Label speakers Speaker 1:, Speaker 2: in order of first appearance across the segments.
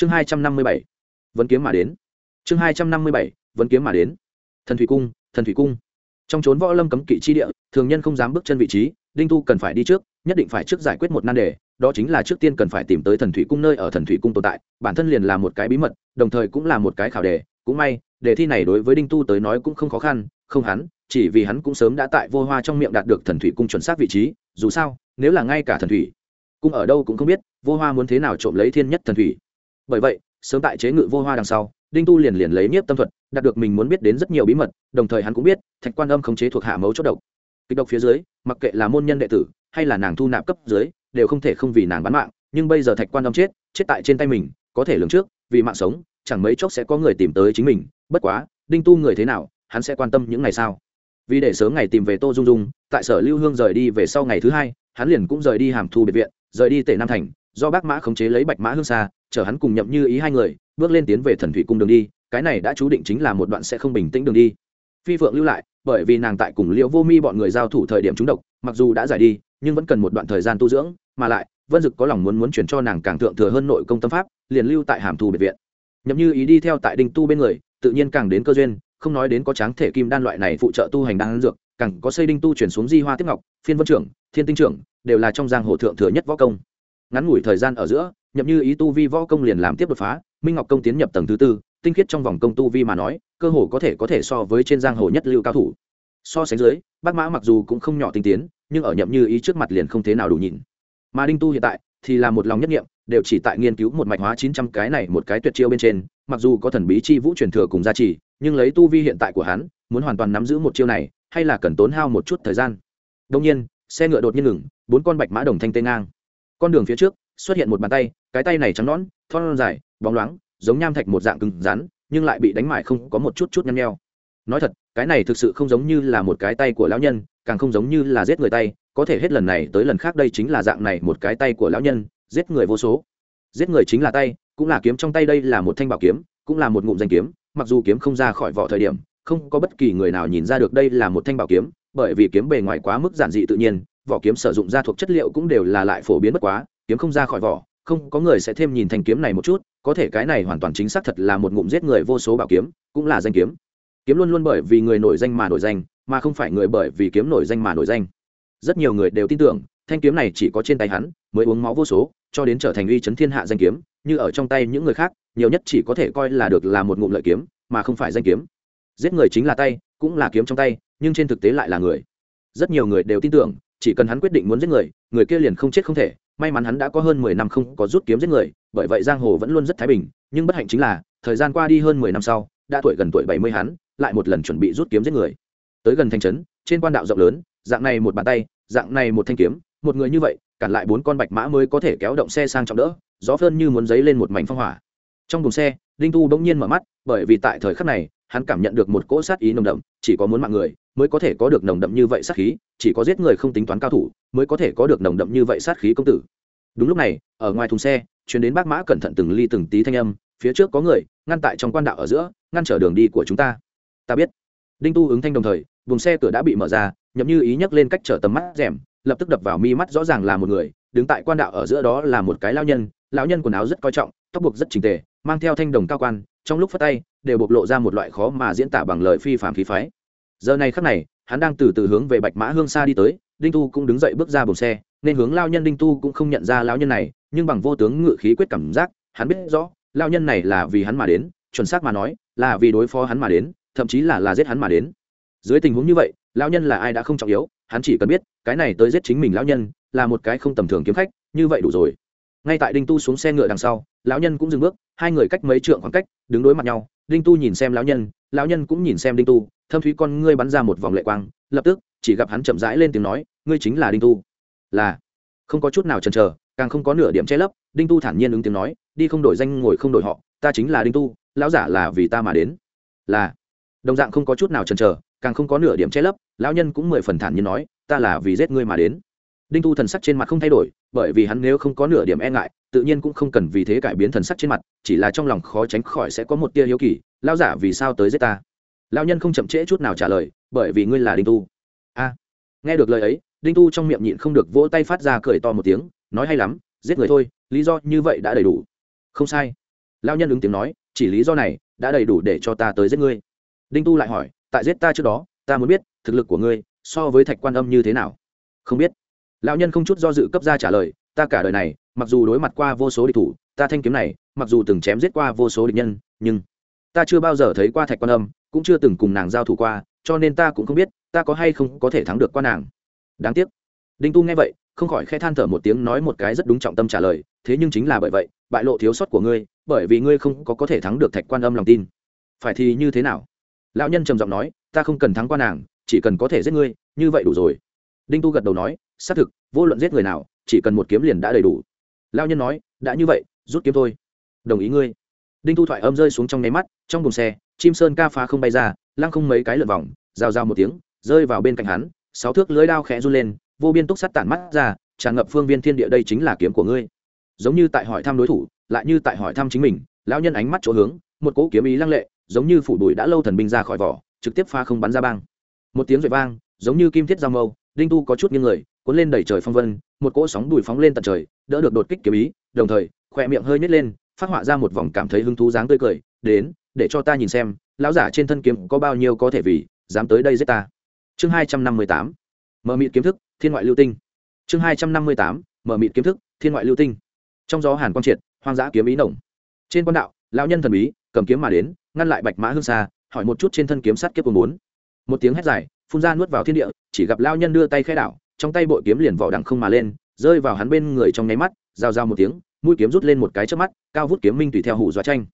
Speaker 1: chương hai trăm năm mươi bảy vẫn kiếm mà đến. Chương hai trăm năm mươi bảy vẫn kiếm mà đến. Thần thủy cung, thần thủy cung. Trong trốn võ lâm cấm kỵ chi địa, thường nhân không dám bước chân vị trí, đinh tu cần phải đi trước, nhất định phải trước giải quyết một nan đề, đó chính là trước tiên cần phải tìm tới thần thủy cung nơi ở thần thủy cung tồn tại, bản thân liền là một cái bí mật, đồng thời cũng là một cái khảo đề, cũng may, đề thi này đối với đinh tu tới nói cũng không khó khăn, không hắn, chỉ vì hắn cũng sớm đã tại vô hoa trong miệng đạt được thần thủy cung chuẩn xác vị trí, dù sao, nếu là ngay cả thần thủy cung ở đâu cũng không biết, vô hoa muốn thế nào trộm lấy thiên nhất thần thủy bởi vậy, sớm tại chế ngự vô hoa đằng sau, đinh tu liền liền lấy nhiếp tâm thuật, đạt được mình muốn biết đến rất nhiều bí mật, đồng thời hắn cũng biết, thạch quan âm khống chế thuộc hạ mấu chốt độc. Kịch độc phía dưới, mặc kệ là môn nhân đệ tử, hay là nàng thu nạp cấp dưới, đều không thể không vì nàng bán mạng, nhưng bây giờ thạch quan âm chết chết tại trên tay mình, có thể lường trước, vì mạng sống, chẳng mấy chốc sẽ có người tìm tới chính mình, bất quá, đinh tu người thế nào, hắn sẽ quan tâm những ngày sao vì để sớm ngày tìm về tô dung dung, tại sở lưu hương rời đi về sau ngày thứ hai, hắn liền cũng rời đi hàm thu biệt viện, rời đi tể nam thành do bác mã khống chế lấy bạch mã hương xa, chở hắn cùng nhậm như ý hai người, bước lên tiến về thần thủy cung đường đi, cái này đã chú định chính là một đoạn sẽ không bình tĩnh đường đi. Phi phượng lưu lại, bởi vì nàng tại cùng liễu vô mi bọn người giao thủ thời điểm trúng độc, mặc dù đã giải đi, nhưng vẫn cần một đoạn thời gian tu dưỡng, mà lại, vân dực có lòng muốn muốn chuyển cho nàng càng thượng thừa hơn nội công tâm pháp, liền lưu tại hàm thù biệt viện. Nhậm như ý đi theo tại đinh tu bên người, tự nhiên càng đến cơ duyên, không nói đến có tráng thể kim đan loại này phụ trợ tu hành đan dược, càng có xây đinh tu chuyển xuống di hoa tiếp ngọc, phiên vân trưởng, thiên tinh trưởng, đều là trong giang hồ thượng thừa nhất võ công ngắn ngủi thời gian ở giữa, nhậm như ý tu vi võ công liền làm tiếp đột phá, minh ngọc công tiến nhập tầng thứ tư, tinh khiết trong vòng công tu vi mà nói, cơ hồ có thể có thể so với trên giang hồ nhất lưu cao thủ. So sánh dưới, bác mã mặc dù cũng không nhỏ tinh tiến, nhưng ở nhậm như ý trước mặt liền không thế nào đủ nhìn. Mà đinh tu hiện tại thì là một lòng nhất nghiệm, đều chỉ tại nghiên cứu một mạch hóa chín trăm cái này một cái tuyệt chiêu bên trên, mặc dù có thần bí chi vũ truyền thừa cùng gia trì, nhưng lấy tu vi hiện tại của hắn, muốn hoàn toàn nắm giữ một chiêu này, hay là cần tốn hao một chút thời gian. Đông nhiên, xe ngựa đột nhiên ngừng, bốn con bạch mã đồng thanh tê ngang con đường phía trước xuất hiện một bàn tay, cái tay này trắng nõn, thon dài, bóng loáng, giống nham thạch một dạng cứng rắn, nhưng lại bị đánh mải không có một chút chút nhăn nheo. Nói thật, cái này thực sự không giống như là một cái tay của lão nhân, càng không giống như là giết người tay, có thể hết lần này tới lần khác đây chính là dạng này một cái tay của lão nhân, giết người vô số. Giết người chính là tay, cũng là kiếm trong tay đây là một thanh bảo kiếm, cũng là một ngụm danh kiếm, mặc dù kiếm không ra khỏi vỏ thời điểm, không có bất kỳ người nào nhìn ra được đây là một thanh bảo kiếm, bởi vì kiếm bề ngoài quá mức giản dị tự nhiên vỏ kiếm sử dụng ra thuộc chất liệu cũng đều là lại phổ biến bất quá, kiếm không ra khỏi vỏ, không có người sẽ thêm nhìn thành kiếm này một chút, có thể cái này hoàn toàn chính xác thật là một ngụm giết người vô số bảo kiếm, cũng là danh kiếm. Kiếm luôn luôn bởi vì người nổi danh mà nổi danh, mà không phải người bởi vì kiếm nổi danh mà nổi danh. Rất nhiều người đều tin tưởng, thanh kiếm này chỉ có trên tay hắn mới uống máu vô số, cho đến trở thành uy chấn thiên hạ danh kiếm, như ở trong tay những người khác, nhiều nhất chỉ có thể coi là được là một ngụm lợi kiếm, mà không phải danh kiếm. Giết người chính là tay, cũng là kiếm trong tay, nhưng trên thực tế lại là người. Rất nhiều người đều tin tưởng chỉ cần hắn quyết định muốn giết người người kia liền không chết không thể. May mắn hắn đã có hơn mười năm không có rút kiếm giết người, bởi vậy giang hồ vẫn luôn rất thái bình. Nhưng bất hạnh chính là, thời gian qua đi hơn mười năm sau, đã tuổi gần tuổi bảy mươi hắn, lại một lần chuẩn bị rút kiếm giết người. Tới gần thành trấn, trên quan đạo rộng lớn, dạng này một bàn tay, dạng này một thanh kiếm, một người như vậy, cản lại bốn con bạch mã mới có thể kéo động xe sang trọng đỡ, gió phơn như muốn dấy lên một mảnh phong hỏa. Trong thùng xe, đinh tu bỗng nhiên mở mắt, bởi vì tại thời khắc này, hắn cảm nhận được một cỗ sát ý nồng đậm, chỉ có muốn mạng người mới có thể có được nồng đậm như vậy sát khí, chỉ có giết người không tính toán cao thủ mới có thể có được nồng đậm như vậy sát khí công tử. Đúng lúc này, ở ngoài thùng xe chuyến đến bác mã cẩn thận từng ly từng tí thanh âm, phía trước có người, ngăn tại trong quan đạo ở giữa, ngăn trở đường đi của chúng ta. Ta biết. Đinh tu ứng thanh đồng thời, vùng xe cửa đã bị mở ra, nhậm như ý nhấc lên cách trở tầm mắt rèm, lập tức đập vào mi mắt rõ ràng là một người, đứng tại quan đạo ở giữa đó là một cái lao nhân, lão nhân quần áo rất coi trọng, tóc buộc rất trình tề, mang theo thanh đồng cao quan, trong lúc phát tay, đều bộc lộ ra một loại khó mà diễn tả bằng lời phi phạm khí phái giờ này khắc này, hắn đang từ từ hướng về bạch mã hương xa đi tới, đinh tu cũng đứng dậy bước ra bồng xe, nên hướng lao nhân đinh tu cũng không nhận ra lão nhân này, nhưng bằng vô tướng ngự khí quyết cảm giác, hắn biết rõ, lao nhân này là vì hắn mà đến, chuẩn xác mà nói, là vì đối phó hắn mà đến, thậm chí là là giết hắn mà đến. Dưới tình huống như vậy, lão nhân là ai đã không trọng yếu, hắn chỉ cần biết, cái này tới giết chính mình lão nhân, là một cái không tầm thường kiếm khách, như vậy đủ rồi. Ngay tại đinh tu xuống xe ngựa đằng sau, lão nhân cũng dừng bước, hai người cách mấy trượng khoảng cách, đứng đối mặt nhau đinh tu nhìn xem lão nhân lão nhân cũng nhìn xem đinh tu, thâm thúy con ngươi bắn ra một vòng lệ quang, lập tức, chỉ gặp hắn chậm rãi lên tiếng nói, ngươi chính là đinh tu. Là. Không có chút nào chần chờ, càng không có nửa điểm che lấp, đinh tu thản nhiên ứng tiếng nói, đi không đổi danh, ngồi không đổi họ, ta chính là đinh tu, lão giả là vì ta mà đến. Là. Đồng dạng không có chút nào chần chờ, càng không có nửa điểm che lấp, lão nhân cũng mười phần thản nhiên nói, ta là vì giết ngươi mà đến đinh tu thần sắc trên mặt không thay đổi, bởi vì hắn nếu không có nửa điểm e ngại, tự nhiên cũng không cần vì thế cải biến thần sắc trên mặt, chỉ là trong lòng khó tránh khỏi sẽ có một tia hiếu kỳ lao giả, vì sao tới giết ta? Lao nhân không chậm trễ chút nào trả lời, bởi vì ngươi là đinh tu a. Nghe được lời ấy, đinh tu trong miệng nhịn không được vỗ tay phát ra cười to một tiếng, nói hay lắm, giết người thôi, lý do như vậy đã đầy đủ. Không sai. Lao nhân ứng tiếng nói, chỉ lý do này, đã đầy đủ để cho ta tới giết ngươi. Đinh tu lại hỏi, tại giết ta trước đó, ta muốn biết thực lực của ngươi so với thạch quan âm như thế nào? Không biết lão nhân không chút do dự cấp ra trả lời, ta cả đời này, mặc dù đối mặt qua vô số địch thủ, ta thanh kiếm này, mặc dù từng chém giết qua vô số địch nhân, nhưng ta chưa bao giờ thấy qua thạch quan âm, cũng chưa từng cùng nàng giao thủ qua, cho nên ta cũng không biết, ta có hay không có thể thắng được qua nàng. Đáng tiếc. Đinh tu nghe vậy, không khỏi khẽ than thở một tiếng nói một cái rất đúng trọng tâm trả lời, thế nhưng chính là bởi vậy, bại lộ thiếu sót của ngươi, bởi vì ngươi không có có thể thắng được thạch quan âm lòng tin. Phải thì như thế nào? Lão nhân trầm giọng nói, ta không cần thắng qua nàng, chỉ cần có thể giết ngươi, như vậy đủ rồi. Đinh tu gật đầu nói xác thực, vô luận giết người nào, chỉ cần một kiếm liền đã đầy đủ. Lão nhân nói, đã như vậy, rút kiếm thôi. Đồng ý ngươi. Đinh tu thoại âm rơi xuống trong nháy mắt, trong buồng xe, chim sơn ca phá không bay ra, lăng không mấy cái lượt vòng, rào rào một tiếng, rơi vào bên cạnh hắn, sáu thước lưới đao khẽ run lên, vô biên túc sắt tản mắt ra, tràn ngập phương viên thiên địa đây chính là kiếm của ngươi. Giống như tại hỏi thăm đối thủ, lại như tại hỏi thăm chính mình, lão nhân ánh mắt chỗ hướng, một cỗ kiếm ý lăng lệ, giống như phủ bụi đã lâu thần binh ra khỏi vỏ, trực tiếp pha không bắn ra băng một tiếng rội vang, giống như kim thiết giao mâu, đinh tu có chút nghiêng người cuốn lên đẩy trời phong vân, một cỗ sóng đùi phóng lên tận trời, đỡ được đột kích kiếm ý, đồng thời, khỏe miệng hơi nhếch lên, phát họa ra một vòng cảm thấy hứng thú dáng tươi cười, đến, để cho ta nhìn xem, lão giả trên thân kiếm có bao nhiêu có thể vì, dám tới đây giết ta. Chương hai trăm năm mươi tám mờ mịt kiếm thức, thiên ngoại lưu tinh. Chương hai trăm năm mươi tám mờ mịt kiếm thức, thiên ngoại lưu tinh. Trong gió hàn quang triệt, hoang dã kiếm ý nồng. Trên quan đạo, lão nhân thần bí, cầm kiếm mà đến, ngăn lại bạch mã hương xa hỏi một chút trên thân kiếm sắt kiếp của bốn một tiếng hét dài, phun ra nuốt vào thiên địa, chỉ gặp lao nhân đưa tay khai đảo trong tay bội kiếm liền vỏ đằng không mà lên, rơi vào hắn bên người trong nháy mắt, giao giao một tiếng, mũi kiếm rút lên một cái trước mắt, cao vút kiếm minh tùy theo hủ dọa tranh.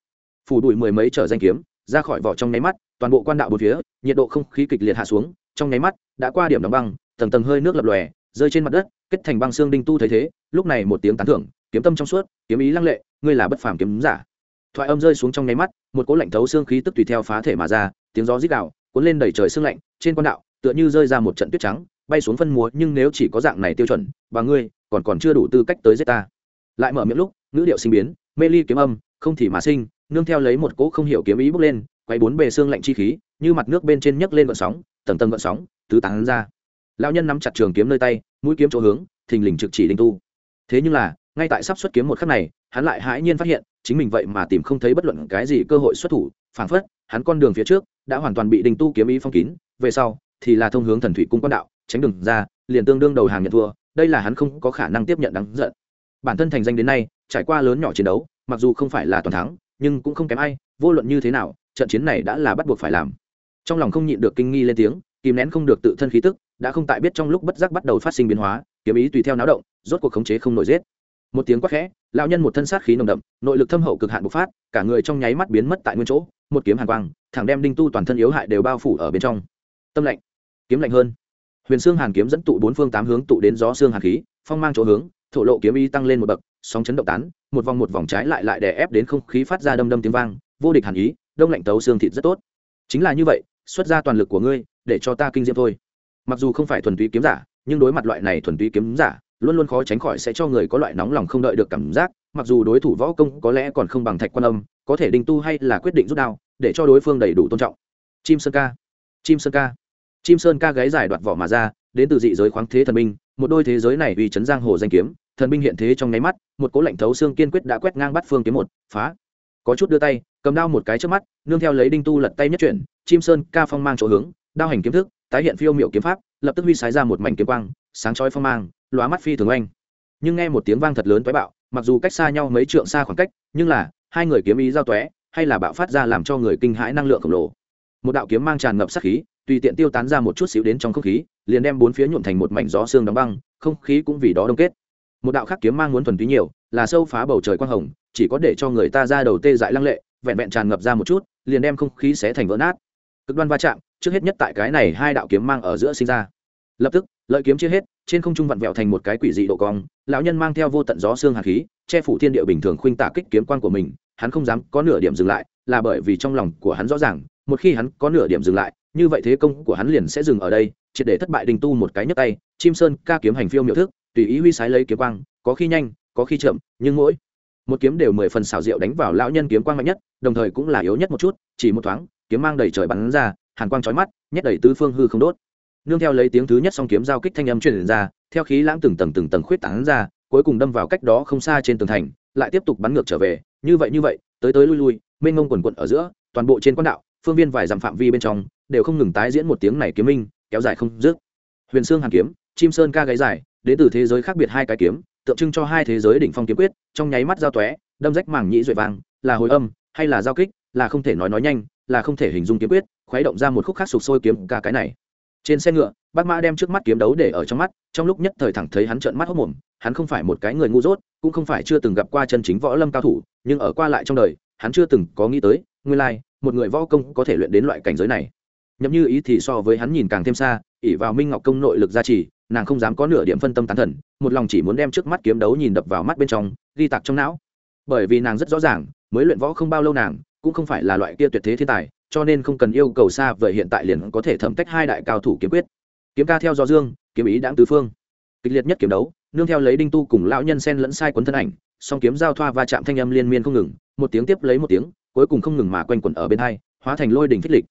Speaker 1: Phủ đuổi mười mấy trở danh kiếm, ra khỏi vỏ trong nháy mắt, toàn bộ quan đạo bốn phía, nhiệt độ không khí kịch liệt hạ xuống, trong nháy mắt, đã qua điểm đóng băng, tầng tầng hơi nước lập lòe, rơi trên mặt đất, kết thành băng xương đinh tu thấy thế, lúc này một tiếng tán thưởng, kiếm tâm trong suốt, kiếm ý lăng lệ, ngươi là bất phàm kiếm giả. Thoại âm rơi xuống trong nháy mắt, một cỗ lạnh thấu xương khí tức tùy theo phá thể mà ra, tiếng gió rít đạo cuốn lên đẩy trời xương lạnh, trên quan đạo, tựa như rơi ra một trận tuyết trắng bay xuống phân múa, nhưng nếu chỉ có dạng này tiêu chuẩn và ngươi, còn còn chưa đủ tư cách tới giết ta. Lại mở miệng lúc, ngữ điệu sinh biến, mê ly kiếm âm, không thì mà sinh, nương theo lấy một cỗ không hiểu kiếm ý bước lên, quay bốn bề xương lạnh chi khí, như mặt nước bên trên nhấc lên gọn sóng, tầng tầng gọn sóng, tứ tán ra. Lão nhân nắm chặt trường kiếm nơi tay, mũi kiếm chỗ hướng, thình lình trực chỉ đinh tu. Thế nhưng là, ngay tại sắp xuất kiếm một khắc này, hắn lại hãi nhiên phát hiện, chính mình vậy mà tìm không thấy bất luận cái gì cơ hội xuất thủ, phảng phất, hắn con đường phía trước, đã hoàn toàn bị đinh tu kiếm ý phong kín, về sau, thì là thông hướng thần thủy cung quan đạo tránh đừng ra, liền tương đương đầu hàng nhận thua, đây là hắn không có khả năng tiếp nhận đáng giận. Bản thân thành danh đến nay, trải qua lớn nhỏ chiến đấu, mặc dù không phải là toàn thắng, nhưng cũng không kém ai, vô luận như thế nào, trận chiến này đã là bắt buộc phải làm. Trong lòng không nhịn được kinh nghi lên tiếng, kìm nén không được tự thân khí tức, đã không tại biết trong lúc bất giác bắt đầu phát sinh biến hóa, kiếm ý tùy theo náo động, rốt cuộc khống chế không nổi giết. Một tiếng quát khẽ, lão nhân một thân sát khí nồng đậm, nội lực thâm hậu cực hạn bộc phát, cả người trong nháy mắt biến mất tại nguyên chỗ, một kiếm hàn quang, thẳng đem đinh tu toàn thân yếu hại đều bao phủ ở bên trong. Tâm lạnh, kiếm lạnh hơn huyền xương hàn kiếm dẫn tụ bốn phương tám hướng tụ đến gió xương hàn khí, phong mang chỗ hướng, thổ lộ kiếm ý tăng lên một bậc, sóng chấn động tán, một vòng một vòng trái lại lại đè ép đến không khí phát ra đâm đâm tiếng vang, vô địch hàn ý, đông lạnh tấu xương thịt rất tốt. Chính là như vậy, xuất ra toàn lực của ngươi, để cho ta kinh diệm thôi. Mặc dù không phải thuần túy kiếm giả, nhưng đối mặt loại này thuần túy kiếm giả, luôn luôn khó tránh khỏi sẽ cho người có loại nóng lòng không đợi được cảm giác, mặc dù đối thủ võ công có lẽ còn không bằng thạch quan âm, có thể đinh tu hay là quyết định rút đao, để cho đối phương đầy đủ tôn trọng. Chim sơn ca. Chim sơn ca chim sơn ca gáy dài đoạt vỏ mà ra, đến từ dị giới khoáng thế thần binh, một đôi thế giới này uy chấn giang hồ danh kiếm, thần binh hiện thế trong nháy mắt, một cố lạnh thấu xương kiên quyết đã quét ngang bắt phương kiếm một, phá. Có chút đưa tay, cầm đao một cái trước mắt, nương theo lấy đinh tu lật tay nhất chuyển, chim sơn ca phong mang chỗ hướng, đao hành kiếm thức, tái hiện phiêu miệu kiếm pháp, lập tức huy sái ra một mảnh kiếm quang, sáng chói phong mang, lóa mắt phi thường oanh. Nhưng nghe một tiếng vang thật lớn toái bạo, mặc dù cách xa nhau mấy trượng xa khoảng cách, nhưng là, hai người kiếm ý giao tóe, hay là bạo phát ra làm cho người kinh hãi năng lượng khổng lồ. Một đạo kiếm mang tràn ngập sát khí tùy tiện tiêu tán ra một chút xíu đến trong không khí, liền đem bốn phía nhuộm thành một mảnh gió xương đóng băng, không khí cũng vì đó đông kết. Một đạo khắc kiếm mang muốn thuần túy nhiều, là sâu phá bầu trời quang hồng, chỉ có để cho người ta ra đầu tê dại lăng lệ, vẹn vẹn tràn ngập ra một chút, liền đem không khí xé thành vỡ nát. Cực đoan va chạm, trước hết nhất tại cái này hai đạo kiếm mang ở giữa sinh ra. Lập tức, lợi kiếm chia hết, trên không trung vặn vẹo thành một cái quỷ dị độ cong, lão nhân mang theo vô tận gió xương hạt khí, che phủ thiên địa bình thường khuynh tả kích kiếm quan của mình, hắn không dám có nửa điểm dừng lại, là bởi vì trong lòng của hắn rõ ràng, một khi hắn có nửa điểm dừng lại như vậy thế công của hắn liền sẽ dừng ở đây, triệt để thất bại đình tu một cái nhấc tay, chim sơn, ca kiếm hành phiêu miệu thức, tùy ý huy sái lấy kiếm quang, có khi nhanh, có khi chậm, nhưng mỗi một kiếm đều mười phần xảo diệu đánh vào lão nhân kiếm quang mạnh nhất, đồng thời cũng là yếu nhất một chút, chỉ một thoáng, kiếm mang đầy trời bắn ra, hàn quang chói mắt, nhét đầy tứ phương hư không đốt. Nương theo lấy tiếng thứ nhất song kiếm giao kích thanh âm truyền ra, theo khí lãng từng tầng từng tầng khuyết tán ra, cuối cùng đâm vào cách đó không xa trên tường thành, lại tiếp tục bắn ngược trở về, như vậy như vậy, tới tới lui lui, mênh ngông quần quận ở giữa, toàn bộ trên quan đạo, phương viên vài dặm phạm vi bên trong đều không ngừng tái diễn một tiếng này kiếm minh, kéo dài không dứt. Huyền xương hàn kiếm, chim sơn ca gáy dài, đến từ thế giới khác biệt hai cái kiếm, tượng trưng cho hai thế giới đỉnh phong kiếm quyết, trong nháy mắt giao tóe, đâm rách màng nhĩ duệ vàng là hồi âm, hay là giao kích, là không thể nói nói nhanh, là không thể hình dung kiếm quyết, khuấy động ra một khúc khác sục sôi kiếm ca cái này. Trên xe ngựa, bác mã đem trước mắt kiếm đấu để ở trong mắt, trong lúc nhất thời thẳng thấy hắn trợn mắt hốc mồm, hắn không phải một cái người ngu dốt, cũng không phải chưa từng gặp qua chân chính võ lâm cao thủ, nhưng ở qua lại trong đời, hắn chưa từng có nghĩ tới, nguyên lai, một người võ công có thể luyện đến loại cảnh giới này nhậm như ý thì so với hắn nhìn càng thêm xa ỉ vào minh ngọc công nội lực gia trì, nàng không dám có nửa điểm phân tâm tán thần, một lòng chỉ muốn đem trước mắt kiếm đấu nhìn đập vào mắt bên trong, ghi tạc trong não. Bởi vì nàng rất rõ ràng, mới luyện võ không bao lâu nàng, cũng không phải là loại kia tuyệt thế thiên tài, cho nên không cần yêu cầu xa vời hiện tại liền có thể thẩm tách hai đại cao thủ kiếm quyết. Kiếm ca theo do dương, kiếm ý đãng tứ phương. Kịch liệt nhất kiếm đấu, nương theo lấy đinh tu cùng lão nhân sen lẫn sai quấn thân ảnh, song kiếm giao thoa va chạm thanh âm liên miên không ngừng, một tiếng tiếp lấy một tiếng, cuối cùng không ngừng mà quanh quẩn ở bên hai, hóa thành lôi đỉnh phích lịch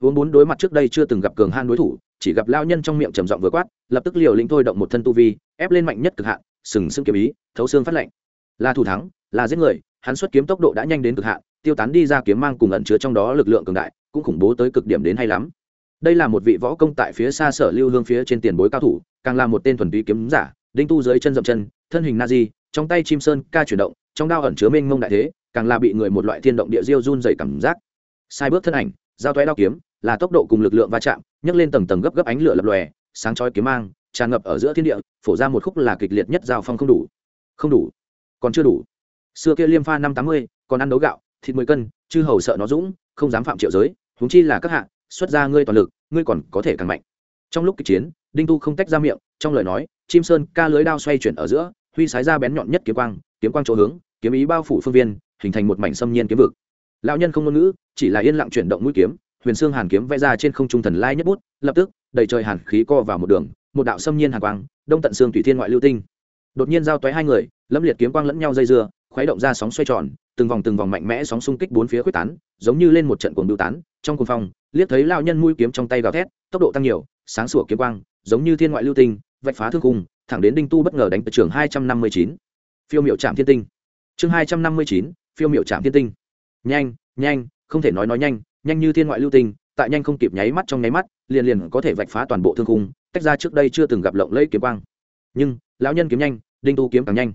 Speaker 1: vốn bốn đối mặt trước đây chưa từng gặp cường han đối thủ, chỉ gặp lao nhân trong miệng trầm giọng vừa quát, lập tức liều lĩnh thôi động một thân tu vi, ép lên mạnh nhất cực hạn, sừng sững kiếm ý, thấu xương phát lệnh. Là thủ thắng, là giết người, hắn xuất kiếm tốc độ đã nhanh đến cực hạn, tiêu tán đi ra kiếm mang cùng ẩn chứa trong đó lực lượng cường đại, cũng khủng bố tới cực điểm đến hay lắm. Đây là một vị võ công tại phía xa sở lưu hương phía trên tiền bối cao thủ, càng là một tên thuần túy kiếm giả, đinh tu dưới chân dậm chân, thân hình na di, trong tay chim sơn ca chuyển động, trong đao ẩn chứa mênh mông đại thế, càng là bị người một loại thiên động địa diêu run dày cảm giác. Sai bước thân ảnh, giao toé đao kiếm là tốc độ cùng lực lượng va chạm, nhấc lên tầng tầng gấp gấp ánh lửa lập lòe, sáng chói kiếm mang, tràn ngập ở giữa thiên địa, phổ ra một khúc là kịch liệt nhất giao phong không đủ. Không đủ. Còn chưa đủ. Xưa kia liêm pha năm tám mươi, còn ăn đấu gạo, thịt mười cân, chư hầu sợ nó dũng, không dám phạm triệu giới, huống chi là các hạ, xuất ra ngươi toàn lực, ngươi còn có thể càng mạnh. Trong lúc kịch chiến, đinh tu không tách ra miệng, trong lời nói, chim sơn, ca lưới đao xoay chuyển ở giữa, huy sái ra bén nhọn nhất kiếm quang kiếm quang chỗ hướng, kiếm ý bao phủ phương viên, hình thành một mảnh xâm nhiên kiếm vực. Lão nhân không ngôn ngữ, chỉ là yên lặng chuyển động mũi kiếm huyền xương hàn kiếm vẽ ra trên không trung thần lai nhất bút, lập tức, đầy trời hàn khí co vào một đường, một đạo xâm nhiên hàn quang, đông tận xương thủy thiên ngoại lưu tinh. Đột nhiên giao toé hai người, lâm liệt kiếm quang lẫn nhau dây dưa, khuấy động ra sóng xoay tròn, từng vòng từng vòng mạnh mẽ sóng xung kích bốn phía quyết tán, giống như lên một trận cuồng bưu tán, trong cuồng phong, liếc thấy lao nhân mũi kiếm trong tay gào thét, tốc độ tăng nhiều, sáng sủa kiếm quang, giống như thiên ngoại lưu tinh, vạch phá thương khung, thẳng đến đinh tu bất ngờ đánh từ trường hai trăm năm mươi chín. Phiêu miệu trạm thiên tinh. Chương hai trăm năm mươi chín, phiêu miệu trạm thiên tinh. Nhanh nhanh, không thể nói nói nhanh nhanh như thiên ngoại lưu tinh, tại nhanh không kịp nháy mắt trong nháy mắt, liền liền có thể vạch phá toàn bộ thương khung, tách ra trước đây chưa từng gặp lộng lẫy kiếm quang. Nhưng, lão nhân kiếm nhanh, đinh tu kiếm càng nhanh.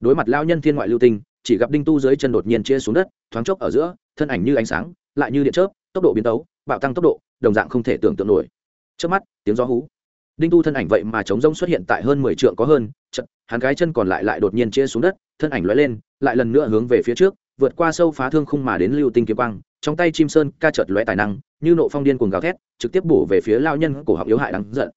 Speaker 1: Đối mặt lão nhân thiên ngoại lưu tinh, chỉ gặp đinh tu dưới chân đột nhiên chia xuống đất, thoáng chốc ở giữa, thân ảnh như ánh sáng, lại như điện chớp, tốc độ biến tấu, bạo tăng tốc độ, đồng dạng không thể tưởng tượng nổi. Trước mắt, tiếng gió hú. Đinh tu thân ảnh vậy mà chống rông xuất hiện tại hơn mười trượng có hơn chật hắn cái chân còn lại lại đột nhiên chia xuống đất, thân ảnh lóe lên, lại lần nữa hướng về phía trước, vượt qua sâu phá thương khung mà đến lưu tinh kiếm quang trong tay chim sơn ca chợt lóe tài năng, như nộ phong điên cuồng gào thét, trực tiếp bổ về phía lao nhân cổ họng yếu hại đáng giận.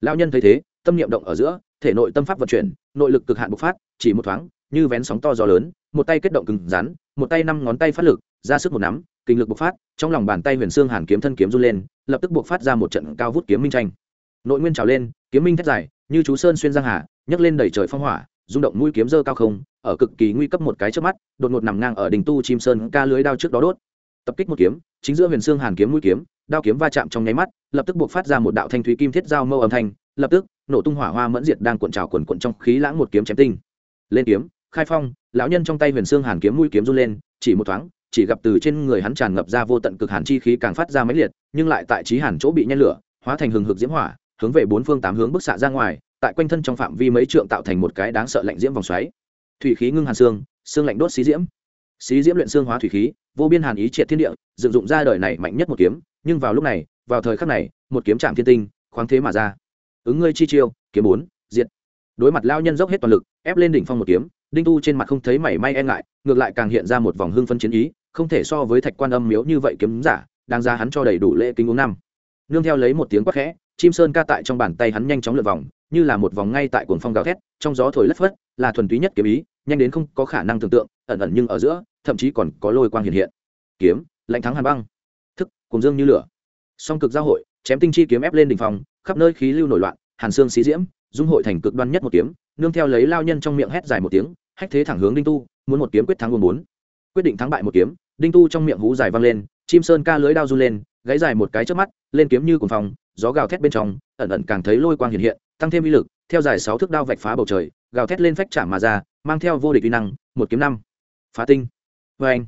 Speaker 1: Lao nhân thấy thế, tâm niệm động ở giữa, thể nội tâm pháp vận chuyển, nội lực cực hạn bộc phát, chỉ một thoáng, như vén sóng to gió lớn, một tay kết động cứng rắn, một tay năm ngón tay phát lực, ra sức một nắm, kinh lực bộc phát, trong lòng bàn tay huyền xương hàn kiếm thân kiếm run lên, lập tức bộc phát ra một trận cao vút kiếm minh tranh. Nội nguyên trào lên, kiếm minh thét dài, như chú sơn xuyên giang hà, nhấc lên đẩy trời phong hỏa, rung động mũi kiếm dơ cao không, ở cực kỳ nguy cấp một cái trước mắt, đột ngột nằm ngang ở đỉnh tu chim sơn ca lưới đao trước đó đốt tập kích một kiếm, chính giữa huyền xương hàn kiếm mũi kiếm, đao kiếm va chạm trong nháy mắt, lập tức buộc phát ra một đạo thanh thúy kim thiết giao mâu âm thanh, lập tức, nổ tung hỏa hoa mẫn diệt đang cuộn trào cuộn cuộn trong khí lãng một kiếm chém tinh. Lên kiếm, khai phong, lão nhân trong tay huyền xương hàn kiếm mũi kiếm run lên, chỉ một thoáng, chỉ gặp từ trên người hắn tràn ngập ra vô tận cực hàn chi khí càng phát ra máy liệt, nhưng lại tại trí hàn chỗ bị nhen lửa, hóa thành hừng hực diễm hỏa, hướng về bốn phương tám hướng bức xạ ra ngoài, tại quanh thân trong phạm vi mấy trượng tạo thành một cái đáng sợ lạnh diễm vòng xoáy. Thủy khí ngưng hàn xương xương lạnh đốt xí diễm xí diễm luyện xương hóa thủy khí, vô biên hàn ý triệt thiên địa, dựng dụng ra đời này mạnh nhất một kiếm, nhưng vào lúc này, vào thời khắc này, một kiếm chạm thiên tinh, khoáng thế mà ra. Ứng ngươi chi chiêu, kiếm bốn, diệt. Đối mặt lao nhân dốc hết toàn lực, ép lên đỉnh phong một kiếm, đinh tu trên mặt không thấy mảy may e ngại, ngược lại càng hiện ra một vòng hưng phân chiến ý, không thể so với thạch quan âm miếu như vậy kiếm giả đang ra hắn cho đầy đủ lễ kính uống năm. Nương theo lấy một tiếng quát khẽ, chim sơn ca tại trong bàn tay hắn nhanh chóng lượt vòng, như là một vòng ngay tại cuồng phong gào thét, trong gió thổi lất phất, là thuần túy nhất kiếm ý, nhanh đến không có khả năng tưởng tượng, ẩn ẩn nhưng ở giữa thậm chí còn có lôi quang hiện hiện. Kiếm, lạnh thắng hàn băng. Thức cùng dương như lửa. Song cực giao hội, chém tinh chi kiếm ép lên đỉnh phòng khắp nơi khí lưu nổi loạn, hàn xương xí diễm, dung hội thành cực đoan nhất một kiếm, nương theo lấy lao nhân trong miệng hét dài một tiếng, hách thế thẳng hướng đinh tu, muốn một kiếm quyết thắng quân bốn. Quyết định thắng bại một kiếm, đinh tu trong miệng hú dài vang lên, chim sơn ca lưới đao run lên, gáy dài một cái trước mắt, lên kiếm như cuồng phòng gió gào thét bên trong, ẩn ẩn càng thấy lôi quang hiện hiện, tăng thêm uy lực, theo dài sáu thước đao vạch phá bầu trời, gào thét lên phách chạm mà ra, mang theo vô địch uy năng, một kiếm năm. Phá tinh vê anh,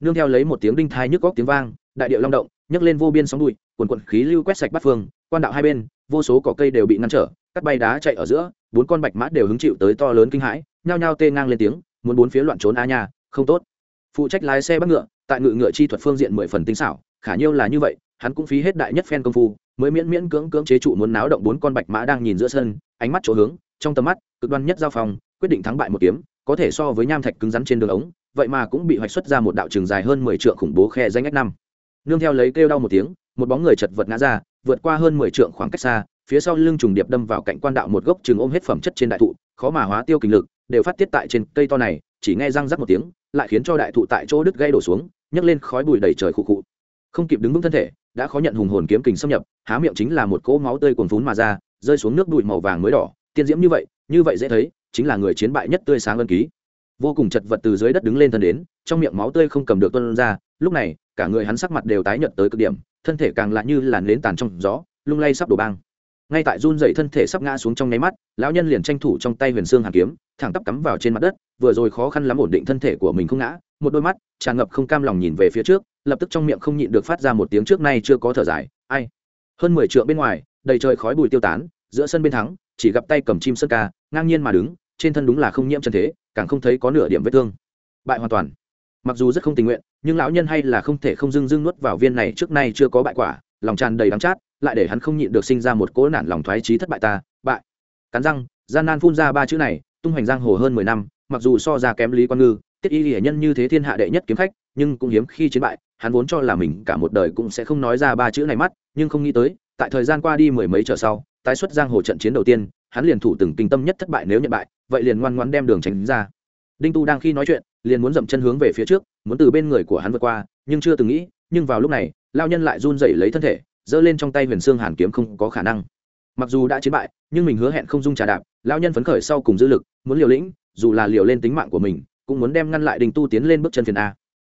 Speaker 1: nương theo lấy một tiếng đinh thai nhức góc tiếng vang, đại điệu long động, nhấc lên vô biên sóng bụi, quần quận khí lưu quét sạch bắt phương, quan đạo hai bên, vô số cỏ cây đều bị ngăn trở cắt bay đá chạy ở giữa, bốn con bạch mã đều hứng chịu tới to lớn kinh hãi, nhao nhao tê ngang lên tiếng, muốn bốn phía loạn trốn a nha, không tốt. Phụ trách lái xe bắt ngựa, tại ngự ngựa chi thuật phương diện mười phần tinh xảo, khả nhiêu là như vậy, hắn cũng phí hết đại nhất phen công phu, mới miễn miễn cưỡng cưỡng chế trụ muốn náo động bốn con bạch mã đang nhìn giữa sân, ánh mắt chỗ hướng, trong tầm mắt, cực đoan nhất giao phòng, quyết định thắng bại một kiếm, có thể so với nham thạch cứng rắn trên đường ống vậy mà cũng bị hoạch xuất ra một đạo trường dài hơn mười trượng khủng bố khe danh ách năm. Nương theo lấy kêu đau một tiếng, một bóng người chật vật ngã ra, vượt qua hơn mười trượng khoảng cách xa, phía sau lưng trùng điệp đâm vào cạnh quan đạo một gốc trường ôm hết phẩm chất trên đại thụ, khó mà hóa tiêu kinh lực, đều phát tiết tại trên cây to này, chỉ nghe răng rắc một tiếng, lại khiến cho đại thụ tại chỗ đứt gây đổ xuống, nhấc lên khói bụi đầy trời khụ khụ. Không kịp đứng vững thân thể, đã khó nhận hùng hồn kiếm kình xâm nhập, há miệng chính là một cỗ máu tươi cuồn phún mà ra, rơi xuống nước bụi màu vàng mới đỏ, tiên diễm như vậy như vậy dễ thấy, chính là người chiến bại nhất tươi sáng ân ký vô cùng chật vật từ dưới đất đứng lên thân đến, trong miệng máu tươi không cầm được tuân ra, lúc này, cả người hắn sắc mặt đều tái nhợt tới cực điểm, thân thể càng lạ như làn nến tàn trong gió, lung lay sắp đổ băng. Ngay tại run dậy thân thể sắp ngã xuống trong nháy mắt, lão nhân liền tranh thủ trong tay huyền xương hàn kiếm, thẳng tắp cắm vào trên mặt đất, vừa rồi khó khăn lắm ổn định thân thể của mình không ngã, một đôi mắt tràn ngập không cam lòng nhìn về phía trước, lập tức trong miệng không nhịn được phát ra một tiếng trước nay chưa có thở dài, ai? Hơn mười triệu bên ngoài, đầy trời khói bụi tiêu tán, giữa sân bên thắng, chỉ gặp tay cầm chim sơn ca, ngang nhiên mà đứng, trên thân đúng là không nhiễm chân thế càng không thấy có nửa điểm vết thương. Bại hoàn toàn. Mặc dù rất không tình nguyện, nhưng lão nhân hay là không thể không dưng dưng nuốt vào viên này trước nay chưa có bại quả, lòng tràn đầy đắng chát, lại để hắn không nhịn được sinh ra một cỗ nản lòng thoái trí thất bại ta, bại. Cắn răng, gian nan phun ra ba chữ này, tung hoành giang hồ hơn mười năm, mặc dù so ra kém lý quan ngư, tiết y hiển nhân như thế thiên hạ đệ nhất kiếm khách, nhưng cũng hiếm khi chiến bại, hắn vốn cho là mình cả một đời cũng sẽ không nói ra ba chữ này mắt, nhưng không nghĩ tới, tại thời gian qua đi mười mấy trở sau, tái xuất giang hồ trận chiến đầu tiên hắn liền thủ từng kinh tâm nhất thất bại nếu nhận bại, vậy liền ngoan ngoan đem đường tránh ra. Đinh tu đang khi nói chuyện, liền muốn dậm chân hướng về phía trước, muốn từ bên người của hắn vượt qua, nhưng chưa từng nghĩ, nhưng vào lúc này lao nhân lại run dậy lấy thân thể, giơ lên trong tay huyền xương hàn kiếm không có khả năng. Mặc dù đã chiến bại, nhưng mình hứa hẹn không dung trà đạp lao nhân phấn khởi sau cùng dư lực, muốn liều lĩnh, dù là liều lên tính mạng của mình, cũng muốn đem ngăn lại đình tu tiến lên bước chân phiền a.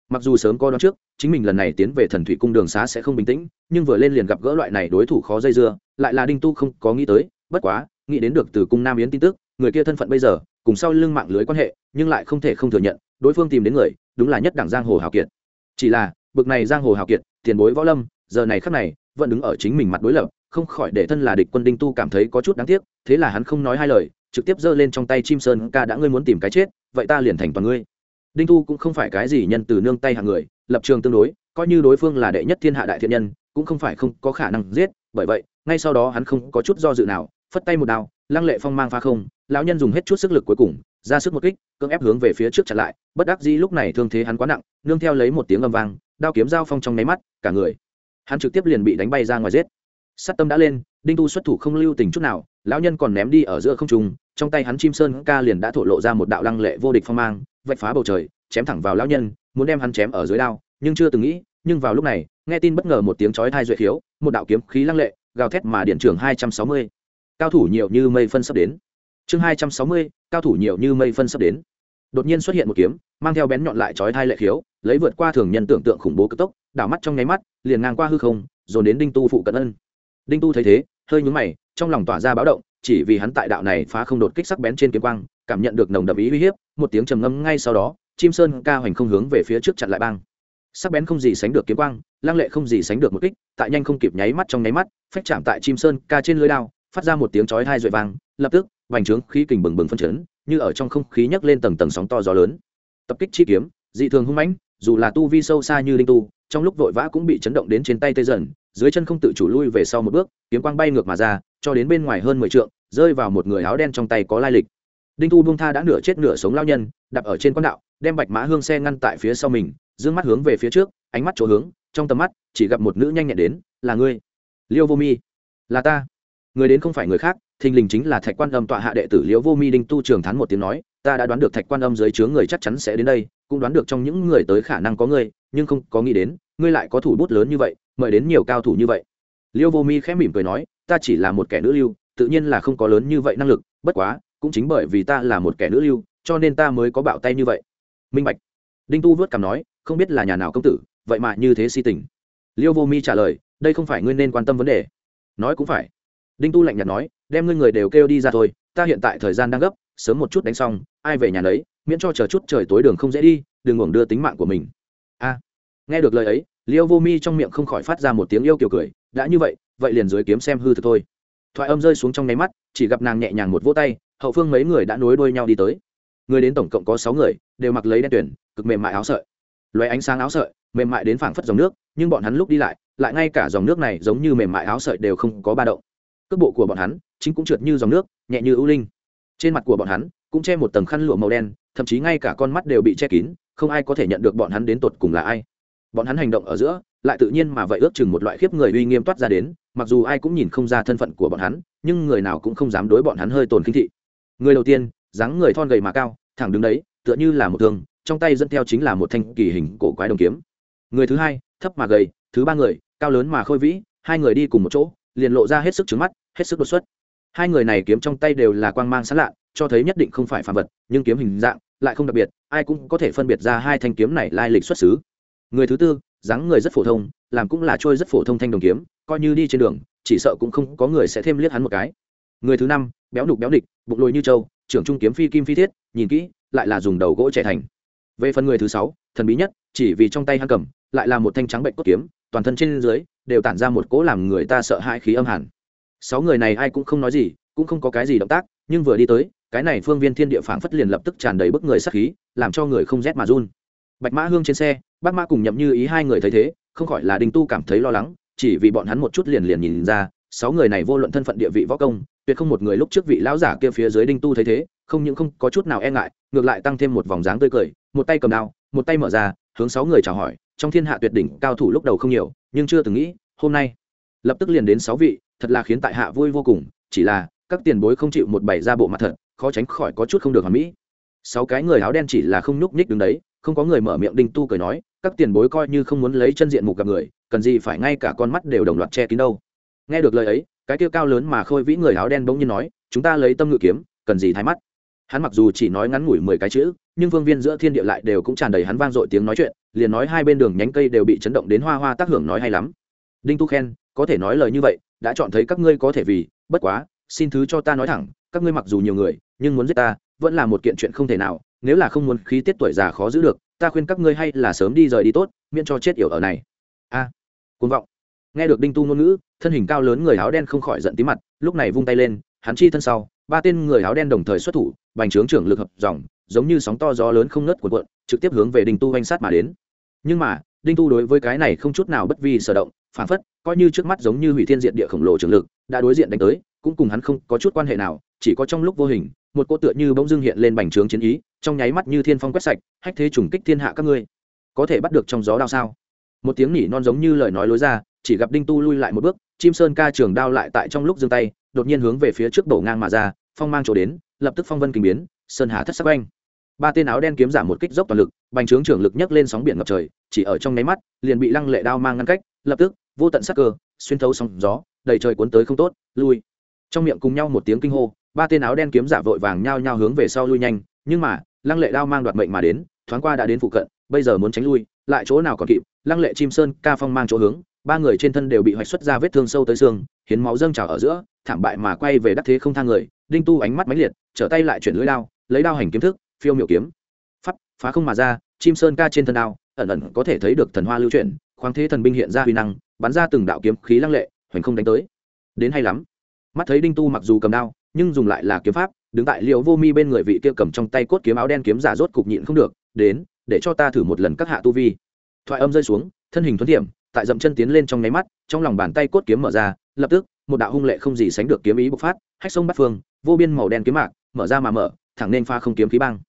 Speaker 1: Mặc dù sớm có đón trước, chính mình lần này tiến về thần thủy cung đường xá sẽ không bình tĩnh, nhưng vừa lên liền gặp gỡ loại này đối thủ khó dây dưa, lại là đinh tu không có nghĩ tới, bất quá nghĩ đến được từ cung nam yến tin tức, người kia thân phận bây giờ, cùng sau lưng mạng lưới quan hệ, nhưng lại không thể không thừa nhận, đối phương tìm đến người, đúng là nhất đảng giang hồ hào kiệt. Chỉ là, bực này giang hồ hào kiệt, tiền bối võ lâm, giờ này khắc này, vẫn đứng ở chính mình mặt đối lập, không khỏi để thân là địch quân đinh tu cảm thấy có chút đáng tiếc, thế là hắn không nói hai lời, trực tiếp giơ lên trong tay chim sơn, ca, đã ngươi muốn tìm cái chết, vậy ta liền thành toàn ngươi. Đinh tu cũng không phải cái gì nhân từ nương tay hàng người, lập trường tương đối, coi như đối phương là đệ nhất thiên hạ đại thiện nhân, cũng không phải không có khả năng giết, bởi vậy, ngay sau đó hắn không có chút do dự nào phất tay một đao, lăng lệ phong mang pha không, lão nhân dùng hết chút sức lực cuối cùng, ra sức một kích, cưỡng ép hướng về phía trước chặn lại, bất đắc dĩ lúc này thương thế hắn quá nặng, nương theo lấy một tiếng âm vang, đao kiếm dao phong trong nháy mắt, cả người hắn trực tiếp liền bị đánh bay ra ngoài giết. Sát tâm đã lên, đinh tu xuất thủ không lưu tình chút nào, lão nhân còn ném đi ở giữa không trung, trong tay hắn chim sơn ca liền đã thổ lộ ra một đạo lăng lệ vô địch phong mang, vạch phá bầu trời, chém thẳng vào lão nhân, muốn đem hắn chém ở dưới đao, nhưng chưa từng nghĩ, nhưng vào lúc này, nghe tin bất ngờ một tiếng chói thai duệ khiếu, một đạo kiếm khí lăng lệ, gào thét mà điện trường hai trăm sáu mươi cao thủ nhiều như mây phân sắp đến. Chương hai trăm sáu mươi, cao thủ nhiều như mây phân sắp đến. Đột nhiên xuất hiện một kiếm, mang theo bén nhọn lại chói thai lệ khiếu, lấy vượt qua thường nhân tưởng tượng khủng bố cực tốc, đảo mắt trong nháy mắt, liền ngang qua hư không rồi đến đinh tu phụ cận ân. Đinh tu thấy thế, hơi nhúng mày, trong lòng tỏa ra báo động, chỉ vì hắn tại đạo này phá không đột kích sắc bén trên kiếm quang, cảm nhận được nồng đậm ý uy hiếp, một tiếng trầm ngâm ngay sau đó, chim sơn ca hoành không hướng về phía trước chặn lại băng sắc bén không gì sánh được kiếm quang, lăng lệ không gì sánh được một kích, tại nhanh không kịp nháy mắt trong nháy mắt, phách chạm tại chim sơn ca trên lưới đao phát ra một tiếng chói hai rội vang, lập tức, vành trướng khí kình bừng bừng phân chấn, như ở trong không khí nhấc lên tầng tầng sóng to gió lớn. Tập kích chi kiếm, dị thường hung mãnh, dù là tu vi sâu xa như linh tu, trong lúc vội vã cũng bị chấn động đến trên tay tê dần, dưới chân không tự chủ lui về sau một bước, kiếm quang bay ngược mà ra, cho đến bên ngoài hơn mười trượng, rơi vào một người áo đen trong tay có lai lịch. Đinh tu buông tha đã nửa chết nửa sống lao nhân, đạp ở trên con đạo, đem bạch mã hương xe ngăn tại phía sau mình d mắt hướng về phía trước, ánh mắt chỗ hướng, trong tầm mắt, chỉ gặp một nữ nhanh nhẹn đến, là ngươi. Liêu vô mi. Là ta người đến không phải người khác, thình lình chính là thạch quan âm tọa hạ đệ tử liễu vô mi đinh tu trường thán một tiếng nói, ta đã đoán được thạch quan âm dưới chướng người chắc chắn sẽ đến đây, cũng đoán được trong những người tới khả năng có ngươi nhưng không có nghĩ đến, ngươi lại có thủ bút lớn như vậy, mời đến nhiều cao thủ như vậy. Liêu vô mi khẽ mỉm cười nói, ta chỉ là một kẻ nữ lưu, tự nhiên là không có lớn như vậy năng lực, bất quá, cũng chính bởi vì ta là một kẻ nữ lưu, cho nên ta mới có bạo tay như vậy. Minh bạch. Đinh tu vớt cằm nói, không biết là nhà nào công tử, vậy mà như thế si tình. Liêu vô mi trả lời, đây không phải ngươi nên quan tâm vấn đề. Nói cũng phải đinh tu lạnh nhạt nói, đem ngươi người đều kêu đi ra thôi, ta hiện tại thời gian đang gấp, sớm một chút đánh xong, ai về nhà lấy miễn cho chờ chút trời tối đường không dễ đi, đừng uổng đưa tính mạng của mình. A. Nghe được lời ấy, liêu vô mi trong miệng không khỏi phát ra một tiếng yêu kiểu cười, đã như vậy vậy liền dưới kiếm xem hư thực thôi. Thoại âm rơi xuống trong nháy mắt, chỉ gặp nàng nhẹ nhàng một vỗ tay, hậu phương mấy người đã nối đuôi nhau đi tới. Người đến tổng cộng có sáu người, đều mặc lấy đen tuyển cực mềm mại áo sợi. Loé ánh sáng áo sợi, mềm mại đến phảng phất dòng nước, nhưng bọn hắn lúc đi lại lại ngay cả dòng nước này giống như mềm mại áo sợi đều không có ba động cước bộ của bọn hắn, chính cũng trượt như dòng nước, nhẹ như ưu linh. Trên mặt của bọn hắn, cũng che một tầng khăn lụa màu đen, thậm chí ngay cả con mắt đều bị che kín, không ai có thể nhận được bọn hắn đến tột cùng là ai. Bọn hắn hành động ở giữa, lại tự nhiên mà vậy ước chừng một loại khiếp người uy nghiêm toát ra đến, mặc dù ai cũng nhìn không ra thân phận của bọn hắn, nhưng người nào cũng không dám đối bọn hắn hơi tồn khinh thị. Người đầu tiên, dáng người thon gầy mà cao, thẳng đứng đấy, tựa như là một thương, trong tay dẫn theo chính là một thanh kỳ hình cổ quái đồng kiếm. Người thứ hai, thấp mà gầy, thứ ba người, cao lớn mà khôi vĩ, hai người đi cùng một chỗ liền lộ ra hết sức trứng mắt, hết sức đột xuất. Hai người này kiếm trong tay đều là quang mang sáng lạ, cho thấy nhất định không phải phàm vật, nhưng kiếm hình dạng lại không đặc biệt, ai cũng có thể phân biệt ra hai thanh kiếm này lai lịch xuất xứ. Người thứ tư, dáng người rất phổ thông, làm cũng là trôi rất phổ thông thanh đồng kiếm, coi như đi trên đường, chỉ sợ cũng không có người sẽ thêm liếc hắn một cái. Người thứ năm, béo đục béo địch, bụng lồi như trâu, trưởng trung kiếm phi kim phi thiết, nhìn kỹ, lại là dùng đầu gỗ trẻ thành. Về phần người thứ sáu, thần bí nhất, chỉ vì trong tay hắn cầm, lại là một thanh trắng bệnh cốt kiếm toàn thân trên dưới đều tản ra một cỗ làm người ta sợ hãi khí âm hẳn sáu người này ai cũng không nói gì, cũng không có cái gì động tác, nhưng vừa đi tới, cái này phương viên thiên địa phảng phất liền lập tức tràn đầy bức người sắc khí, làm cho người không rét mà run. Bạch mã hương trên xe, bác mã cùng nhậm như ý hai người thấy thế, không khỏi là đinh tu cảm thấy lo lắng, chỉ vì bọn hắn một chút liền liền nhìn ra, sáu người này vô luận thân phận địa vị võ công, tuyệt không một người lúc trước vị lão giả kia phía dưới đinh tu thấy thế, không những không có chút nào e ngại, ngược lại tăng thêm một vòng dáng tươi cười, một tay cầm đao, một tay mở ra hướng sáu người chào hỏi, trong thiên hạ tuyệt đỉnh cao thủ lúc đầu không nhiều, nhưng chưa từng nghĩ, hôm nay, lập tức liền đến sáu vị, thật là khiến tại hạ vui vô cùng, chỉ là, các tiền bối không chịu một bày ra bộ mặt thật, khó tránh khỏi có chút không được hoàn mỹ. Sáu cái người áo đen chỉ là không nhúc nhích đứng đấy, không có người mở miệng đinh tu cười nói, các tiền bối coi như không muốn lấy chân diện mục gặp người, cần gì phải ngay cả con mắt đều đồng loạt che kín đâu. Nghe được lời ấy, cái kia cao lớn mà khôi vĩ người áo đen bỗng nhiên nói, chúng ta lấy tâm ngự kiếm, cần gì thái mắt? Hắn mặc dù chỉ nói ngắn ngủi mười cái chữ nhưng vương viên giữa thiên địa lại đều cũng tràn đầy hắn vang dội tiếng nói chuyện liền nói hai bên đường nhánh cây đều bị chấn động đến hoa hoa tác hưởng nói hay lắm. Đinh tu khen có thể nói lời như vậy đã chọn thấy các ngươi có thể vì bất quá xin thứ cho ta nói thẳng các ngươi mặc dù nhiều người nhưng muốn giết ta vẫn là một kiện chuyện không thể nào nếu là không muốn khí tiết tuổi già khó giữ được ta khuyên các ngươi hay là sớm đi rời đi tốt miễn cho chết yểu ở này. A à, côn vọng. Nghe được đinh tu ngôn ngữ thân hình cao lớn người áo đen không khỏi giận tí mặt lúc này vung tay lên hắn chi thân sau ba tên người áo đen đồng thời xuất thủ, bành trướng trưởng lực hợp dòng, giống như sóng to gió lớn không ngớt cuộn cuộn, trực tiếp hướng về đinh tu oanh sát mà đến. Nhưng mà, đinh tu đối với cái này không chút nào bất vi sở động phản phất, coi như trước mắt giống như hủy thiên diện địa khổng lồ trường lực, đã đối diện đánh tới, cũng cùng hắn không có chút quan hệ nào, chỉ có trong lúc vô hình, một cô tựa như bỗng dưng hiện lên bành trướng chiến ý, trong nháy mắt như thiên phong quét sạch, hách thế trùng kích thiên hạ các ngươi. Có thể bắt được trong gió đao sao? Một tiếng nỉ non giống như lời nói lối ra, chỉ gặp đinh tu lui lại một bước, chim sơn ca trường đao lại tại trong lúc giương tay đột nhiên hướng về phía trước đổ ngang mà ra, phong mang chỗ đến, lập tức phong vân kinh biến, sơn hà thất sắc oanh. Ba tên áo đen kiếm giảm một kích dốc toàn lực, bành trướng trưởng lực nhấc lên sóng biển ngập trời, chỉ ở trong nháy mắt, liền bị lăng lệ đao mang ngăn cách, lập tức, vô tận sắc cơ, xuyên thấu sóng gió, đầy trời cuốn tới không tốt, lui. Trong miệng cùng nhau một tiếng kinh hô, ba tên áo đen kiếm giả vội vàng nhao nhao hướng về sau lui nhanh, nhưng mà, lăng lệ đao mang đoạt mệnh mà đến, thoáng qua đã đến phụ cận, bây giờ muốn tránh lui, lại chỗ nào còn kịp, lăng lệ chim sơn ca phong mang chỗ hướng, ba người trên thân đều bị hoạch xuất ra vết thương sâu tới xương hiến máu dâng trào ở giữa, thảm bại mà quay về đắc thế không thang người, đinh tu ánh mắt máy liệt, trở tay lại chuyển lưỡi đao, lấy đao hành kiếm thức, phiêu miểu kiếm. Pháp phá không mà ra, chim sơn ca trên thân đao, ẩn ẩn có thể thấy được thần hoa lưu chuyển, khoáng thế thần binh hiện ra huy năng, bắn ra từng đạo kiếm khí lăng lệ, hoành không đánh tới. Đến hay lắm. Mắt thấy đinh tu mặc dù cầm đao, nhưng dùng lại là kiếm pháp, đứng tại liệu vô mi bên người vị kia cầm trong tay cốt kiếm áo đen kiếm giả rốt cục nhịn không được, đến, để cho ta thử một lần các hạ tu vi. Thoại âm rơi xuống, thân hình thuấn tiệm tại dậm chân tiến lên trong nháy mắt, trong lòng bàn tay cốt kiếm mở ra, lập tức, một đạo hung lệ không gì sánh được kiếm ý bộc phát, hách sông bắt phương, vô biên màu đen kiếm mạc, mở ra mà mở, thẳng nên pha không kiếm khí băng.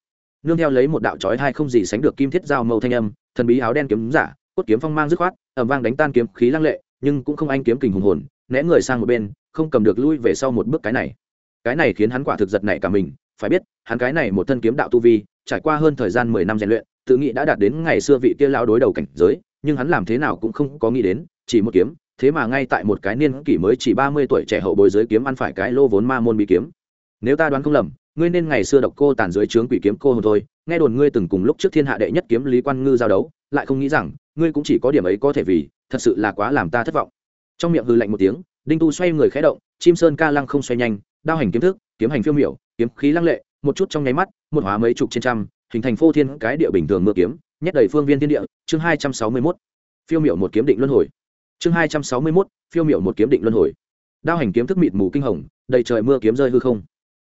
Speaker 1: Nương theo lấy một đạo chói hai không gì sánh được kim thiết dao màu thanh âm, thần bí áo đen kiếm giả, cốt kiếm phong mang dứt khoát ẩm vang đánh tan kiếm khí lăng lệ, nhưng cũng không anh kiếm kình hùng hồn, né người sang một bên, không cầm được lui về sau một bước cái này. Cái này khiến hắn quả thực giật nảy cả mình, phải biết, hắn cái này một thân kiếm đạo tu vi, trải qua hơn thời gian mười năm rèn luyện, tự nghĩ đã đạt đến ngày xưa vị kia lão đối đầu cảnh giới nhưng hắn làm thế nào cũng không có nghĩ đến, chỉ một kiếm, thế mà ngay tại một cái niên kỷ mới chỉ ba mươi tuổi trẻ hậu bồi dưới kiếm ăn phải cái lô vốn ma môn bị kiếm. Nếu ta đoán không lầm, ngươi nên ngày xưa độc cô tàn dưới trướng quỷ kiếm cô hồn thôi, nghe đồn ngươi từng cùng lúc trước thiên hạ đệ nhất kiếm lý quan ngư giao đấu, lại không nghĩ rằng, ngươi cũng chỉ có điểm ấy có thể vì, thật sự là quá làm ta thất vọng. Trong miệng hư lạnh một tiếng, đinh tu xoay người khẽ động, chim sơn ca lăng không xoay nhanh, đao hành kiếm thức, kiếm hành phiêu miểu, kiếm khí lăng lệ, một chút trong nháy mắt, một hóa mấy chục trên trăm, hình thành phô thiên cái địa bình thường mưa kiếm nhét đầy phương viên thiên địa, chương hai trăm sáu mươi mốt. Phiêu miểu một kiếm định luân hồi. Chương hai trăm sáu mươi mốt, phiêu miểu một kiếm định luân hồi. Đao hành kiếm thức mịt mù kinh hồng, đầy trời mưa kiếm rơi hư không.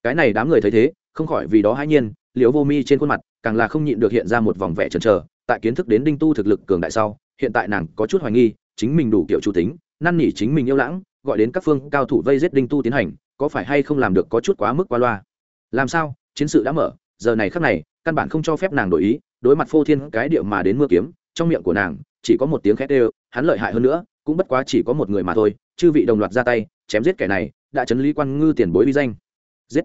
Speaker 1: Cái này đám người thấy thế, không khỏi vì đó hãi nhiên, liễu vô mi trên khuôn mặt, càng là không nhịn được hiện ra một vòng vẻ chần trờ tại kiến thức đến đinh tu thực lực cường đại sau, hiện tại nàng có chút hoài nghi, chính mình đủ kiểu chủ tính, năn nỉ chính mình yêu lãng, gọi đến các phương cao thủ vây giết đinh tu tiến hành, có phải hay không làm được có chút quá mức qua loa. Làm sao? Chiến sự đã mở, giờ này khắc này, căn bản không cho phép nàng đổi ý đối mặt phô thiên cái điệu mà đến mưa kiếm, trong miệng của nàng, chỉ có một tiếng khét đều, hắn lợi hại hơn nữa, cũng bất quá chỉ có một người mà thôi, chư vị đồng loạt ra tay, chém giết kẻ này, đã chấn lý quan ngư tiền bối vi danh. Giết!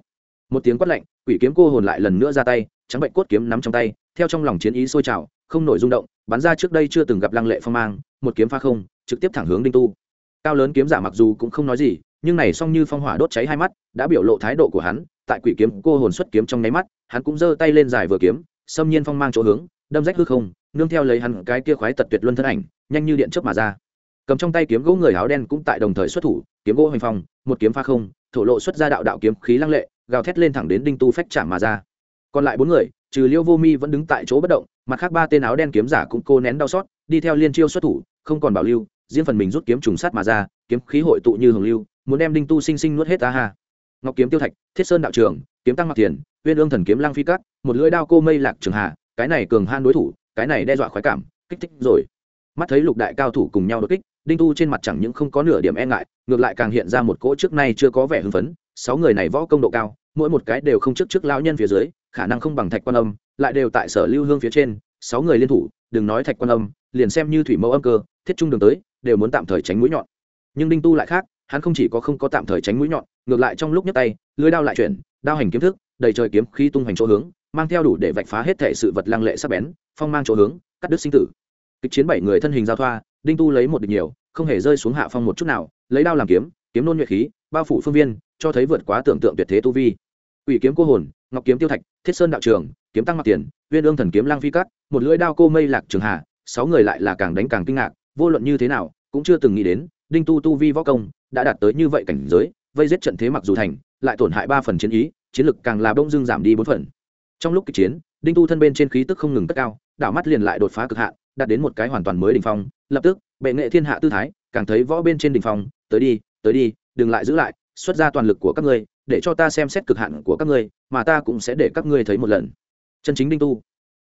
Speaker 1: Một tiếng quát lạnh, quỷ kiếm cô hồn lại lần nữa ra tay, trắng bệnh cốt kiếm nắm trong tay, theo trong lòng chiến ý sôi trào, không nổi rung động, bắn ra trước đây chưa từng gặp lăng lệ phong mang, một kiếm pha không, trực tiếp thẳng hướng đinh tu. Cao lớn kiếm giả mặc dù cũng không nói gì, nhưng này song như phong hỏa đốt cháy hai mắt, đã biểu lộ thái độ của hắn, tại quỷ kiếm cô hồn xuất kiếm trong nháy mắt, hắn cũng giơ tay lên dài vừa kiếm xâm nhiên phong mang chỗ hướng, đâm rách hư không, nương theo lấy hắn cái kia khoái tật tuyệt luân thân ảnh, nhanh như điện chớp mà ra. Cầm trong tay kiếm gỗ người áo đen cũng tại đồng thời xuất thủ, kiếm gỗ hoành phong, một kiếm pha không, thổ lộ xuất ra đạo đạo kiếm khí lăng lệ, gào thét lên thẳng đến đinh tu phách chạm mà ra. Còn lại bốn người, trừ liêu vô mi vẫn đứng tại chỗ bất động, mặt khác ba tên áo đen kiếm giả cũng cô nén đau xót, đi theo liên chiêu xuất thủ, không còn bảo lưu, riêng phần mình rút kiếm trùng sát mà ra, kiếm khí hội tụ như hồng lưu, muốn đem đinh tu sinh sinh nuốt hết ta ha. Ngọc kiếm tiêu thạch, thiết sơn đạo trường kiếm tăng mặc tiền uyên ương thần kiếm lang phi cát, một lưỡi đao cô mây lạc trường hạ cái này cường han đối thủ, cái này đe dọa khoái cảm, kích thích rồi. Mắt thấy lục đại cao thủ cùng nhau đột kích, đinh tu trên mặt chẳng những không có nửa điểm e ngại, ngược lại càng hiện ra một cỗ trước nay chưa có vẻ hưng phấn, sáu người này võ công độ cao, mỗi một cái đều không trước trước lao nhân phía dưới, khả năng không bằng thạch quan âm, lại đều tại sở lưu hương phía trên, sáu người liên thủ, đừng nói thạch quan âm, liền xem như thủy mẫu âm cơ, thiết trung đường tới, đều muốn tạm thời tránh mũi nhọn. Nhưng đinh tu lại khác, hắn không chỉ có không có tạm thời tránh mũi nhọn, ngược lại trong lúc nhấc tay lưới đao lại chuyển đao hành kiếm thức, đầy trời kiếm khí tung hành chỗ hướng, mang theo đủ để vạch phá hết thể sự vật lăng lệ sắc bén, phong mang chỗ hướng, cắt đứt sinh tử. Kịch chiến bảy người thân hình giao thoa, đinh tu lấy một địch nhiều, không hề rơi xuống hạ phong một chút nào, lấy đao làm kiếm kiếm nôn nhuệ khí, bao phủ phương viên, cho thấy vượt quá tưởng tượng tuyệt thế tu vi. Ủy kiếm cô hồn, ngọc kiếm tiêu thạch, thiết sơn đạo trường, kiếm tăng mặc tiền, viên ương thần kiếm lang phi cắt một lưỡi đao cô mây lạc trường hạ, sáu người lại là càng đánh càng kinh ngạc, vô luận như thế nào, cũng chưa từng nghĩ đến, đinh tu tu vi võ công, đã đạt tới như vậy cảnh giới, vây giết trận thế mặc dù thành lại tổn hại ba phần chiến ý, chiến lực càng là bông dưng giảm đi bốn phần. Trong lúc kịch chiến, đinh tu thân bên trên khí tức không ngừng tất cao, đảo mắt liền lại đột phá cực hạn, đạt đến một cái hoàn toàn mới đỉnh phong. Lập tức, bệ nghệ thiên hạ tư thái, càng thấy võ bên trên đỉnh phong, tới đi tới đi, đừng lại giữ lại, xuất ra toàn lực của các ngươi, để cho ta xem xét cực hạn của các ngươi, mà ta cũng sẽ để các ngươi thấy một lần. Chân chính đinh tu.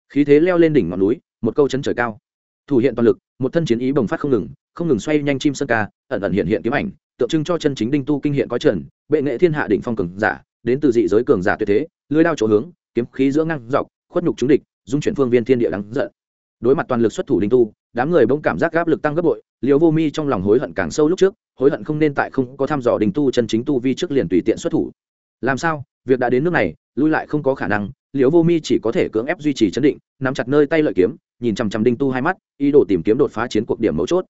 Speaker 1: Khí thế leo lên đỉnh ngọn núi, một câu chân trời cao. Thủ hiện toàn lực, một thân chiến ý bồng phát không ngừng không ngừng xoay nhanh chim sơn ca, ẩn ẩn hiện hiện kiếm ảnh tượng trưng cho chân chính đinh tu kinh hiện có trần, bệ nghệ thiên hạ đỉnh phong cường giả, đến từ dị giới cường giả tuyệt thế, lưới đao chỗ hướng, kiếm khí giữa ngang dọc, khuất nhục chúng địch, dung chuyển phương viên thiên địa đáng giận. Đối mặt toàn lực xuất thủ đinh tu, đám người bỗng cảm giác áp lực tăng gấp bội liều vô mi trong lòng hối hận càng sâu lúc trước, hối hận không nên tại không có thăm dò đinh tu chân chính tu vi trước liền tùy tiện xuất thủ. Làm sao? Việc đã đến nước này, lui lại không có khả năng liều vô mi chỉ có thể cưỡng ép duy trì chấn định, nắm chặt nơi tay lợi kiếm, nhìn chằm chằm đinh tu hai mắt, ý đồ tìm kiếm đột phá chiến cuộc điểm mấu chốt.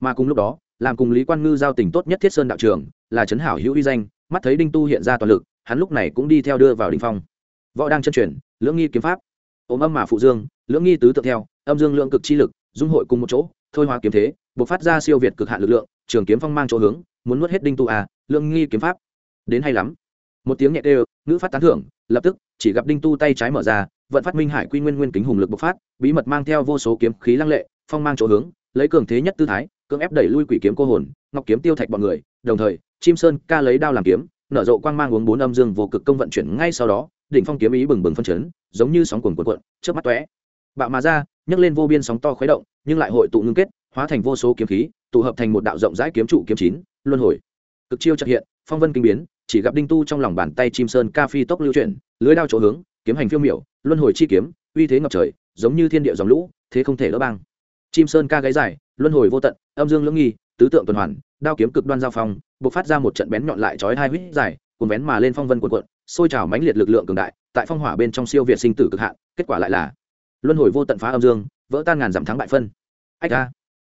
Speaker 1: Mà cùng lúc đó làm cùng lý quan ngư giao tình tốt nhất thiết sơn đạo trường là trấn hảo hữu uy danh, mắt thấy đinh tu hiện ra toàn lực, hắn lúc này cũng đi theo đưa vào đình phong. Võ đang chân truyền lưỡng nghi kiếm pháp. Ôm âm mà phụ dương, lưỡng nghi tứ tự theo, âm dương lượng cực chi lực, dung hội cùng một chỗ, thôi hóa kiếm thế buộc phát ra siêu việt cực hạn lực lượng, trường kiếm phong mang chỗ hướng, muốn nuốt hết đinh tu à lưỡng nghi kiếm pháp. Đến hay lắm. Một tiếng nhẹ đều, ngữ phát tán thưởng, lập tức, chỉ gặp đinh tu tay trái mở ra, vận phát minh hải quy nguyên nguyên kính hùng lực bộc phát, bí mật mang theo vô số kiếm khí lăng lệ, phong mang chỗ hướng, lấy cường thế nhất tư thái cưỡng ép đẩy lui quỷ kiếm cô hồn, ngọc kiếm tiêu thạch bọn người, đồng thời, chim sơn ca lấy đao làm kiếm, nở rộ quang mang uống bốn âm dương vô cực công vận chuyển ngay sau đó, đỉnh phong kiếm ý bừng bừng phân chấn, giống như sóng cuồn cuộn cuộn trước mắt tóe. Bạo mà ra, nhấc lên vô biên sóng to khuấy động, nhưng lại hội tụ ngưng kết, hóa thành vô số kiếm khí, tụ hợp thành một đạo rộng rãi kiếm trụ kiếm chín, luân hồi. Cực chiêu trật hiện, phong vân kinh biến, chỉ gặp đinh tu trong lòng bàn tay chim sơn ca phi tốc lưu chuyển, lưới đao chỗ hướng, kiếm hành phiêu miểu, luân hồi chi kiếm, uy thế ngập trời, giống như thiên địa dòng lũ, thế không thể đỡ băng. Chim sơn ca gáy dài luân hồi vô tận, âm dương lưỡng nghi, tứ tượng tuần hoàn, đao kiếm cực đoan giao phong, bộc phát ra một trận bén nhọn lại chói hai huýt dài cùng bén mà lên phong vân cuộn cuộn, sôi trào mãnh liệt lực lượng cường đại, tại phong hỏa bên trong siêu việt sinh tử cực hạn, kết quả lại là luân hồi vô tận phá âm dương, vỡ tan ngàn dặm thắng bại phân. Ách a.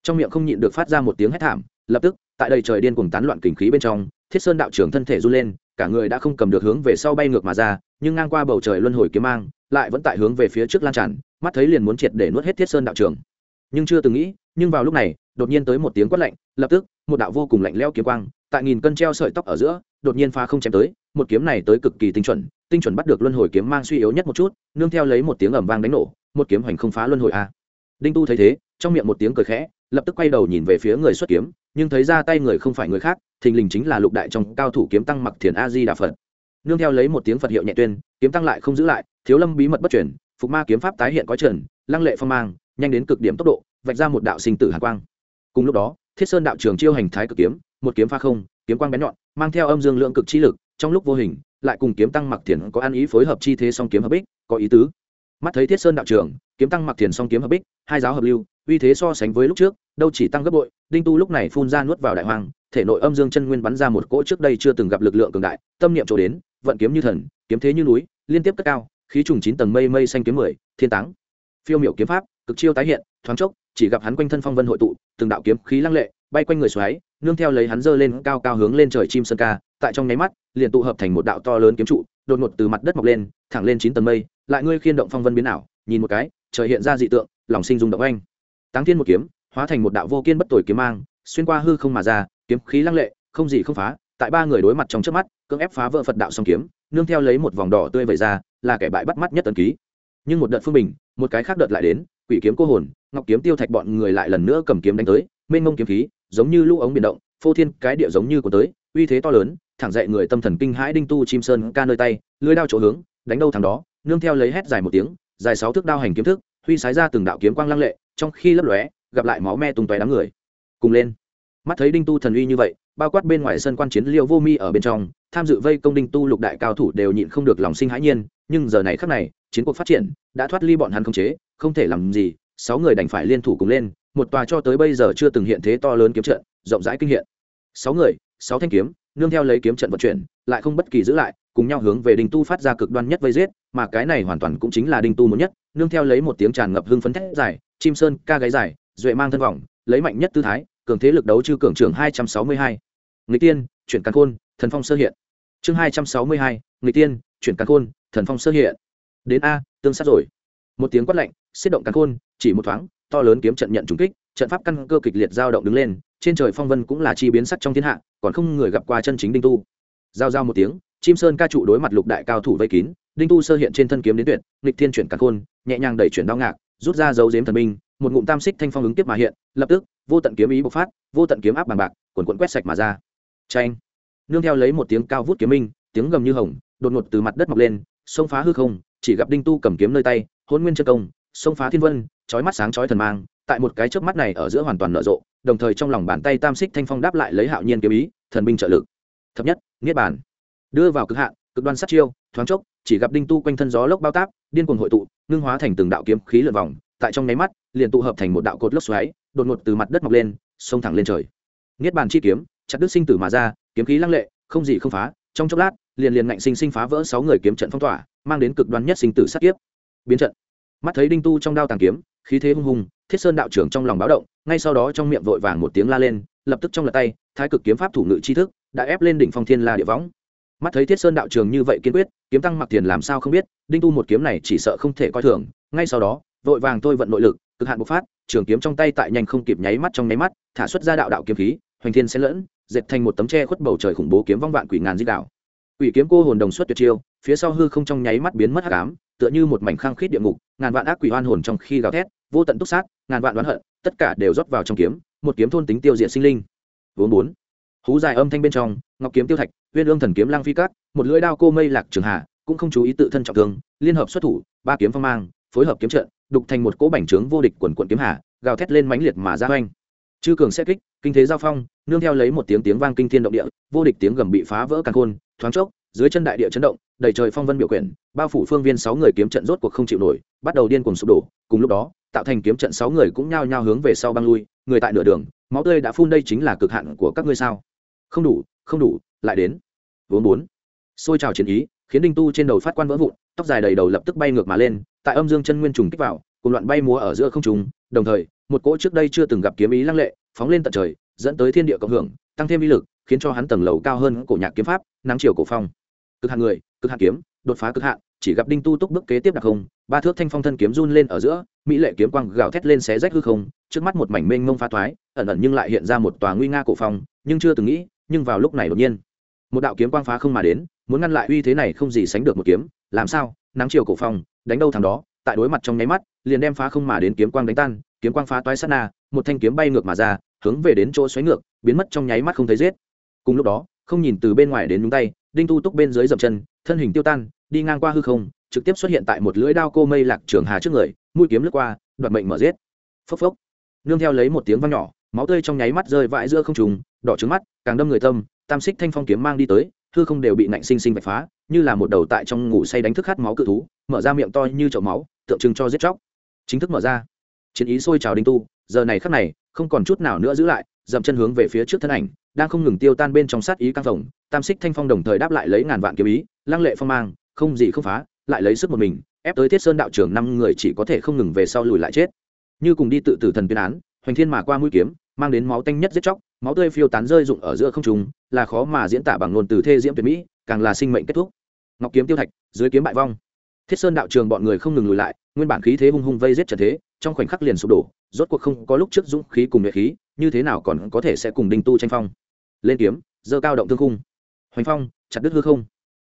Speaker 1: Trong miệng không nhịn được phát ra một tiếng hét thảm, lập tức, tại đây trời điên cùng tán loạn kình khí bên trong, thiết sơn đạo trưởng thân thể run lên, cả người đã không cầm được hướng về sau bay ngược mà ra, nhưng ngang qua bầu trời luân hồi kiếm mang, lại vẫn tại hướng về phía trước lan tràn, mắt thấy liền muốn triệt để nuốt hết thiết sơn đạo trưởng nhưng chưa từng nghĩ, nhưng vào lúc này, đột nhiên tới một tiếng quát lạnh, lập tức, một đạo vô cùng lạnh leo kiếm quang, tại nghìn cân treo sợi tóc ở giữa, đột nhiên phá không chém tới, một kiếm này tới cực kỳ tinh chuẩn tinh chuẩn bắt được luân hồi kiếm mang suy yếu nhất một chút, nương theo lấy một tiếng ầm vang đánh nổ, một kiếm hoành không phá luân hồi a. Đinh tu thấy thế, trong miệng một tiếng cười khẽ, lập tức quay đầu nhìn về phía người xuất kiếm, nhưng thấy ra tay người không phải người khác, thình lình chính là lục đại trong cao thủ kiếm tăng mặc thiền a di đà phật. Nương theo lấy một tiếng phật hiệu nhẹ tuyên, kiếm tăng lại không giữ lại, thiếu lâm bí mật bất chuyển phục ma kiếm pháp tái hiện có trần, lăng lệ phong mang nhanh đến cực điểm tốc độ vạch ra một đạo sinh tử hàn quang. Cùng lúc đó thiết sơn đạo trường chiêu hành thái cực kiếm một kiếm pha không kiếm quang bén nhọn mang theo âm dương lượng cực chi lực trong lúc vô hình lại cùng kiếm tăng mặc thiền có ăn ý phối hợp chi thế song kiếm hợp bích có ý tứ. Mắt thấy thiết sơn đạo trường kiếm tăng mặc thiền song kiếm hợp bích hai giáo hợp lưu uy thế so sánh với lúc trước đâu chỉ tăng gấp bội đinh tu lúc này phun ra nuốt vào đại hoàng, thể nội âm dương chân nguyên bắn ra một cỗ trước đây chưa từng gặp lực lượng cường đại tâm niệm chỗ đến vận kiếm như thần kiếm thế như núi liên tiếp cất cao khí trùng chín tầng mây mây xanh kiếm mười thiên táng. Phiêu miểu kiếm pháp cực chiêu tái hiện, thoáng chốc, chỉ gặp hắn quanh thân phong vân hội tụ, từng đạo kiếm khí lăng lệ, bay quanh người xoáy, nương theo lấy hắn dơ lên cao cao hướng lên trời chim sơn ca, tại trong nháy mắt, liền tụ hợp thành một đạo to lớn kiếm trụ, đột ngột từ mặt đất mọc lên, thẳng lên chín tầng mây, lại ngươi khiên động phong vân biến ảo, nhìn một cái, trời hiện ra dị tượng, lòng sinh rung động anh táng thiên một kiếm, hóa thành một đạo vô kiên bất tồi kiếm mang, xuyên qua hư không mà ra, kiếm khí lăng lệ, không gì không phá, tại ba người đối mặt trong trước mắt, cưỡng ép phá vỡ phật đạo song kiếm, nương theo lấy một vòng đỏ tươi vẩy ra, là kẻ bại bắt mắt nhất tần ký. Nhưng một đợt phương bình, một cái khác đợt lại đến quỷ kiếm cô hồn, ngọc kiếm tiêu thạch bọn người lại lần nữa cầm kiếm đánh tới, mênh mông kiếm khí, giống như lũ ống biển động, phô thiên cái địa giống như của tới, uy thế to lớn, thẳng dậy người tâm thần kinh hãi đinh tu chim sơn ca nơi tay, lưới đao chỗ hướng, đánh đâu thằng đó, nương theo lấy hét dài một tiếng, dài sáu thước đao hành kiếm thức, huy sái ra từng đạo kiếm quang lăng lệ, trong khi lấp lóe, gặp lại máu me tung tóe đám người. Cùng lên. Mắt thấy đinh tu thần uy như vậy, bao quát bên ngoài sân quan chiến liêu vô mi ở bên trong, tham dự vây công đinh tu lục đại cao thủ đều nhịn không được lòng sinh hãi nhiên, nhưng giờ này khắc này chiến cuộc phát triển, đã thoát ly bọn hắn không chế, không thể làm gì, sáu người đành phải liên thủ cùng lên, một tòa cho tới bây giờ chưa từng hiện thế to lớn kiếm trận, rộng rãi kinh hiện. Sáu người, sáu thanh kiếm, nương theo lấy kiếm trận vận chuyển, lại không bất kỳ giữ lại, cùng nhau hướng về đinh tu phát ra cực đoan nhất vây giết, mà cái này hoàn toàn cũng chính là đinh tu muốn nhất, nương theo lấy một tiếng tràn ngập hưng phấn thét dài, chim sơn, ca gáy dài, duệ mang thân vọng, lấy mạnh nhất tư thái, cường thế lực đấu chư cường trưởng hai trăm sáu mươi hai. Người tiên, chuyển càn khôn, thần phong sơ hiện. Chương hai trăm sáu mươi hai người tiên, chuyển càn khôn, thần phong sơ hiện đến a, tương sát rồi. Một tiếng quát lạnh xếp động càn khôn, chỉ một thoáng, to lớn kiếm trận nhận trúng kích, trận pháp căn cơ kịch liệt dao động đứng lên, trên trời phong vân cũng là chi biến sắc trong thiên hạ, còn không người gặp qua chân chính đinh tu. Giao giao một tiếng, chim sơn ca trụ đối mặt lục đại cao thủ vây kín, đinh tu sơ hiện trên thân kiếm đến tuyệt, nghịch thiên chuyển càn khôn, nhẹ nhàng đẩy chuyển đao ngạc, rút ra dấu dếm thần minh, một ngụm tam xích thanh phong ứng tiếp mà hiện, lập tức, vô tận kiếm ý bộc phát, vô tận kiếm áp bằng bạc quần quận quét sạch mà ra. Tranh nương theo lấy một tiếng cao vút kiếm minh, tiếng gầm như hồng, đột ngột từ mặt đất mọc lên, xông phá hư không chỉ gặp đinh tu cầm kiếm nơi tay hôn nguyên chân công, xông phá thiên vân, chói mắt sáng chói thần mang, tại một cái chớp mắt này ở giữa hoàn toàn nở rộ, đồng thời trong lòng bàn tay tam xích thanh phong đáp lại lấy hạo nhiên kiếm ý, thần binh trợ lực. Thập nhất, niết bàn. Đưa vào cực hạn, cực đoan sát chiêu, thoáng chốc, chỉ gặp đinh tu quanh thân gió lốc bao táp, điên cuồng hội tụ, ngưng hóa thành từng đạo kiếm khí lượn vòng, tại trong nháy mắt, liền tụ hợp thành một đạo cột lốc xoáy, đột ngột từ mặt đất mọc lên, xông thẳng lên trời. Niết bàn chi kiếm, chặt đứt sinh tử mà ra, kiếm khí lăng lệ, không gì không phá, trong chốc lát, liền liền ngạnh sinh sinh phá vỡ sáu người kiếm trận phong tỏa mang đến cực đoan nhất sinh tử sát kiếp. Biến trận. Mắt thấy đinh tu trong đao tàng kiếm, khí thế hung hùng, thiết sơn đạo trưởng trong lòng báo động, ngay sau đó trong miệng vội vàng một tiếng la lên, lập tức trong lật tay, thái cực kiếm pháp thủ ngự chi thức, đã ép lên đỉnh phong thiên la địa võng. Mắt thấy thiết sơn đạo trường như vậy kiên quyết, kiếm tăng mặc tiền làm sao không biết, đinh tu một kiếm này chỉ sợ không thể coi thường, ngay sau đó, vội vàng tôi vận nội lực, cực hạn bộc phát, trường kiếm trong tay tại nhanh không kịp nháy mắt trong nháy mắt, thả xuất ra đạo đạo kiếm khí, hoành thiên xen lẫn, dệt thành một tấm tre khuất bầu trời khủng bố kiếm vong vạn quỷ ngàn di đạo quỷ kiếm cô hồn đồng xuất tuyệt chiêu, phía sau hư không trong nháy mắt biến mất hắc ám, tựa như một mảnh khang khít địa ngục, ngàn vạn ác quỷ oan hồn trong khi gào thét, vô tận túc sát, ngàn vạn đoán hận, tất cả đều rót vào trong kiếm, một kiếm thôn tính tiêu diệt sinh linh vốn bốn hú dài âm thanh bên trong, ngọc kiếm tiêu thạch uyên ương thần kiếm lang phi cát một lưỡi đao cô mây lạc trường hạ, cũng không chú ý tự thân trọng thương, liên hợp xuất thủ, ba kiếm phong mang, phối hợp kiếm trận, đục thành một cỗ bảnh trướng vô địch quần quần kiếm hạ, gào thét lên mãnh liệt mà ra hoành chư cường xét kích, kinh thế giao phong, nương theo lấy một tiếng tiếng vang kinh thiên động địa, vô địch tiếng gầm bị phá vỡ càng khôn, thoáng chốc, dưới chân đại địa chấn động, đầy trời phong vân biểu quyển, bao phủ phương viên sáu người kiếm trận rốt cuộc không chịu nổi, bắt đầu điên cuồng sụp đổ, cùng lúc đó, tạo thành kiếm trận sáu người cũng nhao nhao hướng về sau băng lui, người tại nửa đường, máu tươi đã phun đây chính là cực hạn của các ngươi sao? Không đủ không đủ, lại đến. Vốn bốn xôi trào chiến ý, khiến đinh tu trên đầu phát quan vỡ vụn, tóc dài đầy đầu lập tức bay ngược mà lên, tại âm dương chân nguyên trùng kích vào, cùng loạn bay múa ở giữa không trùng đồng thời một cỗ trước đây chưa từng gặp kiếm ý lăng lệ, phóng lên tận trời, dẫn tới thiên địa cộng hưởng, tăng thêm uy lực, khiến cho hắn tầng lầu cao hơn cổ nhạc kiếm pháp, nắng chiều cổ phong. Cực hạn người, cực hạn kiếm, đột phá cực hạn, chỉ gặp đinh tu túc bước kế tiếp đặc không ba thước thanh phong thân kiếm run lên ở giữa, mỹ lệ kiếm quang gào thét lên xé rách hư không, trước mắt một mảnh mênh mông pha thoái, ẩn ẩn nhưng lại hiện ra một tòa nguy nga cổ phong, nhưng chưa từng nghĩ, nhưng vào lúc này đột nhiên, một đạo kiếm quang phá không mà đến, muốn ngăn lại uy thế này không gì sánh được một kiếm, làm sao? Nắng chiều cổ phong, đánh đâu thằng đó, tại đối mặt trong nháy mắt, liền đem phá không mà đến kiếm quang đánh tan kiếm quang phá toái sát na, một thanh kiếm bay ngược mà ra, hướng về đến chỗ xoáy ngược, biến mất trong nháy mắt không thấy giết. Cùng lúc đó, không nhìn từ bên ngoài đến nhúng tay, đinh tu túc bên dưới dậm chân, thân hình tiêu tan, đi ngang qua hư không, trực tiếp xuất hiện tại một lưỡi đao cô mây lạc trường hà trước người, mũi kiếm lướt qua, đoạt mệnh mở giết. Phốc phốc. Nương theo lấy một tiếng vang nhỏ, máu tươi trong nháy mắt rơi vãi giữa không trùng đỏ trứng mắt, càng đâm người tâm, tam xích thanh phong kiếm mang đi tới, hư không đều bị nạnh sinh sinh vạch phá, như là một đầu tại trong ngủ say đánh thức khát máu cự thú, mở ra miệng to như chậu máu, tượng trưng cho giết chóc. Chính thức mở ra chiến ý sôi trào đinh tu, giờ này khắc này, không còn chút nào nữa giữ lại, dậm chân hướng về phía trước thân ảnh, đang không ngừng tiêu tan bên trong sát ý căng phồng, tam xích thanh phong đồng thời đáp lại lấy ngàn vạn kiếm ý, lăng lệ phong mang, không gì không phá, lại lấy sức một mình, ép tới thiết sơn đạo trưởng năm người chỉ có thể không ngừng về sau lùi lại chết. Như cùng đi tự tử thần tuyên án, hoành thiên mà qua mũi kiếm, mang đến máu tanh nhất giết chóc, máu tươi phiêu tán rơi rụng ở giữa không trung, là khó mà diễn tả bằng ngôn từ thê diễm tuyệt mỹ, càng là sinh mệnh kết thúc. Ngọc kiếm tiêu thạch, dưới kiếm bại vong. Thiết sơn đạo trường bọn người không ngừng lùi lại nguyên bản khí thế hung hung vây giết trần thế, trong khoảnh khắc liền sụp đổ, rốt cuộc không có lúc trước dũng khí cùng nhuệ khí, như thế nào còn có thể sẽ cùng đinh tu tranh phong? Lên kiếm dơ cao động thương khung. Hoành phong, chặt đứt hư không.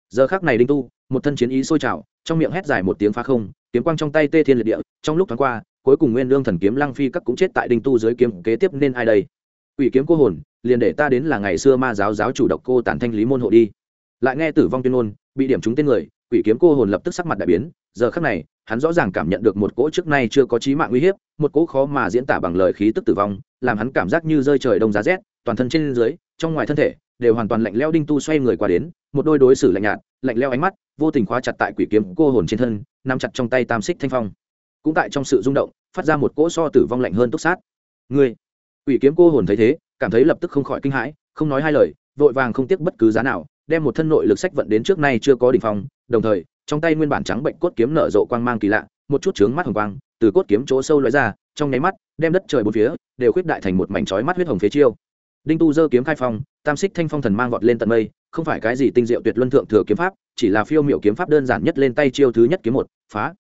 Speaker 1: Giờ khác này đinh tu, một thân chiến ý sôi trào, trong miệng hét dài một tiếng phá không, kiếm quang trong tay tê thiên liệt địa, trong lúc thoáng qua, cuối cùng nguyên lương thần kiếm lăng phi các cũng chết tại đinh tu dưới kiếm, kế tiếp nên ai đây? Ủy kiếm cô hồn, liền để ta đến là ngày xưa ma giáo giáo chủ độc cô tản thanh lý môn hộ đi. Lại nghe tử vong tuyên ngôn, bị điểm trúng tên người, quỷ kiếm cô hồn lập tức sắc mặt đại biến, giờ khắc này hắn rõ ràng cảm nhận được một cỗ trước nay chưa có trí mạng uy hiếp, một cỗ khó mà diễn tả bằng lời khí tức tử vong, làm hắn cảm giác như rơi trời đông giá rét, toàn thân trên dưới, trong ngoài thân thể, đều hoàn toàn lạnh leo đinh tu xoay người qua đến, một đôi đối xử lạnh nhạt, lạnh leo ánh mắt, vô tình khóa chặt tại quỷ kiếm cô hồn trên thân, nắm chặt trong tay tam xích thanh phong. Cũng tại trong sự rung động, phát ra một cỗ so tử vong lạnh hơn túc sát. Người quỷ kiếm cô hồn thấy thế, cảm thấy lập tức không khỏi kinh hãi, không nói hai lời, vội vàng không tiếc bất cứ giá nào, đem một thân nội lực sách vận đến trước nay chưa có đỉnh phong, đồng thời trong tay nguyên bản trắng bệnh cốt kiếm nở rộ quang mang kỳ lạ, một chút trướng mắt hồng quang, từ cốt kiếm chỗ sâu lóe ra, trong nháy mắt, đem đất trời bốn phía, đều khuyết đại thành một mảnh chói mắt huyết hồng phế chiêu. Đinh tu giơ kiếm khai phong, tam xích thanh phong thần mang vọt lên tận mây, không phải cái gì tinh diệu tuyệt luân thượng thừa kiếm pháp, chỉ là phiêu miệu kiếm pháp đơn giản nhất lên tay chiêu thứ nhất kiếm một, phá.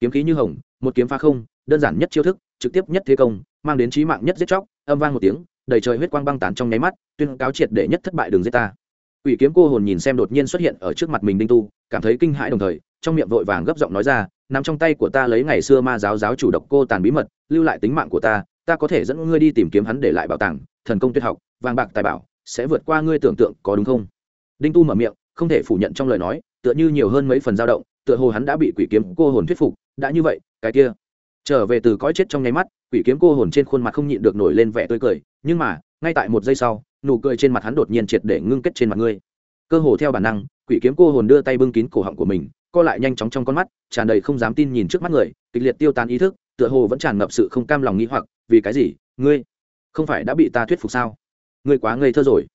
Speaker 1: Kiếm khí như hồng, một kiếm phá không, đơn giản nhất chiêu thức, trực tiếp nhất thế công, mang đến trí mạng nhất giết chóc, âm vang một tiếng, đầy trời huyết quang băng tán trong nháy mắt, tuyên cáo triệt để nhất thất bại đường giết ta. Quỷ kiếm cô hồn nhìn xem đột nhiên xuất hiện ở trước mặt mình Đinh Tu, cảm thấy kinh hãi đồng thời, trong miệng vội vàng gấp giọng nói ra, nắm trong tay của ta lấy ngày xưa ma giáo giáo chủ độc cô tàn bí mật, lưu lại tính mạng của ta, ta có thể dẫn ngươi đi tìm kiếm hắn để lại bảo tàng, thần công tuyệt học, vàng bạc tài bảo, sẽ vượt qua ngươi tưởng tượng, có đúng không? Đinh Tu mở miệng, không thể phủ nhận trong lời nói, tựa như nhiều hơn mấy phần dao động, tựa hồ hắn đã bị quỷ kiếm cô hồn thuyết phục, đã như vậy, cái kia, trở về từ cõi chết trong nháy mắt, quỷ kiếm cô hồn trên khuôn mặt không nhịn được nổi lên vẻ tươi cười, nhưng mà, ngay tại một giây sau, nụ cười trên mặt hắn đột nhiên triệt để ngưng kết trên mặt ngươi. Cơ hồ theo bản năng, quỷ kiếm cô hồn đưa tay bưng kín cổ họng của mình, co lại nhanh chóng trong con mắt, tràn đầy không dám tin nhìn trước mắt người, kịch liệt tiêu tán ý thức, tựa hồ vẫn tràn ngập sự không cam lòng nghĩ hoặc, vì cái gì? Ngươi không phải đã bị ta thuyết phục sao? Ngươi quá ngây thơ rồi.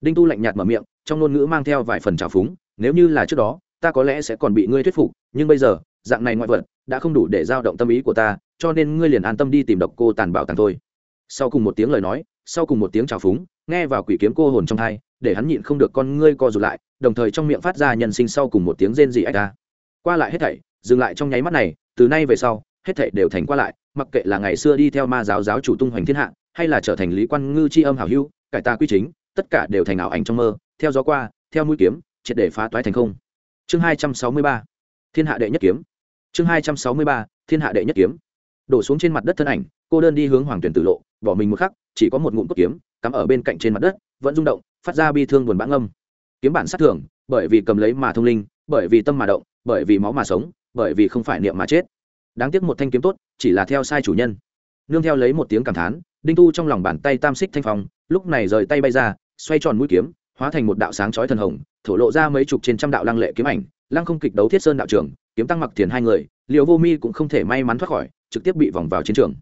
Speaker 1: Đinh tu lạnh nhạt mở miệng, trong ngôn ngữ mang theo vài phần trào phúng, nếu như là trước đó, ta có lẽ sẽ còn bị ngươi thuyết phục, nhưng bây giờ, dạng này ngoại vật đã không đủ để giao động tâm ý của ta, cho nên ngươi liền an tâm đi tìm độc cô tàn bảo tàng thôi. Sau cùng một tiếng lời nói, sau cùng một tiếng trào phúng nghe vào quỷ kiếm cô hồn trong thai, để hắn nhịn không được con ngươi co rụt lại, đồng thời trong miệng phát ra nhân sinh sau cùng một tiếng rên dị ách ta qua lại hết thảy, dừng lại trong nháy mắt này, từ nay về sau, hết thảy đều thành qua lại, mặc kệ là ngày xưa đi theo ma giáo giáo chủ tung hoành thiên hạ, hay là trở thành lý quan ngư tri âm hảo hữu, cải ta quy chính, tất cả đều thành ảo ảnh trong mơ, theo gió qua, theo mũi kiếm, triệt để phá toái thành không. Chương hai trăm sáu mươi ba, thiên hạ đệ nhất kiếm. Chương hai trăm sáu mươi ba, thiên hạ đệ nhất kiếm. Đổ xuống trên mặt đất thân ảnh cô đơn đi hướng hoàng tuyển tử lộ, bỏ mình một khắc, chỉ có một ngụm cốt kiếm, cắm ở bên cạnh trên mặt đất, vẫn rung động, phát ra bi thương buồn bã ngâm. Kiếm bản sát thường, bởi vì cầm lấy mà thông linh, bởi vì tâm mà động, bởi vì máu mà sống, bởi vì không phải niệm mà chết. Đáng tiếc một thanh kiếm tốt, chỉ là theo sai chủ nhân. Nương theo lấy một tiếng cảm thán, đinh tu trong lòng bàn tay tam xích thanh phong, lúc này rời tay bay ra, xoay tròn mũi kiếm, hóa thành một đạo sáng chói thần hồng, thổ lộ ra mấy chục trên trăm đạo lăng lệ kiếm ảnh, lăng không kịch đấu thiết sơn đạo trưởng, kiếm tăng mặc tiền hai người liệu vô mi cũng không thể may mắn thoát khỏi, trực tiếp bị vòng vào chiến trường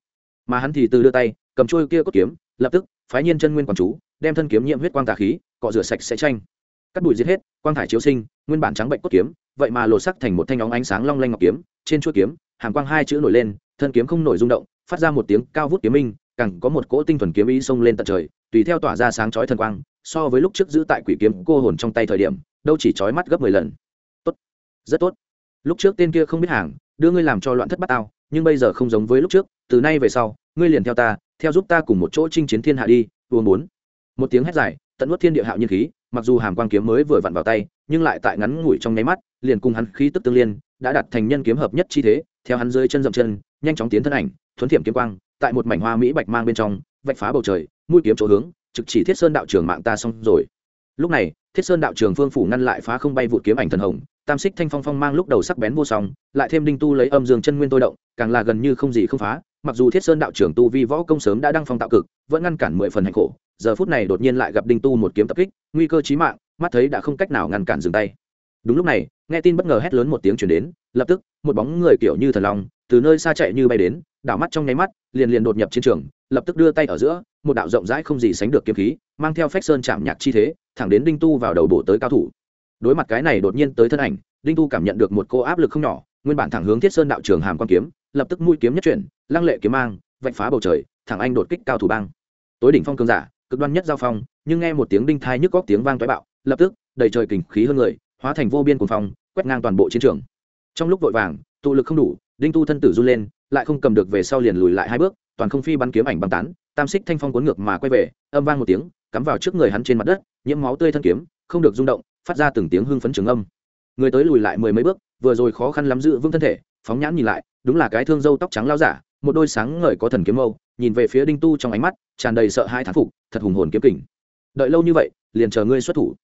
Speaker 1: mà hắn thì từ đưa tay, cầm trôi kia cốt kiếm, lập tức, phái nhiên chân nguyên quán chú, đem thân kiếm nhiễm huyết quang tà khí, cọ rửa sạch sẽ tranh. Cắt bụi giết hết, quang thải chiếu sinh, nguyên bản trắng bệnh cốt kiếm, vậy mà lột sắc thành một thanh óng ánh sáng long lanh ngọc kiếm, trên chuôi kiếm hàng quang hai chữ nổi lên, thân kiếm không nổi rung động, phát ra một tiếng cao vút kiếm minh, càng có một cỗ tinh thuần kiếm ý xông lên tận trời, tùy theo tỏa ra sáng chói thần quang, so với lúc trước giữ tại quỷ kiếm cô hồn trong tay thời điểm, đâu chỉ chói mắt gấp mười lần. Tốt, rất tốt. Lúc trước tên kia không biết hàng, đưa ngươi làm cho loạn thất bát ao nhưng bây giờ không giống với lúc trước từ nay về sau, ngươi liền theo ta, theo giúp ta cùng một chỗ chinh chiến thiên hạ đi, uống bốn. Một tiếng hét dài, tận nuốt thiên địa hạo nhiên khí, mặc dù hàm quang kiếm mới vừa vặn vào tay, nhưng lại tại ngắn ngủi trong nháy mắt, liền cùng hắn khí tức tương liên, đã đặt thành nhân kiếm hợp nhất chi thế, theo hắn dưới chân dậm chân, nhanh chóng tiến thân ảnh, thuấn thiểm kiếm quang, tại một mảnh hoa mỹ bạch mang bên trong, vạch phá bầu trời, mũi kiếm chỗ hướng, trực chỉ thiết sơn đạo trường mạng ta xong rồi. Lúc này, thiết sơn đạo trường phương phủ ngăn lại phá không bay vụ kiếm ảnh thần hồng, tam xích thanh phong phong mang lúc đầu sắc bén vô song, lại thêm đinh tu lấy âm dương chân nguyên tôi động, càng là gần như không gì không phá mặc dù thiết sơn đạo trưởng tu vi võ công sớm đã đăng phong tạo cực, vẫn ngăn cản mười phần hành khổ, giờ phút này đột nhiên lại gặp đinh tu một kiếm tập kích, nguy cơ chí mạng, mắt thấy đã không cách nào ngăn cản dừng tay. Đúng lúc này, nghe tin bất ngờ hét lớn một tiếng chuyển đến, lập tức, một bóng người kiểu như thần long, từ nơi xa chạy như bay đến, đảo mắt trong nháy mắt, liền liền đột nhập chiến trường, lập tức đưa tay ở giữa, một đạo rộng rãi không gì sánh được kiếm khí, mang theo phách sơn chạm nhạc chi thế, thẳng đến đinh tu vào đầu bộ tới cao thủ. Đối mặt cái này đột nhiên tới thân ảnh, đinh tu cảm nhận được một cô áp lực không nhỏ, nguyên bản thẳng hướng thiết sơn đạo trường hàm quan kiếm lập tức mũi kiếm nhất chuyển, lăng lệ kiếm mang, vạch phá bầu trời, thẳng anh đột kích cao thủ bang. Tối đỉnh phong cường giả, cực đoan nhất giao phong, nhưng nghe một tiếng đinh thai nhức góc tiếng vang toái bạo, lập tức, đầy trời kình khí hơn người, hóa thành vô biên cuồng phong, quét ngang toàn bộ chiến trường. Trong lúc vội vàng, tụ lực không đủ, đinh tu thân tử run lên, lại không cầm được về sau liền lùi lại hai bước, toàn không phi bắn kiếm ảnh băng tán, tam xích thanh phong cuốn ngược mà quay về, âm vang một tiếng, cắm vào trước người hắn trên mặt đất, nhiễm máu tươi thân kiếm, không được rung động, phát ra từng tiếng hưng phấn trường âm. Người tới lùi lại mười mấy bước, vừa rồi khó khăn lắm giữ vững thân thể, phóng nhãn nhìn lại đúng là cái thương dâu tóc trắng lao giả một đôi sáng ngời có thần kiếm mâu nhìn về phía đinh tu trong ánh mắt tràn đầy sợ hai thán phục thật hùng hồn kiếm kình. Đợi lâu như vậy liền chờ ngươi xuất thủ.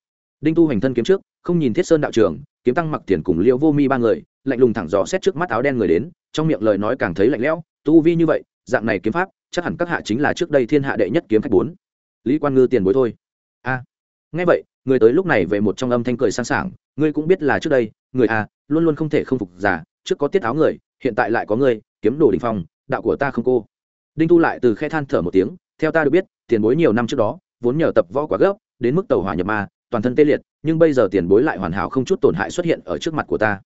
Speaker 1: Đinh tu hành thân kiếm trước không nhìn thiết sơn đạo trường kiếm tăng mặc tiền cùng liễu vô mi ba người lạnh lùng thẳng dò xét trước mắt áo đen người đến trong miệng lời nói càng thấy lạnh lẽo tu vi như vậy dạng này kiếm pháp chắc hẳn các hạ chính là trước đây thiên hạ đệ nhất kiếm khách bốn. Lý quan ngư tiền bối thôi. A. À, nghe vậy người tới lúc này về một trong âm thanh cười sang sảng ngươi cũng biết là trước đây người a luôn luôn không thể không phục giả trước có tiết áo người, hiện tại lại có người, kiếm đồ đình phong, đạo của ta không cô. Đinh tu lại từ khe than thở một tiếng, theo ta được biết, tiền bối nhiều năm trước đó, vốn nhờ tập võ quá gấp, đến mức tàu hỏa nhập ma, toàn thân tê liệt, nhưng bây giờ tiền bối lại hoàn hảo không chút tổn hại xuất hiện ở trước mặt của ta.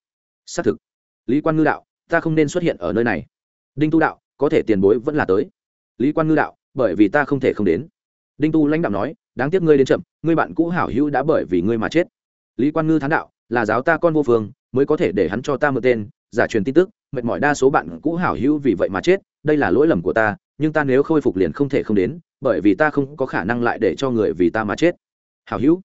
Speaker 1: Xác thực. Lý quan ngư đạo, ta không nên xuất hiện ở nơi này. Đinh tu đạo, có thể tiền bối vẫn là tới. Lý quan ngư đạo, bởi vì ta không thể không đến. Đinh tu lãnh đạo nói, đáng tiếc ngươi đến chậm, ngươi bạn cũ hảo hữu đã bởi vì ngươi mà chết. Lý quan ngư thán đạo, là giáo ta con vô phương, mới có thể để hắn cho ta mượn tên giả truyền tin tức, mệt mỏi đa số bạn cũ hảo hữu vì vậy mà chết, đây là lỗi lầm của ta, nhưng ta nếu khôi phục liền không thể không đến, bởi vì ta không có khả năng lại để cho người vì ta mà chết. Hảo hữu.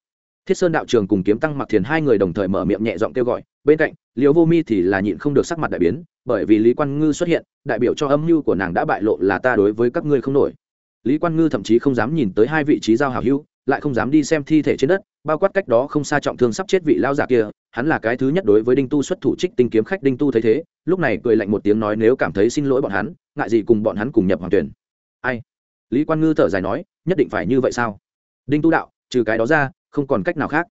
Speaker 1: Thiết sơn đạo trường cùng kiếm tăng mặc thiền hai người đồng thời mở miệng nhẹ giọng kêu gọi, bên cạnh liều vô mi thì là nhịn không được sắc mặt đại biến, bởi vì lý quan ngư xuất hiện, đại biểu cho âm mưu của nàng đã bại lộ là ta đối với các ngươi không nổi. Lý quan ngư thậm chí không dám nhìn tới hai vị trí giao hảo hữu, lại không dám đi xem thi thể trên đất bao quát cách đó không xa trọng thương sắp chết vị lao giả kia, hắn là cái thứ nhất đối với đinh tu xuất thủ trích tinh kiếm khách đinh tu thấy thế, lúc này cười lạnh một tiếng nói nếu cảm thấy xin lỗi bọn hắn, ngại gì cùng bọn hắn cùng nhập hoàng tuyển. Ai? Lý quan ngư thở dài nói, nhất định phải như vậy sao? Đinh tu đạo, trừ cái đó ra, không còn cách nào khác.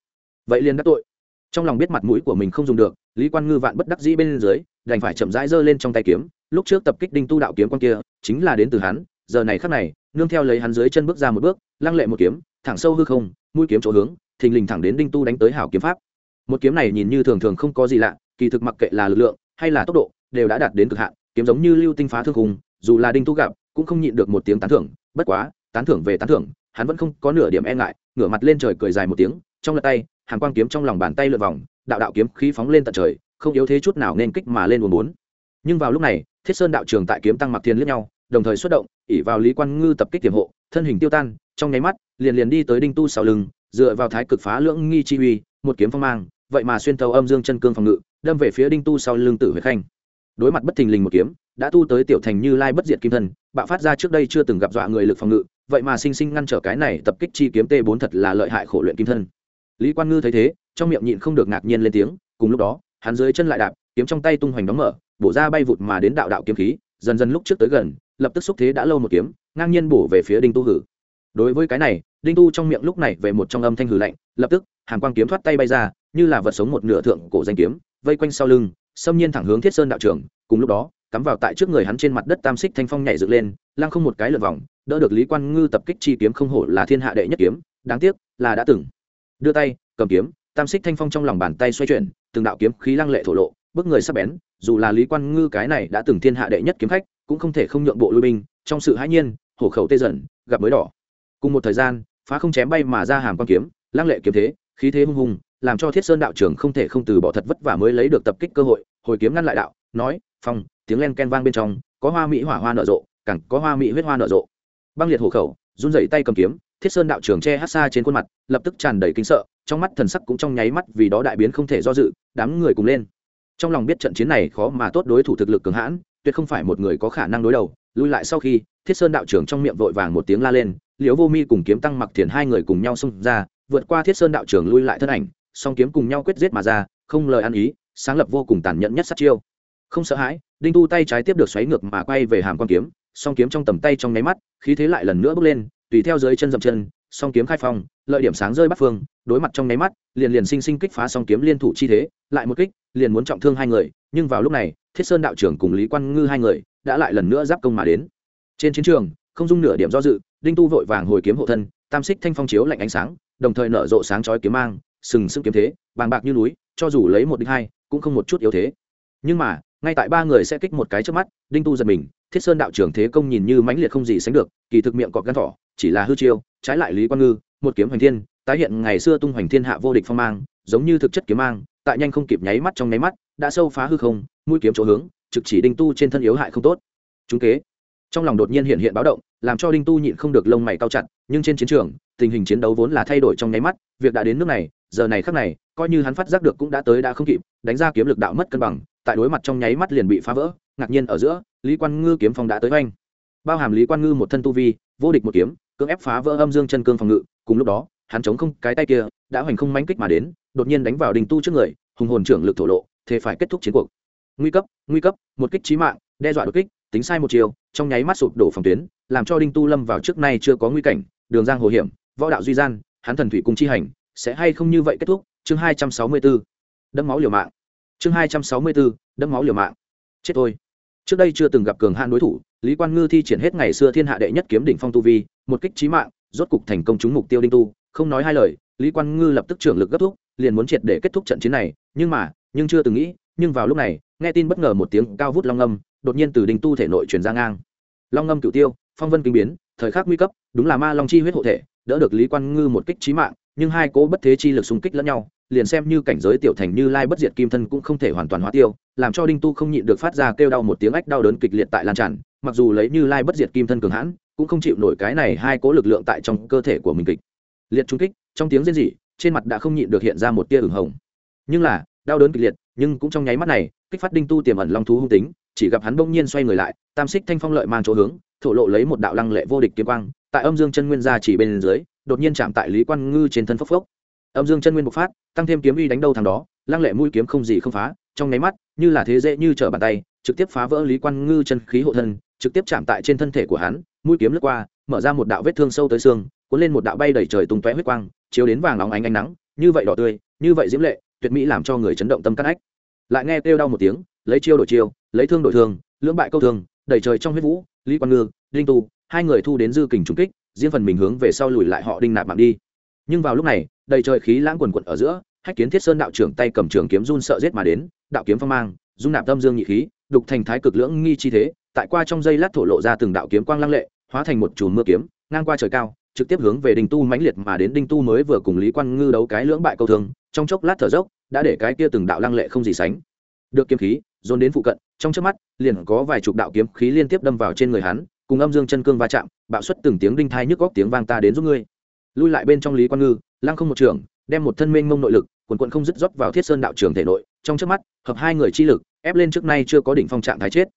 Speaker 1: Vậy liền đắc tội. Trong lòng biết mặt mũi của mình không dùng được, lý quan ngư vạn bất đắc dĩ bên dưới, đành phải chậm rãi giơ lên trong tay kiếm, lúc trước tập kích đinh tu đạo kiếm con kia, chính là đến từ hắn, giờ này khắc này, nương theo lấy hắn dưới chân bước ra một bước, lăng lệ một kiếm, thẳng sâu hư không, mũi kiếm chỗ hướng thình lình thẳng đến đinh tu đánh tới hảo kiếm pháp. Một kiếm này nhìn như thường thường không có gì lạ kỳ thực mặc kệ là lực lượng hay là tốc độ đều đã đạt đến cực hạn kiếm giống như lưu tinh phá thương hùng, dù là đinh tu gặp cũng không nhịn được một tiếng tán thưởng bất quá tán thưởng về tán thưởng hắn vẫn không có nửa điểm e ngại ngửa mặt lên trời cười dài một tiếng trong lật tay hàng quang kiếm trong lòng bàn tay lượn vòng đạo đạo kiếm khí phóng lên tận trời không yếu thế chút nào nên kích mà lên buồn bốn. Nhưng vào lúc này thiết sơn đạo trường tại kiếm tăng mặc thiên liếc nhau đồng thời xuất động ỉ vào lý quan ngư tập kích tiềm hộ thân hình tiêu tan trong nháy mắt liền liền đi tới đinh tu sau lưng dựa vào thái cực phá lưỡng nghi chi uy, một kiếm phong mang, vậy mà xuyên thấu âm dương chân cương phòng ngự, đâm về phía đinh tu sau lưng tử huyết khanh. Đối mặt bất thình lình một kiếm, đã tu tới tiểu thành như lai bất diệt kim thân, bạo phát ra trước đây chưa từng gặp dọa người lực phòng ngự, vậy mà sinh sinh ngăn trở cái này tập kích chi kiếm t 4 thật là lợi hại khổ luyện kim thân. Lý quan ngư thấy thế, trong miệng nhịn không được ngạc nhiên lên tiếng, cùng lúc đó, hắn dưới chân lại đạp, kiếm trong tay tung hoành đóng mở, bổ ra bay vụt mà đến đạo đạo kiếm khí, dần dần lúc trước tới gần, lập tức xúc thế đã lâu một kiếm, ngang nhiên bổ về phía đinh tu hử. Đối với cái này đinh tu trong miệng lúc này về một trong âm thanh hử lạnh, lập tức hàng quang kiếm thoát tay bay ra, như là vật sống một nửa thượng cổ danh kiếm, vây quanh sau lưng, xâm nhiên thẳng hướng thiết sơn đạo trưởng. cùng lúc đó, cắm vào tại trước người hắn trên mặt đất tam xích thanh phong nhảy dựng lên, lăng không một cái lượt vòng, đỡ được lý quan ngư tập kích chi kiếm không hổ là thiên hạ đệ nhất kiếm, đáng tiếc là đã từng đưa tay, cầm kiếm, tam xích thanh phong trong lòng bàn tay xoay chuyển, từng đạo kiếm khí lăng lệ thổ lộ, bước người sắp bén, dù là lý quan ngư cái này đã từng thiên hạ đệ nhất kiếm khách, cũng không thể không nhượng bộ lui binh, trong sự hãi nhiên, hổ khẩu tê dần, gặp mới đỏ cùng một thời gian phá không chém bay mà ra hàm quan kiếm, lăng lệ kiếm thế, khí thế hung hùng, làm cho thiết sơn đạo trưởng không thể không từ bỏ thật vất vả mới lấy được tập kích cơ hội, hồi kiếm ngăn lại đạo, nói, phong, tiếng len ken vang bên trong, có hoa mỹ hỏa hoa nở rộ, càng có hoa mỹ huyết hoa nở rộ. Băng liệt hổ khẩu, run rẩy tay cầm kiếm, thiết sơn đạo trưởng che hát xa trên khuôn mặt, lập tức tràn đầy kinh sợ, trong mắt thần sắc cũng trong nháy mắt vì đó đại biến không thể do dự, đám người cùng lên. Trong lòng biết trận chiến này khó mà tốt đối thủ thực lực cường hãn tuyệt không phải một người có khả năng đối đầu. Lui lại sau khi, thiết sơn đạo trưởng trong miệng vội vàng một tiếng la lên, liễu vô mi cùng kiếm tăng mặc thiền hai người cùng nhau xông ra, vượt qua thiết sơn đạo trưởng lui lại thân ảnh, song kiếm cùng nhau quyết giết mà ra, không lời ăn ý, sáng lập vô cùng tàn nhẫn nhất sát chiêu. Không sợ hãi, đinh tu tay trái tiếp được xoáy ngược mà quay về hàm quan kiếm, song kiếm trong tầm tay trong nháy mắt, khí thế lại lần nữa bước lên, tùy theo dưới chân dậm chân, song kiếm khai phong, lợi điểm sáng rơi bắt phương, đối mặt trong nháy mắt, liền liền sinh sinh kích phá song kiếm liên thủ chi thế, lại một kích, liền muốn trọng thương hai người, nhưng vào lúc này thiết sơn đạo trưởng cùng lý quan ngư hai người đã lại lần nữa giáp công mà đến. Trên chiến trường, không dung nửa điểm do dự, đinh tu vội vàng hồi kiếm hộ thân, tam xích thanh phong chiếu lạnh ánh sáng, đồng thời nở rộ sáng chói kiếm mang, sừng sững kiếm thế, bàng bạc như núi, cho dù lấy một đinh hai, cũng không một chút yếu thế. Nhưng mà, ngay tại ba người sẽ kích một cái trước mắt, đinh tu giật mình, thiết sơn đạo trưởng thế công nhìn như mãnh liệt không gì sánh được, kỳ thực miệng cọp gan thỏ, chỉ là hư chiêu, trái lại lý quan ngư, một kiếm hoành thiên, tái hiện ngày xưa tung hoành thiên hạ vô địch phong mang, giống như thực chất kiếm mang, tại nhanh không kịp nháy mắt trong nháy mắt đã sâu phá hư không, mũi kiếm chỗ hướng, trực chỉ đinh tu trên thân yếu hại không tốt. Chúng kế. Trong lòng đột nhiên hiện hiện báo động, làm cho đinh tu nhịn không được lông mày cao chặt, nhưng trên chiến trường, tình hình chiến đấu vốn là thay đổi trong nháy mắt, việc đã đến nước này, giờ này khắc này, coi như hắn phát giác được cũng đã tới đã không kịp, đánh ra kiếm lực đạo mất cân bằng, tại đối mặt trong nháy mắt liền bị phá vỡ, ngạc nhiên ở giữa, lý quan ngư kiếm phong đã tới oanh. Bao hàm lý quan ngư một thân tu vi, vô địch một kiếm, cưỡng ép phá vỡ âm dương chân cương phòng ngự, cùng lúc đó, hắn chống không cái tay kia, đã hoành không mánh kích mà đến, đột nhiên đánh vào đình tu trước người, hùng hồn trưởng lực thổ lộ thế phải kết thúc chiến cuộc. Nguy cấp nguy cấp, một kích trí mạng, đe dọa đột kích, tính sai một chiều, trong nháy mắt sụp đổ phòng tuyến, làm cho đinh tu lâm vào trước nay chưa có nguy cảnh, đường giang hồ hiểm, võ đạo duy gian hắn thần thủy cung chi hành, sẽ hay không như vậy kết thúc? Chương hai trăm sáu mươi b ố đẫm máu liều mạng. Chương hai trăm sáu mươi b ố đẫm máu liều mạng. Chết thôi. Trước đây chưa từng gặp cường hạn đối thủ, lý quan ngư thi triển hết ngày xưa thiên hạ đệ nhất kiếm đỉnh phong tu vi, một kích trí mạng, rốt cục thành công trúng mục tiêu đinh tu. Không nói hai lời, lý quan ngư lập tức trưởng lực gấp thúc, liền muốn triệt để kết thúc trận chiến này, nhưng mà nhưng chưa từng nghĩ, nhưng vào lúc này, nghe tin bất ngờ một tiếng cao vút long âm đột nhiên từ đình tu thể nội truyền ra ngang. Long âm cửu tiêu, phong vân kinh biến, thời khắc nguy cấp, đúng là ma long chi huyết hộ thể, đỡ được lý quan ngư một kích trí mạng, nhưng hai cố bất thế chi lực xung kích lẫn nhau, liền xem như cảnh giới tiểu thành như lai bất diệt kim thân cũng không thể hoàn toàn hóa tiêu, làm cho đinh tu không nhịn được phát ra kêu đau một tiếng ách đau đớn kịch liệt tại lan tràn, mặc dù lấy như lai bất diệt kim thân cường hãn, cũng không chịu nổi cái này hai cố lực lượng tại trong cơ thể của mình kịch. Liệt trung kích, trong tiếng rên rỉ, trên mặt đã không nhịn được hiện ra một tia ửng hồng. Nhưng là đau đớn kịch liệt, nhưng cũng trong nháy mắt này, kích phát đinh tu tiềm ẩn long thú hung tính, chỉ gặp hắn bỗng nhiên xoay người lại, tam xích thanh phong lợi mang chỗ hướng, thổ lộ lấy một đạo lăng lệ vô địch kiếm quang, tại âm dương chân nguyên ra chỉ bên dưới, đột nhiên chạm tại lý quan ngư trên thân phốc phốc. Âm dương chân nguyên bộc phát, tăng thêm kiếm uy đánh đâu thằng đó, lăng lệ mũi kiếm không gì không phá, trong nháy mắt, như là thế dễ như trở bàn tay, trực tiếp phá vỡ lý quan ngư chân khí hộ thân, trực tiếp chạm tại trên thân thể của hắn, mũi kiếm lướt qua, mở ra một đạo vết thương sâu tới xương, cuốn lên một đạo bay đầy trời tung tóe huyết quang, chiếu đến vàng óng ánh ánh nắng, như vậy đỏ tươi, như vậy diễm lệ tuyệt mỹ làm cho người chấn động tâm cắt ách. Lại nghe kêu đau một tiếng, lấy chiêu đổi chiêu, lấy thương đổi thương, lưỡng bại câu thương, đẩy trời trong huyết vũ, lý quan ngư, đinh tu, hai người thu đến dư kình trung kích, riêng phần mình hướng về sau lùi lại họ đinh nạp mạng đi. Nhưng vào lúc này, đầy trời khí lãng quần quận ở giữa, hách kiến thiết sơn đạo trưởng tay cầm trường kiếm run sợ giết mà đến, đạo kiếm phong mang, dung nạp tâm dương nhị khí, đục thành thái cực lưỡng nghi chi thế, tại qua trong dây lát thổ lộ ra từng đạo kiếm quang lăng lệ, hóa thành một chùm mưa kiếm, ngang qua trời cao, trực tiếp hướng về đinh tu mãnh liệt mà đến. Đinh tu mới vừa cùng lý quan ngư đấu cái lưỡng bại câu thương, trong chốc lát thở dốc đã để cái kia từng đạo lăng lệ không gì sánh. Được kiếm khí, dồn đến phụ cận, trong trước mắt, liền có vài chục đạo kiếm khí liên tiếp đâm vào trên người hắn, cùng âm dương chân cương va chạm, bạo xuất từng tiếng đinh thai nhức góc tiếng vang ta đến giúp ngươi. Lui lại bên trong lý quan ngư, lăng không một trường, đem một thân mênh mông nội lực, quần quận không dứt rót vào thiết sơn đạo trường thể nội, trong trước mắt, hợp hai người chi lực, ép lên trước nay chưa có đỉnh phong trạng thái chết.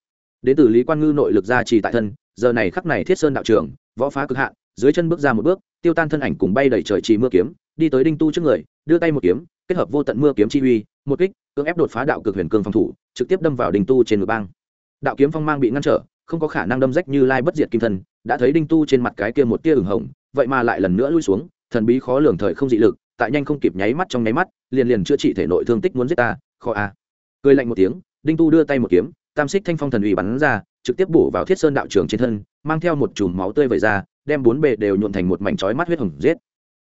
Speaker 1: Đến từ lý quan ngư nội lực ra trì tại thân, giờ này khắc này thiết sơn đạo trường, võ phá cực hạn, dưới chân bước ra một bước tiêu tan thân ảnh cùng bay đầy trời trì mưa kiếm, đi tới đinh tu trước người, đưa tay một kiếm, kết hợp vô tận mưa kiếm chi uy, một kích, cưỡng ép đột phá đạo cực huyền cương phòng thủ, trực tiếp đâm vào đinh tu trên ngực bang. Đạo kiếm phong mang bị ngăn trở, không có khả năng đâm rách như lai bất diệt kim thân, đã thấy đinh tu trên mặt cái kia một tia ửng hồng, vậy mà lại lần nữa lui xuống, thần bí khó lường thời không dị lực, tại nhanh không kịp nháy mắt trong nháy mắt, liền liền chữa trị thể nội thương tích muốn giết ta, khó a. Cười lạnh một tiếng, đinh tu đưa tay một kiếm, tam xích thanh phong thần uy bắn ra, trực tiếp bổ vào thiết sơn đạo trường trên thân, mang theo một chùm máu tươi vẩy ra đem bốn bề đều nhuộn thành một mảnh chói mắt huyết hồng giết.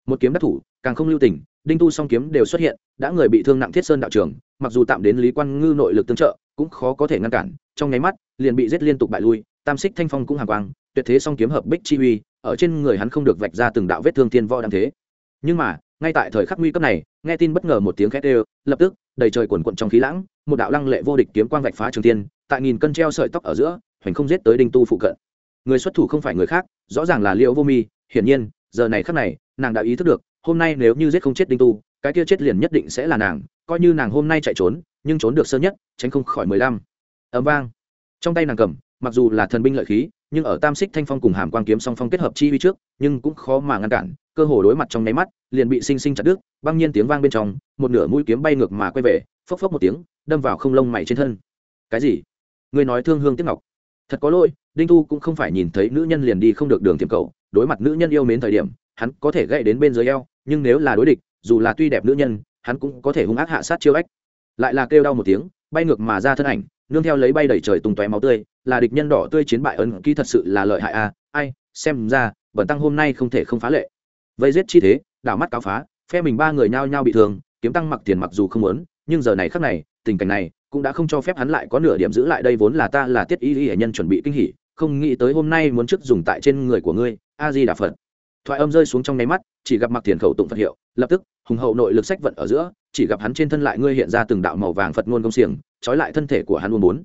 Speaker 1: Một kiếm đắc thủ, càng không lưu tình, đinh tu song kiếm đều xuất hiện, đã người bị thương nặng thiết sơn đạo trường mặc dù tạm đến lý quan ngư nội lực tương trợ, cũng khó có thể ngăn cản, trong nháy mắt, liền bị giết liên tục bại lui, tam xích thanh phong cũng hàng quang, tuyệt thế song kiếm hợp bích chi uy, ở trên người hắn không được vạch ra từng đạo vết thương thiên võ đang thế. Nhưng mà, ngay tại thời khắc nguy cấp này, nghe tin bất ngờ một tiếng khét đều, lập tức, đầy trời cuồn cuộn trong khí lãng, một đạo lăng lệ vô địch kiếm quang vạch phá trường tiên tại nghìn cân treo sợi tóc ở giữa, hoành không giết tới đinh tu phụ cận người xuất thủ không phải người khác, rõ ràng là liễu vô mi, hiển nhiên, giờ này khắc này, nàng đã ý thức được, hôm nay nếu như giết không chết đinh tu, cái kia chết liền nhất định sẽ là nàng, coi như nàng hôm nay chạy trốn, nhưng trốn được sơ nhất, tránh không khỏi mười lăm. Ấm vang. Trong tay nàng cầm, mặc dù là thần binh lợi khí, nhưng ở tam xích thanh phong cùng hàm quang kiếm song phong kết hợp chi vi trước, nhưng cũng khó mà ngăn cản, cơ hồ đối mặt trong nháy mắt, liền bị sinh sinh chặt đứt, băng nhiên tiếng vang bên trong, một nửa mũi kiếm bay ngược mà quay về, phốc phốc một tiếng, đâm vào không lông mày trên thân. Cái gì? Ngươi nói thương hương tiếc ngọc thật có lỗi, đinh thu cũng không phải nhìn thấy nữ nhân liền đi không được đường tiệm cầu đối mặt nữ nhân yêu mến thời điểm, hắn có thể gậy đến bên dưới eo, nhưng nếu là đối địch, dù là tuy đẹp nữ nhân, hắn cũng có thể hung ác hạ sát chiêu ách. Lại là kêu đau một tiếng, bay ngược mà ra thân ảnh, nương theo lấy bay đẩy trời tung tóe máu tươi, là địch nhân đỏ tươi chiến bại ấn ký thật sự là lợi hại a, ai, xem ra, bẩn tăng hôm nay không thể không phá lệ. Vây giết chi thế, đảo mắt cáo phá, phe mình ba người nhao nhao bị thương, kiếm tăng mặc tiền mặc dù không muốn, nhưng giờ này khắc này, tình cảnh này cũng đã không cho phép hắn lại có nửa điểm giữ lại, đây vốn là ta là tiết y y hệ nhân chuẩn bị kinh hỉ, không nghĩ tới hôm nay muốn trước dùng tại trên người của ngươi, a di đà phật. Thoại âm rơi xuống trong nháy mắt, chỉ gặp mặc tiền khẩu tụng phật hiệu, lập tức, hùng hậu nội lực sách vận ở giữa, chỉ gặp hắn trên thân lại ngươi hiện ra từng đạo màu vàng phật ngôn công xiềng, trói lại thân thể của hắn luôn bốn.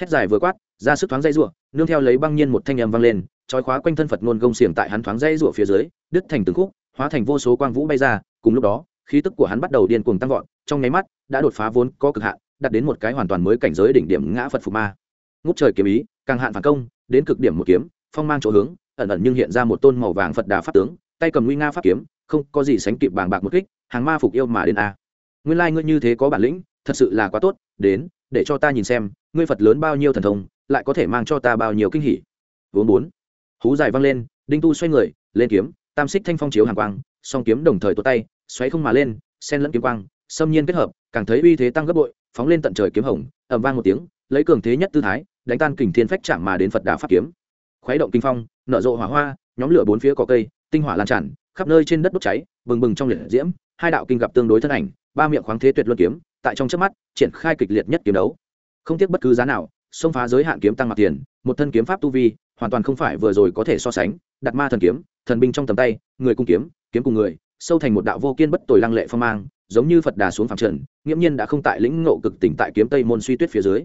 Speaker 1: Thét dài vừa quát, ra sức thoáng dây rủa, nương theo lấy băng nhiên một thanh âm vang lên, trói khóa quanh thân phật ngôn công xiềng tại hắn thoáng dây rủa phía dưới, đứt thành từng khúc, hóa thành vô số quang vũ bay ra, cùng lúc đó, khí tức của hắn bắt đầu điên cuồng tăng vọt, trong nháy mắt, đã đột phá vốn có cực hạn đạt đến một cái hoàn toàn mới cảnh giới đỉnh điểm ngã phật phục ma. Ngút trời kiếm ý, càng hạn phản công, đến cực điểm một kiếm, phong mang chỗ hướng, ẩn ẩn nhưng hiện ra một tôn màu vàng phật đà pháp tướng, tay cầm nguy nga pháp kiếm, không có gì sánh kịp bàng bạc một kích, hàng ma phục yêu mà đến a. Nguyên lai ngươi như thế có bản lĩnh, thật sự là quá tốt, đến, để cho ta nhìn xem, ngươi phật lớn bao nhiêu thần thông, lại có thể mang cho ta bao nhiêu kinh hỉ. Vốn bốn. Hú dài văng lên, đinh tu xoay người, lên kiếm, tam xích thanh phong chiếu hàng quang, song kiếm đồng thời tốt tay, xoáy không mà lên sen lẫn kiếm quang, xâm nhiên kết hợp, càng thấy uy thế tăng gấp bội phóng lên tận trời kiếm hồng, ầm vang một tiếng, lấy cường thế nhất tư thái, đánh tan kình thiên phách chạm mà đến phật đà pháp kiếm. Khuấy động kinh phong, nở rộ hỏa hoa, nhóm lửa bốn phía cỏ cây, tinh hỏa lan tràn, khắp nơi trên đất đốt cháy, bừng bừng trong liệt diễm, hai đạo kinh gặp tương đối thân ảnh, ba miệng khoáng thế tuyệt luân kiếm, tại trong chớp mắt, triển khai kịch liệt nhất kiếm đấu. Không tiếc bất cứ giá nào, xông phá giới hạn kiếm tăng mặt tiền, một thân kiếm pháp tu vi, hoàn toàn không phải vừa rồi có thể so sánh, đặt ma thần kiếm, thần binh trong tầm tay, người cung kiếm kiếm cùng người, sâu thành một đạo vô kiên bất tồi lăng lệ phong mang giống như phật đà xuống phẳng trần, nghiễm nhiên đã không tại lĩnh ngộ cực tỉnh tại kiếm tây môn suy tuyết phía dưới.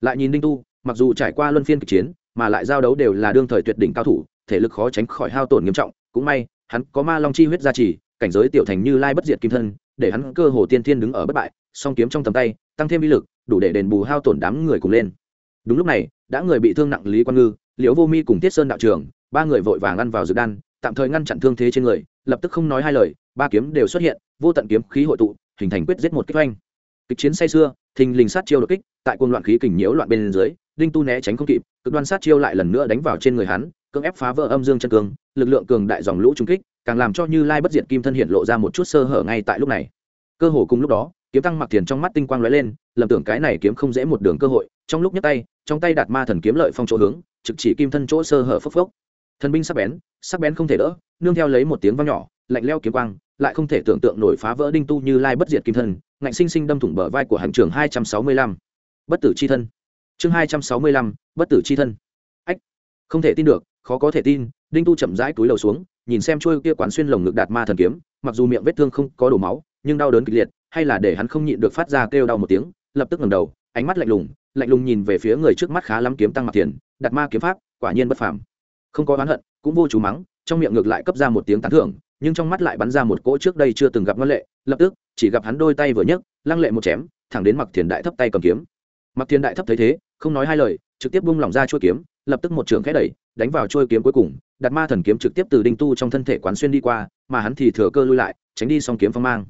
Speaker 1: Lại nhìn đinh tu, mặc dù trải qua luân phiên kịch chiến, mà lại giao đấu đều là đương thời tuyệt đỉnh cao thủ, thể lực khó tránh khỏi hao tổn nghiêm trọng, cũng may, hắn có ma long chi huyết gia trì, cảnh giới tiểu thành như lai bất diệt kim thân, để hắn cơ hồ tiên thiên đứng ở bất bại, song kiếm trong tầm tay, tăng thêm uy lực, đủ để đền bù hao tổn đám người cùng lên. Đúng lúc này, đã người bị thương nặng lý quan ngư, liễu vô mi cùng tiết sơn đạo trưởng, ba người vội vàng ăn vào dược đan, tạm thời ngăn chặn thương thế trên người, lập tức không nói hai lời ba kiếm đều xuất hiện, vô tận kiếm khí hội tụ, hình thành quyết giết một kích oanh. Kịch chiến say xưa thình lình sát chiêu đột kích, tại quân loạn khí kình nhiễu loạn bên dưới, đinh tu né tránh không kịp, cực đoan sát chiêu lại lần nữa đánh vào trên người hắn, cưỡng ép phá vỡ âm dương chân cường, lực lượng cường đại dòng lũ trung kích, càng làm cho như lai bất diệt kim thân hiện lộ ra một chút sơ hở ngay tại lúc này. Cơ hồ cùng lúc đó, kiếm tăng mặc tiền trong mắt tinh quang lóe lên, lầm tưởng cái này kiếm không dễ một đường cơ hội, trong lúc nhấc tay, trong tay đạt ma thần kiếm lợi phong chỗ hướng, trực chỉ kim thân chỗ sơ hở phốc phốc. Thần binh sắc bén sắc bén không thể đỡ, nương theo lấy một tiếng vang nhỏ lạnh leo kiếm quang, lại không thể tưởng tượng nổi phá vỡ đinh tu như lai bất diệt kim thân, ngạnh sinh sinh đâm thủng bờ vai của hành trường hai trăm sáu mươi lăm. Bất tử c h i thân. Chương hai trăm sáu mươi lăm, bất tử c h i thân. Ách, không thể tin được, khó có thể tin, đinh tu chậm rãi túi lầu xuống, nhìn xem trôi kia quán xuyên lồng ngực đạt ma thần kiếm, mặc dù miệng vết thương không có đổ máu, nhưng đau đớn kịch liệt, hay là để hắn không nhịn được phát ra kêu đau một tiếng, lập tức ngầm đầu, ánh mắt lạnh lùng lạnh lùng nhìn về phía người trước mắt khá lắm kiếm tăng mặt tiền đạt ma kiếm pháp, quả nhiên bất phàm. Không có oán hận, cũng vô chú mắng, trong miệng ngược lại cấp ra một tiếng tán thưởng nhưng trong mắt lại bắn ra một cỗ trước đây chưa từng gặp ngân lệ, lập tức, chỉ gặp hắn đôi tay vừa nhấc, lăng lệ một chém, thẳng đến mặc thiền đại thấp tay cầm kiếm. Mặc thiền đại thấp thấy thế, không nói hai lời, trực tiếp bung lỏng ra chuôi kiếm, lập tức một trường khẽ đẩy, đánh vào chuôi kiếm cuối cùng, đặt ma thần kiếm trực tiếp từ đinh tu trong thân thể quán xuyên đi qua, mà hắn thì thừa cơ lui lại, tránh đi xong kiếm phong mang.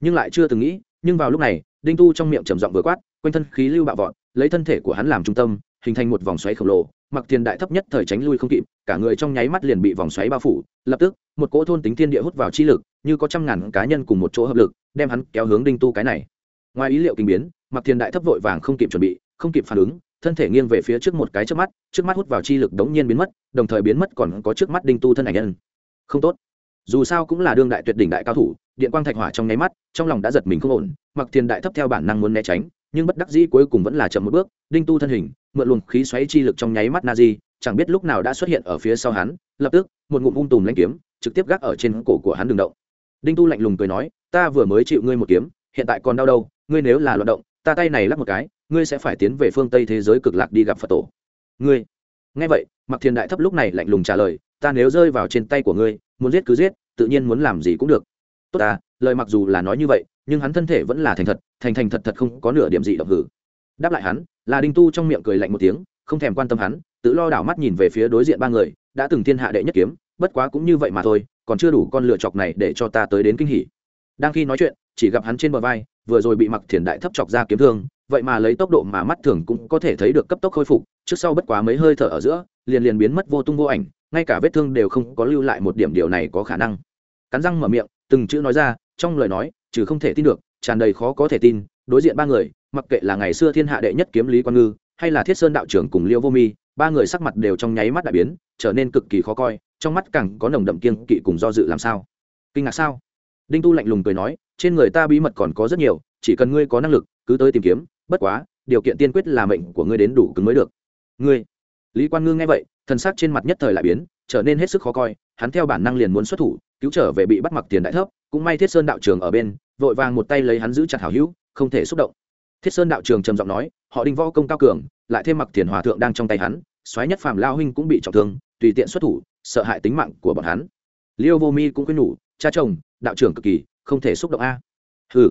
Speaker 1: Nhưng lại chưa từng nghĩ, nhưng vào lúc này, đinh tu trong miệng trầm giọng vừa quát, quanh thân khí lưu bạo vọt, lấy thân thể của hắn làm trung tâm, hình thành một vòng xoáy khổng lồ mặc tiền đại thấp nhất thời tránh lui không kịp, cả người trong nháy mắt liền bị vòng xoáy bao phủ, lập tức, một cỗ thôn tính thiên địa hút vào chi lực, như có trăm ngàn cá nhân cùng một chỗ hợp lực, đem hắn kéo hướng đinh tu cái này. Ngoài ý liệu kinh biến, mặc tiền đại thấp vội vàng không kịp chuẩn bị, không kịp phản ứng, thân thể nghiêng về phía trước một cái trước mắt trước mắt hút vào chi lực đống nhiên biến mất, đồng thời biến mất còn có trước mắt đinh tu thân ảnh nhân. Không tốt. Dù sao cũng là đương đại tuyệt đỉnh đại cao thủ, điện quang thạch hỏa trong nháy mắt, trong lòng đã giật mình không ổn, mặc tiền đại thấp theo bản năng muốn né tránh, nhưng bất đắc dĩ cuối cùng vẫn là chậm một bước, đinh tu thân hình mượn luồng khí xoáy chi lực trong nháy mắt na di chẳng biết lúc nào đã xuất hiện ở phía sau hắn, lập tức, một ngụm ung tùm lanh kiếm, trực tiếp gác ở trên cổ của hắn đường động. Đinh tu lạnh lùng cười nói, ta vừa mới chịu ngươi một kiếm, hiện tại còn đau đâu, ngươi nếu là loạt động, ta tay này lắp một cái, ngươi sẽ phải tiến về phương tây thế giới cực lạc đi gặp phật tổ. Ngươi? Nghe vậy mặc thiền đại thấp lúc này lạnh lùng trả lời, ta nếu rơi vào trên tay của ngươi, muốn giết cứ giết, tự nhiên muốn làm gì cũng được. Tốt ta, lời mặc dù là nói như vậy, nhưng hắn thân thể vẫn là thành thật, thành thành thật thật không có nửa điểm gì động hử. Đáp lại hắn là đinh tu trong miệng cười lạnh một tiếng, không thèm quan tâm hắn, tự lo đảo mắt nhìn về phía đối diện ba người, đã từng thiên hạ đệ nhất kiếm, bất quá cũng như vậy mà thôi, còn chưa đủ con lựa chọc này để cho ta tới đến kinh hỉ. Đang khi nói chuyện, chỉ gặp hắn trên bờ vai, vừa rồi bị mặc thiền đại thấp chọc ra kiếm thương, vậy mà lấy tốc độ mà mắt thường cũng có thể thấy được cấp tốc khôi phục, trước sau bất quá mấy hơi thở ở giữa, liền liền biến mất vô tung vô ảnh, ngay cả vết thương đều không có lưu lại một điểm điều này có khả năng. Cắn răng mở miệng, từng chữ nói ra, trong lời nói, trừ không thể tin được, tràn đầy khó có thể tin, đối diện ba người mặc kệ là ngày xưa thiên hạ đệ nhất kiếm lý quan ngư, hay là thiết sơn đạo trưởng cùng liêu vô mi, ba người sắc mặt đều trong nháy mắt đại biến, trở nên cực kỳ khó coi, trong mắt càng có nồng đậm kiên kỵ cùng do dự làm sao. Kinh ngạc sao? Đinh tu lạnh lùng cười nói, trên người ta bí mật còn có rất nhiều, chỉ cần ngươi có năng lực, cứ tới tìm kiếm, bất quá, điều kiện tiên quyết là mệnh của ngươi đến đủ cứng mới được. Ngươi? Lý quan ngư nghe vậy, thần sắc trên mặt nhất thời lại biến, trở nên hết sức khó coi, hắn theo bản năng liền muốn xuất thủ, cứu trở về bị bắt mặc tiền đại thấp, cũng may thiết sơn đạo trường ở bên, vội vàng một tay lấy hắn giữ chặt hảo hữu, không thể xúc động thiết sơn đạo trường trầm giọng nói, họ đinh võ công cao cường, lại thêm mặc tiền hòa thượng đang trong tay hắn xoáy nhất phàm lao huynh cũng bị trọng thương, tùy tiện xuất thủ, sợ hại tính mạng của bọn hắn. Liêu vô mi cũng khuyên nhủ, cha chồng, đạo trưởng cực kỳ, không thể xúc động a. Hừ.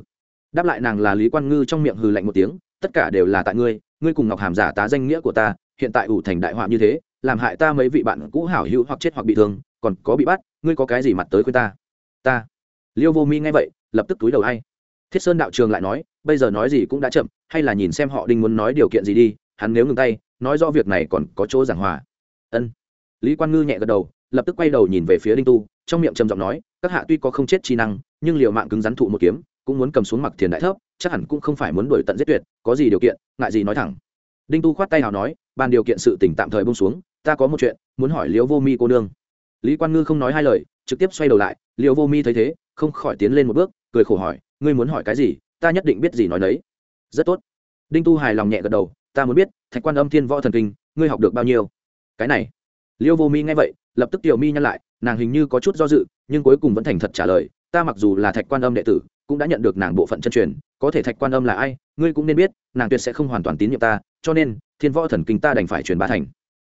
Speaker 1: Đáp lại nàng là lý quan ngư trong miệng hừ lạnh một tiếng, tất cả đều là tại ngươi ngươi cùng ngọc hàm giả tá danh nghĩa của ta, hiện tại ủ thành đại họa như thế, làm hại ta mấy vị bạn cũ hảo hữu hoặc chết hoặc bị thương, còn có bị bắt, ngươi có cái gì mặt tới khuyên ta? Ta. Liêu vô mi nghe vậy, lập tức túi đầu hay thiết sơn đạo trường lại nói, bây giờ nói gì cũng đã chậm, hay là nhìn xem họ đinh muốn nói điều kiện gì đi, hắn nếu ngừng tay, nói rõ việc này còn có chỗ giảng hòa. Ân. Lý quan ngư nhẹ gật đầu, lập tức quay đầu nhìn về phía đinh tu, trong miệng trầm giọng nói, các hạ tuy có không chết chi năng, nhưng liều mạng cứng rắn thụ một kiếm, cũng muốn cầm xuống mặc thiền đại thấp, chắc hẳn cũng không phải muốn đuổi tận giết tuyệt, có gì điều kiện, ngại gì nói thẳng. Đinh tu khoát tay hào nói bàn điều kiện sự tỉnh tạm thời bông xuống, ta có một chuyện, muốn hỏi liễu vô mi cô nương. Lý quan ngư không nói hai lời, trực tiếp xoay đầu lại, liễu vô mi thấy thế, không khỏi tiến lên một bước, cười khổ hỏi ngươi muốn hỏi cái gì, ta nhất định biết gì nói đấy rất tốt. Đinh tu hài lòng nhẹ gật đầu, ta muốn biết, thạch quan âm thiên võ thần kinh, ngươi học được bao nhiêu? Cái này. Liêu vô mi nghe vậy, lập tức tiểu mi nhăn lại, nàng hình như có chút do dự, nhưng cuối cùng vẫn thành thật trả lời, ta mặc dù là thạch quan âm đệ tử, cũng đã nhận được nàng bộ phận chân truyền, có thể thạch quan âm là ai, ngươi cũng nên biết, nàng tuyệt sẽ không hoàn toàn tín nhiệm ta, cho nên, thiên võ thần kinh ta đành phải truyền ba thành.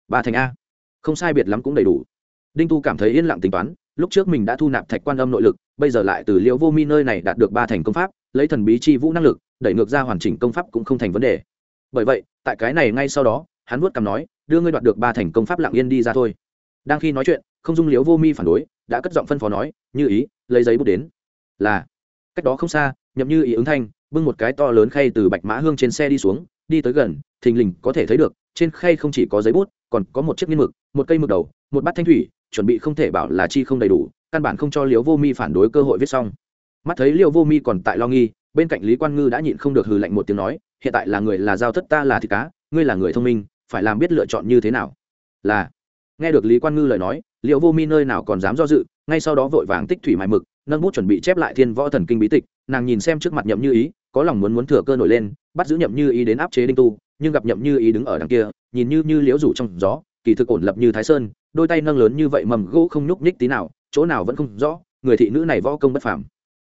Speaker 1: Ba thành a. Không sai biệt lắm cũng đầy đủ. Đinh tu cảm thấy yên lặng tính toán lúc trước mình đã thu nạp thạch quan âm nội lực, bây giờ lại từ liễu vô mi nơi này đạt được ba thành công pháp, lấy thần bí chi vũ năng lực, đẩy ngược ra hoàn chỉnh công pháp cũng không thành vấn đề. Bởi vậy, tại cái này ngay sau đó, hắn vuốt cằm nói, đưa ngươi đoạt được ba thành công pháp lặng yên đi ra thôi. Đang khi nói chuyện, không dung liễu vô mi phản đối, đã cất giọng phân phó nói, như ý, lấy giấy bút đến. Là. Cách đó không xa, nhậm như ý ứng thanh, bưng một cái to lớn khay từ bạch mã hương trên xe đi xuống, đi tới gần, thình lình có thể thấy được, trên khay không chỉ có giấy bút, còn có một chiếc nghiên mực, một cây mực đầu, một bát thanh thủy chuẩn bị không thể bảo là chi không đầy đủ, căn bản không cho liễu vô mi phản đối cơ hội viết xong. Mắt thấy liễu vô mi còn tại lo nghi, bên cạnh lý quan ngư đã nhịn không được hừ lạnh một tiếng nói, hiện tại là người là giao thất ta là thịt cá, ngươi là người thông minh, phải làm biết lựa chọn như thế nào? Là. Nghe được lý quan ngư lời nói liệu vô mi nơi nào còn dám do dự, ngay sau đó vội vàng tích thủy mài mực, nâng bút chuẩn bị chép lại thiên võ thần kinh bí tịch, nàng nhìn xem trước mặt nhậm như ý, có lòng muốn muốn thừa cơ nổi lên, bắt giữ nhậm như ý đến áp chế đinh tu, nhưng gặp nhậm như ý đứng ở đằng kia, nhìn như như liễu rủ trong gió, kỳ thực ổn lập như thái sơn đôi tay nâng lớn như vậy mầm gỗ không nhúc nhích tí nào, chỗ nào vẫn không rõ, người thị nữ này võ công bất phàm.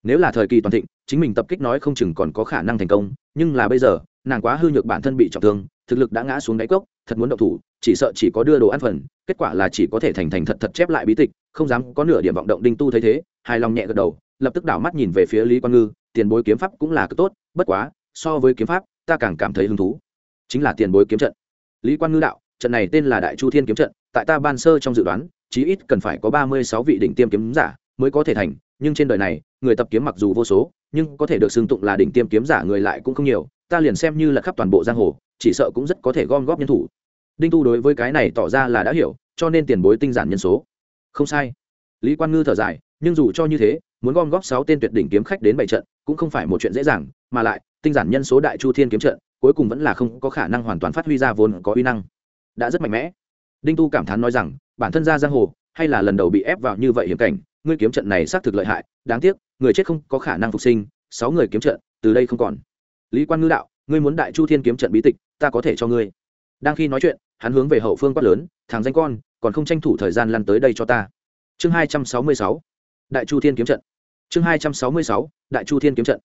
Speaker 1: Nếu là thời kỳ toàn thịnh, chính mình tập kích nói không chừng còn có khả năng thành công, nhưng là bây giờ, nàng quá hư nhược bản thân bị trọng thương, thực lực đã ngã xuống đáy cốc, thật muốn động thủ, chỉ sợ chỉ có đưa đồ ăn phần, kết quả là chỉ có thể thành thành thật thật chép lại bí tịch, không dám có nửa điểm vọng động đinh tu thấy thế, hài lòng nhẹ gật đầu, lập tức đảo mắt nhìn về phía lý quan ngư, tiền bối kiếm pháp cũng là cực tốt, bất quá, so với kiếm pháp, ta càng cảm thấy hứng thú. Chính là tiền bối kiếm trận. Lý quan ngư đạo, trận này tên là đại chu thiên kiếm trận tại ta ban sơ trong dự đoán, chí ít cần phải có ba mươi sáu vị đỉnh tiêm kiếm giả mới có thể thành, nhưng trên đời này, người tập kiếm mặc dù vô số, nhưng có thể được xưng tụng là đỉnh tiêm kiếm giả người lại cũng không nhiều, ta liền xem như là khắp toàn bộ giang hồ, chỉ sợ cũng rất có thể gom góp nhân thủ. Đinh tu đối với cái này tỏ ra là đã hiểu, cho nên tiền bối tinh giản nhân số. Không sai. Lý quan ngư thở dài, nhưng dù cho như thế, muốn gom góp sáu tên tuyệt đỉnh kiếm khách đến bảy trận, cũng không phải một chuyện dễ dàng, mà lại, tinh giản nhân số đại chu thiên kiếm trận, cuối cùng vẫn là không có khả năng hoàn toàn phát huy ra vốn có uy năng. Đã rất mạnh mẽ đinh tu cảm thán nói rằng, bản thân ra giang hồ, hay là lần đầu bị ép vào như vậy hiểm cảnh, ngươi kiếm trận này xác thực lợi hại, đáng tiếc, người chết không có khả năng phục sinh, sáu người kiếm trận, từ đây không còn. Lý quan ngư đạo, ngươi muốn đại chu thiên kiếm trận bí tịch, ta có thể cho ngươi. Đang khi nói chuyện, hắn hướng về hậu phương quát lớn, thằng danh con, còn không tranh thủ thời gian lăn tới đây cho ta. Chương hai trăm sáu mươi sáu, đại chu thiên kiếm trận. Chương hai trăm sáu mươi sáu, đại chu thiên kiếm trận.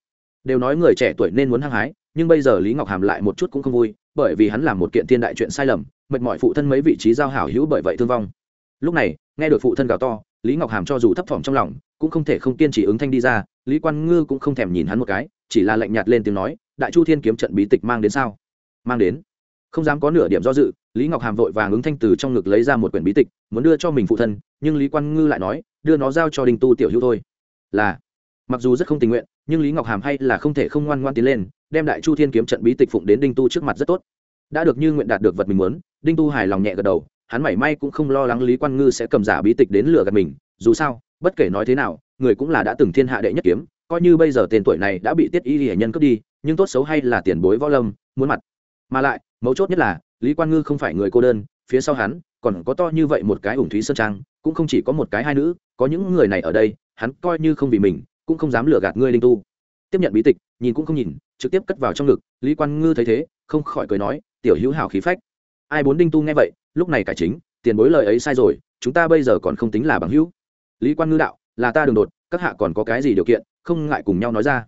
Speaker 1: Đều nói người trẻ tuổi nên muốn hăng hái, nhưng bây giờ lý ngọc hàm lại một chút cũng không vui, bởi vì hắn làm một kiện thiên đại chuyện sai lầm mệt mỏi phụ thân mấy vị trí giao hảo hữu bởi vậy thương vong. Lúc này, nghe được phụ thân gào to, lý ngọc hàm cho dù thấp thỏm trong lòng, cũng không thể không kiên trì ứng thanh đi ra, lý quan ngư cũng không thèm nhìn hắn một cái, chỉ là lạnh nhạt lên tiếng nói, đại chu thiên kiếm trận bí tịch mang đến sao? Mang đến. Không dám có nửa điểm do dự, lý ngọc hàm vội vàng ứng thanh từ trong ngực lấy ra một quyển bí tịch, muốn đưa cho mình phụ thân, nhưng lý quan ngư lại nói, đưa nó giao cho đinh tu tiểu hữu thôi. Là, mặc dù rất không tình nguyện, nhưng lý ngọc hàm hay là không thể không ngoan ngoan tiến lên, đem đại chu thiên kiếm trận bí tịch phụng đến đinh tu trước mặt rất tốt. Đã được như nguyện đạt được vật mình muốn đinh tu hài lòng nhẹ gật đầu, hắn mảy may cũng không lo lắng lý quan ngư sẽ cầm giả bí tịch đến lừa gạt mình, dù sao, bất kể nói thế nào, người cũng là đã từng thiên hạ đệ nhất kiếm, coi như bây giờ tên tuổi này đã bị tiết y hệ nhân cướp đi, nhưng tốt xấu hay là tiền bối võ lâm, muốn mặt. Mà lại, mấu chốt nhất là, lý quan ngư không phải người cô đơn, phía sau hắn, còn có to như vậy một cái ủng thúy sơn trang, cũng không chỉ có một cái hai nữ, có những người này ở đây, hắn coi như không vì mình, cũng không dám lừa gạt ngươi linh tu. Tiếp nhận bí tịch, nhìn cũng không nhìn, trực tiếp cất vào trong ngực, lý quan ngư thấy thế, không khỏi cười nói, tiểu hữu hảo khí phách ai bốn đinh tu nghe vậy, lúc này cải chính, tiền bối lời ấy sai rồi, chúng ta bây giờ còn không tính là bằng hữu. Lý quan ngư đạo, là ta đường đột, các hạ còn có cái gì điều kiện, không ngại cùng nhau nói ra.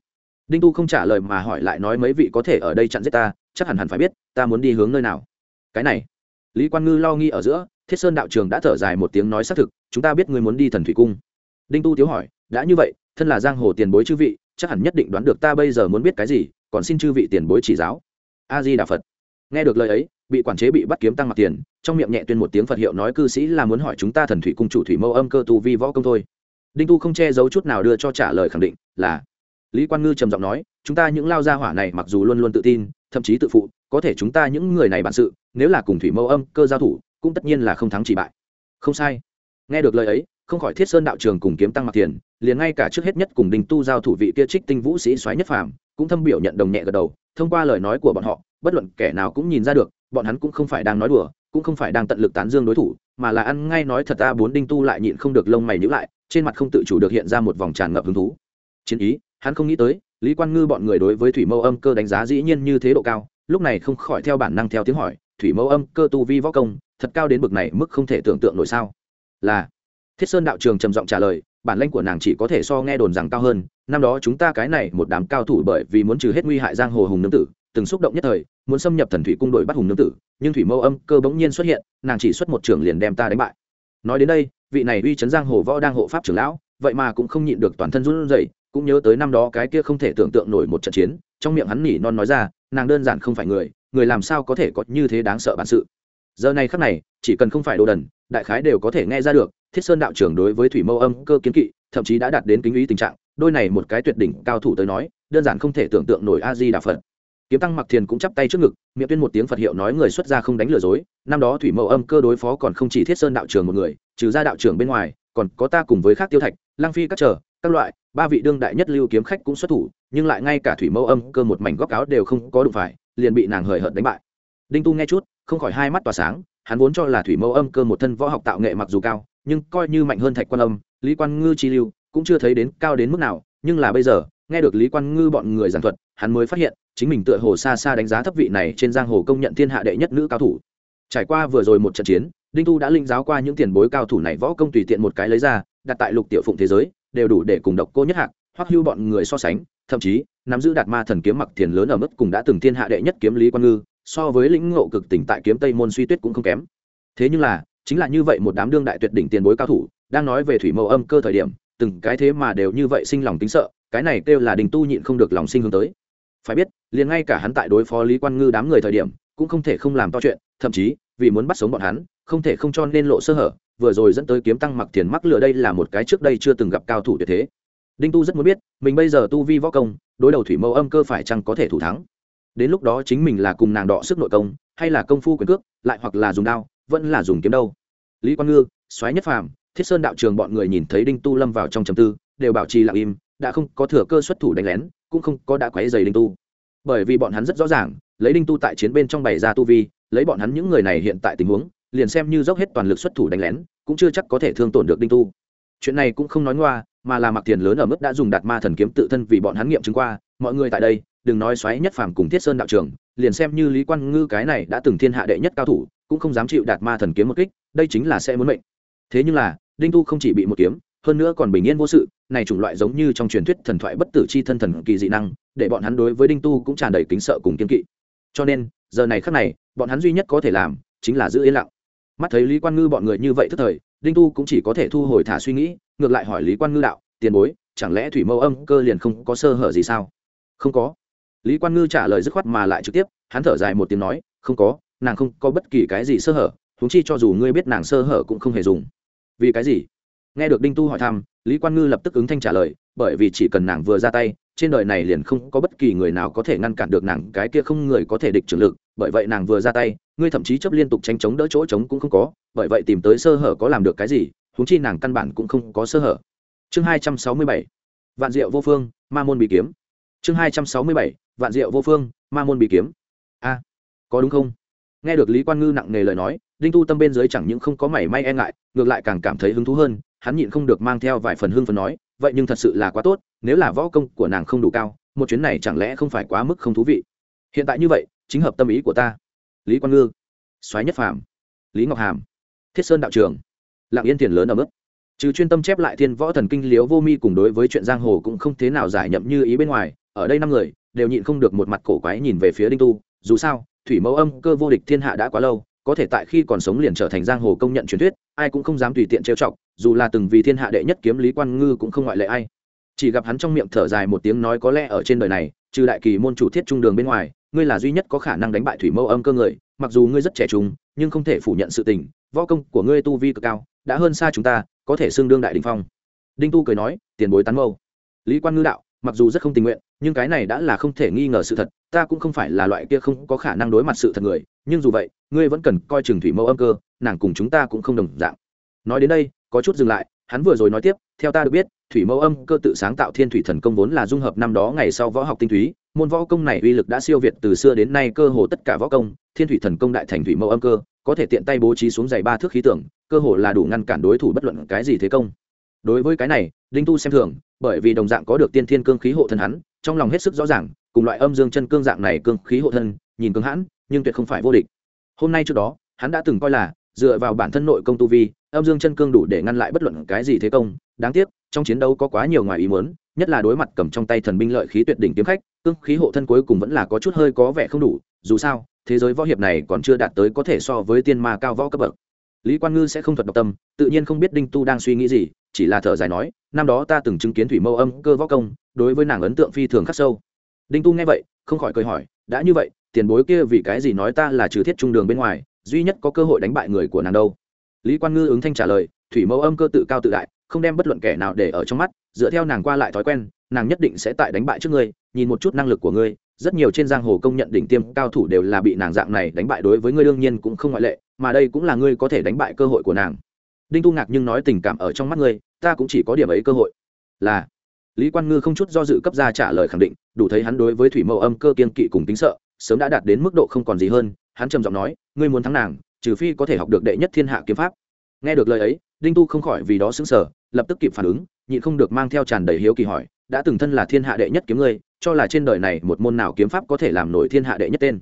Speaker 1: Đinh tu không trả lời mà hỏi lại nói mấy vị có thể ở đây chặn giết ta, chắc hẳn hẳn phải biết, ta muốn đi hướng nơi nào. Cái này, lý quan ngư lo nghi ở giữa, thiết sơn đạo trường đã thở dài một tiếng nói xác thực, chúng ta biết ngươi muốn đi thần thủy cung. Đinh tu tiếu hỏi, đã như vậy, thân là giang hồ tiền bối chư vị, chắc hẳn nhất định đoán được ta bây giờ muốn biết cái gì, còn xin chư vị tiền bối chỉ giáo. A di đà phật. Nghe được lời ấy bị quản chế bị bắt kiếm tăng mặt tiền, trong miệng nhẹ tuyên một tiếng phật hiệu nói cư sĩ là muốn hỏi chúng ta thần thủy cung chủ thủy mâu âm cơ tu vi võ công thôi. Đinh tu không che giấu chút nào đưa cho trả lời khẳng định là, lý quan ngư trầm giọng nói, chúng ta những lao gia hỏa này mặc dù luôn luôn tự tin, thậm chí tự phụ, có thể chúng ta những người này bản sự, nếu là cùng thủy mâu âm cơ giao thủ, cũng tất nhiên là không thắng chỉ bại. Không sai. Nghe được lời ấy, không khỏi thiết sơn đạo trường cùng kiếm tăng mặc tiền, liền ngay cả trước hết nhất cùng đình tu giao thủ vị kia trích tinh vũ sĩ xoáy nhất phàm, cũng thâm biểu nhận đồng nhẹ gật đầu, thông qua lời nói của bọn họ, bất luận kẻ nào cũng nhìn ra được bọn hắn cũng không phải đang nói đùa, cũng không phải đang tận lực tán dương đối thủ, mà là ăn ngay nói thật ta bốn đinh tu lại nhịn không được lông mày nhữ lại, trên mặt không tự chủ được hiện ra một vòng tràn ngập hứng thú. Chiến ý, hắn không nghĩ tới, lý quan ngư bọn người đối với thủy mâu âm cơ đánh giá dĩ nhiên như thế độ cao, lúc này không khỏi theo bản năng theo tiếng hỏi, thủy mâu âm cơ tu vi võ công, thật cao đến bực này mức không thể tưởng tượng nổi sao? Là, thiết sơn đạo trường trầm giọng trả lời, bản lanh của nàng chỉ có thể so nghe đồn rằng cao hơn, năm đó chúng ta cái này một đám cao thủ bởi vì muốn trừ hết nguy hại giang hồ hùng nương tử từng xúc động nhất thời, muốn xâm nhập thần thủy cung đội bắt hùng nương tử, nhưng thủy mâu âm cơ bỗng nhiên xuất hiện, nàng chỉ xuất một trường liền đem ta đánh bại. Nói đến đây, vị này uy chấn giang hồ võ đang hộ pháp trưởng lão, vậy mà cũng không nhịn được toàn thân run rẩy, cũng nhớ tới năm đó cái kia không thể tưởng tượng nổi một trận chiến, trong miệng hắn nỉ non nói ra, nàng đơn giản không phải người người làm sao có thể có như thế đáng sợ bản sự. Giờ này khắc này, chỉ cần không phải đồ đần, đại khái đều có thể nghe ra được, thiết sơn đạo trưởng đối với thủy mâu âm cơ kiến kỵ, thậm chí đã đạt đến kính ý tình trạng, đôi này một cái tuyệt đỉnh cao thủ tới nói, đơn giản không thể tưởng tượng nổi a di đà phật kiếm tăng mặc thiền cũng chắp tay trước ngực, miệng tuyên một tiếng phật hiệu nói người xuất gia không đánh lừa dối, năm đó thủy Mậu âm cơ đối phó còn không chỉ thiết sơn đạo trưởng một người, trừ ra đạo trưởng bên ngoài, còn có ta cùng với khác tiêu thạch lang phi các trở, các loại, ba vị đương đại nhất lưu kiếm khách cũng xuất thủ, nhưng lại ngay cả thủy mẫu âm cơ một mảnh góc áo đều không có đụng phải, liền bị nàng hời hợt đánh bại. Đinh tu nghe chút, không khỏi hai mắt tỏa sáng, hắn vốn cho là thủy mẫu âm cơ một thân võ học tạo nghệ mặc dù cao, nhưng coi như mạnh hơn thạch quan âm, lý quan ngư chi lưu, cũng chưa thấy đến cao đến mức nào, nhưng là bây giờ, nghe được lý quan ngư bọn người giảng thuật, hắn mới phát hiện chính mình tựa hồ xa xa đánh giá thấp vị này trên giang hồ công nhận thiên hạ đệ nhất nữ cao thủ. Trải qua vừa rồi một trận chiến, đinh tu đã linh giáo qua những tiền bối cao thủ này võ công tùy tiện một cái lấy ra, đặt tại lục tiểu phụng thế giới, đều đủ để cùng độc cô nhất hạng hoặc hưu bọn người so sánh, thậm chí, nắm giữ đạt ma thần kiếm mặc tiền lớn ở mức cùng đã từng thiên hạ đệ nhất kiếm lý quan ngư, so với lĩnh ngộ cực tỉnh tại kiếm tây môn suy tuyết cũng không kém. Thế nhưng là, chính là như vậy một đám đương đại tuyệt đỉnh tiền bối cao thủ, đang nói về thủy mẫu âm cơ thời điểm, từng cái thế mà đều như vậy sinh lòng tính sợ, cái này kêu là đình tu nhịn không được lòng sinh hướng tới phải biết, liền ngay cả hắn tại đối phó lý quan ngư đám người thời điểm, cũng không thể không làm to chuyện, thậm chí, vì muốn bắt sống bọn hắn, không thể không cho nên lộ sơ hở, vừa rồi dẫn tới kiếm tăng mặc tiền mắc lừa đây là một cái trước đây chưa từng gặp cao thủ tuyệt thế. Đinh tu rất muốn biết, mình bây giờ tu vi võ công, đối đầu thủy mẫu âm cơ phải chăng có thể thủ thắng? Đến lúc đó chính mình là cùng nàng đọ sức nội công, hay là công phu quyền cước, lại hoặc là dùng đao, vẫn là dùng kiếm đâu. Lý quang ngư xoáy nhất phàm, thiết sơn đạo trường bọn người nhìn thấy đinh tu lâm vào trong trầm tư, đều bảo trì lặng im, đã không có thừa cơ xuất thủ đánh lén cũng không có đã quấy dày đinh tu. Bởi vì bọn hắn rất rõ ràng, lấy đinh tu tại chiến bên trong bày ra tu vi, lấy bọn hắn những người này hiện tại tình huống, liền xem như dốc hết toàn lực xuất thủ đánh lén, cũng chưa chắc có thể thương tổn được đinh tu. Chuyện này cũng không nói ngoa, mà là mặc tiền lớn ở mức đã dùng đạt ma thần kiếm tự thân vì bọn hắn nghiệm chứng qua, mọi người tại đây, đừng nói xoáy nhất phàm cùng thiết sơn đạo trường liền xem như lý quan ngư cái này đã từng thiên hạ đệ nhất cao thủ, cũng không dám chịu đạt ma thần kiếm một kích, đây chính là sẽ muốn mệnh. Thế nhưng là, đinh tu không chỉ bị một kiếm, hơn nữa còn bình yên vô sự này chủng loại giống như trong truyền thuyết thần thoại bất tử chi thân thần kỳ dị năng, để bọn hắn đối với đinh tu cũng tràn đầy kính sợ cùng kiên kỵ. Cho nên, giờ này khắc này, bọn hắn duy nhất có thể làm chính là giữ yên lặng. Mắt thấy lý quan ngư bọn người như vậy thức thời, đinh tu cũng chỉ có thể thu hồi thả suy nghĩ, ngược lại hỏi lý quan ngư đạo, tiền bối, chẳng lẽ thủy mâu âm cơ liền không có sơ hở gì sao? Không có. Lý quan ngư trả lời dứt khoát mà lại trực tiếp, hắn thở dài một tiếng nói, không có, nàng không có bất kỳ cái gì sơ hở húng chi cho dù ngươi biết nàng sơ hở cũng không hề dùng. Vì cái gì? Nghe được đinh tu hỏi thăm lý quan ngư lập tức ứng thanh trả lời, bởi vì chỉ cần nàng vừa ra tay, trên đời này liền không có bất kỳ người nào có thể ngăn cản được nàng, cái kia không người có thể địch trưởng lực, bởi vậy nàng vừa ra tay, ngươi thậm chí chấp liên tục tranh chống đỡ chỗ chống cũng không có, bởi vậy tìm tới sơ hở có làm được cái gì húng chi nàng căn bản cũng không có sơ hở. Chương hai trăm sáu mươi bảy, vạn diệu vô phương, ma môn bị kiếm. Chương hai trăm sáu mươi bảy, vạn diệu vô phương, ma môn bị kiếm. A, có đúng không? Nghe được lý quan ngư nặng nề lời nói, đinh tu tâm bên dưới chẳng những không có mảy may e ngại, ngược lại càng cảm thấy hứng thú hơn hắn nhịn không được mang theo vài phần hưng phần nói, vậy nhưng thật sự là quá tốt, nếu là võ công của nàng không đủ cao, một chuyến này chẳng lẽ không phải quá mức không thú vị? Hiện tại như vậy, chính hợp tâm ý của ta. Lý quan ngư, soái nhất phàm, lý ngọc hàm, thiết sơn đạo trường lạng yên tiền lớn ở mức. Trừ chuyên tâm chép lại thiên võ thần kinh liếu vô mi cùng đối với chuyện giang hồ cũng không thế nào giải nhậm như ý bên ngoài, ở đây năm người, đều nhịn không được một mặt cổ quái nhìn về phía đinh tu. Dù sao, thủy mẫu âm cơ vô địch thiên hạ đã quá lâu, có thể tại khi còn sống liền trở thành giang hồ công nhận truyền thuyết ai cũng không dám tùy tiện trêu chọc, dù là từng vì thiên hạ đệ nhất kiếm lý quan ngư cũng không ngoại lệ ai. Chỉ gặp hắn trong miệng thở dài một tiếng nói có lẽ ở trên đời này, trừ đại kỳ môn chủ thiết trung đường bên ngoài, ngươi là duy nhất có khả năng đánh bại thủy mâu âm cơ người, mặc dù ngươi rất trẻ trung, nhưng không thể phủ nhận sự tình, võ công của ngươi tu vi cực cao, đã hơn xa chúng ta, có thể xưng đương đại đình phong. Đinh tu cười nói, tiền bối tán mâu. Lý quan ngư đạo, mặc dù rất không tình nguyện, nhưng cái này đã là không thể nghi ngờ sự thật, ta cũng không phải là loại kia không có khả năng đối mặt sự thật người nhưng dù vậy, ngươi vẫn cần coi chừng thủy mẫu âm cơ, nàng cùng chúng ta cũng không đồng dạng. Nói đến đây, có chút dừng lại, hắn vừa rồi nói tiếp, theo ta được biết, thủy mẫu âm cơ tự sáng tạo thiên thủy thần công vốn là dung hợp năm đó ngày sau võ học tinh túy, môn võ công này uy lực đã siêu việt từ xưa đến nay cơ hồ tất cả võ công, thiên thủy thần công đại thành thủy mẫu âm cơ, có thể tiện tay bố trí xuống dày ba thước khí tưởng cơ hồ là đủ ngăn cản đối thủ bất luận cái gì thế công. Đối với cái này, đinh tu xem thường, bởi vì đồng dạng có được tiên thiên cương khí hộ thân hắn, trong lòng hết sức rõ ràng, cùng loại âm dương chân cương dạng này cương khí hộ thân, nhìn cương hãn nhưng tuyệt không phải vô địch. Hôm nay trước đó, hắn đã từng coi là, dựa vào bản thân nội công tu vi, âm dương chân cương đủ để ngăn lại bất luận cái gì thế công. Đáng tiếc, trong chiến đấu có quá nhiều ngoài ý muốn, nhất là đối mặt cầm trong tay thần binh lợi khí tuyệt đỉnh kiếm khách, cương khí hộ thân cuối cùng vẫn là có chút hơi có vẻ không đủ. Dù sao, thế giới võ hiệp này còn chưa đạt tới có thể so với tiên ma cao võ cấp bậc. Lý quan ngư sẽ không thuật độc tâm, tự nhiên không biết đinh tu đang suy nghĩ gì, chỉ là thở dài nói, năm đó ta từng chứng kiến thủy mâu âm cơ võ công, đối với nàng ấn tượng phi thường khắc sâu. Đinh tu nghe vậy, không khỏi cười hỏi, đã như vậy tiền bối kia vì cái gì nói ta là trừ thiết trung đường bên ngoài, duy nhất có cơ hội đánh bại người của nàng đâu? Lý quan ngư ứng thanh trả lời, thủy mẫu âm cơ tự cao tự đại, không đem bất luận kẻ nào để ở trong mắt, dựa theo nàng qua lại thói quen, nàng nhất định sẽ tại đánh bại trước ngươi, nhìn một chút năng lực của ngươi, rất nhiều trên giang hồ công nhận đỉnh tiêm cao thủ đều là bị nàng dạng này đánh bại đối với ngươi đương nhiên cũng không ngoại lệ, mà đây cũng là ngươi có thể đánh bại cơ hội của nàng. Đinh tu ngạc nhưng nói tình cảm ở trong mắt ngươi, ta cũng chỉ có điểm ấy cơ hội. Là, lý quan ngư không chút do dự cấp ra trả lời khẳng định, đủ thấy hắn đối với thủy mẫu âm cơ kiên kỵ cùng tính sợ sớm đã đạt đến mức độ không còn gì hơn, hắn trầm giọng nói, ngươi muốn thắng nàng, trừ phi có thể học được đệ nhất thiên hạ kiếm pháp. Nghe được lời ấy, đinh tu không khỏi vì đó xứng sở lập tức kịp phản ứng, nhịn không được mang theo tràn đầy hiếu kỳ hỏi, đã từng thân là thiên hạ đệ nhất kiếm ngươi, cho là trên đời này một môn nào kiếm pháp có thể làm nổi thiên hạ đệ nhất tên?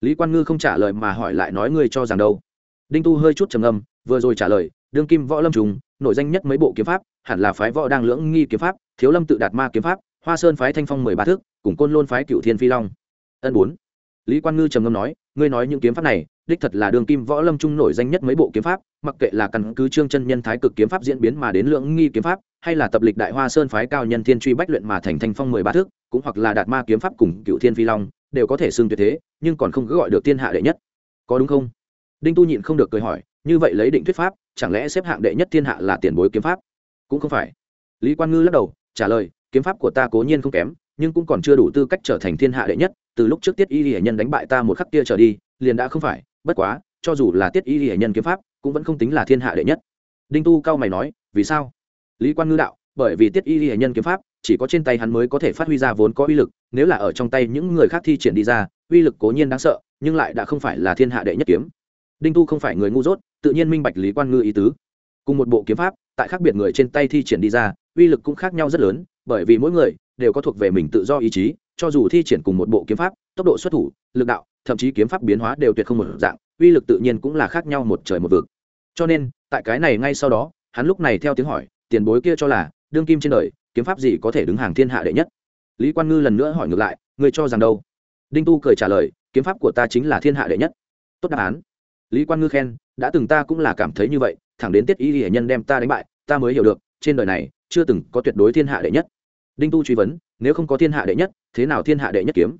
Speaker 1: Lý quan ngư không trả lời mà hỏi lại nói, ngươi cho rằng đâu? Đinh tu hơi chút trầm âm vừa rồi trả lời, đương kim võ lâm trùng, nổi danh nhất mấy bộ kiếm pháp, hẳn là phái võ đang lưỡng nghi kiếm pháp, thiếu lâm tự đạt ma kiếm pháp, hoa sơn phái thanh phong mười ba thước, cùng côn lôn phái cựu thiên phi long. Ân bốn lý quan ngư trầm ngâm nói, ngươi nói những kiếm pháp này, đích thật là đường kim võ lâm trung nổi danh nhất mấy bộ kiếm pháp, mặc kệ là căn cứ trương chân nhân thái cực kiếm pháp diễn biến mà đến lưỡng nghi kiếm pháp, hay là tập lịch đại hoa sơn phái cao nhân thiên truy bách luyện mà thành thanh phong mười ba thước, cũng hoặc là đạt ma kiếm pháp cùng cựu thiên phi long, đều có thể xưng tuyệt thế, nhưng còn không cứ gọi được thiên hạ đệ nhất. Có đúng không? Đinh tu nhịn không được cười hỏi, như vậy lấy định thuyết pháp, chẳng lẽ xếp hạng đệ nhất thiên hạ là tiền bối kiếm pháp? Cũng không phải. Lý quan ngư lắc đầu, trả lời, kiếm pháp của ta cố nhiên không kém, nhưng cũng còn chưa đủ tư cách trở thành thiên hạ đệ nhất từ lúc trước tiết y hiển nhân đánh bại ta một khắc kia trở đi, liền đã không phải, bất quá, cho dù là tiết y hiển nhân kiếm pháp, cũng vẫn không tính là thiên hạ đệ nhất. Đinh tu cao mày nói, vì sao? Lý quan ngư đạo, bởi vì tiết y hiển nhân kiếm pháp, chỉ có trên tay hắn mới có thể phát huy ra vốn có uy lực, nếu là ở trong tay những người khác thi triển đi ra, uy lực cố nhiên đáng sợ, nhưng lại đã không phải là thiên hạ đệ nhất kiếm. Đinh tu không phải người ngu dốt, tự nhiên minh bạch lý quan ngư ý tứ. Cùng một bộ kiếm pháp, tại khác biệt người trên tay thi triển đi ra, uy lực cũng khác nhau rất lớn, bởi vì mỗi người đều có thuộc về mình tự do ý chí cho dù thi triển cùng một bộ kiếm pháp, tốc độ xuất thủ, lực đạo, thậm chí kiếm pháp biến hóa đều tuyệt không một dạng, uy lực tự nhiên cũng là khác nhau một trời một vực. Cho nên, tại cái này ngay sau đó, hắn lúc này theo tiếng hỏi, tiền bối kia cho là, đương kim trên đời, kiếm pháp gì có thể đứng hàng thiên hạ đệ nhất? Lý quan ngư lần nữa hỏi ngược lại người cho rằng đâu? Đinh tu cười trả lời, kiếm pháp của ta chính là thiên hạ đệ nhất. Tốt đáp án. Lý quan ngư khen, đã từng ta cũng là cảm thấy như vậy, thẳng đến tiết y hệ nhân đem ta đánh bại, ta mới hiểu được, trên đời này, chưa từng có tuyệt đối thiên hạ đệ nhất đinh tu truy vấn, nếu không có thiên hạ đệ nhất, thế nào thiên hạ đệ nhất kiếm?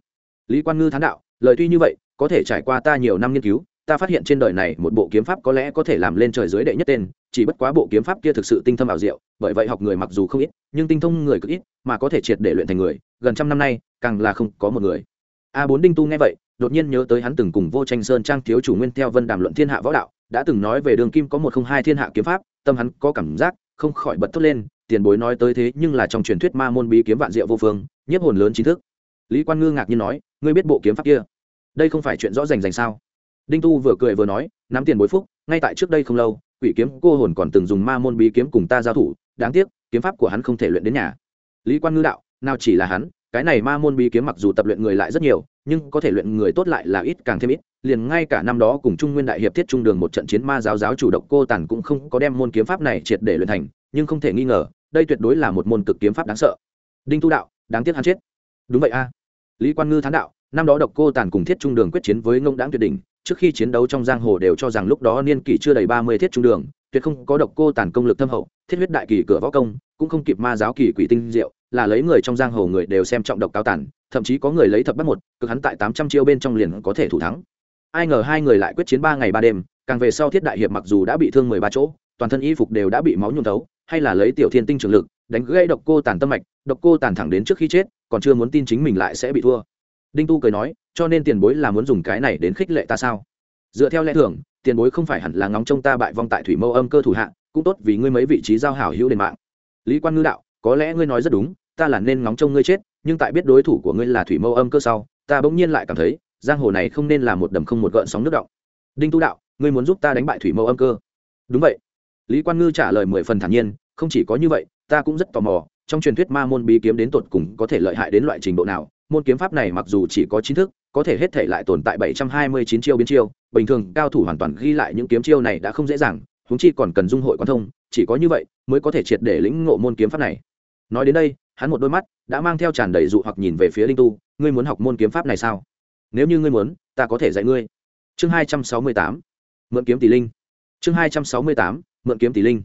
Speaker 1: Lý quan ngư thán đạo, lời tuy như vậy, có thể trải qua ta nhiều năm nghiên cứu, ta phát hiện trên đời này một bộ kiếm pháp có lẽ có thể làm lên trời dưới đệ nhất tên, chỉ bất quá bộ kiếm pháp kia thực sự tinh thâm ảo diệu, bởi vậy học người mặc dù không ít, nhưng tinh thông người cực ít, mà có thể triệt để luyện thành người, gần trăm năm nay, càng là không có một người. A bốn đinh tu nghe vậy, đột nhiên nhớ tới hắn từng cùng vô tranh sơn trang thiếu chủ nguyên theo vân đàm luận thiên hạ võ đạo, đã từng nói về đường kim có một không hai thiên hạ kiếm pháp, tâm hắn có cảm giác, không khỏi bật thốt lên tiền bối nói tới thế nhưng là trong truyền thuyết ma môn bí kiếm vạn diệu vô phương, nhiếp hồn lớn chính thức. Lý quan ngư ngạc nhiên nói, ngươi biết bộ kiếm pháp kia? Đây không phải chuyện rõ rành rành sao? Đinh tu vừa cười vừa nói, nắm tiền bối phúc, ngay tại trước đây không lâu, quỷ kiếm cô hồn còn từng dùng ma môn bí kiếm cùng ta giao thủ, đáng tiếc, kiếm pháp của hắn không thể luyện đến nhà. Lý quan ngư đạo, nào chỉ là hắn, cái này ma môn bí kiếm mặc dù tập luyện người lại rất nhiều, nhưng có thể luyện người tốt lại là ít càng thêm ít, liền ngay cả năm đó cùng trung nguyên đại hiệp thiết trung đường một trận chiến ma giáo giáo chủ động cô tàn cũng không có đem môn kiếm pháp này triệt để luyện thành nhưng không thể nghi ngờ, đây tuyệt đối là một môn cực kiếm pháp đáng sợ. Đinh tu đạo, đáng tiếc hắn chết. Đúng vậy a. Lý quan ngư thán đạo, năm đó độc cô tàn cùng thiết trung đường quyết chiến với ngông đáng tuyệt đỉnh, trước khi chiến đấu trong giang hồ đều cho rằng lúc đó niên kỷ chưa đầy ba mươi thiết trung đường, tuyệt không có độc cô tàn công lực thâm hậu, thiết huyết đại kỳ cửa võ công, cũng không kịp ma giáo kỳ quỷ tinh diệu, là lấy người trong giang hồ người đều xem trọng độc cao tàn, thậm chí có người lấy thập bắt một cực hắn tại tám trăm chiêu bên trong liền có thể thủ thắng. Ai ngờ hai người lại quyết chiến ba ngày ba đêm, càng về sau thiết đại hiệp mặc dù đã bị thương mười ba chỗ, toàn thân y phục đều đã bị máu nhuộm thấu hay là lấy tiểu thiên tinh trường lực, đánh gãy độc cô tàn tâm mạch, độc cô tàn thẳng đến trước khi chết, còn chưa muốn tin chính mình lại sẽ bị thua. Đinh tu cười nói, cho nên tiền bối là muốn dùng cái này đến khích lệ ta sao? Dựa theo lẽ thường, tiền bối không phải hẳn là ngóng trông ta bại vong tại thủy mâu âm cơ thủ hạ, cũng tốt vì ngươi mấy vị trí giao hảo hữu đền mạng. Lý quan ngư đạo, có lẽ ngươi nói rất đúng, ta là nên ngóng trông ngươi chết, nhưng tại biết đối thủ của ngươi là thủy mâu âm cơ sau, ta bỗng nhiên lại cảm thấy, giang hồ này không nên là một đầm không một gợn sóng nước động. Đinh tu đạo, ngươi muốn giúp ta đánh bại thủy mâu âm cơ? Đúng vậy lý quan ngư trả lời mười phần thản nhiên, không chỉ có như vậy, ta cũng rất tò mò, trong truyền thuyết ma môn bí kiếm đến tột cùng có thể lợi hại đến loại trình độ nào? Môn kiếm pháp này mặc dù chỉ có chính thức, có thể hết thể lại tồn tại bảy trăm hai mươi chín chiêu biến chiêu, bình thường cao thủ hoàn toàn ghi lại những kiếm chiêu này đã không dễ dàng, huống chi còn cần dung hội quan thông, chỉ có như vậy mới có thể triệt để lĩnh ngộ môn kiếm pháp này. Nói đến đây, hắn một đôi mắt đã mang theo tràn đầy dụ hoặc nhìn về phía linh tu, ngươi muốn học môn kiếm pháp này sao? Nếu như ngươi muốn, ta có thể dạy ngươi. Chương hai trăm sáu mươi tám, mượn kiếm tỷ linh. Chương hai trăm sáu mươi tám mượn kiếm tỷ linh.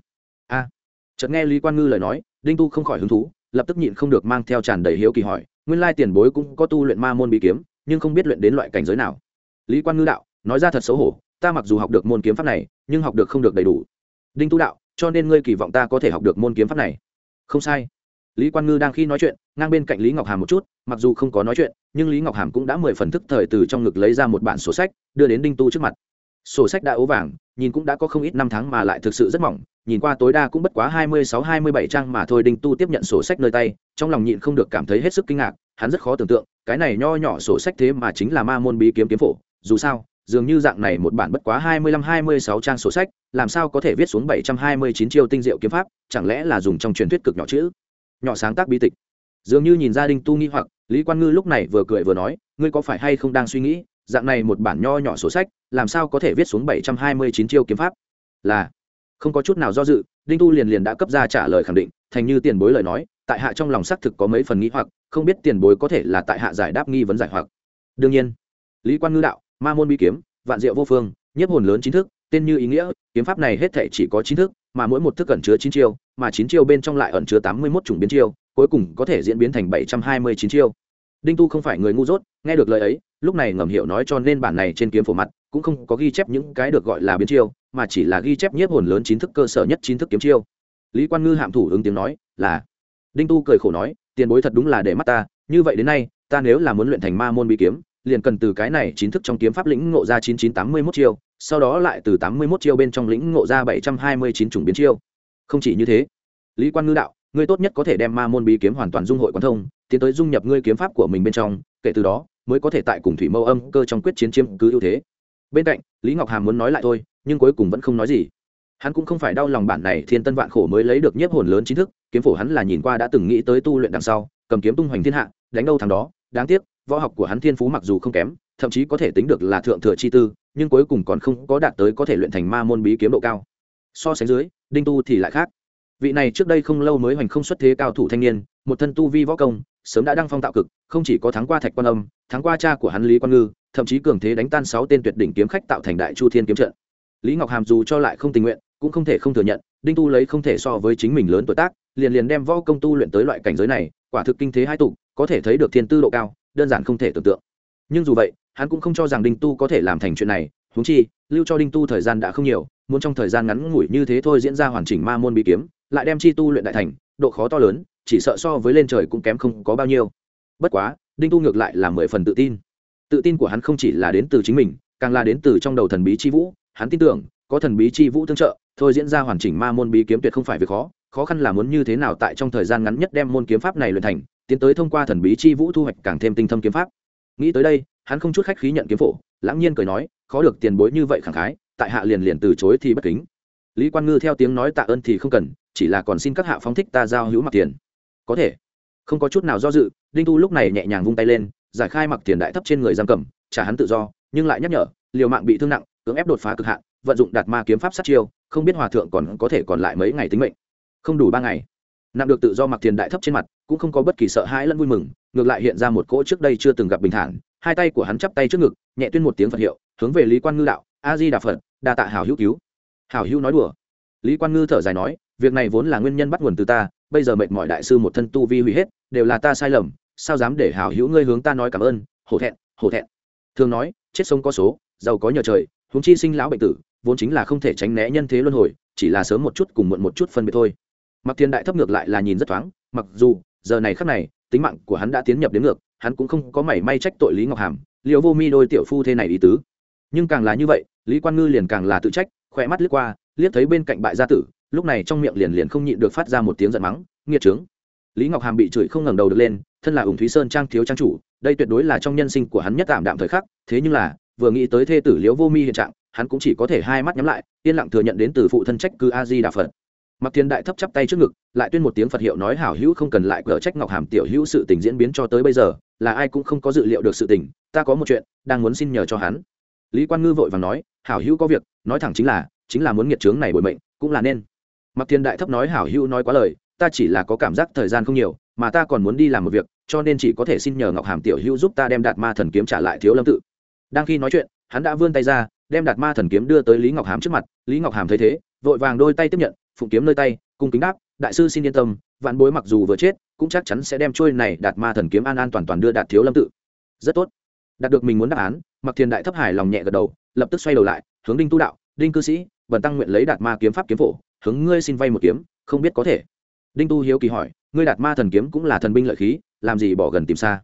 Speaker 1: A. Chợt nghe lý quan ngư lời nói đinh tu không khỏi hứng thú lập tức nhịn không được mang theo tràn đầy hiếu kỳ hỏi nguyên lai tiền bối cũng có tu luyện ma môn bí kiếm nhưng không biết luyện đến loại cảnh giới nào. Lý quan ngư đạo nói ra thật xấu hổ ta mặc dù học được môn kiếm pháp này nhưng học được không được đầy đủ. Đinh tu đạo cho nên ngươi kỳ vọng ta có thể học được môn kiếm pháp này. Không sai. Lý quan ngư đang khi nói chuyện ngang bên cạnh lý ngọc hàm một chút mặc dù không có nói chuyện nhưng lý ngọc hàm cũng đã mười phần thức thời từ trong ngực lấy ra một bản sổ sách đưa đến đinh tu trước mặt sổ sách đã ố vàng, nhìn cũng đã có không ít năm tháng mà lại thực sự rất mỏng, nhìn qua tối đa cũng bất quá hai mươi sáu, hai mươi bảy trang mà thôi, đinh tu tiếp nhận sổ sách nơi tay, trong lòng nhịn không được cảm thấy hết sức kinh ngạc, hắn rất khó tưởng tượng, cái này nho nhỏ sổ sách thế mà chính là ma môn bí kiếm kiếm phổ, dù sao, dường như dạng này một bản bất quá hai mươi lăm, hai mươi sáu trang sổ sách, làm sao có thể viết xuống bảy trăm hai mươi chín chiêu tinh diệu kiếm pháp, chẳng lẽ là dùng trong truyền thuyết cực nhỏ chữ? Nhỏ sáng tác bí tịch. Dường như nhìn ra đinh tu nghi hoặc, lý quan ngư lúc này vừa cười vừa nói, ngươi có phải hay không đang suy nghĩ? Dạng này một bản nho nhỏ sổ sách, làm sao có thể viết xuống bảy trăm hai mươi chín chiêu kiếm pháp? Là, không có chút nào do dự, đinh tu liền liền đã cấp ra trả lời khẳng định, thành như tiền bối lời nói, tại hạ trong lòng xác thực có mấy phần nghĩ hoặc, không biết tiền bối có thể là tại hạ giải đáp nghi vấn giải hoặc. Đương nhiên, lý quan ngư đạo, ma môn bi kiếm, vạn diệu vô phương, nhiếp hồn lớn chính thức, tên như ý nghĩa, kiếm pháp này hết thể chỉ có chín thức, mà mỗi một thức ẩn chứa chín chiêu, mà chín chiêu bên trong lại ẩn chứa tám mươi mốt chủng biến chiêu, cuối cùng có thể diễn biến thành bảy trăm hai mươi chín chiêu đinh tu không phải người ngu dốt, nghe được lời ấy, lúc này ngầm hiểu nói cho nên bản này trên kiếm phổ mặt, cũng không có ghi chép những cái được gọi là biến chiêu, mà chỉ là ghi chép nhiếp hồn lớn chín thức cơ sở nhất chín thức kiếm chiêu. Lý quan ngư hạm thủ ứng tiếng nói, là. Đinh tu cười khổ nói, tiền bối thật đúng là để mắt ta, như vậy đến nay, ta nếu là muốn luyện thành ma môn bí kiếm, liền cần từ cái này chín thức trong kiếm pháp lĩnh ngộ ra chín chín tám mươi mốt chiêu, sau đó lại từ tám mươi mốt chiêu bên trong lĩnh ngộ ra bảy trăm hai mươi chín chủng biến chiêu. Không chỉ như thế, lý quan ngư đạo ngươi tốt nhất có thể đem ma môn bí kiếm hoàn toàn dung hội quan thông, tiến tới dung nhập ngươi kiếm pháp của mình bên trong, kể từ đó, mới có thể tại cùng thủy mâu âm cơ trong quyết chiến chiếm cứ ưu thế. Bên cạnh, lý ngọc hàm muốn nói lại thôi, nhưng cuối cùng vẫn không nói gì. Hắn cũng không phải đau lòng bản này thiên tân vạn khổ mới lấy được nhiếp hồn lớn chính thức, kiếm phổ hắn là nhìn qua đã từng nghĩ tới tu luyện đằng sau, cầm kiếm tung hoành thiên hạ, đánh đâu thằng đó. Đáng tiếc, võ học của hắn thiên phú mặc dù không kém, thậm chí có thể tính được là thượng thừa chi tư, nhưng cuối cùng còn không có đạt tới có thể luyện thành ma môn bí kiếm độ cao. So sánh dưới, đinh tu thì lại khác vị này trước đây không lâu mới hoành không xuất thế cao thủ thanh niên, một thân tu vi võ công, sớm đã đăng phong tạo cực, không chỉ có thắng qua thạch quan âm, thắng qua cha của hắn lý quan ngư, thậm chí cường thế đánh tan sáu tên tuyệt đỉnh kiếm khách tạo thành đại chu thiên kiếm trận. Lý ngọc hàm dù cho lại không tình nguyện, cũng không thể không thừa nhận, đinh tu lấy không thể so với chính mình lớn tuổi tác, liền liền đem võ công tu luyện tới loại cảnh giới này, quả thực kinh thế hai tục có thể thấy được thiên tư độ cao, đơn giản không thể tưởng tượng. Nhưng dù vậy, hắn cũng không cho rằng đinh tu có thể làm thành chuyện này, huống chi, lưu cho đinh tu thời gian đã không nhiều, muốn trong thời gian ngắn ngủi như thế thôi diễn ra hoàn chỉnh ma môn bí kiếm lại đem chi tu luyện đại thành, độ khó to lớn, chỉ sợ so với lên trời cũng kém không có bao nhiêu. Bất quá, đinh tu ngược lại là mười phần tự tin. Tự tin của hắn không chỉ là đến từ chính mình, càng là đến từ trong đầu thần bí chi vũ. Hắn tin tưởng, có thần bí chi vũ tương trợ, thôi diễn ra hoàn chỉnh ma môn bí kiếm tuyệt không phải việc khó. Khó khăn là muốn như thế nào tại trong thời gian ngắn nhất đem môn kiếm pháp này luyện thành, tiến tới thông qua thần bí chi vũ thu hoạch càng thêm tinh thâm kiếm pháp. Nghĩ tới đây, hắn không chút khách khí nhận kiếm phổ, lãng nhiên cười nói, khó được tiền bối như vậy khẳng khái, tại hạ liền liền từ chối thì bất kính lý quan ngư theo tiếng nói tạ ơn thì không cần, chỉ là còn xin các hạ phóng thích ta giao hữu mặc tiền. Có thể. Không có chút nào do dự, đinh tu lúc này nhẹ nhàng vung tay lên, giải khai mặc tiền đại thấp trên người giam cầm, trả hắn tự do, nhưng lại nhắc nhở, liều mạng bị thương nặng, cưỡng ép đột phá cực hạn, vận dụng đạt ma kiếm pháp sát chiêu, không biết hòa thượng còn có thể còn lại mấy ngày tính mệnh. Không đủ ba ngày. Nặng được tự do mặc tiền đại thấp trên mặt, cũng không có bất kỳ sợ hãi lẫn vui mừng, ngược lại hiện ra một cỗ trước đây chưa từng gặp bình thản, hai tay của hắn chắp tay trước ngực, nhẹ tuyên một tiếng phật hiệu, hướng về lý quan ngư đạo, a di đà phật, đa tạ hảo hữu cứu hảo hữu nói đùa. Lý quan ngư thở dài nói, việc này vốn là nguyên nhân bắt nguồn từ ta, bây giờ mệt mỏi đại sư một thân tu vi hủy hết, đều là ta sai lầm, sao dám để hảo hữu ngươi hướng ta nói cảm ơn, hổ thẹn hổ thẹn. Thường nói, chết sông có số, giàu có nhờ trời, huống chi sinh lão bệnh tử, vốn chính là không thể tránh né nhân thế luân hồi, chỉ là sớm một chút cùng muộn một chút phân biệt thôi. Mặc thiên đại thấp ngược lại là nhìn rất thoáng, mặc dù, giờ này khắc này, tính mạng của hắn đã tiến nhập đến ngược, hắn cũng không có mảy may trách tội lý ngọc hàm liệu vô mi đôi tiểu phu thế này ý tứ. Nhưng càng là như vậy, lý quan ngư liền càng là tự trách khỏe mắt lướt qua, liếc thấy bên cạnh bại gia tử, lúc này trong miệng liền liền không nhịn được phát ra một tiếng giận mắng, nghiệt trướng. Lý ngọc hàm bị chửi không ngẩng đầu được lên, thân là ủng thúy sơn trang thiếu trang chủ, đây tuyệt đối là trong nhân sinh của hắn nhất tạm đạm thời khắc, thế nhưng là, vừa nghĩ tới thê tử liễu vô mi hiện trạng, hắn cũng chỉ có thể hai mắt nhắm lại, yên lặng thừa nhận đến từ phụ thân trách cư a di đà phật. Mặc thiên đại thấp chắp tay trước ngực, lại tuyên một tiếng phật hiệu nói hảo hữu không cần lại cờ trách ngọc hàm tiểu hữu sự tình diễn biến cho tới bây giờ, là ai cũng không có dự liệu được sự tình, ta có một chuyện, đang muốn xin nhờ cho hắn. Lý quan ngư vội vàng nói, hảo hữu có việc nói thẳng chính là chính là muốn nghiệt trướng này bội mệnh, cũng là nên. Mặc thiên đại thấp nói hảo hữu nói quá lời, ta chỉ là có cảm giác thời gian không nhiều, mà ta còn muốn đi làm một việc, cho nên chỉ có thể xin nhờ ngọc hàm tiểu hữu giúp ta đem đạt ma thần kiếm trả lại thiếu lâm tự. Đang khi nói chuyện, hắn đã vươn tay ra, đem đạt ma thần kiếm đưa tới lý ngọc hàm trước mặt, lý ngọc hàm thấy thế, vội vàng đôi tay tiếp nhận, phụng kiếm nơi tay, cung kính đáp, đại sư xin yên tâm, vạn bối mặc dù vừa chết, cũng chắc chắn sẽ đem trôi này đạt ma thần kiếm an an toàn toàn đưa đạt thiếu lâm tự. Rất tốt. Đạt được mình muốn đáp án, mặc thiên đại thấp hải lòng nhẹ gật đầu, lập tức xoay đầu lại hướng đinh tu đạo, đinh cư sĩ, bần tăng nguyện lấy đạt ma kiếm pháp kiếm phổ, hướng ngươi xin vay một kiếm, không biết có thể. Đinh tu hiếu kỳ hỏi, ngươi đạt ma thần kiếm cũng là thần binh lợi khí, làm gì bỏ gần tìm xa?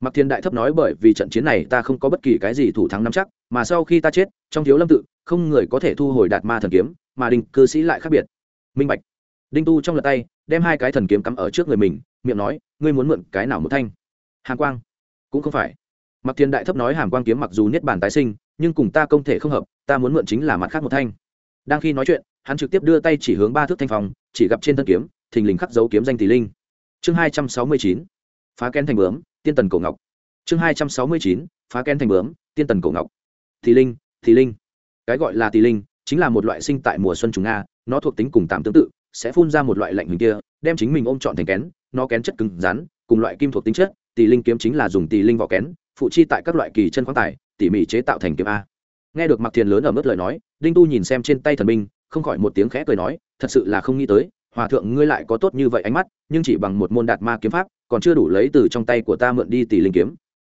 Speaker 1: Mặc thiên đại thấp nói bởi vì trận chiến này ta không có bất kỳ cái gì thủ thắng nắm chắc, mà sau khi ta chết, trong thiếu lâm tự, không người có thể thu hồi đạt ma thần kiếm, mà đinh cư sĩ lại khác biệt. Minh bạch. Đinh tu trong lật tay, đem hai cái thần kiếm cắm ở trước người mình, miệng nói, ngươi muốn mượn cái nào một thanh? Hàn quang. Cũng không phải. Mặc thiên đại thấp nói hàm quang kiếm mặc dù niết bàn tái sinh nhưng cùng ta không thể không hợp, ta muốn mượn chính là mặt khác một thanh. Đang khi nói chuyện, hắn trực tiếp đưa tay chỉ hướng ba thước thanh phòng, chỉ gặp trên thân kiếm, thình lình khắc dấu kiếm danh tỷ linh. Chương hai trăm sáu mươi chín, phá kén thành bướm, tiên tần cổ ngọc. Chương hai trăm sáu mươi chín, phá kén thành bướm, tiên tần cổ ngọc. Thì linh thì linh. Cái gọi là tỷ linh chính là một loại sinh tại mùa xuân chúng nga nó thuộc tính cùng tạm tương tự, sẽ phun ra một loại lạnh hình kia, đem chính mình ôm trọn thành kén, nó kén chất cứng rắn, cùng loại kim thuộc tính chất tỷ linh kiếm chính là dùng tỷ linh vỏ kén, phụ chi tại các loại kỳ chân khoáng tài tỉ mỉ chế tạo thành kiếm a. Nghe được mặc thiền lớn ở mức lời nói, đinh tu nhìn xem trên tay thần binh, không khỏi một tiếng khẽ cười nói, thật sự là không nghĩ tới, hòa thượng ngươi lại có tốt như vậy ánh mắt, nhưng chỉ bằng một môn đạt ma kiếm pháp, còn chưa đủ lấy từ trong tay của ta mượn đi tỷ linh kiếm.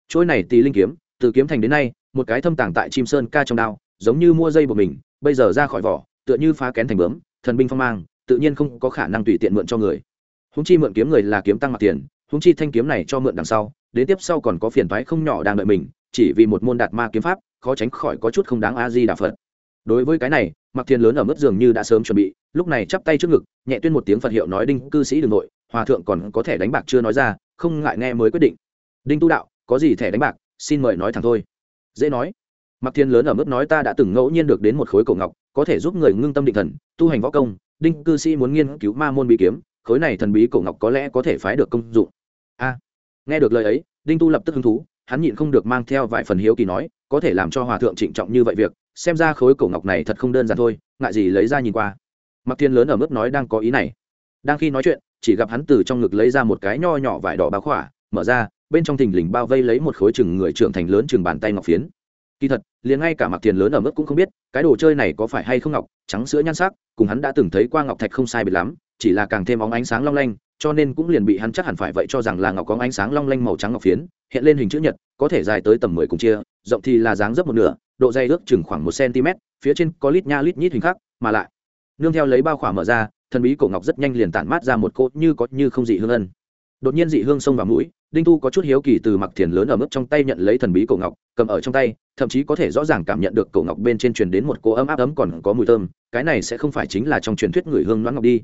Speaker 1: Trôi này tỷ linh kiếm, từ kiếm thành đến nay, một cái thâm tàng tại chim sơn ca trong đao, giống như mua dây của mình, bây giờ ra khỏi vỏ, tựa như phá kén thành bướm, thần binh phong mang, tự nhiên không có khả năng tùy tiện mượn cho người. Húng chi mượn kiếm người là kiếm tăng mặt tiền húng chi thanh kiếm này cho mượn đằng sau, đến tiếp sau còn có phiền thoái không nhỏ đang đợi mình chỉ vì một môn đạt ma kiếm pháp, khó tránh khỏi có chút không đáng a di đà phật. Đối với cái này mặc thiên lớn ở mức dường như đã sớm chuẩn bị, lúc này chắp tay trước ngực, nhẹ tuyên một tiếng phật hiệu nói đinh, cư sĩ đ ư n g nội, hòa thượng còn có thể đánh bạc chưa nói ra, không ngại nghe mới quyết định. Đinh tu đạo, có gì thẻ đánh bạc, xin mời nói thẳng thôi. Dễ nói. Mặc thiên lớn ở mức nói ta đã từng ngẫu nhiên được đến một khối cổ ngọc, có thể giúp người ngưng tâm định thần, tu hành võ công, đinh, cư sĩ muốn nghiên cứu ma môn bí kiếm, khối này thần bí cổ ngọc có lẽ có thể phái được công dụng. A. Nghe được lời ấy, đinh tu lập tức hứng thú hắn nhịn không được mang theo vài phần hiếu kỳ nói, có thể làm cho hòa thượng trịnh trọng như vậy việc, xem ra khối cổ ngọc này thật không đơn giản thôi, ngại gì lấy ra nhìn qua. Mặc thiên lớn ở mức nói đang có ý này. Đang khi nói chuyện, chỉ gặp hắn từ trong ngực lấy ra một cái nho nhỏ vải đỏ báo khỏa, mở ra, bên trong thình lình bao vây lấy một khối chừng người trưởng thành lớn chừng bàn tay ngọc phiến. Kỳ thật, liền ngay cả mặc tiền lớn ở mức cũng không biết, cái đồ chơi này có phải hay không ngọc, trắng sữa nhan sắc, cùng hắn đã từng thấy qua ngọc thạch không sai biệt lắm, chỉ là càng thêm óng ánh sáng long lanh cho nên cũng liền bị hắn chắc hẳn phải vậy cho rằng là ngọc có ánh sáng long lanh màu trắng ngọc phiến, hiện lên hình chữ nhật, có thể dài tới tầm mười cùng chia, rộng thì là dáng dấp một nửa, độ dày ước chừng khoảng một cm, phía trên có lít nha lít nhít hình khác mà lại, nương theo lấy bao khỏa mở ra, thần bí cổ ngọc rất nhanh liền tản mát ra một cốt như có như không dị hương ân. Đột nhiên dị hương xông vào mũi, đinh tu có chút hiếu kỳ từ mặc thiền lớn ở mức trong tay nhận lấy thần bí cổ ngọc, cầm ở trong tay, thậm chí có thể rõ ràng cảm nhận được cổ ngọc bên trên truyền đến một cỗ ấm áp ấm còn có mùi thơm, cái này sẽ không phải chính là trong truyền thuyết người hương đoán ngọc đi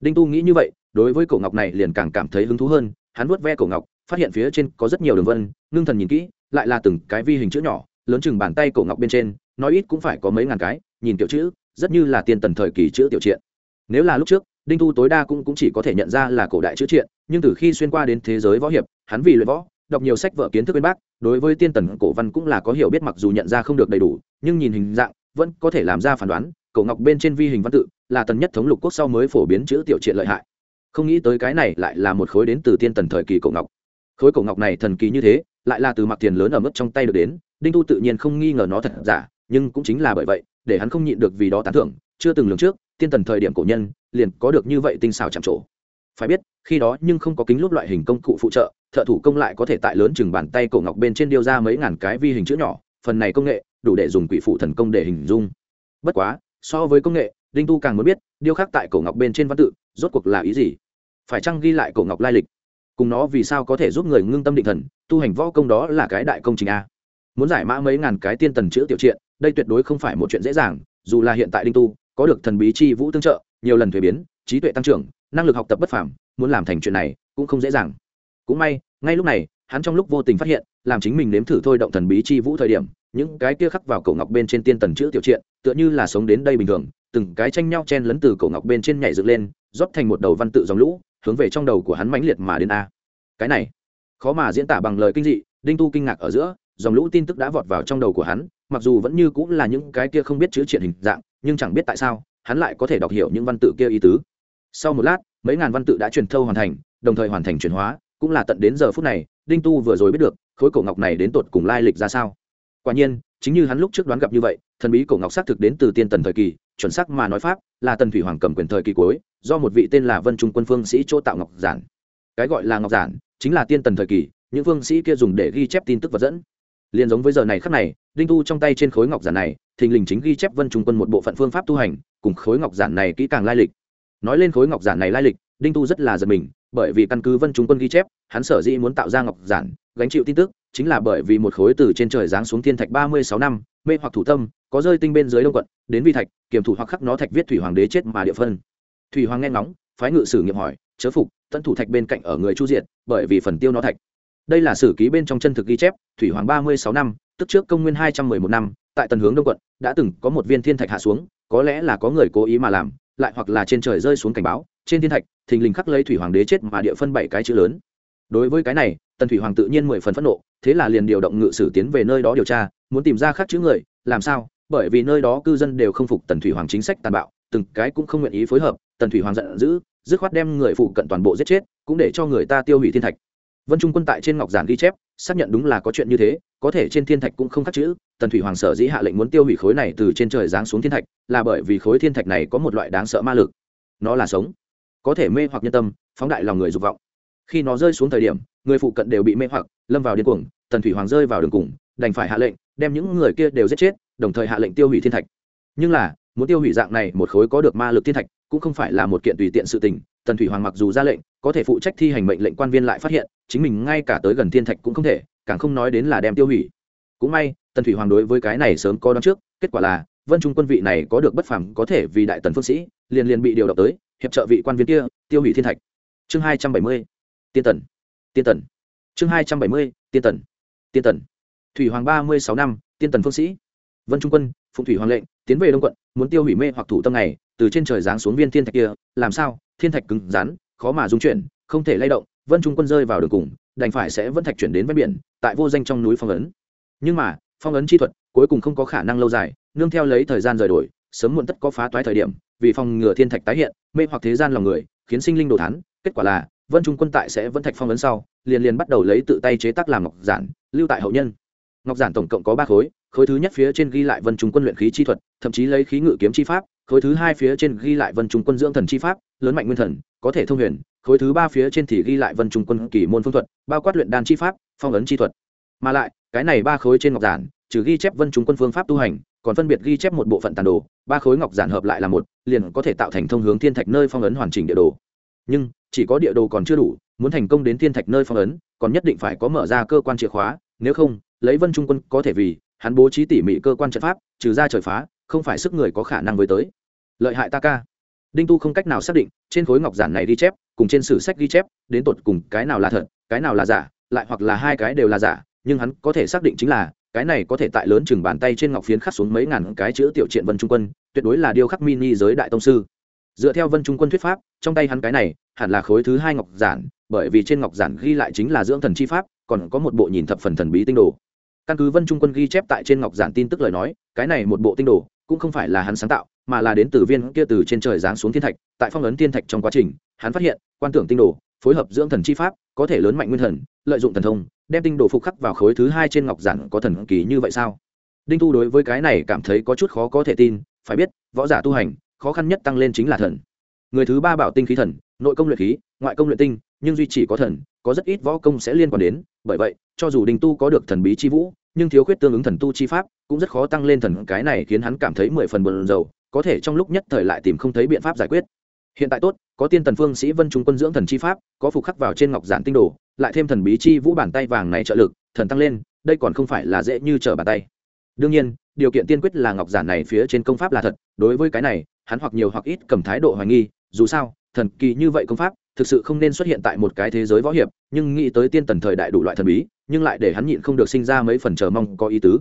Speaker 1: đinh tu nghĩ như vậy đối với cổ ngọc này liền càng cảm thấy hứng thú hơn hắn vuốt ve cổ ngọc phát hiện phía trên có rất nhiều đường vân ngưng thần nhìn kỹ lại là từng cái vi hình chữ nhỏ lớn chừng bàn tay cổ ngọc bên trên nói ít cũng phải có mấy ngàn cái nhìn kiểu chữ rất như là tiên tần thời kỳ chữ tiểu triện nếu là lúc trước đinh tu tối đa cũng, cũng chỉ có thể nhận ra là cổ đại chữ triện nhưng từ khi xuyên qua đến thế giới võ hiệp hắn vì luyện võ đọc nhiều sách vở kiến thức bên bác đối với tiên tần cổ văn cũng là có hiểu biết mặc dù nhận ra không được đầy đủ nhưng nhìn hình dạng vẫn có thể làm ra phán đoán cổ ngọc bên trên vi hình văn tự là tần nhất thống lục quốc sau mới phổ biến chữ tiểu triện lợi hại. Không nghĩ tới cái này lại là một khối đến từ tiên tần thời kỳ cổ ngọc. Khối cổ ngọc này thần kỳ như thế, lại là từ mặc tiền lớn ở mức trong tay được đến, đinh tu tự nhiên không nghi ngờ nó thật giả, nhưng cũng chính là bởi vậy, để hắn không nhịn được vì đó tán thưởng, chưa từng lường trước, tiên tần thời điểm cổ nhân, liền có được như vậy tinh xảo chạm trổ. Phải biết, khi đó nhưng không có kính lúp loại hình công cụ phụ trợ, thợ thủ công lại có thể tại lớn chừng bàn tay cổ ngọc bên trên điêu ra mấy ngàn cái vi hình chữ nhỏ, phần này công nghệ, đủ để dùng quỷ phụ thần công để hình dung. Bất quá, so với công nghệ đinh tu càng muốn biết, điêu khắc tại cổ ngọc bên trên văn tự, rốt cuộc là ý gì? Phải chăng ghi lại cổ ngọc lai lịch? Cùng nó vì sao có thể giúp người ngưng tâm định thần, tu hành võ công đó là cái đại công trình a? Muốn giải mã mấy ngàn cái tiên tần chữ tiểu triện, đây tuyệt đối không phải một chuyện dễ dàng, dù là hiện tại đinh tu có được thần bí chi vũ tương trợ, nhiều lần thuế biến, trí tuệ tăng trưởng, năng lực học tập bất phảm muốn làm thành chuyện này cũng không dễ dàng. Cũng may, ngay lúc này, hắn trong lúc vô tình phát hiện, làm chính mình nếm thử thôi động thần bí chi vũ thời điểm, những cái kia khắc vào cổ ngọc bên trên tiên tần chữ tiểu triện, tựa như là sống đến đây bình thường từng cái tranh nhau chen lấn từ cổ ngọc bên trên nhảy dựng lên, rót thành một đầu văn tự dòng lũ, hướng về trong đầu của hắn mãnh liệt mà đến a. Cái này, khó mà diễn tả bằng lời kinh dị, đinh tu kinh ngạc ở giữa, dòng lũ tin tức đã vọt vào trong đầu của hắn, mặc dù vẫn như cũng là những cái kia không biết chữ triện hình dạng, nhưng chẳng biết tại sao, hắn lại có thể đọc hiểu những văn tự kia ý tứ. Sau một lát, mấy ngàn văn tự đã truyền thâu hoàn thành, đồng thời hoàn thành chuyển hóa, cũng là tận đến giờ phút này, đinh tu vừa rồi biết được, khối cổ ngọc này đến tột cùng lai lịch ra sao. Quả nhiên, chính như hắn lúc trước đoán gặp như vậy, thần bí cổ ngọc xác thực đến từ tiên tần thời kỳ chuẩn xác mà nói pháp, là tần thủy hoàng cầm quyền thời kỳ cuối, do một vị tên là vân trung quân phương sĩ chỗ tạo ngọc giản. Cái gọi là ngọc giản chính là tiên tần thời kỳ, những phương sĩ kia dùng để ghi chép tin tức vật dẫn. Liền giống với giờ này khắc này, đinh tu trong tay trên khối ngọc giản này, thình lình chính ghi chép vân trung quân một bộ phận phương pháp tu hành, cùng khối ngọc giản này kỹ càng lai lịch. Nói lên khối ngọc giản này lai lịch, đinh tu rất là giật mình, bởi vì căn cứ vân trung quân ghi chép, hắn sở dĩ muốn tạo ra ngọc giản, gánh chịu tin tức chính là bởi vì một khối từ trên trời giáng xuống thiên thạch ba mươi sáu năm, mê hoặc thủ tâm, có rơi tinh bên dưới đông quận, đến vi thạch kiểm thủ hoặc khắc nó thạch viết thủy hoàng đế chết mà địa phân. Thủy hoàng nghe ngóng, phái ngự sử nghiệm hỏi, chớ phục, tận thủ thạch bên cạnh ở người chu diệt, bởi vì phần tiêu nó thạch. Đây là sử ký bên trong chân thực ghi chép, thủy hoàng ba mươi sáu năm, tức trước công nguyên hai trăm mười một năm, tại tần hướng đông quận, đã từng có một viên thiên thạch hạ xuống, có lẽ là có người cố ý mà làm, lại hoặc là trên trời rơi xuống cảnh báo, trên thiên thạch, thình lình khắc lấy thủy hoàng đế chết mà địa phân bảy cái chữ lớn. Đối với cái này, tần thủy hoàng tự nhiên mười phần phẫn nộ thế là liền điều động ngự sử tiến về nơi đó điều tra, muốn tìm ra khắc chữ người, làm sao? Bởi vì nơi đó cư dân đều không phục tần thủy hoàng chính sách tàn bạo, từng cái cũng không nguyện ý phối hợp, tần thủy hoàng giận dữ, dứt khoát đem người phụ cận toàn bộ giết chết, cũng để cho người ta tiêu hủy thiên thạch. Vân trung quân tại trên ngọc giản ghi chép, xác nhận đúng là có chuyện như thế, có thể trên thiên thạch cũng không khắc chữ, tần thủy hoàng sở dĩ hạ lệnh muốn tiêu hủy khối này từ trên trời giáng xuống thiên thạch, là bởi vì khối thiên thạch này có một loại đáng sợ ma lực. Nó là sống. Có thể mê hoặc nhân tâm, phóng đại lòng người dục vọng. Khi nó rơi xuống thời điểm người phụ cận đều bị mê hoặc, lâm vào điên cuồng, tần thủy hoàng rơi vào đường cùng, đành phải hạ lệnh, đem những người kia đều giết chết, đồng thời hạ lệnh tiêu hủy thiên thạch. Nhưng là, muốn tiêu hủy dạng này một khối có được ma lực thiên thạch, cũng không phải là một kiện tùy tiện sự tình, tần thủy hoàng mặc dù ra lệnh, có thể phụ trách thi hành mệnh lệnh quan viên lại phát hiện, chính mình ngay cả tới gần thiên thạch cũng không thể, càng không nói đến là đem tiêu hủy. Cũng may, tần thủy hoàng đối với cái này sớm có đón trước, kết quả là, vân trung quân vị này có được bất phẳng có thể vì đại tần phương sĩ, liền liền bị điều động tới, hiệp trợ vị quan viên kia, tiêu hủy thiên thạch. Chương hai trăm bảy mươi, tiên tần tiên tần. Chương hai trăm bảy mươi, tiên tần. Tiên tần. Thủy hoàng ba mươi sáu năm, tiên tần phương sĩ. Vân trung quân, phụng thủy hoàng lệnh, tiến về đông quận, muốn tiêu hủy mê hoặc thủ tâm này, từ trên trời giáng xuống viên thiên thạch kia, làm sao? Thiên thạch cứng rắn, khó mà dung chuyển, không thể lay động. Vân trung quân rơi vào đường cùng, đành phải sẽ vẫn thạch chuyển đến ven biển, tại vô danh trong núi phong ấn. Nhưng mà, phong ấn chi thuật cuối cùng không có khả năng lâu dài, nương theo lấy thời gian rời đổi, sớm muộn tất có phá toái thời điểm, vì phòng ngừa thiên thạch tái hiện, mê hoặc thế gian lòng người, khiến sinh linh đồ thán, kết quả là vân trung quân tại sẽ vẫn thạch phong ấn sau, liền liền bắt đầu lấy tự tay chế tác làm ngọc giản, lưu tại hậu nhân. Ngọc giản tổng cộng có ba khối khối thứ nhất phía trên ghi lại vân trung quân luyện khí chi thuật, thậm chí lấy khí ngự kiếm chi pháp, khối thứ hai phía trên ghi lại vân trung quân dưỡng thần chi pháp, lớn mạnh nguyên thần, có thể thông huyền, khối thứ ba phía trên thì ghi lại vân trung quân kỳ môn phương thuật, bao quát luyện đan chi pháp, phong ấn chi thuật. Mà lại, cái này ba khối trên ngọc giản, trừ ghi chép vân Trung quân phương pháp tu hành, còn phân biệt ghi chép một bộ phận tàn đồ, ba khối ngọc giản hợp lại là một, liền có thể tạo thành thông hướng thiên thạch nơi phong ấn hoàn chỉnh địa đồ. Nhưng chỉ có địa đồ còn chưa đủ, muốn thành công đến thiên thạch nơi phong ấn, còn nhất định phải có mở ra cơ quan chìa khóa, nếu không, lấy vân trung quân có thể vì hắn bố trí tỉ mỉ cơ quan trận pháp, trừ ra trời phá, không phải sức người có khả năng với tới. Lợi hại ta ca. Đinh tu không cách nào xác định, trên khối ngọc giản này ghi chép, cùng trên sử sách ghi chép, đến tột cùng cái nào là thật, cái nào là giả, lại hoặc là hai cái đều là giả, nhưng hắn có thể xác định chính là, cái này có thể tại lớn chừng bàn tay trên ngọc phiến khắc xuống mấy ngàn cái chữ tiểu triện vân trung quân, tuyệt đối là điêu khắc mini giới đại tông sư dựa theo vân trung quân thuyết pháp, trong tay hắn cái này, hẳn là khối thứ hai ngọc giản, bởi vì trên ngọc giản ghi lại chính là dưỡng thần chi pháp, còn có một bộ nhìn thập phần thần bí tinh đồ. Căn cứ vân trung quân ghi chép tại trên ngọc giản tin tức lời nói, cái này một bộ tinh đồ cũng không phải là hắn sáng tạo, mà là đến từ viên kia từ trên trời giáng xuống thiên thạch, tại phong ấn thiên thạch trong quá trình, hắn phát hiện, quan tưởng tinh đồ, phối hợp dưỡng thần chi pháp, có thể lớn mạnh nguyên thần, lợi dụng thần thông, đem tinh đồ phục khắc vào khối thứ hai trên ngọc giản có thần kỳ như vậy sao? Đinh tu đối với cái này cảm thấy có chút khó có thể tin, phải biết, võ giả tu hành khó khăn nhất tăng lên chính là thần. Người thứ ba bảo tinh khí thần, nội công luyện khí, ngoại công luyện tinh, nhưng duy chỉ có thần, có rất ít võ công sẽ liên quan đến. Bởi vậy, cho dù đinh tu có được thần bí chi vũ, nhưng thiếu khuyết tương ứng thần tu chi pháp cũng rất khó tăng lên thần. Cái này khiến hắn cảm thấy mười phần bờn dầu có thể trong lúc nhất thời lại tìm không thấy biện pháp giải quyết. Hiện tại tốt, có tiên tần phương sĩ vân trung quân dưỡng thần chi pháp, có phục khắc vào trên ngọc giản tinh đồ, lại thêm thần bí chi vũ bàn tay vàng này trợ lực, thần tăng lên, đây còn không phải là dễ như trở bàn tay. Đương nhiên, điều kiện tiên quyết là ngọc giản này phía trên công pháp là thật, đối với cái này hắn hoặc nhiều hoặc ít cầm thái độ hoài nghi, dù sao, thần kỳ như vậy công pháp, thực sự không nên xuất hiện tại một cái thế giới võ hiệp, nhưng nghĩ tới tiên tần thời đại đủ loại thần bí, nhưng lại để hắn nhịn không được sinh ra mấy phần chờ mong có ý tứ.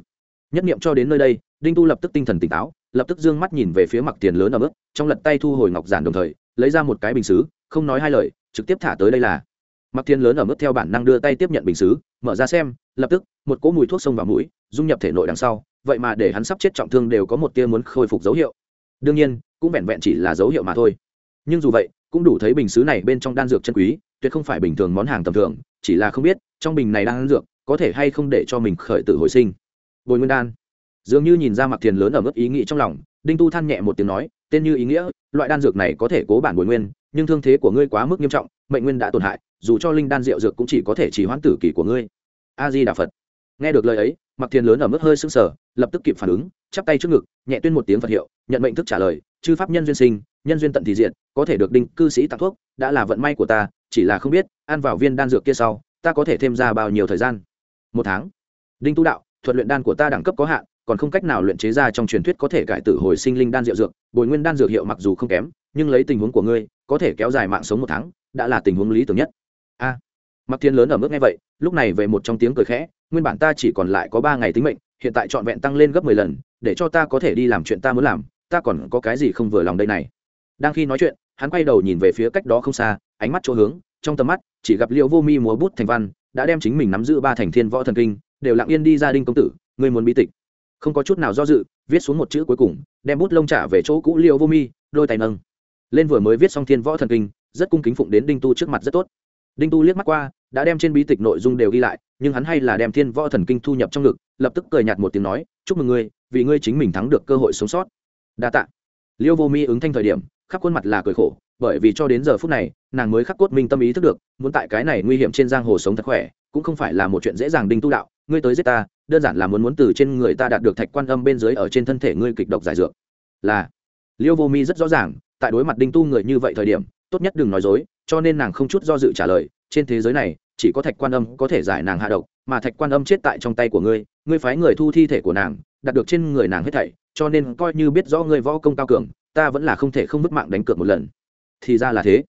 Speaker 1: Nhất niệm cho đến nơi đây, đinh tu lập tức tinh thần tỉnh táo, lập tức d ư ơ n g mắt nhìn về phía mặt tiền lớn ở mức, trong lật tay thu hồi ngọc giản đồng thời, lấy ra một cái bình xứ, không nói hai lời, trực tiếp thả tới đây là. Mặc tiền lớn ở mức theo bản năng đưa tay tiếp nhận bình xứ, mở ra xem, lập tức, một cỗ mùi thuốc sông vào mũi, dung nhập thể nội đằng sau, vậy mà để hắn sắp chết trọng thương đều có một tia muốn khôi phục dấu hiệu. Đương nhiên cũng vẹn vẹn chỉ là dấu hiệu mà thôi. Nhưng dù vậy, cũng đủ thấy bình xứ này bên trong đan dược chân quý, tuyệt không phải bình thường món hàng tầm thường, chỉ là không biết trong bình này đan dược có thể hay không để cho mình khởi tử hồi sinh. Bồi nguyên đan. Dường như nhìn ra mặc tiền lớn ở mức ý nghĩ trong lòng, đinh tu than nhẹ một tiếng nói, tên như ý nghĩa, loại đan dược này có thể cố bản bồi nguyên, nhưng thương thế của ngươi quá mức nghiêm trọng, mệnh nguyên đã tổn hại, dù cho linh đan rượu dược cũng chỉ có thể chỉ hoãn tử kỳ của ngươi. A di đà phật. Nghe được lời ấy mặc tiền lớn ở mức hơi sưng sở lập tức kịp phản ứng, chắp tay trước ngực, nhẹ tuyên một tiếng phật hiệu, nhận mệnh thức trả lời chư pháp nhân duyên sinh, nhân duyên tận thì diện có thể được đinh cư sĩ tặng thuốc, đã là vận may của ta, chỉ là không biết, ăn vào viên đan dược kia sau, ta có thể thêm ra bao nhiêu thời gian? Một tháng. Đinh tu đạo, thuật luyện đan của ta đẳng cấp có hạn, còn không cách nào luyện chế ra trong truyền thuyết có thể cải tử hồi sinh linh đan diệu dược, bồi nguyên đan dược hiệu mặc dù không kém, nhưng lấy tình huống của ngươi, có thể kéo dài mạng sống một tháng, đã là tình huống lý tưởng nhất. A. Mặc thiên lớn ở mức ngay vậy, lúc này về một trong tiếng cười khẽ, nguyên bản ta chỉ còn lại có ba ngày tính mệnh, hiện tại trọn vẹn tăng lên gấp mười lần, để cho ta có thể đi làm chuyện ta muốn làm ta còn có cái gì không vừa lòng đây này? Đang khi nói chuyện, hắn quay đầu nhìn về phía cách đó không xa, ánh mắt chỗ hướng, trong tầm mắt, chỉ gặp liệu vô mi múa bút thành văn, đã đem chính mình nắm giữ ba thành thiên võ thần kinh, đều lặng yên đi ra đinh công tử người muốn bi tịch. Không có chút nào do dự, viết xuống một chữ cuối cùng, đem bút lông trả về chỗ cũ liệu vô mi, đôi tay nâng. Lên vừa mới viết xong thiên võ thần kinh, rất cung kính phụng đến đinh tu trước mặt rất tốt. Đinh tu liếc mắt qua, đã đem trên bí tịch nội dung đều ghi lại, nhưng hắn hay là đem thiên võ thần kinh thu nhập trong ngực, lập tức cười nhạt một tiếng nói, chúc mừng ngươi, vì ngươi chính mình thắng được cơ hội sống sót đa tạ. Liêu vô mi ứng thanh thời điểm, khắp khuôn mặt là cười khổ, bởi vì cho đến giờ phút này, nàng mới khắc cốt minh tâm ý thức được, muốn tại cái này nguy hiểm trên giang hồ sống thật khỏe, cũng không phải là một chuyện dễ dàng đinh tu đạo, ngươi tới giết ta, đơn giản là muốn muốn từ trên người ta đạt được thạch quan âm bên dưới ở trên thân thể ngươi kịch độc giải dược. Là. Liêu vô mi rất rõ ràng, tại đối mặt đinh tu người như vậy thời điểm, tốt nhất đừng nói dối, cho nên nàng không chút do dự trả lời, trên thế giới này, chỉ có thạch quan âm có thể giải nàng hạ độc, mà thạch quan âm chết tại trong tay của ngươi ngươi phái người thu thi thể của nàng đạt được trên người nàng hết thảy, cho nên coi như biết rõ ngươi võ công cao cường, ta vẫn là không thể không vứt mạng đánh cược một lần. Thì ra là thế.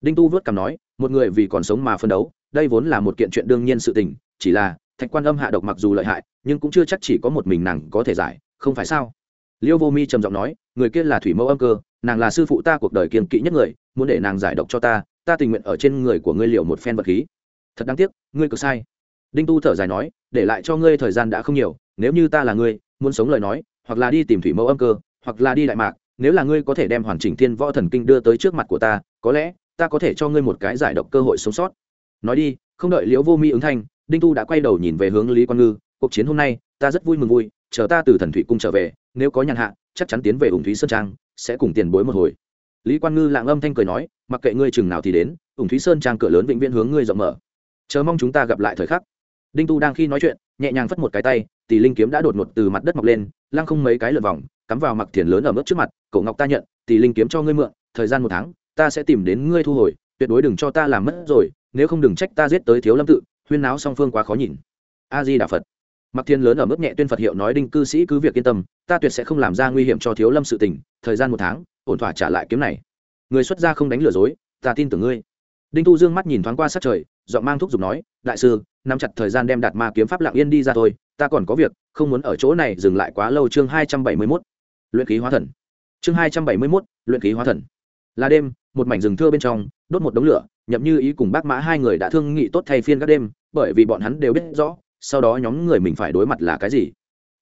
Speaker 1: Đinh tu vớt cằm nói, một người vì còn sống mà phân đấu, đây vốn là một kiện chuyện đương nhiên sự tình, chỉ là thạch quan âm hạ độc mặc dù lợi hại, nhưng cũng chưa chắc chỉ có một mình nàng có thể giải, không phải sao? Liêu vô mi trầm giọng nói, người kia là thủy mẫu âm cơ, nàng là sư phụ ta cuộc đời kiên kỵ nhất người, muốn để nàng giải độc cho ta ta tình nguyện ở trên người của ngươi liệu một phen vật khí. Thật đáng tiếc, ngươi cực sai. Đinh tu thở dài nói, để lại cho ngươi thời gian đã không nhiều, nếu như ta là ngươi muốn sống lời nói, hoặc là đi tìm thủy mẫu âm cơ, hoặc là đi đại mạc, nếu là ngươi có thể đem hoàn chỉnh thiên võ thần kinh đưa tới trước mặt của ta, có lẽ ta có thể cho ngươi một cái giải độc cơ hội sống sót. Nói đi, không đợi liễu vô mi ứng thanh, đinh tu đã quay đầu nhìn về hướng lý quan ngư, cuộc chiến hôm nay, ta rất vui mừng vui, chờ ta từ thần thủy cung trở về, nếu có nhàn hạ, chắc chắn tiến về ủng thúy sơn trang, sẽ cùng tiền bối một hồi. Lý quan ngư lạng âm thanh cười nói, mặc kệ ngươi chừng nào thì đến ủng thúy sơn trang cửa lớn vĩnh viễn hướng ngươi rộng mở. Chờ mong chúng ta gặp lại thời khắc đinh tu đang khi nói chuyện, nhẹ nhàng phất một cái tay, tỷ linh kiếm đã đột ngột từ mặt đất mọc lên, lăng không mấy cái lượt vòng, cắm vào mặc thiền lớn ở mức trước mặt, cổ ngọc ta nhận, tỷ linh kiếm cho ngươi mượn, thời gian một tháng, ta sẽ tìm đến ngươi thu hồi, tuyệt đối đừng cho ta làm mất rồi, nếu không đừng trách ta giết tới thiếu lâm tự, huyên náo song phương quá khó nhìn. A di đà phật. Mặc thiên lớn ở mức nhẹ tuyên phật hiệu nói, đinh cư sĩ cứ việc yên tâm, ta tuyệt sẽ không làm ra nguy hiểm cho thiếu lâm sự tình, thời gian một tháng, ổn thỏa trả lại kiếm này. Người xuất gia không đánh lừa dối, ta tin tưởng ngươi. Đinh tu dương mắt nhìn thoáng qua sát trời giọng mang thúc giục nói, đại sư, nắm chặt thời gian đem đạt ma kiếm pháp lạng yên đi ra thôi, ta còn có việc, không muốn ở chỗ này dừng lại quá lâu. Chương hai trăm bảy mươi mốt. Luyện khí hóa thần. Chương hai trăm bảy mươi mốt, luyện khí hóa thần. Là đêm, một mảnh rừng thưa bên trong, đốt một đống lửa, nhậm như ý cùng bác mã hai người đã thương nghị tốt thay phiên các đêm, bởi vì bọn hắn đều biết rõ, sau đó nhóm người mình phải đối mặt là cái gì.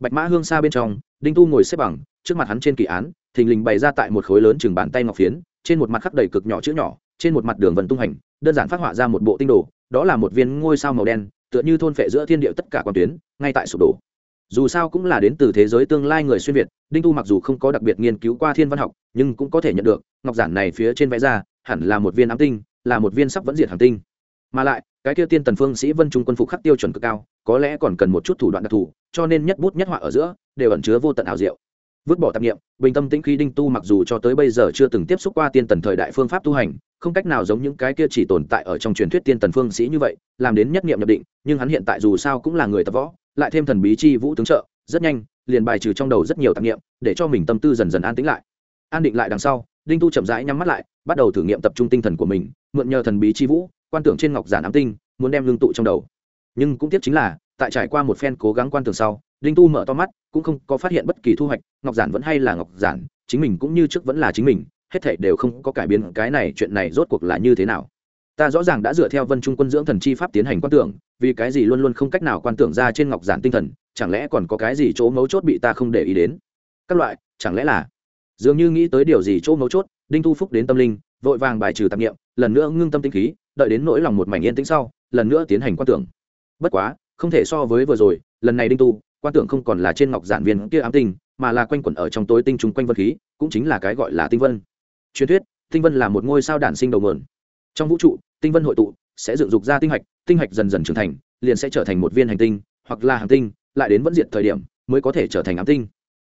Speaker 1: Bạch mã hương xa bên trong, đinh tu ngồi xếp bằng, trước mặt hắn trên kỳ án, thình lình bày ra tại một khối lớn chừng bàn tay ngọc phiến, trên một mặt khắc đầy cực nhỏ chữ nhỏ, trên một mặt đường vần tung hành đơn giản phát họa ra một bộ tinh đồ, đó là một viên ngôi sao màu đen, tựa như thôn phệ giữa thiên địa tất cả quan tuyến, ngay tại sụp đổ. Dù sao cũng là đến từ thế giới tương lai người xuyên việt, đinh tu mặc dù không có đặc biệt nghiên cứu qua thiên văn học, nhưng cũng có thể nhận được, ngọc giản này phía trên vẽ ra, hẳn là một viên ám tinh, là một viên sắp vẫn diệt hàng tinh. Mà lại, cái kia tiên tần phương sĩ vân trung quân phục khắc tiêu chuẩn cực cao, có lẽ còn cần một chút thủ đoạn đặc thù, cho nên nhất bút nhất họa ở giữa, đều ẩn chứa vô tận ảo diệu vứt bỏ tạp nghiệm bình tâm tĩnh khí. đinh tu mặc dù cho tới bây giờ chưa từng tiếp xúc qua tiên tần thời đại phương pháp tu hành, không cách nào giống những cái kia chỉ tồn tại ở trong truyền thuyết tiên tần phương sĩ như vậy, làm đến nhất nghiệm nhập định, nhưng hắn hiện tại dù sao cũng là người tập võ, lại thêm thần bí chi vũ tướng trợ, rất nhanh, liền bài trừ trong đầu rất nhiều tạp nghiệm để cho mình tâm tư dần dần an tĩnh lại an định lại đằng sau, đinh tu chậm rãi nhắm mắt lại, bắt đầu thử nghiệm tập trung tinh thần của mình, mượn nhờ thần bí chi vũ, quan tưởng trên ngọc giản ám tinh, muốn đem lương tụ trong đầu nhưng cũng tiếc chính là, tại trải qua một phen cố gắng quan tưởng sau đinh tu mở to mắt, cũng không có phát hiện bất kỳ thu hoạch, ngọc giản vẫn hay là ngọc giản, chính mình cũng như trước vẫn là chính mình, hết thảy đều không có cải biến, cái này chuyện này rốt cuộc là như thế nào? Ta rõ ràng đã dựa theo vân trung quân dưỡng thần chi pháp tiến hành quan tưởng, vì cái gì luôn luôn không cách nào quan tưởng ra trên ngọc giản tinh thần, chẳng lẽ còn có cái gì chỗ mấu chốt bị ta không để ý đến? Các loại, chẳng lẽ là dường như nghĩ tới điều gì chỗ mấu chốt, đinh tu phúc đến tâm linh, vội vàng bài trừ tạp nghiệm lần nữa ngưng tâm tinh khí, đợi đến nỗi lòng một mảnh yên tĩnh sau, lần nữa tiến hành quan tưởng. Bất quá, không thể so với vừa rồi, lần này đinh tu quan tưởng không còn là trên ngọc giản viên kia ám tinh, mà là quanh quẩn ở trong tối tinh trùng quanh vân khí, cũng chính là cái gọi là tinh vân. Truyền thuyết, tinh vân là một ngôi sao đản sinh đầu nguồn. Trong vũ trụ, tinh vân hội tụ, sẽ dựng dục ra tinh hạch tinh hạch dần dần trưởng thành, liền sẽ trở thành một viên hành tinh, hoặc là hành tinh, lại đến vẫn diệt thời điểm, mới có thể trở thành ám tinh.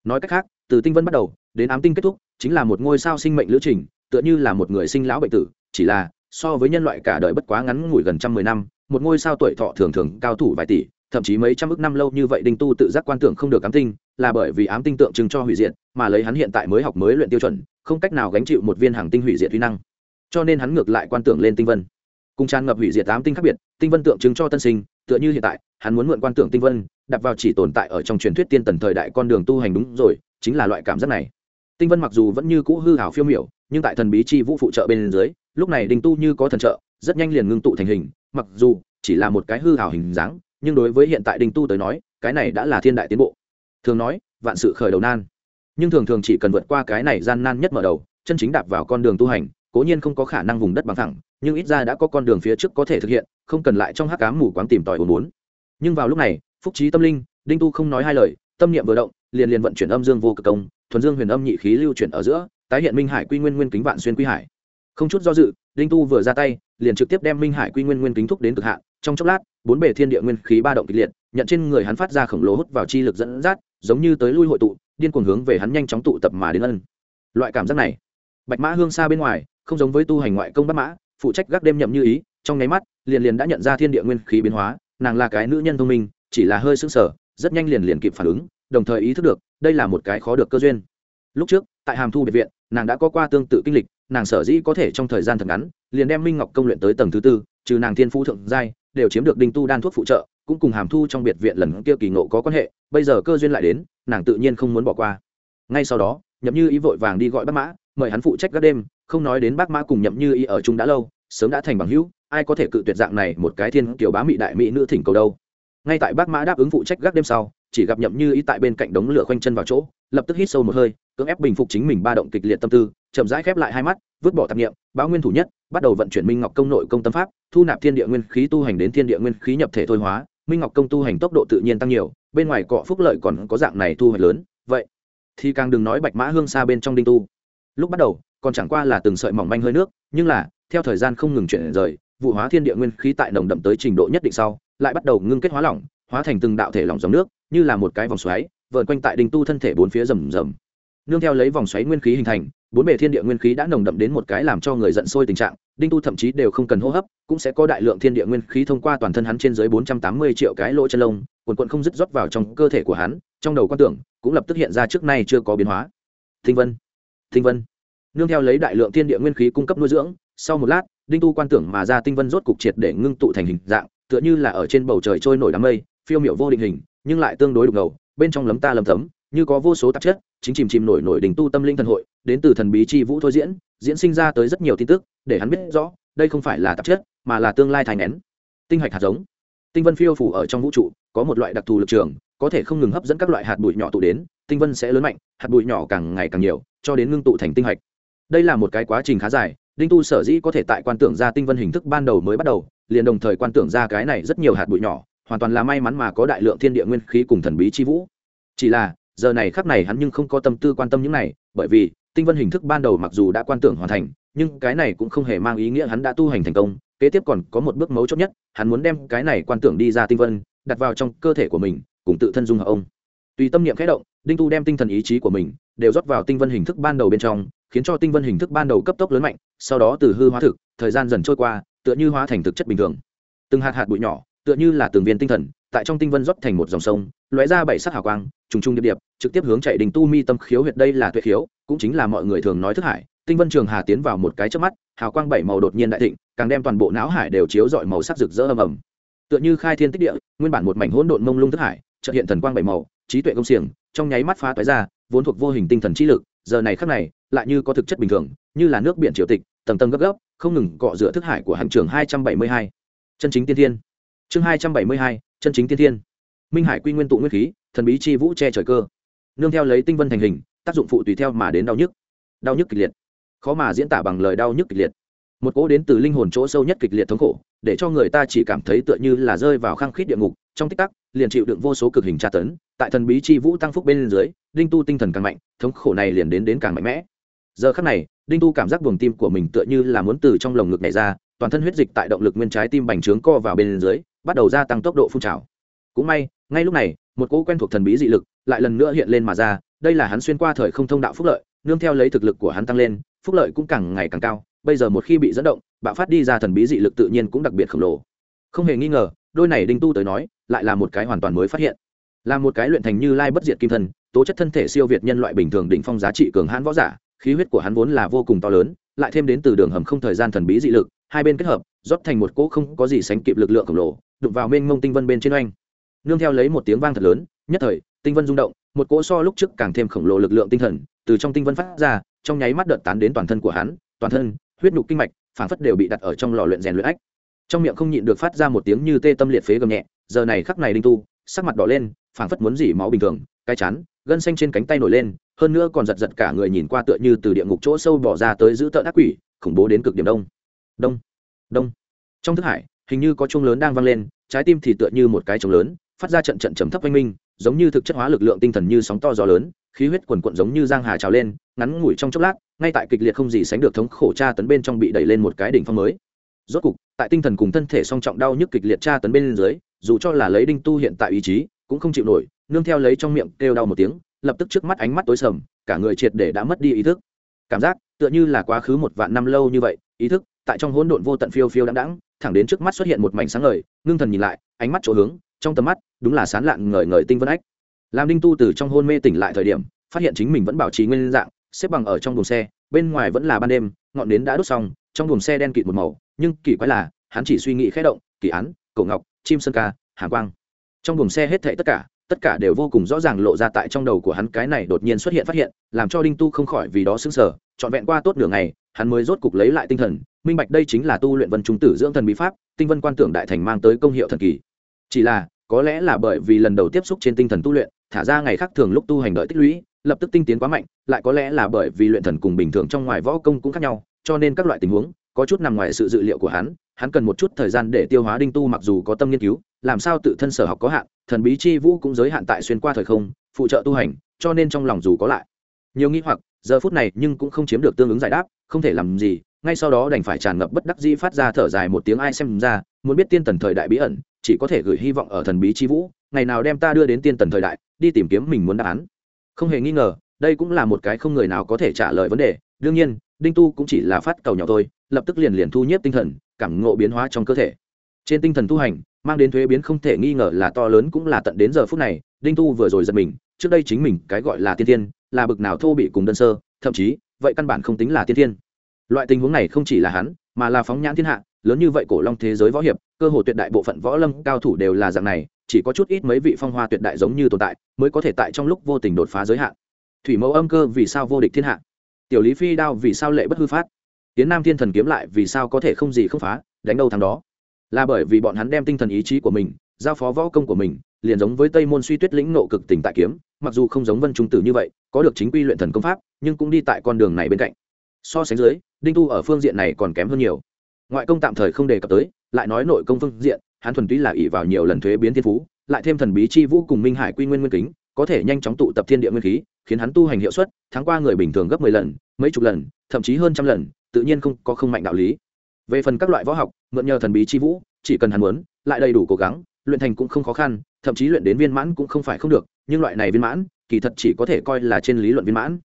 Speaker 1: Nói cách khác, từ tinh vân bắt đầu, đến ám tinh kết thúc, chính là một ngôi sao sinh mệnh lữ trình, tựa như là một người sinh lão bệnh tử, chỉ là, so với nhân loại cả đời bất quá ngắn ngủi gần trăm mười năm, một ngôi sao tuổi thọ thường thường cao thủ vài tỷ thậm chí mấy trăm ức năm lâu như vậy đinh tu tự giác quan tưởng không được ám tinh, là bởi vì ám tinh tượng trưng cho hủy diệt, mà lấy hắn hiện tại mới học mới luyện tiêu chuẩn, không cách nào gánh chịu một viên hàng tinh hủy diệt uy năng. Cho nên hắn ngược lại quan tưởng lên tinh vân. Cùng tràn ngập hủy diệt ám tinh khác biệt, tinh vân tượng trưng cho tân sinh, tựa như hiện tại, hắn muốn mượn quan tưởng tinh vân, đặt vào chỉ tồn tại ở trong truyền thuyết tiên tần thời đại con đường tu hành đúng rồi, chính là loại cảm giác này. Tinh vân mặc dù vẫn như cũ hư hảo phiêu miểu, nhưng tại thần bí chi vũ phụ trợ bên dưới, lúc này đinh tu như có thần trợ, rất nhanh liền ngưng tụ thành hình, mặc dù chỉ là một cái hư hảo hình dáng nhưng đối với hiện tại đinh tu tới nói, cái này đã là thiên đại tiến bộ. Thường nói, vạn sự khởi đầu nan. Nhưng thường thường chỉ cần vượt qua cái này gian nan nhất mở đầu, chân chính đạp vào con đường tu hành, cố nhiên không có khả năng vùng đất bằng thẳng, nhưng ít ra đã có con đường phía trước có thể thực hiện, không cần lại trong hắc cám mù quáng tìm tòi ồn muốn nhưng vào lúc này, phúc trí tâm linh, đinh tu không nói hai lời, tâm niệm vừa động, liền liền vận chuyển âm dương vô cực công, thuần dương huyền âm nhị khí lưu chuyển ở giữa, tái hiện minh hải quy nguyên nguyên kính vạn xuyên quy hải. Không chút do dự, đinh tu vừa ra tay, liền trực tiếp đem minh hải quy nguyên nguyên kính thúc đến cực hạn, trong chốc lát bốn bề thiên địa nguyên khí ba động kịch liệt, nhận trên người hắn phát ra khổng lồ hút vào chi lực dẫn dắt, giống như tới lui hội tụ, điên cuồng hướng về hắn nhanh chóng tụ tập mà đến ân. Loại cảm giác này, bạch mã hương xa bên ngoài, không giống với tu hành ngoại công bắt mã, phụ trách gác đêm nhậm như ý, trong nháy mắt, liền liền đã nhận ra thiên địa nguyên khí biến hóa, nàng là cái nữ nhân thông minh, chỉ là hơi sững sờ, rất nhanh liền liền kịp phản ứng, đồng thời ý thức được, đây là một cái khó được cơ duyên. Lúc trước, tại hàm thu biệt viện, nàng đã có qua tương tự kinh lịch, nàng sở dĩ có thể trong thời gian thật ngắn, liền đem minh ngọc công luyện tới tầng thứ tư trừ nàng thiên phú thượng giai, đều chiếm được đinh tu đan thuốc phụ trợ, cũng cùng hàm thu trong biệt viện lần kia kỳ ngộ có quan hệ, bây giờ cơ duyên lại đến, nàng tự nhiên không muốn bỏ qua. Ngay sau đó, nhậm như ý vội vàng đi gọi bác mã, mời hắn phụ trách các đêm, không nói đến bác mã cùng nhậm như ý ở chung đã lâu, sớm đã thành bằng hữu, ai có thể cự tuyệt dạng này một cái thiên kiểu bá mỹ đại mỹ nữ thỉnh cầu đâu. Ngay tại bác mã đáp ứng phụ trách gác đêm sau, chỉ gặp nhậm như ý tại bên cạnh đống lửa khoanh chân vào chỗ, lập tức hít sâu một hơi cưỡng ép bình phục chính mình ba động kịch liệt tâm tư, chậm rãi khép lại hai mắt, vứt bỏ tạp nghiệm báo nguyên thủ nhất, bắt đầu vận chuyển minh ngọc công nội công tâm pháp, thu nạp thiên địa nguyên khí tu hành đến thiên địa nguyên khí nhập thể thôi hóa, minh ngọc công tu hành tốc độ tự nhiên tăng nhiều, bên ngoài cọ phúc lợi còn có dạng này thu hoạch lớn, vậy thì càng đừng nói bạch mã hương xa bên trong đinh tu. Lúc bắt đầu, còn chẳng qua là từng sợi mỏng manh hơi nước, nhưng là, theo thời gian không ngừng chuyển rời, vụ hóa thiên địa nguyên khí tại nồng đậm tới trình độ nhất định sau, lại bắt đầu ngưng kết hóa lỏng, hóa thành từng đạo thể lỏng dòng nước, như là một cái vòng xoáy vợn quanh tại đinh tu thân thể bốn phía rầm rầm nương theo lấy vòng xoáy nguyên khí hình thành, bốn bề thiên địa nguyên khí đã nồng đậm đến một cái làm cho người giận sôi tình trạng, đinh tu thậm chí đều không cần hô hấp, cũng sẽ có đại lượng thiên địa nguyên khí thông qua toàn thân hắn trên dưới bốn trăm tám mươi triệu cái lỗ chân lông, quần quận không dứt rót vào trong cơ thể của hắn, trong đầu quan tưởng, cũng lập tức hiện ra trước nay chưa có biến hóa. Thinh vân thinh vân, nương theo lấy đại lượng thiên địa nguyên khí cung cấp nuôi dưỡng, sau một lát, đinh tu quan tưởng mà ra tinh vân rốt cục triệt để ngưng tụ thành hình dạng, tựa như là ở trên bầu trời trôi nổi đám mây, phiêu miểu vô định hình, nhưng lại tương đối đục ngầu, bên trong lấm ta lấm tấm như có vô số tạp chất, chính chìm chìm nổi nổi đỉnh tu tâm linh thần hội, đến từ thần bí chi vũ thôi diễn diễn sinh ra tới rất nhiều tin tức, để hắn biết rõ, đây không phải là tạp chất, mà là tương lai thành nén tinh hạch hạt giống. Tinh vân phiêu phủ ở trong vũ trụ, có một loại đặc thù lực trường, có thể không ngừng hấp dẫn các loại hạt bụi nhỏ tụ đến, tinh vân sẽ lớn mạnh, hạt bụi nhỏ càng ngày càng nhiều, cho đến ngưng tụ thành tinh hạch. Đây là một cái quá trình khá dài, đinh tu sở dĩ có thể tại quan tưởng ra tinh vân hình thức ban đầu mới bắt đầu, liền đồng thời quan tưởng ra cái này rất nhiều hạt bụi nhỏ, hoàn toàn là may mắn mà có đại lượng thiên địa nguyên khí cùng thần bí chi vũ. Chỉ là giờ này khắc này hắn nhưng không có tâm tư quan tâm những này, bởi vì tinh vân hình thức ban đầu mặc dù đã quan tưởng hoàn thành, nhưng cái này cũng không hề mang ý nghĩa hắn đã tu hành thành công, kế tiếp còn có một bước mấu chốt nhất, hắn muốn đem cái này quan tưởng đi ra tinh vân, đặt vào trong cơ thể của mình, cùng tự thân dung hợp ông. Tùy tâm niệm khẽ động, đinh tu đem tinh thần ý chí của mình đều rót vào tinh vân hình thức ban đầu bên trong, khiến cho tinh vân hình thức ban đầu cấp tốc lớn mạnh, sau đó từ hư hóa thực, thời gian dần trôi qua, tựa như hóa thành thực chất bình thường. Từng hạt hạt bụi nhỏ, tựa như là từng viên tinh thần, tại trong tinh vân rót thành một dòng sông, lóe ra bảy sắc hào quang trùng trùng điệp điệp, trực tiếp hướng chạy đình tu mi tâm khiếu huyệt đây là tuệ khiếu, cũng chính là mọi người thường nói thức hải. Tinh vân trường hà tiến vào một cái trước mắt, hào quang bảy màu đột nhiên đại thịnh, càng đem toàn bộ não hải đều chiếu rọi màu sắc rực rỡ ầm ầm. Tựa như khai thiên tích địa, nguyên bản một mảnh hỗn độn mông lung thức hải, chợt hiện thần quang bảy màu, trí tuệ công xiềng, trong nháy mắt phá toái ra, vốn thuộc vô hình tinh thần trí lực, giờ này khắc này, lại như có thực chất bình thường, như là nước biển triều tịch, tầng tầng gấp gấp, không ngừng cọ rửa thức hải của hành trường hai trăm bảy mươi hai. Chân chính tiên thiên. Chương hai trăm bảy mươi hai, chân chính tiên thiên. Minh hải quy nguyên tụ nguyên khí thần bí chi vũ che trời cơ. Nương theo lấy tinh vân thành hình, tác dụng phụ tùy theo mà đến đau nhức. Đau nhức kịch liệt. Khó mà diễn tả bằng lời đau nhức kịch liệt. Một cỗ đến từ linh hồn chỗ sâu nhất kịch liệt thống khổ, để cho người ta chỉ cảm thấy tựa như là rơi vào khăng khít địa ngục. Trong tích tắc, liền chịu đựng vô số cực hình tra tấn, tại thần bí chi vũ tăng phúc bên dưới, đinh tu tinh thần càng mạnh, thống khổ này liền đến đến càng mạnh mẽ. Giờ khắc này, đinh tu cảm giác buồng tim của mình tựa như là muốn từ trong lồng ngực này ra, toàn thân huyết dịch tại động lực nguyên trái tim bành trướng co vào bên dưới, bắt đầu gia tăng tốc độ phun trào. Cũng may, ngay lúc này một cỗ quen thuộc thần bí dị lực lại lần nữa hiện lên mà ra, đây là hắn xuyên qua thời không thông đạo phúc lợi, nương theo lấy thực lực của hắn tăng lên, phúc lợi cũng càng ngày càng cao, bây giờ một khi bị dẫn động, bạo phát đi ra thần bí dị lực tự nhiên cũng đặc biệt khổng lồ. Không hề nghi ngờ, đôi này đinh tu tới nói, lại là một cái hoàn toàn mới phát hiện. Là một cái luyện thành như lai bất diệt kim thân, tố chất thân thể siêu việt nhân loại bình thường đỉnh phong giá trị cường hãn võ giả, khí huyết của hắn vốn là vô cùng to lớn, lại thêm đến từ đường hầm không thời gian thần bí dị lực, hai bên kết hợp, rót thành một cỗ không có gì sánh kịp lực lượng khổng lồ, đụng vào mênh mông tinh vân bên trên oanh nương theo lấy một tiếng vang thật lớn, nhất thời, tinh vân rung động, một cỗ so lúc trước càng thêm khổng lồ lực lượng tinh thần, từ trong tinh vân phát ra, trong nháy mắt đợt tán đến toàn thân của hắn, toàn thân, huyết nhục kinh mạch phản phất đều bị đặt ở trong lò luyện rèn luyện ách. Trong miệng không nhịn được phát ra một tiếng như tê tâm liệt phế gầm nhẹ, giờ này khắc này đinh tu, sắc mặt đỏ lên phản phất muốn dỉ máu bình thường, cái chán, gân xanh trên cánh tay nổi lên, hơn nữa còn giật giật cả người nhìn qua tựa như từ địa ngục chỗ sâu bỏ ra tới giữ tợn ác quỷ, khủng bố đến cực điểm đông. Đông. Đông. Trong thức hải, hình như có chuông lớn đang vang lên, trái tim thì tựa như một cái trống lớn phát ra trận trận trầm thấp oanh minh, giống như thực chất hóa lực lượng tinh thần như sóng to gió lớn, khí huyết quần quận giống như giang hà trào lên, ngắn ngủi trong chốc lát, ngay tại kịch liệt không gì sánh được thống khổ tra tấn bên trong bị đẩy lên một cái đỉnh phong mới. Rốt cục, tại tinh thần cùng thân thể song trọng đau nhức kịch liệt tra tấn bên dưới, dù cho là lấy đinh tu hiện tại ý chí, cũng không chịu nổi, nương theo lấy trong miệng kêu đau một tiếng, lập tức trước mắt ánh mắt tối sầm, cả người triệt để đã mất đi ý thức. Cảm giác, tựa như là quá khứ một vạn năm lâu như vậy, ý thức, tại trong hỗn độn vô tận phiêu phiêu đãng đãng, thẳng đến trước mắt xuất hiện một mảnh sáng ngời, ngưng thần nhìn lại, ánh mắt chỗ hướng trong tầm mắt, đúng là sán lạn ngời ngời tinh vân ách. Làm đinh tu từ trong hôn mê tỉnh lại thời điểm, phát hiện chính mình vẫn bảo trì nguyên dạng, xếp bằng ở trong buồng xe, bên ngoài vẫn là ban đêm, ngọn nến đã đốt xong, trong buồng xe đen kịt một màu, nhưng kỳ quái là, hắn chỉ suy nghĩ khẽ động, kỳ án, cổ ngọc, chim sơn ca hà quang. Trong buồng xe hết thệ tất cả tất cả đều vô cùng rõ ràng lộ ra tại trong đầu của hắn, cái này đột nhiên xuất hiện phát hiện, làm cho đinh tu không khỏi vì đó sững sờ, trọn vẹn qua tốt nửa ngày, hắn mới rốt cục lấy lại tinh thần, minh bạch đây chính là tu luyện vân trung tử dưỡng thần bí pháp, tinh vân quan tưởng đại thành mang tới công hiệu thần kỳ chỉ là, có lẽ là bởi vì lần đầu tiếp xúc trên tinh thần tu luyện, thả ra ngày khác thường lúc tu hành đợi tích lũy, lập tức tinh tiến quá mạnh, lại có lẽ là bởi vì luyện thần cùng bình thường trong ngoài võ công cũng khác nhau, cho nên các loại tình huống, có chút nằm ngoài sự dự liệu của hắn hắn cần một chút thời gian để tiêu hóa đinh tu mặc dù có tâm nghiên cứu, làm sao tự thân sở học có hạn, thần bí chi vũ cũng giới hạn tại xuyên qua thời không, phụ trợ tu hành, cho nên trong lòng dù có lại nhiều nghi hoặc, giờ phút này nhưng cũng không chiếm được tương ứng giải đáp, không thể làm gì, ngay sau đó đành phải tràn ngập bất đắc dĩ phát ra thở dài một tiếng ai xem ra, muốn biết tiên tần thời đại bí ẩn chỉ có thể gửi hy vọng ở thần bí chi vũ, ngày nào đem ta đưa đến tiên tần thời đại, đi tìm kiếm mình muốn đáp án. Không hề nghi ngờ, đây cũng là một cái không người nào có thể trả lời vấn đề. Đương nhiên, đinh tu cũng chỉ là phát cầu nhỏ thôi, lập tức liền liền thu nhếp tinh thần, cảm ngộ biến hóa trong cơ thể. Trên tinh thần tu hành, mang đến thuế biến không thể nghi ngờ là to lớn cũng là tận đến giờ phút này, đinh tu vừa rồi giật mình, trước đây chính mình cái gọi là tiên tiên là bực nào thô bị cùng đơn sơ, thậm chí, vậy căn bản không tính là tiên tiên loại tình huống này không chỉ là hắn, mà là phóng nhãn thiên hạ lớn như vậy cổ long thế giới võ hiệp, cơ hồ tuyệt đại bộ phận võ lâm cao thủ đều là dạng này, chỉ có chút ít mấy vị phong hoa tuyệt đại giống như tồn tại, mới có thể tại trong lúc vô tình đột phá giới hạn. Thủy mẫu âm cơ vì sao vô địch thiên hạ? Tiểu lý phi đao vì sao lệ bất hư phát? Tiến nam thiên thần kiếm lại vì sao có thể không gì không phá, đánh đâu thằng đó? Là bởi vì bọn hắn đem tinh thần ý chí của mình, giao phó võ công của mình, liền giống với tây môn suy tuyết lĩnh nộ cực tình tại kiếm, mặc dù không giống vân trung tử như vậy, có được chính quy luyện thần công pháp, nhưng cũng đi tại con đường này bên cạnh. So sánh dưới, đinh tu ở phương diện này còn kém hơn nhiều ngoại công tạm thời không đề cập tới, lại nói nội công phương diện, hắn thuần túy là ỷ vào nhiều lần thuế biến thiên phú, lại thêm thần bí chi vũ cùng minh hải quy nguyên nguyên kính, có thể nhanh chóng tụ tập thiên địa nguyên khí, khiến hắn tu hành hiệu suất tháng qua người bình thường gấp mười lần, mấy chục lần, thậm chí hơn trăm lần, tự nhiên không có không mạnh đạo lý. Về phần các loại võ học, mượn nhờ thần bí chi vũ, chỉ cần hắn muốn, lại đầy đủ cố gắng, luyện thành cũng không khó khăn, thậm chí luyện đến viên mãn cũng không phải không được, nhưng loại này viên mãn, kỳ thật chỉ có thể coi là trên lý luận viên mãn.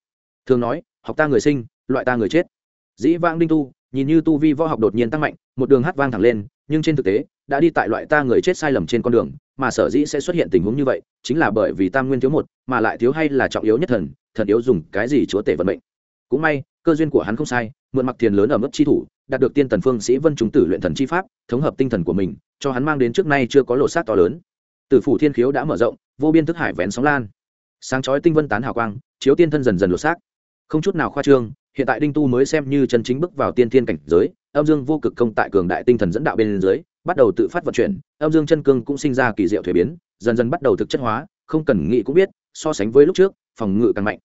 Speaker 1: Thường nói, học ta người sinh, loại ta người chết. Dĩ vãng đinh tu nhìn như tu vi võ học đột nhiên tăng mạnh, một đường hát vang thẳng lên, nhưng trên thực tế, đã đi tại loại ta người chết sai lầm trên con đường, mà sở dĩ sẽ xuất hiện tình huống như vậy, chính là bởi vì tam nguyên thiếu một, mà lại thiếu hay là trọng yếu nhất thần thần yếu dùng cái gì chúa tể vận mệnh. Cũng may, cơ duyên của hắn không sai, mượn mặc tiền lớn ở mức chi thủ, đạt được tiên tần phương sĩ vân chúng tử luyện thần chi pháp, thống hợp tinh thần của mình, cho hắn mang đến trước nay chưa có lộ sát to lớn. Tử phủ thiên khiếu đã mở rộng, vô biên thức hải vén sóng lan. Sáng chói tinh vân tán hào quang, chiếu tiên thân dần dần lộ xác. Không chút nào khoa trương hiện tại đinh tu mới xem như chân chính bước vào tiên thiên cảnh giới, âm dương vô cực công tại cường đại tinh thần dẫn đạo bên dưới, bắt đầu tự phát vận chuyển, âm dương chân cương cũng sinh ra kỳ diệu thuế biến, dần dần bắt đầu thực chất hóa, không cần nghĩ cũng biết, so sánh với lúc trước, phòng ngự càng mạnh.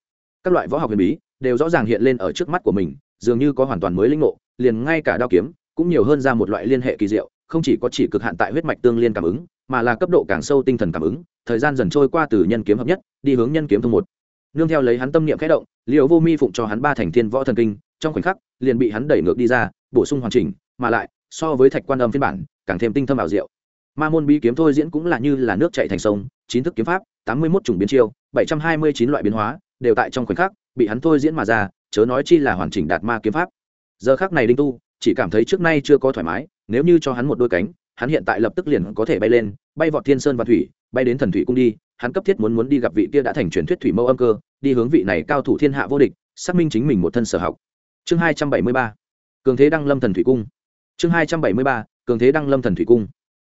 Speaker 1: Các loại võ học huyền bí đều rõ ràng hiện lên ở trước mắt của mình, dường như có hoàn toàn mới linh ngộ, liền ngay cả đao kiếm cũng nhiều hơn ra một loại liên hệ kỳ diệu, không chỉ có chỉ cực hạn tại huyết mạch tương liên cảm ứng, mà là cấp độ càng sâu tinh thần cảm ứng, thời gian dần trôi qua từ nhân kiếm hợp nhất, đi hướng nhân kiếm thông một nương theo lấy hắn tâm niệm khẽ động liều vô mi phụng cho hắn ba thành thiên võ thần kinh, trong khoảnh khắc, liền bị hắn đẩy ngược đi ra, bổ sung hoàn chỉnh, mà lại, so với thạch quan âm phiên bản, càng thêm tinh thâm ảo diệu. Ma môn bí kiếm thôi diễn cũng là như là nước chạy thành sông, chín thức kiếm pháp, tám mươi mốt chủng biến chiêu, bảy trăm hai mươi chín loại biến hóa, đều tại trong khoảnh khắc, bị hắn thôi diễn mà ra, chớ nói chi là hoàn chỉnh đạt ma kiếm pháp. Giờ khác này đinh tu, chỉ cảm thấy trước nay chưa có thoải mái, nếu như cho hắn một đôi cánh, hắn hiện tại lập tức liền có thể bay lên, bay vọt thiên sơn và thủy, bay đến thần thủy cung đi hắn cấp thiết muốn muốn đi gặp vị kia đã thành truyền thuyết thủy mâu âm cơ, đi hướng vị này cao thủ thiên hạ vô địch, xác minh chính mình một thân sở học. Chương hai trăm bảy mươi ba, cường thế đăng lâm thần thủy cung. Chương hai trăm bảy mươi ba, cường thế đăng lâm thần thủy cung.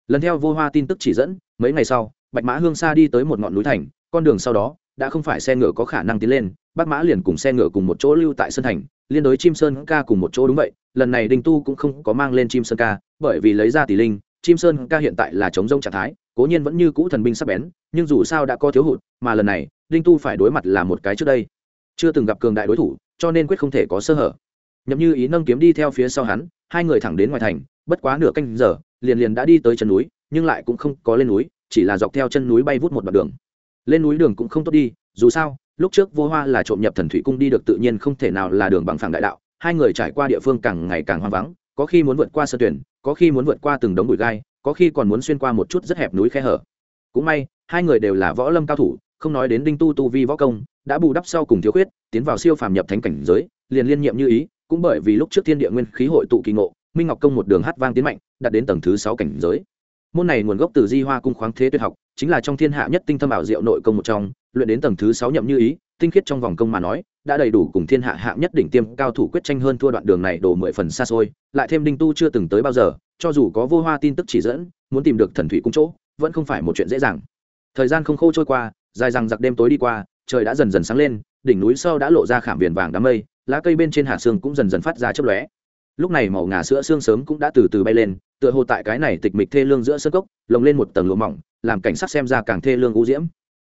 Speaker 1: Lần theo vô hoa tin tức chỉ dẫn, mấy ngày sau, bạch mã hương xa đi tới một ngọn núi thành, con đường sau đó, đã không phải xe ngựa có khả năng tiến lên, bác mã liền cùng xe ngựa cùng một chỗ lưu tại sân thành, liên đối chim sơn ca cùng một chỗ đúng vậy, lần này đinh tu cũng không có mang lên chim sơn ca, bởi vì lấy ra tỷ linh chim sơn ca hiện tại là chống rông trạng thái, cố nhiên vẫn như cũ thần binh sắp bén, nhưng dù sao đã có thiếu hụt, mà lần này, đinh tu phải đối mặt là một cái trước đây. Chưa từng gặp cường đại đối thủ, cho nên quyết không thể có sơ hở. Nhậm như ý nâng kiếm đi theo phía sau hắn, hai người thẳng đến ngoài thành, bất quá nửa canh giờ, liền liền đã đi tới chân núi, nhưng lại cũng không có lên núi, chỉ là dọc theo chân núi bay vút một đoạn đường. Lên núi đường cũng không tốt đi, dù sao, lúc trước vô hoa là trộm nhập thần thủy cung đi được tự nhiên không thể nào là đường bằng phẳng đại đạo, hai người trải qua địa phương càng ngày càng hoang vắng có khi muốn vượt qua sơ tuyển, có khi muốn vượt qua từng đống bụi gai, có khi còn muốn xuyên qua một chút rất hẹp núi khe hở. Cũng may, hai người đều là võ lâm cao thủ, không nói đến đinh tu tu vi võ công, đã bù đắp sau cùng thiếu khuyết, tiến vào siêu phàm nhập thánh cảnh giới, liền liên nhiệm như ý, cũng bởi vì lúc trước thiên địa nguyên khí hội tụ kỳ ngộ, minh ngọc công một đường hát vang tiến mạnh, đạt đến tầng thứ sáu cảnh giới. Môn này nguồn gốc từ di hoa cung khoáng thế tuyệt học, chính là trong thiên hạ nhất tinh thâm ảo diệu nội công một trong, luyện đến tầng thứ sáu nhậm như ý, tinh khiết trong vòng công mà nói đã đầy đủ cùng thiên hạ hạng nhất đỉnh tiêm cao thủ quyết tranh hơn thua đoạn đường này đổ mười phần xa xôi, lại thêm đinh tu chưa từng tới bao giờ, cho dù có vô hoa tin tức chỉ dẫn, muốn tìm được thần thủy cung chỗ, vẫn không phải một chuyện dễ dàng. Thời gian không khô trôi qua, dài rằng giặc đêm tối đi qua, trời đã dần dần sáng lên, đỉnh núi sâu đã lộ ra khảm viền vàng đám mây, lá cây bên trên hạ sương cũng dần dần phát ra chớp lóe. Lúc này màu ngà sữa sương sớm cũng đã từ từ bay lên, tựa hồ tại cái này tịch mịch thê lương giữa sơ cốc, lồng lên một tầng lụa mỏng, làm cảnh sắc xem ra càng thê lương u diễm.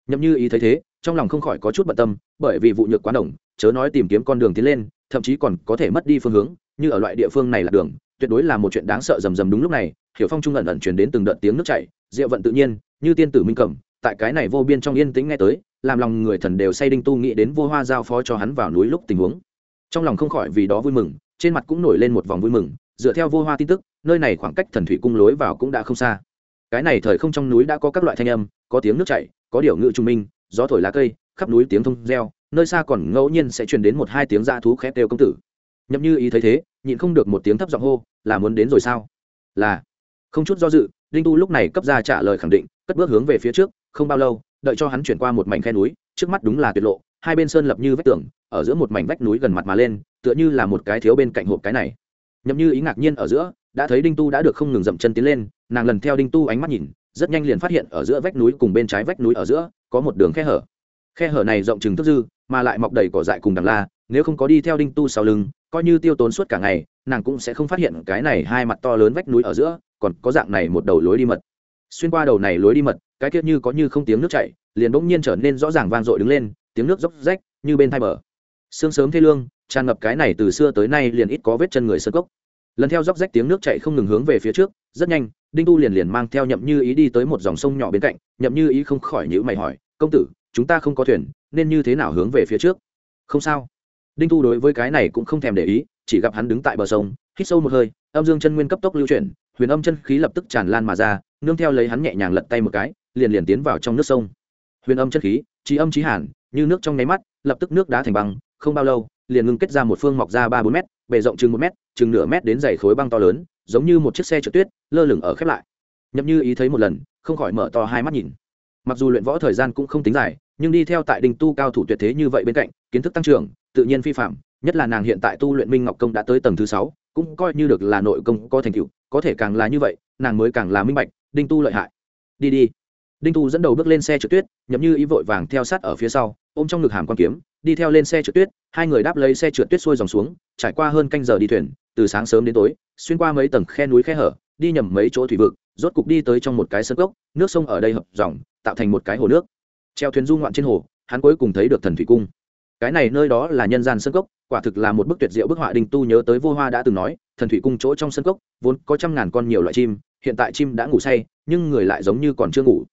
Speaker 1: Nhậm như ý thấy thế, trong lòng không khỏi có chút bận tâm, bởi vì vụ nhược quá đồng chớ nói tìm kiếm con đường tiến lên, thậm chí còn có thể mất đi phương hướng, như ở loại địa phương này là đường, tuyệt đối là một chuyện đáng sợ rầm rầm đúng lúc này, hiểu phong trung ẩn ẩn truyền đến từng đợt tiếng nước chảy diệu vận tự nhiên, như tiên tử minh cẩm, tại cái này vô biên trong yên tĩnh nghe tới, làm lòng người thần đều say đinh tu nghĩ đến vô hoa giao phó cho hắn vào núi lúc tình huống. Trong lòng không khỏi vì đó vui mừng, trên mặt cũng nổi lên một vòng vui mừng, dựa theo vô hoa tin tức, nơi này khoảng cách thần thủy cung lối vào cũng đã không xa. Cái này thời không trong núi đã có các loại thanh âm, có tiếng nước chảy, có điều ngự trung minh, gió thổi lá cây, khắp núi tiếng thông reo nơi xa còn ngẫu nhiên sẽ truyền đến một hai tiếng dã thú khét đều công tử. Nhậm như ý thấy thế, nhịn không được một tiếng thấp giọng hô, là muốn đến rồi sao? Là. Không chút do dự, đinh tu lúc này cấp ra trả lời khẳng định, cất bước hướng về phía trước, không bao lâu, đợi cho hắn chuyển qua một mảnh khe núi, trước mắt đúng là tuyệt lộ, hai bên sơn lập như vách tường, ở giữa một mảnh vách núi gần mặt mà lên, tựa như là một cái thiếu bên cạnh hộp cái này. Nhậm như ý ngạc nhiên ở giữa, đã thấy đinh tu đã được không ngừng dậm chân tiến lên, nàng lần theo đinh tu ánh mắt nhìn, rất nhanh liền phát hiện ở giữa vách núi cùng bên trái vách núi ở giữa, có một đường khe hở khe hở này rộng chừng tức dư, mà lại mọc đầy cỏ dại cùng đằng la, nếu không có đi theo đinh tu sau lưng, coi như tiêu tốn suốt cả ngày, nàng cũng sẽ không phát hiện cái này hai mặt to lớn vách núi ở giữa, còn có dạng này một đầu lối đi mật. Xuyên qua đầu này lối đi mật, cái kia như có như không tiếng nước chảy, liền bỗng nhiên trở nên rõ ràng vang dội đứng lên, tiếng nước dốc rách, như bên thai bờ. Sương sớm thê lương, tràn ngập cái này từ xưa tới nay liền ít có vết chân người sơn cốc. Lần theo dốc rách tiếng nước chạy không ngừng hướng về phía trước, rất nhanh, đinh tu liền liền mang theo nhậm như ý đi tới một dòng sông nhỏ bên cạnh, nhậm như ý không khỏi nhữ mày hỏi, công tử chúng ta không có thuyền, nên như thế nào hướng về phía trước? Không sao. Đinh tu đối với cái này cũng không thèm để ý, chỉ gặp hắn đứng tại bờ sông, hít sâu một hơi, âm dương chân nguyên cấp tốc lưu chuyển, huyền âm chân khí lập tức tràn lan mà ra, nương theo lấy hắn nhẹ nhàng lật tay một cái, liền liền tiến vào trong nước sông. Huyền âm chân khí, trí âm trí hàn, như nước trong nháy mắt, lập tức nước đá thành băng, không bao lâu, liền ngưng kết ra một phương mọc ra ba bốn m bề rộng chừng một m chừng nửa mét đến dày khối băng to lớn, giống như một chiếc xe trượt tuyết, lơ lửng ở khép lại. Nhậm như ý thấy một lần, không khỏi mở to hai mắt nhìn mặc dù luyện võ thời gian cũng không tính dài, nhưng đi theo tại đình tu cao thủ tuyệt thế như vậy bên cạnh, kiến thức tăng trưởng, tự nhiên phi phạm, nhất là nàng hiện tại tu luyện minh ngọc công đã tới tầng thứ sáu, cũng coi như được là nội công có thành tựu, có thể càng là như vậy, nàng mới càng là minh bạch đinh tu lợi hại. Đi đi. Đinh tu dẫn đầu bước lên xe trượt tuyết, nhậm như ý vội vàng theo sát ở phía sau, ôm trong ngực hàm quan kiếm, đi theo lên xe trượt tuyết, hai người đáp lấy xe trượt tuyết xuôi dòng xuống, trải qua hơn canh giờ đi thuyền, từ sáng sớm đến tối, xuyên qua mấy tầng khe núi khe hở đi nhầm mấy chỗ thủy vực, rốt cục đi tới trong một cái sân cốc, nước sông ở đây hợp dòng, tạo thành một cái hồ nước. Treo thuyền du ngoạn trên hồ, hắn cuối cùng thấy được thần thủy cung. Cái này nơi đó là nhân gian sân cốc, quả thực là một bức tuyệt diệu bức họa đình tu nhớ tới vô hoa đã từng nói, thần thủy cung chỗ trong sân cốc, vốn có trăm ngàn con nhiều loại chim, hiện tại chim đã ngủ say, nhưng người lại giống như còn chưa ngủ.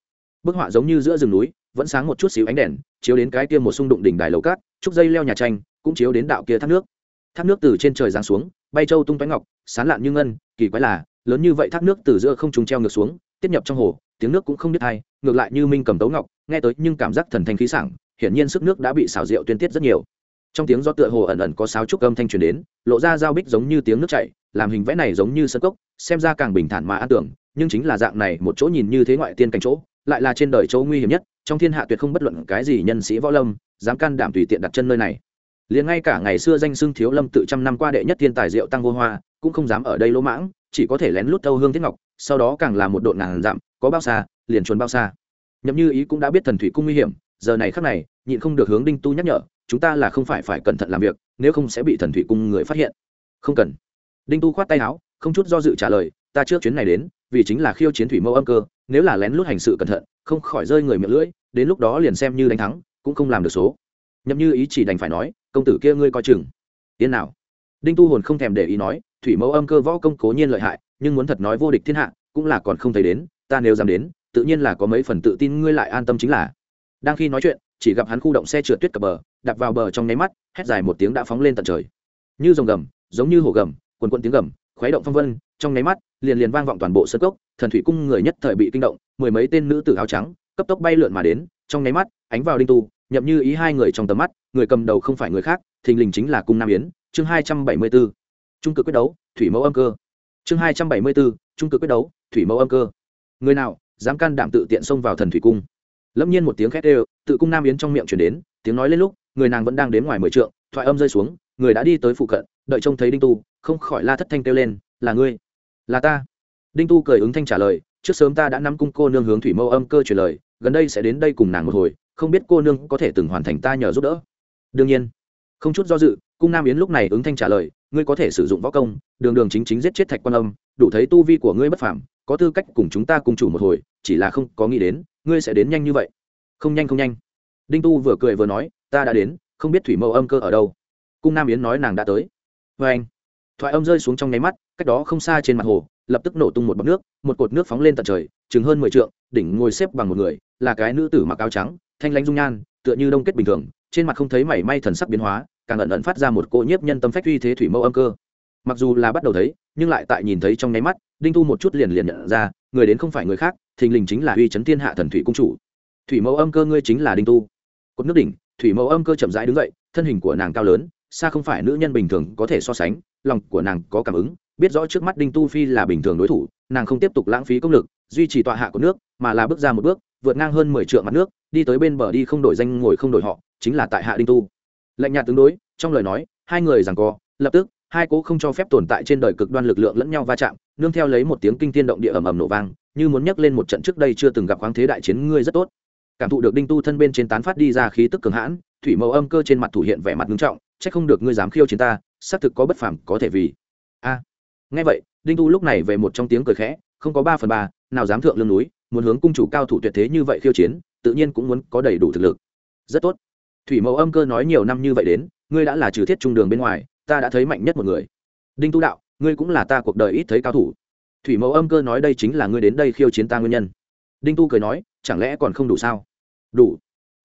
Speaker 1: Bức họa giống như giữa rừng núi, vẫn sáng một chút xíu ánh đèn, chiếu đến cái kia một xung đụng đỉnh đài lầu cát, trúc dây leo nhà tranh, cũng chiếu đến đạo kia thác nước. Thác nước từ trên trời giáng xuống, bay trâu tung toái ngọc, sán lạn như ngân, kỳ quái là lớn như vậy thác nước từ giữa không trùng treo ngược xuống tiếp nhập trong hồ, tiếng nước cũng không biết hay ngược lại như minh cầm tấu ngọc, nghe tới nhưng cảm giác thần thanh khí sảng, hiển nhiên sức nước đã bị xào rượu tuyên tiết rất nhiều. Trong tiếng do tựa hồ ẩn ẩn có sáo trúc âm thanh truyền đến, lộ ra dao bích giống như tiếng nước chảy, làm hình vẽ này giống như sân cốc, xem ra càng bình thản mà an tưởng, nhưng chính là dạng này một chỗ nhìn như thế ngoại tiên cảnh chỗ, lại là trên đời chỗ nguy hiểm nhất, trong thiên hạ tuyệt không bất luận cái gì nhân sĩ võ lâm, dám can đảm tùy tiện đặt chân nơi này. Liền ngay cả ngày xưa danh xưng thiếu lâm tự trăm năm qua đệ nhất thiên tài diệu tăng vô hoa, cũng không dám ở đây lỗ mãng chỉ có thể lén lút thâu hương thiết ngọc, sau đó càng là một độ ngàn dặm, có bao xa, liền chuồn bao xa. Nhậm như ý cũng đã biết thần thủy cung nguy hiểm, giờ này khắc này, nhịn không được hướng đinh tu nhắc nhở, chúng ta là không phải phải cẩn thận làm việc, nếu không sẽ bị thần thủy cung người phát hiện. Không cần. Đinh tu khoát tay áo, không chút do dự trả lời, ta trước chuyến này đến, vì chính là khiêu chiến thủy mẫu âm cơ, nếu là lén lút hành sự cẩn thận, không khỏi rơi người miệng lưỡi, đến lúc đó liền xem như đánh thắng, cũng không làm được số. Nhậm như ý chỉ đành phải nói, công tử kia ngươi coi chừng. Yên nào. Đinh tu hồn không thèm để ý nói thủy mẫu âm cơ võ công cố nhiên lợi hại, nhưng muốn thật nói vô địch thiên hạ, cũng là còn không thấy đến, ta nếu dám đến, tự nhiên là có mấy phần tự tin ngươi lại an tâm chính là. Đang khi nói chuyện, chỉ gặp hắn khu động xe trượt tuyết cập bờ, đạp vào bờ trong nháy mắt, hét dài một tiếng đã phóng lên tận trời. Như rồng gầm, giống như hổ gầm, quần quận tiếng gầm, khuấy động phong vân, trong nháy mắt, liền liền vang vọng toàn bộ sân cốc, thần thủy cung người nhất thời bị kinh động, mười mấy tên nữ tử áo trắng, cấp tốc bay lượn mà đến, trong nháy mắt, ánh vào đinh tu, nhậm như ý hai người trong tầm mắt, người cầm đầu không phải người khác, thình lình chính là cung nam yến, chương hai trăm bảy mươi bốn trung cực quyết đấu thủy mẫu âm cơ. Chương hai trăm bảy mươi bốn, trung cực quyết đấu thủy mẫu âm cơ. Người nào dám can đảm tự tiện xông vào thần thủy cung? Lâm nhiên một tiếng khét đều tự cung nam yến trong miệng chuyển đến tiếng nói lên lúc người nàng vẫn đang đến ngoài mười trượng thoại âm rơi xuống người đã đi tới phụ cận đợi trông thấy đinh tu không khỏi la thất thanh kêu lên là ngươi là ta. Đinh tu cười ứng thanh trả lời trước sớm ta đã nắm cung cô nương hướng thủy mẫu âm cơ truyền lời gần đây sẽ đến đây cùng nàng một hồi không biết cô nương có thể từng hoàn thành ta nhờ giúp đỡ. Đương nhiên không chút do dự cung nam yến lúc này ứng thanh trả lời ngươi có thể sử dụng võ công, đường đường chính chính giết chết thạch quan âm, đủ thấy tu vi của ngươi bất phàm, có tư cách cùng chúng ta cùng chủ một hồi, chỉ là không có nghĩ đến, ngươi sẽ đến nhanh như vậy. Không nhanh không nhanh. Đinh tu vừa cười vừa nói, ta đã đến, không biết thủy mẫu âm cơ ở đâu. Cung nam yến nói nàng đã tới. Vê anh, thoại âm rơi xuống trong nháy mắt, cách đó không xa trên mặt hồ, lập tức nổ tung một bọc nước, một cột nước phóng lên tận trời, chừng hơn mười trượng, đỉnh ngồi xếp bằng một người, là cái nữ tử mặc áo trắng, thanh lãnh dung nhan, tựa như đông kết bình thường, trên mặt không thấy mảy may thần sắc biến hóa càng ẩn ẩn phát ra một cỗ nhiếp nhân tâm phách uy thế thủy mẫu âm cơ. Mặc dù là bắt đầu thấy, nhưng lại tại nhìn thấy trong nháy mắt, đinh tu một chút liền liền nhận ra, người đến không phải người khác, thình lình chính là uy chấn thiên hạ thần thủy cung chủ. Thủy mẫu âm cơ ngươi chính là đinh tu cột nước đỉnh, thủy mẫu âm cơ chậm rãi đứng dậy, thân hình của nàng cao lớn, xa không phải nữ nhân bình thường có thể so sánh, lòng của nàng có cảm ứng, biết rõ trước mắt đinh tu phi là bình thường đối thủ, nàng không tiếp tục lãng phí công lực, duy trì tọa hạ của nước, mà là bước ra một bước, vượt ngang hơn mười trượng mặt nước, đi tới bên bờ đi không đổi danh ngồi không đổi họ, chính là tại hạ đinh tu lạnh nhạt tương đối, trong lời nói, hai người rằng co lập tức, hai cố không cho phép tồn tại trên đời cực đoan lực lượng lẫn nhau va chạm, nương theo lấy một tiếng kinh thiên động địa ầm ầm nổ vang, như muốn nhắc lên một trận trước đây chưa từng gặp khoáng thế đại chiến ngươi rất tốt. Cảm thụ được đinh tu thân bên trên tán phát đi ra khí tức cường hãn, thủy mẫu âm cơ trên mặt thủ hiện vẻ mặt nghiêm trọng, chắc không được ngươi dám khiêu chiến ta, xác thực có bất phàm có thể vì. A. Nghe vậy, đinh tu lúc này về một trong tiếng cười khẽ, không có ba phần ba, nào dám thượng lưng núi, muốn hướng cung chủ cao thủ tuyệt thế như vậy khiêu chiến, tự nhiên cũng muốn có đầy đủ thực lực. Rất tốt thủy mẫu âm cơ nói nhiều năm như vậy đến, ngươi đã là trừ thiết trung đường bên ngoài, ta đã thấy mạnh nhất một người. Đinh tu đạo, ngươi cũng là ta cuộc đời ít thấy cao thủ. Thủy mẫu âm cơ nói đây chính là ngươi đến đây khiêu chiến ta nguyên nhân. Đinh tu cười nói, chẳng lẽ còn không đủ sao? Đủ.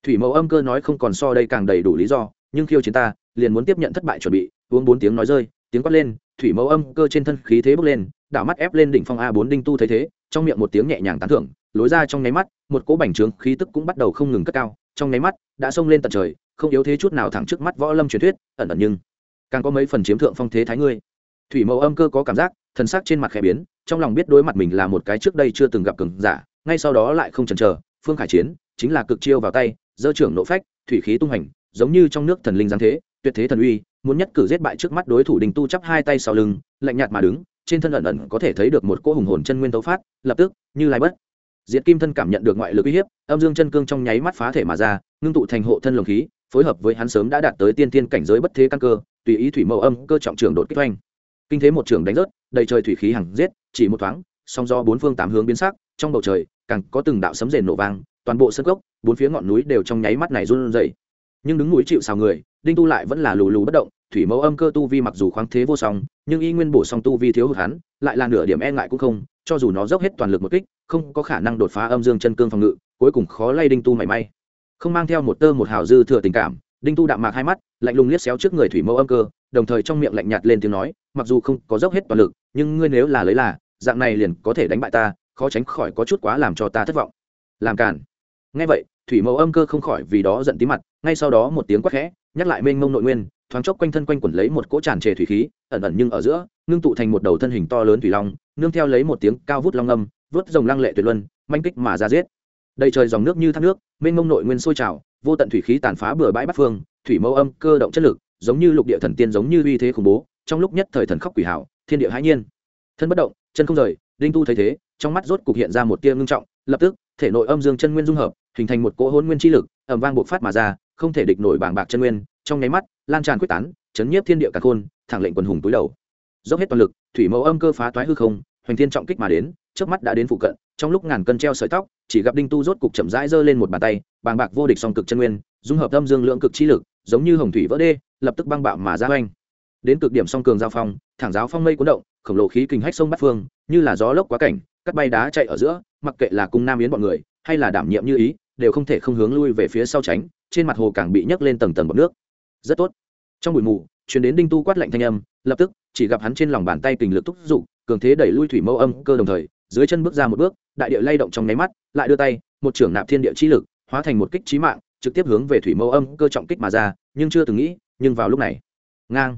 Speaker 1: Thủy mẫu âm cơ nói không còn so đây càng đầy đủ lý do, nhưng khiêu chiến ta, liền muốn tiếp nhận thất bại chuẩn bị, uống bốn tiếng nói rơi, tiếng quát lên, thủy mẫu âm cơ trên thân khí thế bốc lên, đảo mắt ép lên đỉnh phong a bốn đinh tu thấy thế, trong miệng một tiếng nhẹ nhàng tán thưởng, lối ra trong nháy mắt, một cỗ bành trướng khí tức cũng bắt đầu không ngừng cất cao trong nháy mắt, đã xông lên tận trời, không yếu thế chút nào thẳng trước mắt võ lâm truyền thuyết, ẩn ẩn nhưng càng có mấy phần chiếm thượng phong thế thái ngươi. Thủy mẫu âm cơ có cảm giác, thần sắc trên mặt khẽ biến, trong lòng biết đối mặt mình là một cái trước đây chưa từng gặp cường giả, ngay sau đó lại không chần chờ, phương khải chiến, chính là cực chiêu vào tay dơ trưởng nộ phách, thủy khí tung hành, giống như trong nước thần linh giáng thế, tuyệt thế thần uy, muốn nhất cử giết bại trước mắt đối thủ đình tu chắp hai tay sau lưng, lạnh nhạt mà đứng, trên thân ẩn ẩn có thể thấy được một cỗ hùng hồn chân nguyên tấu phát, lập tức, như lai bất diệt kim thân cảm nhận được ngoại lực uy hiếp, âm dương chân cương trong nháy mắt phá thể mà ra, ngưng tụ thành hộ thân lồng khí, phối hợp với hắn sớm đã đạt tới tiên tiên cảnh giới bất thế căn cơ, tùy ý thủy mẫu âm cơ trọng trường đột kích oanh. Kinh thế một trường đánh rớt, đầy trời thủy khí hằng giết, chỉ một thoáng, song do bốn phương tám hướng biến sắc, trong bầu trời, càng có từng đạo sấm rền nổ vang, toàn bộ sân gốc bốn phía ngọn núi đều trong nháy mắt này run rẩy. Nhưng đứng núi chịu sào người, đinh tu lại vẫn là lù lù bất động, thủy mẫu âm cơ tu vi mặc dù khoáng thế vô song, nhưng y nguyên bổ song tu vi thiếu hụt hắn, lại là nửa điểm e ngại cũng không cho dù nó dốc hết toàn lực một kích, không có khả năng đột phá âm dương chân cương phòng ngự, cuối cùng khó lay đinh tu mảy may. Không mang theo một tơ một hào dư thừa tình cảm, đinh tu đạm mạc hai mắt, lạnh lùng liếc xéo trước người thủy mẫu âm cơ, đồng thời trong miệng lạnh nhạt lên tiếng nói, mặc dù không có dốc hết toàn lực, nhưng ngươi nếu là lấy là, dạng này liền có thể đánh bại ta, khó tránh khỏi có chút quá làm cho ta thất vọng. Làm cản ngay vậy, thủy mẫu âm cơ không khỏi vì đó giận tí mặt, ngay sau đó một tiếng quát khẽ, nhắc lại mênh mông nội nguyên thoáng chốc quanh thân quanh quẩn lấy một cỗ tràn trề thủy khí, ẩn ẩn nhưng ở giữa, ngưng tụ thành một đầu thân hình to lớn thủy long, nương theo lấy một tiếng cao vút long âm, vớt rồng lăng lệ tuyệt luân, manh kích mà ra giết. Đầy trời dòng nước như thác nước, mênh mông nội nguyên sôi trào, vô tận thủy khí tàn phá bừa bãi bắc phương, thủy mâu âm, cơ động chất lực, giống như lục địa thần tiên giống như uy thế khủng bố, trong lúc nhất thời thần khóc quỷ hảo thiên địa hãi nhiên. Thân bất động, chân không rời, đinh tu thấy thế, trong mắt rốt cục hiện ra một tia ngưng trọng, lập tức, thể nội âm dương chân nguyên dung hợp, hình thành một cỗ hôn nguyên chi lực ẩm vang bộc phát mà ra, không thể địch nổi bảng bạc chân nguyên trong nháy mắt, lan tràn quyết tán, chấn nhiếp thiên địa cả khôn, thẳng lệnh quần hùng túi đầu. Dốc hết toàn lực, thủy mẫu âm cơ phá toái hư không, hoành thiên trọng kích mà đến trước mắt đã đến phụ cận, trong lúc ngàn cân treo sợi tóc, chỉ gặp đinh tu rốt cục chậm rãi giơ lên một bàn tay, bàng bạc vô địch song cực chân nguyên, dung hợp âm dương lượng cực chi lực, giống như hồng thủy vỡ đê, lập tức băng bạo mà ra oanh đến cực điểm song cường giao phong, thẳng giáo phong mây cuốn động, khổng lồ khí kình hách sông bắt phương, như là gió lốc quá cảnh, cắt bay đá chạy ở giữa, mặc kệ là cung nam yến bọn người, hay là đảm nhiệm như ý, đều không thể không hướng lui về phía sau tránh, trên mặt hồ càng bị nhấc lên tầng tầng bọt nước rất tốt. Trong bụi mù chuyển đến đinh tu quát lạnh thanh âm, lập tức, chỉ gặp hắn trên lòng bàn tay kình lực thúc giục, cường thế đẩy lui thủy mâu âm cơ đồng thời, dưới chân bước ra một bước, đại địa lay động trong nháy mắt, lại đưa tay, một trưởng nạp thiên địa chi lực, hóa thành một kích trí mạng, trực tiếp hướng về thủy mâu âm cơ trọng kích mà ra, nhưng chưa từng nghĩ, nhưng vào lúc này, ngang.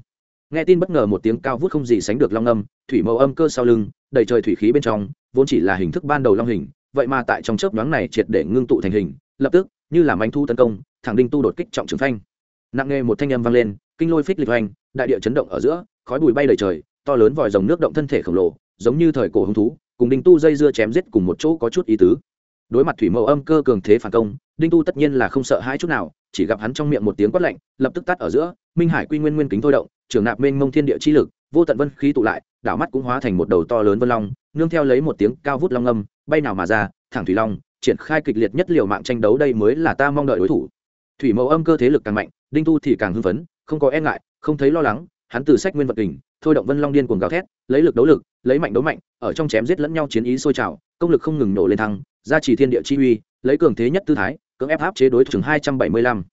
Speaker 1: Nghe tin bất ngờ một tiếng cao vút không gì sánh được long âm, thủy mâu âm cơ sau lưng, đầy trời thủy khí bên trong, vốn chỉ là hình thức ban đầu long hình, vậy mà tại trong chớp nhoáng này triệt để ngưng tụ thành hình, lập tức, như là manh thu tấn công, thẳng đinh tu đột kích trọng trường phanh nặng nề một thanh âm vang lên, kinh lôi phích lịch hoành, đại địa chấn động ở giữa, khói bụi bay đầy trời, to lớn vòi rồng nước động thân thể khổng lồ, giống như thời cổ hứng thú, cùng đinh tu dây dưa chém giết cùng một chỗ có chút ý tứ. Đối mặt thủy mẫu âm cơ cường thế phản công, đinh tu tất nhiên là không sợ hãi chút nào, chỉ gặp hắn trong miệng một tiếng quát lạnh, lập tức tắt ở giữa, minh hải quy nguyên nguyên kính thôi động, trường nạp mênh mông thiên địa chi lực, vô tận vân khí tụ lại, đảo mắt cũng hóa thành một đầu to lớn vân long, nương theo lấy một tiếng cao vút long âm, bay nào mà ra, thẳng thủy long, triển khai kịch liệt nhất liều mạng tranh đấu đây mới là ta mong đợi đối thủ. Thủy mẫu âm cơ thế lực càng mạnh đinh tu thì càng hưng phấn, không có e ngại, không thấy lo lắng, hắn từ sách nguyên vật kình, thôi động vân long điên cuồng gào thét, lấy lực đấu lực, lấy mạnh đấu mạnh, ở trong chém giết lẫn nhau chiến ý sôi trào, công lực không ngừng nổ lên thăng, gia trì thiên địa chi uy, lấy cường thế nhất tư thái, cưỡng ép áp chế đối chừng hai trăm bảy mươi lăm.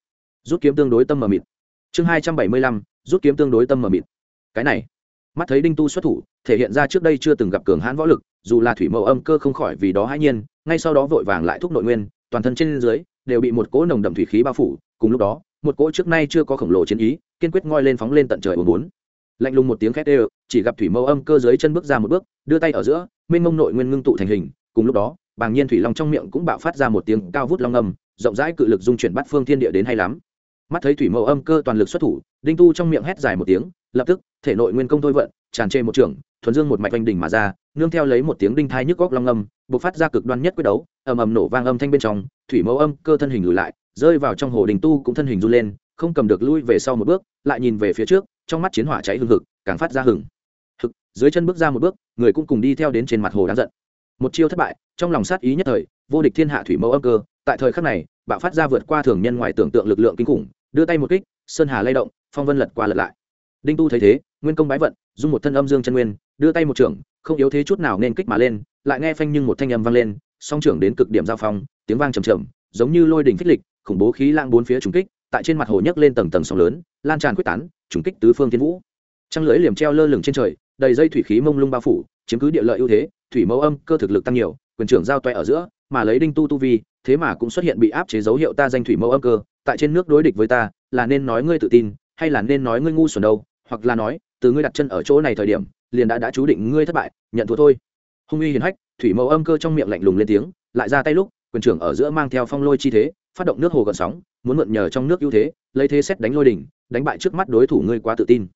Speaker 1: Rút kiếm tương đối tâm mờ mịt. Chương hai trăm bảy mươi lăm, rút kiếm tương đối tâm mờ mịt. Cái này, mắt thấy đinh tu xuất thủ, thể hiện ra trước đây chưa từng gặp cường hãn võ lực, dù là thủy mẫu âm cơ không khỏi vì đó hãi nhiên, ngay sau đó vội vàng lại thúc nội nguyên, toàn thân trên dưới, đều bị một cỗ nồng đậm thủy khí bao phủ, cùng lúc đó một cỗ trước nay chưa có khổng lồ chiến ý, kiên quyết ngoi lên phóng lên tận trời bốn bốn. Lạnh lùng một tiếng khét đều, chỉ gặp thủy mâu âm cơ dưới chân bước ra một bước, đưa tay ở giữa, mênh mông nội nguyên ngưng tụ thành hình, cùng lúc đó, bàng nhiên thủy long trong miệng cũng bạo phát ra một tiếng cao vút long âm, rộng rãi cự lực dung chuyển bắt phương thiên địa đến hay lắm. Mắt thấy thủy mâu âm cơ toàn lực xuất thủ, đinh tu trong miệng hét dài một tiếng, lập tức, thể nội nguyên công thôi vận, tràn trề một trường, thuần dương một mạch oanh đỉnh mà ra, nương theo lấy một tiếng đinh thai nhức góc long âm, bộc phát ra cực đoan nhất quyết đấu, ầm ầm nổ vang âm thanh bên trong, thủy mâu âm cơ thân hình lùi lại rơi vào trong hồ đình tu cũng thân hình run lên, không cầm được lui về sau một bước, lại nhìn về phía trước, trong mắt chiến hỏa cháy hừng hực, càng phát ra hừng hực. Dưới chân bước ra một bước, người cũng cùng đi theo đến trên mặt hồ đáng giận. Một chiêu thất bại, trong lòng sát ý nhất thời, vô địch thiên hạ thủy mẫu âm cơ. Tại thời khắc này, bạo phát ra vượt qua thường nhân ngoài tưởng tượng lực lượng kinh khủng, đưa tay một kích, sơn hà lay động, phong vân lật qua lật lại. Đinh tu thấy thế, nguyên công bái vận, dung một thân âm dương chân nguyên, đưa tay một trưởng, không yếu thế chút nào nên kích mà lên, lại nghe phanh nhưng một thanh âm vang lên, song trưởng đến cực điểm giao phong, tiếng vang trầm trầm, giống như lôi đỉnh phích lịch khủng bố khí lang bốn phía trùng kích, tại trên mặt hồ nhấc lên tầng tầng sóng lớn, lan tràn quyết tán, trùng kích tứ phương thiên vũ. Trăng lưỡi liềm treo lơ lửng trên trời, đầy dây thủy khí mông lung bao phủ, chiếm cứ địa lợi ưu thế, thủy mẫu âm, cơ thực lực tăng nhiều, quyền trưởng giao toe ở giữa, mà lấy đinh tu tu vi, thế mà cũng xuất hiện bị áp chế dấu hiệu ta danh thủy mẫu âm cơ, tại trên nước đối địch với ta, là nên nói ngươi tự tin, hay là nên nói ngươi ngu xuẩn đâu, hoặc là nói, từ ngươi đặt chân ở chỗ này thời điểm, liền đã đã chú định ngươi thất bại, nhận thua thôi. Hung uy hiền hách, thủy mẫu âm cơ trong miệng lạnh lùng lên tiếng, lại ra tay lúc, quyền trưởng ở giữa mang theo phong lôi chi thế phát động nước hồ gần sóng, muốn mượn nhờ trong nước ưu thế, lấy thế xét đánh lôi đỉnh, đánh bại trước mắt đối thủ ngươi quá tự tin.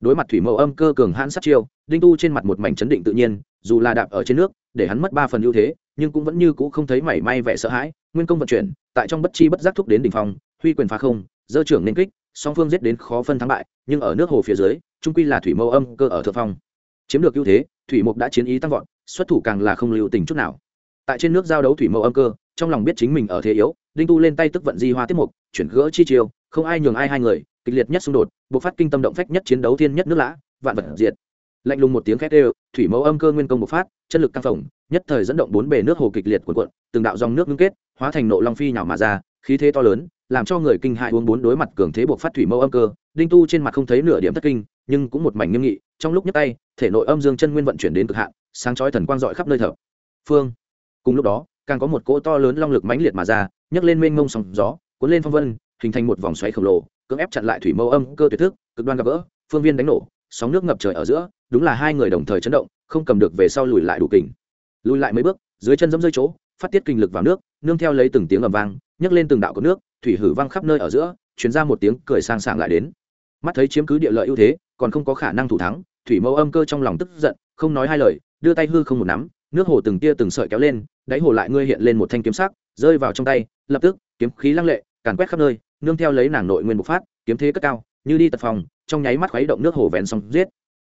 Speaker 1: Đối mặt thủy mẫu âm cơ cường hãn sát chiêu, đinh tu trên mặt một mảnh chấn định tự nhiên, dù là đạp ở trên nước, để hắn mất ba phần ưu thế, nhưng cũng vẫn như cũ không thấy mảy may vẻ sợ hãi, nguyên công vận chuyển, tại trong bất chi bất giác thúc đến đỉnh phong, huy quyền phá không, dơ trưởng nên kích, song phương giết đến khó phân thắng bại, nhưng ở nước hồ phía dưới, trung quy là thủy mâu âm cơ ở thượng phong. Chiếm được ưu thế, thủy mục đã chiến ý tăng vọt, xuất thủ càng là không lưu tình chút nào. Tại trên nước giao đấu thủy mâu âm cơ trong lòng biết chính mình ở thế yếu, đinh tu lên tay tức vận di hoa tiếp mục, chuyển gỡ chi chiêu, không ai nhường ai hai người, kịch liệt nhất xung đột buộc phát kinh tâm động phách nhất chiến đấu thiên nhất nước lã, vạn vật diệt. Lạnh lùng một tiếng khét đều, thủy mẫu âm cơ nguyên công bộc phát, chân lực căng phồng, nhất thời dẫn động bốn bề nước hồ kịch liệt cuộn cuộn, từng đạo dòng nước ngưng kết, hóa thành nộ long phi nhào mà ra, khí thế to lớn, làm cho người kinh hại uống bốn đối mặt cường thế buộc phát thủy mẫu âm cơ. Đinh tu trên mặt không thấy nửa điểm thất kinh, nhưng cũng một mảnh nghiêm nghị, trong lúc nhấc tay, thể nội âm dương chân nguyên vận chuyển đến cực hạn, sáng chói thần quang dọi khắp nơi thở. Phương. Cùng lúc đó càng có một cỗ to lớn long lực mãnh liệt mà ra nhấc lên mênh mông sóng gió cuốn lên phong vân hình thành một vòng xoáy khổng lồ cưỡng ép chặn lại thủy mâu âm cơ tuyệt thức cực đoan gặp vỡ, phương viên đánh nổ sóng nước ngập trời ở giữa đúng là hai người đồng thời chấn động không cầm được về sau lùi lại đủ kình. Lùi lại mấy bước dưới chân dẫm rơi chỗ phát tiết kinh lực vào nước nương theo lấy từng tiếng ầm vang nhấc lên từng đạo của nước thủy hử văng khắp nơi ở giữa chuyển ra một tiếng cười sang sảng lại đến. Mắt thấy chiếm cứ địa lợi ưu thế còn không có khả năng thủ thắng thủy mẫu âm cơ trong lòng tức giận không nói hai lời đưa tay hư không một nắm nước hồ từng tia từng sợi kéo lên, đáy hồ lại ngươi hiện lên một thanh kiếm sắc, rơi vào trong tay, lập tức, kiếm khí lăng lệ, càn quét khắp nơi, nương theo lấy nàng nội nguyên bộc phát, kiếm thế cất cao, như đi tật phòng, trong nháy mắt khuấy động nước hồ vén xong giết.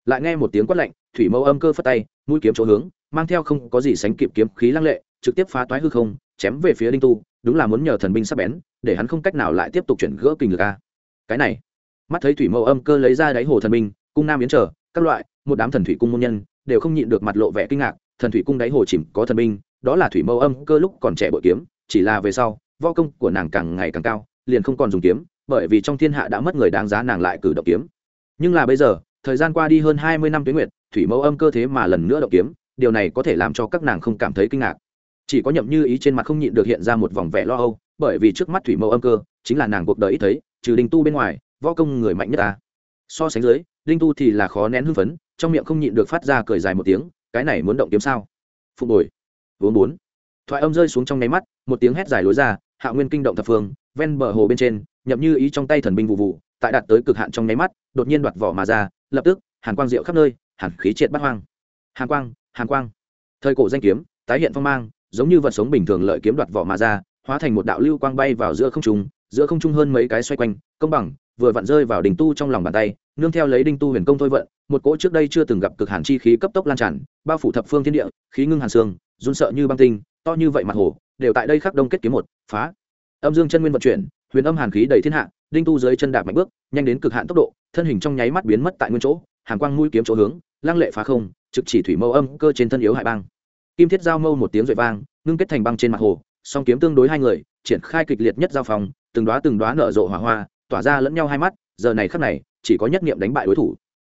Speaker 1: Lại nghe một tiếng quát lạnh, thủy mẫu âm cơ phất tay, mũi kiếm chỗ hướng, mang theo không có gì sánh kịp kiếm khí lăng lệ, trực tiếp phá toái hư không, chém về phía đinh tu, đúng là muốn nhờ thần binh sắp bén, để hắn không cách nào lại tiếp tục chuyển gỡ kình lực a. Cái này, mắt thấy thủy mẫu âm cơ lấy ra đáy hồ thần binh, cung nam yến trở các loại, một đám thần thủy cung môn nhân, đều không nhịn được mặt lộ vẻ kinh ngạc thần thủy cung đáy hồ chìm có thần binh, đó là thủy mâu âm, cơ lúc còn trẻ bội kiếm, chỉ là về sau, võ công của nàng càng ngày càng cao, liền không còn dùng kiếm, bởi vì trong thiên hạ đã mất người đáng giá nàng lại cử động kiếm. Nhưng là bây giờ, thời gian qua đi hơn hai mươi năm tuyến nguyệt, thủy mẫu âm cơ thế mà lần nữa động kiếm, điều này có thể làm cho các nàng không cảm thấy kinh ngạc. Chỉ có nhậm như ý trên mặt không nhịn được hiện ra một vòng vẻ lo âu, bởi vì trước mắt thủy mẫu âm cơ chính là nàng cuộc đời ít thấy, trừ đinh tu bên ngoài, võ công người mạnh nhất ta. So sánh dưới, đinh tu thì là khó nén hưng phấn, trong miệng không nhịn được phát ra cười dài một tiếng cái này muốn động kiếm sao? Phụng bồi, vốn bốn thoại âm rơi xuống trong nháy mắt một tiếng hét dài lối ra hạ nguyên kinh động thập phương ven bờ hồ bên trên nhậm như ý trong tay thần binh vụ vụ tại đạt tới cực hạn trong nháy mắt đột nhiên đoạt vỏ mà ra lập tức hàn quang diệu khắp nơi hàn khí triệt bắt hoang. Hàn quang hàn quang. Thời cổ danh kiếm tái hiện phong mang giống như vật sống bình thường lợi kiếm đoạt vỏ mà ra hóa thành một đạo lưu quang bay vào giữa không trung giữa không trung hơn mấy cái xoay quanh công bằng vừa vặn rơi vào đỉnh tu trong lòng bàn tay nương theo lấy đinh tu huyền công thôi vận, một cỗ trước đây chưa từng gặp cực hàn chi khí cấp tốc lan tràn, bao phủ thập phương thiên địa, khí ngưng hàn xương run sợ như băng tinh, to như vậy mặt hồ, đều tại đây khắc đông kết kiếm một, phá. Âm dương chân nguyên vận chuyển, huyền âm hàn khí đầy thiên hạ, đinh tu dưới chân đạp mạnh bước, nhanh đến cực hạn tốc độ, thân hình trong nháy mắt biến mất tại nguyên chỗ, hàn quang mũi kiếm chỗ hướng, lăng lệ phá không, trực chỉ thủy mâu âm cơ trên thân yếu hại băng. Kim thiết giao mâu một tiếng rội vang, ngưng kết thành băng trên mặt hồ, song kiếm tương đối hai người, triển khai kịch liệt nhất giao phòng, từng đoá từng đoá nở rộ hỏa hoa, tỏa ra lẫn nhau hai mắt, giờ này khắc này chỉ có nhất niệm đánh bại đối thủ.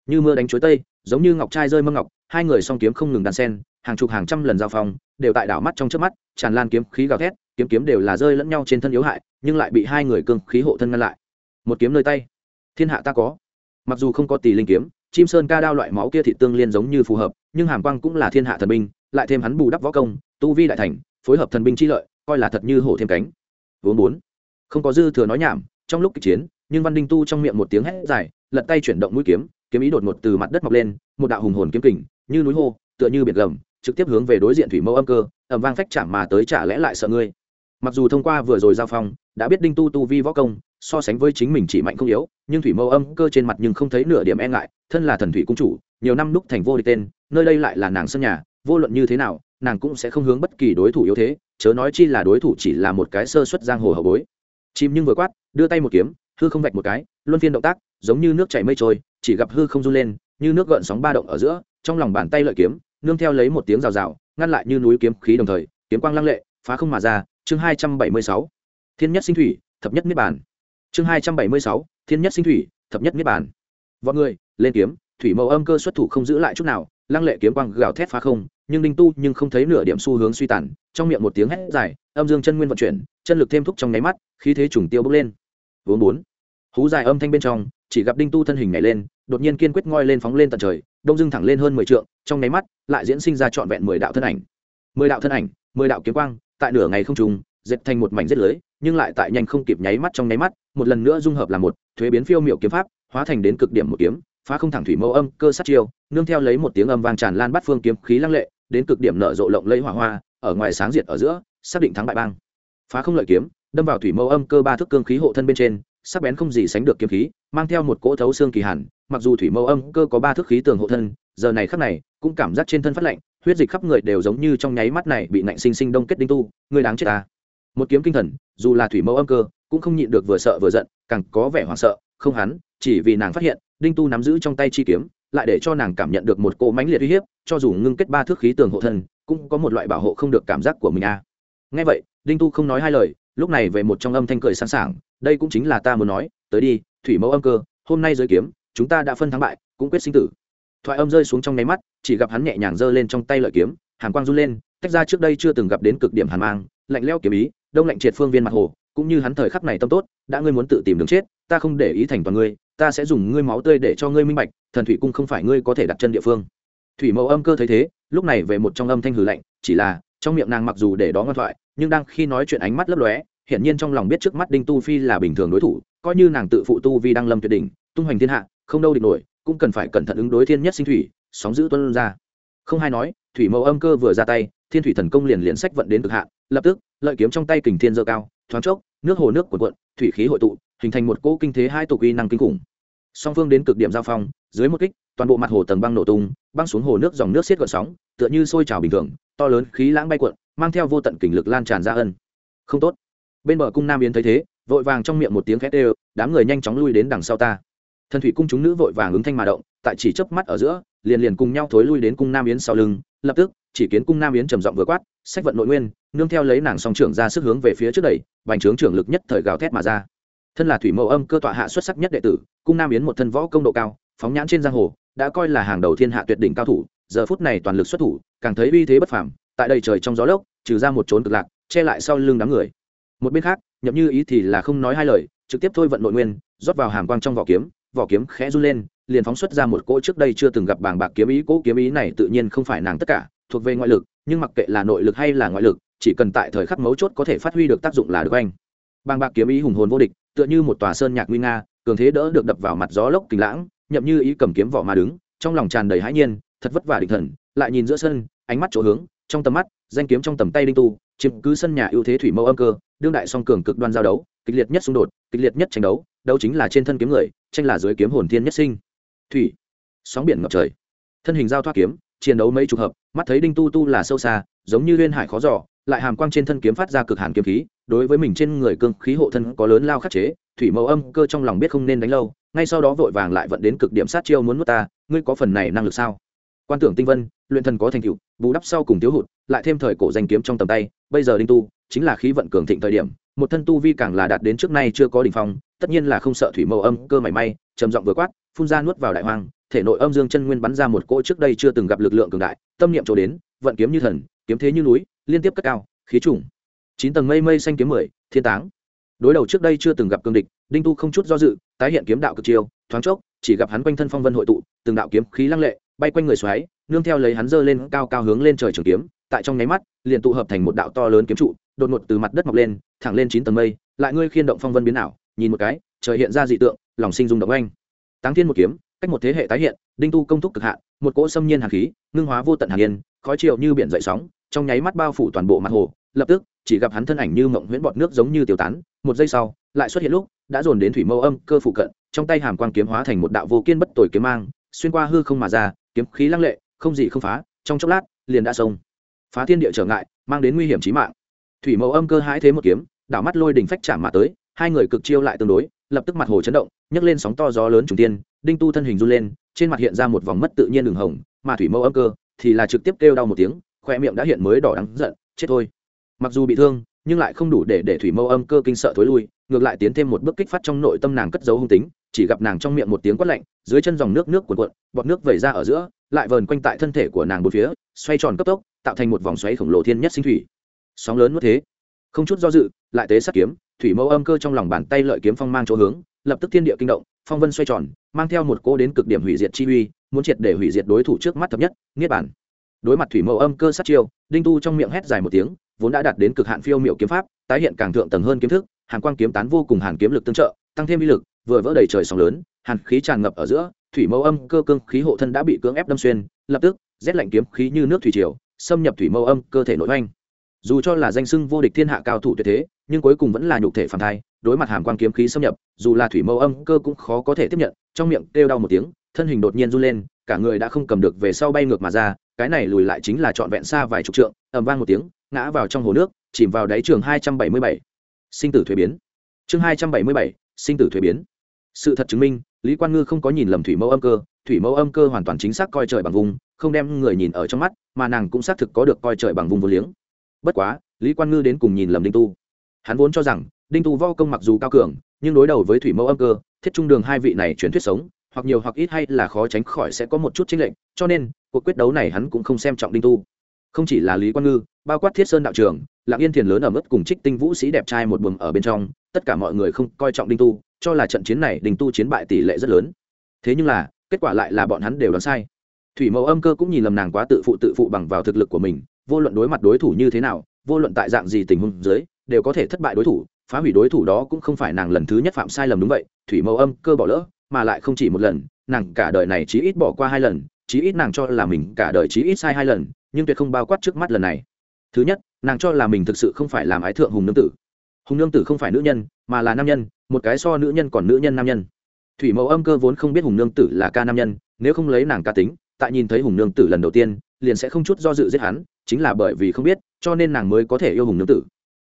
Speaker 1: Như mưa đánh chuối tây, giống như ngọc trai rơi mâm ngọc, hai người song kiếm không ngừng đan sen, hàng chục hàng trăm lần giao phong, đều tại đảo mắt trong trước mắt, tràn lan kiếm khí gào thét, kiếm kiếm đều là rơi lẫn nhau trên thân yếu hại, nhưng lại bị hai người cương khí hộ thân ngăn lại. Một kiếm nơi tay. Thiên hạ ta có. Mặc dù không có tỷ linh kiếm, chim sơn ca đao loại máu kia thị tương liên giống như phù hợp, nhưng hàm quang cũng là thiên hạ thần binh, lại thêm hắn bù đắp võ công, tu vi đại thành, phối hợp thần binh chi lợi, coi là thật như hổ thêm cánh. Vốn bốn không có dư thừa nói nhảm, trong lúc kịch chiến nhưng văn đinh tu trong miệng một tiếng hét dài, lật tay chuyển động mũi kiếm kiếm ý đột ngột từ mặt đất mọc lên, một đạo hùng hồn kiếm kình, như núi hô, tựa như biển gầm, trực tiếp hướng về đối diện thủy mẫu âm cơ ẩm vang phách chạm mà tới chả lẽ lại sợ ngươi. Mặc dù thông qua vừa rồi giao phong, đã biết đinh tu tu vi võ công, so sánh với chính mình chỉ mạnh không yếu, nhưng thủy mẫu âm cơ trên mặt nhưng không thấy nửa điểm e ngại, thân là thần thủy cung chủ, nhiều năm lúc thành vô địch tên, nơi đây lại là nàng sân nhà, vô luận như thế nào, nàng cũng sẽ không hướng bất kỳ đối thủ yếu thế, chớ nói chi là đối thủ chỉ là một cái sơ suất giang hồ hậu bối. Chim nhưng vừa quát, đưa tay một kiếm hư không vạch một cái, luân phiên động tác, giống như nước chảy mây trôi, chỉ gặp hư không run lên, như nước gợn sóng ba động ở giữa, trong lòng bàn tay lợi kiếm, nương theo lấy một tiếng rào rào, ngăn lại như núi kiếm khí đồng thời, kiếm quang lăng lệ, phá không mà ra, chương hai trăm bảy mươi sáu. Thiên nhất sinh thủy, thập nhất niết bàn. Chương hai trăm bảy mươi sáu, thiên nhất sinh thủy, thập nhất niết bàn. Võ người, lên kiếm, thủy mẫu âm cơ xuất thủ không giữ lại chút nào, lăng lệ kiếm quang gào thét phá không, nhưng đinh tu nhưng không thấy nửa điểm xu hướng suy tàn, trong miệng một tiếng hét dài, âm dương chân nguyên vận chuyển, chân lực thêm thúc trong nháy mắt, khí thế trùng tiêu bốc lên vốn bốn. Hú dài âm thanh bên trong, chỉ gặp đinh tu thân hình nhảy lên, đột nhiên kiên quyết ngoi lên phóng lên tận trời, đông dưng thẳng lên hơn mười trượng, trong nháy mắt, lại diễn sinh ra trọn vẹn mười đạo thân ảnh. Mười đạo thân ảnh, mười đạo kiếm quang, tại nửa ngày không trùng, dệt thành một mảnh rết lưới, nhưng lại tại nhanh không kịp nháy mắt trong nháy mắt, một lần nữa dung hợp là một, thuế biến phiêu miệu kiếm pháp, hóa thành đến cực điểm một kiếm, phá không thẳng thủy mẫu âm, cơ sát chiêu, nương theo lấy một tiếng âm vang tràn lan bắt phương kiếm khí lăng lệ, đến cực điểm nở rộ lộng lấy hỏa hoa, ở ngoài sáng diệt ở giữa, xác định thắng bại bang. Phá không lợi kiếm đâm vào thủy mâu âm cơ ba thước cương khí hộ thân bên trên, sắc bén không gì sánh được kiếm khí, mang theo một cỗ thấu xương kỳ hẳn. mặc dù thủy mâu âm cơ có ba thước khí tường hộ thân, giờ này khắc này, cũng cảm giác trên thân phát lạnh, huyết dịch khắp người đều giống như trong nháy mắt này bị nạnh sinh sinh đông kết đinh tu, người đáng chết ta một kiếm kinh thần, dù là thủy mâu âm cơ, cũng không nhịn được vừa sợ vừa giận, càng có vẻ hoảng sợ, không hắn, chỉ vì nàng phát hiện, đinh tu nắm giữ trong tay chi kiếm, lại để cho nàng cảm nhận được một cỗ mãnh liệt uy hiếp, cho dù ngưng kết ba thước khí tường hộ thân, cũng có một loại bảo hộ không được cảm giác của mình a à. ngay vậy, đinh tu không nói hai lời lúc này về một trong âm thanh cười sẵn sàng, đây cũng chính là ta muốn nói, tới đi, thủy mẫu âm cơ, hôm nay giới kiếm, chúng ta đã phân thắng bại, cũng quyết sinh tử. Thoại âm rơi xuống trong nháy mắt, chỉ gặp hắn nhẹ nhàng giơ lên trong tay lợi kiếm, hàn quang run lên, tách ra trước đây chưa từng gặp đến cực điểm hàn mang, lạnh leo kiếm ý, đông lạnh triệt phương viên mặt hồ, cũng như hắn thời khắc này tâm tốt, đã ngươi muốn tự tìm đường chết, ta không để ý thành toàn ngươi, ta sẽ dùng ngươi máu tươi để cho ngươi minh bạch, thần thủy cung không phải ngươi có thể đặt chân địa phương. Thủy mẫu âm cơ thấy thế, lúc này về một trong âm thanh hử lạnh, chỉ là, trong miệng nàng mặc dù để đó ngoan thoại nhưng đang khi nói chuyện ánh mắt lấp lóe, hiển nhiên trong lòng biết trước mắt đinh tu phi là bình thường đối thủ, coi như nàng tự phụ tu vi đang lâm tuyệt đỉnh, tung hoành thiên hạ, không đâu địch nổi, cũng cần phải cẩn thận ứng đối thiên nhất sinh thủy, sóng giữ tuân ra. Không hay nói, thủy mẫu âm cơ vừa ra tay, thiên thủy thần công liền liền sách vận đến cực hạn, lập tức, lợi kiếm trong tay kình thiên dơ cao, thoáng chốc, nước hồ nước của cuộn, thủy khí hội tụ, hình thành một cỗ kinh thế hai tổ quy năng kinh khủng. Song phương đến cực điểm giao phong, dưới một kích, toàn bộ mặt hồ tầng băng nổ tung, băng xuống hồ nước dòng nước xiết gợn sóng, tựa như sôi trào bình thường, to lớn khí lãng bay cuộn mang theo vô tận kình lực lan tràn ra ân. Không tốt. Bên bờ cung nam yến thấy thế, vội vàng trong miệng một tiếng khét đều, đám người nhanh chóng lui đến đằng sau ta. Thần thủy cung chúng nữ vội vàng ứng thanh mà động, tại chỉ chớp mắt ở giữa, liền liền cùng nhau thối lui đến cung nam yến sau lưng, lập tức, chỉ kiến cung nam yến trầm giọng vừa quát, sách vận nội nguyên, nương theo lấy nàng song trưởng ra sức hướng về phía trước đẩy, bành trướng trưởng lực nhất thời gào thét mà ra. Thân là thủy mẫu âm cơ tọa hạ xuất sắc nhất đệ tử, cung nam yến một thân võ công độ cao, phóng nhãn trên giang hồ, đã coi là hàng đầu thiên hạ tuyệt đỉnh cao thủ, giờ phút này toàn lực xuất thủ, càng thấy uy thế bất phàm tại đây trời trong gió lốc, trừ ra một trốn cực lạc, che lại sau lưng đám người. Một bên khác, nhậm như ý thì là không nói hai lời, trực tiếp thôi vận nội nguyên, rót vào hàm quang trong vỏ kiếm vỏ kiếm khẽ run lên, liền phóng xuất ra một cỗ trước đây chưa từng gặp bảng bạc kiếm ý, cỗ kiếm ý này tự nhiên không phải nàng tất cả, thuộc về ngoại lực, nhưng mặc kệ là nội lực hay là ngoại lực, chỉ cần tại thời khắc mấu chốt có thể phát huy được tác dụng là được anh. Bàng bạc kiếm ý hùng hồn vô địch, tựa như một tòa sơn nhạc nguy nga, cường thế đỡ được đập vào mặt gió lốc kinh lãng, nhậm như ý cầm kiếm vỏ mà đứng, trong lòng tràn đầy hãi nhiên, thật vất vả định thần, lại nhìn giữa sân, ánh mắt chỗ hướng trong tầm mắt, danh kiếm trong tầm tay đinh tu, chiếm cứ sân nhà ưu thế thủy mẫu âm cơ, đương đại song cường cực đoan giao đấu, kịch liệt nhất xung đột, kịch liệt nhất tranh đấu đấu chính là trên thân kiếm người, tranh là dưới kiếm hồn thiên nhất sinh. Thủy, sóng biển ngập trời. Thân hình giao thoát kiếm, chiến đấu mấy chục hợp, mắt thấy đinh tu tu là sâu xa, giống như liên hải khó giỏ lại hàm quang trên thân kiếm phát ra cực hàn kiếm khí, đối với mình trên người cương khí hộ thân có lớn lao khắc chế, thủy mẫu âm cơ trong lòng biết không nên đánh lâu, ngay sau đó vội vàng lại vận đến cực điểm sát chiêu muốn nuốt ta, ngươi có phần này năng lực sao? Quan tưởng tinh vân, luyện thần có thành tựu, bù đắp sau cùng thiếu hụt, lại thêm thời cổ danh kiếm trong tầm tay, bây giờ đinh tu chính là khí vận cường thịnh thời điểm, một thân tu vi càng là đạt đến trước nay chưa có đỉnh phong, tất nhiên là không sợ thủy màu âm, cơ mảy may, trầm giọng vừa quát, phun ra nuốt vào đại hoang, thể nội âm dương chân nguyên bắn ra một cỗ trước đây chưa từng gặp lực lượng cường đại, tâm niệm chỗ đến, vận kiếm như thần, kiếm thế như núi, liên tiếp cất cao, khí trùng. Chín tầng mây mây xanh kiếm mười, thiên táng. Đối đầu trước đây chưa từng gặp cương địch, đinh tu không chút do dự, tái hiện kiếm đạo cực chiêu, thoáng chốc, chỉ gặp hắn quanh thân phong vân hội tụ, từng đạo kiếm khí lăng lệ bay quanh người xoáy, nương theo lấy hắn dơ lên cao cao hướng lên trời trường kiếm, tại trong nháy mắt, liền tụ hợp thành một đạo to lớn kiếm trụ, đột ngột từ mặt đất mọc lên, thẳng lên chín tầng mây, lại ngươi khiên động phong vân biến ảo, nhìn một cái, trời hiện ra dị tượng, lòng sinh dung động anh táng thiên một kiếm, cách một thế hệ tái hiện, đinh tu công thúc cực hạn, một cỗ xâm nhiên hàn khí, ngưng hóa vô tận hàn yên, khói chiều như biển dậy sóng, trong nháy mắt bao phủ toàn bộ mặt hồ, lập tức, chỉ gặp hắn thân ảnh như mộng huyễn bọt nước giống như tiêu tán, một giây sau, lại xuất hiện lúc, đã dồn đến thủy mâu âm, cơ phụ cận, trong tay hàm quang kiếm hóa thành một đạo vô kiên bất tồi kiếm mang, xuyên qua hư không mà ra kiếm khí lăng lệ, không gì không phá, trong chốc lát, liền đã xông phá thiên địa trở ngại, mang đến nguy hiểm chí mạng. Thủy mẫu âm cơ hãi thế một kiếm, đảo mắt lôi đỉnh phách chạm mà tới, hai người cực chiêu lại tương đối, lập tức mặt hồ chấn động, nhấc lên sóng to gió lớn trùng tiên, đinh tu thân hình run lên, trên mặt hiện ra một vòng mất tự nhiên đường hồng, mà thủy mẫu âm cơ thì là trực tiếp kêu đau một tiếng khoe miệng đã hiện mới đỏ đắng giận, chết thôi. Mặc dù bị thương, nhưng lại không đủ để để thủy mâu âm cơ kinh sợ thối lui ngược lại tiến thêm một bước kích phát trong nội tâm nàng cất giấu hung tính, chỉ gặp nàng trong miệng một tiếng quát lạnh, dưới chân dòng nước nước cuộn cuộn, bọt nước vẩy ra ở giữa, lại vờn quanh tại thân thể của nàng bốn phía, xoay tròn cấp tốc, tạo thành một vòng xoáy khổng lồ thiên nhất sinh thủy. Sóng lớn mất thế. Không chút do dự, lại tế sát kiếm, thủy mẫu âm cơ trong lòng bàn tay lợi kiếm phong mang chỗ hướng, lập tức thiên địa kinh động, phong vân xoay tròn, mang theo một cô đến cực điểm hủy diệt chi uy, muốn triệt để hủy diệt đối thủ trước mắt thấp nhất, niết bản đối mặt thủy mẫu âm cơ sát chiêu, đinh tu trong miệng hét dài một tiếng, vốn đã đạt đến cực hạn phiêu miệu kiếm pháp, tái hiện càng thượng tầng hơn kiếm thức hàn quang kiếm tán vô cùng hàn kiếm lực tương trợ, tăng thêm uy lực, vừa vỡ đầy trời sóng lớn, hàn khí tràn ngập ở giữa, thủy mâu âm cơ cương khí hộ thân đã bị cưỡng ép đâm xuyên, lập tức, rét lạnh kiếm khí như nước thủy triều, xâm nhập thủy mâu âm cơ thể nội oanh. Dù cho là danh sưng vô địch thiên hạ cao thủ tuyệt thế, nhưng cuối cùng vẫn là nhục thể phản thai, đối mặt hàm quang kiếm khí xâm nhập, dù là thủy mâu âm cơ cũng khó có thể tiếp nhận, trong miệng kêu đau một tiếng, thân hình đột nhiên run lên, cả người đã không cầm được về sau bay ngược mà ra, cái này lùi lại chính là trọn vẹn xa vài chục trượng, ầm vang một tiếng, ngã vào trong hồ nước, chìm vào đáy trường hai trăm bảy mươi bảy sinh tử thuế biến. Chương hai trăm bảy mươi bảy, sinh tử thuế biến. Sự thật chứng minh, lý quan ngư không có nhìn lầm thủy mẫu âm cơ, thủy mẫu âm cơ hoàn toàn chính xác coi trời bằng vùng, không đem người nhìn ở trong mắt, mà nàng cũng xác thực có được coi trời bằng vùng vô liếng. Bất quá, lý quan ngư đến cùng nhìn lầm đinh tu. Hắn vốn cho rằng, đinh tu vo công mặc dù cao cường, nhưng đối đầu với thủy mẫu âm cơ, thiết trung đường hai vị này truyền thuyết sống, hoặc nhiều hoặc ít hay là khó tránh khỏi sẽ có một chút chênh lệch, cho nên, cuộc quyết đấu này hắn cũng không xem trọng đinh tu không chỉ là lý quan ngư, bao quát thiết sơn đạo trường lạng yên thiền lớn ở mức cùng trích tinh vũ sĩ đẹp trai một buồng ở bên trong, tất cả mọi người không coi trọng đinh tu, cho là trận chiến này đinh tu chiến bại tỷ lệ rất lớn. Thế nhưng là, kết quả lại là bọn hắn đều đoán sai. Thủy mẫu âm cơ cũng nhìn lầm nàng quá tự phụ tự phụ bằng vào thực lực của mình, vô luận đối mặt đối thủ như thế nào, vô luận tại dạng gì tình huống dưới, đều có thể thất bại đối thủ, phá hủy đối thủ đó cũng không phải nàng lần thứ nhất phạm sai lầm đúng vậy, thủy mẫu âm cơ bỏ lỡ, mà lại không chỉ một lần, nàng cả đời này chí ít bỏ qua hai lần, chí ít nàng cho là mình cả đời chí ít sai hai lần nhưng tuyệt không bao quát trước mắt lần này. Thứ nhất, nàng cho là mình thực sự không phải làm ái thượng hùng nương tử. Hùng nương tử không phải nữ nhân, mà là nam nhân, một cái so nữ nhân còn nữ nhân nam nhân. Thủy mẫu âm cơ vốn không biết hùng nương tử là ca nam nhân, nếu không lấy nàng ca tính, tại nhìn thấy hùng nương tử lần đầu tiên, liền sẽ không chút do dự giết hắn, chính là bởi vì không biết, cho nên nàng mới có thể yêu hùng nương tử.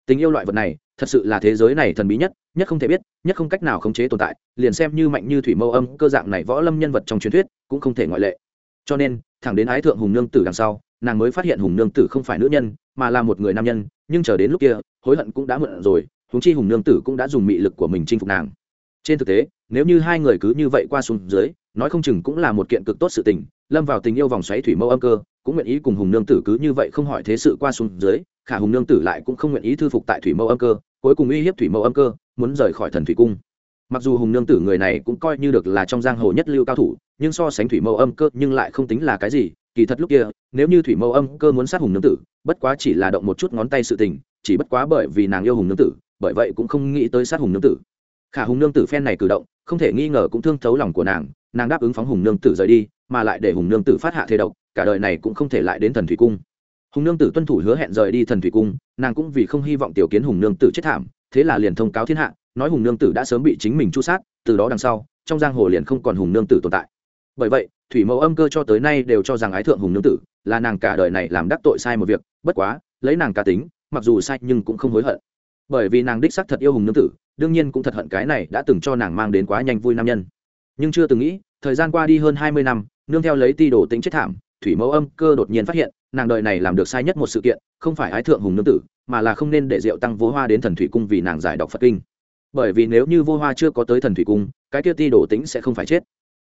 Speaker 1: Tình yêu loại vật này, thật sự là thế giới này thần bí nhất nhất không thể biết, nhất không cách nào khống chế tồn tại, liền xem như mạnh như thủy mâu âm cơ dạng này võ lâm nhân vật trong truyền thuyết, cũng không thể ngoại lệ. Cho nên, thẳng đến ái thượng hùng nương tử đằng sau nàng mới phát hiện hùng nương tử không phải nữ nhân, mà là một người nam nhân, nhưng chờ đến lúc kia, hối hận cũng đã mượn rồi húng chi hùng nương tử cũng đã dùng mị lực của mình chinh phục nàng. Trên thực tế, nếu như hai người cứ như vậy qua xuống dưới, nói không chừng cũng là một kiện cực tốt sự tình, lâm vào tình yêu vòng xoáy thủy mâu âm cơ, cũng nguyện ý cùng hùng nương tử cứ như vậy không hỏi thế sự qua xuống dưới, khả hùng nương tử lại cũng không nguyện ý thư phục tại thủy mâu âm cơ, cuối cùng uy hiếp thủy mâu âm cơ, muốn rời khỏi thần thủy cung. Mặc dù hùng nương tử người này cũng coi như được là trong giang hồ nhất lưu cao thủ, nhưng so sánh thủy mâu âm cơ nhưng lại không tính là cái gì kỳ thật lúc kia, nếu như thủy mâu âm cơ muốn sát hùng nương tử, bất quá chỉ là động một chút ngón tay sự tình, chỉ bất quá bởi vì nàng yêu hùng nương tử, bởi vậy cũng không nghĩ tới sát hùng nương tử. Khả hùng nương tử phen này cử động, không thể nghi ngờ cũng thương thấu lòng của nàng nàng đáp ứng phóng hùng nương tử rời đi, mà lại để hùng nương tử phát hạ thế độc, cả đời này cũng không thể lại đến thần thủy cung. Hùng nương tử tuân thủ hứa hẹn rời đi thần thủy cung, nàng cũng vì không hy vọng tiểu kiến hùng nương tử chết thảm, thế là liền thông cáo thiên hạ, nói hùng nương tử đã sớm bị chính mình chu sát, từ đó đằng sau, trong giang hồ liền không còn hùng nương tử tồn tại bởi vậy, thủy mẫu âm cơ cho tới nay đều cho rằng ái thượng hùng nương tử là nàng cả đời này làm đắc tội sai một việc, bất quá, lấy nàng cá tính, mặc dù sai nhưng cũng không hối hận. Bởi vì nàng đích sắc thật yêu hùng nương tử, đương nhiên cũng thật hận cái này đã từng cho nàng mang đến quá nhanh vui nam nhân. Nhưng chưa từng nghĩ, thời gian qua đi hơn hai mươi năm, nương theo lấy ti đồ tính chết thảm, thủy mẫu âm cơ đột nhiên phát hiện, nàng đời này làm được sai nhất một sự kiện, không phải ái thượng hùng nương tử, mà là không nên để rượu tăng vô hoa đến thần thủy cung vì nàng giải đọc phật kinh. Bởi vì nếu như vô hoa chưa có tới thần thủy cung, cái kia ti đồ tính sẽ không phải chết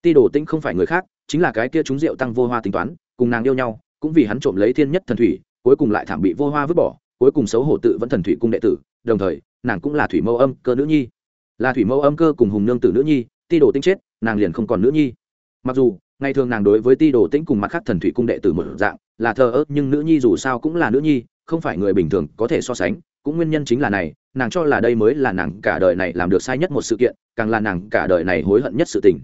Speaker 1: ti đồ tĩnh không phải người khác, chính là cái kia chúng rượu tăng vô hoa tính toán, cùng nàng yêu nhau, cũng vì hắn trộm lấy thiên nhất thần thủy, cuối cùng lại thảm bị vô hoa vứt bỏ, cuối cùng xấu hổ tự vẫn thần thủy cung đệ tử, đồng thời, nàng cũng là thủy mẫu âm cơ nữ nhi. Là thủy mẫu âm cơ cùng hùng nương tử nữ nhi, ti đồ tĩnh chết, nàng liền không còn nữ nhi. Mặc dù, ngày thường nàng đối với ti đồ tĩnh cùng mặt khác thần thủy cung đệ tử một dạng, là thờ ơ, nhưng nữ nhi dù sao cũng là nữ nhi, không phải người bình thường có thể so sánh, cũng nguyên nhân chính là này, nàng cho là đây mới là nàng cả đời này làm được sai nhất một sự kiện, càng là nàng cả đời này hối hận nhất sự tình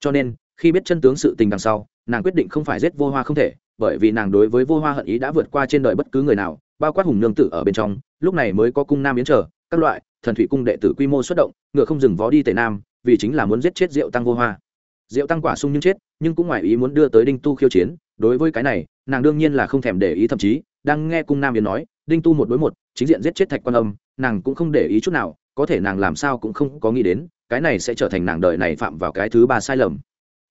Speaker 1: cho nên, khi biết chân tướng sự tình đằng sau, nàng quyết định không phải giết vô hoa không thể, bởi vì nàng đối với vô hoa hận ý đã vượt qua trên đời bất cứ người nào, bao quát hùng nương tử ở bên trong, lúc này mới có cung nam yến trở các loại, thần thủy cung đệ tử quy mô xuất động, ngựa không dừng vó đi tề nam, vì chính là muốn giết chết diệu tăng vô hoa. Diệu tăng quả sung nhưng chết, nhưng cũng ngoài ý muốn đưa tới đinh tu khiêu chiến, đối với cái này, nàng đương nhiên là không thèm để ý, thậm chí, đang nghe cung nam yến nói, đinh tu một đối một, chính diện giết chết thạch quan âm, nàng cũng không để ý chút nào, có thể nàng làm sao cũng không có nghĩ đến cái này sẽ trở thành nàng đời này phạm vào cái thứ ba sai lầm.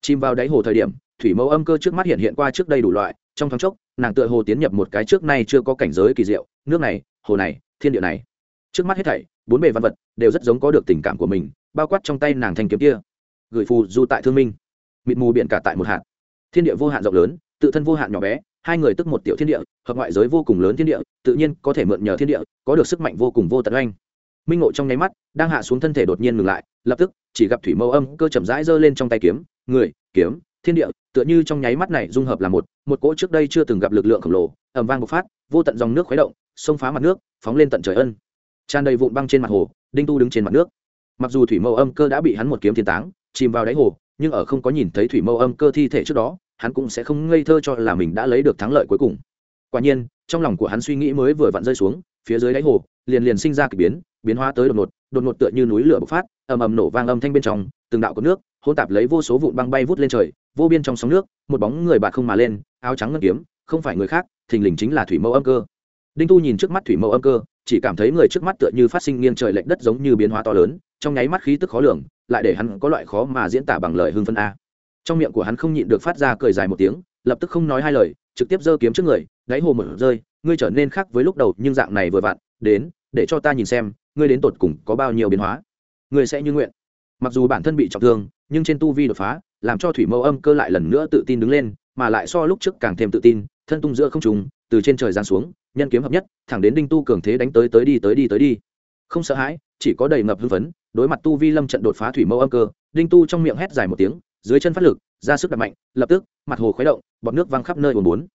Speaker 1: Chìm vào đáy hồ thời điểm, thủy mẫu âm cơ trước mắt hiện hiện qua trước đây đủ loại, trong thoáng chốc, nàng tựa hồ tiến nhập một cái trước nay chưa có cảnh giới kỳ diệu, nước này, hồ này, thiên địa này. Trước mắt hết thảy, bốn bề văn vật đều rất giống có được tình cảm của mình, bao quát trong tay nàng thanh kiếm kia. Gửi phù du tại thương minh, mịt mù biển cả tại một hạt. Thiên địa vô hạn rộng lớn, tự thân vô hạn nhỏ bé, hai người tức một tiểu thiên địa, hợp ngoại giới vô cùng lớn thiên địa, tự nhiên có thể mượn nhờ thiên địa, có được sức mạnh vô cùng vô tận oanh. Minh ngộ trong nháy mắt, đang hạ xuống thân thể đột nhiên ngừng lại lập tức, chỉ gặp thủy mâu âm cơ chậm rãi giơ lên trong tay kiếm, người, kiếm, thiên địa, tựa như trong nháy mắt này dung hợp là một một cỗ trước đây chưa từng gặp lực lượng khổng lồ ẩm vang bộc phát, vô tận dòng nước khuấy động, xông phá mặt nước, phóng lên tận trời ân. Tràn đầy vụn băng trên mặt hồ, đinh tu đứng trên mặt nước. Mặc dù thủy mâu âm cơ đã bị hắn một kiếm thiên táng, chìm vào đáy hồ, nhưng ở không có nhìn thấy thủy mâu âm cơ thi thể trước đó, hắn cũng sẽ không ngây thơ cho là mình đã lấy được thắng lợi cuối cùng. Quả nhiên, trong lòng của hắn suy nghĩ mới vừa vặn rơi xuống, phía dưới đáy hồ, liền liền sinh ra k ỳ biến biến hóa tới đột ngột đột ngột tựa như núi lửa bộc phát ầm ầm nổ vang âm thanh bên trong, từng đạo có nước, hỗn tạp lấy vô số vụn băng bay vút lên trời, vô biên trong sóng nước, một bóng người bạt không mà lên, áo trắng ngân kiếm, không phải người khác, thình lình chính là thủy mẫu âm cơ. Đinh tu nhìn trước mắt thủy mẫu âm cơ, chỉ cảm thấy người trước mắt tựa như phát sinh nghiêng trời lệch đất giống như biến hóa to lớn, trong nháy mắt khí tức khó lường, lại để hắn có loại khó mà diễn tả bằng lời hưng phân a. Trong miệng của hắn không nhịn được phát ra cười dài một tiếng, lập tức không nói hai lời, trực tiếp giơ kiếm trước người gáy hồ mở rơi, ngươi trở nên khác với lúc đầu, nhưng dạng này vừa vặn, đến, để cho ta nhìn xem, ngươi đến tột cùng có bao nhiêu biến hóa người sẽ như nguyện. Mặc dù bản thân bị trọng thương, nhưng trên tu vi đột phá, làm cho thủy mẫu âm cơ lại lần nữa tự tin đứng lên, mà lại so lúc trước càng thêm tự tin, thân tung giữa không trùng từ trên trời giáng xuống, nhân kiếm hợp nhất, thẳng đến đinh tu cường thế đánh tới tới đi tới đi tới đi. Không sợ hãi, chỉ có đầy ngập hưng phấn, đối mặt tu vi lâm trận đột phá thủy mẫu âm cơ, đinh tu trong miệng hét dài một tiếng, dưới chân phát lực, ra sức đập mạnh, lập tức, mặt hồ khuấy động, bọt nước văng khắp nơi ồn bốn.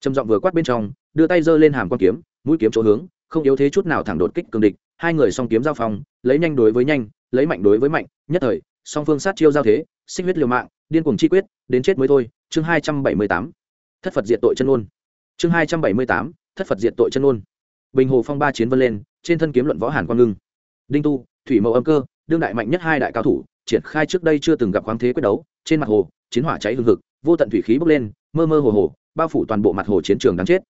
Speaker 1: Trầm giọng vừa quát bên trong, đưa tay giơ lên hàm quan kiếm, mũi kiếm chỗ hướng, không yếu thế chút nào thẳng đột kích cường địch, hai người song kiếm giao phong, lấy nhanh đối với nhanh lấy mạnh đối với mạnh, nhất thời, song phương sát chiêu giao thế sinh huyết liều mạng, điên cuồng chi quyết, đến chết mới thôi, chương hai trăm bảy mươi tám, thất phật diệt tội chân ôn. Chương hai trăm bảy mươi tám, thất phật diệt tội chân ôn. Bình hồ phong ba chiến vân lên, trên thân kiếm luận võ hàn quang ngưng. Đinh tu, thủy mẫu âm cơ, đương đại mạnh nhất hai đại cao thủ, triển khai trước đây chưa từng gặp khoáng thế quyết đấu, trên mặt hồ, chiến hỏa cháy hương hực, vô tận thủy khí bốc lên, mơ mơ hồ hồ, bao phủ toàn bộ mặt hồ chiến trường đáng chết.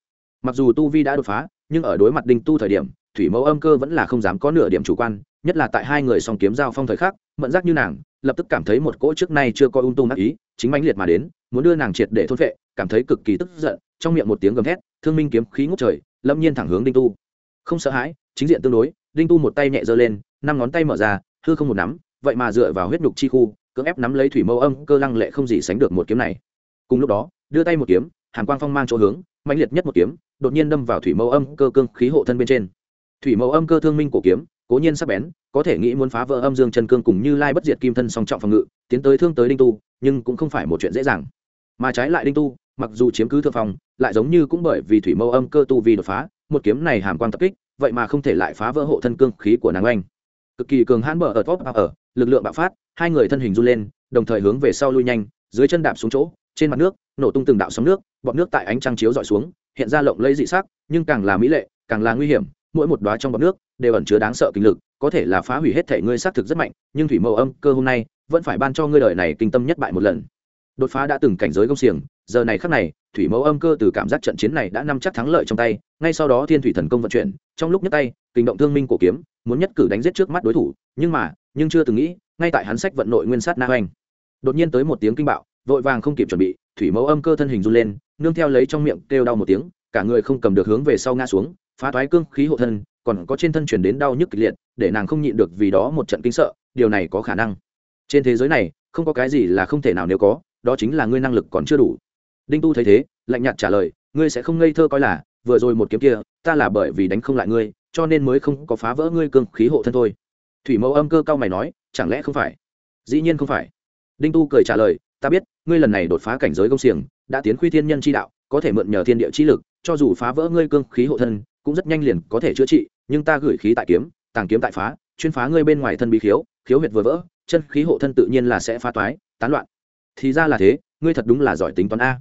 Speaker 1: Mặc dù tu vi đã đột phá, nhưng ở đối mặt đinh tu thời điểm, thủy mẫu âm cơ vẫn là không dám có nửa điểm chủ quan nhất là tại hai người song kiếm giao phong thời khắc, mẫn giác như nàng, lập tức cảm thấy một cỗ trước nay chưa coi ung tung ác ý, chính mãnh liệt mà đến, muốn đưa nàng triệt để thôn vệ cảm thấy cực kỳ tức giận, trong miệng một tiếng gầm thét, thương minh kiếm khí ngút trời, lâm nhiên thẳng hướng đinh tu. Không sợ hãi, chính diện tương đối, đinh tu một tay nhẹ giơ lên, năm ngón tay mở ra, hư không một nắm, vậy mà dựa vào huyết nhục chi khu, cưỡng ép nắm lấy thủy mâu âm, cơ lăng lệ không gì sánh được một kiếm này. Cùng lúc đó, đưa tay một kiếm, hàn quang phong mang chỗ hướng, mãnh liệt nhất một kiếm, đột nhiên đâm vào thủy mâu âm, cơ cương khí hộ thân bên trên. Thủy mâu âm, cơ thương minh cổ kiếm cố nhiên sắp bén, có thể nghĩ muốn phá vỡ âm dương chân cương cùng như lai bất diệt kim thân song trọng phòng ngự, tiến tới thương tới đinh tu, nhưng cũng không phải một chuyện dễ dàng. Mà trái lại đinh tu, mặc dù chiếm cứ thượng phòng, lại giống như cũng bởi vì thủy mâu âm cơ tu vì đột phá, một kiếm này hàm quang tập kích, vậy mà không thể lại phá vỡ hộ thân cương khí của nàng oanh. Cực kỳ cường hãn bờ ở top ở, lực lượng bạo phát, hai người thân hình run lên, đồng thời hướng về sau lui nhanh, dưới chân đạp xuống chỗ, trên mặt nước, nổ tung từng đạo sóng nước, bọt nước tại ánh trăng chiếu dọi xuống, hiện ra lộng lẫy dị sắc, nhưng càng là mỹ lệ, càng là nguy hiểm mỗi một đóa trong bọt nước đều ẩn chứa đáng sợ kinh lực, có thể là phá hủy hết thể ngươi xác thực rất mạnh, nhưng thủy mẫu âm cơ hôm nay vẫn phải ban cho ngươi đời này kinh tâm nhất bại một lần. Đột phá đã từng cảnh giới công xiềng, giờ này khắc này, thủy mẫu âm cơ từ cảm giác trận chiến này đã nắm chắc thắng lợi trong tay, ngay sau đó thiên thủy thần công vận chuyển, trong lúc nhấc tay, kinh động thương minh cổ kiếm, muốn nhất cử đánh giết trước mắt đối thủ, nhưng mà, nhưng chưa từng nghĩ, ngay tại hắn sách vận nội nguyên sát na hoành, đột nhiên tới một tiếng kinh bạo, vội vàng không kịp chuẩn bị, thủy mẫu âm cơ thân hình run lên, nương theo lấy trong miệng kêu đau một tiếng, cả người không cầm được hướng về sau ngã xuống phá toái cương khí hộ thân, còn có trên thân chuyển đến đau nhức kịch liệt, để nàng không nhịn được vì đó một trận kinh sợ, điều này có khả năng. Trên thế giới này, không có cái gì là không thể nào nếu có, đó chính là ngươi năng lực còn chưa đủ. Đinh tu thấy thế, lạnh nhạt trả lời, ngươi sẽ không ngây thơ coi là, vừa rồi một kiếm kia, ta là bởi vì đánh không lại ngươi, cho nên mới không có phá vỡ ngươi cương khí hộ thân thôi. Thủy mẫu âm cơ cao mày nói, chẳng lẽ không phải? Dĩ nhiên không phải. Đinh tu cười trả lời, ta biết, ngươi lần này đột phá cảnh giới công xiềng, đã tiến khuy thiên nhân chi đạo, có thể mượn nhờ thiên địa chi lực, cho dù phá vỡ ngươi cương khí hộ thân cũng rất nhanh liền có thể chữa trị nhưng ta gửi khí tại kiếm tàng kiếm tại phá chuyên phá ngươi bên ngoài thân bí khiếu khiếu huyệt vừa vỡ chân khí hộ thân tự nhiên là sẽ phá toái tán loạn. Thì ra là thế ngươi thật đúng là giỏi tính toán a.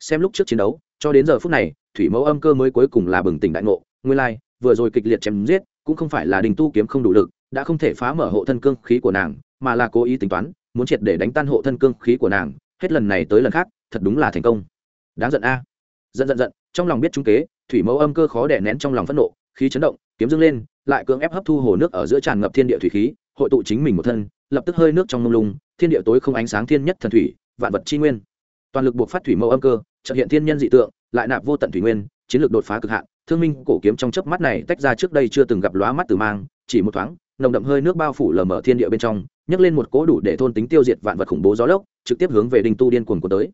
Speaker 1: Xem lúc trước chiến đấu cho đến giờ phút này thủy mẫu âm cơ mới cuối cùng là bừng tỉnh đại ngộ ngươi lai、like, vừa rồi kịch liệt chém giết cũng không phải là đình tu kiếm không đủ lực đã không thể phá mở hộ thân cương khí của nàng mà là cố ý tính toán muốn triệt để đánh tan hộ thân cương khí của nàng hết lần này tới lần khác thật đúng là thành công. Đáng giận a. À. giận giận giận trong lòng biết trung kế thủy mẫu âm cơ khó đè nén trong lòng phẫn nộ, khí chấn động, kiếm dâng lên, lại cưỡng ép hấp thu hồ nước ở giữa tràn ngập thiên địa thủy khí, hội tụ chính mình một thân, lập tức hơi nước trong mông lung, thiên địa tối không ánh sáng thiên nhất thần thủy, vạn vật chi nguyên. Toàn lực buộc phát thủy mẫu âm cơ trợ hiện thiên nhân dị tượng, lại nạp vô tận thủy nguyên, chiến lược đột phá cực hạn, thương minh cổ kiếm trong chớp mắt này tách ra trước đây chưa từng gặp lóa mắt từ mang, chỉ một thoáng, nồng đậm hơi nước bao phủ lờ mờ thiên địa bên trong, nhấc lên một cỗ đủ để thôn tính tiêu diệt vạn vật khủng bố gió lốc, trực tiếp hướng về đinh tu điên cuồng của tới.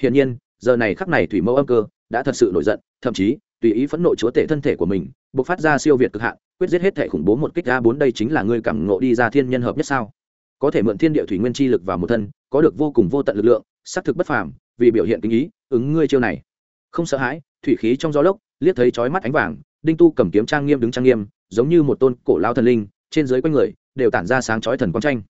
Speaker 1: Hiển nhiên, giờ này khắc này thủy mẫu âm cơ đã thật sự nổi giận, thậm chí tùy ý phẫn nộ chúa tể thân thể của mình buộc phát ra siêu việt cực hạn, quyết giết hết thể khủng bố một kích a bốn đây chính là ngươi cảm ngộ đi ra thiên nhân hợp nhất sao? Có thể mượn thiên địa thủy nguyên chi lực vào một thân, có được vô cùng vô tận lực lượng, xác thực bất phàm, vì biểu hiện kinh ý, ứng ngươi chiêu này. Không sợ hãi, thủy khí trong gió lốc, liếc thấy chói mắt ánh vàng, đinh tu cầm kiếm trang nghiêm đứng trang nghiêm, giống như một tôn cổ lao thần linh, trên dưới quanh người, đều tản ra sáng chói thần quang tranh.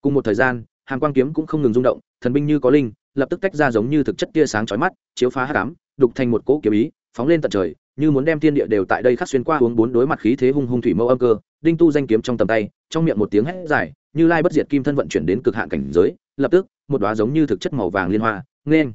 Speaker 1: Cùng một thời gian, hàng quang kiếm cũng không ngừng rung động, thần binh như có linh, lập tức tách ra giống như thực chất tia sáng chói mắt, chiếu phá hắc ám, đục thành một cỗ kiếm ý phóng lên tận trời, như muốn đem thiên địa đều tại đây khắc xuyên qua hướng bốn đối mặt khí thế hung hung thủy mâu âm cơ, đinh tu danh kiếm trong tầm tay, trong miệng một tiếng hét dài, như lai bất diệt kim thân vận chuyển đến cực hạn cảnh giới, lập tức, một đóa giống như thực chất màu vàng liên hoa nên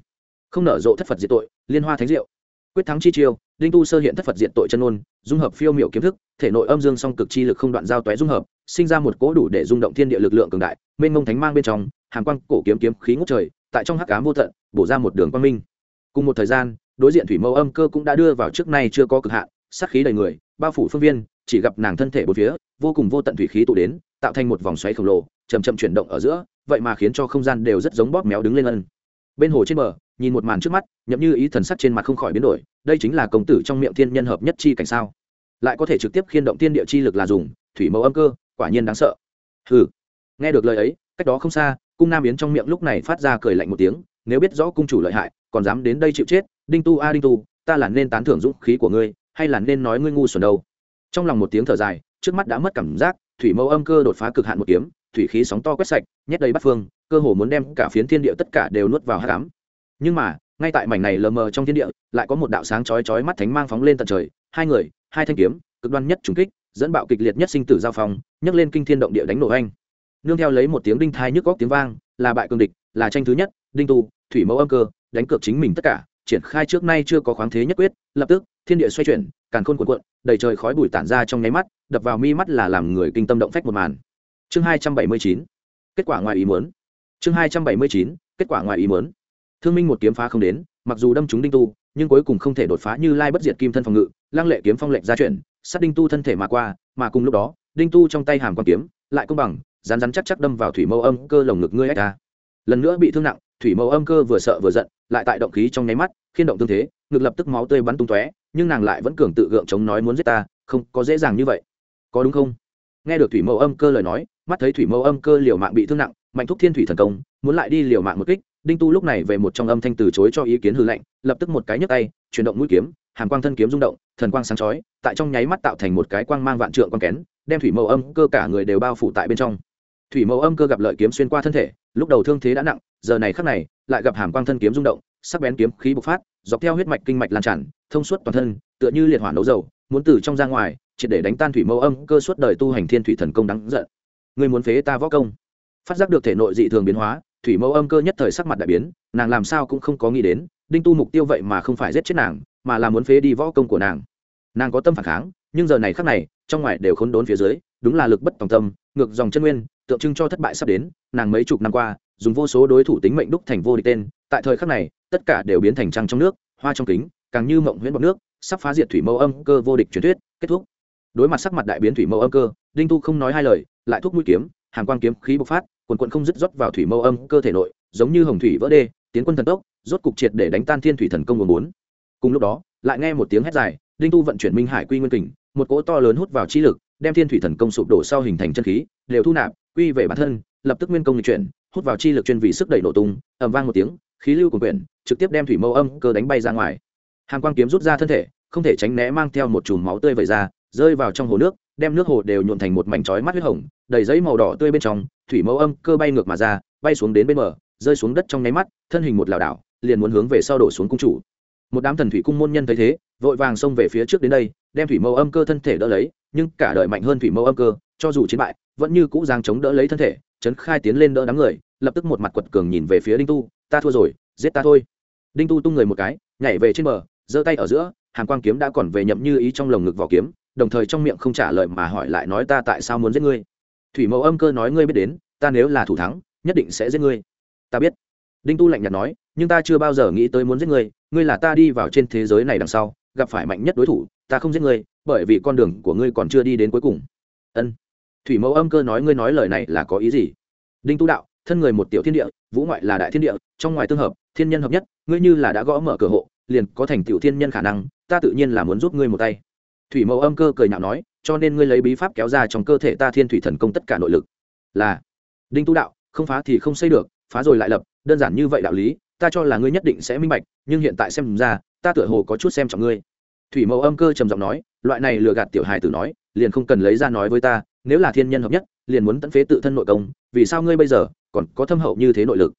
Speaker 1: không nở rộ thất phật diệt tội, liên hoa thánh diệu. Quyết thắng chi chiêu, đinh tu sơ hiện thất phật diệt tội chân ôn dung hợp phiêu miểu kiếm thức, thể nội âm dương song cực chi lực không đoạn giao toé dung hợp, sinh ra một cỗ đủ để rung động thiên địa lực lượng cường đại, mênh mông thánh mang bên trong hàng quang cổ kiếm kiếm khí ngút trời, tại trong hắc ám vô tận, bổ ra một đường quang minh. Cùng một thời gian đối diện thủy mâu âm cơ cũng đã đưa vào trước nay chưa có cực hạn, sát khí đầy người, bao phủ phương viên, chỉ gặp nàng thân thể bốn phía, vô cùng vô tận thủy khí tụ đến, tạo thành một vòng xoáy khổng lồ chầm chậm chuyển động ở giữa, vậy mà khiến cho không gian đều rất giống bóp méo đứng lên ân. Bên hồ trên bờ, nhìn một màn trước mắt, nhậm như ý thần sắc trên mặt không khỏi biến đổi, đây chính là công tử trong miệng thiên nhân hợp nhất chi cảnh sao? Lại có thể trực tiếp khiên động thiên địa chi lực là dùng, thủy mẫu âm cơ, quả nhiên đáng sợ. Hừ. Nghe được lời ấy, cách đó không xa, cung nam yến trong miệng lúc này phát ra cười lạnh một tiếng, nếu biết rõ cung chủ lợi hại, còn dám đến đây chịu chết đinh tu, a đinh tu, ta là nên tán thưởng dũng khí của ngươi, hay là nên nói ngươi ngu xuẩn đâu? Trong lòng một tiếng thở dài, trước mắt đã mất cảm giác, thủy mẫu âm cơ đột phá cực hạn một kiếm, thủy khí sóng to quét sạch, nhét đầy bắt phương, cơ hồ muốn đem cả phiến thiên địa tất cả đều nuốt vào hát cám nhưng mà, ngay tại mảnh này lờ mờ trong thiên địa, lại có một đạo sáng chói chói mắt thánh mang phóng lên tận trời, hai người, hai thanh kiếm, cực đoan nhất trùng kích, dẫn bạo kịch liệt nhất sinh tử giao phong, nhấc lên kinh thiên động địa đánh nổ anh nương theo lấy một tiếng đinh thai nhức góc tiếng vang, là bại cương địch, là tranh thứ nhất, đinh tu, thủy mẫu âm cơ, đánh cược chính mình tất cả triển khai trước nay chưa có khoáng thế nhất quyết, lập tức, thiên địa xoay chuyển, càn khôn cuộn cuộn, đầy trời khói bụi tản ra trong nháy mắt, đập vào mi mắt là làm người kinh tâm động phách một màn. Chương hai trăm bảy mươi chín, kết quả ngoài ý muốn. Chương hai trăm bảy mươi chín, kết quả ngoài ý muốn. Thương minh một kiếm phá không đến, mặc dù đâm trúng đinh tu, nhưng cuối cùng không thể đột phá như lai bất diệt kim thân phòng ngự, lăng lệ kiếm phong lệnh ra chuyển, sát đinh tu thân thể mà qua, mà cùng lúc đó, đinh tu trong tay hàm quan kiếm, lại công bằng rán rán chắc chắc đâm vào thủy mâu âm cơ lồng ngực ngươi ách ta. Lần nữa bị thương nặng, thủy mâu âm cơ vừa sợ vừa giận, lại tại động khí trong nháy mắt khiên động tương thế, ngực lập tức máu tươi bắn tung tóe, nhưng nàng lại vẫn cường tự gượng chống nói muốn giết ta, không, có dễ dàng như vậy. Có đúng không? Nghe được thủy mâu âm cơ lời nói, mắt thấy thủy mâu âm cơ liều mạng bị thương nặng, mạnh thúc thiên thủy thần công, muốn lại đi liều mạng một kích, đinh tu lúc này về một trong âm thanh từ chối cho ý kiến hư lệnh, lập tức một cái nhấc tay, chuyển động mũi kiếm, hàn quang thân kiếm rung động, thần quang sáng chói, tại trong nháy mắt tạo thành một cái quang mang vạn trượng quang kén, đem thủy mẫu âm cơ cả người đều bao phủ tại bên trong. Thủy mẫu âm cơ gặp lợi kiếm xuyên qua thân thể, lúc đầu thương thế đã nặng, giờ này khắc này, lại gặp hàm quang thân kiếm rung động sắc bén kiếm khí bộc phát, dọc theo huyết mạch kinh mạch lan tràn, thông suốt toàn thân, tựa như liệt hỏa nấu dầu, muốn từ trong ra ngoài, triệt để đánh tan thủy mẫu âm, cơ suốt đời tu hành thiên thủy thần công đáng giận. Người muốn phế ta võ công? Phát giác được thể nội dị thường biến hóa, thủy mẫu âm cơ nhất thời sắc mặt đại biến, nàng làm sao cũng không có nghĩ đến, đinh tu mục tiêu vậy mà không phải giết chết nàng, mà là muốn phế đi võ công của nàng. Nàng có tâm phản kháng, nhưng giờ này khác này, trong ngoài đều khốn đốn phía dưới, đúng là lực bất tòng tâm, ngược dòng chân nguyên, tượng trưng cho thất bại sắp đến, nàng mấy chục năm qua dùng vô số đối thủ tính mệnh đúc thành vô địch tên, tại thời khắc này, tất cả đều biến thành trăng trong nước, hoa trong kính, càng như mộng huyễn bọc nước, sắp phá diệt thủy mẫu âm cơ vô địch truyền thuyết, kết thúc. Đối mặt sắc mặt đại biến thủy mẫu âm cơ, đinh tu không nói hai lời, lại thúc mũi kiếm, hàng quang kiếm khí bộc phát, quần quận không dứt rót vào thủy mâu âm cơ thể nội, giống như hồng thủy vỡ đê, tiến quân thần tốc, rốt cục triệt để đánh tan thiên thủy thần công nguồn bốn. Cùng lúc đó, lại nghe một tiếng hét dài, đinh tu vận chuyển minh hải quy nguyên kình, một cỗ to lớn hút vào chi lực, đem thiên thủy thần công sụp đổ sau hình thành chân khí, đều thu nạp, quy về bản thân, lập tức nguyên công lịch chuyển hút vào chi lực chuyên vì sức đẩy nổ tung, ầm vang một tiếng, khí lưu của quyển trực tiếp đem thủy mâu âm cơ đánh bay ra ngoài. Hàng quang kiếm rút ra thân thể, không thể tránh né mang theo một chùm máu tươi vẩy ra, rơi vào trong hồ nước, đem nước hồ đều nhuộn thành một mảnh chói mắt huyết hồng, đầy giấy màu đỏ tươi bên trong, thủy mâu âm cơ bay ngược mà ra, bay xuống đến bên bờ, rơi xuống đất trong nháy mắt, thân hình một lảo đảo, liền muốn hướng về sau đổ xuống cung chủ. Một đám thần thủy cung môn nhân thấy thế, vội vàng xông về phía trước đến đây, đem thủy mâu âm cơ thân thể đỡ lấy, nhưng cả đời mạnh hơn thủy mâu âm cơ, cho dù chiến bại, vẫn như cũ giang chống đỡ lấy thân thể trấn khai tiến lên đỡ đám người, lập tức một mặt quật cường nhìn về phía đinh tu, ta thua rồi, giết ta thôi. Đinh tu tung người một cái, nhảy về trên bờ, giơ tay ở giữa, hàng quang kiếm đã còn về nhậm như ý trong lồng ngực vỏ kiếm, đồng thời trong miệng không trả lời mà hỏi lại nói ta tại sao muốn giết ngươi. Thủy mẫu âm cơ nói ngươi biết đến, ta nếu là thủ thắng, nhất định sẽ giết ngươi. Ta biết. Đinh tu lạnh nhạt nói, nhưng ta chưa bao giờ nghĩ tới muốn giết ngươi ngươi là ta đi vào trên thế giới này đằng sau, gặp phải mạnh nhất đối thủ, ta không giết ngươi, bởi vì con đường của ngươi còn chưa đi đến cuối cùng. Ân thủy mẫu âm cơ nói ngươi nói lời này là có ý gì? Đinh tu đạo, thân người một tiểu thiên địa, vũ ngoại là đại thiên địa, trong ngoài tương hợp, thiên nhân hợp nhất, ngươi như là đã gõ mở cửa hộ, liền có thành tiểu thiên nhân khả năng, ta tự nhiên là muốn giúp ngươi một tay. Thủy mẫu âm cơ cười nhạo nói, cho nên ngươi lấy bí pháp kéo ra trong cơ thể ta thiên thủy thần công tất cả nội lực. Là. Đinh tu đạo, không phá thì không xây được, phá rồi lại lập, đơn giản như vậy đạo lý, ta cho là ngươi nhất định sẽ minh bạch, nhưng hiện tại xem ra, ta tựa hồ có chút xem trọng ngươi. Thủy mẫu âm cơ trầm giọng nói, loại này lừa gạt tiểu hài tử nói, liền không cần lấy ra nói với ta nếu là thiên nhân hợp nhất, liền muốn tận phế tự thân nội công, vì sao ngươi bây giờ còn có thâm hậu như thế nội lực?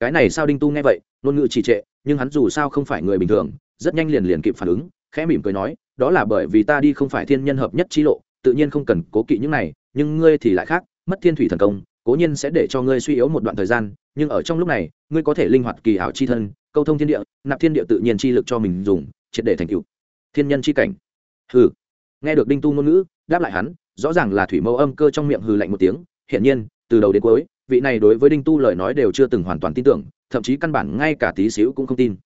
Speaker 1: Cái này sao đinh tu nghe vậy, ngôn ngữ trì trệ, nhưng hắn dù sao không phải người bình thường, rất nhanh liền liền kịp phản ứng, khẽ mỉm cười nói, đó là bởi vì ta đi không phải thiên nhân hợp nhất trí lộ, tự nhiên không cần cố kỵ những này, nhưng ngươi thì lại khác, mất thiên thủy thần công, cố nhiên sẽ để cho ngươi suy yếu một đoạn thời gian, nhưng ở trong lúc này, ngươi có thể linh hoạt kỳ ảo chi thân, câu thông thiên địa, nạp thiên địa tự nhiên chi lực cho mình dùng, triệt để thành cựu thiên nhân chi cảnh. Hừ. Nghe được đinh tu ngôn ngữ, đáp lại hắn rõ ràng là thủy mẫu âm cơ trong miệng hừ lạnh một tiếng, hiển nhiên, từ đầu đến cuối, vị này đối với đinh tu lời nói đều chưa từng hoàn toàn tin tưởng, thậm chí căn bản ngay cả tí xíu cũng không tin.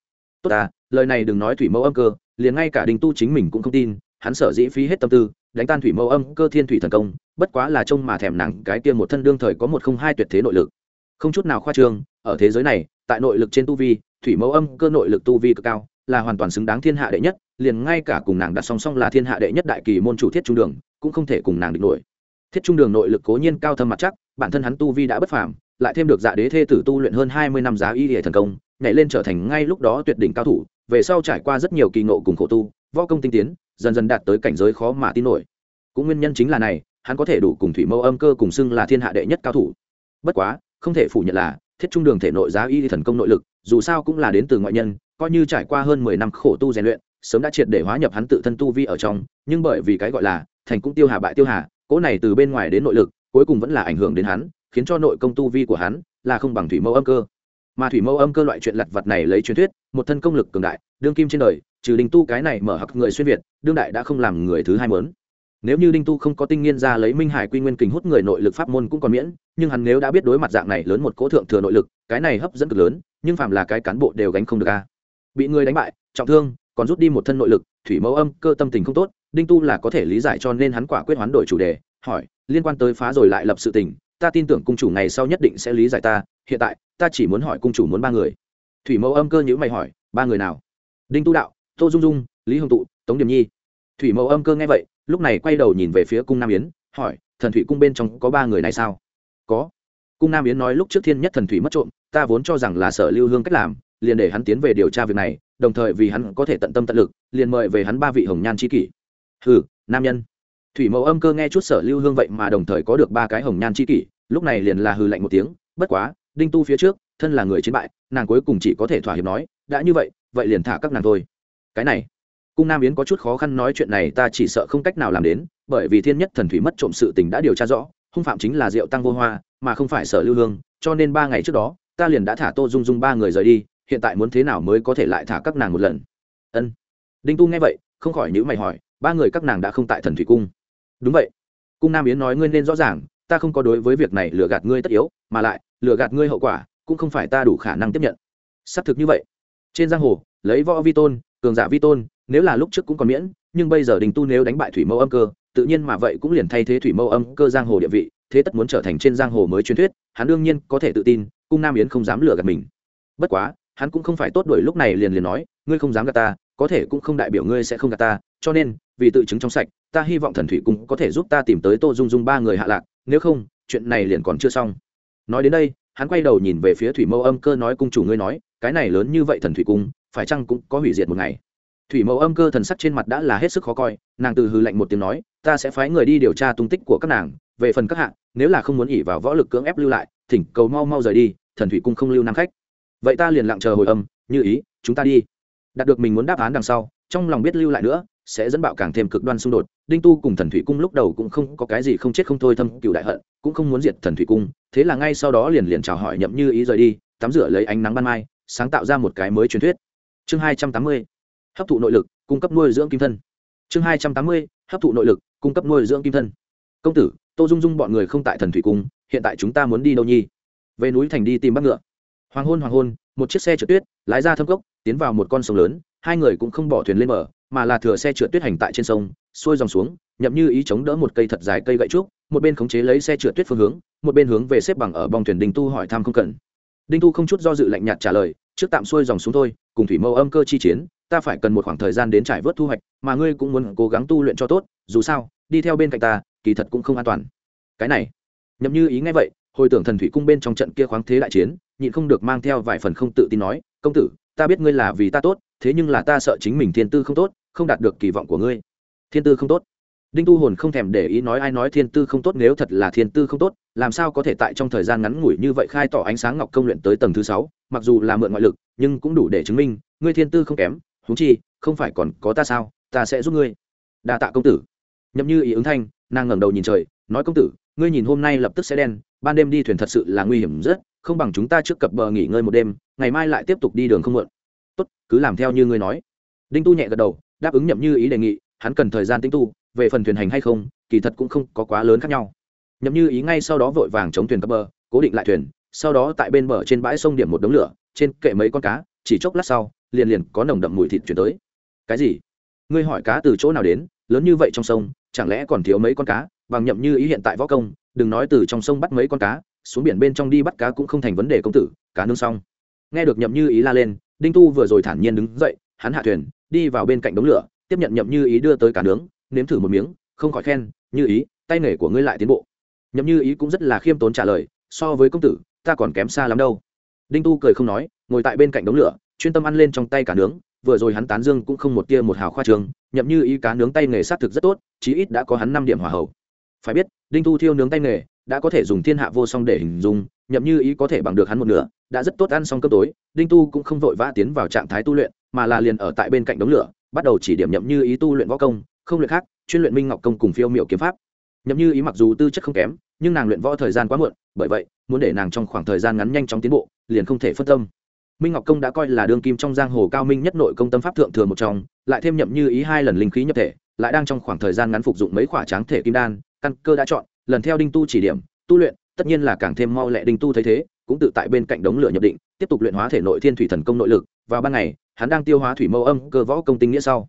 Speaker 1: Tốt à lời này đừng nói thủy mẫu âm cơ, liền ngay cả đinh tu chính mình cũng không tin, hắn sở dĩ phí hết tâm tư, đánh tan thủy mẫu âm cơ thiên thủy thần công, bất quá là trông mà thèm nặng cái kia một thân đương thời có một không hai tuyệt thế nội lực. Không chút nào khoa trương, ở thế giới này, tại nội lực trên tu vi, thủy mẫu âm cơ nội lực tu vi cực cao, là hoàn toàn xứng đáng thiên hạ đệ nhất liền ngay cả cùng nàng đặt song song là thiên hạ đệ nhất đại kỳ môn chủ thiết trung đường, cũng không thể cùng nàng địch nổi. Thiết trung đường nội lực cố nhiên cao thâm mặt chắc, bản thân hắn tu vi đã bất phàm, lại thêm được dạ đế thê tử tu luyện hơn hai mươi năm giá y hệ thần công, nhảy lên trở thành ngay lúc đó tuyệt đỉnh cao thủ, về sau trải qua rất nhiều kỳ ngộ cùng khổ tu, võ công tinh tiến, dần dần đạt tới cảnh giới khó mà tin nổi. Cũng nguyên nhân chính là này, hắn có thể đủ cùng thủy mâu âm cơ cùng xưng là thiên hạ đệ nhất cao thủ. Bất quá, không thể phủ nhận là, thiết trung đường thể nội giá y thần công nội lực, dù sao cũng là đến từ ngoại nhân, coi như trải qua hơn mười năm khổ tu rèn luyện sớm đã triệt để hóa nhập hắn tự thân tu vi ở trong, nhưng bởi vì cái gọi là thành cũng tiêu hà bại tiêu hà, cỗ này từ bên ngoài đến nội lực, cuối cùng vẫn là ảnh hưởng đến hắn, khiến cho nội công tu vi của hắn là không bằng thủy mẫu âm cơ. Mà thủy mẫu âm cơ loại chuyện lặt vặt này lấy truyền thuyết, một thân công lực cường đại, đương kim trên đời, trừ đinh tu cái này mở hặc người xuyên việt, đương đại đã không làm người thứ hai mớn. Nếu như đinh tu không có tinh nghiên ra lấy minh hải quy nguyên kình hút người nội lực pháp môn cũng còn miễn, nhưng hắn nếu đã biết đối mặt dạng này lớn một cỗ thượng thừa nội lực, cái này hấp dẫn cực lớn, nhưng phạm là cái cán bộ đều gánh không được a. Bị người đánh bại, trọng thương còn rút đi một thân nội lực, thủy mẫu âm, cơ tâm tình không tốt, đinh tu là có thể lý giải cho nên hắn quả quyết hoán đổi chủ đề, hỏi, liên quan tới phá rồi lại lập sự tình, ta tin tưởng cung chủ ngày sau nhất định sẽ lý giải ta, hiện tại, ta chỉ muốn hỏi cung chủ muốn ba người. Thủy mẫu âm cơ nhữ mày hỏi, ba người nào? Đinh tu đạo, tô dung dung, lý hồng tụ, tống điềm nhi. Thủy mẫu âm cơ nghe vậy, lúc này quay đầu nhìn về phía cung nam yến, hỏi, thần thủy cung bên trong có ba người này sao? Có. Cung nam yến nói lúc trước thiên nhất thần thủy mất trộm, ta vốn cho rằng là sở lưu hương cách làm liền để hắn tiến về điều tra việc này, đồng thời vì hắn có thể tận tâm tận lực, liền mời về hắn ba vị hồng nhan c kỷ. Hừ, nam nhân. Thủy mẫu âm cơ nghe chút sở lưu hương vậy mà đồng thời có được ba cái hồng nhan c kỷ, lúc này liền là hừ lạnh một tiếng, bất quá, đinh tu phía trước, thân là người chiến bại, nàng cuối cùng chỉ có thể thỏa hiệp nói, đã như vậy vậy liền thả các nàng thôi. Cái này, cung nam yến có chút khó khăn nói chuyện này, ta chỉ sợ không cách nào làm đến, bởi vì thiên nhất thần thủy mất trộm sự tình đã điều tra rõ, hung phạm chính là diệu tăng vô hoa, mà không phải sở lưu hương, cho nên ba ngày trước đó, ta liền đã thả tô dung dung ba người rời đi hiện tại muốn thế nào mới có thể lại thả các nàng một lần? Ân. Đinh tu nghe vậy, không khỏi nhữ mày hỏi, ba người các nàng đã không tại thần thủy cung. Đúng vậy. Cung nam yến nói ngươi nên rõ ràng, ta không có đối với việc này lừa gạt ngươi tất yếu, mà lại, lừa gạt ngươi hậu quả, cũng không phải ta đủ khả năng tiếp nhận. Xác thực như vậy. Trên giang hồ, lấy võ vi tôn, cường giả vi tôn, nếu là lúc trước cũng còn miễn, nhưng bây giờ đình tu nếu đánh bại thủy mẫu âm cơ, tự nhiên mà vậy cũng liền thay thế thủy mẫu âm cơ giang hồ địa vị, thế tất muốn trở thành trên giang hồ mới truyền thuyết, hắn đương nhiên có thể tự tin, cung nam yến không dám lừa gạt mình. Bất quá hắn cũng không phải tốt đuổi lúc này liền liền nói, ngươi không dám gạt ta, có thể cũng không đại biểu ngươi sẽ không gạt ta, cho nên, vì tự chứng trong sạch, ta hy vọng thần thủy cung có thể giúp ta tìm tới tô dung dung ba người hạ lạc, nếu không, chuyện này liền còn chưa xong. Nói đến đây, hắn quay đầu nhìn về phía thủy mâu âm cơ nói, cung chủ ngươi nói, cái này lớn như vậy thần thủy cung, phải chăng cũng có hủy diệt một ngày? Thủy mẫu âm cơ thần sắc trên mặt đã là hết sức khó coi, nàng từ hư lạnh một tiếng nói, ta sẽ phái người đi điều tra tung tích của các nàng, về phần các hạng nếu là không muốn ỉ vào võ lực cưỡng ép lưu lại, thỉnh cầu mau mau rời đi, thần thủy cung không lưu nam khách vậy ta liền lặng chờ hồi âm, như ý, chúng ta đi. Đạt được mình muốn đáp án đằng sau, trong lòng biết lưu lại nữa, sẽ dẫn bạo càng thêm cực đoan xung đột. Đinh tu cùng thần thủy cung lúc đầu cũng không có cái gì không chết không thôi thâm cựu đại hận, cũng không muốn diệt thần thủy cung. Thế là ngay sau đó liền liền chào hỏi nhậm như ý rời đi, tắm rửa lấy ánh nắng ban mai, sáng tạo ra một cái mới truyền thuyết. Chương hai trăm tám mươi, hấp thụ nội lực, cung cấp nuôi dưỡng kim thân. Chương hai trăm tám mươi, hấp thụ nội lực, cung cấp nuôi dưỡng kim thân. Công tử, tô dung dung bọn người không tại thần thủy cung, hiện tại chúng ta muốn đi đâu nhi? Về núi thành đi tìm bắt ngựa hoàng hôn hoàng hôn, một chiếc xe trượt tuyết, lái ra thâm cốc, tiến vào một con sông lớn, hai người cũng không bỏ thuyền lên bờ, mà là thừa xe trượt tuyết hành tại trên sông, xuôi dòng xuống, nhậm như ý chống đỡ một cây thật dài cây gậy trúc, một bên khống chế lấy xe trượt tuyết phương hướng, một bên hướng về xếp bằng ở bong thuyền đình tu hỏi thăm không cần. Đinh tu không chút do dự lạnh nhạt trả lời, trước tạm xuôi dòng xuống thôi, cùng thủy mâu âm cơ chi chiến, ta phải cần một khoảng thời gian đến trải vớt thu hoạch, mà ngươi cũng muốn cố gắng tu luyện cho tốt, dù sao, đi theo bên cạnh ta, kỳ thật cũng không an toàn. Cái này, nhậm như ý ngay vậy, hồi tưởng thần thủy cung bên trong trận kia khoáng thế đại chiến nhịn không được mang theo vài phần không tự tin nói, công tử, ta biết ngươi là vì ta tốt, thế nhưng là ta sợ chính mình thiên tư không tốt, không đạt được kỳ vọng của ngươi. Thiên tư không tốt? Đinh tu hồn không thèm để ý nói ai nói thiên tư không tốt, nếu thật là thiên tư không tốt, làm sao có thể tại trong thời gian ngắn ngủi như vậy khai tỏ ánh sáng ngọc công luyện tới tầng thứ sáu, mặc dù là mượn ngoại lực, nhưng cũng đủ để chứng minh, ngươi thiên tư không kém, huống chi, không phải còn có ta sao, ta sẽ giúp ngươi. Đa tạ công tử. Nhậm như ý ứng thanh, nàng ngẩng đầu nhìn trời, nói, công tử, ngươi nhìn hôm nay lập tức sẽ đen, ban đêm đi thuyền thật sự là nguy hiểm rất không bằng chúng ta trước cập bờ nghỉ ngơi một đêm, ngày mai lại tiếp tục đi đường không mượn tốt, cứ làm theo như ngươi nói. Đinh tu nhẹ gật đầu, đáp ứng nhậm như ý đề nghị, hắn cần thời gian tinh tu, về phần thuyền hành hay không, kỳ thật cũng không có quá lớn khác nhau. Nhậm như ý ngay sau đó vội vàng chống thuyền cập bờ, cố định lại thuyền, sau đó tại bên bờ trên bãi sông điểm một đống lửa, trên kệ mấy con cá, chỉ chốc lát sau, liền liền có nồng đậm mùi thịt chuyển tới. Cái gì? Ngươi hỏi cá từ chỗ nào đến, lớn như vậy trong sông, chẳng lẽ còn thiếu mấy con cá? Bằng nhậm như ý hiện tại võ công, đừng nói từ trong sông bắt mấy con cá xuống biển bên trong đi bắt cá cũng không thành vấn đề công tử, cá nương xong. Nghe được nhậm như ý la lên, đinh tu vừa rồi thản nhiên đứng dậy, hắn hạ thuyền, đi vào bên cạnh đống lửa, tiếp nhận nhậm như ý đưa tới cá nướng, nếm thử một miếng, không khỏi khen, như ý, tay nghề của ngươi lại tiến bộ. Nhậm như ý cũng rất là khiêm tốn trả lời, so với công tử, ta còn kém xa lắm đâu. Đinh tu cười không nói, ngồi tại bên cạnh đống lửa, chuyên tâm ăn lên trong tay cá nướng, vừa rồi hắn tán dương cũng không một tia một hào khoa trường, nhậm như ý cá nướng tay nghề xác thực rất tốt, chí ít đã có hắn năm điểm hòa hậu. Phải biết, đinh tu thiêu nướng tay nghề đã có thể dùng thiên hạ vô song để hình dung, nhậm như ý có thể bằng được hắn một nửa, đã rất tốt ăn xong cơm tối, đinh tu cũng không vội vã tiến vào trạng thái tu luyện, mà là liền ở tại bên cạnh đống lửa, bắt đầu chỉ điểm nhậm như ý tu luyện võ công, không luyện khác, chuyên luyện minh ngọc công cùng phiêu miệu kiếm pháp. Nhậm như ý mặc dù tư chất không kém, nhưng nàng luyện võ thời gian quá muộn, bởi vậy, muốn để nàng trong khoảng thời gian ngắn nhanh chóng tiến bộ, liền không thể phân tâm. Minh ngọc công đã coi là đương kim trong giang hồ cao minh nhất nội công tâm pháp thượng thừa một trong, lại thêm nhậm như ý hai lần linh khí nhập thể, lại đang trong khoảng thời gian ngắn phục dụng mấy khỏa tráng thể kim đan, căn cơ đã chọn lần theo đinh tu chỉ điểm, tu luyện, tất nhiên là càng thêm mau lẹ đinh tu thấy thế, cũng tự tại bên cạnh đống lửa nhập định, tiếp tục luyện hóa thể nội thiên thủy thần công nội lực, vào ban ngày, hắn đang tiêu hóa thủy mâu âm cơ võ công tinh nghĩa sau.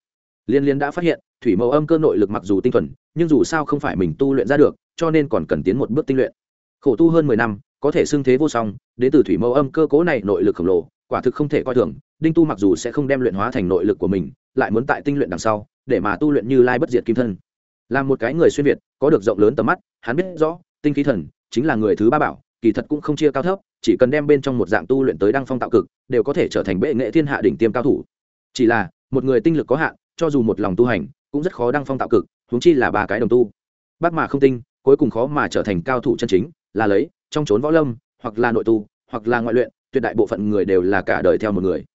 Speaker 1: Liên liên đã phát hiện, thủy mâu âm cơ nội lực mặc dù tinh thuần, nhưng dù sao không phải mình tu luyện ra được, cho nên còn cần tiến một bước tinh luyện. Khổ tu hơn mười năm, có thể xưng thế vô song, đến từ thủy mâu âm cơ cố này nội lực khổng lồ, quả thực không thể coi thường, đinh tu mặc dù sẽ không đem luyện hóa thành nội lực của mình, lại muốn tại tinh luyện đằng sau, để mà tu luyện như lai bất diệt kim thân là một cái người xuyên việt, có được rộng lớn tầm mắt, hắn biết rõ, tinh khí thần chính là người thứ ba bảo, kỳ thật cũng không chia cao thấp, chỉ cần đem bên trong một dạng tu luyện tới đăng phong tạo cực, đều có thể trở thành bệ nghệ thiên hạ đỉnh tiêm cao thủ. Chỉ là, một người tinh lực có hạn, cho dù một lòng tu hành, cũng rất khó đăng phong tạo cực, huống chi là ba cái đồng tu. Bác mà không tinh, cuối cùng khó mà trở thành cao thủ chân chính, là lấy, trong trốn võ lâm, hoặc là nội tu, hoặc là ngoại luyện, tuyệt đại bộ phận người đều là cả đời theo một người.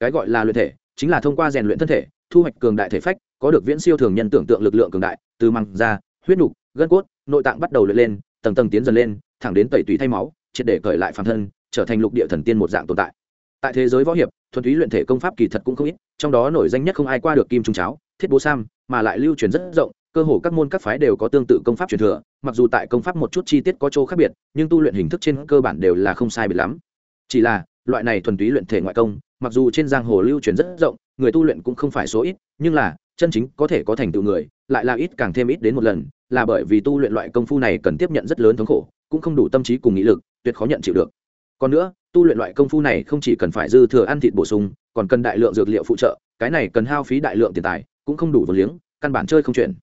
Speaker 1: Cái gọi là luyện thể, chính là thông qua rèn luyện thân thể thu hoạch cường đại thể phách, có được viễn siêu thường nhân tưởng tượng lực lượng cường đại, từ măng da, huyết nục, gân cốt, nội tạng bắt đầu luyện lên, tầng tầng tiến dần lên, thẳng đến tẩy tủy thay máu, triệt để cởi lại phàm thân, trở thành lục địa thần tiên một dạng tồn tại. Tại thế giới võ hiệp, thuần túy luyện thể công pháp kỳ thật cũng không ít, trong đó nổi danh nhất không ai qua được kim trung cháo, thiết bố sam, mà lại lưu truyền rất rộng, cơ hồ các môn các phái đều có tương tự công pháp truyền thừa, mặc dù tại công pháp một chút chi tiết có chỗ khác biệt, nhưng tu luyện hình thức trên cơ bản đều là không sai biệt lắm. Chỉ là, loại này thuần túy luyện thể ngoại công mặc dù trên giang hồ lưu truyền rất rộng, người tu luyện cũng không phải số ít, nhưng là, chân chính có thể có thành tựu người, lại là ít càng thêm ít đến một lần, là bởi vì tu luyện loại công phu này cần tiếp nhận rất lớn thống khổ, cũng không đủ tâm trí cùng nghị lực, tuyệt khó nhận chịu được. Còn nữa, tu luyện loại công phu này không chỉ cần phải dư thừa ăn thịt bổ sung, còn cần đại lượng dược liệu phụ trợ, cái này cần hao phí đại lượng tiền tài, cũng không đủ vốn liếng, căn bản chơi không chuyển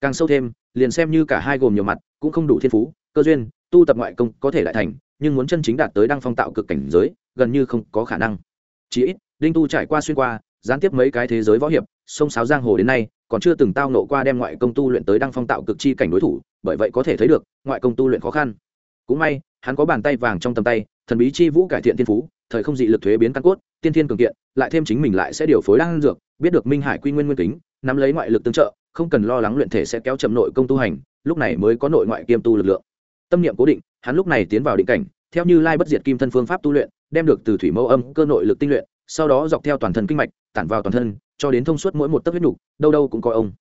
Speaker 1: càng sâu thêm, liền xem như cả hai gồm nhiều mặt, cũng không đủ thiên phú, cơ duyên, tu tập ngoại công có thể lại thành, nhưng muốn chân chính đạt tới đăng phong tạo cực cảnh giới, gần như không có khả năng chỉ ít, đinh tu trải qua xuyên qua, gián tiếp mấy cái thế giới võ hiệp, sông sáo giang hồ đến nay, còn chưa từng tao nộ qua đem ngoại công tu luyện tới đăng phong tạo cực chi cảnh đối thủ, bởi vậy có thể thấy được, ngoại công tu luyện khó khăn. Cũng may, hắn có bàn tay vàng trong tầm tay, thần bí chi vũ cải thiện thiên phú, thời không dị lực thuế biến căn cốt, tiên thiên cường kiện, lại thêm chính mình lại sẽ điều phối đan dược, biết được minh hải quy nguyên nguyên kính, nắm lấy ngoại lực tương trợ, không cần lo lắng luyện thể sẽ kéo chậm nội công tu hành, lúc này mới có nội ngoại kiêm tu lực lượng. Tâm niệm cố định, hắn lúc này tiến vào định cảnh, theo như lai bất diệt kim thân phương pháp tu luyện đem được từ thủy mẫu âm cơ nội lực tinh luyện, sau đó dọc theo toàn thân kinh mạch, tản vào toàn thân, cho đến thông suốt mỗi một tấc huyết nục, đâu đâu cũng có ông.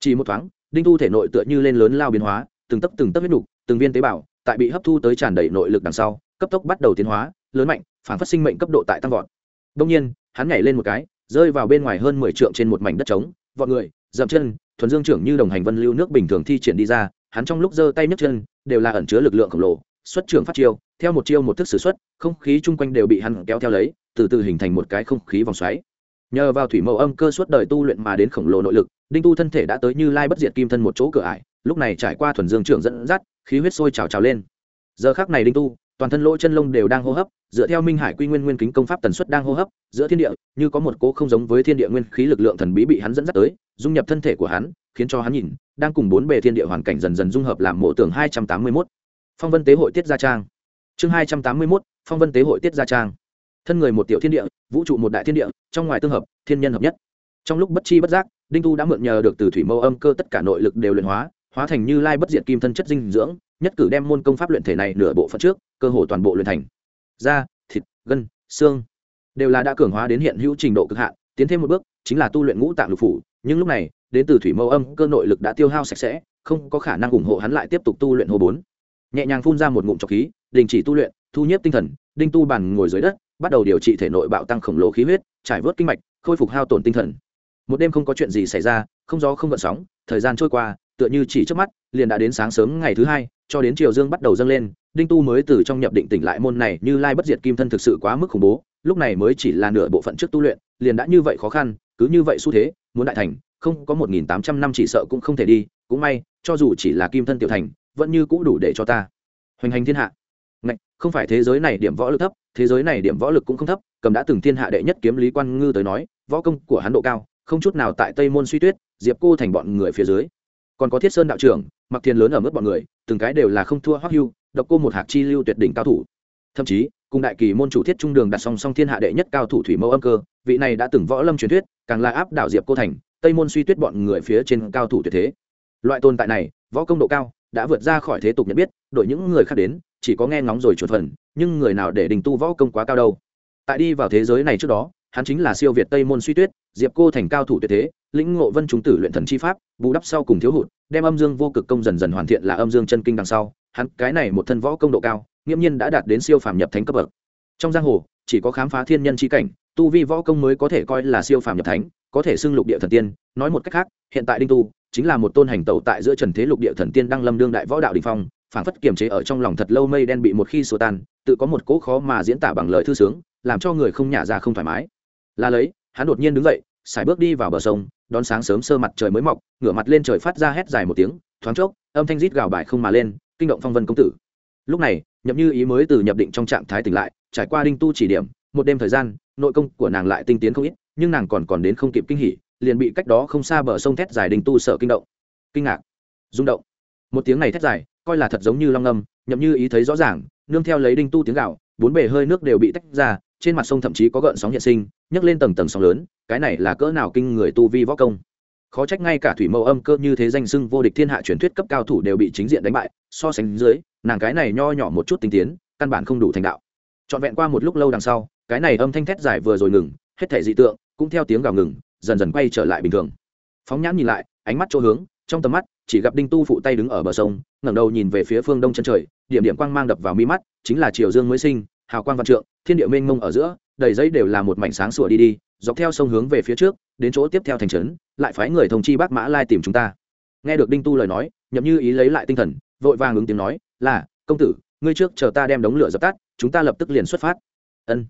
Speaker 1: Chỉ một thoáng, đinh thu thể nội tựa như lên lớn lao biến hóa, từng tấc từng tấc huyết nục, từng viên tế bào, tại bị hấp thu tới tràn đầy nội lực đằng sau, cấp tốc bắt đầu tiến hóa, lớn mạnh, phản phát sinh mệnh cấp độ tại tăng vọt. Đông nhiên, hắn nhảy lên một cái, rơi vào bên ngoài hơn mười trượng trên một mảnh đất trống, vọt người, dậm chân, thuần dương trưởng như đồng hành vân lưu nước bình thường thi triển đi ra, hắn trong lúc giơ tay nhấc chân, đều là ẩn chứa lực lượng khổng lồ xuất trưởng phát chiêu, theo một chiêu một thức sử xuất, không khí chung quanh đều bị hắn kéo theo lấy, từ từ hình thành một cái không khí vòng xoáy. Nhờ vào thủy mẫu âm cơ suốt đời tu luyện mà đến khổng lồ nội lực, đinh tu thân thể đã tới như lai bất diệt kim thân một chỗ cửa ải, lúc này trải qua thuần dương trưởng dẫn dắt, khí huyết sôi trào trào lên. Giờ khác này đinh tu, toàn thân lỗ chân lông đều đang hô hấp, dựa theo minh hải quy nguyên nguyên kính công pháp tần suất đang hô hấp, giữa thiên địa, như có một cố không giống với thiên địa nguyên khí lực lượng thần bí bị hắn dẫn dắt tới, dung nhập thân thể của hắn, khiến cho hắn nhìn, đang cùng bốn bề thiên địa hoàn cảnh dần dần dung hợp làm mộ tưởng hai trăm tám mươi mốt phong vân tế hội tiết gia trang. Chương hai trăm tám mươi mốt, phong vân tế hội tiết gia trang. Thân người một tiểu thiên địa, vũ trụ một đại thiên địa, trong ngoài tương hợp, thiên nhân hợp nhất. Trong lúc bất chi bất giác, đinh tu đã mượn nhờ được từ thủy mâu âm cơ tất cả nội lực đều luyện hóa hóa thành như lai bất diệt kim thân chất dinh dưỡng, nhất cử đem môn công pháp luyện thể này nửa bộ phận trước, cơ hồ toàn bộ luyện thành. Da, thịt, gân, xương đều là đã cường hóa đến hiện hữu trình độ cực hạn, tiến thêm một bước, chính là tu luyện ngũ tạng lục phủ. Nhưng lúc này, đến từ thủy mâu âm, cơ nội lực đã tiêu hao sạch sẽ, không có khả năng ủng hộ hắn lại tiếp tục tu luyện hồ bốn nhẹ nhàng phun ra một ngụm trọc khí, đình chỉ tu luyện, thu nhếp tinh thần, đinh tu bàn ngồi dưới đất, bắt đầu điều trị thể nội bạo tăng khổng lồ khí huyết, trải vớt kinh mạch, khôi phục hao tổn tinh thần. Một đêm không có chuyện gì xảy ra, không gió không gợn sóng, thời gian trôi qua, tựa như chỉ trước mắt, liền đã đến sáng sớm ngày thứ hai, cho đến chiều dương bắt đầu dâng lên, đinh tu mới từ trong nhập định tỉnh lại môn này như lai bất diệt kim thân thực sự quá mức khủng bố, lúc này mới chỉ là nửa bộ phận trước tu luyện, liền đã như vậy khó khăn, cứ như vậy xu thế, muốn đại thành, không có một nghìn tám trăm năm chỉ sợ cũng không thể đi, cũng may, cho dù chỉ là kim thân tiểu thành vẫn như cũ đủ để cho ta. Hoành hành thiên hạ. Ngạch, không phải thế giới này điểm võ lực thấp thế giới này điểm võ lực cũng không thấp cầm đã từng thiên hạ đệ nhất kiếm lý quan ngư tới nói võ công của hắn độ cao không chút nào tại tây môn suy tuyết diệp cô thành bọn người phía dưới. Còn có thiết sơn đạo trưởng mặc thiên lớn ở mức bọn người từng cái đều là không thua hoắc hưu độc cô một hạc chi lưu tuyệt đỉnh cao thủ. Thậm chí cùng đại kỳ môn chủ thiết trung đường đặt song song thiên hạ đệ nhất cao thủ thủy mẫu âm cơ vị này đã từng võ lâm truyền thuyết càng là áp đảo diệp cô thành tây môn suy tuyết bọn người phía trên cao thủ tuyệt thế. Loại tồn tại này võ công độ cao đã vượt ra khỏi thế tục nhận biết đội những người khác đến, chỉ có nghe ngóng rồi chuột phần, nhưng người nào để đình tu võ công quá cao đâu. Tại đi vào thế giới này trước đó, hắn chính là siêu việt tây môn suy tuyết, diệp cô thành cao thủ tuyệt thế, lĩnh ngộ vân chúng tử luyện thần chi pháp, bù đắp sau cùng thiếu hụt, đem âm dương vô cực công dần dần hoàn thiện là âm dương chân kinh đằng sau. Hắn, cái này một thân võ công độ cao, nghiễm nhiên đã đạt đến siêu phàm nhập thánh cấp bậc. Trong giang hồ, chỉ có khám phá thiên nhân chi cảnh, tu vi võ công mới có thể coi là siêu phàm nhập thánh có thể xưng lục địa thần tiên, nói một cách khác, hiện tại đinh tu chính là một tôn hành tẩu tại giữa trần thế lục địa thần tiên đang lâm đương đại võ đạo đình phong, phảng phất kiềm chế ở trong lòng thật lâu mây đen bị một khi xô tan, tự có một cỗ khó mà diễn tả bằng lời thư sướng, làm cho người không nhả ra không thoải mái. Là lấy, hắn đột nhiên đứng dậy, xài bước đi vào bờ sông, đón sáng sớm sơ mặt trời mới mọc, ngửa mặt lên trời phát ra hét dài một tiếng, thoáng chốc, âm thanh rít gào bài không mà lên, kinh động phong vân công tử. Lúc này, nhậm như ý mới từ nhập định trong trạng thái tỉnh lại, trải qua đinh tu chỉ điểm, một đêm thời gian, nội công của nàng lại tinh tiến không ít nhưng nàng còn còn đến không kịp kinh hỉ, liền bị cách đó không xa bờ sông thét dài đình tu sợ kinh động. Kinh ngạc, rung động. Một tiếng này thét dài, coi là thật giống như long âm, nhậm như ý thấy rõ ràng, nương theo lấy đinh tu tiếng gạo, bốn bề hơi nước đều bị tách ra, trên mặt sông thậm chí có gợn sóng hiện sinh, nhấc lên tầng tầng sóng lớn, cái này là cỡ nào kinh người tu vi võ công. Khó trách ngay cả thủy mẫu âm cơ như thế danh sưng vô địch thiên hạ truyền thuyết cấp cao thủ đều bị chính diện đánh bại, so sánh dưới, nàng cái này nho nhỏ một chút tinh tiến, căn bản không đủ thành đạo. Trọn vẹn qua một lúc lâu đằng sau, cái này âm thanh thét dài vừa rồi ngừng, hết thể dị tượng cũng theo tiếng gào ngừng, dần dần quay trở lại bình thường. Phóng nhãn nhìn lại, ánh mắt chỗ hướng, trong tầm mắt, chỉ gặp đinh tu phụ tay đứng ở bờ sông, ngẩng đầu nhìn về phía phương đông chân trời, điểm điểm quang mang đập vào mi mắt, chính là triều dương mới sinh, hào quang văn trượng, thiên địa mênh mông ở giữa, đầy giấy đều là một mảnh sáng sủa đi đi, dọc theo sông hướng về phía trước, đến chỗ tiếp theo thành trấn, lại phái người thông chi bác mã lai tìm chúng ta. Nghe được đinh tu lời nói, nhậm như ý lấy lại tinh thần, vội vàng ứng tiếng nói, là, công tử, ngươi trước chờ ta đem đống lửa dập tắt, chúng ta lập tức liền xuất phát. Ân.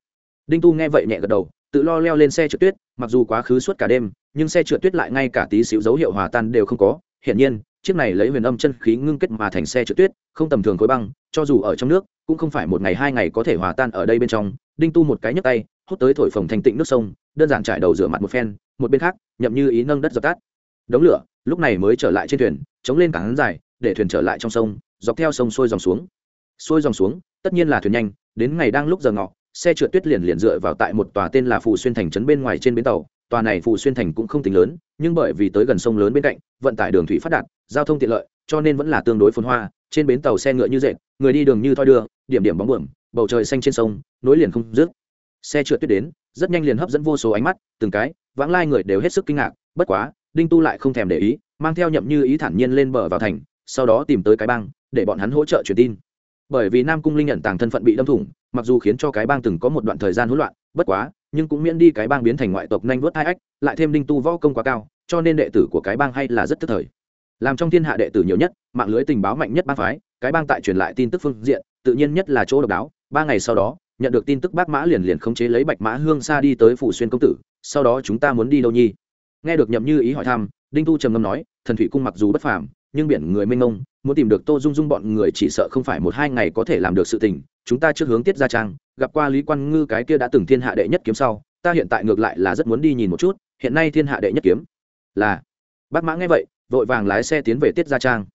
Speaker 1: Đinh tu nghe vậy nhẹ gật đầu tự lo leo lên xe trượt tuyết, mặc dù quá khứ suốt cả đêm, nhưng xe trượt tuyết lại ngay cả tí xíu dấu hiệu hòa tan đều không có. Hiển nhiên, chiếc này lấy huyền âm chân khí ngưng kết mà thành xe trượt tuyết, không tầm thường khối băng, cho dù ở trong nước, cũng không phải một ngày hai ngày có thể hòa tan ở đây bên trong. Đinh tu một cái nhấc tay, hút tới thổi phồng thành tịnh nước sông, đơn giản trải đầu rửa mặt một phen, một bên khác, nhậm như ý nâng đất dập tắt. Đống lửa, lúc này mới trở lại trên thuyền, chống lên cảng dài, để thuyền trở lại trong sông, dọc theo sông sôi dòng xuống. Sôi dòng xuống, tất nhiên là thuyền nhanh, đến ngày đang lúc giờ ngọ xe trượt tuyết liền liền dựa vào tại một tòa tên là phù xuyên thành trấn bên ngoài trên bến tàu. Tòa này phù xuyên thành cũng không tính lớn, nhưng bởi vì tới gần sông lớn bên cạnh, vận tải đường thủy phát đạt, giao thông tiện lợi, cho nên vẫn là tương đối phồn hoa. Trên bến tàu xe ngựa như dệt, người đi đường như thoi đưa, điểm điểm bóng bờm bầu trời xanh trên sông, nối liền không dứt. Xe trượt tuyết đến, rất nhanh liền hấp dẫn vô số ánh mắt, từng cái, vãng lai người đều hết sức kinh ngạc, bất quá, đinh tu lại không thèm để ý, mang theo nhậm như ý thản nhiên lên bờ vào thành, sau đó tìm tới cái băng để bọn hắn hỗ trợ truyền tin bởi vì nam cung linh nhận tàng thân phận bị đâm thủng, mặc dù khiến cho cái bang từng có một đoạn thời gian hỗn loạn, bất quá, nhưng cũng miễn đi cái bang biến thành ngoại tộc nhanh vớt hai ách, lại thêm đinh tu võ công quá cao, cho nên đệ tử của cái bang hay là rất tức thời. Làm trong thiên hạ đệ tử nhiều nhất, mạng lưới tình báo mạnh nhất bang phái, cái bang tại truyền lại tin tức phương diện, tự nhiên nhất là chỗ độc đáo, ba ngày sau đó, nhận được tin tức bác mã liền liền khống chế lấy bạch mã hương xa đi tới phủ xuyên công tử, sau đó chúng ta muốn đi đâu nhi? Nghe được nhậm như ý hỏi thăm, đinh tu trầm ngâm nói, thần thủy cung mặc dù bất phàm, nhưng biển người mênh mông muốn tìm được tô dung dung bọn người chỉ sợ không phải một hai ngày có thể làm được sự tình, chúng ta trước hướng tiết gia trang, gặp qua lý quan ngư cái kia đã từng thiên hạ đệ nhất kiếm sau, ta hiện tại ngược lại là rất muốn đi nhìn một chút, hiện nay thiên hạ đệ nhất kiếm. Là. Bác mã nghe vậy, vội vàng lái xe tiến về tiết gia trang.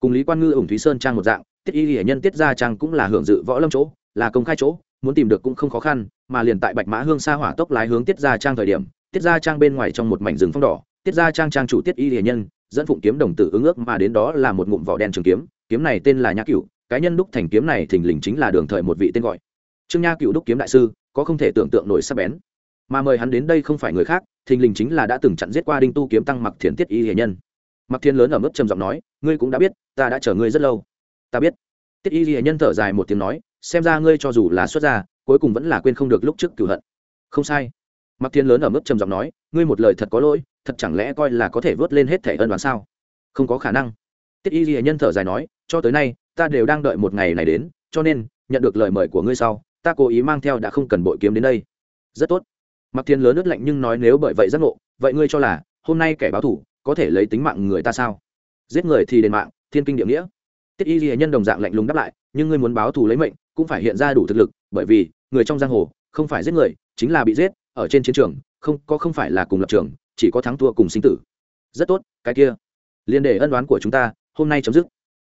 Speaker 1: Cùng lý quan ngư ủng thúy sơn trang một dạng, tiết y hiển nhân tiết gia trang cũng là hưởng dự võ lâm chỗ, là công khai chỗ, muốn tìm được cũng không khó khăn, mà liền tại bạch mã hương xa hỏa tốc lái hướng tiết gia trang thời điểm, tiết gia trang bên ngoài trong một mảnh rừng phong đỏ, tiết gia trang trang chủ tiết y hiển nhân dẫn phụng kiếm đồng tử ứng ước mà đến đó là một ngụm vỏ đen trường kiếm kiếm này tên là nhã cựu cá nhân đúc thành kiếm này thình lình chính là đường thời một vị tên gọi. Trương nha cựu đúc kiếm đại sư, có không thể tưởng tượng nổi sắc bén. Mà mời hắn đến đây không phải người khác, thình lình chính là đã từng chặn giết qua đinh tu kiếm tăng mặc thiền tiết y hiền nhân. Mặc thiên lớn ở mức trầm giọng nói, ngươi cũng đã biết, ta đã chờ ngươi rất lâu. Ta biết. Tiết y hiền nhân thở dài một tiếng nói, xem ra ngươi cho dù là xuất gia, cuối cùng vẫn là quên không được lúc trước cửu hận. Không sai. Mặc thiên lớn ở mức trầm giọng nói, ngươi một lời thật có lỗi thật chẳng lẽ coi là có thể vớt lên hết thẻ ân đoán sao? Không có khả năng. Tiết y ghi nhân thở dài nói, cho tới nay, ta đều đang đợi một ngày này đến, cho nên, nhận được lời mời của ngươi sau, ta cố ý mang theo đã không cần bội kiếm đến đây. Rất tốt. Mặc thiên lớn ướt lạnh nhưng nói nếu bởi vậy giác ngộ, vậy ngươi cho là, hôm nay kẻ báo thủ, có thể lấy tính mạng người ta sao? Giết người thì đền mạng, thiên kinh địa nghĩa. Tiết y ghi nhân đồng dạng lạnh lùng đáp lại, nhưng ngươi muốn báo thù lấy mệnh, cũng phải hiện ra đủ thực lực, bởi vì, người trong giang hồ, không phải giết người, chính là bị giết, ở trên chiến trường, không, có không phải là cùng lập trường chỉ có thắng thua cùng sinh tử. Rất tốt, cái kia. Liên đề ân đoán của chúng ta, hôm nay chấm dứt.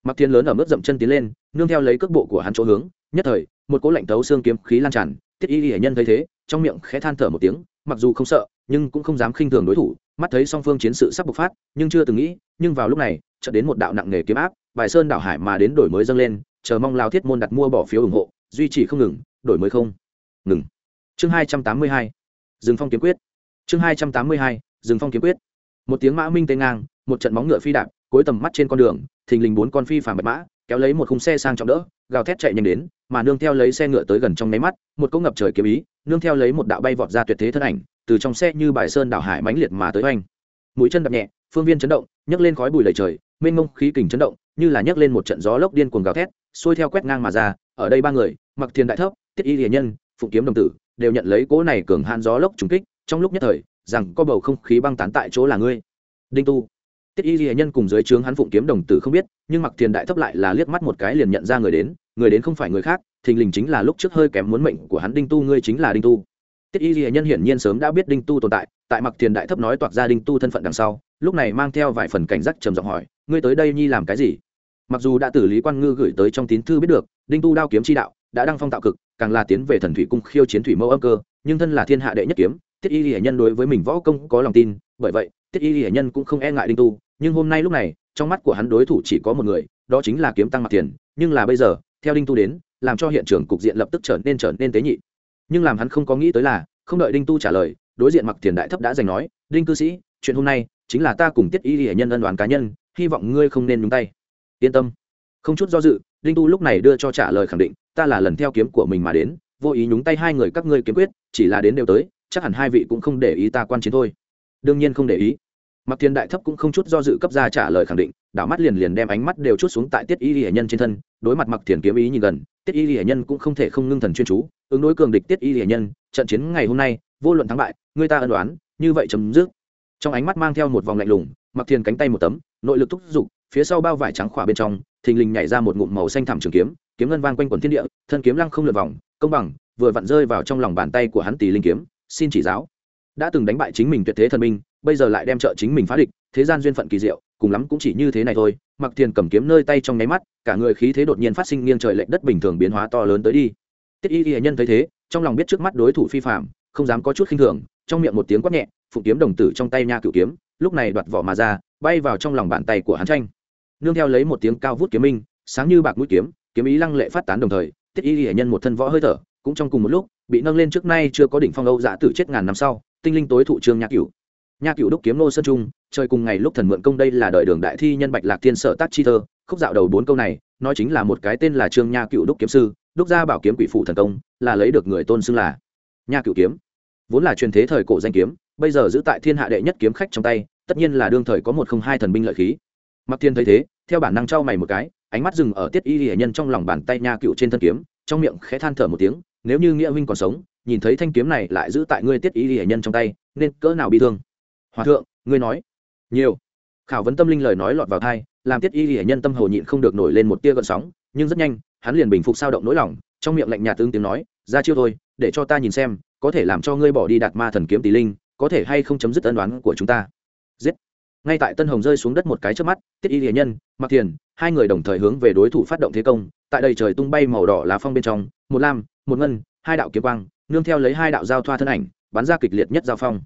Speaker 1: Mặc thiên lớn ở mức dậm chân tiến lên, nương theo lấy cước bộ của hắn chỗ hướng, nhất thời, một cỗ lạnh tấu xương kiếm khí lan tràn tiết y hệ nhân thấy thế, trong miệng khẽ than thở một tiếng, mặc dù không sợ, nhưng cũng không dám khinh thường đối thủ, mắt thấy song phương chiến sự sắp bộc phát, nhưng chưa từng nghĩ, nhưng vào lúc này, chợt đến một đạo nặng nghề kiếm áp, bài sơn đảo hải mà đến đổi mới dâng lên, chờ mong lao thiết môn đặt mua bỏ phiếu ủng hộ, duy trì không ngừng, đổi mới không? Ngừng. Chương hai trăm tám mươi hai. Dừng phong kiếm quyết. Chương hai trăm tám mươi hai dừng phong kiếm quyết. Một tiếng mã minh tê ngang, một trận móng ngựa phi đạp, cuối tầm mắt trên con đường, thình lình bốn con phi phàm bạch mã, kéo lấy một khung xe sang trọng đỡ, gào thét chạy nhanh đến, mà nương theo lấy xe ngựa tới gần trong nháy mắt, một cỗ ngập trời kiếm ý, nương theo lấy một đạo bay vọt ra tuyệt thế thân ảnh, từ trong xe như bài sơn đảo hải mãnh liệt mà tới oanh. Mũi chân đập nhẹ, phương viên chấn động, nhấc lên khói bụi lầy trời, mênh mông khí kình chấn động, như là nhấc lên một trận gió lốc điên cuồng gào thét, xuôi theo quét ngang mà ra, ở đây ba người, mặc thiên đại thấp, tiết y hiền nhân, phụng kiếm đồng tử, đều nhận lấy cỗ này cường hạn gió lốc trùng kích, trong lúc nhất thời rằng có bầu không khí băng tán tại chỗ là ngươi. Đinh tu. Tiết y hiền nhân cùng dưới trướng hắn phụng kiếm đồng tử không biết, nhưng mặc thiên đại thấp lại là liếc mắt một cái liền nhận ra người đến người đến không phải người khác, thình lình chính là lúc trước hơi kém muốn mệnh của hắn đinh tu, ngươi chính là đinh tu. Tiết y ghi nhân hiển nhiên sớm đã biết đinh tu tồn tại tại mặc tiền đại thấp nói toạc ra đinh tu thân phận đằng sau, lúc này mang theo vài phần cảnh giác trầm giọng hỏi, ngươi tới đây nhi làm cái gì? Mặc dù đã tử lý quan ngư gửi tới trong tín thư biết được, đinh tu đao kiếm chi đạo, đã đăng phong tạo cực, càng là tiến về thần thủy cung khiêu chiến thủy mẫu âm cơ, nhưng thân là thiên hạ đệ nhất kiếm tiết y Lệ nhân đối với mình võ công có lòng tin, bởi vậy, tiết y Lệ nhân cũng không e ngại đinh tu, nhưng hôm nay lúc này, trong mắt của hắn đối thủ chỉ có một người, đó chính là kiếm tăng mặc tiền nhưng là bây giờ, theo đinh tu đến, làm cho hiện trường cục diện lập tức trở nên trở nên tế nhị. Nhưng làm hắn không có nghĩ tới là, không đợi đinh tu trả lời, đối diện mặc tiền đại thấp đã giành nói, đinh cư sĩ, chuyện hôm nay chính là ta cùng tiết y Lệ nhân ân đoàn cá nhân, hy vọng ngươi không nên nhúng tay. Yên tâm. Không chút do dự, đinh tu lúc này đưa cho trả lời khẳng định, ta là lần theo kiếm của mình mà đến, vô ý nhúng tay hai người các ngươi kiếm quyết, chỉ là đến đều tới chắc hẳn hai vị cũng không để ý ta quan chiến thôi. Đương nhiên không để ý. Mặc thiên đại thấp cũng không chút do dự cấp ra trả lời khẳng định, đảo mắt liền liền đem ánh mắt đều chút xuống tại tiết y hệ nhân trên thân, đối mặt mặc thiền kiếm ý nhìn gần, tiết y hệ nhân cũng không thể không ngưng thần chuyên chú, ứng đối cường địch tiết y hệ nhân, trận chiến ngày hôm nay, vô luận thắng bại, người ta ân đoán như vậy chấm dứt. Trong ánh mắt mang theo một vòng lạnh lùng, mặc thiền cánh tay một tấm, nội lực thúc giục, phía sau bao vải trắng khỏa bên trong, thình lình nhảy ra một ngụm màu xanh thẳm trường kiếm kiếm ngân vang quanh quần thiên địa, thân kiếm lăng không lượt vòng, công bằng, vừa vặn rơi vào trong lòng bàn tay của hắn tỷ linh kiếm xin chỉ giáo. Đã từng đánh bại chính mình tuyệt thế thần minh bây giờ lại đem trợ chính mình phá địch, thế gian duyên phận kỳ diệu, cùng lắm cũng chỉ như thế này thôi mặc thiền cầm kiếm nơi tay trong nháy mắt, cả người khí thế đột nhiên phát sinh nghiêng trời lệch đất bình thường biến hóa to lớn tới đi. Tiết y y nhân thấy thế, trong lòng biết trước mắt đối thủ phi phạm không dám có chút khinh thường, trong miệng một tiếng quát nhẹ phụ kiếm đồng tử trong tay nha cựu kiếm, lúc này đoạt vỏ mà ra, bay vào trong lòng bàn tay của hắn tranh. Nương theo lấy một tiếng cao vút kiếm minh, sáng như bạc mũi kiếm kiếm ý lăng lệ phát tán đồng thời, tiết y y nhân một thân võ hơi thở, cũng trong cùng một lúc bị nâng lên trước nay chưa có đỉnh phong âu dạ tử chết ngàn năm sau, tinh linh tối thụ trương nha cửu. Nha cửu đúc kiếm nô sơn trung, trời cùng ngày lúc thần mượn công đây là đời đường đại thi nhân bạch lạc thiên sở tác chi thơ, khúc dạo đầu bốn câu này, nói chính là một cái tên là trương nha cửu đúc kiếm sư, đúc ra bảo kiếm quỷ phụ thần công, là lấy được người tôn xưng là nha cửu kiếm. Vốn là truyền thế thời cổ danh kiếm, bây giờ giữ tại thiên hạ đệ nhất kiếm khách trong tay, tất nhiên là đương thời có một không hai thần binh lợi khí. Mặc thiên thấy thế, theo bản năng trao mày một cái, ánh mắt dừng ở tiết y hệ nhân trong lòng bàn tay nha cựu trên thân kiếm, trong miệng khẽ than thở một tiếng nếu như nghĩa huynh còn sống, nhìn thấy thanh kiếm này lại giữ tại ngươi tiết y hệ nhân trong tay, nên cỡ nào bị thương? Hòa thượng, ngươi nói. Nhiều. Khảo vấn tâm linh lời nói lọt vào thai làm tiết y hệ nhân tâm hồ nhịn không được nổi lên một tia gợn sóng, nhưng rất nhanh, hắn liền bình phục sao động nỗi lòng, trong miệng lạnh nhạt tương tiếng nói, ra chiêu thôi, để cho ta nhìn xem, có thể làm cho ngươi bỏ đi đạt ma thần kiếm tỷ linh, có thể hay không chấm dứt ân đoán của chúng ta. Giết. Ngay tại tân hồng rơi xuống đất một cái trước mắt, tiết y hiền nhân mặc thiền, hai người đồng thời hướng về đối thủ phát động thế công, tại đây trời tung bay màu đỏ lá phong bên trong, một lam một ngân, hai đạo kiếm quang, nương theo lấy hai đạo giao thoa thân ảnh, bắn ra kịch liệt nhất giao phong.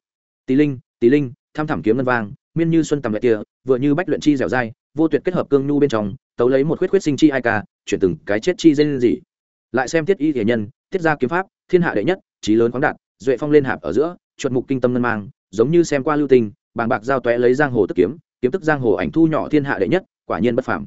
Speaker 1: Tý linh tý linh, tham thảm kiếm ngân vang, miên như xuân tầm lệ kia vừa như bách luyện chi dẻo dai, vô tuyệt kết hợp cương nhu bên trong, tấu lấy một khuyết khuyết sinh chi ai ca, chuyển từng cái chết chi dây gì lại xem tiết y thể nhân tiết ra kiếm pháp, thiên hạ đệ nhất trí lớn khoáng đạt, duệ phong lên hạp ở giữa, chuột mục kinh tâm ngân mang, giống như xem qua lưu tình, bàng bạc giao tóe lấy giang hồ tức kiếm kiếm tức giang hồ ảnh thu nhỏ thiên hạ đệ nhất, quả nhiên bất phàm.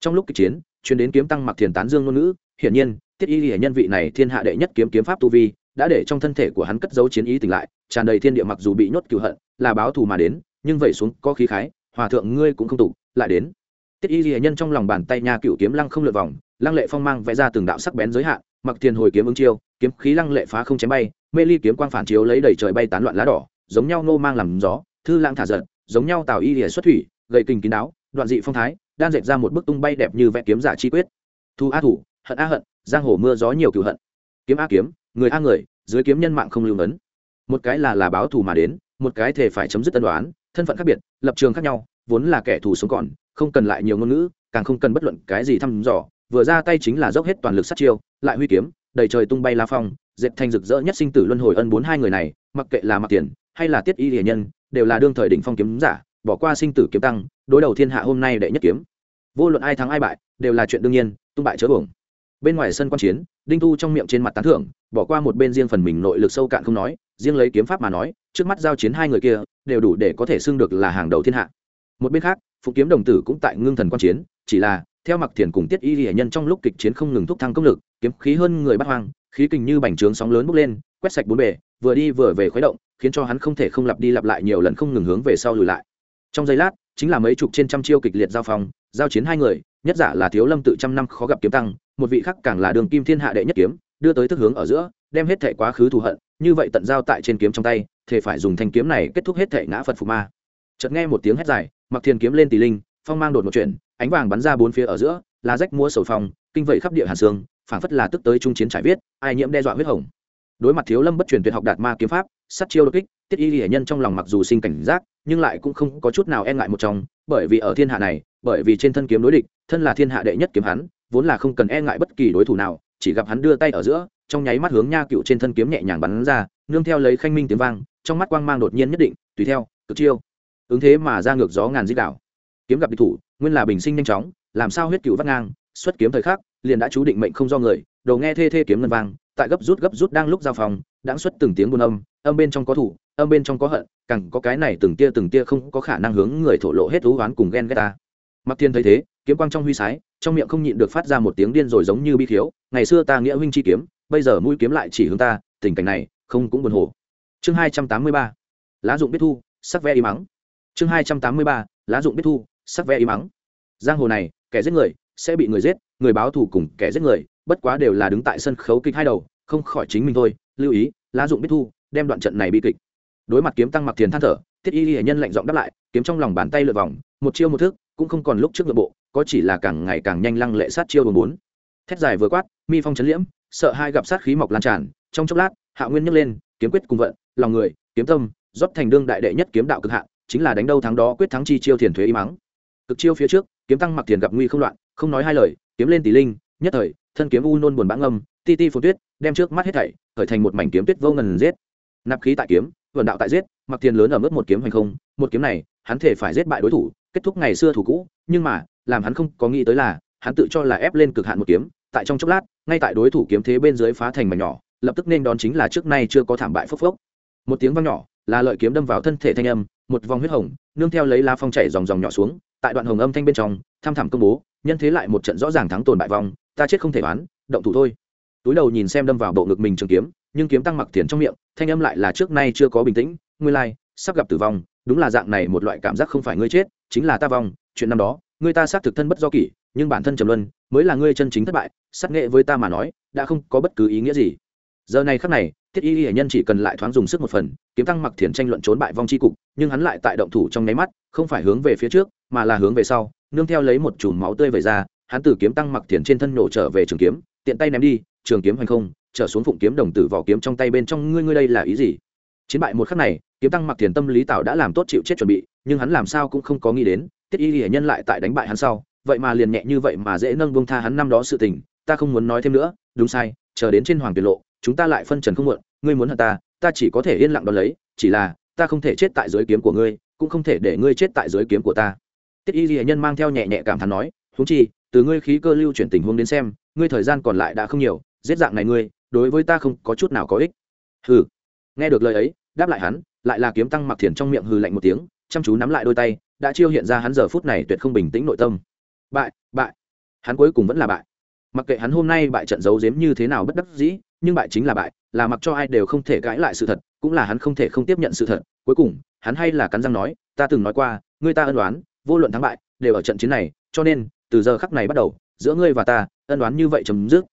Speaker 1: Trong lúc kịch chiến, chuyến đến kiếm tăng mặc thiền tán dương ngôn ngữ, hiển nhiên tiết y hệ nhân vị này thiên hạ đệ nhất kiếm kiếm pháp tu vi, đã để trong thân thể của hắn cất dấu chiến ý tỉnh lại, tràn đầy thiên địa mặc dù bị nhốt cựu hận, là báo thù mà đến, nhưng vậy xuống có khí khái, hòa thượng ngươi cũng không tụ, lại đến. Tiết y hệ nhân trong lòng bàn tay nhà cựu kiếm lăng không lượt vòng, lăng lệ phong mang vẽ ra từng đạo sắc bén giới hạn, mặc thiền hồi kiếm ứng chiêu, kiếm khí lăng lệ phá không chém bay, mê ly kiếm quang phản chiếu lấy đầy trời bay tán loạn lá đỏ, giống nhau nô mang làm gió, thư lãng thả giận, giống nhau tào y lìa xuất thủy, gậy kình kín đáo, đoạn dị phong thái đang dệt ra một bức tung bay đẹp như vẽ kiếm giả chi quyết. Thu a thủ, hận a hận giang hồ mưa gió nhiều cựu hận. Kiếm a kiếm, người a người, dưới kiếm nhân mạng không lưu ngấn một cái là là báo thù mà đến, một cái thể phải chấm dứt tân đoán thân phận khác biệt, lập trường khác nhau, vốn là kẻ thù sống còn, không cần lại nhiều ngôn ngữ, càng không cần bất luận cái gì thăm dò, vừa ra tay chính là dốc hết toàn lực sát chiêu, lại huy kiếm, đầy trời tung bay la phong, dệt thành rực rỡ nhất sinh tử luân hồi ân bốn hai người này, mặc kệ là mặc tiền, hay là tiết y hiền nhân, đều là đương thời đỉnh phong kiếm giả, bỏ qua sinh tử kiếm tăng, đối đầu thiên hạ hôm nay đệ nhất kiếm. Vô luận ai thắng ai bại, đều là chuyện đương nhiên, tung bại chớ uổng bên ngoài sân quan chiến, đinh tu trong miệng trên mặt tán thưởng, bỏ qua một bên riêng phần mình nội lực sâu cạn không nói, riêng lấy kiếm pháp mà nói, trước mắt giao chiến hai người kia, đều đủ để có thể xưng được là hàng đầu thiên hạ. Một bên khác phụ kiếm đồng tử cũng tại ngưng thần quan chiến, chỉ là, theo mặc thiền cùng tiết y hiển nhân trong lúc kịch chiến không ngừng thúc thăng công lực, kiếm khí hơn người bắt hoang, khí kình như bành trướng sóng lớn bốc lên, quét sạch bốn bề, vừa đi vừa về khuấy động, khiến cho hắn không thể không lặp đi lặp lại nhiều lần không ngừng hướng về sau lùi lại. Trong giây lát, chính là mấy chục trên trăm chiêu kịch liệt giao phong, giao chiến hai người, nhất giả là thiếu lâm tự trăm năm khó gặp kiếm tăng một vị khác càng là đường kim thiên hạ đệ nhất kiếm, đưa tới thức hướng ở giữa, đem hết thệ quá khứ thù hận, như vậy tận giao tại trên kiếm trong tay thể phải dùng thanh kiếm này kết thúc hết thệ ngã phật phù ma. Chợt nghe một tiếng hét dài mặc thiên kiếm lên tỷ linh, phong mang đột một chuyện ánh vàng bắn ra bốn phía ở giữa lá rách múa sầu phong, kinh vậy khắp địa hàn sương, phảng phất là tức tới trung chiến trải viết, ai nhiễm đe dọa huyết hồng. Đối mặt thiếu lâm bất truyền tuyệt học đạt ma kiếm pháp, sát chiêu đột kích, tiết y hệ nhân trong lòng mặc dù sinh cảnh giác, nhưng lại cũng không có chút nào e ngại một trong, bởi vì ở thiên hạ này, bởi vì trên thân kiếm đối địch, thân là thiên hạ đệ nhất kiếm hắn vốn là không cần e ngại bất kỳ đối thủ nào, chỉ gặp hắn đưa tay ở giữa, trong nháy mắt hướng nha cựu trên thân kiếm nhẹ nhàng bắn ra, nương theo lấy khanh minh tiếng vang, trong mắt quang mang đột nhiên nhất định, tùy theo, cực chiêu. Ứng thế mà ra ngược gió ngàn di đảo. Kiếm gặp địch thủ, nguyên là bình sinh nhanh chóng, làm sao huyết cựu vắt ngang, xuất kiếm thời khắc, liền đã chú định mệnh không do người đầu nghe thê thê kiếm ngân vang, tại gấp rút gấp rút đang lúc giao phòng đã xuất từng tiếng buôn âm âm bên trong có thủ, âm bên trong có hận, càng có cái này từng tia từng tia không có khả năng hướng người thổ lộ hết thú oán cùng ghen ghét ta. Mặc thiên thấy thế kiếm quang trong huy sái, trong miệng không nhịn được phát ra một tiếng điên rồi giống như bi khiếu, ngày xưa ta nghĩa huynh chi kiếm, bây giờ mũi kiếm lại chỉ hướng ta, tình cảnh này, không cũng buồn hồ. Chương hai trăm tám mươi ba, lá dụng biết thu, sắc ve y mắng. Chương hai trăm tám mươi ba, lá dụng biết thu, sắc ve ý mắng. Giang hồ này, kẻ giết người, sẽ bị người giết, người báo thù cùng kẻ giết người, bất quá đều là đứng tại sân khấu kịch hai đầu, không khỏi chính mình thôi, lưu ý, lá dụng biết thu, đem đoạn trận này bi kịch. Đối mặt kiếm tăng mặc tiền than thở thiết y hệ nhân lạnh giọng đáp lại, kiếm trong lòng bàn tay lượt vòng, một chiêu một thức, cũng không còn lúc trước nội bộ có chỉ là càng ngày càng nhanh lăng lệ sát chiêu bốn bốn. Thét dài vừa quát, mi phong chấn liễm, sợ hai gặp sát khí mọc lan tràn, trong chốc lát, hạ nguyên nhấc lên, kiếm quyết cùng vận, lòng người, kiếm tâm, rót thành đương đại đệ nhất kiếm đạo cực hạn, chính là đánh đâu thắng đó quyết thắng chi chiêu thiền thuế y mắng. Cực chiêu phía trước, kiếm tăng mặc tiền gặp nguy không loạn, không nói hai lời, kiếm lên tỷ linh, nhất thời, thân kiếm u nôn buồn bã ngâm, ti ti phù tuyết, đem trước mắt hết thảy, khởi thành một mảnh kiếm tuyết vô ngần giết. Nạp khí tại kiếm vận đạo tại giết, mặc tiền lớn ở mức một kiếm hành không, một kiếm này, hắn thể phải giết bại đối thủ, kết thúc ngày xưa thủ cũ, nhưng mà làm hắn không có nghĩ tới là, hắn tự cho là ép lên cực hạn một kiếm, tại trong chốc lát, ngay tại đối thủ kiếm thế bên dưới phá thành mảnh nhỏ, lập tức nên đón chính là trước nay chưa có thảm bại phốc phốc. Một tiếng vang nhỏ, là lợi kiếm đâm vào thân thể thanh âm, một vòng huyết hồng, nương theo lấy lá phong chảy dòng dòng nhỏ xuống, tại đoạn hồng âm thanh bên trong, tham thảm công bố, nhân thế lại một trận rõ ràng thắng tồn bại vong, ta chết không thể bán động thủ thôi. Túi đầu nhìn xem đâm vào bộ ngực mình trường kiếm, nhưng kiếm tăng mặc tiền trong miệng, thanh âm lại là trước nay chưa có bình tĩnh ngươi lai, sắp gặp tử vong, đúng là dạng này một loại cảm giác không phải ngươi chết, chính là ta vong, chuyện năm đó ngươi ta xác thực thân bất do kỷ, nhưng bản thân trầm luân mới là ngươi chân chính thất bại, sát nghệ với ta mà nói, đã không có bất cứ ý nghĩa gì. Giờ này khắc này thiết y hệ nhân chỉ cần lại thoáng dùng sức một phần, kiếm tăng mặc thiền tranh luận trốn bại vong c h i cục, nhưng hắn lại tại động thủ trong nháy mắt, không phải hướng về phía trước, mà là hướng về sau, nương theo lấy một chùm máu tươi về ra, hắn từ kiếm tăng mặc thiền trên thân nổ trở về trường kiếm, tiện tay ném đi, trường kiếm hành không, trở xuống phụng kiếm đồng tử vỏ kiếm trong tay bên trong, ngươi ngươi đây là ý gì? Chiến bại một khắc này, kiếm tăng mặc thiền tâm lý tạo đã làm tốt chịu chết chuẩn bị, nhưng hắn làm sao cũng không có nghĩ đến tiết y hệ nhân lại tại đánh bại hắn sau, vậy mà liền nhẹ như vậy mà dễ nâng bông tha hắn năm đó sự tình, ta không muốn nói thêm nữa, đúng sai, chờ đến trên hoàng tiền lộ, chúng ta lại phân trần không muộn, ngươi muốn hận ta ta chỉ có thể yên lặng đón lấy, chỉ là, ta không thể chết tại dưới kiếm của ngươi, cũng không thể để ngươi chết tại dưới kiếm của ta. Tiết y ghi nhân mang theo nhẹ nhẹ cảm thán nói húng chi, từ ngươi khí cơ lưu chuyển tình huống đến xem, ngươi thời gian còn lại đã không nhiều, giết dạng này ngươi, đối với ta không có chút nào có ích. Hừ. Nghe được lời ấy, đáp lại hắn, lại là kiếm tăng mặc thiền trong miệng hừ lạnh một tiếng, chăm chú nắm lại đôi tay đã chiêu hiện ra hắn giờ phút này tuyệt không bình tĩnh nội tâm. Bại bại. Hắn cuối cùng vẫn là bại. Mặc kệ hắn hôm nay bại trận giấu giếm như thế nào bất đắc dĩ, nhưng bại chính là bại, là mặc cho ai đều không thể cãi lại sự thật, cũng là hắn không thể không tiếp nhận sự thật. Cuối cùng, hắn hay là cắn răng nói, ta từng nói qua người ta ân đoán vô luận thắng bại, đều ở trận chiến này, cho nên, từ giờ khắc này bắt đầu, giữa ngươi và ta, ân đoán như vậy chấm dứt.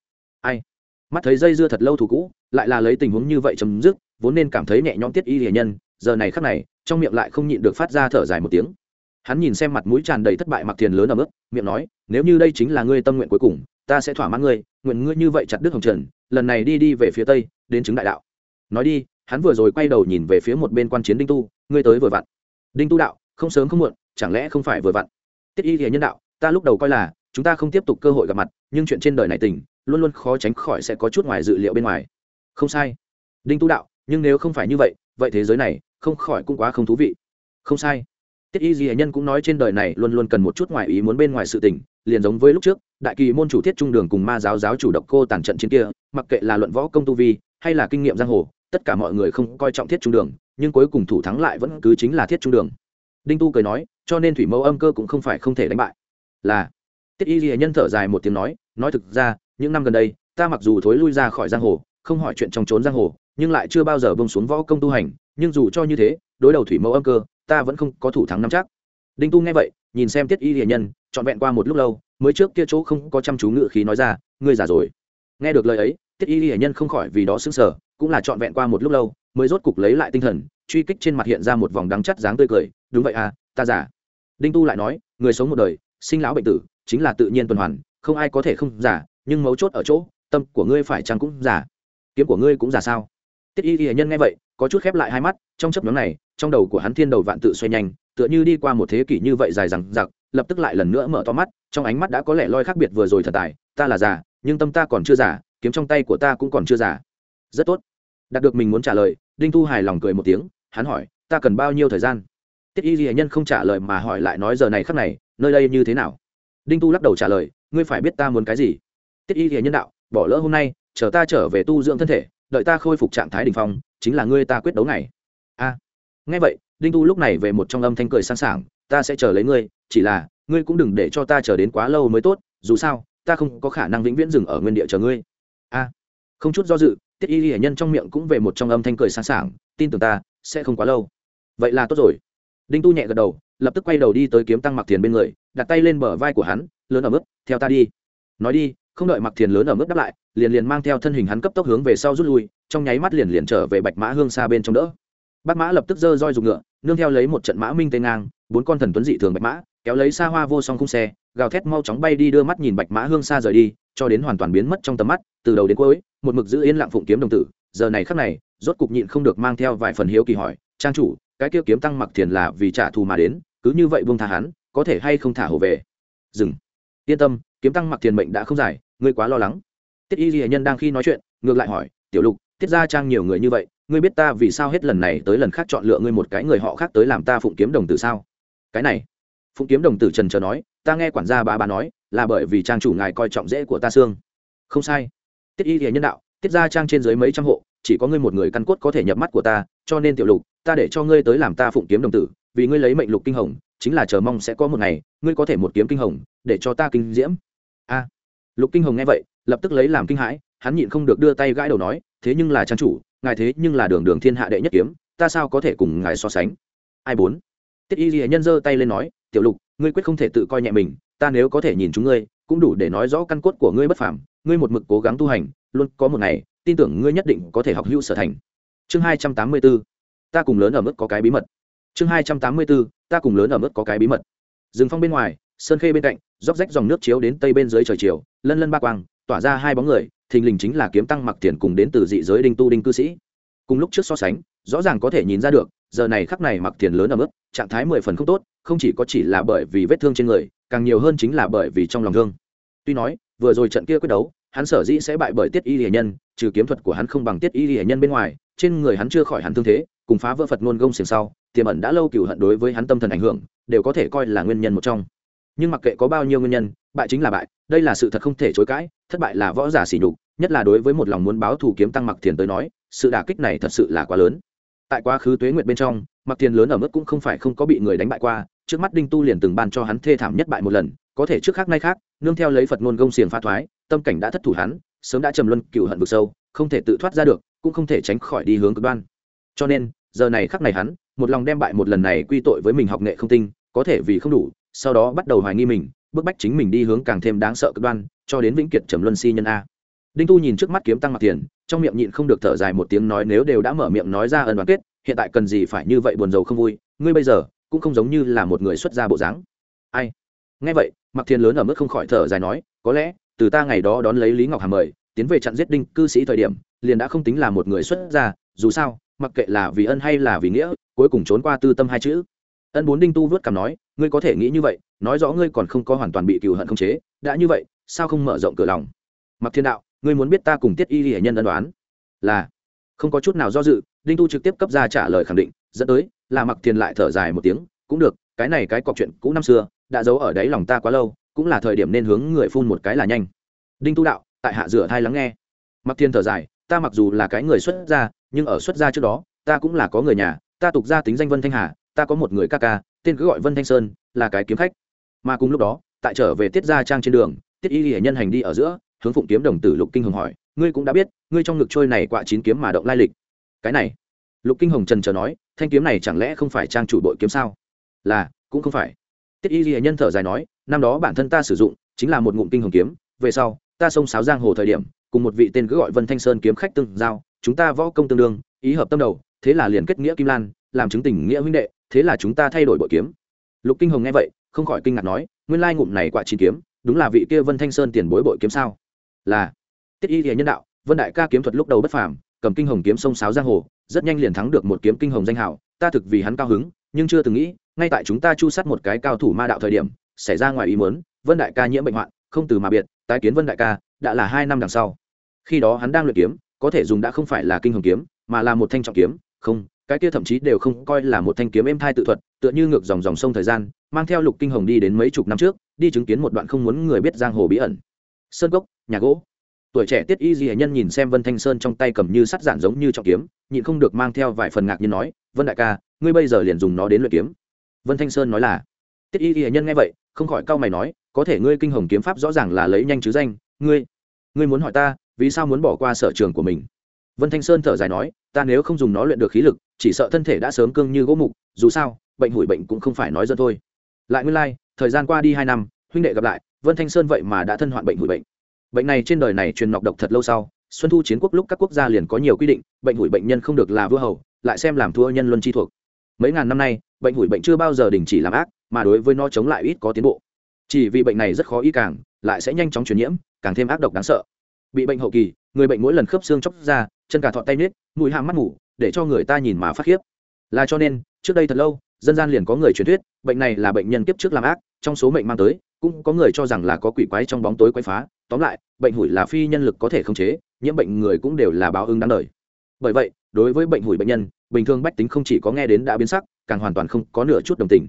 Speaker 1: Ai? Mắt thấy dây dưa thật lâu thủ cũ, lại là lấy tình huống như vậy chấm dứt, vốn nên cảm thấy nhẹ nhõm tiết y hiền nhân, giờ này khắc này, trong miệng lại không nhịn được phát ra thở dài một tiếng hắn nhìn xem mặt mũi tràn đầy thất bại mặc tiền lớn ở mức miệng nói, nếu như đây chính là ngươi tâm nguyện cuối cùng, ta sẽ thỏa mãn ngươi, nguyện ngươi như vậy chặt đức hồng trần, lần này đi đi về phía tây, đến chứng đại đạo. Nói đi, hắn vừa rồi quay đầu nhìn về phía một bên quan chiến đinh tu, ngươi tới vừa vặn. Đinh tu đạo, không sớm không muộn, chẳng lẽ không phải vừa vặn? Tiết y thì nhân đạo, ta lúc đầu coi là, chúng ta không tiếp tục cơ hội gặp mặt, nhưng chuyện trên đời này tình, luôn luôn khó tránh khỏi sẽ có chút ngoài dự liệu bên ngoài. Không sai. Đinh tu đạo, nhưng nếu không phải như vậy vậy thế giới này, không khỏi cũng quá không thú vị. Không sai tiết y di nhân cũng nói trên đời này luôn luôn cần một chút ngoại ý muốn bên ngoài sự tình, liền giống với lúc trước, đại kỳ môn chủ thiết trung đường cùng ma giáo giáo chủ độc cô tàn trận trên kia, mặc kệ là luận võ công tu vi, hay là kinh nghiệm giang hồ, tất cả mọi người không coi trọng thiết trung đường, nhưng cuối cùng thủ thắng lại vẫn cứ chính là thiết trung đường. Đinh tu cười nói, cho nên thủy mẫu âm cơ cũng không phải không thể đánh bại. Là. Tiết y di nhân thở dài một tiếng nói nói thực ra, những năm gần đây, ta mặc dù thối lui ra khỏi giang hồ, không hỏi chuyện trong trốn giang hồ, nhưng lại chưa bao giờ bông xuống võ công tu hành, nhưng dù cho như thế, đối đầu thủy mẫu âm cơ ta vẫn không có thủ thắng năm chắc. Đinh tu nghe vậy, nhìn xem tiết y hiền nhân, trọn vẹn qua một lúc lâu, mới trước kia chỗ không có chăm chú ngự khí nói ra, ngươi già rồi. Nghe được lời ấy, tiết y hiền nhân không khỏi vì đó xứng sở cũng là trọn vẹn qua một lúc lâu, mới rốt cục lấy lại tinh thần, truy kích trên mặt hiện ra một vòng đắng chắt dáng tươi cười, đúng vậy à ta giả đinh tu lại nói, người sống một đời, sinh lão bệnh tử, chính là tự nhiên tuần hoàn, không ai có thể không giả nhưng mấu chốt ở chỗ, tâm của ngươi phải chăng cũng giả kiếm của ngươi cũng giả sao? Tiết y y nhân nghe vậy, có chút khép lại hai mắt, trong chấp nhóm này trong đầu của hắn thiên đầu vạn tự xoay nhanh tựa như đi qua một thế kỷ như vậy dài rằng giặc lập tức lại lần nữa mở to mắt trong ánh mắt đã có lẽ loi khác biệt vừa rồi thật tài ta là già nhưng tâm ta còn chưa già kiếm trong tay của ta cũng còn chưa già. Rất tốt. Đạt được mình muốn trả lời đinh thu hài lòng cười một tiếng hắn hỏi ta cần bao nhiêu thời gian? Tiết y ghi nhân không trả lời mà hỏi lại nói giờ này khắc này nơi đây như thế nào? Đinh tu lắc đầu trả lời ngươi phải biết ta muốn cái gì. Tiết y ghi nhân đạo bỏ lỡ hôm nay chờ ta trở về tu dưỡng thân thể đợi ta khôi phục trạng thái đ ỉ n h phong chính là ngươi ta quyết đấu này a. à, nghe vậy, đinh tu lúc này về một trong âm thanh cười sang sảng, ta sẽ chờ lấy ngươi, chỉ là, ngươi cũng đừng để cho ta chờ đến quá lâu mới tốt, dù sao, ta không có khả năng vĩnh viễn dừng ở nguyên địa chờ ngươi. A, không chút do dự, tiết y hiển nhân trong miệng cũng về một trong âm thanh cười sang sảng, tin tưởng ta, sẽ không quá lâu. Vậy là tốt rồi. Đinh tu nhẹ gật đầu, lập tức quay đầu đi tới kiếm tăng mặc thiền bên người, đặt tay lên bờ vai của hắn, lớn ở mức theo ta đi. Nói đi. Không đợi mặc thiền lớn ở mức đáp lại, liền liền mang theo thân hình hắn cấp tốc hướng về sau rút lui, trong nháy mắt liền liền trở về bạch mã hương xa bên trong đỡ bác mã lập tức giơ roi dùng ngựa, nương theo lấy một trận mã minh tây ngang, bốn con thần tuấn dị thường bạch mã, kéo lấy xa hoa vô song khung xe, gào thét mau chóng bay đi đưa mắt nhìn bạch mã hương xa rời đi, cho đến hoàn toàn biến mất trong tầm mắt, từ đầu đến cuối, một mực giữ yên lặng phụng kiếm đồng tử, giờ này khắc này, rốt cục nhịn không được mang theo vài phần hiếu kỳ hỏi, trang chủ, cái kia kiếm tăng mặc thiền là vì trả thù mà đến, cứ như vậy buông tha hắn, có thể hay không thả hổ về? Dừng, yên tâm, kiếm tăng mặc thiền mệnh đã không dài, ngươi quá lo lắng. Tiết y ghi nhân đang khi nói chuyện, ngược lại hỏi, tiểu lục, tiết ra trang nhiều người như vậy ngươi biết ta vì sao hết lần này tới lần khác chọn lựa ngươi một cái người họ khác tới làm ta phụng kiếm đồng tử sao? Cái này, phụng kiếm đồng tử trần trờ nói, ta nghe quản gia bà bà nói, là bởi vì trang chủ ngài coi trọng dễ của ta xương. Không sai. Tiết y thì nhân đạo, tiết ra trang trên dưới mấy trăm hộ, chỉ có ngươi một người căn cốt có thể nhập mắt của ta, cho nên tiểu lục, ta để cho ngươi tới làm ta phụng kiếm đồng tử, vì ngươi lấy mệnh lục kinh hồng, chính là chờ mong sẽ có một ngày, ngươi có thể một kiếm kinh hồng, để cho ta kinh diễm. A. Lục kinh hồng nghe vậy, lập tức lấy làm kinh hãi, hắn nhịn không được đưa tay gãi đầu nói, thế nhưng là trang chủ ngài thế nhưng là đường đường thiên hạ đệ nhất kiếm, ta sao có thể cùng ngài so sánh? Ai bốn? Tiết y ghi nhân giơ tay lên nói, tiểu lục, ngươi quyết không thể tự coi nhẹ mình, ta nếu có thể nhìn chúng ngươi, cũng đủ để nói rõ căn cốt của ngươi bất phàm, ngươi một mực cố gắng tu hành, luôn có một ngày, tin tưởng ngươi nhất định có thể học hữu sở thành. Chương hai trăm tám mươi b ố ta cùng lớn ở mức có cái bí mật. Chương hai trăm tám mươi b ố ta cùng lớn ở mức có cái bí mật. Rừng phong bên ngoài, sơn khê bên cạnh róc rách dòng nước chiếu đến tây bên dưới trời chiều, lân lân ba quang, tỏa ra hai bóng người thình lình chính là kiếm tăng mặc tiền cùng đến từ dị giới đinh tu đinh cư sĩ. Cùng lúc trước so sánh, rõ ràng có thể nhìn ra được, giờ này khắc này mặc tiền lớn ở mức trạng thái mười phần không tốt, không chỉ có chỉ là bởi vì vết thương trên người, càng nhiều hơn chính là bởi vì trong lòng thương. Tuy nói, vừa rồi trận kia quyết đấu, hắn sở dĩ sẽ bại bởi tiết y hiền nhân, trừ kiếm thuật của hắn không bằng tiết y hiền nhân bên ngoài, trên người hắn chưa khỏi hắn thương thế, cùng phá vỡ phật ngôn gông xiềng sau, tiềm ẩn đã lâu cựu hận đối với hắn tâm thần ảnh hưởng, đều có thể coi là nguyên nhân một trong. Nhưng mặc kệ có bao nhiêu nguyên nhân bại chính là bại, đây là sự thật không thể chối cãi, thất bại là võ giả sỉ nhục, nhất là đối với một lòng muốn báo thù kiếm tăng mặc tiền tới nói, sự đả kích này thật sự là quá lớn. Tại quá khứ tuế nguyệt bên trong mặc tiền lớn ở mức cũng không phải không có bị người đánh bại qua, trước mắt đinh tu liền từng ban cho hắn thê thảm nhất bại một lần, có thể trước khác nay khác, nương theo lấy phật ngôn gông xiềng pha thoái, tâm cảnh đã thất thủ hắn, sớm đã trầm luân cựu hận vực sâu, không thể tự thoát ra được, cũng không thể tránh khỏi đi hướng cực đoan. Cho nên, giờ này khắc này hắn, một lòng đem bại một lần này quy tội với mình học nghệ không tinh, có thể vì không đủ, sau đó bắt đầu hoài nghi mình bức bách chính mình đi hướng càng thêm đáng sợ cực đoan, cho đến vĩnh kiệt trầm luân si nhân a. Đinh tu nhìn trước mắt kiếm tăng mặt tiền trong miệng nhịn không được thở dài một tiếng nói nếu đều đã mở miệng nói ra ân đoàn kết, hiện tại cần gì phải như vậy buồn rầu không vui, ngươi bây giờ cũng không giống như là một người xuất gia bộ dáng. Ai? Nghe vậy mặc thiền lớn ở mức không khỏi thở dài nói, có lẽ, từ ta ngày đó đón lấy lý ngọc hà mời, tiến về chặn giết đinh cư sĩ thời điểm, liền đã không tính là một người xuất gia, dù sao, mặc kệ là vì ân hay là vì nghĩa, cuối cùng trốn qua tư tâm hai chữ. Ân bốn đinh tu vớt cảm nói ngươi có thể nghĩ như vậy, nói rõ ngươi còn không có hoàn toàn bị cừu hận không chế, đã như vậy, sao không mở rộng cửa lòng? Mặc thiên đạo, ngươi muốn biết ta cùng tiết y hệ nhân ân đoán là. Không có chút nào do dự, đinh tu trực tiếp cấp ra trả lời khẳng định, dẫn tới, là mặc thiên lại thở dài một tiếng, cũng được, cái này cái cọc chuyện cũ năm xưa, đã giấu ở đáy lòng ta quá lâu, cũng là thời điểm nên hướng người phun một cái là nhanh. Đinh tu đạo, tại hạ rửa thai lắng nghe. Mặc thiên thở dài, ta mặc dù là cái người xuất gia, nhưng ở xuất gia trước đó, ta cũng là có người nhà, ta tục ra tính danh vân thanh hà ta có một người ca ca, tên cứ gọi vân thanh sơn, là cái kiếm khách. Mà cùng lúc đó, tại trở về tiết gia trang trên đường, tiết y hiển nhân hành đi ở giữa, hướng phụng kiếm đồng tử lục kinh hồng hỏi, ngươi cũng đã biết, ngươi trong ngực trôi này quạ chín kiếm mà động lai lịch. Cái này? Lục kinh hồng trần trờ nói, thanh kiếm này chẳng lẽ không phải trang chủ bội kiếm sao? Là, cũng không phải. Tiết y hiển nhân thở dài nói, năm đó bản thân ta sử dụng, chính là một ngụm kinh hồng kiếm, về sau, ta xông sáo giang hồ thời điểm, cùng một vị tên cứ gọi vân thanh sơn kiếm khách tương giao, chúng ta võ công tương đương, ý hợp tâm đầu, thế là liền kết nghĩa kim lan làm chứng tình nghĩa huynh đệ thế là chúng ta thay đổi bội kiếm. Lục kinh hồng nghe vậy không khỏi kinh ngạc nói nguyên lai ngụm này quả chín kiếm đúng là vị kia vân thanh sơn tiền bối bội kiếm sao? Là tiết y thì nhân đạo vân đại ca kiếm thuật lúc đầu bất phàm cầm kinh hồng kiếm sông sáo giang hồ rất nhanh liền thắng được một kiếm kinh hồng danh hào, ta thực vì hắn cao hứng nhưng chưa từng nghĩ ngay tại chúng ta chu sát một cái cao thủ ma đạo thời điểm xảy ra ngoài ý muốn vân đại ca nhiễm bệnh hoạn không từ mà biệt tái kiến vân đại ca đã là hai năm đằng sau. Khi đó hắn đang luyện kiếm có thể dùng đã không phải là kinh hồng kiếm mà là một thanh trọng kiếm không cái kia thậm chí đều không coi là một thanh kiếm êm thai tự thuật, tựa như ngược dòng dòng sông thời gian, mang theo lục kinh hồng đi đến mấy chục năm trước, đi chứng kiến một đoạn không muốn người biết giang hồ bí ẩn. Sơn cốc, nhà gỗ. Tuổi trẻ tiết y di nhân nhìn xem vân thanh sơn trong tay cầm như sắt giản giống như trọng kiếm, nhịn không được mang theo vài phần ngạc nhiên nói, vân đại ca, ngươi bây giờ liền dùng nó đến luyện kiếm. Vân thanh sơn nói là. Tiết y di nhân nghe vậy, không khỏi cau mày nói, có thể ngươi kinh hồng kiếm pháp rõ ràng là lấy nhanh chứ danh, ngươi ngươi muốn hỏi ta, vì sao muốn bỏ qua sở trường của mình? Vân thanh sơn thở dài nói ta nếu không dùng nó luyện được khí lực chỉ sợ thân thể đã sớm cương như gỗ mục dù sao bệnh hủi bệnh cũng không phải nói dân thôi. Lại nguyên lai、like, thời gian qua đi hai năm huynh đệ gặp lại vân thanh sơn vậy mà đã thân hoạn bệnh hủi bệnh. Bệnh này trên đời này truyền nọc độc thật lâu sau xuân thu chiến quốc lúc các quốc gia liền có nhiều quy định bệnh hủi bệnh nhân không được là vua hầu lại xem làm thua nhân luân chi thuộc. Mấy ngàn năm nay bệnh hủi bệnh chưa bao giờ đình chỉ làm ác mà đối với nó chống lại ít có tiến bộ. Chỉ vì bệnh này rất khó y càng lại sẽ nhanh chóng truyền nhiễm càng thêm ác độc đáng sợ. Bị bệnh hậu kỳ người bệnh mỗi lần khớp xương chóc ra chân cả thọt tay nết mũi hàm mắt ngủ, để cho người ta nhìn mà phát khiếp. Là cho nên, trước đây thật lâu, dân gian liền có người truyền thuyết, bệnh này là bệnh nhân kiếp trước làm ác, trong số mệnh mang tới, cũng có người cho rằng là có quỷ quái trong bóng tối quái phá. Tóm lại, bệnh hủi là phi nhân lực có thể khống chế, nhiễm bệnh người cũng đều là báo ứng đáng đời. Bởi vậy, đối với bệnh hủi bệnh nhân, bình thường bách tính không chỉ có nghe đến đã biến sắc, càng hoàn toàn không có nửa chút đồng tình.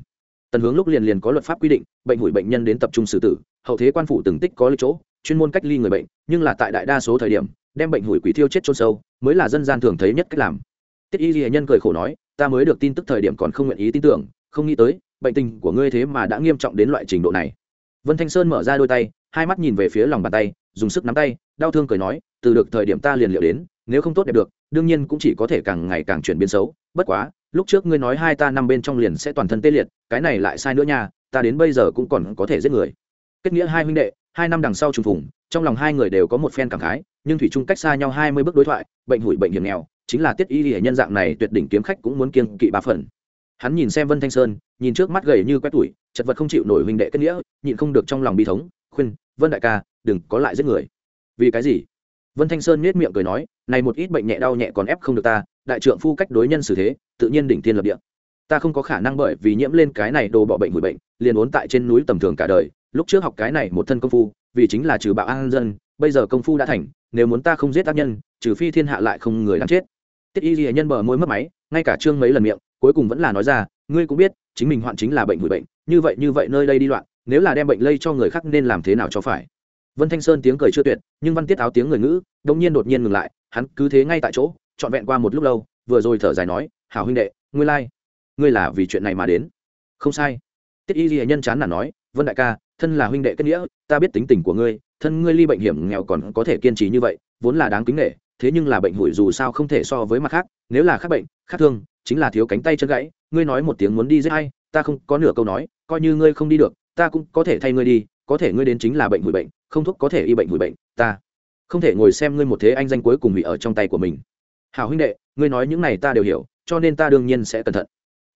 Speaker 1: Tần hướng lúc liền liền có luật pháp quy định, bệnh hủi bệnh nhân đến tập trung xử tử, hậu thế quan phủ từng tích có lý chỗ chuyên môn cách ly người bệnh, nhưng là tại đại đa số thời điểm, đem bệnh hủi quỷ thiêu chết chôn sâu, mới là dân gian thường thấy nhất cách làm. Tiết y ghi nhân cười khổ nói, ta mới được tin tức thời điểm còn không nguyện ý tin tưởng, không nghĩ tới, bệnh tình của ngươi thế mà đã nghiêm trọng đến loại trình độ này. Vân thanh sơn mở ra đôi tay, hai mắt nhìn về phía lòng bàn tay, dùng sức nắm tay, đau thương cười nói, từ được thời điểm ta liền liệu đến, nếu không tốt đẹp được, đương nhiên cũng chỉ có thể càng ngày càng chuyển biến xấu, bất quá, lúc trước ngươi nói hai ta năm bên trong liền sẽ toàn thân tê liệt, cái này lại sai nữa nha, ta đến bây giờ cũng còn có thể giết người. Kết nghĩa hai huynh đệ hai năm đằng sau trùng phùng, trong lòng hai người đều có một phen cảm khái, nhưng thủy chung cách xa nhau hai mươi bước đối thoại, bệnh hủi bệnh hiểm nghèo, chính là tiết y hệ nhân dạng này tuyệt đỉnh kiếm khách cũng muốn kiêng kỵ ba phần. Hắn nhìn xem vân thanh sơn, nhìn trước mắt gầy như quét tuổi chật vật không chịu nổi huynh đệ kết nghĩa, nhịn không được trong lòng bi thống, khuyên, vân đại ca, đừng có lại giết người. Vì cái gì? Vân thanh sơn nết miệng cười nói, này một ít bệnh nhẹ đau nhẹ còn ép không được ta, đại trượng phu cách đối nhân xử thế, tự nhiên đỉnh tiên lập địa. Ta không có khả năng bởi vì nhiễm lên cái này đồ bỏ bệnh hủy bệnh, liền uốn tại trên núi tầm thường cả đời lúc trước học cái này một thân công phu, vì chính là trừ bạo an dân, bây giờ công phu đã thành, nếu muốn ta không giết tác nhân, trừ phi thiên hạ lại không người đáng chết. Tiết y ghi nhân bờ môi mất máy, ngay cả trương mấy lần miệng, cuối cùng vẫn là nói ra, ngươi cũng biết, chính mình hoạn chính là bệnh hủy bệnh, như vậy như vậy nơi đây đi loạn, nếu là đem bệnh lây cho người khác nên làm thế nào cho phải? Vân thanh sơn tiếng cười chưa tuyệt, nhưng văn tiết áo tiếng người ngữ đông nhiên đột nhiên ngừng lại, hắn cứ thế ngay tại chỗ, trọn vẹn qua một lúc lâu, vừa rồi thở dài nói, hảo huynh đệ, ngươi lai、like. ngươi là vì chuyện này mà đến. Không sai. Tiết y ghi nhân chán là nói, vân đại ca thân là huynh đệ kết nghĩa, ta biết tính tình của ngươi, thân ngươi ly bệnh hiểm nghèo còn có thể kiên trì như vậy, vốn là đáng kính nghệ thế nhưng là bệnh hủi dù sao không thể so với mặt khác, nếu là khác bệnh, khác thương, chính là thiếu cánh tay chân gãy, ngươi nói một tiếng muốn đi giết hay ta không, có nửa câu nói, coi như ngươi không đi được, ta cũng có thể thay ngươi đi, có thể ngươi đến chính là bệnh hủi bệnh, không thuốc có thể y bệnh hủi bệnh, ta không thể ngồi xem ngươi một thế anh danh cuối cùng hủy ở trong tay của mình. Hảo huynh đệ, ngươi nói những này ta đều hiểu, cho nên ta đương nhiên sẽ cẩn thận.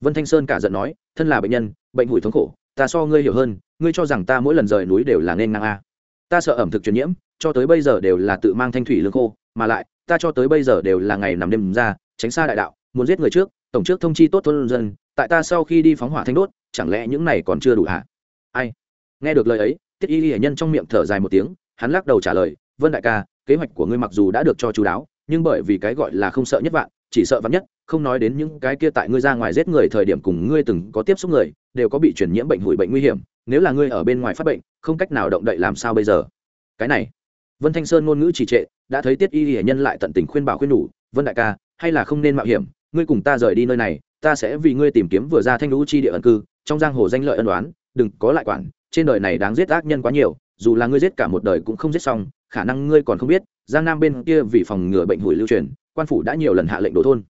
Speaker 1: Vân thanh sơn cả giận nói, thân là bệnh nhân, bệnh hủi thống khổ, ta so ngươi hiểu hơn ngươi cho rằng ta mỗi lần rời núi đều là nên ngang a? Ta sợ ẩm thực truyền nhiễm, cho tới bây giờ đều là tự mang thanh thủy lương khô, mà lại, ta cho tới bây giờ đều là ngày nằm đêm ra, tránh xa đại đạo, muốn giết người trước, tổng trước thông chi tốt thôn dân, tại ta sau khi đi phóng hỏa thanh đốt, chẳng lẽ những này còn chưa đủ hả? Ai? Nghe được lời ấy, tiết y hệ nhân trong miệng thở dài một tiếng, hắn lắc đầu trả lời, vân đại ca, kế hoạch của ngươi mặc dù đã được cho chú đáo, nhưng bởi vì cái gọi là không sợ nhất vạn, chỉ sợ vắn nhất, không nói đến những cái kia tại ngươi ra ngoài giết người thời điểm cùng ngươi từng có tiếp xúc người, đều có bị truyền nhiễm bệnh hủy bệnh nguy hiểm nếu là ngươi ở bên ngoài phát bệnh, không cách nào động đậy làm sao bây giờ? Cái này, vân thanh sơn ngôn ngữ trì trệ, đã thấy tiết y hệ nhân lại tận tình khuyên bảo khuyên nhủ, vân đại ca, hay là không nên mạo hiểm, ngươi cùng ta rời đi nơi này, ta sẽ vì ngươi tìm kiếm vừa ra thanh lũ chi địa ẩn cư, trong giang hồ danh lợi ân đoán đừng có lại quản, trên đời này đáng giết ác nhân quá nhiều, dù là ngươi giết cả một đời cũng không giết xong, khả năng ngươi còn không biết, giang nam bên kia vì phòng ngừa bệnh hủi lưu truyền, quan phủ đã nhiều lần hạ lệnh đồ thôn.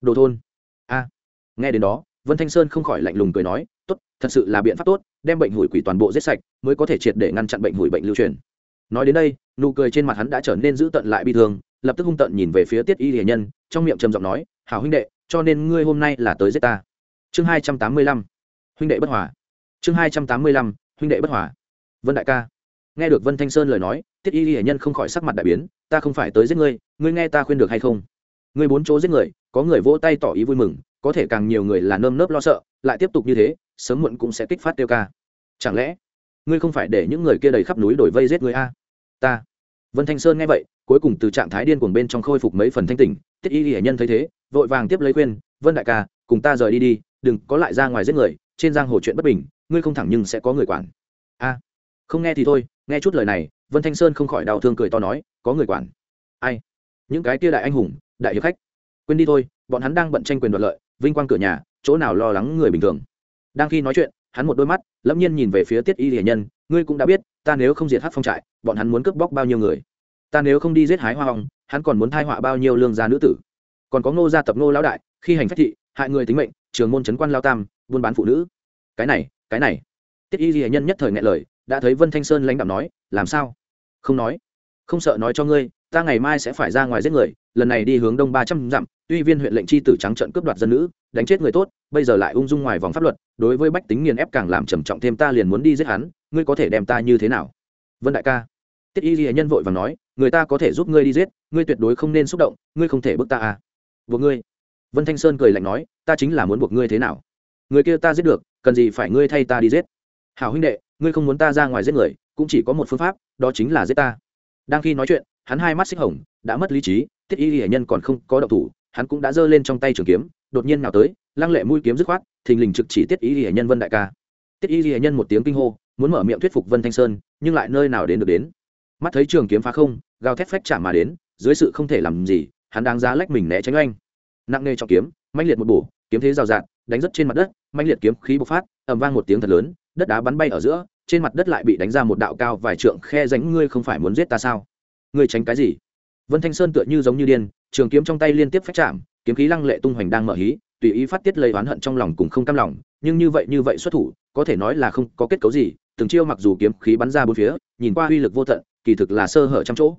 Speaker 1: Đồ thôn? A, nghe đến đó, vân thanh sơn không khỏi lạnh lùng cười nói tốt, thật sự là biện pháp tốt, đem bệnh hủi quỷ toàn bộ giết sạch, mới có thể triệt để ngăn chặn bệnh hủi bệnh lưu truyền. Nói đến đây, nụ cười trên mặt hắn đã trở nên dữ tận lại bi thương, lập tức hung tợn nhìn về phía tiết y hiền nhân, trong miệng trầm giọng nói, hảo huynh đệ, cho nên ngươi hôm nay là tới giết ta. Chương hai trăm tám mươi lăm, huynh đệ bất hòa. Chương hai trăm tám mươi lăm, huynh đệ bất hòa. Vân đại ca. Nghe được vân thanh sơn lời nói, tiết y hiền nhân không khỏi sắc mặt đại biến, ta không phải tới giết ngươi ngươi nghe ta khuyên được hay không? Ngươi bốn chỗ giết người, có người vỗ tay tỏ ý vui mừng có thể càng nhiều người là nơm nớp lo sợ, lại tiếp tục như thế, sớm muộn cũng sẽ kích phát tiêu ca. Chẳng lẽ, ngươi không phải để những người kia đầy khắp núi đổi vây giết ngươi a? Ta. Vân thanh sơn nghe vậy, cuối cùng từ trạng thái điên cuồng bên trong khôi phục mấy phần thanh tỉnh, tiết y hiển nhân thấy thế, vội vàng tiếp lấy khuyên, vân đại ca, cùng ta rời đi đi, đừng có lại ra ngoài giết người, trên giang hồ chuyện bất bình, ngươi không thẳng nhưng sẽ có người quản. A. Không nghe thì thôi, nghe chút lời này. Vân thanh sơn không khỏi đau thương cười to nói, có người quản. Ai? Những cái kia đại anh hùng, đại hiệp khách. Quên đi thôi bọn hắn đang bận tranh quyền đoạt lợi, vinh quang cửa nhà, chỗ nào lo lắng người bình thường. Đang khi nói chuyện, hắn một đôi mắt, lẫm nhiên nhìn về phía tiết y hiền nhân, ngươi cũng đã biết, ta nếu không diệt hát phong trại, bọn hắn muốn cướp bóc bao nhiêu người? Ta nếu không đi giết hái hoa hồng, hắn còn muốn thai họa bao nhiêu lương gia nữ tử? Còn có ngô gia tập ngô lão đại, khi hành phách thị, hại người tính mệnh, trường môn trấn quan lao tam, buôn bán phụ nữ. Cái này cái này. Tiết y hiền nhân nhất thời ngại lời, đã thấy vân thanh sơn lãnh đạo nói, làm sao? Không nói. Không sợ nói cho ngươi ta ngày mai sẽ phải ra ngoài giết người, lần này đi hướng đông ba trăm dặm, tuy viên huyện lệnh chi tử trắng trận cướp đoạt dân nữ, đánh chết người tốt, bây giờ lại ung dung ngoài vòng pháp luật, đối với bách tính nghiền ép càng làm trầm trọng thêm ta liền muốn đi giết hắn, ngươi có thể đem ta như thế nào? Vân đại ca. Tiết y ghi nhân vội và nói, người ta có thể giúp ngươi đi giết, ngươi tuyệt đối không nên xúc động, ngươi không thể bước ta à. Buộc ngươi. Vân thanh sơn cười lạnh nói, ta chính là muốn buộc ngươi thế nào? Người kia ta giết được, cần gì phải ngươi thay ta đi giết? Hảo huynh đệ, ngươi không muốn ta ra ngoài giết người, cũng chỉ có một phương pháp, đó chính là giết ta. Đang khi nói chuyện hắn hai mắt xích hồng, đã mất lý trí, tiết y hiển nhân còn không có động thủ, hắn cũng đã giơ lên trong tay trường kiếm, đột nhiên nào tới, lăng lệ mũi kiếm dứt khoát, thình lình trực chỉ tiết y hiển nhân vân đại ca. Tiết y hiển nhân một tiếng kinh hô, muốn mở miệng thuyết phục vân thanh sơn, nhưng lại nơi nào đến được đến. Mắt thấy trường kiếm phá không, gào thét phách chạm mà đến, dưới sự không thể làm gì, hắn đang giá lách mình né tránh oanh. Nặng nề trong kiếm manh liệt một bổ, kiếm thế rào rạt, đánh rất trên mặt đất manh liệt kiếm khí bộc phát, ầm vang một tiếng thật lớn, đất đá bắn bay ở giữa, trên mặt đất lại bị đánh ra một đạo cao vài trượng khe ránh ngươi không phải muốn giết ta sao? Ngươi tránh cái gì? Vân thanh sơn tựa như giống như điên, trường kiếm trong tay liên tiếp phách chạm, kiếm khí lăng lệ tung hoành đang mở hí, tùy ý phát tiết lấy oán hận trong lòng cùng không cam lòng, nhưng như vậy như vậy xuất thủ, có thể nói là không có kết cấu gì, từng chiêu mặc dù kiếm khí bắn ra bốn phía, nhìn qua uy lực vô tận, kỳ thực là sơ hở trong chỗ.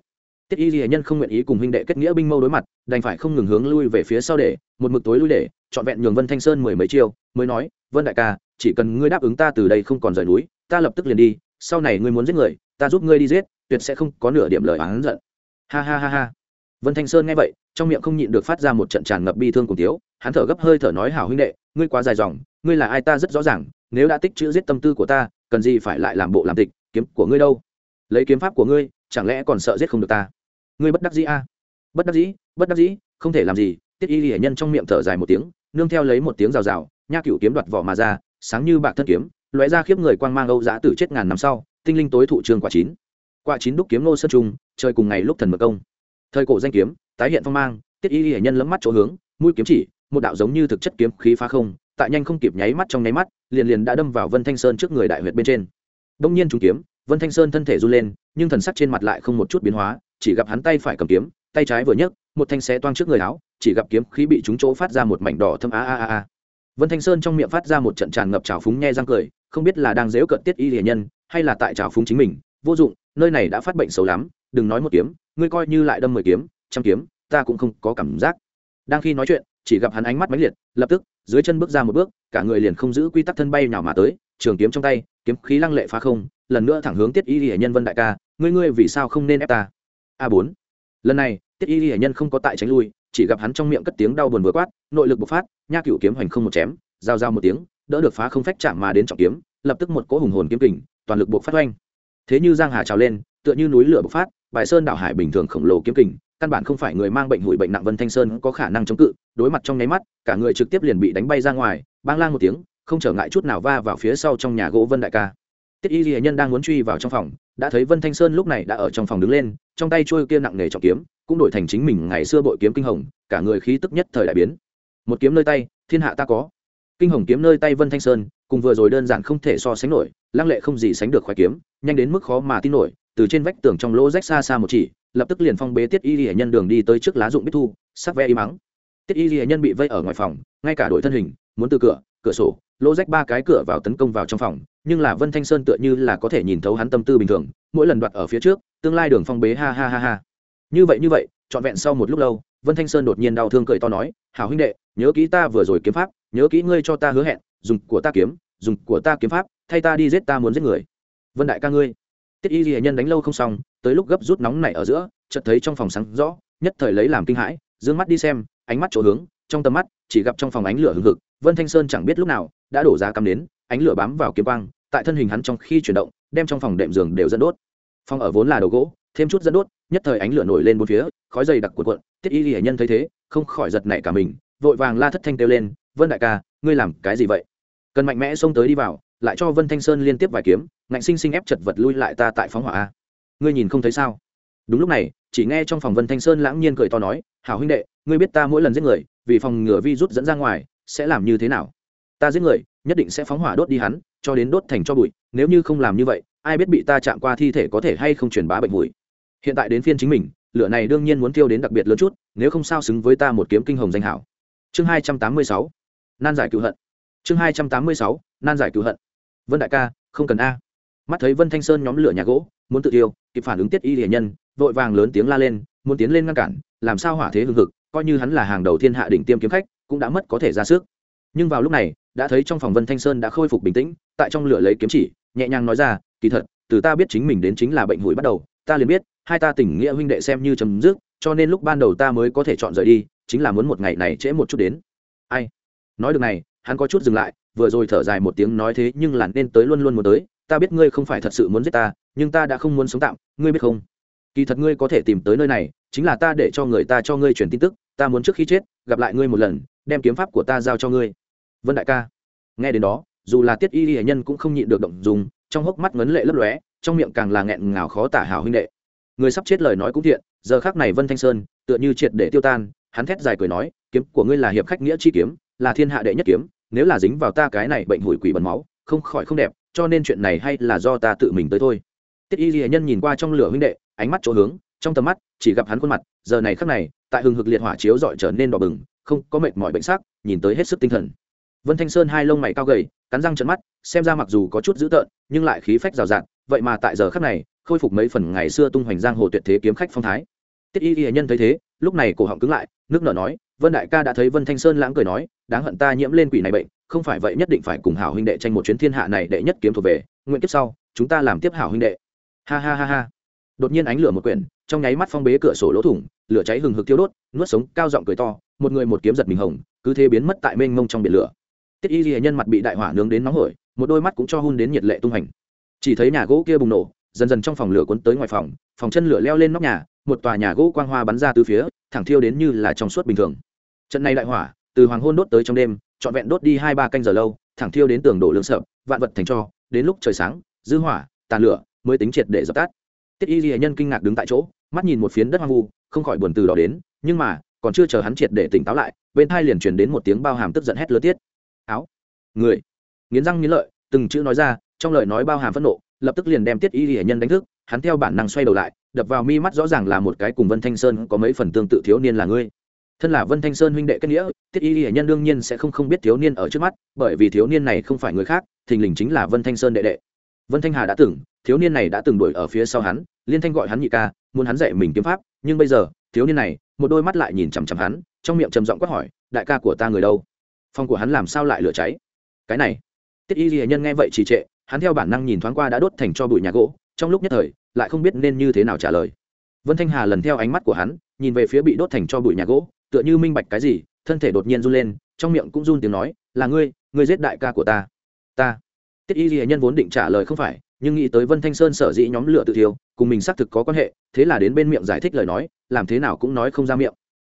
Speaker 1: Tiết y ghi nhân không nguyện ý cùng huynh đệ kết nghĩa binh mâu đối mặt, đành phải không ngừng hướng lui về phía sau để, một mực tối lui để, trọn vẹn nhường vân thanh sơn mười mấy chiêu, mới nói, vân đại ca, chỉ cần ngươi đáp ứng ta từ đây không còn rời núi, ta lập tức liền đi, sau này ngươi muốn giết người, ta giúp ngươi đi giết tuyệt sẽ không có nửa điểm lời oán giận. Ha ha ha ha. Vân thanh sơn nghe vậy, trong miệng không nhịn được phát ra một trận tràn ngập bi thương cùng tiếu hắn thở gấp hơi thở nói, hảo huynh đệ, ngươi quá dài dòng, ngươi là ai ta rất rõ ràng, nếu đã tích chữ giết tâm tư của ta, cần gì phải lại làm bộ làm tịch, kiếm của ngươi đâu? Lấy kiếm pháp của ngươi, chẳng lẽ còn sợ giết không được ta? Ngươi bất đắc dĩ a. À? bất đắc dĩ, bất đắc dĩ, không thể làm gì. Tiết y hệ nhân trong miệng thở dài một tiếng, nương theo lấy một tiếng rào rào, nha cựu kiếm đoạt vỏ mà ra, sáng như bạc thân kiếm, lóe ra khiếp người quang mang âu giã tử chết ngàn năm sau, tinh linh tối thụ trường quả chín. Qua chín đúc kiếm nô sơn trung, chơi cùng ngày lúc thần mật công. Thời cổ danh kiếm, tái hiện phong mang, tiết y hệ nhân lấm mắt chỗ hướng, mũi kiếm chỉ, một đạo giống như thực chất kiếm khí phá không, tại nhanh không kịp nháy mắt trong nháy mắt, liền liền đã đâm vào vân thanh sơn trước người đại huyệt bên trên. Đông nhiên trúng kiếm, vân thanh sơn thân thể run lên, nhưng thần sắc trên mặt lại không một chút biến hóa, chỉ gặp hắn tay phải cầm kiếm, tay trái vừa nhấc, một thanh xé toang trước người áo, chỉ gặp kiếm khí bị trúng chỗ phát ra một mảnh đỏ thâm a a a a. Vân thanh sơn trong miệng phát ra một trận tràn ngập trào phúng, nhe răng cười, không biết là đang dễu cận tiết y hiền nhân, hay là tại trào phúng chính mình vô dụng, nơi này đã phát bệnh xấu lắm, đừng nói một kiếm, ngươi coi như lại đâm mười kiếm, trăm kiếm, ta cũng không có cảm giác. Đang khi nói chuyện, chỉ gặp hắn ánh mắt mãnh liệt, lập tức, dưới chân bước ra một bước, cả người liền không giữ quy tắc thân bay nào mà tới, trường kiếm trong tay, kiếm khí lăng lệ phá không, lần nữa thẳng hướng tiết y hệ nhân vân đại ca, ngươi ngươi vì sao không nên ép ta? A bốn. Lần này, tiết y hệ nhân không có tại tránh lui, chỉ gặp hắn trong miệng cất tiếng đau buồn vừa quát, nội lực bộc phát, nha cựu kiếm hoành không một chém, giao giao một tiếng, đỡ được phá không phách chạm mà đến trọng kiếm, lập tức một cỗ hùng hồn kiếm kình, toàn lực bộc phát oanh thế như giang hà trào lên, tựa như núi lửa bộc phát, bài sơn đảo hải bình thường khổng lồ kiếm kình, căn bản không phải người mang bệnh hủi bệnh nặng vân thanh sơn có khả năng chống cự, đối mặt trong nháy mắt, cả người trực tiếp liền bị đánh bay ra ngoài, bang lang một tiếng, không trở ngại chút nào va vào phía sau trong nhà gỗ vân đại ca. Tiết y ghi nhân đang muốn truy vào trong phòng, đã thấy vân thanh sơn lúc này đã ở trong phòng đứng lên, trong tay trôi kia nặng nề trọng kiếm, cũng đổi thành chính mình ngày xưa bội kiếm kinh hồng, cả người khí tức nhất thời đại biến. Một kiếm nơi tay, thiên hạ ta có. Kinh hồng kiếm nơi tay vân thanh sơn cùng vừa rồi đơn giản không thể so sánh nổi, lăng lệ không gì sánh được khoái kiếm, nhanh đến mức khó mà tin nổi, từ trên vách tường trong lỗ rách xa xa một chỉ, lập tức liền phong bế tiết y hệ nhân đường đi tới trước lá dụng bích thu, sắc ve y mắng. Tiết y hệ nhân bị vây ở ngoài phòng, ngay cả đội thân hình, muốn từ cửa cửa sổ, lỗ rách ba cái cửa vào tấn công vào trong phòng, nhưng là vân thanh sơn tựa như là có thể nhìn thấu hắn tâm tư bình thường, mỗi lần đoạt ở phía trước, tương lai đường phong bế ha ha ha ha. Như vậy như vậy, trọn vẹn sau một lúc lâu, vân thanh sơn đột nhiên đau thương cười to nói, hảo huynh đệ, nhớ kỹ ta vừa rồi kiếm pháp, nhớ kỹ ngươi cho ta hứa hẹn dùng của ta kiếm, dùng của ta kiếm pháp, thay ta đi giết ta muốn giết người. Vân đại ca ngươi. Tiết y ghi nhân đánh lâu không xong, tới lúc gấp rút nóng này ở giữa, chợt thấy trong phòng sáng rõ, nhất thời lấy làm kinh hãi d ư ơ n g mắt đi xem, ánh mắt chỗ hướng, trong tầm mắt, chỉ gặp trong phòng ánh lửa hừng hực, vân thanh sơn chẳng biết lúc nào, đã đổ ra cắm đến, ánh lửa bám vào kiếm quang, tại thân hình hắn trong khi chuyển động, đem trong phòng đệm giường đều dẫn đốt. Phòng ở vốn là đồ gỗ, thêm chút dẫn đốt, nhất thời ánh lửa nổi lên bốn phía, khói dày đặc cuộn cuộn, tiết y ghi nhân thấy thế, không khỏi giật nảy cả mình, vội vàng la thất thanh kêu lên, vân đại ca ngươi làm cái gì vậy? Cần mạnh mẽ xông tới đi vào, lại cho vân thanh sơn liên tiếp vài kiếm, ngạnh sinh sinh ép chật vật lui lại ta tại phóng hỏa a. Ngươi nhìn không thấy sao? Đúng lúc này, chỉ nghe trong phòng vân thanh sơn lãng nhiên cười to nói, hảo huynh đệ, ngươi biết ta mỗi lần giết người, vì phòng ngừa vi rút dẫn ra ngoài, sẽ làm như thế nào? Ta giết người, nhất định sẽ phóng hỏa đốt đi hắn, cho đến đốt thành cho bụi, nếu như không làm như vậy, ai biết bị ta chạm qua thi thể có thể hay không truyền bá bệnh bụi hiện tại đến phiên chính mình, lửa này đương nhiên muốn tiêu đến đặc biệt lớn chút, nếu không sao xứng với ta một kiếm kinh hồng danh hảo. Chương hai trăm tám mươi sáu nan giải cựu hận. Chương hai trăm tám mươi sáu, nan giải cựu hận. Vân đại ca, không cần a. Mắt thấy vân thanh sơn nhóm lửa nhà gỗ, muốn tự tiêu, kịp phản ứng tiết y hiền nhân, vội vàng lớn tiếng la lên, muốn tiến lên ngăn cản, làm sao hỏa thế hương thực coi như hắn là hàng đầu thiên hạ đỉnh tiêm kiếm khách, cũng đã mất có thể ra sức. Nhưng vào lúc này, đã thấy trong phòng vân thanh sơn đã khôi phục bình tĩnh, tại trong lửa lấy kiếm chỉ, nhẹ nhàng nói ra, kỳ thật, từ ta biết chính mình đến chính là bệnh hủi bắt đầu, ta liền biết, hai ta tình nghĩa huynh đệ xem như chấm dứt, cho nên lúc ban đầu ta mới có thể chọn rời đi, chính là muốn một ngày này trễ một chút đến. Ai? Nói được này, hắn có chút dừng lại, vừa rồi thở dài một tiếng nói thế nhưng là nên tới luôn luôn muốn tới, ta biết ngươi không phải thật sự muốn giết ta, nhưng ta đã không muốn sống tạm, ngươi biết không? Kỳ thật ngươi có thể tìm tới nơi này, chính là ta để cho người ta cho ngươi truyền tin tức, ta muốn trước khi chết, gặp lại ngươi một lần, đem kiếm pháp của ta giao cho ngươi. Vân đại ca. Nghe đến đó, dù là tiết y hệ nhân cũng không nhịn được động dùng, trong hốc mắt ngấn lệ lấp lóe, trong miệng càng là nghẹn ngào khó tả hảo huynh đệ. Người sắp chết lời nói cũng thiện, giờ khác này vân thanh sơn, tựa như triệt để tiêu tan, hắn thét dài cười nói, kiếm của ngươi là hiệp khách nghĩa chi kiếm là thiên hạ đệ nhất kiếm, nếu là dính vào ta cái này bệnh hủi quỷ bẩn máu, không khỏi không đẹp, cho nên chuyện này hay là do ta tự mình tới thôi. Tiết y ghi nhân nhìn qua trong lửa huynh đệ, ánh mắt chỗ hướng, trong tầm mắt, chỉ gặp hắn khuôn mặt, giờ này khắc này, tại hừng hực liệt hỏa chiếu dọi trở nên đỏ bừng, không có mệt mỏi bệnh sắc, nhìn tới hết sức tinh thần. Vân thanh sơn hai lông mày cao gầy, cắn răng trận mắt, xem ra mặc dù có chút dữ tợn, nhưng lại khí phách rào rạt, vậy mà tại giờ khắc này, khôi phục mấy phần ngày xưa tung hoành giang hồ tuyệt thế kiếm khách phong thái. Tiết y ghi nhân thấy thế lúc này cổ họng cứng lại, nước nở nói, vân đại ca đã thấy vân thanh sơn lãng cười nói, đáng hận ta nhiễm lên quỷ này bệnh, không phải vậy nhất định phải cùng hảo huynh đệ tranh một chuyến thiên hạ này đệ nhất kiếm thuộc về, nguyện kiếp sau, chúng ta làm tiếp hảo huynh đệ. Ha ha ha ha. Đột nhiên ánh lửa một quyển, trong nháy mắt phong bế cửa sổ lỗ thủng, lửa cháy hừng hực thiêu đốt, nuốt sống cao giọng cười to, một người một kiếm giật mình hồng, cứ thế biến mất tại mênh mông trong biển lửa. Tiết y ghi nhân mặt bị đại hỏa nướng đến nóng hổi, một đôi mắt cũng cho hun đến nhiệt lệ tung hành. Chỉ thấy nhà gỗ kia bùng nổ, dần dần trong phòng lửa cuốn tới ngoài phòng phòng chân lửa leo lên nóc nhà một tòa nhà gỗ quang hoa bắn ra từ phía, thẳng thiêu đến như là trong suốt bình thường. Trận này đại hỏa, từ hoàng hôn đốt tới trong đêm, trọn vẹn đốt đi hai ba canh giờ lâu, thẳng thiêu đến tường đổ lương sợ vạn vật thành cho, đến lúc trời sáng, dư hỏa, tàn lửa mới tính triệt để dập tắt. Tiết y ghi nhân kinh ngạc đứng tại chỗ, mắt nhìn một phiến đất hoang vu, không khỏi buồn từ đó đến, nhưng mà, còn chưa chờ hắn triệt để tỉnh táo lại, bên thai liền truyền đến một tiếng bao hàm tức giận hét lớn tiết. Áo, người! Nghiến răng nghiến lợi, từng chữ nói ra, trong lời nói bao hàm phẫn nộ, lập tức liền đem tiết y hiển nhân đánh thức, hắn theo bản năng xoay đầu lại đập vào mi mắt rõ ràng là một cái cùng vân thanh sơn có mấy phần tương tự thiếu niên là ngươi. Thân là vân thanh sơn huynh đệ kết nghĩa, tiết y hiển nhân đương nhiên sẽ không không biết thiếu niên ở trước mắt, bởi vì thiếu niên này không phải người khác, thình lình chính là vân thanh sơn đệ đệ. Vân thanh hà đã từng, thiếu niên này đã từng đuổi ở phía sau hắn, liên thanh gọi hắn nhị ca, muốn hắn dạy mình kiếm pháp, nhưng bây giờ, thiếu niên này, một đôi mắt lại nhìn chằm chằm hắn, trong miệng trầm giọng quát hỏi, đại ca của ta người đâu? Phòng của hắn làm sao lại lửa cháy? Cái này, tiết y ghi nhân nghe vậy trì trệ, hắn theo bản năng nhìn thoáng qua đã đốt thành cho bụi nhà gỗ trong lúc nhất thời, lại không biết nên như thế nào trả lời. Vân thanh hà lần theo ánh mắt của hắn, nhìn về phía bị đốt thành cho bụi nhà gỗ, tựa như minh bạch cái gì, thân thể đột nhiên run lên, trong miệng cũng run tiếng nói, là ngươi ngươi giết đại ca của ta. Ta? Tiết y ghi nhân vốn định trả lời không phải, nhưng nghĩ tới vân thanh sơn sở dĩ nhóm lửa tự thiêu, cùng mình xác thực có quan hệ, thế là đến bên miệng giải thích lời nói, làm thế nào cũng nói không ra miệng.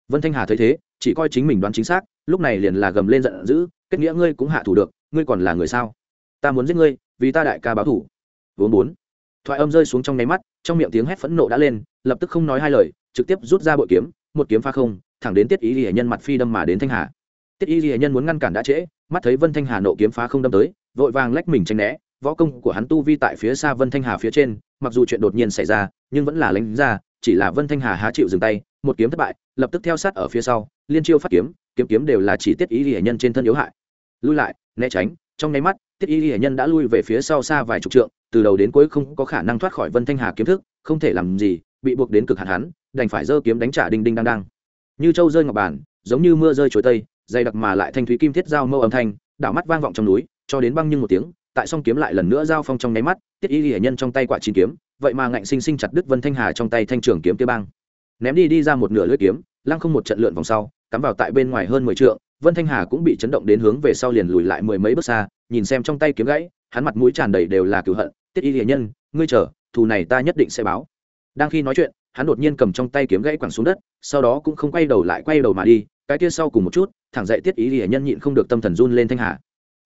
Speaker 1: Vân thanh hà thấy thế, chỉ coi chính mình đoán chính xác, lúc này liền là gầm lên giận dữ, kết nghĩa ngươi cũng hạ thủ được, ngươi còn là người sao? Ta muốn giết ngươi, vì ta đại ca báo thủ. Vốn bốn thoại âm rơi xuống trong nháy mắt, trong miệng tiếng hét phẫn nộ đã lên, lập tức không nói hai lời, trực tiếp rút ra bội kiếm, một kiếm pha không, thẳng đến tiết ý ghi nhân mặt phi đâm mà đến thanh hà. Tiết ý ghi nhân muốn ngăn cản đã trễ, mắt thấy vân thanh hà nộ kiếm phá không đâm tới, vội vàng lách mình tranh né, võ công của hắn tu vi tại phía xa vân thanh hà phía trên, mặc dù chuyện đột nhiên xảy ra, nhưng vẫn là lánh ra, chỉ là vân thanh hà há chịu dừng tay, một kiếm thất bại, lập tức theo sát ở phía sau, liên chiêu phát kiếm kiếm kiếm đều là chỉ tiết ý ghi nhân trên thân yếu hại. Lui lại, né tránh, trong nháy mắt tiết y hiển nhân đã lui về phía sau xa vài chục trượng, từ đầu đến cuối không có khả năng thoát khỏi vân thanh hà kiếm thức, không thể làm gì, bị buộc đến cực hạn hắn, đành phải giơ kiếm đánh trả đinh đinh đang đang như châu rơi ngọc bàn, giống như mưa rơi chuối tây, dày đặc mà lại thanh thúy kim thiết giao mâu âm thanh, đảo mắt vang vọng trong núi, cho đến băng nhưng một tiếng, tại song kiếm lại lần nữa giao phong trong nháy mắt, tiết y hiển nhân trong tay quả chín kiếm, vậy mà ngạnh sinh sinh chặt đứt vân thanh hà trong tay thanh trường kiếm kia băng. Ném đi đi ra một nửa lưỡi kiếm, lăng không một trận lượn vòng sau, cắm vào tại bên ngoài hơn mười trượng, vân thanh hà cũng bị chấn động đến hướng về sau liền lùi lại mười mấy bước xa nhìn xem trong tay kiếm gãy, hắn mặt mũi tràn đầy đều là cửu hận, tiết y hiền nhân, ngươi chờ, thù này ta nhất định sẽ báo. Đang khi nói chuyện, hắn đột nhiên cầm trong tay kiếm gãy quẳng xuống đất, sau đó cũng không quay đầu lại quay đầu mà đi, cái kia sau cùng một chút, thẳng dậy tiết ý hiền nhân nhịn không được tâm thần run lên thanh hà.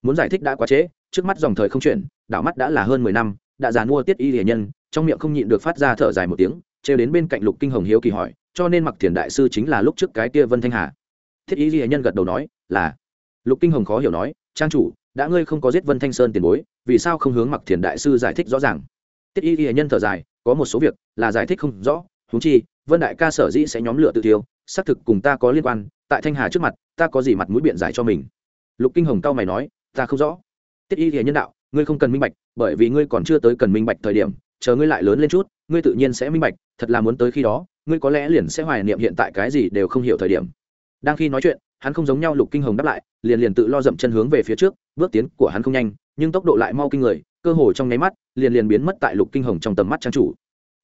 Speaker 1: Muốn giải thích đã quá trễ, trước mắt dòng thời không chuyển, đảo mắt đã là hơn mười năm, đã già mua tiết y hiền nhân, trong miệng không nhịn được phát ra thở dài một tiếng, trêu đến bên cạnh lục kinh hồng hiếu kỳ hỏi, cho nên mặc thiền đại sư chính là lúc trước cái kia vân thanh hà? Thiết y hiền nhân gật đầu nói, là. Lục kinh hồng khó hiểu nói, trang chủ đã ngươi không có giết vân thanh sơn tiền bối, vì sao không hướng mặc thiền đại sư giải thích rõ ràng? Tiết y y nhân thở dài, có một số việc là giải thích không rõ húng chi, vân đại ca sở dĩ sẽ nhóm lửa tự tiêu xác thực cùng ta có liên quan, tại thanh hà trước mặt, ta có gì mặt mũi biện giải cho mình? Lục kinh hồng cao mày nói, ta không rõ. Tiết y thì nhân đạo, ngươi không cần minh bạch, bởi vì ngươi còn chưa tới cần minh bạch thời điểm, chờ ngươi lại lớn lên chút, ngươi tự nhiên sẽ minh bạch, thật là muốn tới khi đó, ngươi có lẽ liền sẽ hoài niệm hiện tại cái gì đều không hiểu thời điểm đang khi nói chuyện, hắn không giống nhau lục kinh hồng đáp lại, liền liền tự lo dậm chân hướng về phía trước, bước tiến của hắn không nhanh, nhưng tốc độ lại mau kinh người, cơ hồ trong nháy mắt, liền liền biến mất tại lục kinh hồng trong tầm mắt trang chủ.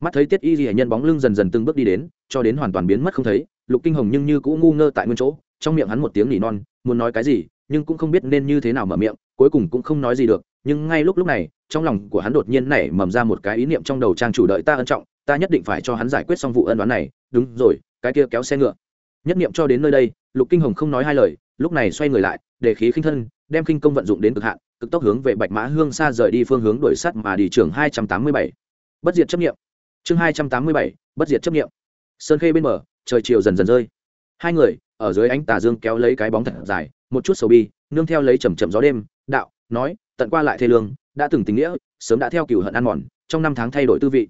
Speaker 1: Mắt thấy tiết y ghi nhân bóng lưng dần dần từng bước đi đến, cho đến hoàn toàn biến mất không thấy, lục kinh hồng nhưng như cũng ngu ngơ tại nguyên chỗ, trong miệng hắn một tiếng nỉ non, muốn nói cái gì, nhưng cũng không biết nên như thế nào mở miệng, cuối cùng cũng không nói gì được, nhưng ngay lúc lúc này, trong lòng của hắn đột nhiên nảy mầm ra một cái ý niệm trong đầu trang chủ đợi ta ân trọng, ta nhất định phải cho hắn giải quyết xong vụ ân đoán này, đúng rồi, cái kia kéo xe ngựa nhất niệm cho đến nơi đây lục kinh hồng không nói hai lời lúc này xoay người lại để khí khinh thân đem khinh công vận dụng đến cực hạn cực tốc hướng về bạch mã hương xa rời đi phương hướng đổi sắt mà đi trường hai trăm tám mươi bảy. Bất diệt chấp nghiệm chương hai trăm tám mươi bảy bất diệt chấp nghiệm sơn khê bên mở, trời chiều dần dần rơi. Hai người ở dưới ánh tà dương kéo lấy cái bóng thật dài một chút sầu bi nương theo lấy chầm chầm gió đêm đạo nói tận qua lại thê lương đã từng tình nghĩa sớm đã theo cửu hận ăn mòn trong năm tháng thay đổi tư vị.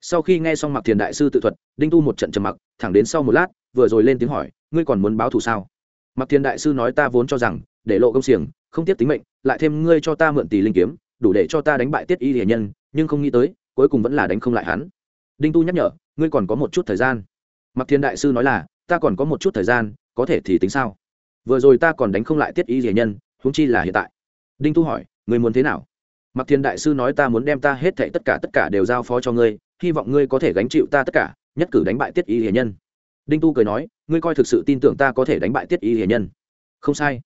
Speaker 1: Sau khi nghe xong mặc thiền đại sư tự thuật đinh tu một trận trầm mặc thẳng đến sau một lát vừa rồi lên tiếng hỏi, ngươi còn muốn báo thù sao? Mặc Thiên đại sư nói, ta vốn cho rằng, để lộ công xiềng, không tiếp tính mệnh, lại thêm ngươi cho ta mượn tỷ linh kiếm, đủ để cho ta đánh bại tiết y hiền nhân, nhưng không nghĩ tới, cuối cùng vẫn là đánh không lại hắn. Đinh tu nhắc nhở, ngươi còn có một chút thời gian. Mặc thiên đại sư nói là, ta còn có một chút thời gian, có thể thì tính sao? Vừa rồi ta còn đánh không lại tiết y hiền nhân, huống chi là hiện tại. Đinh tu hỏi, ngươi muốn thế nào? Mặc thiên đại sư nói, ta muốn đem ta hết thảy tất cả tất cả đều giao phó cho ngươi, hy vọng ngươi có thể gánh chịu ta tất cả, nhất cử đánh bại tiết y hiền nhân đinh tu cười nói, ngươi coi thực sự tin tưởng ta có thể đánh bại tiết y hiền nhân. Không sai.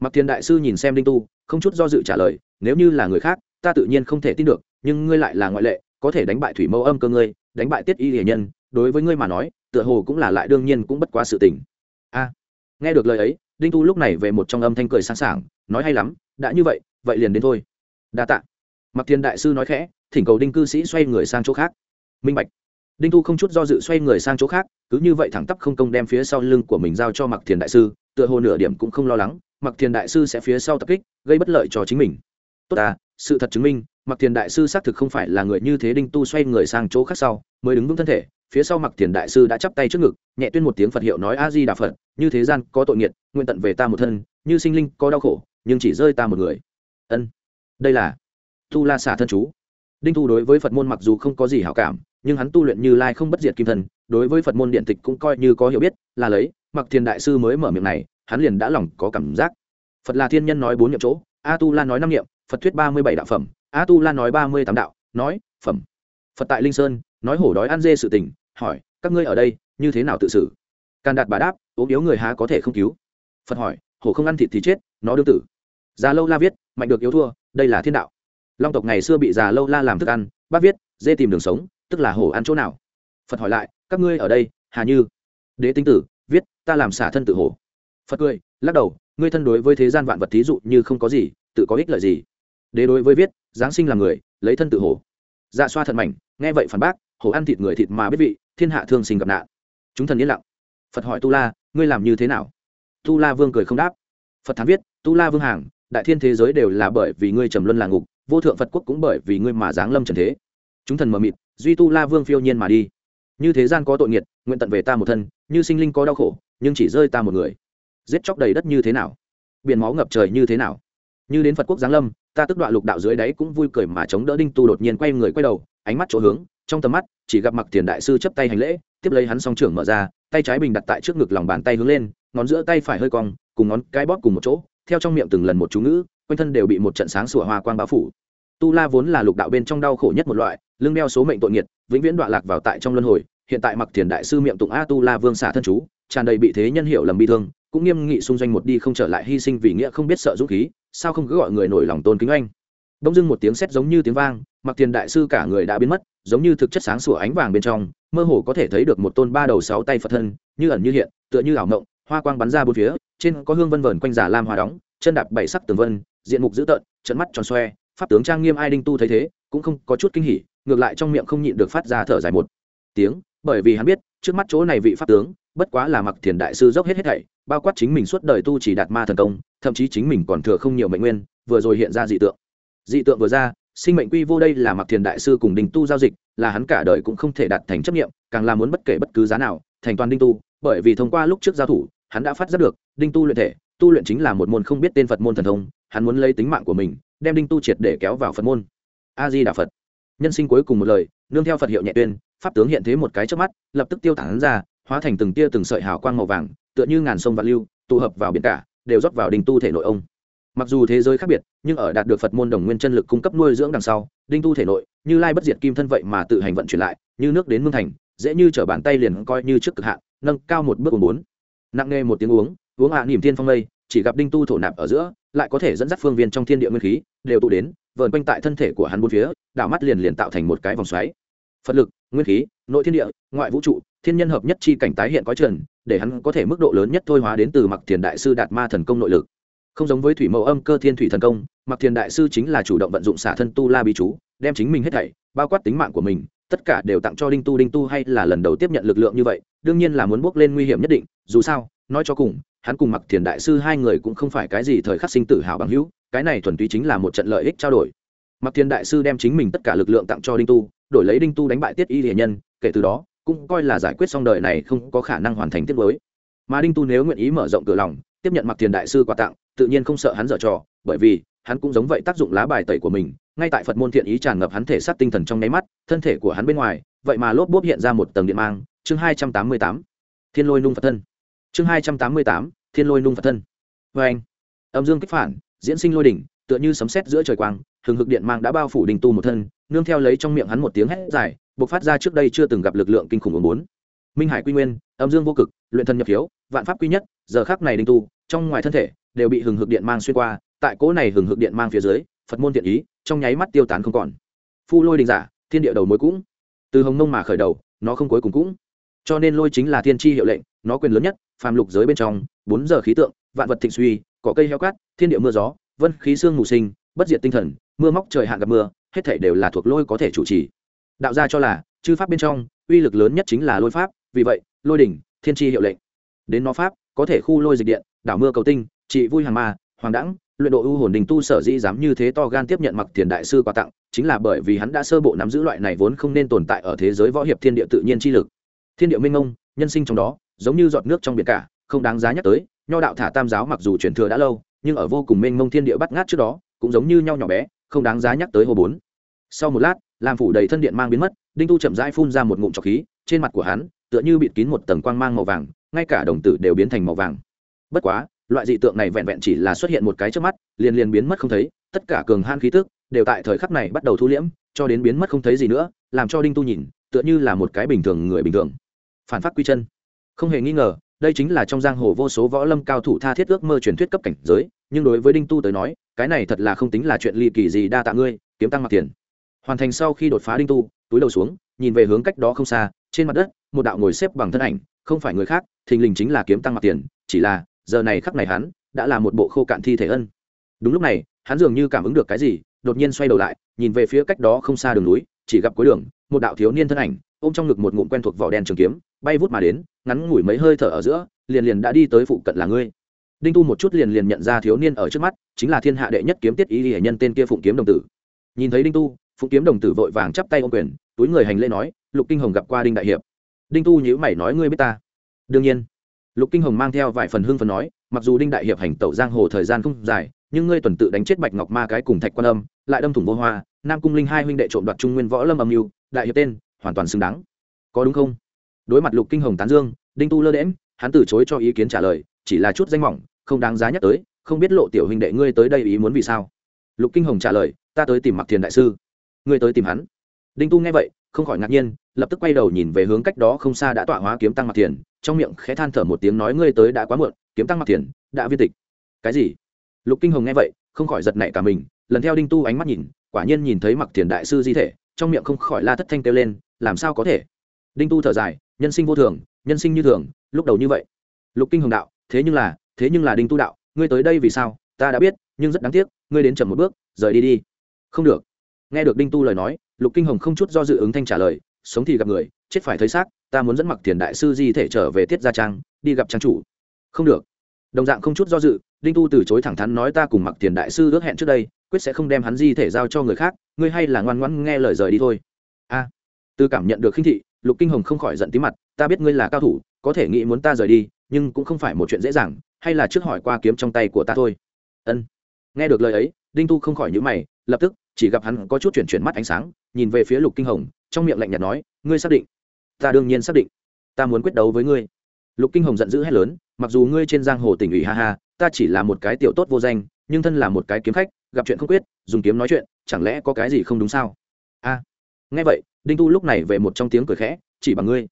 Speaker 1: Mặc thiên đại sư nhìn xem đinh tu, không chút do dự trả lời, nếu như là người khác, ta tự nhiên không thể tin được, nhưng ngươi lại là ngoại lệ, có thể đánh bại thủy mẫu âm cơ ngươi, đánh bại tiết y hiền nhân, đối với ngươi mà nói, tựa hồ cũng là lại đương nhiên cũng bất quá sự tình. A. Nghe được lời ấy, đinh tu lúc này về một trong âm thanh cười sáng sảng, nói hay lắm, đã như vậy vậy liền đến thôi. Đa tạ. Mặc thiên đại sư nói khẽ, thỉnh cầu đinh cư sĩ xoay người sang chỗ khác. Minh bạch đinh tu không chút do dự xoay người sang chỗ khác, cứ như vậy thẳng tắp không công đem phía sau lưng của mình giao cho mặc thiền đại sư, tựa hồ nửa điểm cũng không lo lắng mặc thiền đại sư sẽ phía sau tập kích, gây bất lợi cho chính mình. Tốt à sự thật chứng minh mặc thiền đại sư xác thực không phải là người như thế đinh tu xoay người sang chỗ khác sau, mới đứng vững thân thể, phía sau mặc thiền đại sư đã chắp tay trước ngực, nhẹ tuyên một tiếng phật hiệu nói a di đà phật, như thế gian có tội nghiệt, nguyện tận về ta một thân, như sinh linh có đau khổ, nhưng chỉ rơi ta một người. Ân, đây là tu la xả thân chú. Đinh tu đối với phật môn mặc dù không có gì hảo cảm nhưng hắn tu luyện như lai không bất diệt kim thần, đối với phật môn điện tịch cũng coi như có hiểu biết, là lấy, mặc thiền đại sư mới mở miệng này, hắn liền đã lòng có cảm giác. Phật là thiên nhân nói bốn nhiệm chỗ a tu la nói năm nhiệm phật thuyết ba mươi bảy đạo phẩm a tu la nói ba mươi tám đạo, nói phẩm. Phật tại linh sơn, nói hổ đói ăn dê sự tình, hỏi, các ngươi ở đây, như thế nào tự xử? Càn đạt bà đáp ốm yếu người há có thể không cứu. Phật hỏi, hổ không ăn thịt thì chết, nó đương tử. Già lâu la viết, mạnh được yếu thua, đây là thiên đạo. Long tộc ngày xưa bị già lâu la làm thức ăn, bác viết, dê tìm đường sống tức là hổ ăn chỗ nào? Phật hỏi lại, các ngươi ở đây, hà như. Đế tinh tử, viết, ta làm xả thân tự hổ. Phật cười, lắc đầu, ngươi thân đối với thế gian vạn vật thí dụ như không có gì, tự có ích lợi gì. Đế đối với viết, giáng sinh làm người, lấy thân tự hổ. Dạ xoa thật mảnh, nghe vậy phản bác, hổ ăn thịt người thịt mà biết vị, thiên hạ thương sinh gặp nạn. Chúng thần yên lặng. Phật hỏi tu la, ngươi làm như thế nào? Tu la vương cười không đáp. Phật thán viết, tu la vương hàng, đại thiên thế giới đều là bởi vì ngươi trầm luân là ngục, vô thượng phật quốc cũng bởi vì ngươi mà giáng lâm trần thế. Chúng thần mờ mịt duy tu la vương phiêu nhiên mà đi. Như thế gian có tội nghiệt, nguyện tận về ta một thân, như sinh linh có đau khổ, nhưng chỉ rơi ta một người. Giết chóc đầy đất như thế nào? Biển máu ngập trời như thế nào? Như đến phật quốc giáng lâm, ta tức đoạn lục đạo dưới đáy cũng vui cười mà chống đỡ đinh tu đột nhiên quay người quay đầu, ánh mắt chỗ hướng, trong tầm mắt, chỉ gặp mặc tiền đại sư chấp tay hành lễ, tiếp lấy hắn song trưởng mở ra, tay trái bình đặt tại trước ngực lòng bàn tay hướng lên, ngón giữa tay phải hơi cong, cùng ngón cái bóp cùng một chỗ, theo trong miệng từng lần một chú ngữ, quanh thân đều bị một trận sáng sủa hoa quang bao phủ. Tu la vốn là lục đạo bên trong đau khổ nhất một loại lưng đeo số mệnh tội nghiệt, vĩnh viễn đoạn lạc vào tại trong luân hồi, hiện tại mặc tiền đại sư miệng tụng a tu la vương xả thân chú, tràn đầy bị thế nhân hiểu lầm bi thương, cũng nghiêm nghị xung doanh một đi không trở lại hy sinh vì nghĩa không biết sợ dũng khí, sao không cứ gọi người nổi lòng tôn kính anh bỗng dưng một tiếng sét giống như tiếng vang, mặc tiền đại sư cả người đã biến mất, giống như thực chất sáng sủa ánh vàng bên trong, mơ hồ có thể thấy được một tôn ba đầu sáu tay phật thân, như ẩn như hiện, tựa như ảo mộng, hoa quang bắn ra bốn phía, trên có hương vân vờn quanh giả lam hoa đóng, chân đạp bảy sắc tường vân, diện mục dữ tợn, trận mắt tròn xoe, pháp tướng trang nghiêm ai đinh tu thấy thế, cũng không có chút kinh hỉ ngược lại trong miệng không nhịn được phát ra thở dài một tiếng, bởi vì hắn biết, trước mắt chỗ này vị pháp tướng, bất quá là mặc thiền đại sư dốc hết hết thảy, bao quát chính mình suốt đời tu chỉ đạt ma thần công, thậm chí chính mình còn thừa không nhiều mệnh nguyên, vừa rồi hiện ra dị tượng. Dị tượng vừa ra, sinh mệnh quy vô đây là mặc thiền đại sư cùng đình tu giao dịch, là hắn cả đời cũng không thể đạt thành chấp nghiệm càng là muốn bất kể bất cứ giá nào, thành toàn đinh tu, bởi vì thông qua lúc trước giao thủ, hắn đã phát giác được, đinh tu luyện thể, tu luyện chính là một môn không biết tên phật môn thần thông, hắn muốn lấy tính mạng của mình, đem đinh tu triệt để kéo vào phật môn. A di đà phật nhân sinh cuối cùng một lời nương theo phật hiệu nhẹ tuyên pháp tướng hiện thế một cái trước mắt lập tức tiêu tản ra hóa thành từng tia từng sợi hào quang màu vàng tựa như ngàn sông vạn lưu tụ hợp vào biển cả đều rót vào đình tu thể nội ông. Mặc dù thế giới khác biệt nhưng ở đạt được phật môn đồng nguyên chân lực cung cấp nuôi dưỡng đằng sau đinh tu thể nội như lai bất diệt kim thân vậy mà tự hành vận chuyển lại như nước đến mương thành dễ như t bàn tay liền coi như trước cực hạn nâng cao một bước bốn. Nặng nghe một tiếng uống uống hạ à, niềm thiên phong lây chỉ gặp đinh tu thổ nạp ở giữa, lại có thể dẫn dắt phương viên trong thiên địa nguyên khí, đều tụ đến, vờn quanh tại thân thể của hắn bốn phía, đảo mắt liền liền tạo thành một cái vòng xoáy. Phật lực, nguyên khí, nội thiên địa, ngoại vũ trụ, thiên nhân hợp nhất chi cảnh tái hiện có trần, để hắn có thể mức độ lớn nhất thôi hóa đến từ mặc thiền đại sư đạt ma thần công nội lực. Không giống với thủy mẫu âm cơ thiên thủy thần công mặc thiền đại sư chính là chủ động vận dụng xả thân tu la bí chú, đem chính mình hết thảy, bao quát tính mạng của mình, tất cả đều tặng cho đinh tu. Đinh tu hay là lần đầu tiếp nhận lực lượng như vậy, đương nhiên là muốn bước lên nguy hiểm nhất định, dù sao, nói cho cùng hắn cùng mặc thiền đại sư hai người cũng không phải cái gì thời khắc sinh tử hào bằng hữu, cái này thuần túy chính là một trận lợi ích trao đổi. Mặc thiền đại sư đem chính mình tất cả lực lượng tặng cho đinh tu, đổi lấy đinh tu đánh bại tiết y hiền nhân, kể từ đó, cũng coi là giải quyết xong đời này không có khả năng hoàn thành tiết mới. Mà đinh tu nếu nguyện ý mở rộng cửa lòng, tiếp nhận mặc thiền đại sư quà tặng, tự nhiên không sợ hắn dở trò, bởi vì, hắn cũng giống vậy tác dụng lá bài tẩy của mình, ngay tại phật môn thiện ý tràn ngập hắn thể xác tinh thần trong nháy mắt, thân thể của hắn bên ngoài, vậy mà lốp bốp hiện ra một tầng điện mang, chương hai trăm tám mươi tám. Thiên lôi nung phật thân chương hai trăm tám mươi tám, thiên lôi nung phật thân. Vê anh, âm dương kích phản, diễn sinh lôi đỉnh, tựa như sấm sét giữa trời quang, hừng hực điện mang đã bao phủ đình tu một thân, nương theo lấy trong miệng hắn một tiếng hét dài, bộc phát ra trước đây chưa từng gặp lực lượng kinh khủng ồn bốn. Minh hải quy nguyên, âm dương vô cực, luyện thân nhập hiếu vạn pháp quy nhất, giờ khắc này đình tu, trong ngoài thân thể, đều bị hừng hực điện mang xuyên qua, tại cỗ này hừng hực điện mang phía dưới, phật môn thiện ý, trong nháy mắt tiêu tán không còn. Phu lôi đình giả, thiên địa đầu mối cũng. Từ hồng nông mà khởi đầu, nó không cuối cùng cũng. Cho nên lôi chính là thiên tri hiệu lệnh, nó quyền lớn nhất phàm lục giới bên trong, bốn giờ khí tượng, vạn vật thịnh suy, cỏ cây heo cát, thiên địa mưa gió, vân khí xương mù sinh, bất diệt tinh thần, mưa móc trời hạn gặp mưa, hết thể đều là thuộc lôi có thể chủ trì. Đạo gia cho là, chư pháp bên trong, uy lực lớn nhất chính là lôi pháp, vì vậy, lôi đỉnh, thiên tri hiệu lệnh. Đến nó pháp, có thể khu lôi dịch điện, đảo mưa cầu tinh, trị vui hàng ma, hoàng đẳng, luyện độ ưu hồn đình tu sở dĩ dám như thế to gan tiếp nhận mặc tiền đại sư quà tặng, chính là bởi vì hắn đã sơ bộ nắm giữ loại này vốn không nên tồn tại ở thế giới võ hiệp thiên địa tự nhiên chi lực. Thiên địa minh ông nhân sinh trong đó giống như giọt nước trong biển cả, không đáng giá nhắc tới, nho đạo thả tam giáo mặc dù truyền thừa đã lâu, nhưng ở vô cùng mênh mông thiên địa bắt ngát trước đó, cũng giống như nhau nhỏ bé, không đáng giá nhắc tới hồ bốn. Sau một lát, làm phủ đầy thân điện mang biến mất, đinh tu chậm rãi phun ra một ngụm trọc khí, trên mặt của hắn, tựa như bịt kín một tầng quang mang màu vàng, ngay cả đồng tử đều biến thành màu vàng. Bất quá, loại dị tượng này vẹn vẹn chỉ là xuất hiện một cái trước mắt, liền liền biến mất không thấy, tất cả cường han khí tức đều tại thời khắc này bắt đầu thu liễm, cho đến biến mất không thấy gì nữa, làm cho đinh tu nhìn, tựa như là một cái bình thường người bình thường. Phản phát quy chân không hề nghi ngờ, đây chính là trong giang hồ vô số võ lâm cao thủ tha thiết ước mơ truyền thuyết cấp cảnh giới, nhưng đối với đinh tu tới nói, cái này thật là không tính là chuyện ly kỳ gì đa tạ ngươi, kiếm tăng mặc tiền. Hoàn thành sau khi đột phá đinh tu, túi đầu xuống, nhìn về hướng cách đó không xa, trên mặt đất, một đạo ngồi xếp bằng thân ảnh, không phải người khác, thình lình chính là kiếm tăng mặc tiền, chỉ là, giờ này khắc này hắn, đã là một bộ khô cạn thi thể ân. Đúng lúc này, hắn dường như cảm ứng được cái gì, đột nhiên xoay đầu lại, nhìn về phía cách đó không xa đường núi, chỉ gặp cuối đường, một đạo thiếu niên thân ảnh, ôm trong ngực một ngụm quen thuộc vỏ đen trường kiếm bay vút mà đến, ngắn ngủi mấy hơi thở ở giữa, liền liền đã đi tới phụ cận là ngươi. Đinh tu một chút liền liền nhận ra thiếu niên ở trước mắt, chính là thiên hạ đệ nhất kiếm tiết ý hệ nhân tên kia phụng kiếm đồng tử. Nhìn thấy đinh tu, phụng kiếm đồng tử vội vàng chắp tay ô quyền, túi người hành lễ nói, lục kinh hồng gặp qua đinh đại hiệp. Đinh tu nhữ mày nói, ngươi biết ta? Đương nhiên. Lục kinh hồng mang theo vài phần hương phần nói, mặc dù đinh đại hiệp hành tẩu giang hồ thời gian không dài, nhưng ngươi tuần tự đánh chết bạch ngọc ma cái cùng thạch quan âm, lại đâm thủng vô hoa, nam cung linh hai huynh đệ trộm đoạt trung nguyên võ lâm âm mưu, đại hiệp tên, hoàn toàn xứng đáng. Có đúng không? Đối mặt lục kinh hồng tán dương, đinh tu lơ đễm hắn từ chối cho ý kiến trả lời, chỉ là chút danh mỏng, không đáng giá nhắc tới, không biết lộ tiểu huynh đệ ngươi tới đây ý muốn vì sao. Lục kinh hồng trả lời, ta tới tìm mặc thiền đại sư. Ngươi tới tìm hắn. Đinh tu nghe vậy, không khỏi ngạc nhiên, lập tức quay đầu nhìn về hướng cách đó không xa đã tọa hóa kiếm tăng mặc thiền, trong miệng khẽ than thở một tiếng nói ngươi tới đã quá muộn, kiếm tăng mặc thiền, đã viên tịch. Cái gì? Lục kinh hồng nghe vậy, không khỏi giật nảy cả mình, lần theo đinh tu ánh mắt nhìn, quả nhiên nhìn thấy mặc thiền đại sư di thể, trong miệng không khỏi la thất thanh kêu lên, làm sao có thể? Đinh tu thở dài nhân sinh vô thường, nhân sinh như thường, lúc đầu như vậy. Lục kinh hồng đạo, thế nhưng là, thế nhưng là đinh tu đạo, ngươi tới đây vì sao? Ta đã biết, nhưng rất đáng tiếc, ngươi đến chậm một bước, rời đi đi. Không được. Nghe được đinh tu lời nói, lục kinh hồng không chút do dự ứng thanh trả lời, sống thì gặp người, chết phải thấy xác, ta muốn dẫn mặc tiền đại sư di thể trở về tiết gia trang, đi gặp trang chủ. Không được. Đồng dạng không chút do dự, đinh tu từ chối thẳng thắn nói ta cùng mặc tiền đại sư ước hẹn trước đây, quyết sẽ không đem hắn di thể giao cho người khác, ngươi hay là ngoan ngoãn nghe lời rời đi thôi. A. Từ cảm nhận được khinh thị lục kinh hồng không khỏi giận tí mặt, ta biết ngươi là cao thủ, có thể nghĩ muốn ta rời đi, nhưng cũng không phải một chuyện dễ dàng, hay là trước hỏi qua kiếm trong tay của ta thôi. Ân. Nghe được lời ấy, đinh tu không khỏi nhữ mày, lập tức, chỉ gặp hắn có chút chuyển chuyển mắt ánh sáng, nhìn về phía lục kinh hồng, trong miệng lạnh nhạt nói, ngươi xác định? Ta đương nhiên xác định. Ta muốn quyết đấu với ngươi. Lục kinh hồng giận dữ hét lớn, mặc dù ngươi trên giang hồ tỉnh ủy ha ha, ta chỉ là một cái tiểu tốt vô danh, nhưng thân là một cái kiếm khách, gặp chuyện không quyết, dùng kiếm nói chuyện, chẳng lẽ có cái gì không đúng sao? A. Nghe vậy đinh tu lúc này về một trong tiếng cười khẽ, chỉ bằng ngươi,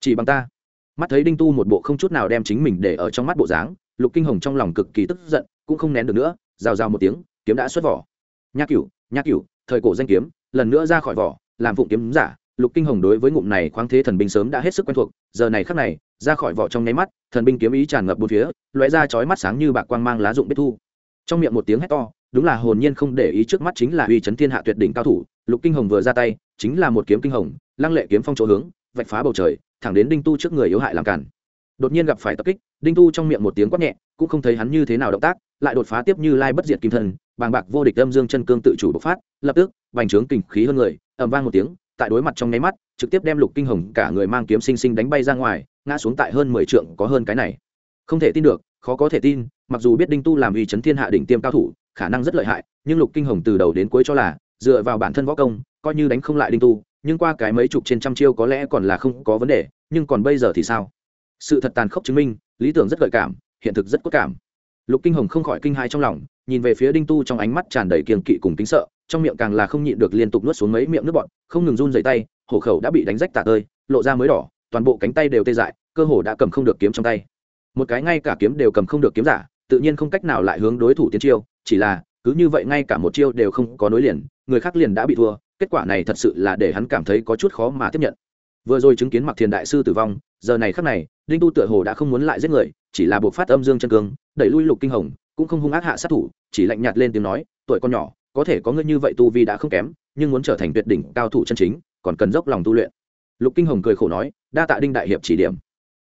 Speaker 1: chỉ bằng ta. Mắt thấy đinh tu một bộ không chút nào đem chính mình để ở trong mắt bộ dáng, lục kinh hồng trong lòng cực kỳ tức giận, cũng không nén được nữa, rào rào một tiếng, kiếm đã xuất vỏ. Nha cửu nha cửu, thời cổ danh kiếm, lần nữa ra khỏi vỏ, làm phụng kiếm giả. Lục kinh hồng đối với ngụm này khoáng thế thần binh sớm đã hết sức quen thuộc, giờ này khắc này, ra khỏi vỏ trong nháy mắt, thần binh kiếm ý tràn ngập bốn phía, lóe ra chói mắt sáng như bạc quang mang lá dụng biết thu. Trong miệng một tiếng hét to, đúng là hồn nhiên không để ý trước mắt chính là uy chấn thiên hạ tuyệt đỉnh cao thủ, lục kinh hồng vừa ra tay chính là một kiếm kinh hồng, lăng lệ kiếm phong chỗ hướng, vạch phá bầu trời, thẳng đến đinh tu trước người yếu hại làm cản đột nhiên gặp phải tập kích, đinh tu trong miệng một tiếng quát nhẹ, cũng không thấy hắn như thế nào động tác, lại đột phá tiếp như lai bất diệt kim thần, bàng bạc vô địch âm dương chân cương tự chủ bộc phát, lập tức, bành trướng kình khí hơn người, ầm vang một tiếng, tại đối mặt trong nháy mắt, trực tiếp đem lục kinh hồng cả người mang kiếm sinh sinh đánh bay ra ngoài, ngã xuống tại hơn mười trượng, có hơn cái này. Không thể tin được, khó có thể tin, mặc dù biết đinh tu làm uy chấn thiên hạ đỉnh tiêm cao thủ, khả năng rất lợi hại, nhưng lục kinh hồng từ đầu đến cuối cho là, dựa vào bản thân võ công coi như đánh không lại đinh tu, nhưng qua cái mấy chục trên trăm chiêu có lẽ còn là không có vấn đề, nhưng còn bây giờ thì sao? Sự thật tàn khốc chứng minh, lý tưởng rất gợi cảm, hiện thực rất cốt cảm. Lục kinh hồng không khỏi kinh hãi trong lòng, nhìn về phía đinh tu trong ánh mắt tràn đầy kiềng kỵ cùng tính sợ, trong miệng càng là không nhịn được liên tục nuốt xuống mấy miệng nước bọt, không ngừng run dày tay, hổ khẩu đã bị đánh rách tả tơi, lộ ra mới đỏ, toàn bộ cánh tay đều tê dại, cơ hồ đã cầm không được kiếm trong tay. Một cái ngay cả kiếm đều cầm không được kiếm giả, tự nhiên không cách nào lại hướng đối thủ tiến chiêu, chỉ là, cứ như vậy ngay cả một chiêu đều không có nối liền, người khác liền đã bị thua kết quả này thật sự là để hắn cảm thấy có chút khó mà tiếp nhận. Vừa rồi chứng kiến mặc thiền đại sư tử vong, giờ này khắc này, đinh tu tựa hồ đã không muốn lại giết người, chỉ là buộc phát âm dương chân cương, đẩy lui lục kinh hồng, cũng không hung ác hạ sát thủ, chỉ lạnh nhạt lên tiếng nói, tuổi con nhỏ, có thể có ngươi như vậy tu vi đã không kém, nhưng muốn trở thành tuyệt đỉnh cao thủ chân chính, còn cần dốc lòng tu luyện. Lục kinh hồng cười khổ nói, đa tạ đinh đại hiệp chỉ điểm.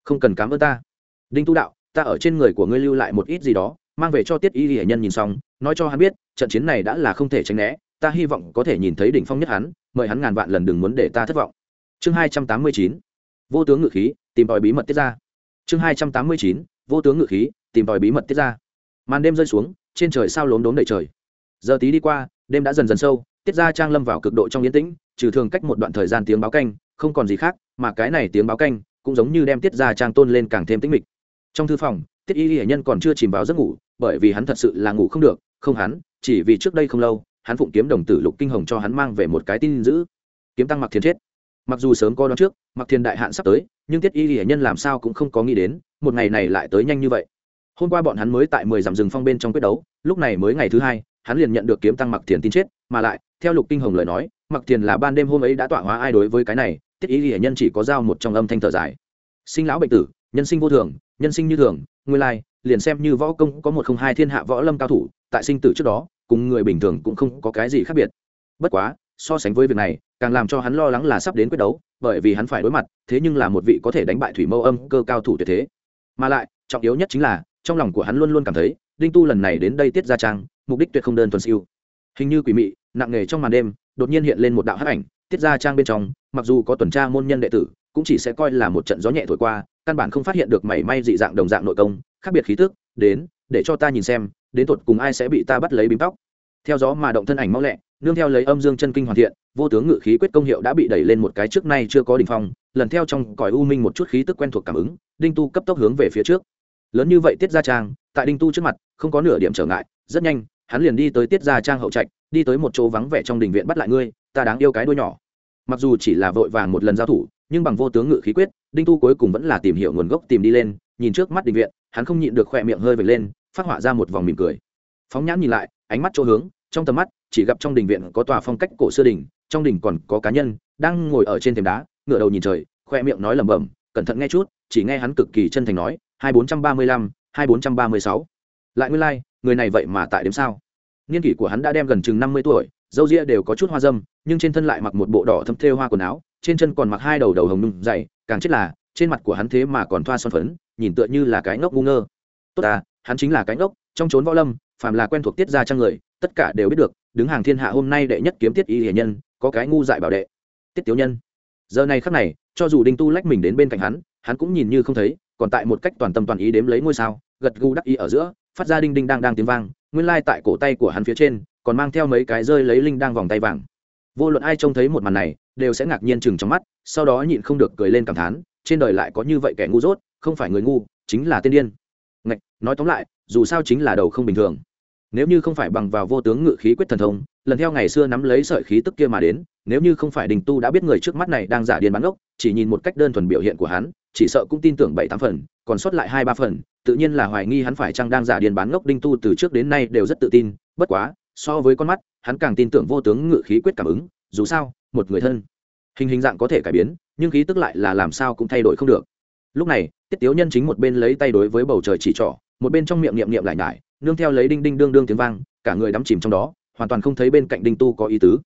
Speaker 1: Không cần cám ơn ta. Đinh tu đạo, ta ở trên người của ngươi lưu lại một ít gì đó, mang về cho tiết y hệ nhân nhìn xong, nói cho hắn biết, trận chiến này đã là không thể tránh né ta hy vọng có thể nhìn thấy đỉnh phong nhất hắn, mời hắn ngàn vạn lần đừng muốn để ta thất vọng. Chương hai trăm tám mươi chín, vô tướng ngự khí, tìm tòi bí mật tiết ra. Chương hai trăm tám mươi chín, vô tướng ngự khí, tìm tòi bí mật tiết ra. Màn đêm rơi xuống, trên trời sao lốm đốm đầy trời. Giờ tí đi qua, đêm đã dần dần sâu, tiết ra trang lâm vào cực độ trong yên tĩnh, trừ thường cách một đoạn thời gian tiếng báo canh, không còn gì khác, mà cái này tiếng báo canh cũng giống như đem tiết ra trang tôn lên càng thêm tĩnh mịch. Trong thư phòng, tiết y hệ nhân còn chưa chìm vào giấc ngủ, bởi vì hắn thật sự là ngủ không được, không hắn, chỉ vì trước đây không lâu hắn phụng kiếm đồng tử lục kinh hồng cho hắn mang về một cái tin giữ kiếm tăng mặc thiên chết. Mặc dù sớm coi đó trước mặc thiên đại hạn sắp tới, nhưng tiết y hiển nhân làm sao cũng không có nghĩ đến, một ngày này lại tới nhanh như vậy. Hôm qua bọn hắn mới tại mười dặm rừng phong bên trong quyết đấu, lúc này mới ngày thứ hai, hắn liền nhận được kiếm tăng mặc thiền tin chết, mà lại, theo lục kinh hồng lời nói mặc thiền là ban đêm hôm ấy đã tọa hóa ai đối với cái này, tiết ý hiển nhân chỉ có giao một trong âm thanh thở dài. Sinh lão bệnh tử, nhân sinh vô thường, nhân sinh như thường, nguyên lai, liền xem như võ công có một không hai thiên hạ võ lâm cao thủ, tại sinh tử trước đó cùng người bình thường cũng không có cái gì khác biệt. Bất quá, so sánh với việc này, càng làm cho hắn lo lắng là sắp đến quyết đấu, bởi vì hắn phải đối mặt, thế nhưng là một vị có thể đánh bại thủy mâu âm cơ cao thủ tuyệt thế. Mà lại, trọng yếu nhất chính là, trong lòng của hắn luôn luôn cảm thấy, đinh tu lần này đến đây tiết gia trang, mục đích tuyệt không đơn thuần siêu. Hình như quỷ mị, nặng nề trong màn đêm, đột nhiên hiện lên một đạo hắc ảnh, tiết gia trang bên trong, mặc dù có tuần tra môn nhân đệ tử, cũng chỉ sẽ coi là một trận gió nhẹ thổi qua, căn bản không phát hiện được mảy may dị dạng đồng dạng nội công, khác biệt khí tức, đến, để cho ta nhìn xem đến tột cùng ai sẽ bị ta bắt lấy bím tóc? Theo gió mà động thân ảnh mau lẹ, nương theo lấy âm dương chân kinh hoàn thiện, vô tướng ngự khí quyết công hiệu đã bị đẩy lên một cái trước nay chưa có đỉnh phong, lần theo trong cõi u minh một chút khí tức quen thuộc cảm ứng, đinh tu cấp tốc hướng về phía trước. Lớn như vậy tiết gia trang, tại đinh tu trước mặt, không có nửa điểm trở ngại, rất nhanh, hắn liền đi tới tiết gia trang hậu trạch, đi tới một chỗ vắng vẻ trong đình viện bắt lại ngươi, ta đáng yêu cái đuôi nhỏ. Mặc dù chỉ là vội vàng một lần giao thủ, nhưng bằng vô tướng ngự khí quyết, đinh tu cuối cùng vẫn là tìm hiểu nguồn gốc tìm đi lên nhìn trước mắt đình viện hắn không nhịn được khỏe miệng hơi vệt lên phát họa ra một vòng mỉm cười. Phóng nhãn nhìn lại ánh mắt chỗ hướng trong tầm mắt chỉ gặp trong đình viện có tòa phong cách cổ xưa đình trong đình còn có cá nhân đang ngồi ở trên thềm đá ngửa đầu nhìn trời khoe miệng nói lẩm bẩm cẩn thận nghe chút chỉ nghe hắn cực kỳ chân thành nói hai bốn trăm ba mươi lăm hai bốn trăm ba mươi sáu. Lại nguyên lai、like, người này vậy mà tại đếm sao? Niên kỷ của hắn đã đem gần chừng năm mươi tuổi dâu ria đều có chút hoa dâm nhưng trên thân lại mặc một bộ đỏ thâm thêu hoa quần áo trên chân còn mặc hai đầu đầu hồng nung dày càng chết là trên mặt của hắn thế mà còn thoa son phấn nhìn tựa như là cái ngốc ngu ngơ. Tốt à hắn chính là cái ngốc, trong trốn võ lâm, phàm là quen thuộc tiết ra trang người, tất cả đều biết được, đứng hàng thiên hạ hôm nay đệ nhất kiếm tiết y hiền nhân, có cái ngu dại bảo đệ, tiết tiểu nhân. Giờ này khắc này, cho dù đinh tu lách mình đến bên cạnh hắn hắn cũng nhìn như không thấy, còn tại một cách toàn tâm toàn ý đếm lấy ngôi sao, gật gù đắc ý ở giữa, phát ra đinh đinh đang đang tiếng vang, nguyên lai tại cổ tay của hắn phía trên, còn mang theo mấy cái rơi lấy linh đang vòng tay vàng. Vô luận ai trông thấy một màn này, đều sẽ ngạc nhiên chừng trong mắt, sau đó nhịn không được cười lên cảm thán, trên đời lại có như vậy kẻ ngu dốt không phải người ngu chính là tiên điên. Ngạch, nói tóm lại dù sao chính là đầu không bình thường. Nếu như không phải bằng vào vô tướng ngự khí quyết thần thông lần theo ngày xưa nắm lấy sợi khí tức kia mà đến nếu như không phải đình tu đã biết người trước mắt này đang giả điên bán gốc chỉ nhìn một cách đơn thuần biểu hiện của hắn chỉ sợ cũng tin tưởng bảy tám phần còn sót lại hai ba phần tự nhiên là hoài nghi hắn phải chăng đang giả điên bán ngốc đinh tu từ trước đến nay đều rất tự tin bất quá so với con mắt hắn càng tin tưởng vô tướng ngự khí quyết cảm ứng dù sao một người thân. Hình hình dạng có thể cải biến nhưng khí tức lại là làm sao cũng thay đổi không được. Lúc này tiết tiếu nhân chính một bên lấy tay đối với bầu trời chỉ trỏ, một bên trong miệng niệm niệm lại nhải, nương theo lấy đinh đinh đương đương tiếng vang, cả người đắm chìm trong đó, hoàn toàn không thấy bên cạnh đinh tu có ý tứ.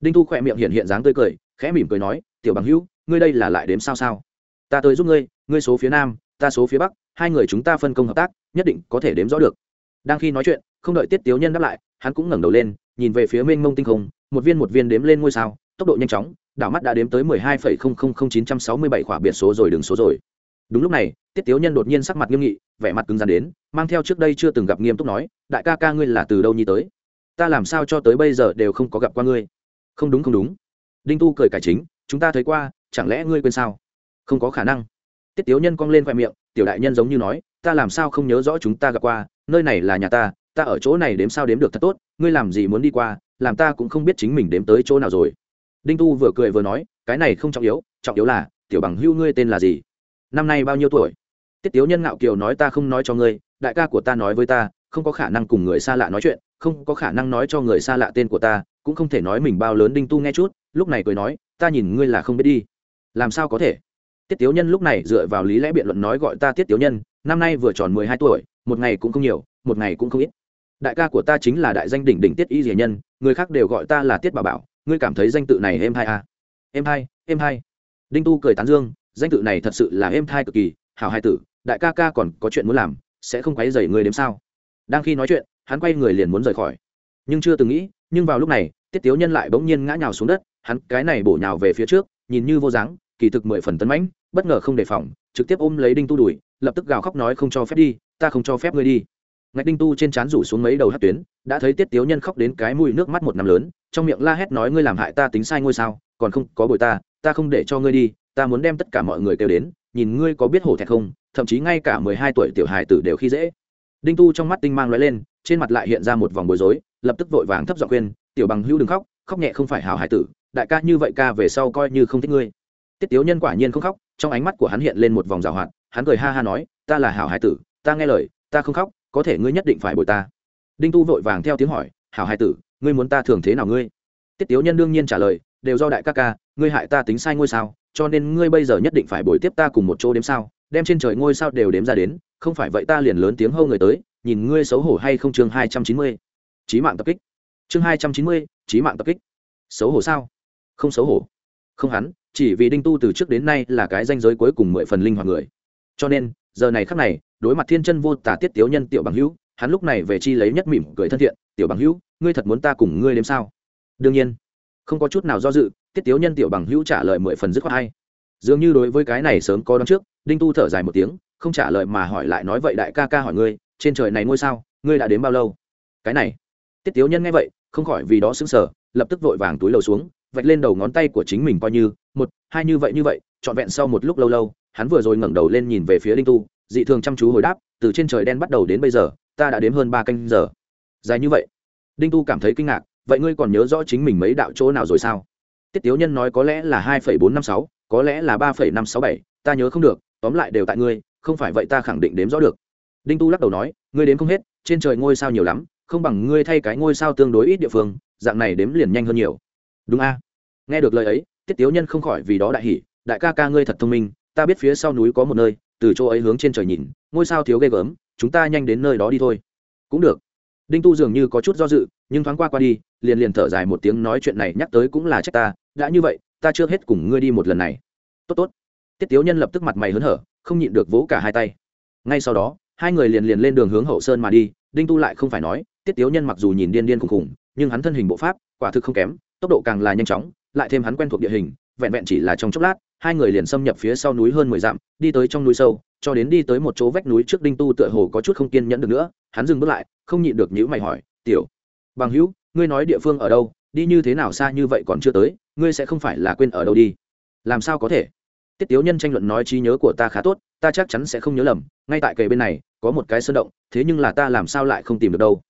Speaker 1: Đinh tu khỏe miệng hiện hiện dáng tươi cười, khẽ mỉm cười nói, tiểu bằng hữu, ngươi đây là lại đếm sao sao? Ta tới giúp ngươi ngươi số phía nam, ta số phía bắc, hai người chúng ta phân công hợp tác, nhất định có thể đếm rõ được. Đang khi nói chuyện, không đợi tiết tiếu nhân đáp lại, hắn cũng ngẩng đầu lên, nhìn về phía mênh mông tinh không, một viên một viên đếm lên ngôi sao, tốc độ nhanh chóng, đảo mắt đã đếm tới mười hai phẩy không không không chín trăm sáu mươi bảy khỏa biệt số rồi đường số rồi đúng lúc này, tiết tiếu nhân đột nhiên sắc mặt nghiêm nghị, vẻ mặt cứng rắn đến, mang theo trước đây chưa từng gặp nghiêm túc nói, đại ca ca ngươi là từ đâu nhi tới? Ta làm sao cho tới bây giờ đều không có gặp qua ngươi? Không đúng không đúng. Đinh tu cười cải chính, chúng ta thấy qua, chẳng lẽ ngươi quên sao? Không có khả năng. Tiết tiếu nhân cong lên khoe miệng, tiểu đại nhân giống như nói, ta làm sao không nhớ rõ chúng ta gặp qua, nơi này là nhà ta ta ở chỗ này đếm sao đếm được thật tốt, ngươi làm gì muốn đi qua, làm ta cũng không biết chính mình đếm tới chỗ nào rồi. Đinh tu vừa cười vừa nói, cái này không trọng yếu trọng yếu là, tiểu bằng hưu ngươi tên là gì? Năm nay bao nhiêu tuổi? Tiết tiếu nhân ngạo kiều nói ta không nói cho ngươi, đại ca của ta nói với ta, không có khả năng cùng người xa lạ nói chuyện, không có khả năng nói cho người xa lạ tên của ta, cũng không thể nói mình bao lớn đinh tu nghe chút, lúc này cười nói, ta nhìn ngươi là không biết đi. Làm sao có thể? Tiết tiếu nhân lúc này dựa vào lý lẽ biện luận nói gọi ta tiết tiếu nhân, năm nay vừa tròn mười hai tuổi, một ngày cũng không nhiều, một ngày cũng không ít. Đại ca của ta chính là đại danh đỉnh đỉnh tiết y dĩa nhân, người khác đều gọi ta là tiết bà bảo, ngươi cảm thấy danh tự này êm hai à? êm hai êm hai đinh tu cười tán dương danh tự này thật sự là êm thai cực kỳ, hảo hai tử, đại ca ca còn có chuyện muốn làm, sẽ không quấy dày người đếm sao? Đang khi nói chuyện, hắn quay người liền muốn rời khỏi. Nhưng chưa từng nghĩ, nhưng vào lúc này, tiết tiếu nhân lại bỗng nhiên ngã nhào xuống đất, hắn cái này bổ nhào về phía trước, nhìn như vô dáng, kỳ thực mười phần tấn mãnh, bất ngờ không đề phòng, trực tiếp ôm lấy đinh tu đùi lập tức gào khóc nói không cho phép đi, ta không cho phép ngươi đi. Ngạch đinh tu trên trán rủ xuống mấy đầu hát tuyến, đã thấy tiết tiếu nhân khóc đến cái mùi nước mắt một năm lớn, trong miệng la hét nói ngươi làm hại ta tính sai ngôi sao, còn không có bồi ta ta không để cho ngươi đi ta muốn đem tất cả mọi người kêu đến, nhìn ngươi có biết hổ thẹn không, thậm chí ngay cả mười hai tuổi tiểu hài tử đều khi dễ. Đinh tu trong mắt tinh mang l lên, trên mặt lại hiện ra một vòng bối rối, lập tức vội vàng thấp giọng khuyên, tiểu bằng hữu đừng khóc khóc nhẹ không phải hảo hài tử, đại ca như vậy ca về sau coi như không thích ngươi. Tiết tiếu nhân quả nhiên không khóc, trong ánh mắt của hắn hiện lên một vòng rào hoạt, hắn cười ha ha nói, ta là hảo hài tử, ta nghe lời, ta không khóc, có thể ngươi nhất định phải bồi ta. Đinh tu vội vàng theo tiếng hỏi, hảo hài tử, ngươi muốn ta thường thế nào ngươi? Tiết tiếu nhân đương nhiên trả lời, đều do đại ca ca, ngươi hại ta tính sai ngôi sao cho nên ngươi bây giờ nhất định phải bồi tiếp ta cùng một chỗ đếm sao, đem trên trời ngôi sao đều đếm ra đến, không phải vậy ta liền lớn tiếng hâu người tới, nhìn ngươi xấu hổ hay không chương hai trăm chín mươi. Trí mạng tập kích. Chương hai trăm chín mươi trí mạng tập kích. Xấu hổ sao? Không xấu hổ. Không hắn, chỉ vì đinh tu từ trước đến nay là cái danh giới cuối cùng mười phần linh hoạt người. Cho nên, giờ này khắc này, đối mặt thiên chân vô tả tiết tiếu nhân tiểu bằng hữu, hắn lúc này về chi lấy nhất mỉm cười thân thiện, tiểu bằng hữu, ngươi thật muốn ta cùng ngươi đếm sao? Đương nhiên không có chút nào do dự, tiết tiếu nhân tiểu bằng hữu trả lời mười phần dứt khoát hay. Dường như đối với cái này sớm có đón trước, đinh tu thở dài một tiếng, không trả lời mà hỏi lại nói vậy đại ca ca hỏi ngươi, trên trời này ngôi sao, ngươi đã đến bao lâu? Cái này. Tiết tiếu nhân nghe vậy, không khỏi vì đó xứng sở lập tức vội vàng túi lầu xuống, vạch lên đầu ngón tay của chính mình coi như, một, hai như vậy như vậy, trọn vẹn sau một lúc lâu lâu, hắn vừa rồi ngẩng đầu lên nhìn về phía đinh tu, dị thường chăm chú hồi đáp, từ trên trời đen bắt đầu đến bây giờ, ta đã đếm hơn ba canh giờ. Dài như vậy. Đinh tu cảm thấy kinh ngạc vậy ngươi còn nhớ rõ chính mình mấy đạo chỗ nào rồi sao? Tiết tiếu nhân nói có lẽ là hai phẩy bốn năm sáu, có lẽ là ba phẩy năm sáu bảy, ta nhớ không được, tóm lại đều tại ngươi, không phải vậy ta khẳng định đếm rõ được. Đinh tu lắc đầu nói, ngươi đếm không hết, trên trời ngôi sao nhiều lắm, không bằng ngươi thay cái ngôi sao tương đối ít địa phương, dạng này đếm liền nhanh hơn nhiều. Đúng a? Nghe được lời ấy, tiết tiếu nhân không khỏi vì đó đại hỉ, đại ca ca ngươi thật thông minh, ta biết phía sau núi có một nơi, từ chỗ ấy hướng trên trời nhìn, ngôi sao thiếu ghê gớm, chúng ta nhanh đến nơi đó đi thôi. Cũng được. Đinh tu dường như có chút do dự, nhưng thoáng qua qua đi liền liền thở dài một tiếng nói chuyện này nhắc tới cũng là trách ta, đã như vậy, ta chưa hết cùng ngươi đi một lần này. Tốt tốt. Tiết tiếu nhân lập tức mặt mày hớn hở, không nhịn được vỗ cả hai tay. Ngay sau đó, hai người liền liền lên đường hướng hậu sơn mà đi, đinh tu lại không phải nói, tiết tiếu nhân mặc dù nhìn điên điên khùng khùng nhưng hắn thân hình bộ pháp, quả thực không kém, tốc độ càng là nhanh chóng, lại thêm hắn quen thuộc địa hình, vẹn vẹn chỉ là trong chốc lát, hai người liền xâm nhập phía sau núi hơn mười dặm, đi tới trong núi sâu, cho đến đi tới một chỗ vách núi trước đinh tu tựa hồ có chút không kiên nhẫn được nữa, hắn dừng bước lại, không nhịn được nhữ mày hỏi, tiểu, bằng hữu ngươi nói địa phương ở đâu đi như thế nào xa như vậy còn chưa tới ngươi sẽ không phải là quên ở đâu đi. Làm sao có thể? Tiết tiếu nhân tranh luận nói trí nhớ của ta khá tốt ta chắc chắn sẽ không nhớ lầm ngay tại kề bên này có một cái sơn động thế nhưng là ta làm sao lại không tìm được đâu.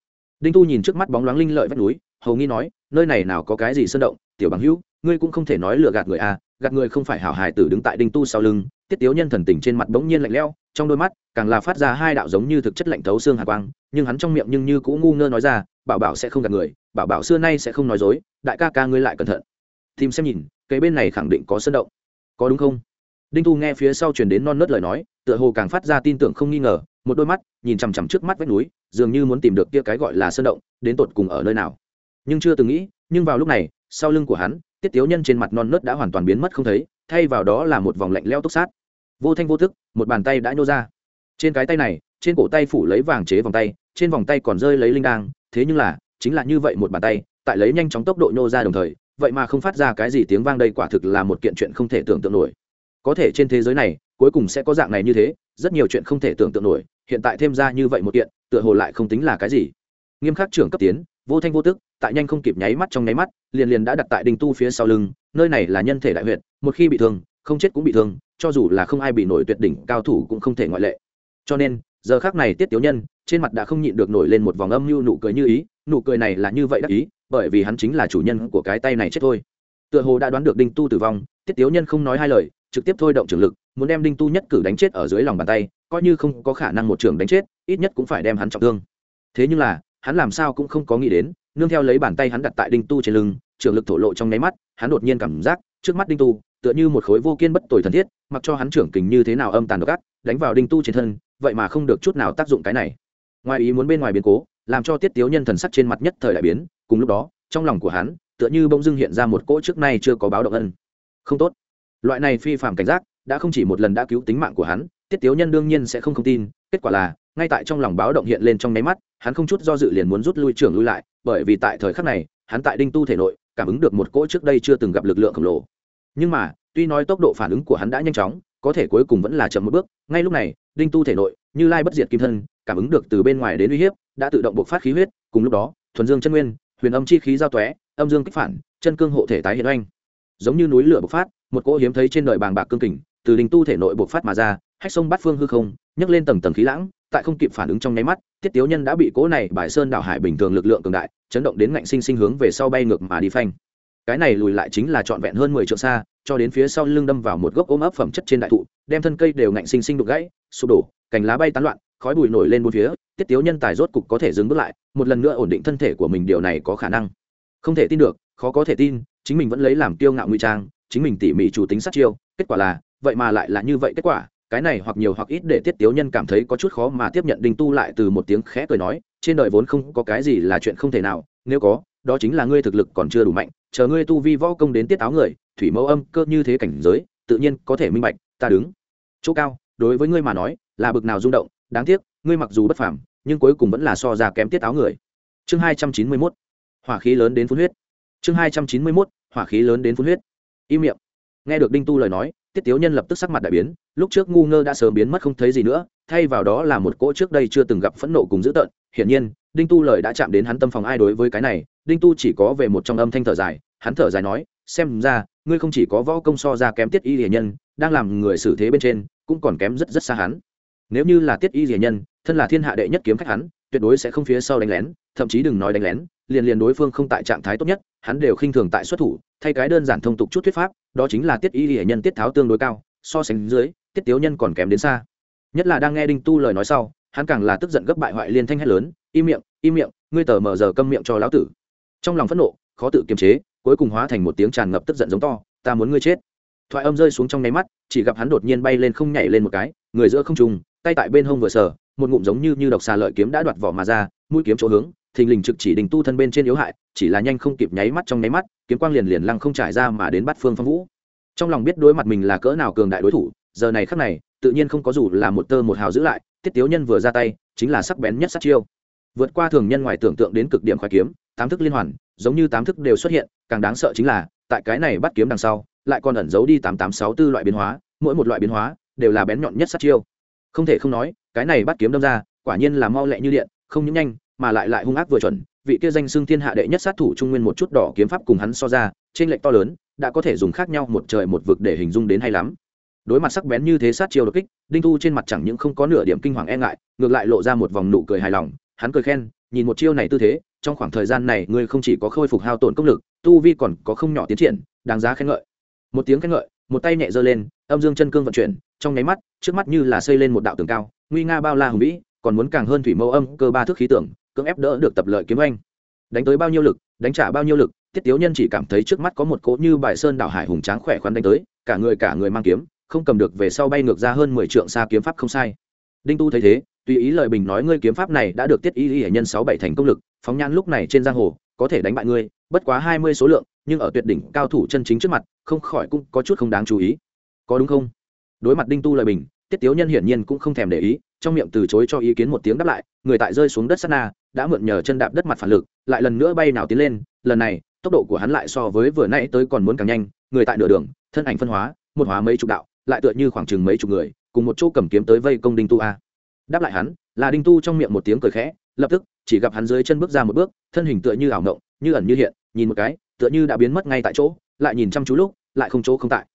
Speaker 1: Đinh tu nhìn trước mắt bóng loáng linh lợi vách núi hầu nghi nói nơi này nào có cái gì sơn động tiểu bằng hữu ngươi cũng không thể nói lừa gạt người a à, gạt người không phải hảo hài tử đứng tại đinh tu sau lưng tiết tiếu nhân thần tình trên mặt bỗng nhiên lạnh lẽo, trong đôi mắt càng là phát ra hai đạo giống như thực chất lạnh thấu xương hạ quang, nhưng hắn trong miệng nhưng như cũng ngu ngơ nói ra, bảo bảo sẽ không gạt người, bảo bảo xưa nay sẽ không nói dối, đại ca ca ngươi lại cẩn thận. Tìm xem nhìn, cái bên này khẳng định có sơn động. Có đúng không? Đinh Thu nghe phía sau truyền đến non nớt lời nói, tựa hồ càng phát ra tin tưởng không nghi ngờ, một đôi mắt nhìn chằm chằm trước mắt vách núi, dường như muốn tìm được kia cái gọi là sơn động, đến tột cùng ở nơi nào. Nhưng chưa từng nghĩ, nhưng vào lúc này, sau lưng của hắn, tiết tiếu nhân trên mặt non nớt đã hoàn toàn biến mất không thấy, thay vào đó là một vòng lạnh leo túc sát vô thanh vô thức một bàn tay đã nhô ra. Trên cái tay này trên cổ tay phủ lấy vàng chế vòng tay trên vòng tay còn rơi lấy linh đang thế nhưng là chính là như vậy một bàn tay tại lấy nhanh chóng tốc độ nhô ra đồng thời vậy mà không phát ra cái gì tiếng vang đây quả thực là một kiện chuyện không thể tưởng tượng nổi. Có thể trên thế giới này cuối cùng sẽ có dạng này như thế rất nhiều chuyện không thể tưởng tượng nổi hiện tại thêm ra như vậy một kiện tựa hồ lại không tính là cái gì. Nghiêm khắc trưởng cấp tiến vô thanh vô tức tại nhanh không kịp nháy mắt trong nháy mắt liền liền đã đặt tại đinh tu phía sau lưng nơi này là nhân thể đại huyệt, một khi bị thương không chết cũng bị thương cho dù là không ai bị nổi tuyệt đỉnh, cao thủ cũng không thể ngoại lệ. Cho nên, giờ khác này tiết tiểu nhân, trên mặt đã không nhịn được nổi lên một vòng âm mưu nụ cười như ý, nụ cười này là như vậy đắc ý, bởi vì hắn chính là chủ nhân của cái tay này chết thôi. Tựa hồ đã đoán được đinh tu tử vong, tiết tiểu nhân không nói hai lời, trực tiếp thôi động trường lực, muốn đem đinh tu nhất cử đánh chết ở dưới lòng bàn tay, coi như không có khả năng một trường đánh chết, ít nhất cũng phải đem hắn trọng thương. Thế nhưng là, hắn làm sao cũng không có nghĩ đến, nương theo lấy bàn tay hắn đặt tại đinh tu trên lưng trường lực thổ lộ trong nháy mắt, hắn đột nhiên cảm giác, trước mắt đinh tu tựa như một khối vô kiên bất tồi thần thiết, mặc cho hắn trưởng kình như thế nào âm tàn độc ác, đánh vào đinh tu trên thân, vậy mà không được chút nào tác dụng cái này. Ngoài ý muốn bên ngoài biến cố, làm cho tiết tiếu nhân thần sắc trên mặt nhất thời đại biến, cùng lúc đó, trong lòng của hắn, tựa như bỗng dưng hiện ra một cỗ trước nay chưa có báo động ân. Không tốt. Loại này phi phạm cảnh giác, đã không chỉ một lần đã cứu tính mạng của hắn, tiết tiếu nhân đương nhiên sẽ không không tin, kết quả là, ngay tại trong lòng báo động hiện lên trong nháy mắt, hắn không chút do dự liền muốn rút lui trưởng lui lại, bởi vì tại thời khắc này, hắn tại đinh tu thể nội, cảm ứng được một cỗ trước đây chưa từng gặp lực lượng khổng lồ nhưng mà, tuy nói tốc độ phản ứng của hắn đã nhanh chóng, có thể cuối cùng vẫn là chậm một bước, ngay lúc này, đinh tu thể nội, như lai bất diệt kim thân, cảm ứng được từ bên ngoài đến uy hiếp, đã tự động bộc phát khí huyết, cùng lúc đó, thuần dương chân nguyên, huyền âm chi khí giao tóe, âm dương kích phản, chân cương hộ thể tái hiện oanh. Giống như núi lửa bộc phát, một cỗ hiếm thấy trên đời bàng bạc cương kình, từ đinh tu thể nội bộc phát mà ra, hách sông bát phương hư không, nhấc lên tầng tầng khí lãng, tại không kịp phản ứng trong nháy mắt, tiết tiếu nhân đã bị cỗ này bài sơn đảo hải bình thường lực lượng cường đại, chấn động đến ngạnh sinh sinh hướng về sau bay ngược mà đi phanh cái này lùi lại chính là trọn vẹn hơn mười triệu xa, cho đến phía sau lưng đâm vào một gốc ôm ấp phẩm chất trên đại thụ, đem thân cây đều ngạnh sinh sinh đục gãy, sụp đổ, cành lá bay tán loạn, khói bụi nổi lên bốn phía, tiết tiếu nhân tài rốt cục có thể dừng bước lại, một lần nữa ổn định thân thể của mình, điều này có khả năng. Không thể tin được, khó có thể tin, chính mình vẫn lấy làm kiêu ngạo nguy trang, chính mình tỉ mỉ chủ tính sát chiêu, kết quả là, vậy mà lại là như vậy, kết quả, cái này hoặc nhiều hoặc ít để tiết tiếu nhân cảm thấy có chút khó mà tiếp nhận đinh tu lại từ một tiếng khẽ cười nói, trên đời vốn không có cái gì là chuyện không thể nào, nếu có đó chính là ngươi thực lực còn chưa đủ mạnh, chờ ngươi tu vi võ công đến tiết áo người, thủy mẫu âm cơ như thế cảnh giới, tự nhiên có thể minh bạch, ta đứng. Chỗ cao, đối với ngươi mà nói, là bực nào rung động, đáng tiếc, ngươi mặc dù bất phàm, nhưng cuối cùng vẫn là so ra kém tiết áo người. Chương hai trăm chín mươi mốt, hỏa khí lớn đến phun huyết. Chương hai trăm chín mươi mốt, hỏa khí lớn đến phun huyết. Im miệng. Nghe được đinh tu lời nói, tiết tiếu nhân lập tức sắc mặt đại biến, lúc trước ngu ngơ đã sớm biến mất không thấy gì nữa, thay vào đó là một cỗ trước đây chưa từng gặp phẫn nộ cùng dữ tợn, hiển nhiên đinh tu lời đã chạm đến hắn tâm phòng ai đối với cái này, đinh tu chỉ có về một trong âm thanh thở dài, hắn thở dài nói, xem ra, ngươi không chỉ có võ công so ra kém tiết y hiền nhân, đang làm người xử thế bên trên, cũng còn kém rất rất xa hắn. Nếu như là tiết y hiền nhân, thân là thiên hạ đệ nhất kiếm khách hắn, tuyệt đối sẽ không phía sau đánh lén, thậm chí đừng nói đánh lén, liền liền đối phương không tại trạng thái tốt nhất, hắn đều khinh thường tại xuất thủ, thay cái đơn giản thông tục chút thuyết pháp, đó chính là tiết y hiền nhân tiết tháo tương đối cao, so sánh dưới, tiết tiếu nhân còn kém đến xa. Nhất là đang nghe đinh tu lời nói sau, hắn càng là tức giận gấp bại hoại liên thanh hét lớn im miệng im miệng, ngươi tờ mờ giờ câm miệng cho lão tử. Trong lòng phẫn nộ, khó tự kiềm chế, cuối cùng hóa thành một tiếng tràn ngập tức giận giống to, ta muốn ngươi chết. Thoại âm rơi xuống trong nháy mắt, chỉ gặp hắn đột nhiên bay lên không nhảy lên một cái, người giữa không trùng tay tại bên hông vừa sờ, một ngụm giống như như độc xà lợi kiếm đã đoạt vỏ mà ra, mũi kiếm chỗ hướng, thình lình trực chỉ đình tu thân bên trên yếu hại, chỉ là nhanh không kịp nháy mắt trong nháy mắt, kiếm quang liền liền lăng không trải ra mà đến bắt phương phong vũ. Trong lòng biết đối mặt mình là cỡ nào cường đại đối thủ, giờ này khắc này, tự nhiên không có dù là một tơ một hào giữ lại, tiết tiếu nhân vừa ra tay, chính là sắc bén nhất sát chiêu vượt qua thường nhân ngoài tưởng tượng đến cực điểm khoái kiếm, tám thức liên hoàn, giống như tám thức đều xuất hiện, càng đáng sợ chính là, tại cái này bắt kiếm đằng sau, lại còn ẩn giấu đi tám tám sáu tư loại biến hóa, mỗi một loại biến hóa đều là bén nhọn nhất sát chiêu. Không thể không nói, cái này bắt kiếm đâm ra, quả nhiên là mau lẹ như điện, không những nhanh, mà lại lại hung ác vừa chuẩn, vị kia danh xưng thiên hạ đệ nhất sát thủ trung nguyên một chút đỏ kiếm pháp cùng hắn so ra trên lệnh to lớn, đã có thể dùng khác nhau một trời một vực để hình dung đến hay lắm. Đối mặt sắc bén như thế sát chiêu đột kích, đinh thu trên mặt chẳng những không có nửa điểm kinh hoàng e ngại, ngược lại lộ ra một vòng nụ cười hài lòng hắn cười khen, nhìn một chiêu này tư thế, trong khoảng thời gian này ngươi không chỉ có khôi phục hao tổn công lực, tu vi còn có không nhỏ tiến triển, đáng giá khen ngợi. Một tiếng khen ngợi, một tay nhẹ giơ lên, âm dương chân cương vận chuyển, trong nháy mắt, trước mắt như là xây lên một đạo tường cao, nguy nga bao la hùng vĩ, còn muốn càng hơn thủy mâu âm, cơ ba thước khí tưởng, cưỡng ép đỡ được tập lợi kiếm anh đánh tới bao nhiêu lực, đánh trả bao nhiêu lực tiết tiếu nhân chỉ cảm thấy trước mắt có một cỗ như bài sơn đảo hải hùng tráng khỏe khoắn đánh tới, cả người cả người mang kiếm, không cầm được về sau bay ngược ra hơn mười trượng xa kiếm pháp không sai. Đinh tu thấy thế tùy ý lời bình nói ngươi kiếm pháp này đã được tiết ý hệ nhân sáu bảy thành công lực, phóng nhan lúc này trên giang hồ, có thể đánh bại ngươi, bất quá hai mươi số lượng, nhưng ở tuyệt đỉnh cao thủ chân chính trước mặt, không khỏi cũng có chút không đáng chú ý. Có đúng không? Đối mặt đinh tu lời bình, tiết tiếu nhân hiển nhiên cũng không thèm để ý, trong miệng từ chối cho ý kiến một tiếng đáp lại, người tại rơi xuống đất sana na, đã mượn nhờ chân đạp đất mặt phản lực, lại lần nữa bay nào tiến lên, lần này, tốc độ của hắn lại so với vừa nãy tới còn muốn càng nhanh, người tại nửa đường, thân ảnh phân hóa, một hóa mấy chục đạo, lại tựa như khoảng chừng mấy chục người, cùng một chỗ cầm kiếm tới vây công đinh tu a đáp lại hắn, là đinh tu trong miệng một tiếng cười khẽ, lập tức, chỉ gặp hắn dưới chân bước ra một bước, thân hình tựa như ảo ngộng như ẩn như hiện, nhìn một cái, tựa như đã biến mất ngay tại chỗ, lại nhìn chăm chú lúc, lại không chỗ không tại.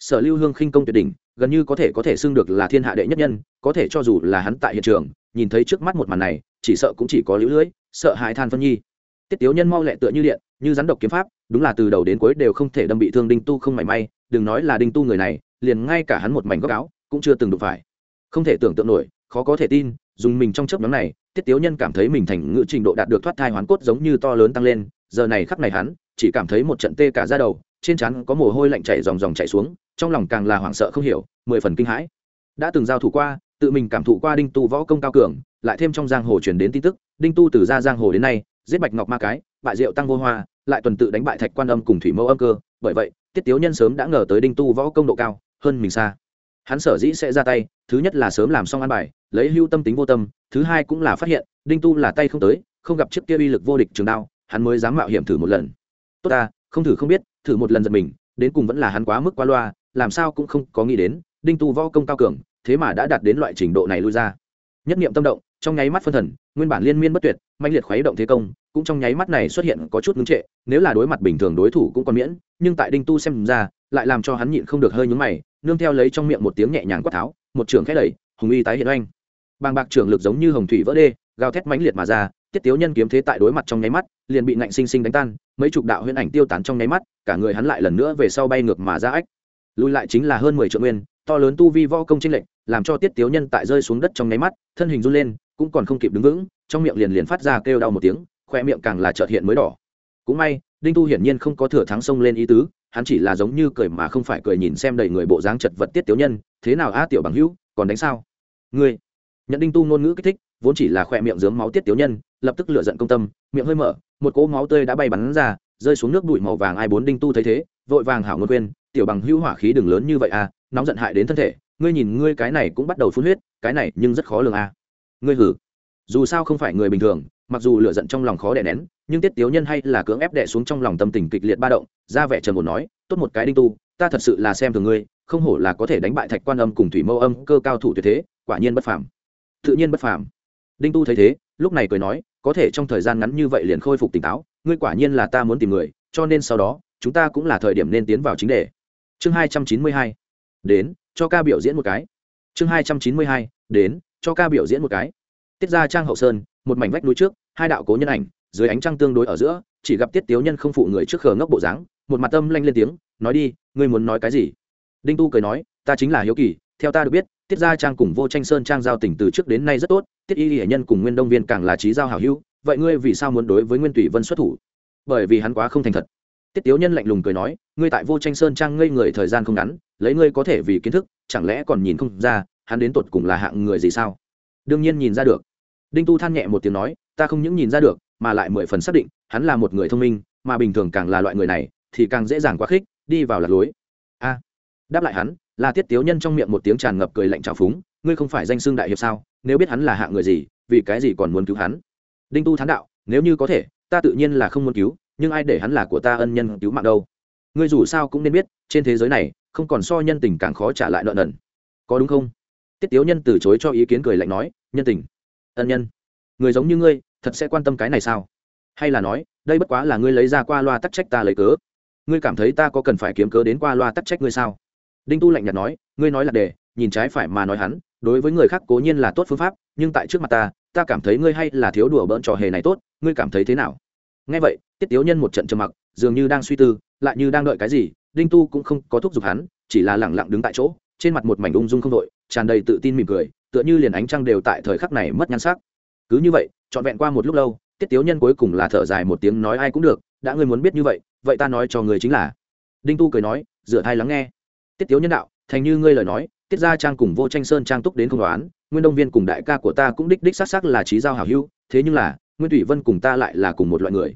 Speaker 1: Sở lưu hương khinh công tuyệt đỉnh, gần như có thể có thể xưng được là thiên hạ đệ nhất nhân, có thể cho dù là hắn tại hiện trường, nhìn thấy trước mắt một màn này, chỉ sợ cũng chỉ có lũ lưỡi sợ hãi than phân nhi. Tiết tiếu nhân mau lẹ tựa như điện, như rắn độc kiếm pháp, đúng là từ đầu đến cuối đều không thể đâm bị thương đinh tu không mảy may, đừng nói là đinh tu người này, liền ngay cả hắn một mảnh góc áo, cũng chưa từng đụng phải. Không thể tưởng tượng nổi khó có thể tin, dùng mình trong chớp nhóm này, tiết tiếu nhân cảm thấy mình thành ngữ trình độ đạt được thoát thai hoán cốt giống như to lớn tăng lên, giờ này khắp này hắn, chỉ cảm thấy một trận tê cả ra đầu, trên trán có mồ hôi lạnh chảy dòng dòng chảy xuống, trong lòng càng là hoảng sợ không hiểu, mười phần kinh hãi. Đã từng giao thủ qua, tự mình cảm thụ qua đinh tu võ công cao cường, lại thêm trong giang hồ truyền đến tin tức, đinh tu từ ra giang hồ đến nay, giết bạch ngọc ma cái, bại diệu tăng vô hoa, lại tuần tự đánh bại thạch quan âm cùng thủy mẫu âm cơ, bởi vậy, tiết tiếu nhân sớm đã ngờ tới đinh tu võ công độ cao, hơn mình xa. Hắn sở dĩ sẽ ra tay, thứ nhất là sớm làm xong ăn bài lấy hưu tâm tính vô tâm, thứ hai cũng là phát hiện, đinh tu là tay không tới, không gặp chiếc kia uy lực vô địch trường đao, hắn mới dám mạo hiểm thử một lần. Tốt ta, không thử không biết, thử một lần giật mình, đến cùng vẫn là hắn quá mức quá loa, làm sao cũng không có nghĩ đến, đinh tu võ công cao cường, thế mà đã đạt đến loại trình độ này lui ra. Nhất niệm tâm động, trong nháy mắt phân thần, nguyên bản liên miên bất tuyệt mạnh liệt khuấy động thế công, cũng trong nháy mắt này xuất hiện có chút ngưng trệ, nếu là đối mặt bình thường đối thủ cũng còn miễn, nhưng tại đinh tu xem ra, lại làm cho hắn nhịn không được hơi nhúng mày, nương theo lấy trong miệng một tiếng nhẹ nhàng quát tháo, một trường khẽ đẩy, hùng y tái hiện oanh bàng bạc trường lực giống như hồng thủy vỡ đê, gào thét mãnh liệt mà ra, tiết tiếu nhân kiếm thế tại đối mặt trong nháy mắt, liền bị nạnh sinh sinh đánh tan, mấy chục đạo huyễn ảnh tiêu tán trong nháy mắt, cả người hắn lại lần nữa về sau bay ngược mà ra ách. Lùi lại chính là hơn mười triệu nguyên, to lớn tu vi võ công trinh lệnh làm cho tiết tiếu nhân tại rơi xuống đất trong nháy mắt, thân hình run lên, cũng còn không kịp đứng vững, trong miệng liền liền phát ra kêu đau một tiếng, khoe miệng càng là trợt hiện mới đỏ. Cũng may, đinh tu hiển nhiên không có thừa thắng sông lên ý tứ, hắn chỉ là giống như cười mà không phải cười nhìn xem đầy người bộ dáng chật vật tiết tiếu nhân, thế nào a tiểu bằng hữu, còn đánh sao? Ngươi nhận đinh tu ngôn ngữ kích thích, vốn chỉ là khỏe miệng dướng máu tiết tiếu nhân, lập tức lửa giận công tâm, miệng hơi mở, một cỗ máu tươi đã bay bắn ra, rơi xuống nước bụi màu vàng ai bốn đinh tu thấy thế, vội vàng hảo ngôn quên tiểu bằng hữu hỏa khí đừng lớn như vậy à nóng giận hại đến thân thể, ngươi nhìn ngươi cái này cũng bắt đầu phun huyết, cái này nhưng rất khó lường à. Ngươi hử? Dù sao không phải người bình thường, mặc dù lửa giận trong lòng khó đè nén, nhưng tiết tiếu nhân hay là cưỡng ép đè xuống trong lòng tâm tình kịch liệt ba động, ra vẻ trần một nói, tốt một cái đinh tu, ta thật sự là xem thường ngươi, không hổ là có thể đánh bại thạch quan âm cùng thủy mâu âm, cơ cao thủ tuyệt thế, quả nhiên bất phàm tự nhiên bất phàm. Đinh tu thấy thế, lúc này cười nói, có thể trong thời gian ngắn như vậy liền khôi phục tỉnh táo, ngươi quả nhiên là ta muốn tìm người, cho nên sau đó, chúng ta cũng là thời điểm nên tiến vào chính đề. Chương hai trăm chín mươi hai. Đến, cho ca biểu diễn một cái. Chương hai trăm chín mươi hai. Đến, cho ca biểu diễn một cái. Tiết ra trang hậu sơn, một mảnh vách núi trước, hai đạo cố nhân ảnh, dưới ánh trăng tương đối ở giữa, chỉ gặp tiết tiếu nhân không phụ người trước khờ ngốc bộ dáng, một mặt tâm lanh lên tiếng, nói đi, ngươi muốn nói cái gì? Đinh tu cười nói, ta chính là hiếu kỳ theo ta được biết, tiết gia trang cùng vô tranh sơn trang giao tình từ trước đến nay rất tốt, tiết y hệ nhân cùng nguyên đông viên càng là trí giao hảo hữu, vậy ngươi vì sao muốn đối với nguyên tùy vân xuất thủ? Bởi vì hắn quá không thành thật. Tiết tiếu nhân lạnh lùng cười nói, ngươi tại vô tranh sơn trang ngây người thời gian không ngắn, lấy ngươi có thể vì kiến thức, chẳng lẽ còn nhìn không ra, hắn đến tột cùng là hạng người gì sao? Đương nhiên nhìn ra được. Đinh tu than nhẹ một tiếng nói, ta không những nhìn ra được, mà lại mười phần xác định, hắn là một người thông minh, mà bình thường càng là loại người này, thì càng dễ dàng quá khích, đi vào lạc lối. A. Đáp lại hắn là tiết tiếu nhân trong miệng một tiếng tràn ngập cười lạnh trào phúng, ngươi không phải danh xưng đại hiệp sao? Nếu biết hắn là hạng người gì, vì cái gì còn muốn cứu hắn? Đinh tu thán đạo, nếu như có thể, ta tự nhiên là không muốn cứu, nhưng ai để hắn là của ta ân nhân cứu mạng đâu? Ngươi dù sao cũng nên biết, trên thế giới này, không còn so nhân tình càng khó trả lại nợ nần. Có đúng không? Tiết tiếu nhân từ chối cho ý kiến cười lạnh nói, nhân tình, ân nhân, người giống như ngươi, thật sẽ quan tâm cái này sao? Hay là nói, đây bất quá là ngươi lấy ra qua loa tắc trách ta lấy cớ. Ngươi cảm thấy ta có cần phải kiếm cớ đến qua loa tắc trách ngươi sao? Đinh tu lạnh nhạt nói, ngươi nói là đề nhìn trái phải mà nói hắn, đối với người khác cố nhiên là tốt phương pháp, nhưng tại trước mặt ta ta cảm thấy ngươi hay là thiếu đùa bỡn trò hề này tốt, ngươi cảm thấy thế nào? Ngay vậy, tiết tiếu nhân một trận trầm mặc, dường như đang suy tư, lại như đang đợi cái gì, đinh tu cũng không có thúc giục hắn, chỉ là lẳng lặng đứng tại chỗ, trên mặt một mảnh ung dung không đội tràn đầy tự tin mỉm cười, tựa như liền ánh trăng đều tại thời khắc này mất nhan sắc. Cứ như vậy, trọn vẹn qua một lúc lâu, tiết tiếu nhân cuối cùng là thở dài một tiếng nói ai cũng được, đã ngươi muốn biết như vậy vậy ta nói cho người chính là. Đinh tu cười nói, rửa thai lắng nghe tiết tiếu nhân đạo, thành như ngươi lời nói, tiết gia trang cùng vô tranh sơn trang túc đến không đoán, nguyên đông viên cùng đại ca của ta cũng đích đích xác xác là trí giao hảo hữu, thế nhưng là, nguyên thủy vân cùng ta lại là cùng một loại người.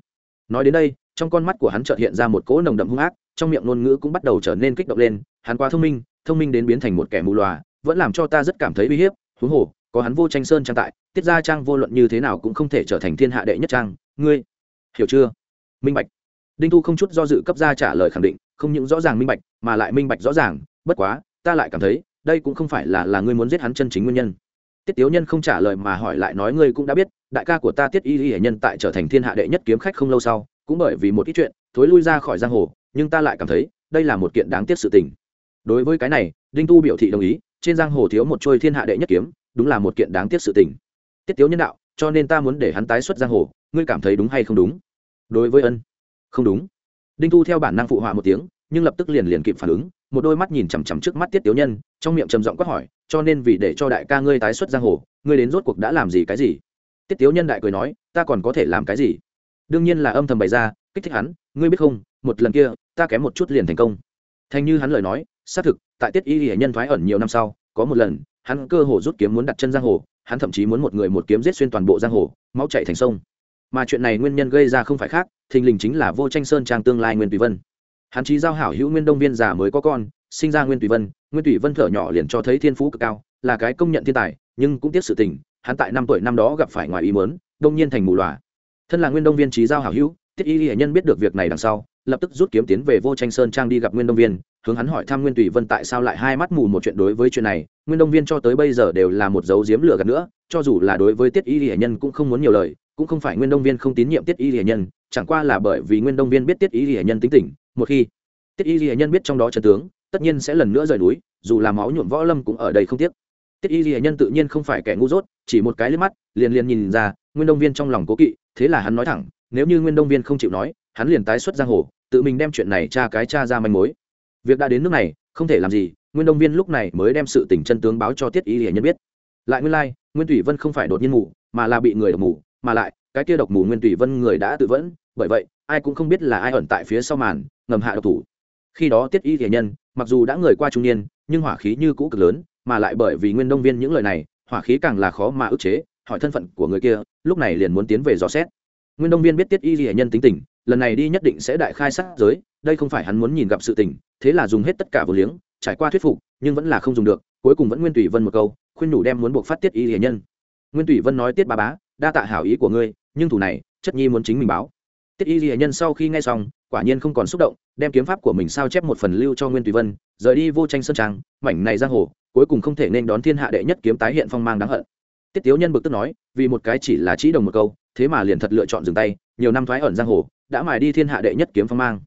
Speaker 1: Nói đến đây, trong con mắt của hắn chợt hiện ra một cỗ nồng đậm hung ác, trong miệng ngôn ngữ cũng bắt đầu trở nên kích động lên, hắn quá thông minh thông minh đến biến thành một kẻ mù loà, vẫn làm cho ta rất cảm thấy uy hiếp, huống hồ, có hắn vô tranh sơn trang tại, tiết gia trang vô luận như thế nào cũng không thể trở thành thiên hạ đệ nhất trang. Ngươi, hiểu chưa? Minh bạch. Đinh thu không chút do dự cấp ra trả lời khẳng định không những rõ ràng minh bạch, mà lại minh bạch rõ ràng, bất quá, ta lại cảm thấy, đây cũng không phải là là ngươi muốn giết hắn chân chính nguyên nhân. Tiết tiếu nhân không trả lời mà hỏi lại nói ngươi cũng đã biết, đại ca của ta tiết y y hệ nhân tại trở thành thiên hạ đệ nhất kiếm khách không lâu sau, cũng bởi vì một ít chuyện, thối lui ra khỏi giang hồ, nhưng ta lại cảm thấy, đây là một kiện đáng tiếc sự tình. Đối với cái này, đinh tu biểu thị đồng ý, trên giang hồ thiếu một trôi thiên hạ đệ nhất kiếm, đúng là một kiện đáng tiếc sự tình. Tiết tiếu nhân đạo, cho nên ta muốn để hắn tái xuất giang hồ, ngươi cảm thấy đúng hay không đúng? Đối với ân, không đúng đinh Thu theo bản năng phụ họa một tiếng, nhưng lập tức liền liền kịp phản ứng, một đôi mắt nhìn chằm chằm trước mắt tiết Tiểu nhân, trong miệng trầm giọng quát hỏi, cho nên vì để cho đại ca ngươi tái xuất giang hồ, ngươi đến rốt cuộc đã làm gì cái gì? Tiết Tiểu nhân đại cười nói, ta còn có thể làm cái gì? Đương nhiên là âm thầm bày ra, kích thích hắn, ngươi biết không, một lần kia, ta kém một chút liền thành công. Thành như hắn lời nói, xác thực, tại tiết y hệ nhân thoái ẩn nhiều năm sau, có một lần, hắn cơ hồ rút kiếm muốn đặt chân giang hồ, hắn thậm chí muốn một người một kiếm giết xuyên toàn bộ giang hồ, máu chạy thành sông mà chuyện này nguyên nhân gây ra không phải khác, thình lình chính là vô tranh sơn trang tương lai nguyên tùy vân. Hắn chí giao hảo hữu nguyên đông viên già mới có con, sinh ra nguyên tùy vân, nguyên tùy vân thở nhỏ liền cho thấy thiên phú cực cao, là cái công nhận thiên tài, nhưng cũng tiếc sự tình, hắn tại năm tuổi năm đó gặp phải ngoài ý mớn đông nhiên thành mù loà. Thân là nguyên đông viên trí giao hảo hữu, tiết y hệ nhân biết được việc này đằng sau, lập tức rút kiếm tiến về vô tranh sơn trang đi gặp nguyên đông viên, hướng hắn hỏi thăm nguyên tùy vân tại sao lại hai mắt mù một chuyện đối với chuyện này. Nguyên đông viên cho tới bây giờ đều là một dấu diếm lửa gạt nữa, cho dù là đối với tiết y hệ nhân cũng không muốn nhiều lời cũng không phải nguyên đông viên không tín nhiệm tiết y hiền nhân chẳng qua là bởi vì nguyên đông viên biết tiết y hiền nhân tính tình một khi tiết y hiền nhân biết trong đó trần tướng tất nhiên sẽ lần nữa rời núi dù là máu nhuộm võ lâm cũng ở đây không tiếc tiết y hiền nhân tự nhiên không phải kẻ ngu dốt chỉ một cái liếc mắt liền liền nhìn ra nguyên đông viên trong lòng cố kỵ thế là hắn nói thẳng nếu như nguyên đông viên không chịu nói hắn liền tái xuất giang hồ tự mình đem chuyện này tra cái tra ra manh mối việc đã đến nước này không thể làm gì nguyên đông viên lúc này mới đem sự tình chân tướng báo cho tiết y hệ nhân biết lại nguyên lai、like, nguyên thủy vân không phải đột nhiên ngủ, mà là bị người độc ngủ mà lại, cái kia độc mù nguyên thủy vân người đã tự vẫn, bởi vậy, ai cũng không biết là ai ẩn tại phía sau màn, ngầm hạ độc thủ. Khi đó tiết y thể nhân, mặc dù đã người qua trung niên, nhưng hỏa khí như cũ cực lớn, mà lại bởi vì nguyên đông viên những lời này, hỏa khí càng là khó mà ức chế, hỏi thân phận của người kia, lúc này liền muốn tiến về dò xét. Nguyên đông viên biết tiết y thể nhân tính tình, lần này đi nhất định sẽ đại khai sát giới, đây không phải hắn muốn nhìn gặp sự tình, thế là dùng hết tất cả vô liếng, trải qua thuyết phục, nhưng vẫn là không dùng được, cuối cùng vẫn nguyên tùy vân một câu, khuyên nhủ đem muốn buộc phát tiết y thể nhân. Nguyên tùy vân nói tiết ba bá đa tạ hảo ý của ngươi, nhưng thủ này, chất nhi muốn chính mình báo. Tiết y hệ nhân sau khi nghe xong, quả nhiên không còn xúc động, đem kiếm pháp của mình sao chép một phần lưu cho nguyên tùy vân, rời đi vô tranh sơn trang, mảnh này giang hồ, cuối cùng không thể nên đón thiên hạ đệ nhất kiếm tái hiện phong mang đáng hận. Tiết tiếu nhân bực tức nói, vì một cái chỉ là chỉ đồng một câu, thế mà liền thật lựa chọn dừng tay, nhiều năm thoái ẩn giang hồ, đã mài đi thiên hạ đệ nhất kiếm phong mang.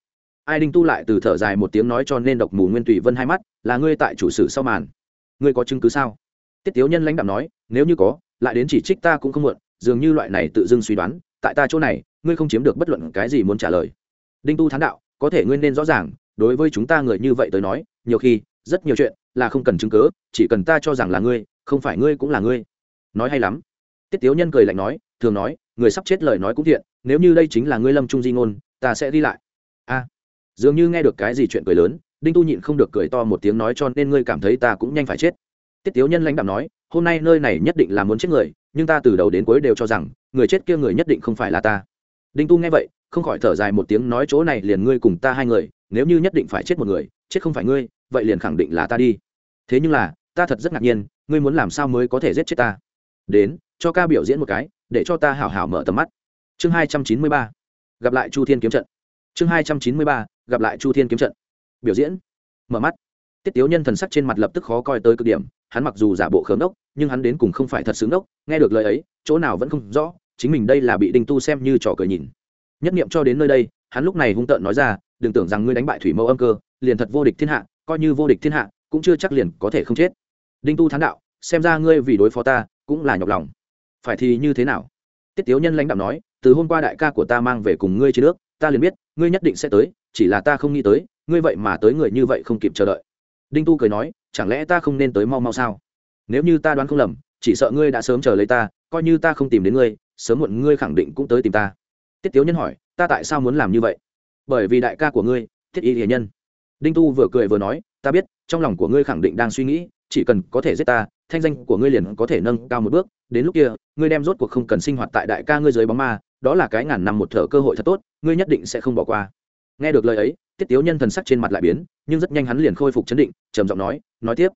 Speaker 1: Ai đinh tu lại từ thở dài một tiếng nói cho nên độc mù nguyên tùy vân hai mắt, là ngươi tại chủ sử sau màn. Ngươi có chứng cứ sao? Tiết tiếu nhân lãnh đạo nói, nếu như có, lại đến chỉ trích ta cũng không muộn dường như loại này tự dưng suy đoán, tại ta chỗ này, ngươi không chiếm được bất luận cái gì muốn trả lời. Đinh tu thán đạo, có thể ngươi nên rõ ràng, đối với chúng ta người như vậy tới nói, nhiều khi, rất nhiều chuyện là không cần chứng cớ chỉ cần ta cho rằng là ngươi, không phải ngươi cũng là ngươi. Nói hay lắm. Tiết tiếu nhân cười lạnh nói, thường nói, người sắp chết lời nói cũng thiện, nếu như đây chính là ngươi lâm trung di ngôn, ta sẽ đi lại. A. Dường như nghe được cái gì chuyện cười lớn, đinh tu nhịn không được cười to một tiếng nói cho nên ngươi cảm thấy ta cũng nhanh phải chết. Tiết tiếu nhân lãnh đạo nói hôm nay nơi này nhất định là muốn chết người, nhưng ta từ đầu đến cuối đều cho rằng, người chết kia người nhất định không phải là ta. Đinh tu nghe vậy, không khỏi thở dài một tiếng nói chỗ này liền ngươi cùng ta hai người, nếu như nhất định phải chết một người, chết không phải ngươi, vậy liền khẳng định là ta đi. Thế nhưng là, ta thật rất ngạc nhiên, ngươi muốn làm sao mới có thể giết chết ta? Đến, cho ca biểu diễn một cái, để cho ta hảo hảo mở tầm mắt. Chương hai trăm chín mươi ba, gặp lại chu thiên kiếm trận. Chương hai trăm chín mươi ba, gặp lại chu thiên kiếm trận. Biểu diễn. Mở mắt. Tiết tiếu nhân thần sắc trên mặt lập tức khó coi tới cực điểm hắn mặc dù giả bộ khớm đốc, nhưng hắn đến cùng không phải thật xứng đốc, nghe được lời ấy, chỗ nào vẫn không rõ, chính mình đây là bị đinh tu xem như trò cười nhìn. Nhất nghiệm cho đến nơi đây, hắn lúc này hung tợn nói ra, đừng tưởng rằng ngươi đánh bại thủy mẫu âm cơ, liền thật vô địch thiên hạ, coi như vô địch thiên hạ, cũng chưa chắc liền có thể không chết. Đinh tu thán đạo, xem ra ngươi vì đối phó ta, cũng là nhọc lòng. Phải thì như thế nào? Tiết tiếu nhân lãnh đạo nói, từ hôm qua đại ca của ta mang về cùng ngươi trên nước, ta liền biết, ngươi nhất định sẽ tới, chỉ là ta không nghĩ tới, ngươi vậy mà tới người như vậy không kịp chờ đợi đinh tu cười nói, chẳng lẽ ta không nên tới mau mau sao? Nếu như ta đoán không lầm, chỉ sợ ngươi đã sớm chờ lấy ta, coi như ta không tìm đến ngươi, sớm muộn ngươi khẳng định cũng tới tìm ta. Tiết tiếu nhân hỏi, ta tại sao muốn làm như vậy? Bởi vì đại ca của ngươi, thiết y hiền nhân. Đinh tu vừa cười vừa nói, ta biết, trong lòng của ngươi khẳng định đang suy nghĩ, chỉ cần có thể giết ta, thanh danh của ngươi liền có thể nâng cao một bước. Đến lúc kia, ngươi đem rốt cuộc không cần sinh hoạt tại đại ca ngươi dưới bóng ma, đó là cái ngàn năm một thở cơ hội thật tốt, ngươi nhất định sẽ không bỏ qua. Nghe được lời ấy tiết tiếu nhân thần sắc trên mặt lại biến, nhưng rất nhanh hắn liền khôi phục chấn định, trầm giọng nói nói tiếp.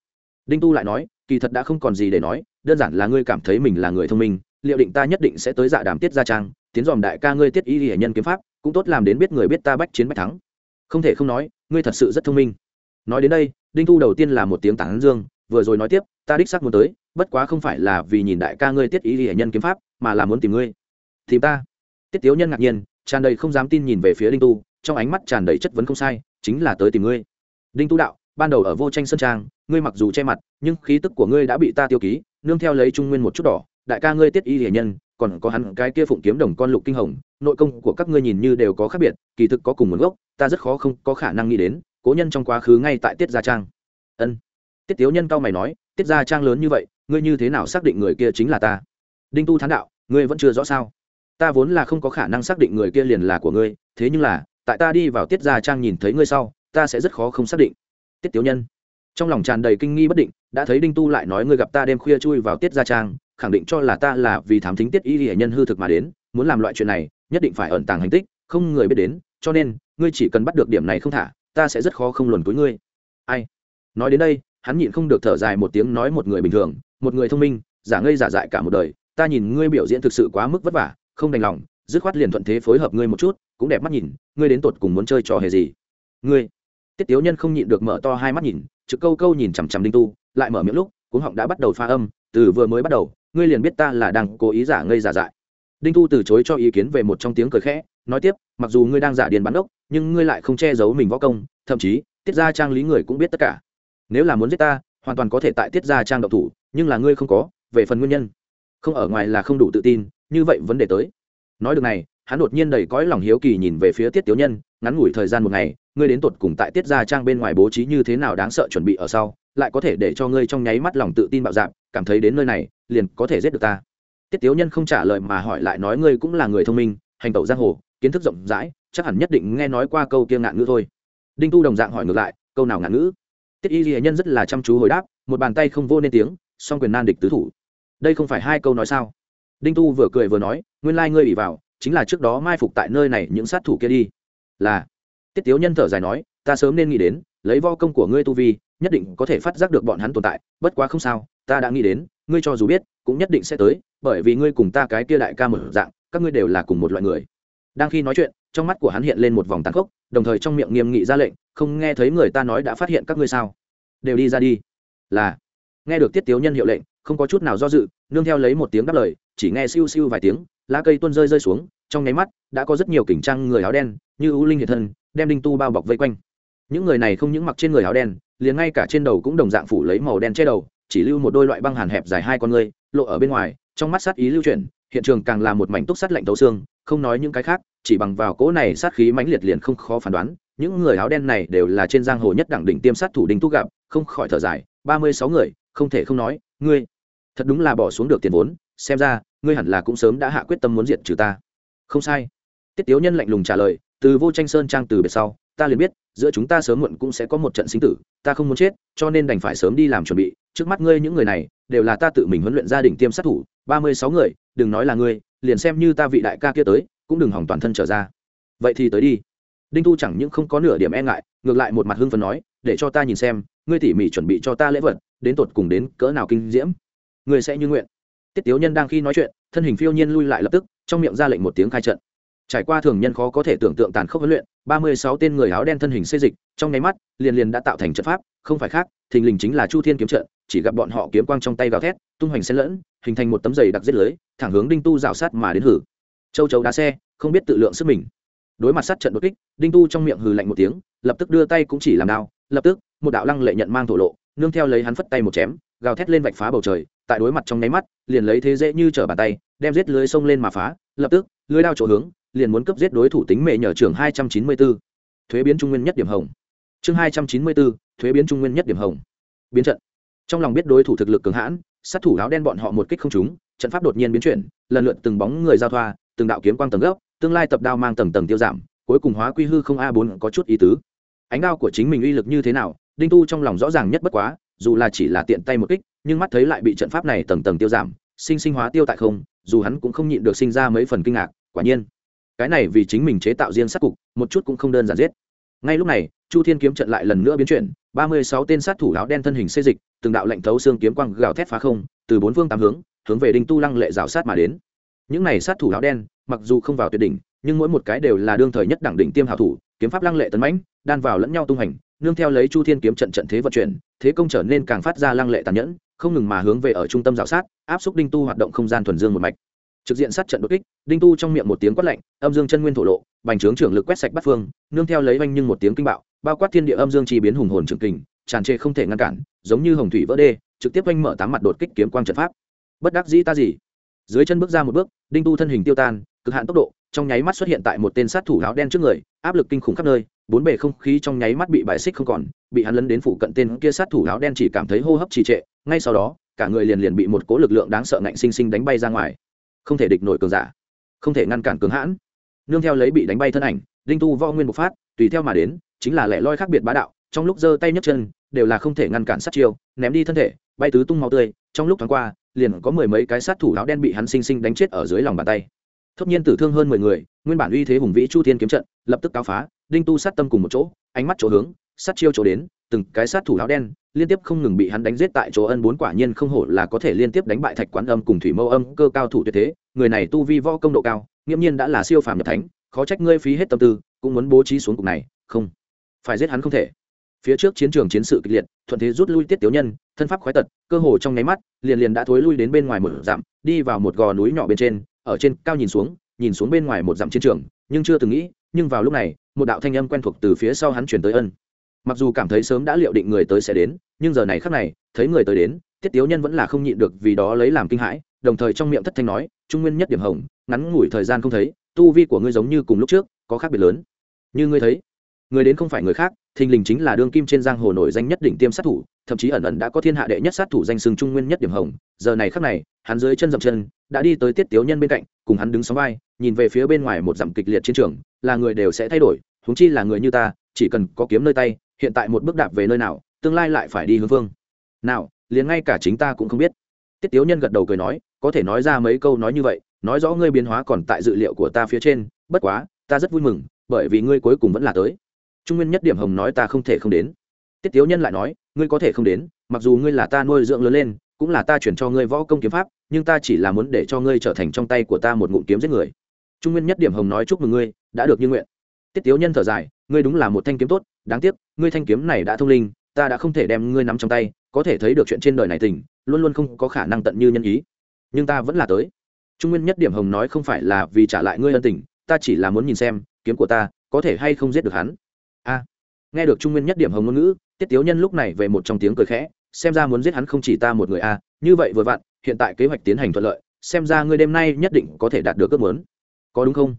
Speaker 1: Đinh tu lại nói, kỳ thật đã không còn gì để nói, đơn giản là ngươi cảm thấy mình là người thông minh, liệu định ta nhất định sẽ tới dạ đàm tiết gia trang, tiến dòm đại ca ngươi tiết y hệ nhân kiếm pháp, cũng tốt làm đến biết người biết ta bách chiến bách thắng. Không thể không nói, ngươi thật sự rất thông minh. Nói đến đây, đinh tu đầu tiên là một tiếng tán dương, vừa rồi nói tiếp, ta đích xác muốn tới, bất quá không phải là vì nhìn đại ca ngươi tiết ý hệ nhân kiếm pháp, mà là muốn tìm ngươi. Tìm ta? Tiết tiếu nhân ngạc nhiên, tràn đầy không dám tin nhìn về phía đinh tu trong ánh mắt tràn đầy chất vấn không sai, chính là tới tìm ngươi. Đinh tu đạo, ban đầu ở vô tranh sơn trang, ngươi mặc dù che mặt, nhưng khí tức của ngươi đã bị ta tiêu ký, nương theo lấy trung nguyên một chút đỏ, đại ca ngươi tiết y hiển nhân, còn có hắn cái kia phụng kiếm đồng con lục kinh hồng, nội công của các ngươi nhìn như đều có khác biệt, kỳ thực có cùng nguồn gốc, ta rất khó không có khả năng nghĩ đến, cố nhân trong quá khứ ngay tại tiết gia trang. Ân. Tiết tiếu nhân cao mày nói, tiết gia trang lớn như vậy, ngươi như thế nào xác định người kia chính là ta? Đinh tu thán đạo, ngươi vẫn chưa rõ sao? Ta vốn là không có khả năng xác định người kia liền là của ngươi, thế nhưng là tại ta đi vào tiết gia trang nhìn thấy ngươi sau, ta sẽ rất khó không xác định. Tiết Tiểu nhân. Trong lòng tràn đầy kinh nghi bất định, đã thấy đinh tu lại nói ngươi gặp ta đêm khuya chui vào tiết gia trang, khẳng định cho là ta là vì thám thính tiết y hệ nhân hư thực mà đến, muốn làm loại chuyện này, nhất định phải ẩn tàng hành tích, không người biết đến, cho nên, ngươi chỉ cần bắt được điểm này không thả, ta sẽ rất khó không luồn túi ngươi. Ai? Nói đến đây, hắn nhịn không được thở dài một tiếng nói một người bình thường, một người thông minh, giả ngây giả dại cả một đời, ta nhìn ngươi biểu diễn thực sự quá mức vất vả, không đành lòng dứt khoát liền thuận thế phối hợp ngươi một chút, cũng đẹp mắt nhìn, ngươi đến tột cùng muốn chơi trò hề gì? Ngươi. Tiết tiếu nhân không nhịn được mở to hai mắt nhìn, trực câu câu nhìn chằm chằm đinh tu, lại mở miệng lúc, cuống họng đã bắt đầu pha âm, từ vừa mới bắt đầu, ngươi liền biết ta là đang cố ý giả ngây giả dại. Đinh tu từ chối cho ý kiến về một trong tiếng cười khẽ, nói tiếp, mặc dù ngươi đang giả điền bán đốc, nhưng ngươi lại không che giấu mình võ công, thậm chí, tiết gia trang lý người cũng biết tất cả. Nếu là muốn giết ta, hoàn toàn có thể tại tiết gia trang độc thủ, nhưng là ngươi không có, về phần nguyên nhân, không ở ngoài là không đủ tự tin, như vậy vấn đề tới nói được này hắn đột nhiên đầy cõi lòng hiếu kỳ nhìn về phía tiết tiểu nhân ngắn ngủi thời gian một ngày ngươi đến tột cùng tại tiết gia trang bên ngoài bố trí như thế nào đáng sợ chuẩn bị ở sau lại có thể để cho ngươi trong nháy mắt lòng tự tin bạo dạn, cảm thấy đến nơi này liền có thể giết được ta. Tiết Tiểu nhân không trả lời mà hỏi lại nói ngươi cũng là người thông minh hành tẩu giang hồ kiến thức rộng rãi chắc hẳn nhất định nghe nói qua câu kia ngạn ngữ thôi. Đinh tu đồng dạng hỏi ngược lại câu nào ngạn ngữ? Tiết y ghi nhân rất là chăm chú hồi đáp một bàn tay không vô nên tiếng song quyền nan địch tứ thủ. Đây không phải hai câu nói sao? Đinh tu vừa cười vừa nói, nguyên lai、like、ngươi ủy vào, chính là trước đó mai phục tại nơi này những sát thủ kia đi. Là. Tiết tiếu nhân thở dài nói, ta sớm nên nghĩ đến, lấy vo công của ngươi tu vi, nhất định có thể phát giác được bọn hắn tồn tại, bất quá không sao, ta đã nghĩ đến, ngươi cho dù biết, cũng nhất định sẽ tới, bởi vì ngươi cùng ta cái kia đại ca mở dạng, các ngươi đều là cùng một loại người. Đang khi nói chuyện, trong mắt của hắn hiện lên một vòng tàn khốc, đồng thời trong miệng nghiêm nghị ra lệnh, không nghe thấy người ta nói đã phát hiện các ngươi sao? Đều đi ra đi. Là. Nghe được tiết tiếu nhân hiệu lệnh, không có chút nào do dự, nương theo lấy một tiếng đáp lời chỉ nghe siêu siêu vài tiếng, lá cây tuôn rơi rơi xuống, trong nháy mắt, đã có rất nhiều kỉnh trang người áo đen, như ưu linh hiện thân, đem đinh tu bao bọc vây quanh. Những người này không những mặc trên người áo đen, liền ngay cả trên đầu cũng đồng dạng phủ lấy màu đen che đầu, chỉ lưu một đôi loại băng hàn hẹp dài hai con người, lộ ở bên ngoài, trong mắt sát ý lưu chuyển, hiện trường càng là một mảnh túc sắt lạnh tấu xương, không nói những cái khác, chỉ bằng vào cỗ này sát khí mãnh liệt liền không khó phán đoán, những người áo đen này đều là trên giang hồ nhất đẳng đỉnh tiêm sát thủ đinh tu gặp, không khỏi thở dài, ba mươi sáu người, không thể không nói, ngươi, thật đúng là bỏ xuống được tiền vốn, xem ra ngươi hẳn là cũng sớm đã hạ quyết tâm muốn diệt trừ ta. Không sai. Tiết tiếu nhân lạnh lùng trả lời, từ vô tranh sơn trang từ biệt sau, ta liền biết, giữa chúng ta sớm muộn cũng sẽ có một trận sinh tử, ta không muốn chết, cho nên đành phải sớm đi làm chuẩn bị. Trước mắt ngươi những người này, đều là ta tự mình huấn luyện gia đình tiêm sát thủ, ba mươi sáu người, đừng nói là ngươi, liền xem như ta vị đại ca kia tới, cũng đừng hỏng toàn thân trở ra. Vậy thì tới đi. Đinh tu chẳng những không có nửa điểm e ngại, ngược lại một mặt hưng phấn nói, để cho ta nhìn xem, ngươi tỉ mỉ chuẩn bị cho ta lễ vật, đến tột cùng đến cỡ nào kinh diễm. Ngươi sẽ như nguyện tiết tiếu nhân đang khi nói chuyện, thân hình phiêu nhiên lui lại lập tức, trong miệng ra lệnh một tiếng khai trận. Trải qua thường nhân khó có thể tưởng tượng tàn khốc huấn luyện, ba mươi sáu tên người áo đen thân hình xây dịch, trong nháy mắt, liền liền đã tạo thành trận pháp, không phải khác, thình lình chính là chu thiên kiếm trận, chỉ gặp bọn họ kiếm quang trong tay gào thét, tung hoành xen lẫn, hình thành một tấm giày đặc giết lưới, thẳng hướng đinh tu rào sát mà đến hử. Châu chấu đá xe, không biết tự lượng sức mình. Đối mặt sát trận đột kích, đinh tu trong miệng hừ lạnh một tiếng, lập tức đưa tay cũng chỉ làm đao, lập tức, một đạo lăng lệ nhận mang thổ lộ, nương theo lấy hắn phất tay một chém, gào thét lên vạch phá bầu trời tại đối mặt trong nháy mắt liền lấy thế dễ như trở bàn tay đem giết lưới sông lên mà phá lập tức lưới đao chỗ hướng liền muốn cấp giết đối thủ tính mệ nhờ trường hai trăm chín mươi 294. thuế biến trung nguyên nhất điểm hồng. Chương hai trăm chín mươi 294, thuế biến trung nguyên nhất điểm hồng. Biến trận. Trong lòng biết đối thủ thực lực cường hãn sát thủ áo đen bọn họ một kích không trúng trận pháp đột nhiên biến chuyển lần lượt từng bóng người giao thoa từng đạo kiếm quang tầng gốc tương lai tập đao mang tầng tầng tiêu giảm cuối cùng hóa quy hư không a bốn có chút ý tứ. Ánh đao của chính mình uy lực như thế nào đinh tu trong lòng rõ ràng nhất bất quá dù là chỉ là tiện tay một kích nhưng mắt thấy lại bị trận pháp này tầng tầng tiêu giảm, sinh sinh hóa tiêu tại không, dù hắn cũng không nhịn được sinh ra mấy phần kinh ngạc, quả nhiên, cái này vì chính mình chế tạo riêng sát cục, một chút cũng không đơn giản giết. Ngay lúc này, chu thiên kiếm trận lại lần nữa biến chuyển, ba mươi sáu tên sát thủ áo đen thân hình xây dịch, từng đạo lệnh thấu xương kiếm quang gào thét phá không, từ bốn phương tám hướng hướng về đinh tu lăng lệ rào sát mà đến. Những này sát thủ áo đen, mặc dù không vào tuyệt đỉnh, nhưng mỗi một cái đều là đương thời nhất đẳng đỉnh tiêm hảo thủ, kiếm pháp lăng lệ tấn mãnh, đan vào lẫn nhau tung hành, nương theo lấy chu thiên kiếm trận trận thế vận chuyển, thế công trở nên càng phát ra lăng lệ tàn nhẫn không ngừng mà hướng về ở trung tâm rào sát, áp xúc đinh tu hoạt động không gian thuần dương một mạch. Trực diện sát trận đột kích, đinh tu trong miệng một tiếng quát lạnh, âm dương chân nguyên thổ lộ, bành trướng trưởng lực quét sạch bắt phương, nương theo lấy oanh nhưng một tiếng kinh bạo, bao quát thiên địa âm dương chi biến hùng hồn trường kình, tràn trề không thể ngăn cản, giống như hồng thủy vỡ đê, trực tiếp oanh mở tám mặt đột kích kiếm quang trận pháp. Bất đắc dĩ ta gì? Dưới chân bước ra một bước, đinh tu thân hình tiêu tan, cực hạn tốc độ, trong nháy mắt xuất hiện tại một tên sát thủ áo đen trước người, áp lực kinh khủng khắp nơi, bốn bề không khí trong nháy mắt bị bài xích không còn, bị hắn lấn đến phụ cận tên kia sát thủ áo đen chỉ cảm thấy hô hấp trì trệ ngay sau đó, cả người liền liền bị một cố lực lượng đáng sợ ngạnh sinh sinh đánh bay ra ngoài. Không thể địch nổi cường giả. Không thể ngăn cản cường hãn. Nương theo lấy bị đánh bay thân ảnh, đinh tu vo nguyên bộc phát, tùy theo mà đến, chính là lẻ loi khác biệt bá đạo, trong lúc giơ tay nhấc chân, đều là không thể ngăn cản sát chiêu, ném đi thân thể, bay tứ tung máu tươi, trong lúc thoáng qua, liền có mười mấy cái sát thủ áo đen bị hắn sinh sinh đánh chết ở dưới lòng bàn tay. Thốt nhiên tử thương hơn mười người, nguyên bản uy thế hùng vĩ chu thiên kiếm trận, lập tức cáo phá, đinh tu sát tâm cùng một chỗ, ánh mắt chỗ hướng, sát chiêu chỗ đến, từng cái sát thủ áo đen liên tiếp không ngừng bị hắn đánh giết tại chỗ ân bốn quả nhiên không hổ là có thể liên tiếp đánh bại thạch quán âm cùng thủy mâu âm, cơ cao thủ tuyệt thế, người này tu vi võ công độ cao, nghiễm nhiên đã là siêu phàm nhập thánh, khó trách ngươi phí hết tâm tư, cũng muốn bố trí xuống cục này, không phải giết hắn không thể. Phía trước chiến trường chiến sự kịch liệt, thuận thế rút lui tiết tiểu nhân, thân pháp khoái tật, cơ hồ trong nháy mắt, liền liền đã thối lui đến bên ngoài một dặm, đi vào một gò núi nhỏ bên trên, ở trên cao nhìn xuống nhìn xuống bên ngoài một dặm chiến trường, nhưng chưa từng nghĩ, nhưng vào lúc này, một đạo thanh âm quen thuộc từ phía sau hắn truyền tới ân mặc dù cảm thấy sớm đã liệu định người tới sẽ đến, nhưng giờ này khắc này, thấy người tới đến, tiết tiếu nhân vẫn là không nhịn được vì đó lấy làm kinh hãi, đồng thời trong miệng thất thanh nói, trung nguyên nhất điểm hồng, ngắn ngủi thời gian không thấy, tu vi của ngươi giống như cùng lúc trước, có khác biệt lớn. Như ngươi thấy, người đến không phải người khác, thình lình chính là đương kim trên giang hồ nổi danh nhất đỉnh tiêm sát thủ, thậm chí ẩn ẩn đã có thiên hạ đệ nhất sát thủ danh sừng trung nguyên nhất điểm hồng. Giờ này khắc này, hắn dưới chân dậm chân, đã đi tới tiết tiếu nhân bên cạnh, cùng hắn đứng sóng vai, nhìn về phía bên ngoài một dặm kịch liệt chiến trường, là người đều sẽ thay đổi, huống chi là người như ta, chỉ cần có kiếm nơi tay hiện tại một bước đạp về nơi nào, tương lai lại phải đi hướng phương nào, liền ngay cả chính ta cũng không biết. Tiết tiếu nhân gật đầu cười nói, có thể nói ra mấy câu nói như vậy, nói rõ ngươi biến hóa còn tại dự liệu của ta phía trên, bất quá, ta rất vui mừng, bởi vì ngươi cuối cùng vẫn là tới. Trung nguyên nhất điểm hồng nói ta không thể không đến. Tiết tiếu nhân lại nói, ngươi có thể không đến, mặc dù ngươi là ta nuôi dưỡng lớn lên, cũng là ta chuyển cho ngươi võ công kiếm pháp, nhưng ta chỉ là muốn để cho ngươi trở thành trong tay của ta một ngụm kiếm giết người. Trung nguyên nhất điểm hồng nói chúc mừng ngươi, đã được như nguyện. Tiết tiếu nhân thở dài, ngươi đúng là một thanh kiếm tốt đáng tiếc, ngươi thanh kiếm này đã thông linh, ta đã không thể đem ngươi nắm trong tay, có thể thấy được chuyện trên đời này tình, luôn luôn không có khả năng tận như nhân ý. Nhưng ta vẫn là tới. Trung nguyên nhất điểm hồng nói không phải là vì trả lại ngươi ân tình, ta chỉ là muốn nhìn xem, kiếm của ta có thể hay không giết được hắn. A. Nghe được trung nguyên nhất điểm hồng ngôn ngữ, tiết tiếu nhân lúc này về một trong tiếng cười khẽ, xem ra muốn giết hắn không chỉ ta một người a, như vậy vừa vặn, hiện tại kế hoạch tiến hành thuận lợi, xem ra ngươi đêm nay nhất định có thể đạt được ước muốn. Có đúng không?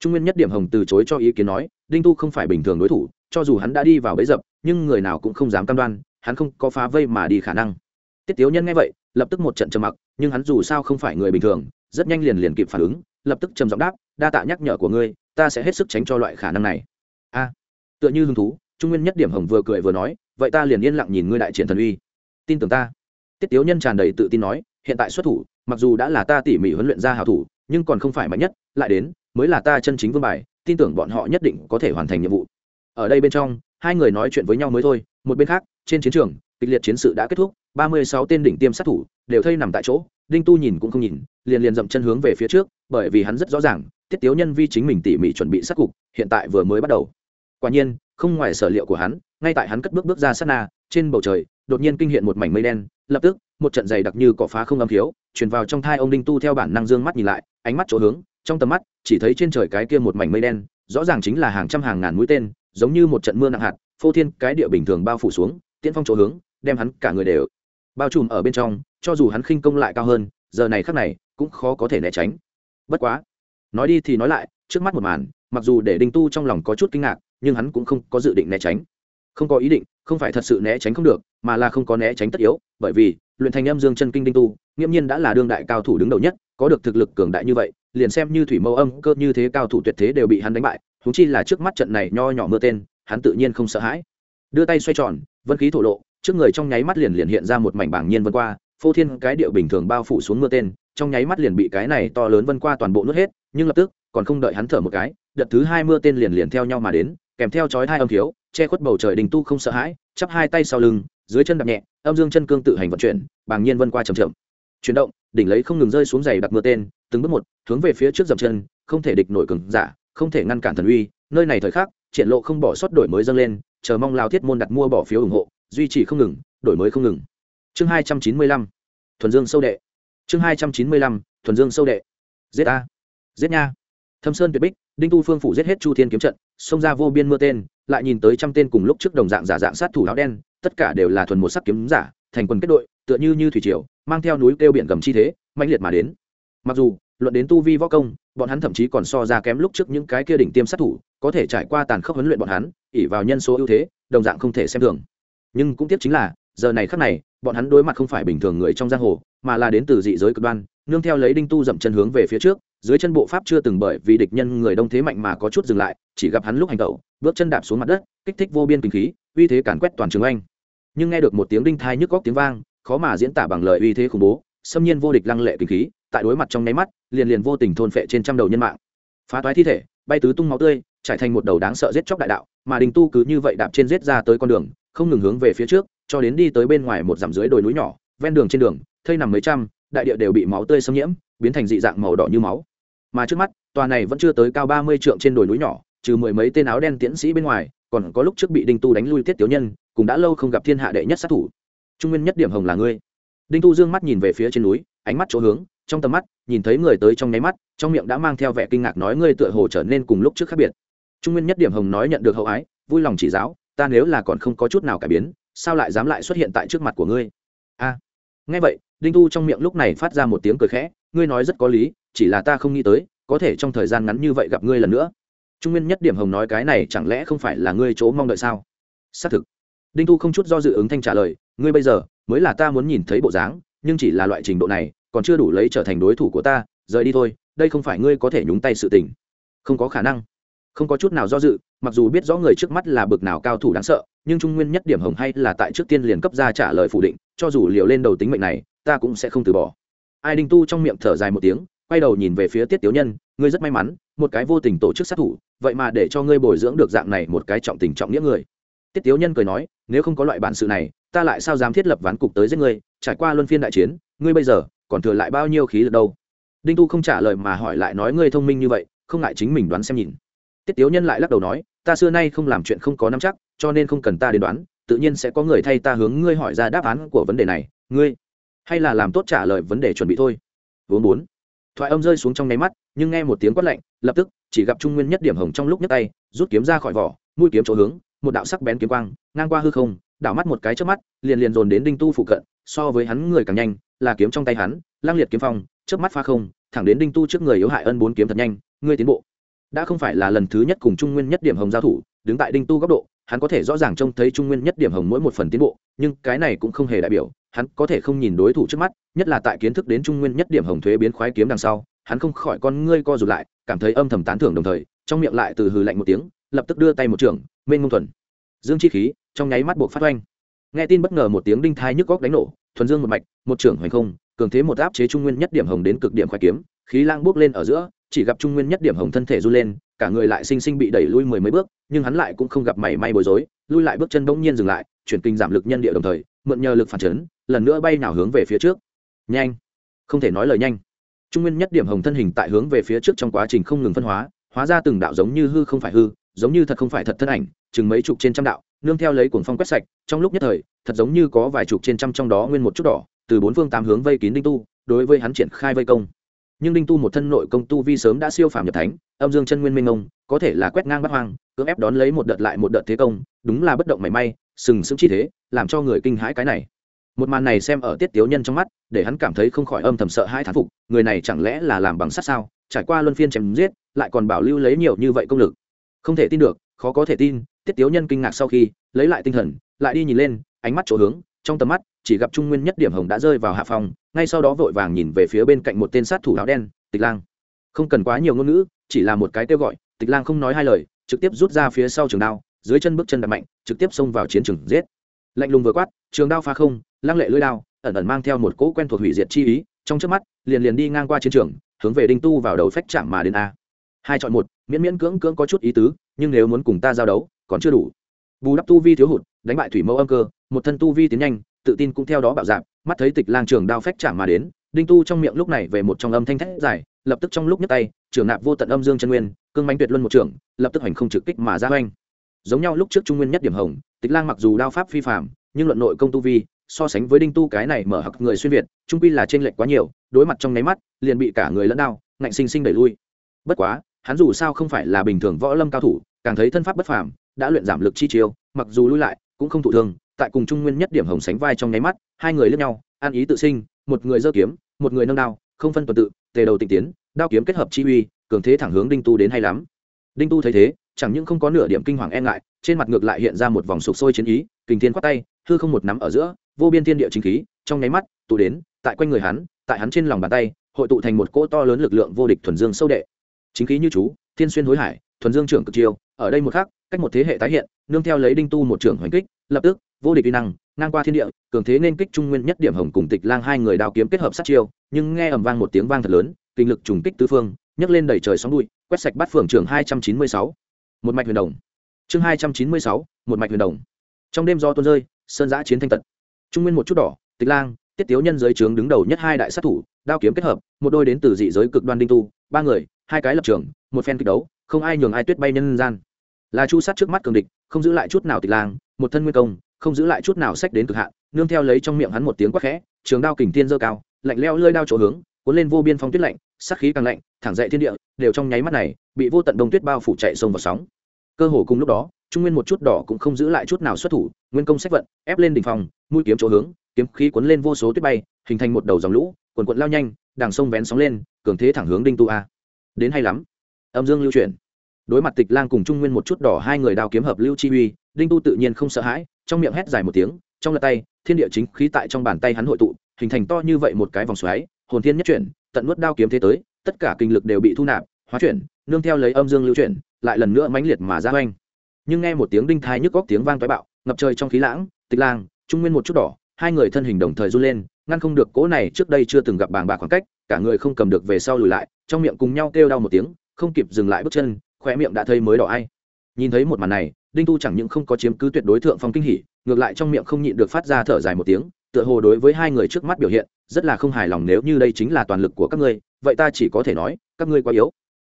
Speaker 1: Trung nguyên nhất điểm hồng từ chối cho ý kiến nói, đinh tu không phải bình thường đối thủ cho dù hắn đã đi vào bẫy dập, nhưng người nào cũng không dám cam đoan, hắn không có phá vây mà đi khả năng. Tiết tiếu nhân nghe vậy, lập tức một trận trầm mặc, nhưng hắn dù sao không phải người bình thường, rất nhanh liền liền kịp phản ứng, lập tức trầm giọng đáp, đa tạ nhắc nhở của ngươi, ta sẽ hết sức tránh cho loại khả năng này. A, tựa như hứng thú, trung nguyên nhất điểm hồng vừa cười vừa nói, vậy ta liền yên lặng nhìn ngươi đại triển thần uy. Tin tưởng ta. Tiết tiếu nhân tràn đầy tự tin nói, hiện tại xuất thủ, mặc dù đã là ta tỉ mỉ huấn luyện ra hào thủ, nhưng còn không phải mạnh nhất, lại đến, mới là ta chân chính vương bài, tin tưởng bọn họ nhất định có thể hoàn thành nhiệm vụ ở đây bên trong, hai người nói chuyện với nhau mới thôi, một bên khác, trên chiến trường, kịch liệt chiến sự đã kết thúc, ba mươi sáu tên đỉnh tiêm sát thủ đều thây nằm tại chỗ, đinh tu nhìn cũng không nhìn, liền liền dậm chân hướng về phía trước, bởi vì hắn rất rõ ràng, tiết tiếu nhân vi chính mình tỉ mỉ chuẩn bị sát cục, hiện tại vừa mới bắt đầu. Quả nhiên, không ngoài sở liệu của hắn, ngay tại hắn cất bước bước ra sát na, trên bầu trời, đột nhiên kinh hiện một mảnh mây đen, lập tức, một trận dày đặc như cỏ phá không âm thiếu truyền vào trong thai ông đinh tu theo bản năng dương mắt nhìn lại, ánh mắt chỗ hướng, trong tầm mắt, chỉ thấy trên trời cái kia một mảnh mây đen, rõ ràng chính là hàng trăm hàng ngàn mũi tên giống như một trận mưa nặng hạt, phô thiên cái địa bình thường bao phủ xuống tiễn phong chỗ hướng, đem hắn cả người đều bao trùm ở bên trong, cho dù hắn khinh công lại cao hơn, giờ này khắc này, cũng khó có thể né tránh. Bất quá, nói đi thì nói lại, trước mắt một màn, mặc dù để đinh tu trong lòng có chút kinh ngạc, nhưng hắn cũng không có dự định né tránh. Không có ý định, không phải thật sự né tránh không được, mà là không có né tránh tất yếu, bởi vì, luyện thành âm dương chân kinh đinh tu, nghiễm nhiên đã là đương đại cao thủ đứng đầu nhất, có được thực lực cường đại như vậy, liền xem như thủy mâu âm cơ như thế cao thủ tuyệt thế đều bị hắn đánh bại huống chi là trước mắt trận này nho nhỏ mưa tên, hắn tự nhiên không sợ hãi. Đưa tay xoay tròn, vân khí thổ lộ, trước người trong nháy mắt liền liền hiện ra một mảnh bảng nhiên vân qua, phô thiên cái điệu bình thường bao phủ xuống mưa tên, trong nháy mắt liền bị cái này to lớn vân qua toàn bộ nuốt hết, nhưng lập tức, còn không đợi hắn thở một cái, đợt thứ hai mưa tên liền liền theo nhau mà đến, kèm theo chói hai âm thiếu, che khuất bầu trời đình tu không sợ hãi, chắp hai tay sau lưng, dưới chân đạp nhẹ, âm dương chân cương tự hành vận chuyển bàng nhiên vân qua chậm chậm. Chuyển động, đỉnh lấy không ngừng rơi xuống giày đặt mưa tên, từng bước một, hướng về phía trước dậm chân, không thể địch nổi cường giả không thể ngăn cản thần uy, nơi này thời khắc, triển lộ không bỏ sót đổi mới dâng lên, chờ mong lao thiết môn đặt mua bỏ phiếu ủng hộ, duy trì không ngừng, đổi mới không ngừng. Chương hai trăm chín mươi lăm, thuần dương sâu đệ. Chương hai trăm chín mươi lăm, thuần dương sâu đệ. Giết a. Giết nha. Thâm sơn tuyệt bích, đinh tu phương phủ giết hết chu thiên kiếm trận, xông ra vô biên mưa tên, lại nhìn tới trăm tên cùng lúc trước đồng dạng giả dạng sát thủ áo đen, tất cả đều là thuần một sắc kiếm giả, thành quần kết đội, tựa như như thủy triều, mang theo núi kêu biển gầm chi thế mạnh liệt mà đến. Mặc dù luận đến tu vi võ công, bọn hắn thậm chí còn so ra kém lúc trước những cái kia đỉnh tiêm sát thủ, có thể trải qua tàn khốc huấn luyện bọn hắn ỉ vào nhân số ưu thế, đồng dạng không thể xem thường. Nhưng cũng tiếc chính là, giờ này khắc này, bọn hắn đối mặt không phải bình thường người trong giang hồ, mà là đến từ dị giới cực đoan, nương theo lấy đinh tu dậm chân hướng về phía trước, dưới chân bộ pháp chưa từng bởi vì địch nhân người đông thế mạnh mà có chút dừng lại, chỉ gặp hắn lúc hành tẩu, bước chân đạp xuống mặt đất, kích thích vô biên kinh khí, uy thế càn quét toàn trường anh. Nhưng nghe được một tiếng đinh thai nhức góc tiếng vang, khó mà diễn tả bằng lời uy thế khủng bố, xâm nhiên vô địch lăng lệ kinh khí, tại đối mặt trong nháy mắt liền liền vô tình thôn phệ trên trăm đầu nhân mạng. Phá toái thi thể, bay tứ tung máu tươi, trải thành một đầu đáng sợ giết chóc đại đạo, mà đình tu cứ như vậy đạp trên giết ra tới con đường, không ngừng hướng về phía trước, cho đến đi tới bên ngoài một dặm dưới đồi núi nhỏ, ven đường trên đường, thây nằm mấy trăm, đại địa đều bị máu tươi xâm nhiễm, biến thành dị dạng màu đỏ như máu. Mà trước mắt, tòa này vẫn chưa tới cao ba mươi trượng trên đồi núi nhỏ, trừ mười mấy tên áo đen tiến sĩ bên ngoài, còn có lúc trước bị đinh tu đánh lui tiết tiểu nhân, cũng đã lâu không gặp thiên hạ đệ nhất sát thủ. Trung nguyên nhất điểm hồng là ngươi. Đinh tu dương mắt nhìn về phía trên núi, ánh mắt chỗ hướng trong tầm mắt, nhìn thấy người tới trong nháy mắt, trong miệng đã mang theo vẻ kinh ngạc nói ngươi tựa hồ trở nên cùng lúc trước khác biệt. Trung nguyên nhất điểm hồng nói nhận được hậu ái, vui lòng chỉ giáo, ta nếu là còn không có chút nào cải biến, sao lại dám lại xuất hiện tại trước mặt của ngươi? A. Nghe vậy, đinh tu trong miệng lúc này phát ra một tiếng cười khẽ, ngươi nói rất có lý, chỉ là ta không nghĩ tới, có thể trong thời gian ngắn như vậy gặp ngươi lần nữa. Trung nguyên nhất điểm hồng nói cái này chẳng lẽ không phải là ngươi chỗ mong đợi sao? Xác thực. Đinh tu không chút do dự ứng thanh trả lời, ngươi bây giờ mới là ta muốn nhìn thấy bộ dáng, nhưng chỉ là loại trình độ này còn chưa đủ lấy trở thành đối thủ của ta, rời đi thôi, đây không phải ngươi có thể nhúng tay sự tình. Không có khả năng. Không có chút nào do dự, mặc dù biết rõ người trước mắt là bực nào cao thủ đáng sợ, nhưng trung nguyên nhất điểm hồng hay là tại trước tiên liền cấp ra trả lời phủ định, cho dù liều lên đầu tính mệnh này, ta cũng sẽ không từ bỏ. Ai đinh tu trong miệng thở dài một tiếng, quay đầu nhìn về phía tiết tiểu nhân, ngươi rất may mắn, một cái vô tình tổ chức sát thủ, vậy mà để cho ngươi bồi dưỡng được dạng này một cái trọng tình trọng nghĩa người. Tiết tiểu nhân cười nói, nếu không có loại bản sự này, ta lại sao dám thiết lập ván cục tới giết ngươi, trải qua luân phiên đại chiến, ngươi bây giờ còn thừa lại bao nhiêu khí lực đâu? Đinh tu không trả lời mà hỏi lại nói ngươi thông minh như vậy, không ngại chính mình đoán xem nhìn. Tiết tiếu nhân lại lắc đầu nói, ta xưa nay không làm chuyện không có nắm chắc, cho nên không cần ta đến đoán, tự nhiên sẽ có người thay ta hướng ngươi hỏi ra đáp án của vấn đề này. Ngươi hay là làm tốt trả lời vấn đề chuẩn bị thôi. Vốn bốn thoại âm rơi xuống trong nháy mắt, nhưng nghe một tiếng quát lạnh, lập tức chỉ gặp trung nguyên nhất điểm hồng trong lúc nhấc tay, rút kiếm ra khỏi vỏ, mũi kiếm chỗ hướng, một đạo sắc bén kiếm quang, ngang qua hư không, đảo mắt một cái trước mắt, liền liền dồn đến đinh tu phụ cận, so với hắn người càng nhanh là kiếm trong tay hắn, lang liệt kiếm phong trước mắt pha không, thẳng đến đinh tu trước người yếu hại ân bốn kiếm thật nhanh, ngươi tiến bộ. Đã không phải là lần thứ nhất cùng trung nguyên nhất điểm hồng giao thủ, đứng tại đinh tu góc độ, hắn có thể rõ ràng trông thấy trung nguyên nhất điểm hồng mỗi một phần tiến bộ, nhưng cái này cũng không hề đại biểu, hắn có thể không nhìn đối thủ trước mắt, nhất là tại kiến thức đến trung nguyên nhất điểm hồng thuế biến khoái kiếm đằng sau, hắn không khỏi con ngươi co rụt lại, cảm thấy âm thầm tán thưởng đồng thời, trong miệng lại từ hừ lạnh một tiếng, lập tức đưa tay một trường, mênh ngông thuần. Dương chi khí, trong nháy mắt buộc phát oanh. Nghe tin bất ngờ một tiếng đinh thai nhức góc đánh nổ thuần dương một mạch, một trưởng hoành không, cường thế một áp chế trung nguyên nhất điểm hồng đến cực điểm khoai kiếm, khí lang bước lên ở giữa, chỉ gặp trung nguyên nhất điểm hồng thân thể run lên, cả người lại sinh sinh bị đẩy lui mười mấy bước, nhưng hắn lại cũng không gặp mảy may bối rối, lui lại bước chân bỗng nhiên dừng lại, chuyển kinh giảm lực nhân địa đồng thời, mượn nhờ lực phản chấn, lần nữa bay nào hướng về phía trước. Nhanh! Không thể nói lời nhanh. Trung nguyên nhất điểm hồng thân hình tại hướng về phía trước trong quá trình không ngừng phân hóa hóa ra từng đạo giống như hư không phải hư, giống như thật không phải thật thân ảnh, chừng mấy chục trên trăm đạo nương theo lấy cuồng phong quét sạch, trong lúc nhất thời, thật giống như có vài chục trên trăm trong đó nguyên một chút đỏ, từ bốn phương tám hướng vây kín đinh tu, đối với hắn triển khai vây công. Nhưng đinh tu một thân nội công tu vi sớm đã siêu phàm nhập thánh, âm dương chân nguyên minh ông có thể là quét ngang bắt hoang, cưỡng ép đón lấy một đợt lại một đợt thế công, đúng là bất động mảy may, sừng sững chi thế, làm cho người kinh hãi cái này. Một màn này xem ở tiết tiếu nhân trong mắt, để hắn cảm thấy không khỏi âm thầm sợ hai thán phục, người này chẳng lẽ là làm bằng sắt sao? Trải qua luân phiên chém giết, lại còn bảo lưu lấy nhiều như vậy công lực. Không thể tin được, khó có thể tin tiết tiếu nhân kinh ngạc sau khi, lấy lại tinh thần, lại đi nhìn lên, ánh mắt chỗ hướng, trong tầm mắt, chỉ gặp trung nguyên nhất điểm hồng đã rơi vào hạ phòng, ngay sau đó vội vàng nhìn về phía bên cạnh một tên sát thủ áo đen, tịch lang. Không cần quá nhiều ngôn ngữ, chỉ là một cái kêu gọi, tịch lang không nói hai lời, trực tiếp rút ra phía sau trường đao, dưới chân bước chân đặt mạnh, trực tiếp xông vào chiến trường giết. Lạnh lùng vừa quát, trường đao pha không, lăng lệ lưỡi đao, ẩn ẩn mang theo một cỗ quen thuộc hủy diệt chi ý, trong trước mắt, liền liền đi ngang qua chiến trường, hướng về đinh tu vào đầu phách chạm mà đến a. Hai chọn một, miễn miễn cưỡng cưỡng có chút ý tứ, nhưng nếu muốn cùng ta giao đấu còn chưa đủ. Bù đắp tu vi thiếu hụt, đánh bại thủy mẫu âm cơ, một thân tu vi tiến nhanh, tự tin cũng theo đó bạo dạp, mắt thấy tịch lang trường đao phách chạm mà đến, đinh tu trong miệng lúc này về một trong âm thanh thét dài, lập tức trong lúc nhấc tay trường nạp vô tận âm dương chân nguyên, cương mánh tuyệt luân một trường lập tức hành không trực kích mà ra oanh giống nhau lúc trước trung nguyên nhất điểm hồng, tịch lang mặc dù đao pháp phi phạm nhưng luận nội công tu vi, so sánh với đinh tu cái này mở hặc người xuyên việt, trung quy là t r ê n lệch quá nhiều, đối mặt trong nháy mắt, liền bị cả người lẫn đao, ngạnh sinh sinh đẩy lui. Bất quá, hắn dù sao không phải là bình thường võ lâm cao thủ, càng thấy thân pháp bất phàm đã luyện giảm lực chi chiêu, mặc dù lui lại, cũng không thụ thương, tại cùng trung nguyên nhất điểm hồng sánh vai trong nháy mắt, hai người lướt nhau an ý tự sinh, một người giơ kiếm, một người nâng đao, không phân tuần tự, tề đầu tịnh tiến, đao kiếm kết hợp chi uy, cường thế thẳng hướng đinh tu đến hay lắm. Đinh tu thấy thế, chẳng những không có nửa điểm kinh hoàng e ngại, trên mặt ngược lại hiện ra một vòng sục sôi chiến ý, kình thiên khoát tay, hư không một nắm ở giữa, vô biên thiên địa chính khí, trong nháy mắt, tụ đến, tại quanh người hắn, tại hắn trên lòng bàn tay, hội tụ thành một cỗ to lớn lực lượng vô địch thuần dương sâu đệ. Chính khí như chú, thiên xuyên hối hải thuần dương trưởng cực chiêu, ở đây một khắc, cách một thế hệ tái hiện, nương theo lấy đinh tu một trưởng hoành kích, lập tức, vô địch uy năng, ngang qua thiên địa, cường thế nên kích trung nguyên nhất điểm hồng cùng tịch lang hai người đao kiếm kết hợp sát chiêu, nhưng nghe ầm vang một tiếng vang thật lớn, kinh lực trùng kích tứ phương, nhấc lên đẩy trời sóng bụi, quét sạch bát phường trường hai trăm chín mươi sáu. Một mạch huyền đồng. Chương hai trăm chín mươi sáu, một mạch huyền đồng. Trong đêm do tuôn rơi, sơn giã chiến thanh tật. Trung nguyên một chút đỏ, tịch lang, tiết tiếu nhân giới trướng đứng đầu nhất hai đại sát thủ, đao kiếm kết hợp, một đôi đến từ dị giới cực đoan đinh tu, ba người, hai cái lập trường, một phen kịch đấu không ai nhường ai tuyết bay nhân gian. Là chu sát trước mắt cường địch, không giữ lại chút nào tịch lang, một thân nguyên công, không giữ lại chút nào sách đến cực hạn, nương theo lấy trong miệng hắn một tiếng quát khẽ, trường đao kình tiên dơ cao, lạnh leo lơi đao chỗ hướng, cuốn lên vô biên phong tuyết lạnh, sát khí càng lạnh, thẳng dậy thiên địa, đều trong nháy mắt này, bị vô tận đông tuyết bao phủ chạy sông vào sóng. Cơ hồ cùng lúc đó, trung nguyên một chút đỏ cũng không giữ lại chút nào xuất thủ, nguyên công sách vận, ép lên đỉnh phòng, mũi kiếm chỗ hướng, kiếm khí cuốn lên vô số tuyết bay, hình thành một đầu dòng lũ, quần quận lao nhanh, đằng sông vén sóng lên, cường thế thẳng hướng đinh tu a. Đến hay lắm âm dương lưu chuyển. Đối mặt tịch lang cùng trung nguyên một chút đỏ hai người đao kiếm hợp lưu chi uy, đinh tu tự nhiên không sợ hãi, trong miệng hét dài một tiếng, trong lật tay, thiên địa chính khí tại trong bàn tay hắn hội tụ, hình thành to như vậy một cái vòng xoáy, hồn thiên nhất chuyển, tận nuốt đao kiếm thế tới, tất cả kinh lực đều bị thu nạp, hóa chuyển, nương theo lấy âm dương lưu chuyển, lại lần nữa mãnh liệt mà ra oanh nhưng nghe một tiếng đinh thai nhức góc tiếng vang toái bạo, ngập trời trong khí lãng, tịch lang, trung nguyên một chút đỏ, hai người thân hình đồng thời run lên, ngăn không được cỗ này trước đây chưa từng gặp bàng bạc khoảng cách, cả người không cầm được về sau lùi lại, trong miệng cùng nhau kêu đau một tiếng không kịp dừng lại bước chân khoe miệng đã thấy mới đỏ ai. Nhìn thấy một màn này, đinh tu chẳng những không có chiếm cứ tuyệt đối thượng phong kinh hỉ, ngược lại trong miệng không nhịn được phát ra thở dài một tiếng, tựa hồ đối với hai người trước mắt biểu hiện, rất là không hài lòng nếu như đây chính là toàn lực của các ngươi, vậy ta chỉ có thể nói, các ngươi quá yếu.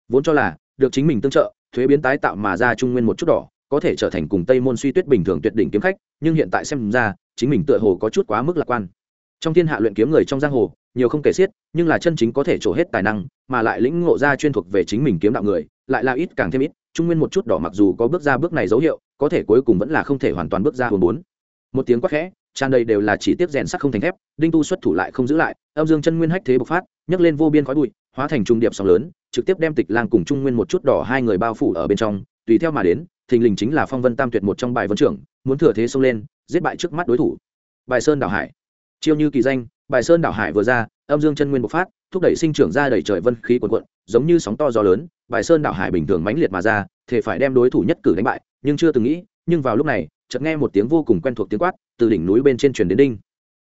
Speaker 1: Vốn cho là, được chính mình tương trợ, thuế biến tái tạo mà ra trung nguyên một chút đỏ, có thể trở thành cùng tây môn suy tuyết bình thường tuyệt đỉnh kiếm khách, nhưng hiện tại xem ra, chính mình tựa hồ có chút quá mức lạc quan. Trong thiên hạ luyện kiếm người trong giang hồ, nhiều không kể xiết, nhưng là chân chính có thể trổ hết tài năng mà lại lĩnh ngộ ra chuyên thuộc về chính mình kiếm đạo người, lại là ít càng thêm ít. Trung nguyên một chút đỏ mặc dù có bước ra bước này dấu hiệu, có thể cuối cùng vẫn là không thể hoàn toàn bước ra hồn bốn. Một tiếng quát khẽ, tràn đầy đều là chỉ tiếp rèn sắt không thành thép, đinh tu xuất thủ lại không giữ lại, âm dương chân nguyên hách thế bộc phát, nhấc lên vô biên khói bụi, hóa thành trung điệp sóng lớn, trực tiếp đem tịch lang cùng trung nguyên một chút đỏ hai người bao phủ ở bên trong, tùy theo mà đến, thình lình chính là phong vân tam tuyệt một trong bài vân trưởng, muốn thừa thế xông lên, giết bại trước mắt đối thủ. Bài sơn đảo hải. Chiêu như kỳ danh bài sơn đảo hải vừa ra, âm dương chân nguyên bộc phát, thúc đẩy sinh trưởng ra đẩy trời vân khí quần quận giống như sóng to gió lớn, bài sơn đảo hải bình thường mãnh liệt mà ra, thể phải đem đối thủ nhất cử đánh bại, nhưng chưa từng nghĩ, nhưng vào lúc này, chợt nghe một tiếng vô cùng quen thuộc tiếng quát, từ đỉnh núi bên trên truyền đến đinh.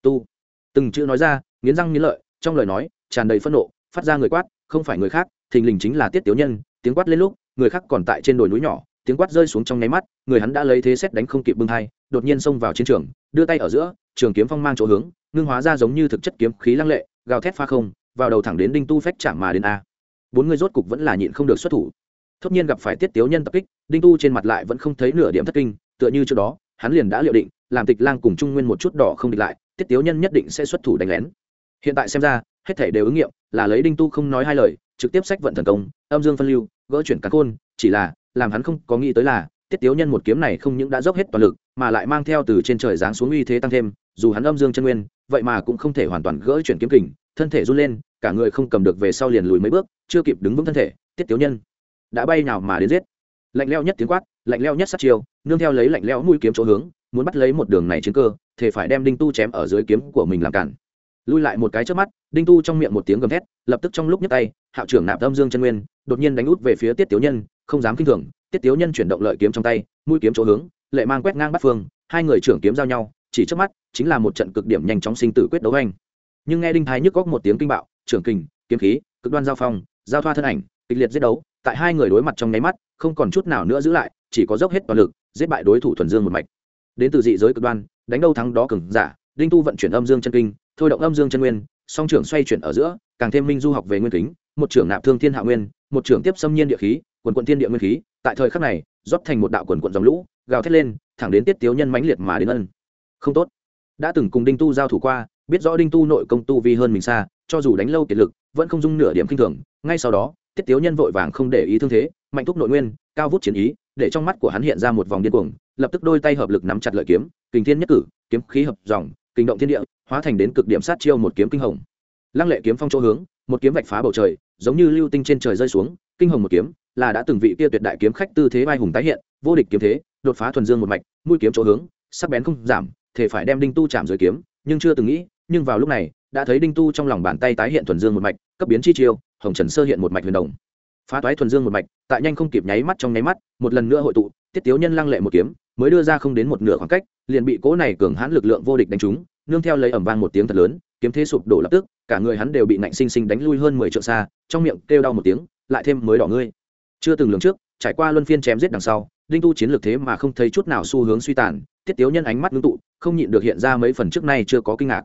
Speaker 1: Tu. Từng chữ nói ra, nghiến răng nghiến lợi, trong lời nói, tràn đầy phẫn nộ, phát ra người quát, không phải người khác, thình lình chính là tiết tiểu nhân, tiếng quát lên lúc, người khác còn tại trên đồi núi nhỏ, tiếng quát rơi xuống trong nháy mắt, người hắn đã lấy thế xét đánh không kịp bưng hai đột nhiên xông vào chiến trường, đưa tay ở giữa trường kiếm phong mang chỗ hướng, ngưng hóa ra giống như thực chất kiếm khí lăng lệ, gào thét pha không, vào đầu thẳng đến đinh tu phách chạm mà đến a. Bốn người rốt cục vẫn là nhịn không được xuất thủ. Tất nhiên gặp phải tiết tiếu nhân tập kích, đinh tu trên mặt lại vẫn không thấy nửa điểm thất kinh, tựa như trước đó, hắn liền đã liệu định, làm tịch lang cùng trung nguyên một chút đỏ không địch lại, tiết tiếu nhân nhất định sẽ xuất thủ đánh lén. Hiện tại xem ra, hết thể đều ứng nghiệm, là lấy đinh tu không nói hai lời, trực tiếp sách vận thần công, âm dương phân lưu, gỡ chuyển cắn khôn, chỉ là, làm hắn không có nghĩ tới là, tiết tiếu nhân một kiếm này không những đã dốc hết toàn lực mà lại mang theo từ trên trời giáng xuống uy thế tăng thêm, dù hắn âm dương chân nguyên, vậy mà cũng không thể hoàn toàn gỡ chuyển kiếm kình, thân thể run lên, cả người không cầm được về sau liền lùi mấy bước, chưa kịp đứng vững thân thể, tiết tiếu nhân đã bay nào mà đến giết. Lạnh leo nhất tiếng quát, lạnh leo nhất sát chiêu, nương theo lấy lạnh leo mũi kiếm chỗ hướng, muốn bắt lấy một đường này chiến cơ, thì phải đem đinh tu chém ở dưới kiếm của mình làm cản. Lui lại một cái trước mắt, đinh tu trong miệng một tiếng gầm thét, lập tức trong lúc nhấc tay, hạo trưởng nạp âm dương chân nguyên, đột nhiên đánh út về phía tiết tiếu nhân, không dám kinh thường, tiết tiếu nhân chuyển động lợi kiếm trong tay, mũi kiếm chỗ hướng lệ mang quét ngang bắt phương, hai người trưởng kiếm giao nhau, chỉ trước mắt, chính là một trận cực điểm nhanh chóng sinh tử quyết đấu anh. Nhưng nghe đinh thái nhức góc một tiếng kinh bạo, trưởng kình, kiếm khí, cực đoan giao phong, giao thoa thân ảnh, kịch liệt giết đấu, tại hai người đối mặt trong nháy mắt, không còn chút nào nữa giữ lại, chỉ có dốc hết toàn lực, giết bại đối thủ thuần dương một mạch. Đến từ dị giới cực đoan, đánh đâu thắng đó cừng giả, đinh tu vận chuyển âm dương chân kinh, thôi động âm dương chân nguyên, song trưởng xoay chuyển ở giữa, càng thêm minh du học về nguyên kính, một trưởng nạp thương thiên hạ nguyên, một trưởng tiếp xâm nhiên địa khí, quần quận thiên địa nguyên khí, tại thời khắc này, rót thành một đạo quần quận dòng lũ gào thét lên, thẳng đến tiết tiếu nhân mãnh liệt mà đến ân. Không tốt. Đã từng cùng đinh tu giao thủ qua, biết rõ đinh tu nội công tu vi hơn mình xa, cho dù đánh lâu kiệt lực, vẫn không dung nửa điểm kinh thường. Ngay sau đó, tiết tiếu nhân vội vàng không để ý thương thế, mạnh thúc nội nguyên, cao vút chiến ý, để trong mắt của hắn hiện ra một vòng điên cuồng, lập tức đôi tay hợp lực nắm chặt lợi kiếm, kình thiên nhất cử, kiếm khí hợp dòng kinh động thiên địa, hóa thành đến cực điểm sát chiêu một kiếm kinh hồng. Lăng lệ kiếm phong chỗ hướng, một kiếm vạch phá bầu trời, giống như lưu tinh trên trời rơi xuống, kinh hồng một kiếm, là đã từng vị kia tuyệt đại kiếm khách tư thế vai hùng tái hiện, vô địch kiếm thế đột phá thuần dương một mạch, mũi kiếm chỗ hướng, sắc bén không giảm, thể phải đem đinh tu chạm dưới kiếm, nhưng chưa từng nghĩ, nhưng vào lúc này, đã thấy đinh tu trong lòng bàn tay tái hiện thuần dương một mạch, cấp biến chi chiêu, hồng trần sơ hiện một mạch huyền đồng. Phá toái thuần dương một mạch, tại nhanh không kịp nháy mắt trong nháy mắt, một lần nữa hội tụ, tiết tiếu nhân lăng lệ một kiếm, mới đưa ra không đến một nửa khoảng cách, liền bị cố này cường hãn lực lượng vô địch đánh trúng, nương theo lấy ẩm vang một tiếng thật lớn, kiếm thế sụp đổ lập tức, cả người hắn đều bị nạnh sinh sinh đánh lui hơn mười trượng xa, trong miệng kêu đau một tiếng, lại thêm mới đỏ ngươi. Chưa từng lường trước, trải qua luân phiên chém giết đằng sau đinh tu chiến lược thế mà không thấy chút nào xu hướng suy tàn, tiết tiếu nhân ánh mắt ngưng tụ, không nhịn được hiện ra mấy phần trước nay chưa có kinh ngạc.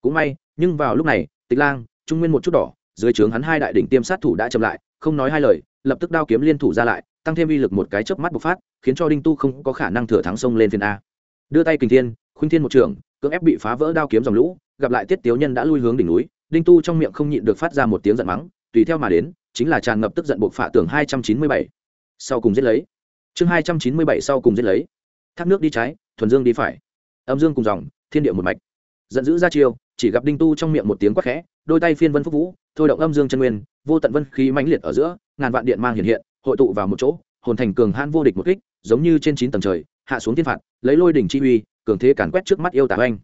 Speaker 1: Cũng may, nhưng vào lúc này, tịch lang, trung nguyên một chút đỏ, dưới trướng hắn hai đại đỉnh tiêm sát thủ đã chậm lại, không nói hai lời, lập tức đao kiếm liên thủ ra lại, tăng thêm uy lực một cái chớp mắt bộc phát, khiến cho đinh tu không có khả năng thừa thắng sông lên phiên a. Đưa tay kình thiên, khuynh thiên một trường, cưỡng ép bị phá vỡ đao kiếm dòng lũ, gặp lại tiết tiếu nhân đã lui hướng đỉnh núi, đinh tu trong miệng không nhịn được phát ra một tiếng giận mắng, tùy theo mà đến, chính là tràn ngập tức giận buộc phạ tưởng hai trăm chín mươi bảy. Sau cùng giết lấy chương hai trăm chín mươi bảy sau cùng giết lấy. Thác nước đi trái, thuần dương đi phải. Âm dương cùng dòng, thiên địa một mạch. Giận dữ ra chiêu, chỉ gặp đinh tu trong miệng một tiếng quát khẽ, đôi tay phiên vân phúc vũ, thôi động âm dương chân nguyên, vô tận vân khí mãnh liệt ở giữa, ngàn vạn điện mang hiện hiện, hội tụ vào một chỗ, hồn thành cường hãn vô địch một kích, giống như trên chín tầng trời, hạ xuống thiên phạt, lấy lôi đỉnh chi uy, cường thế càn quét trước mắt yêu tà oanh.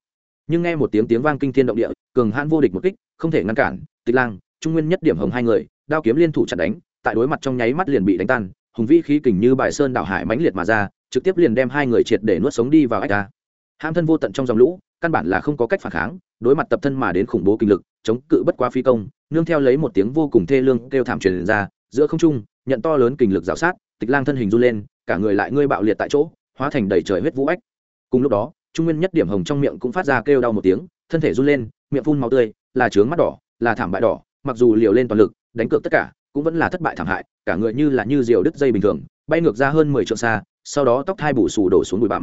Speaker 1: Nhưng nghe một tiếng tiếng vang kinh thiên động địa, cường hãn vô địch một kích, không thể ngăn cản, tịch lang, trung nguyên nhất điểm hồng hai người, đao kiếm liên thủ chặt đánh, tại đối mặt trong nháy mắt liền bị đánh tan hùng vĩ khí kình như bài sơn đảo hải mãnh liệt mà ra, trực tiếp liền đem hai người triệt để nuốt sống đi vào ách ta ham thân vô tận trong dòng lũ, căn bản là không có cách phản kháng, đối mặt tập thân mà đến khủng bố kinh lực, chống cự bất quá phi công, nương theo lấy một tiếng vô cùng thê lương kêu thảm truyền ra, giữa không trung, nhận to lớn kinh lực rào sát, tịch lang thân hình run lên, cả người lại ngươi bạo liệt tại chỗ, hóa thành đầy trời huyết vũ ách. Cùng lúc đó, trung nguyên nhất điểm hồng trong miệng cũng phát ra kêu đau một tiếng, thân thể run lên, miệng phun màu tươi, là trướng mắt đỏ, là thảm bại đỏ, mặc dù liều lên toàn lực, đánh cược tất cả, cũng vẫn là thất bại thảm hại cả người như là như diều đứt dây bình thường, bay ngược ra hơn mười trượng xa, sau đó tóc hai bù xù đổ xuống bụi bặm.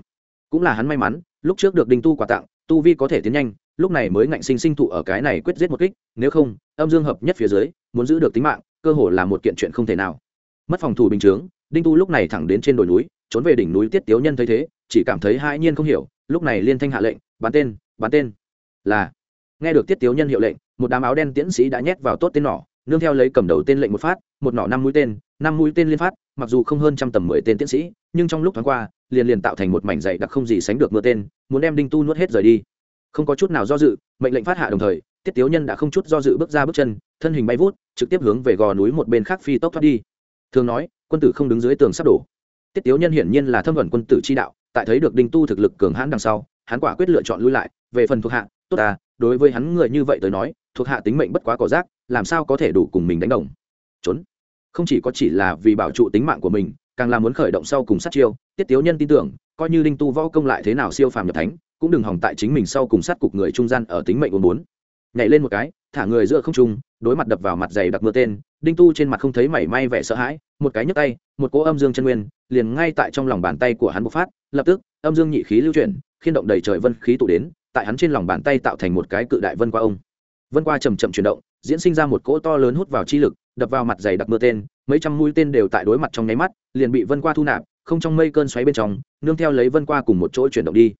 Speaker 1: Cũng là hắn may mắn, lúc trước được đinh tu quà tặng, tu vi có thể tiến nhanh, lúc này mới ngạnh sinh sinh thụ ở cái này quyết giết một kích, nếu không, âm dương hợp nhất phía dưới, muốn giữ được tính mạng, cơ hồ là một kiện chuyện không thể nào. Mất phòng thủ bình chướng, đinh tu lúc này thẳng đến trên đồi núi, trốn về đỉnh núi tiết tiếu nhân thấy thế, chỉ cảm thấy hãi nhiên không hiểu, lúc này liên thanh hạ lệnh, bắn tên bắn tên. Là, nghe được tiết tiếu nhân hiệu lệnh, một đám áo đen tiễn sĩ đã nhét vào tốt tên nỏ nương theo lấy cầm đầu tên lệnh một phát, một nỏ năm mũi tên, năm mũi tên liên phát, mặc dù không hơn trăm tầm mười tên tiến sĩ, nhưng trong lúc thoáng qua, liền liền tạo thành một mảnh dày đặc không gì sánh được mưa tên, muốn đem đinh tu nuốt hết rời đi. Không có chút nào do dự, mệnh lệnh phát hạ đồng thời, tiết tiếu nhân đã không chút do dự bước ra bước chân, thân hình bay vút, trực tiếp hướng về gò núi một bên khác phi tốc thoát đi. Thường nói, quân tử không đứng dưới tường sắp đổ. Tiết tiếu nhân hiển nhiên là thâm vận quân tử chi đạo, tại thấy được đinh tu thực lực cường hãn đằng sau, hắn quả quyết lựa chọn lui lại, về phần thuộc hạ, tốt ta đối với hắn người như vậy tới nói, thuộc hạ tính mệnh bất quá cỏ rác làm sao có thể đủ cùng mình đánh đồng? Trốn. Không chỉ có chỉ là vì bảo trụ tính mạng của mình, càng là muốn khởi động sau cùng sát chiêu. Tiết tiếu nhân tin tưởng, coi như đinh tu võ công lại thế nào siêu phàm nhập thánh, cũng đừng hỏng tại chính mình sau cùng sát cục người trung gian ở tính mệnh bốn bốn. Nhảy lên một cái, thả người giữa không trung, đối mặt đập vào mặt dày đặc mưa tên, đinh tu trên mặt không thấy mảy may vẻ sợ hãi, một cái nhấc tay, một cỗ âm dương chân nguyên, liền ngay tại trong lòng bàn tay của hắn bộc phát, lập tức, âm dương nhị khí lưu chuyển khiên động đầy trời vân khí tụ đến, tại hắn trên lòng bàn tay tạo thành một cái cự đại vân qua ông. Vân qua chầm chậm chuyển động diễn sinh ra một cỗ to lớn hút vào chi lực, đập vào mặt dày đặc mưa tên, mấy trăm mũi tên đều tại đối mặt trong nháy mắt, liền bị vân qua thu nạp, không trong mây cơn xoáy bên trong, nương theo lấy vân qua cùng một chỗ chuyển động đi.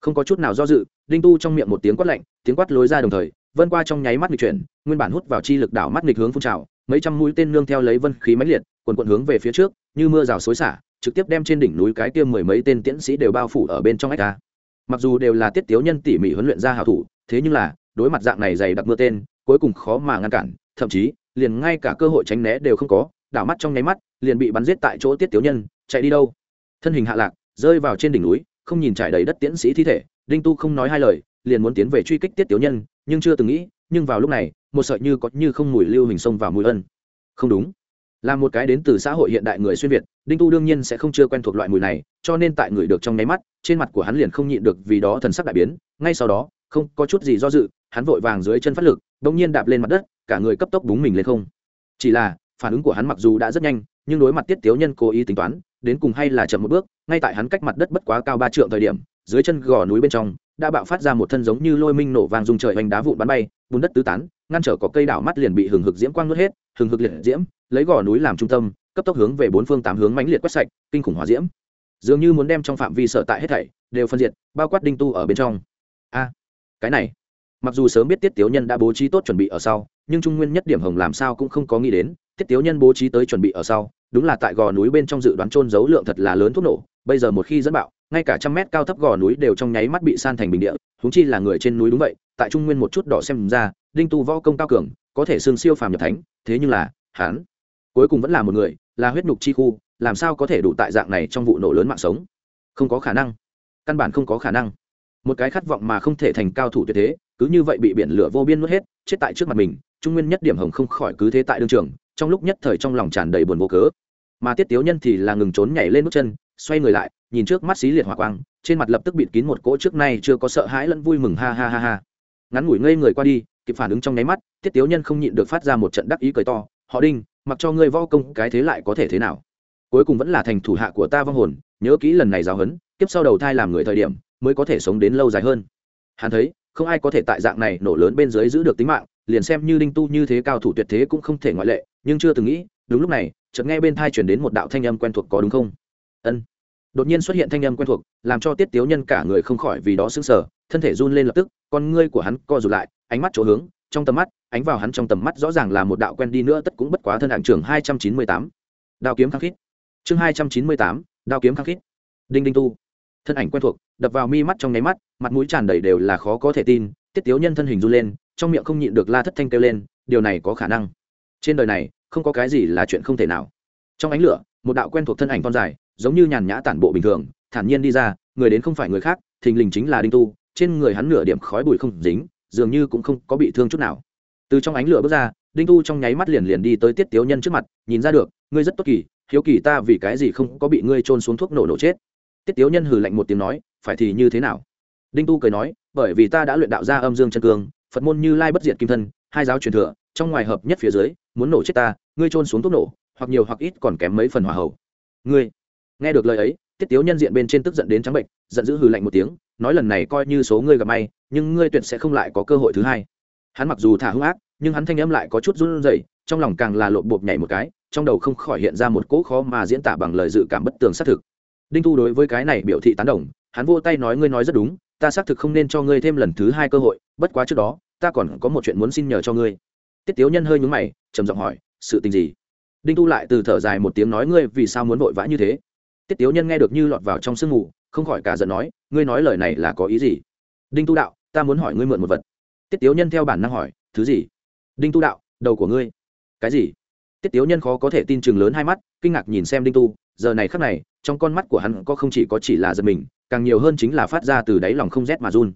Speaker 1: Không có chút nào do dự, đinh tu trong miệng một tiếng quát lạnh, tiếng quát lối ra đồng thời, vân qua trong nháy mắt nghịch chuyển, nguyên bản hút vào chi lực đảo mắt nghịch hướng phun trào, mấy trăm mũi tên nương theo lấy vân khí mãnh liệt quần quận hướng về phía trước, như mưa rào xối xả, trực tiếp đem trên đỉnh núi cái kia mười mấy tên tiễn sĩ đều bao phủ ở bên trong ách ta mặc dù đều là tiết tiếu nhân tỉ mỉ huấn luyện ra hảo thủ, thế nhưng là, đối mặt dạng này dày đặc mưa tên cuối cùng khó mà ngăn cản, thậm chí, liền ngay cả cơ hội tránh né đều không có, đảo mắt trong nháy mắt, liền bị bắn giết tại chỗ tiết Tiểu nhân, chạy đi đâu? Thân hình hạ lạc, rơi vào trên đỉnh núi, không nhìn trải đầy đất tiễn sĩ thi thể, đinh tu không nói hai lời, liền muốn tiến về truy kích tiết Tiểu nhân, nhưng chưa từng nghĩ, nhưng vào lúc này, một sợi như có như không mùi lưu hình xông vào mùi ân. Không đúng. Là một cái đến từ xã hội hiện đại người xuyên việt, đinh tu đương nhiên sẽ không chưa quen thuộc loại mùi này, cho nên tại người được trong nháy mắt, trên mặt của hắn liền không nhịn được vì đó thần sắc đại biến, ngay sau đó, không có chút gì do dự hắn vội vàng dưới chân phát lực, bỗng nhiên đạp lên mặt đất, cả người cấp tốc búng mình lên không. Chỉ là, phản ứng của hắn mặc dù đã rất nhanh, nhưng đối mặt tiết tiếu nhân cố ý tính toán, đến cùng hay là chậm một bước, ngay tại hắn cách mặt đất bất quá cao ba trượng thời điểm, dưới chân gò núi bên trong, đã bạo phát ra một thân giống như lôi minh nổ vàng dùng trời hoành đá vụn bắn bay, bùn đất tứ tán, ngăn trở có cây đảo mắt liền bị hừng hực diễm quang nuốt hết, hừng hực liệt diễm, lấy gò núi làm trung tâm, cấp tốc hướng về bốn phương tám hướng mãnh liệt quét sạch, kinh khủng hỏa diễm. Dường như muốn đem trong phạm vi sở tại hết thảy, đều phân diệt, bao quát đinh tu ở bên trong. A, cái này mặc dù sớm biết tiết tiếu nhân đã bố trí tốt chuẩn bị ở sau, nhưng trung nguyên nhất điểm hồng làm sao cũng không có nghĩ đến, tiết tiếu nhân bố trí tới chuẩn bị ở sau, đúng là tại gò núi bên trong dự đoán trôn giấu lượng thật là lớn thuốc nổ, bây giờ một khi dẫn bạo, ngay cả trăm mét cao thấp gò núi đều trong nháy mắt bị san thành bình địa húng chi là người trên núi đúng vậy, tại trung nguyên một chút đỏ xem ra, đinh tu võ công cao cường, có thể xương siêu phàm nhập thánh, thế nhưng là hán cuối cùng vẫn là một người, là huyết nhục chi khu, làm sao có thể đủ tại dạng này trong vụ nổ lớn mạng sống? Không có khả năng. Căn bản không có khả năng. Một cái khát vọng mà không thể thành cao thủ tuyệt thế cứ như vậy bị biển lửa vô biên nuốt hết, chết tại trước mặt mình, trung nguyên nhất điểm hồng không khỏi cứ thế tại đương trường, trong lúc nhất thời trong lòng tràn đầy buồn vô cớ. Mà tiết tiếu nhân thì là ngừng trốn nhảy lên bước chân, xoay người lại, nhìn trước mắt xí liệt hỏa quang, trên mặt lập tức bịt kín một cỗ trước nay chưa có sợ hãi lẫn vui mừng, ha ha ha ha. Ngắn ngủi ngây người qua đi, kịp phản ứng trong nháy mắt, tiết tiếu nhân không nhịn được phát ra một trận đắc ý cười to, họ đinh, mặc cho ngươi võ công cái thế lại có thể thế nào? Cuối cùng vẫn là thành thủ hạ của ta vong hồn, nhớ kỹ lần này giáo huấn, kiếp sau đầu thai làm người thời điểm, mới có thể sống đến lâu dài hơn. Hắn thấy không ai có thể tại dạng này nổ lớn bên dưới giữ được tính mạng, liền xem như đinh tu như thế cao thủ tuyệt thế cũng không thể ngoại lệ, nhưng chưa từng nghĩ, đúng lúc này, chợt nghe bên thai chuyển đến một đạo thanh âm quen thuộc có đúng không? Ân. Đột nhiên xuất hiện thanh âm quen thuộc, làm cho tiết tiếu nhân cả người không khỏi vì đó sững sờ, thân thể run lên lập tức, con ngươi của hắn co rụt lại, ánh mắt chỗ hướng, trong tầm mắt, ánh vào hắn trong tầm mắt rõ ràng là một đạo quen đi nữa tất cũng bất quá thân hạng trưởng hai trăm chín mươi tám. Đao kiếm khắc khít. Chương hai trăm chín mươi tám, đao kiếm khắc khít. Đinh đinh tu. Thân ảnh quen thuộc đập vào mi mắt trong nháy mắt, mặt mũi tràn đầy đều là khó có thể tin, tiết tiếu nhân thân hình run lên, trong miệng không nhịn được la thất thanh kêu lên, điều này có khả năng. Trên đời này, không có cái gì là chuyện không thể nào. Trong ánh lửa, một đạo quen thuộc thân ảnh con dài, giống như nhàn nhã tản bộ bình thường, thản nhiên đi ra, người đến không phải người khác, thình lình chính là đinh tu, trên người hắn nửa điểm khói bụi không dính, dường như cũng không có bị thương chút nào. Từ trong ánh lửa bước ra, đinh tu trong nháy mắt liền liền đi tới tiết tiếu nhân trước mặt, nhìn ra được, ngươi rất tốt kỳ, hiếu kỳ ta vì cái gì không có bị ngươi trôn xuống thuốc nổ nổ chết. Tiết tiếu nhân hừ lạnh một tiếng nói phải thì như thế nào? Đinh tu cười nói, bởi vì ta đã luyện đạo ra âm dương chân cương, phật môn như lai bất diệt kim thân, hai giáo truyền thừa, trong ngoài hợp nhất phía dưới, muốn nổ chết ta, ngươi trôn xuống thuốc nổ, hoặc nhiều hoặc ít còn kém mấy phần hỏa hậu ngươi, nghe được lời ấy, tiết tiếu nhân diện bên trên tức giận đến trắng bệnh, giận dữ hừ lạnh một tiếng, nói lần này coi như số ngươi gặp may, nhưng ngươi tuyệt sẽ không lại có cơ hội thứ hai. Hắn mặc dù thả hung ác, nhưng hắn thanh âm lại có chút run rẩy, trong lòng càng là lộn bộp nhảy một cái, trong đầu không khỏi hiện ra một cỗ khó mà diễn tả bằng lời dự cảm bất tường xác thực. Đinh tu đối với cái này biểu thị tán đồng hắn vô tay nói ngươi nói rất đúng, ta xác thực không nên cho ngươi thêm lần thứ hai cơ hội, bất quá trước đó, ta còn có một chuyện muốn xin nhờ cho ngươi. Tiết tiếu nhân hơi nhúng mày, trầm giọng hỏi, sự tình gì? Đinh tu lại từ thở dài một tiếng nói ngươi vì sao muốn vội vã như thế? Tiết tiếu nhân nghe được như lọt vào trong sương mù, không khỏi cả giận nói, ngươi nói lời này là có ý gì? Đinh tu đạo, ta muốn hỏi ngươi mượn một vật. Tiết tiếu nhân theo bản năng hỏi, thứ gì? Đinh tu đạo, đầu của ngươi. Cái gì? Tiết tiếu nhân khó có thể tin chừng lớn hai mắt, kinh ngạc nhìn xem đinh tu, giờ này khắc này, trong con mắt của hắn có không chỉ có chỉ là giật mình càng nhiều hơn chính là phát ra từ đáy lòng không rét mà run.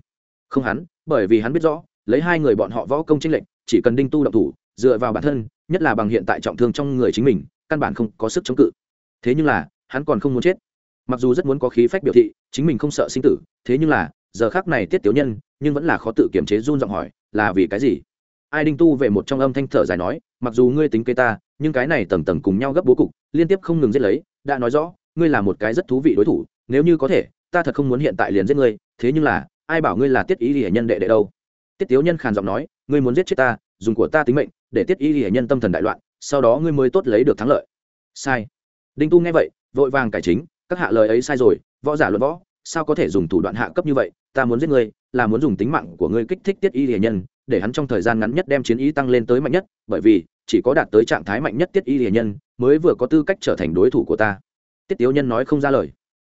Speaker 1: Không hắn, bởi vì hắn biết rõ, lấy hai người bọn họ võ công tranh lệnh chỉ cần đinh tu động thủ, dựa vào bản thân, nhất là bằng hiện tại trọng thương trong người chính mình, căn bản không có sức chống cự. Thế nhưng là, hắn còn không muốn chết. Mặc dù rất muốn có khí phách biểu thị, chính mình không sợ sinh tử, thế nhưng là, giờ khác này tiết tiểu nhân, nhưng vẫn là khó tự kiềm chế run giọng hỏi, là vì cái gì? Ai đinh tu về một trong âm thanh thở dài nói, mặc dù ngươi tính cây ta, nhưng cái này tầng tầng cùng nhau gấp bố cục, liên tiếp không ngừng giết lấy, đã nói rõ, ngươi là một cái rất thú vị đối thủ, nếu như có thể ta thật không muốn hiện tại liền giết ngươi, thế nhưng là, ai bảo ngươi là tiết ý hệ nhân đệ đệ đâu? Tiết tiếu nhân khàn giọng nói, ngươi muốn giết chết ta, dùng của ta tính mệnh, để tiết ý hệ nhân tâm thần đại loạn, sau đó ngươi mới tốt lấy được thắng lợi. Sai. Đinh tu nghe vậy, vội vàng cải chính, các hạ lời ấy sai rồi, võ giả luận võ, sao có thể dùng thủ đoạn hạ cấp như vậy? Ta muốn giết ngươi, là muốn dùng tính mạng của ngươi kích thích tiết y hệ nhân, để hắn trong thời gian ngắn nhất đem chiến ý tăng lên tới mạnh nhất, bởi vì, chỉ có đạt tới trạng thái mạnh nhất tiết y hệ nhân, mới vừa có tư cách trở thành đối thủ của ta. Tiết tiếu nhân nói không ra lời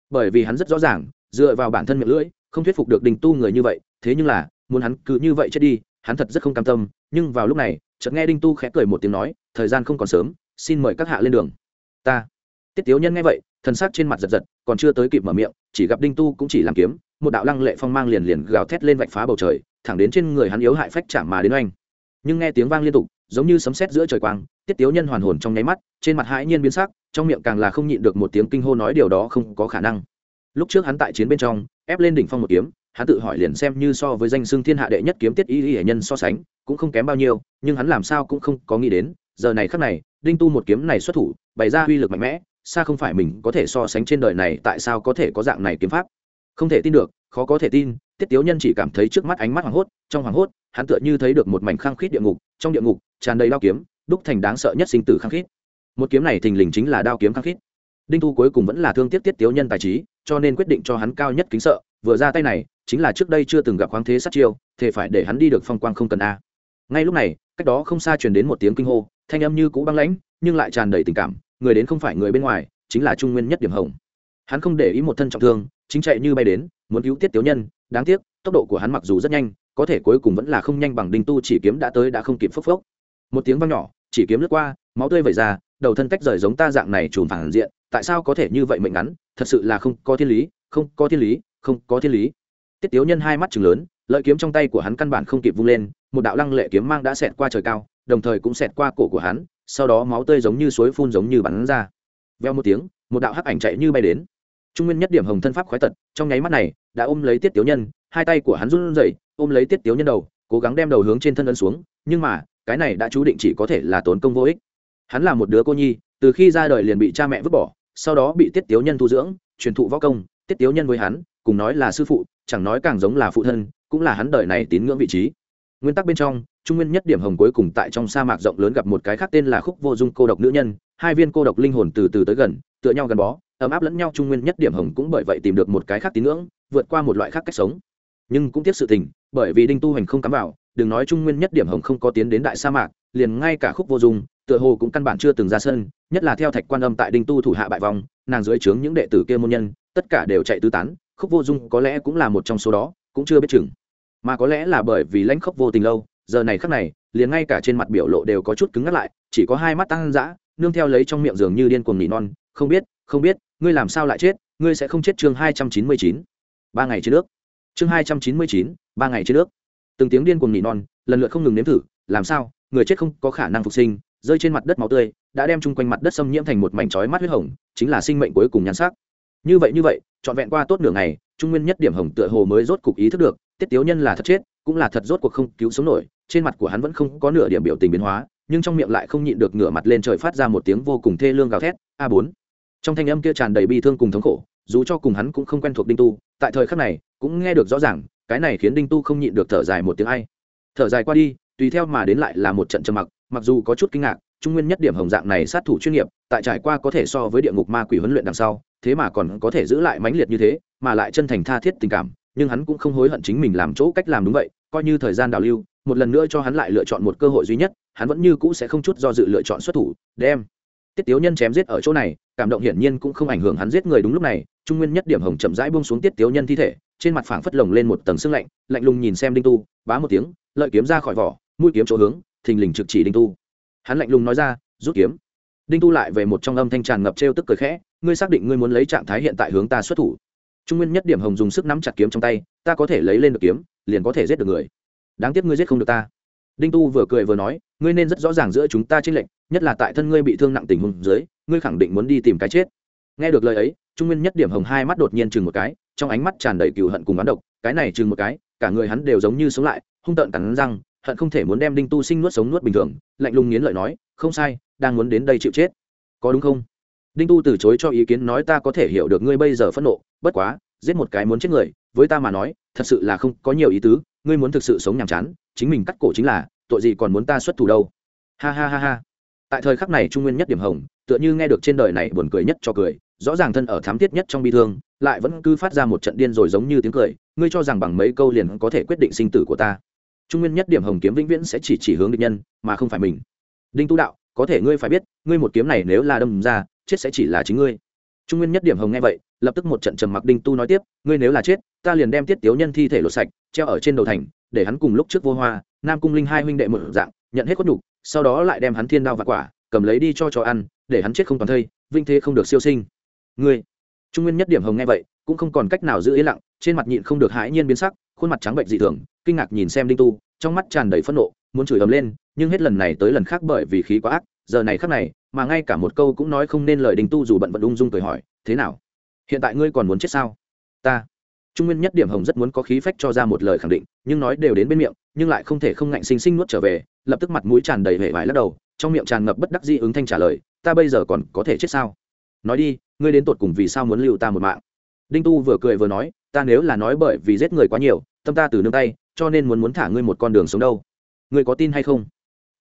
Speaker 1: bởi vì hắn rất rõ ràng, dựa vào bản thân miệng lưỡi, không thuyết phục được đình tu người như vậy, thế nhưng là, muốn hắn cứ như vậy chết đi, hắn thật rất không cam tâm, nhưng vào lúc này, chợt nghe đinh tu khẽ cười một tiếng nói, thời gian không còn sớm, xin mời các hạ lên đường. Ta. Tiết tiếu nhân nghe vậy, thần sắc trên mặt giật giật, còn chưa tới kịp mở miệng, chỉ gặp đinh tu cũng chỉ làm kiếm, một đạo lăng lệ phong mang liền liền gào thét lên vạch phá bầu trời, thẳng đến trên người hắn yếu hại phách chạm mà đến oanh. Nhưng nghe tiếng vang liên tục, giống như sấm sét giữa trời quang, tiết tiếu nhân hoàn hồn trong nháy mắt, trên mặt hãi nhiên biến sắc trong miệng càng là không nhịn được một tiếng kinh hô nói điều đó không có khả năng. Lúc trước hắn tại chiến bên trong, ép lên đỉnh phong một kiếm, hắn tự hỏi liền xem như so với danh xưng thiên hạ đệ nhất kiếm tiết y y hệ nhân so sánh, cũng không kém bao nhiêu, nhưng hắn làm sao cũng không có nghĩ đến, giờ này khắc này, đinh tu một kiếm này xuất thủ, bày ra uy lực mạnh mẽ, xa không phải mình có thể so sánh trên đời này tại sao có thể có dạng này kiếm pháp. Không thể tin được, khó có thể tin, tiết tiếu nhân chỉ cảm thấy trước mắt ánh mắt hoảng hốt, trong hoảng hốt, hắn tựa như thấy được một mảnh khăng khít địa ngục, trong địa ngục tràn đầy đao kiếm, đúc thành đáng sợ nhất sinh tử khăng khít một kiếm này thình lình chính là đao kiếm khăng khít. Đinh thu cuối cùng vẫn là thương tiếc tiết tiếu nhân tài trí, cho nên quyết định cho hắn cao nhất kính sợ. Vừa ra tay này, chính là trước đây chưa từng gặp khoáng thế sát chiêu thể phải để hắn đi được phong quang không cần a. Ngay lúc này, cách đó không xa truyền đến một tiếng kinh hô, thanh âm như cũ băng lãnh, nhưng lại tràn đầy tình cảm, người đến không phải người bên ngoài, chính là trung nguyên nhất điểm hồng. Hắn không để ý một thân trọng thương, chính chạy như bay đến, muốn cứu tiết tiểu nhân, đáng tiếc, tốc độ của hắn mặc dù rất nhanh, có thể cuối cùng vẫn là không nhanh bằng đinh tu chỉ kiếm đã tới đã không kịp phốc phốc. Một tiếng vang nhỏ, chỉ kiếm lướt qua, máu tươi vẩy ra đầu thân cách rời giống ta dạng này trùm phản diện, tại sao có thể như vậy mệnh ngắn? Thật sự là không có thiên lý, không có thiên lý, không có thiên lý. Tiết tiếu nhân hai mắt chừng lớn, lợi kiếm trong tay của hắn căn bản không kịp vung lên, một đạo lăng lệ kiếm mang đã xẹt qua trời cao, đồng thời cũng xẹt qua cổ của hắn, sau đó máu tươi giống như suối phun giống như bắn ra. Veo một tiếng, một đạo hắc ảnh chạy như bay đến. Trung nguyên nhất điểm hồng thân pháp khoái tật, trong nháy mắt này, đã ôm lấy tiết tiếu nhân, hai tay của hắn run rẩy, ôm lấy tiết tiếu nhân đầu, cố gắng đem đầu hướng trên thân ấn xuống, nhưng mà, cái này đã chú định chỉ có thể là tốn công vô ích hắn là một đứa cô nhi, từ khi ra đời liền bị cha mẹ vứt bỏ, sau đó bị tiết tiếu nhân thu dưỡng, truyền thụ võ công, tiết tiếu nhân với hắn, cùng nói là sư phụ, chẳng nói càng giống là phụ thân, cũng là hắn đời này tín ngưỡng vị trí. Nguyên tắc bên trong, trung nguyên nhất điểm hồng cuối cùng tại trong sa mạc rộng lớn gặp một cái khác tên là khúc vô dung cô độc nữ nhân, hai viên cô độc linh hồn từ từ tới gần, tựa nhau gắn bó, ấm áp lẫn nhau trung nguyên nhất điểm hồng cũng bởi vậy tìm được một cái khác tín ngưỡng, vượt qua một loại khác cách sống. Nhưng cũng tiếc sự tình, bởi vì đinh tu hành không cắm vào, đừng nói trung nguyên nhất điểm hồng không có tiến đến đại sa mạc, liền ngay cả khúc vô dung tựa hồ cũng căn bản chưa từng ra sân, nhất là theo thạch quan âm tại đinh tu thủ hạ bại vòng nàng dưới trướng những đệ tử kia môn nhân, tất cả đều chạy tứ tán, khúc vô dung có lẽ cũng là một trong số đó, cũng chưa biết chừng. Mà có lẽ là bởi vì lãnh khốc vô tình lâu, giờ này khắc này, liền ngay cả trên mặt biểu lộ đều có chút cứng ngắt lại, chỉ có hai mắt tăng dã, nương theo lấy trong miệng giường như điên cuồng nỉ non, không biết không biết, ngươi làm sao lại chết, ngươi sẽ không chết chương hai trăm chín mươi chín. Ba ngày trên nước. Chương hai trăm chín mươi chín, ba ngày trên nước. Từng tiếng điên cuồng nỉ non, lần lượt không ngừng nếm thử, làm sao, người chết không có khả năng phục sinh rơi trên mặt đất máu tươi, đã đem chung quanh mặt đất xâm nhiễm thành một mảnh chói mắt huyết hồng, chính là sinh mệnh cuối cùng nhan sắc. Như vậy như vậy, trọn vẹn qua tốt nửa ngày, trung nguyên nhất điểm hồng tựa hồ mới rốt cục ý thức được, tiết tiếu nhân là thật chết, cũng là thật rốt cuộc không cứu sống nổi, trên mặt của hắn vẫn không có nửa điểm biểu tình biến hóa, nhưng trong miệng lại không nhịn được ngửa mặt lên trời phát ra một tiếng vô cùng thê lương gào thét, a bốn. Trong thanh âm kia tràn đầy bi thương cùng thống khổ, dù cho cùng hắn cũng không quen thuộc đinh tu, tại thời khắc này, cũng nghe được rõ ràng, cái này khiến đinh tu không nhịn được thở dài một tiếng ai. Thở dài qua đi, tùy theo mà đến lại là một trận trầm mặc mặc dù có chút kinh ngạc, trung nguyên nhất điểm hồng dạng này sát thủ chuyên nghiệp, tại trải qua có thể so với địa ngục ma quỷ huấn luyện đằng sau, thế mà còn có thể giữ lại mãnh liệt như thế, mà lại chân thành tha thiết tình cảm, nhưng hắn cũng không hối hận chính mình làm chỗ cách làm đúng vậy, coi như thời gian đào lưu, một lần nữa cho hắn lại lựa chọn một cơ hội duy nhất, hắn vẫn như cũ sẽ không chút do dự lựa chọn xuất thủ, đem tiết tiếu nhân chém giết ở chỗ này, cảm động hiển nhiên cũng không ảnh hưởng hắn giết người đúng lúc này, trung nguyên nhất điểm hồng chậm rãi buông xuống tiết tiếu nhân thi thể, trên mặt phảng phất lồng lên một tầng sương lạnh lạnh lùng nhìn xem đinh tu, bá một tiếng, lợi kiếm ra khỏi vỏ, mũi kiếm chỗ hướng thình lình trực chỉ đinh tu. Hắn lạnh lùng nói ra, rút kiếm. Đinh tu lại về một trong âm thanh tràn ngập trêu tức cười khẽ, ngươi xác định ngươi muốn lấy trạng thái hiện tại hướng ta xuất thủ? Trung nguyên nhất điểm hồng dùng sức nắm chặt kiếm trong tay, ta có thể lấy lên được kiếm, liền có thể giết được người. Đáng tiếc ngươi giết không được ta. Đinh tu vừa cười vừa nói, ngươi nên rất rõ ràng giữa chúng ta trên lệnh nhất là tại thân ngươi bị thương nặng tình huống dưới, ngươi khẳng định muốn đi tìm cái chết. Nghe được lời ấy, trung nguyên nhất điểm hồng hai mắt đột nhiên chừng một cái, trong ánh mắt tràn đầy cừu hận cùng bán độc, cái này chừng một cái, cả người hắn đều giống như sống lại, hung tợn cắn răng hận không thể muốn đem đinh tu sinh nuốt sống nuốt bình thường, lạnh lùng nghiến lợi nói, không sai, đang muốn đến đây chịu chết. Có đúng không? Đinh tu từ chối cho ý kiến nói, ta có thể hiểu được ngươi bây giờ phẫn nộ, bất quá, giết một cái muốn chết người, với ta mà nói, thật sự là không có nhiều ý tứ, ngươi muốn thực sự sống nhàm chán, chính mình cắt cổ chính là, tội gì còn muốn ta xuất thủ đâu? Ha ha ha ha. Tại thời khắc này trung nguyên nhất điểm hồng, tựa như nghe được trên đời này buồn cười nhất cho cười, rõ ràng thân ở thám thiết nhất trong bi thương, lại vẫn cứ phát ra một trận điên rồi giống như tiếng cười, ngươi cho rằng bằng mấy câu liền có thể quyết định sinh tử của ta? Trung nguyên nhất điểm hồng kiếm vĩnh viễn sẽ chỉ chỉ hướng địch nhân, mà không phải mình. Đinh tu đạo, có thể ngươi phải biết, ngươi một kiếm này nếu là đâm ra, chết sẽ chỉ là chính ngươi. Trung nguyên nhất điểm hồng nghe vậy, lập tức một trận trầm mặc đinh tu nói tiếp, ngươi nếu là chết, ta liền đem tiết tiếu nhân thi thể lột sạch, treo ở trên đầu thành, để hắn cùng lúc trước vô hoa, nam cung linh hai huynh đệ một dạng, nhận hết khuất nhục, sau đó lại đem hắn thiên đao và quả, cầm lấy đi cho cho ăn, để hắn chết không toàn thây, vinh thế không được siêu sinh. Ngươi. Trung nguyên nhất điểm hồng nghe vậy, cũng không còn cách nào giữ yên lặng, trên mặt nhịn không được hãi nhiên biến sắc, khuôn mặt trắng bệnh dị thường kinh ngạc nhìn xem đinh tu, trong mắt tràn đầy phẫn nộ, muốn chửi ấm lên, nhưng hết lần này tới lần khác bởi vì khí quá ác, giờ này khắc này, mà ngay cả một câu cũng nói không nên lời đinh tu dù bận vận ung dung cười hỏi, thế nào? Hiện tại ngươi còn muốn chết sao? Ta. Trung nguyên nhất điểm hồng rất muốn có khí phách cho ra một lời khẳng định, nhưng nói đều đến bên miệng, nhưng lại không thể không ngạnh sinh sinh nuốt trở về, lập tức mặt mũi tràn đầy hệ vải lắc đầu, trong miệng tràn ngập bất đắc di ứng thanh trả lời, ta bây giờ còn có thể chết sao? Nói đi, ngươi đến tột cùng vì sao muốn lưu ta một mạng? Đinh tu vừa cười vừa nói, ta nếu là nói bởi vì giết người quá nhiều tâm ta từ nương tay, cho nên muốn muốn thả ngươi một con đường sống đâu. Ngươi có tin hay không?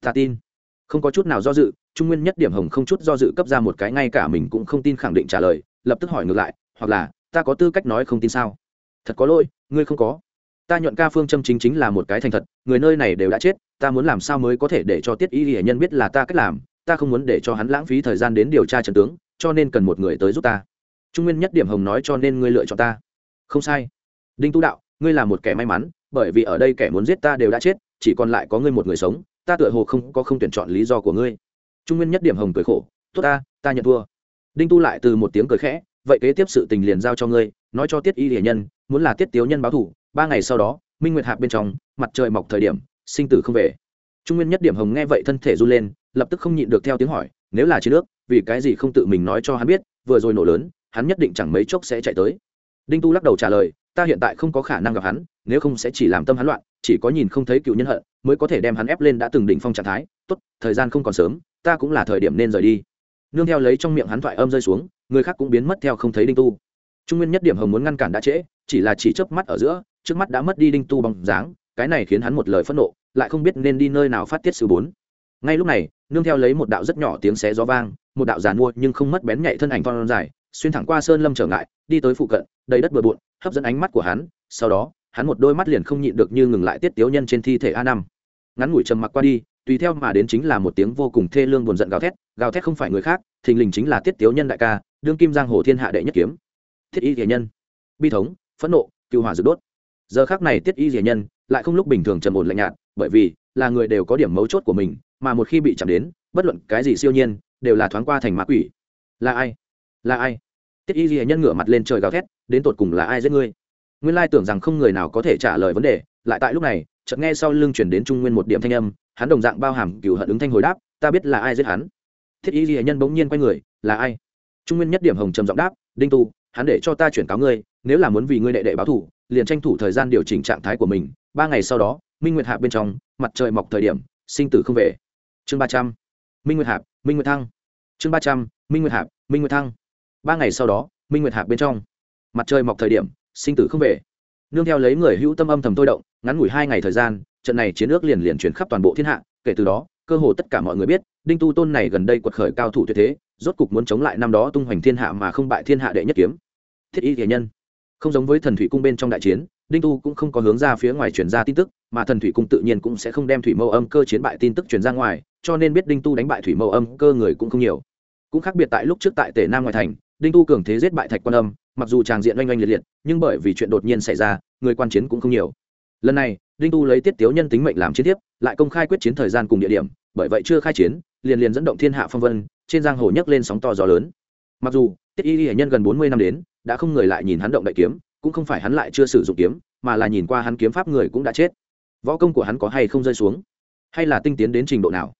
Speaker 1: Ta tin. Không có chút nào do dự, trung nguyên nhất điểm hồng không chút do dự cấp ra một cái ngay cả mình cũng không tin khẳng định trả lời, lập tức hỏi ngược lại, hoặc là, ta có tư cách nói không tin sao? Thật có lỗi, ngươi không có. Ta nhuận ca phương châm chính chính là một cái thành thật, người nơi này đều đã chết, ta muốn làm sao mới có thể để cho tiết y hiển nhân biết là ta cách làm, ta không muốn để cho hắn lãng phí thời gian đến điều tra trận tướng, cho nên cần một người tới giúp ta. Trung nguyên nhất điểm hồng nói cho nên ngươi lựa chọn ta. Không sai. Đinh tu đạo ngươi là một kẻ may mắn, bởi vì ở đây kẻ muốn giết ta đều đã chết, chỉ còn lại có ngươi một người sống, ta tựa hồ không có không tuyển chọn lý do của ngươi. Trung nguyên nhất điểm hồng cười khổ, tốt ta ta nhận thua. Đinh tu lại từ một tiếng cười khẽ, vậy kế tiếp sự tình liền giao cho ngươi, nói cho tiết y hiển nhân, muốn là tiết tiếu nhân báo thủ, ba ngày sau đó, minh nguyệt hạp bên trong, mặt trời mọc thời điểm, sinh tử không về. Trung nguyên nhất điểm hồng nghe vậy thân thể run lên, lập tức không nhịn được theo tiếng hỏi, nếu là chiến nước vì cái gì không tự mình nói cho hắn biết, vừa rồi nổ lớn, hắn nhất định chẳng mấy chốc sẽ chạy tới. Đinh tu lắc đầu trả lời ta hiện tại không có khả năng gặp hắn, nếu không sẽ chỉ làm tâm hắn loạn, chỉ có nhìn không thấy cựu nhân hận, mới có thể đem hắn ép lên đã từng đỉnh phong trạng thái. Tốt, thời gian không còn sớm, ta cũng là thời điểm nên rời đi. Nương theo lấy trong miệng hắn thoại âm rơi xuống, người khác cũng biến mất theo không thấy đinh tu. Trung nguyên nhất điểm hồng muốn ngăn cản đã trễ, chỉ là chỉ chớp mắt ở giữa, trước mắt đã mất đi đinh tu bằng dáng, cái này khiến hắn một lời phẫn nộ, lại không biết nên đi nơi nào phát tiết sự bốn. Ngay lúc này, nương theo lấy một đạo rất nhỏ tiếng xé gió vang, một đạo giàn mua nhưng không mất bén nhạy thân ảnh phong dài, xuyên thẳng qua sơn lâm trở ngại, đi tới phụ cận, đầy đất bừa bộn hấp dẫn ánh mắt của hắn, sau đó, hắn một đôi mắt liền không nhịn được như ngừng lại tiết tiếu nhân trên thi thể a năm. Ngắn ngủi trầm mặc qua đi, tùy theo mà đến chính là một tiếng vô cùng thê lương buồn giận gào thét gào thét không phải người khác, thình lình chính là tiết tiếu nhân đại ca, đương kim giang hồ thiên hạ đệ nhất kiếm. Thiết y thể nhân. Bi thống, phẫn nộ, cựu hỏa dự đốt. Giờ khác này tiết y thể nhân lại không lúc bình thường trầm ổn lạnh nhạt, bởi vì là người đều có điểm mấu chốt của mình, mà một khi bị chạm đến, bất luận cái gì siêu nhiên, đều là thoáng qua thành mã quỷ. Là ai? Là ai? Tiết y ghi nhân ngửa mặt lên trời gào thét đến tột cùng là ai giết ngươi? Nguyên lai tưởng rằng không người nào có thể trả lời vấn đề, lại tại lúc này, chợt nghe sau lưng chuyển đến trung nguyên một điểm thanh âm, hắn đồng dạng bao hàm cựu hận ứng thanh hồi đáp, ta biết là ai giết hắn. Thiết y ghi nhân bỗng nhiên quay người, là ai? Trung nguyên nhất điểm hồng trầm giọng đáp, đinh tu, hắn để cho ta chuyển cáo ngươi, nếu là muốn vì ngươi đệ đệ báo thủ liền tranh thủ thời gian điều chỉnh trạng thái của mình. Ba ngày sau đó, minh nguyệt hạ bên trong, mặt trời mọc thời điểm, sinh tử không về. Chương ba trăm, minh nguyệt hạp, minh nguyệt thăng. Chương ba trăm, minh nguyệt hạp, minh nguyệt thăng. Ba ngày sau đó, minh nguyệt hạp bên trong mặt trời mọc thời điểm, sinh tử không về. Nương theo lấy người hữu tâm âm thầm thôi động, ngắn ngủi hai ngày thời gian, trận này chiến ước liền liền chuyển khắp toàn bộ thiên hạ, kể từ đó, cơ hồ tất cả mọi người biết, đinh tu tôn này gần đây quật khởi cao thủ tuyệt thế, rốt cục muốn chống lại năm đó tung hoành thiên hạ mà không bại thiên hạ đệ nhất kiếm. Thiết y thể nhân. Không giống với thần thủy cung bên trong đại chiến, đinh tu cũng không có hướng ra phía ngoài truyền ra tin tức, mà thần thủy cung tự nhiên cũng sẽ không đem thủy mâu âm cơ chiến bại tin tức truyền ra ngoài, cho nên biết đinh tu đánh bại thủy mâu âm cơ người cũng không nhiều. Cũng khác biệt tại lúc trước tại tể nam ngoại thành đinh tu cường thế giết bại thạch quan âm, mặc dù tràng diện oanh oanh liệt liệt, nhưng bởi vì chuyện đột nhiên xảy ra, người quan chiến cũng không nhiều. Lần này, đinh tu lấy tiết tiếu nhân tính mệnh làm chiến tiếp lại công khai quyết chiến thời gian cùng địa điểm, bởi vậy chưa khai chiến, liền liền dẫn động thiên hạ phong vân, trên giang hồ nhấc lên sóng to gió lớn. Mặc dù, tiết y hệ nhân gần bốn mươi năm đến, đã không người lại nhìn hắn động đại kiếm, cũng không phải hắn lại chưa sử dụng kiếm, mà là nhìn qua hắn kiếm pháp người cũng đã chết. Võ công của hắn có hay không rơi xuống? Hay là tinh tiến đến trình độ nào?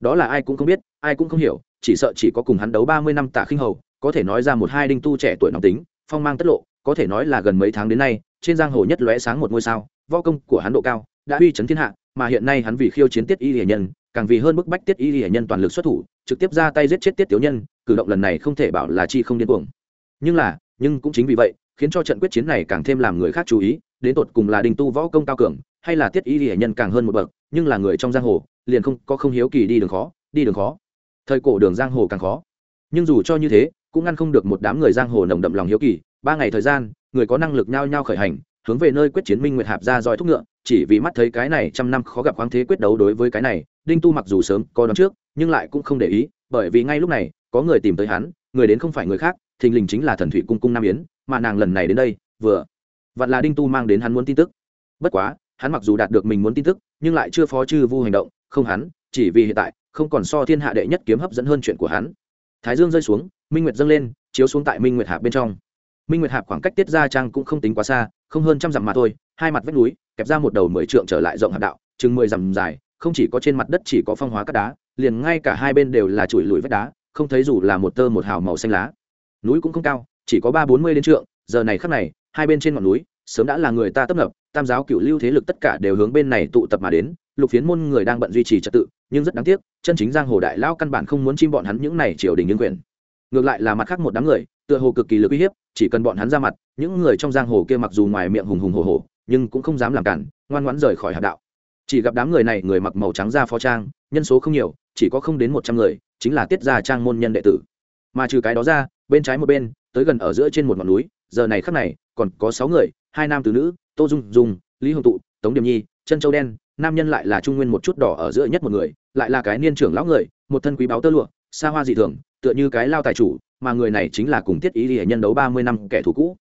Speaker 1: Đó là ai cũng không biết, ai cũng không hiểu, chỉ sợ chỉ có cùng hắn đấu ba mươi năm tạ khinh hầu có thể nói ra một hai đinh tu trẻ tuổi nóng tính, phong mang tất lộ, có thể nói là gần mấy tháng đến nay, trên giang hồ nhất lóe sáng một ngôi sao, võ công của hắn độ cao, đã uy chấn thiên hạ, mà hiện nay hắn vì khiêu chiến tiết y hiển nhân, càng vì hơn bức bách tiết y hiển nhân toàn lực xuất thủ, trực tiếp ra tay giết chết tiết tiểu nhân, cử động lần này không thể bảo là chi không điên cuồng. Nhưng là, nhưng cũng chính vì vậy, khiến cho trận quyết chiến này càng thêm làm người khác chú ý, đến tột cùng là đình tu võ công cao cường, hay là tiết y hiển nhân càng hơn một bậc, nhưng là người trong giang hồ, liền không, có không hiếu kỳ đi đường khó, đi đường khó. Thời cổ đường giang hồ càng khó. Nhưng dù cho như thế cũng ngăn không được một đám người giang hồ nồng đậm lòng hiếu kỳ. Ba ngày thời gian, người có năng lực nhao nhao khởi hành, hướng về nơi quyết chiến minh nguyệt hạp ra roi thúc ngựa, chỉ vì mắt thấy cái này trăm năm khó gặp khoáng thế quyết đấu đối với cái này, đinh tu mặc dù sớm có đón trước, nhưng lại cũng không để ý, bởi vì ngay lúc này, có người tìm tới hắn, người đến không phải người khác, thình lình chính là thần thủy cung cung nam yến, mà nàng lần này đến đây, vừa vặn là đinh tu mang đến hắn muốn tin tức. Bất quá, hắn mặc dù đạt được mình muốn tin tức, nhưng lại chưa phó chư vu hành động, không hắn, chỉ vì hiện tại, không còn so thiên hạ đệ nhất kiếm hấp dẫn hơn chuyện của hắn. Thái dương rơi xuống minh nguyệt dâng lên, chiếu xuống tại minh nguyệt hạp bên trong. Minh nguyệt hạp khoảng cách tiết ra trang cũng không tính quá xa, không hơn trăm dặm mà thôi, hai mặt vách núi, kẹp ra một đầu mười trượng trở lại rộng hạp đạo, chừng mười dặm dài, không chỉ có trên mặt đất chỉ có phong hóa các đá, liền ngay cả hai bên đều là chùi lùi vách đá, không thấy dù là một tơ một hào màu xanh lá. Núi cũng không cao, chỉ có ba bốn mươi đến trượng, giờ này khắc này, hai bên trên ngọn núi, sớm đã là người ta tấp nập, tam giáo cựu lưu thế lực tất cả đều hướng bên này tụ tập mà đến, lục phiến môn người đang bận duy trì trật tự, nhưng rất đáng tiếc, chân chính giang hồ đại lao căn bản không muốn chim bọn hắn những này triều đình nhân quyền ngược lại là mặt khác một đám người, tựa hồ cực kỳ lực uy hiếp, chỉ cần bọn hắn ra mặt, những người trong giang hồ kia mặc dù ngoài miệng hùng hùng hồ hồ nhưng cũng không dám làm cản, ngoan ngoãn rời khỏi hạt đạo. Chỉ gặp đám người này, người mặc màu trắng ra phó trang, nhân số không nhiều, chỉ có không đến một trăm người, chính là tiết gia trang môn nhân đệ tử. Mà trừ cái đó ra, bên trái một bên, tới gần ở giữa trên một ngọn núi, giờ này khắc này, còn có sáu người, hai nam từ nữ, tô dung dung, lý hồng tụ, tống điềm nhi chân châu đen, nam nhân lại là trung nguyên một chút đỏ ở giữa nhất một người, lại là cái niên trưởng lão người, một thân quý báo tơ lụa, xa hoa dị thường tựa như cái lao tài chủ, mà người này chính là cùng tiết ý hệ nhân đấu ba mươi năm kẻ thù cũ.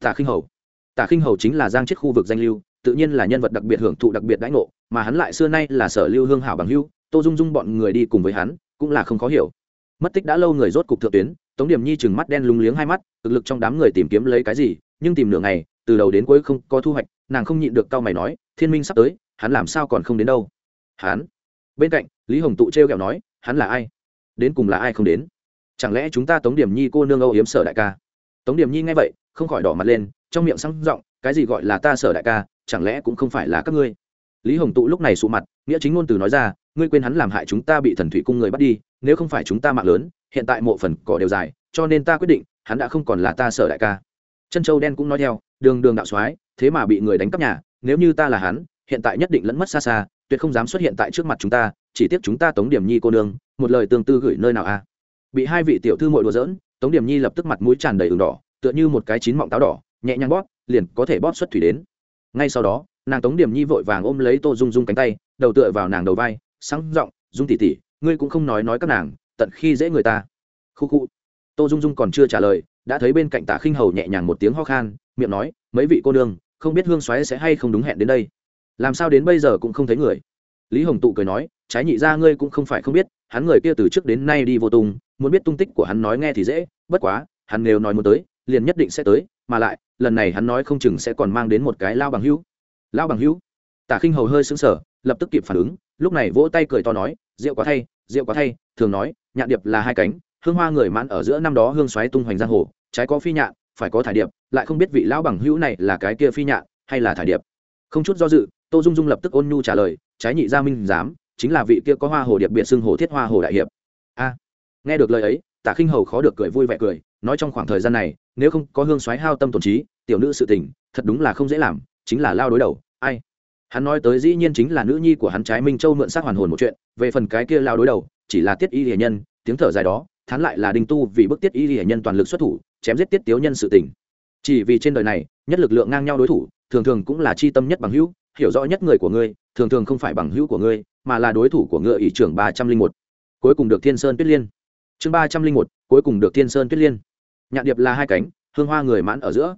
Speaker 1: Tả khinh hầu. Tả khinh hầu chính là giang chết khu vực danh lưu, tự nhiên là nhân vật đặc biệt hưởng thụ đặc biệt đãi ngộ, mà hắn lại xưa nay là sở lưu hương hảo bằng hưu tô dung dung bọn người đi cùng với hắn, cũng là không khó hiểu. Mất tích đã lâu người rốt cục thượng tuyến, tống điểm nhi chừng mắt đen lúng liếng hai mắt thực lực trong đám người tìm kiếm lấy cái gì, nhưng tìm nửa ngày, từ đầu đến cuối không có thu hoạch, nàng không nhịn được cau mày nói, thiên minh sắp tới, hắn làm sao còn không đến đâu? Hắn. Bên cạnh, lý hồng tụ t r e o kẹo nói, hắn là ai? Đến cùng là ai không đến? Chẳng lẽ chúng ta tống điểm nhi cô nương âu yếm sở đại ca? Tống điểm nhi nghe vậy, không khỏi đỏ mặt lên, trong miệng sang r ộ n g cái gì gọi là ta sở đại ca, chẳng lẽ cũng không phải là các ngươi? Lý hồng tụ lúc này sụ mặt, nghĩa chính ngôn từ nói ra, ngươi quên hắn làm hại chúng ta bị thần thủy cung người bắt đi, nếu không phải chúng ta mạng lớn, hiện tại mộ phần cỏ đều dài, cho nên ta quyết định, hắn đã không còn là ta sở đại ca. Chân châu đen cũng nói theo, đường đường đạo soái, thế mà bị người đánh cắp nhà, nếu như ta là hắn, hiện tại nhất định lẫn mất xa xa, tuyệt không dám xuất hiện tại trước mặt chúng ta, chỉ tiếc chúng ta tống điểm nhi cô nương, một lời tương tư gửi nơi nào a? Bị hai vị tiểu thư mội đùa dỡn tống điểm nhi lập tức mặt mũi tràn đầy ửng đỏ, tựa như một cái chín mọng táo đỏ, nhẹ nhàng bóp, liền có thể bóp xuất thủy đến. Ngay sau đó, nàng tống điểm nhi vội vàng ôm lấy tô dung dung cánh tay, đầu tựa vào nàng đầu vai, sáng r ộ n g dung tỉ tỉ ngươi cũng không nói nói các nàng, tận khi dễ người ta. Khu khu. Tô dung dung còn chưa trả lời, đã thấy bên cạnh tả khinh hầu nhẹ nhàng một tiếng ho khan, miệng nói, mấy vị cô nương, không biết hương xoáy sẽ hay không đúng hẹn đến đây? Làm sao đến bây giờ cũng không thấy người? Lý hồng tụ cười nói, trái nhị ra ngươi cũng không phải không biết, hắn người kia từ trước đến nay đi vô tung muốn biết tung tích của hắn nói nghe thì dễ, bất quá, hắn nếu nói muốn tới, liền nhất định sẽ tới, mà lại, lần này hắn nói không chừng sẽ còn mang đến một cái lao bằng hữu. Lao bằng hữu? Tả khinh hầu hơi sững sờ, lập tức kịp phản ứng, lúc này vỗ tay cười to nói, rượu quá thay, rượu quá thay, thường nói, nhạn điệp là hai cánh, hương hoa người mãn ở giữa năm đó hương xoáy tung hoành giang hồ, trái có phi nhạn, phải có thải điệp, lại không biết vị lão bằng hữu này là cái kia phi nhạn hay là thải điệp. Không chút do dự, tô dung dung lập tức ôn nhu trả lời, trái nhị gia minh giám, chính là vị kia có hoa hồ điệp biệt xưng hồ thiết hoa hồ đại hiệp nghe được lời ấy, tả khinh hầu khó được cười vui vẻ cười, nói trong khoảng thời gian này, nếu không có hương xoáy hao tâm tổn trí, tiểu nữ sự tình, thật đúng là không dễ làm, chính là lao đối đầu, ai? Hắn nói tới dĩ nhiên chính là nữ nhi của hắn trái minh châu mượn xác hoàn hồn một chuyện, về phần cái kia lao đối đầu, chỉ là tiết y hiền nhân, tiếng thở dài đó, thán lại là đinh tu vì bức tiết y hiền nhân toàn lực xuất thủ, chém giết tiết tiếu nhân sự tình. Chỉ vì trên đời này, nhất lực lượng ngang nhau đối thủ, thường thường cũng là chi tâm nhất bằng hữu, hiểu rõ nhất người của ngươi, thường thường không phải bằng hữu của ngươi, mà là đối thủ của ngựa ỷ trưởng ba trăm linh một. Cuối cùng được thiên sơn tuyết liên chương ba trăm linh một, cuối cùng được thiên sơn tuyết liên. Nhạn điệp là hai cánh, hương hoa người mãn ở giữa.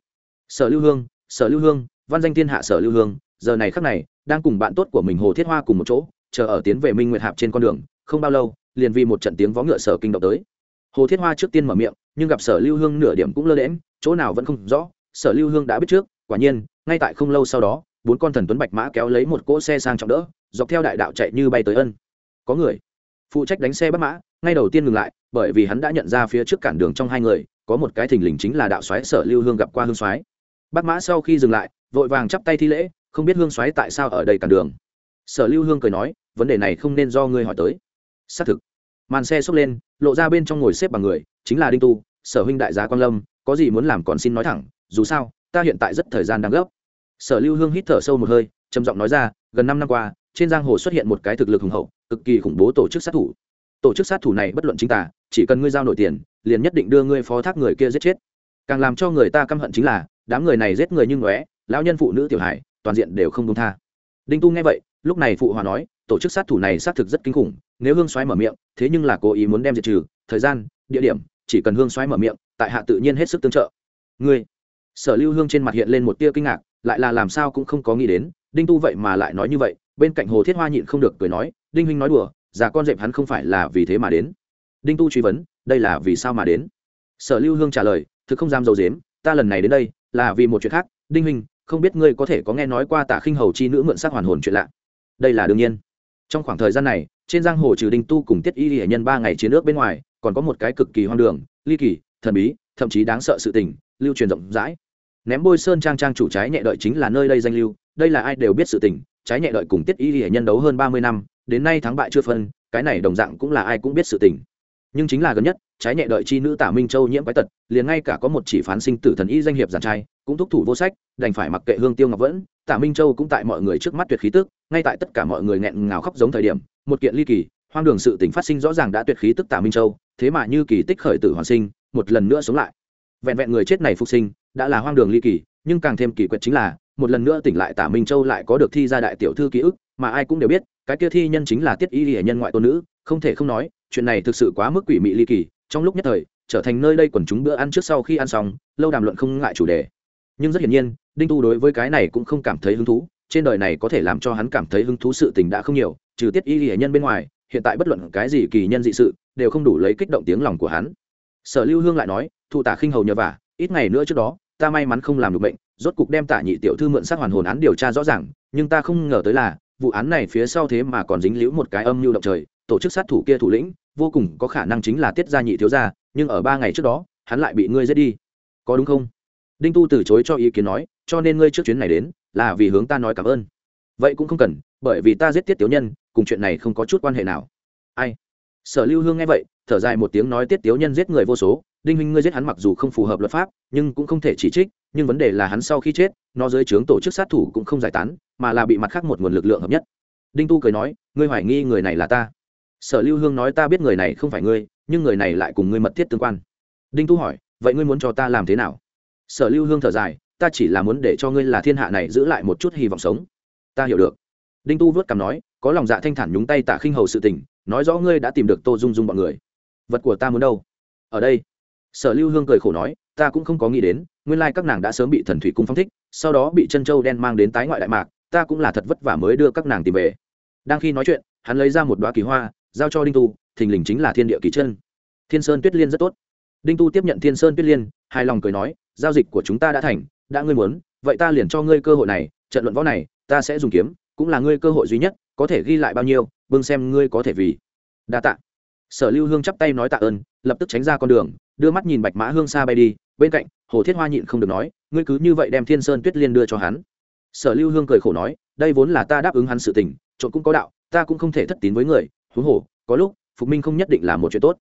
Speaker 1: Sở lưu hương, sở lưu hương, văn danh thiên hạ sở lưu hương, giờ này khắc này, đang cùng bạn tốt của mình hồ thiết hoa cùng một chỗ, chờ ở tiến về minh nguyệt hạp trên con đường, không bao lâu, liền vì một trận tiếng vó ngựa sở kinh động tới. Hồ thiết hoa trước tiên mở miệng, nhưng gặp sở lưu hương nửa điểm cũng lơ đễm chỗ nào vẫn không rõ. Sở lưu hương đã biết trước, quả nhiên, ngay tại không lâu sau đó, bốn con thần tuấn bạch mã kéo lấy một cỗ xe sang trọng đỡ, dọc theo đại đạo chạy như bay tới ân. Có người, phụ trách đánh xe bắt mã, ngay đầu tiên ngừng lại bởi vì hắn đã nhận ra phía trước cản đường trong hai người, có một cái thình lình chính là đạo soái sở lưu hương gặp qua hương soái bác mã sau khi dừng lại, vội vàng chắp tay thi lễ, không biết hương soái tại sao ở đây cản đường. Sở lưu hương cười nói, vấn đề này không nên do ngươi hỏi tới. Xác thực. Màn xe xốc lên, lộ ra bên trong ngồi xếp bằng người, chính là đinh tu, sở huynh đại gia quan lâm, có gì muốn làm còn xin nói thẳng, dù sao, ta hiện tại rất thời gian đang gấp. Sở lưu hương hít thở sâu một hơi, trầm giọng nói ra, gần năm năm qua, trên giang hồ xuất hiện một cái thực lực hùng hậu, cực kỳ khủng bố tổ chức sát thủ. Tổ chức sát thủ này bất luận chính tả chỉ cần ngươi giao nổi tiền, liền nhất định đưa ngươi phó thác người kia giết chết. Càng làm cho người ta căm hận chính là, đám người này giết người như ngóe, lão nhân phụ nữ tiểu hải toàn diện đều không công tha. Đinh tu nghe vậy, lúc này phụ hòa nói, tổ chức sát thủ này xác thực rất kinh khủng, nếu hương xoáy mở miệng, thế nhưng là cố ý muốn đem diệt trừ, thời gian, địa điểm, chỉ cần hương xoáy mở miệng, tại hạ tự nhiên hết sức tương trợ. Ngươi, sở lưu hương trên mặt hiện lên một tia kinh ngạc, lại là làm sao cũng không có nghĩ đến, đinh tu vậy mà lại nói như vậy, bên cạnh hồ thiết hoa nhịn không được cười nói, đinh huynh nói đùa, già con dẹp hắn không phải là vì thế mà đến đinh tu truy vấn, đây là vì sao mà đến? Sở lưu hương trả lời, thực không dám dầu dếm, ta lần này đến đây là vì một chuyện khác. Đinh huynh, không biết ngươi có thể có nghe nói qua tả khinh hầu chi nữ mượn sắc hoàn hồn chuyện lạ? Đây là đương nhiên. Trong khoảng thời gian này, trên giang hồ trừ đinh tu cùng tiết y hệ nhân ba ngày chiến nước bên ngoài, còn có một cái cực kỳ hoang đường, ly kỳ, thần bí, thậm chí đáng sợ sự tình, lưu truyền rộng rãi. Ném bôi sơn trang trang chủ trái nhẹ đợi chính là nơi đây danh lưu, đây là ai đều biết sự tình, trái nhẹ đợi cùng tiết y hệ nhân đấu hơn ba mươi năm, đến nay thắng bại chưa phân, cái này đồng dạng cũng là ai cũng biết sự tình nhưng chính là gần nhất, trái nhẹ đợi chi nữ tả minh châu nhiễm quái tật, liền ngay cả có một chỉ phán sinh tử thần y danh hiệp giản trai, cũng thúc thủ vô sách, đành phải mặc kệ hương tiêu ngọc vẫn, tả minh châu cũng tại mọi người trước mắt tuyệt khí tức, ngay tại tất cả mọi người nghẹn ngào khóc giống thời điểm, một kiện ly kỳ, hoang đường sự tình phát sinh rõ ràng đã tuyệt khí tức tả minh châu, thế mà như kỳ tích khởi tử hoàn sinh, một lần nữa sống lại. Vẹn vẹn người chết này phục sinh, đã là hoang đường ly kỳ, nhưng càng thêm kỳ quyệt chính là, một lần nữa tỉnh lại tả minh châu lại có được thi ra đại tiểu thư ký ức, mà ai cũng đều biết, cái kia thi nhân chính là tiết y hệ nhân ngoại tôn nữ không thể không nói, chuyện này thực sự quá mức quỷ mị ly kỳ, trong lúc nhất thời, trở thành nơi đây quần chúng bữa ăn trước sau khi ăn xong, lâu đàm luận không ngại chủ đề. Nhưng rất hiển nhiên, đinh tu đối với cái này cũng không cảm thấy hứng thú, trên đời này có thể làm cho hắn cảm thấy hứng thú sự tình đã không nhiều, trừ tiết y hệ nhân bên ngoài, hiện tại bất luận cái gì kỳ nhân dị sự, đều không đủ lấy kích động tiếng lòng của hắn. Sở lưu hương lại nói thụ tả khinh hầu nhờ vả, ít ngày nữa trước đó, ta may mắn không làm được bệnh, rốt cục đem tả nhị tiểu thư mượn sát hoàn hồn án điều tra rõ ràng, nhưng ta không ngờ tới là, vụ án này phía sau thế mà còn dính liễu một cái âm mưu động trời tổ chức sát thủ kia thủ lĩnh, vô cùng có khả năng chính là tiết gia nhị thiếu gia, nhưng ở ba ngày trước đó, hắn lại bị ngươi giết đi. Có đúng không? Đinh tu từ chối cho ý kiến nói, cho nên ngươi trước chuyến này đến, là vì hướng ta nói cảm ơn. Vậy cũng không cần, bởi vì ta giết tiết tiểu nhân, cùng chuyện này không có chút quan hệ nào. Ai? Sở lưu hương nghe vậy, thở dài một tiếng nói tiết tiểu nhân giết người vô số, đinh huynh ngươi giết hắn mặc dù không phù hợp luật pháp, nhưng cũng không thể chỉ trích, nhưng vấn đề là hắn sau khi chết, nó dưới trướng tổ chức sát thủ cũng không giải tán, mà là bị mặt khác một nguồn lực lượng hợp nhất. Đinh tu cười nói, ngươi hoài nghi người này là ta sở lưu hương nói ta biết người này không phải ngươi, nhưng người này lại cùng ngươi mật thiết tương quan. Đinh tu hỏi, vậy ngươi muốn cho ta làm thế nào? Sở lưu hương thở dài, ta chỉ là muốn để cho ngươi là thiên hạ này giữ lại một chút hy vọng sống. Ta hiểu được. Đinh tu vớt cằm nói, có lòng dạ thanh thản nhúng tay tạ khinh hầu sự tình, nói rõ ngươi đã tìm được tô dung dung bọn người. Vật của ta muốn đâu? Ở đây. Sở lưu hương cười khổ nói, ta cũng không có nghĩ đến, nguyên lai các nàng đã sớm bị thần thủy cung phong thích, sau đó bị chân châu đen mang đến tái ngoại đại mạc, ta cũng là thật vất vả mới đưa các nàng tìm về. Đang khi nói chuyện, hắn lấy ra một đoá kỳ hoa giao cho đinh tu, thình lình chính là thiên địa kỳ chân. Thiên sơn tuyết liên rất tốt. Đinh tu tiếp nhận thiên sơn tuyết liên, hài lòng cười nói, giao dịch của chúng ta đã thành, đã ngươi muốn, vậy ta liền cho ngươi cơ hội này, trận luận võ này, ta sẽ dùng kiếm, cũng là ngươi cơ hội duy nhất, có thể ghi lại bao nhiêu bưng xem ngươi có thể vì. Đa tạ. Sở lưu hương chắp tay nói tạ ơn, lập tức tránh ra con đường, đưa mắt nhìn bạch mã hương xa bay đi, bên cạnh, hồ thiết hoa nhịn không được nói, ngươi cứ như vậy đem thiên sơn tuyết liên đưa cho hắn. Sở lưu hương cười khổ nói, đây vốn là ta đáp ứng hắn sự tình trộn cũng có đạo, ta cũng không thể thất tín với người huống hồ, có lúc, phục minh không nhất định là một chuyện tốt.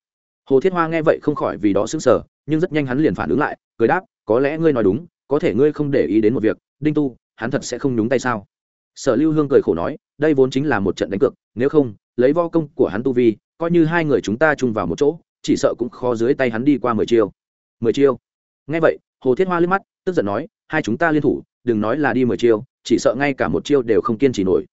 Speaker 1: Hồ thiết hoa nghe vậy không khỏi vì đó xứng sở nhưng rất nhanh hắn liền phản ứng lại, cười đáp, có lẽ ngươi nói đúng, có thể ngươi không để ý đến một việc, đinh tu, hắn thật sẽ không nhúng tay sao? Sở lưu hương cười khổ nói, đây vốn chính là một trận đánh cược, nếu không, lấy vo công của hắn tu vi, coi như hai người chúng ta chung vào một chỗ, chỉ sợ cũng khó dưới tay hắn đi qua mười chiêu. Mười chiêu? Ngay vậy, hồ thiết hoa liếc mắt, tức giận nói, hai chúng ta liên thủ, đừng nói là đi mười chiêu, chỉ sợ ngay cả một chiêu đều không kiên trì nổi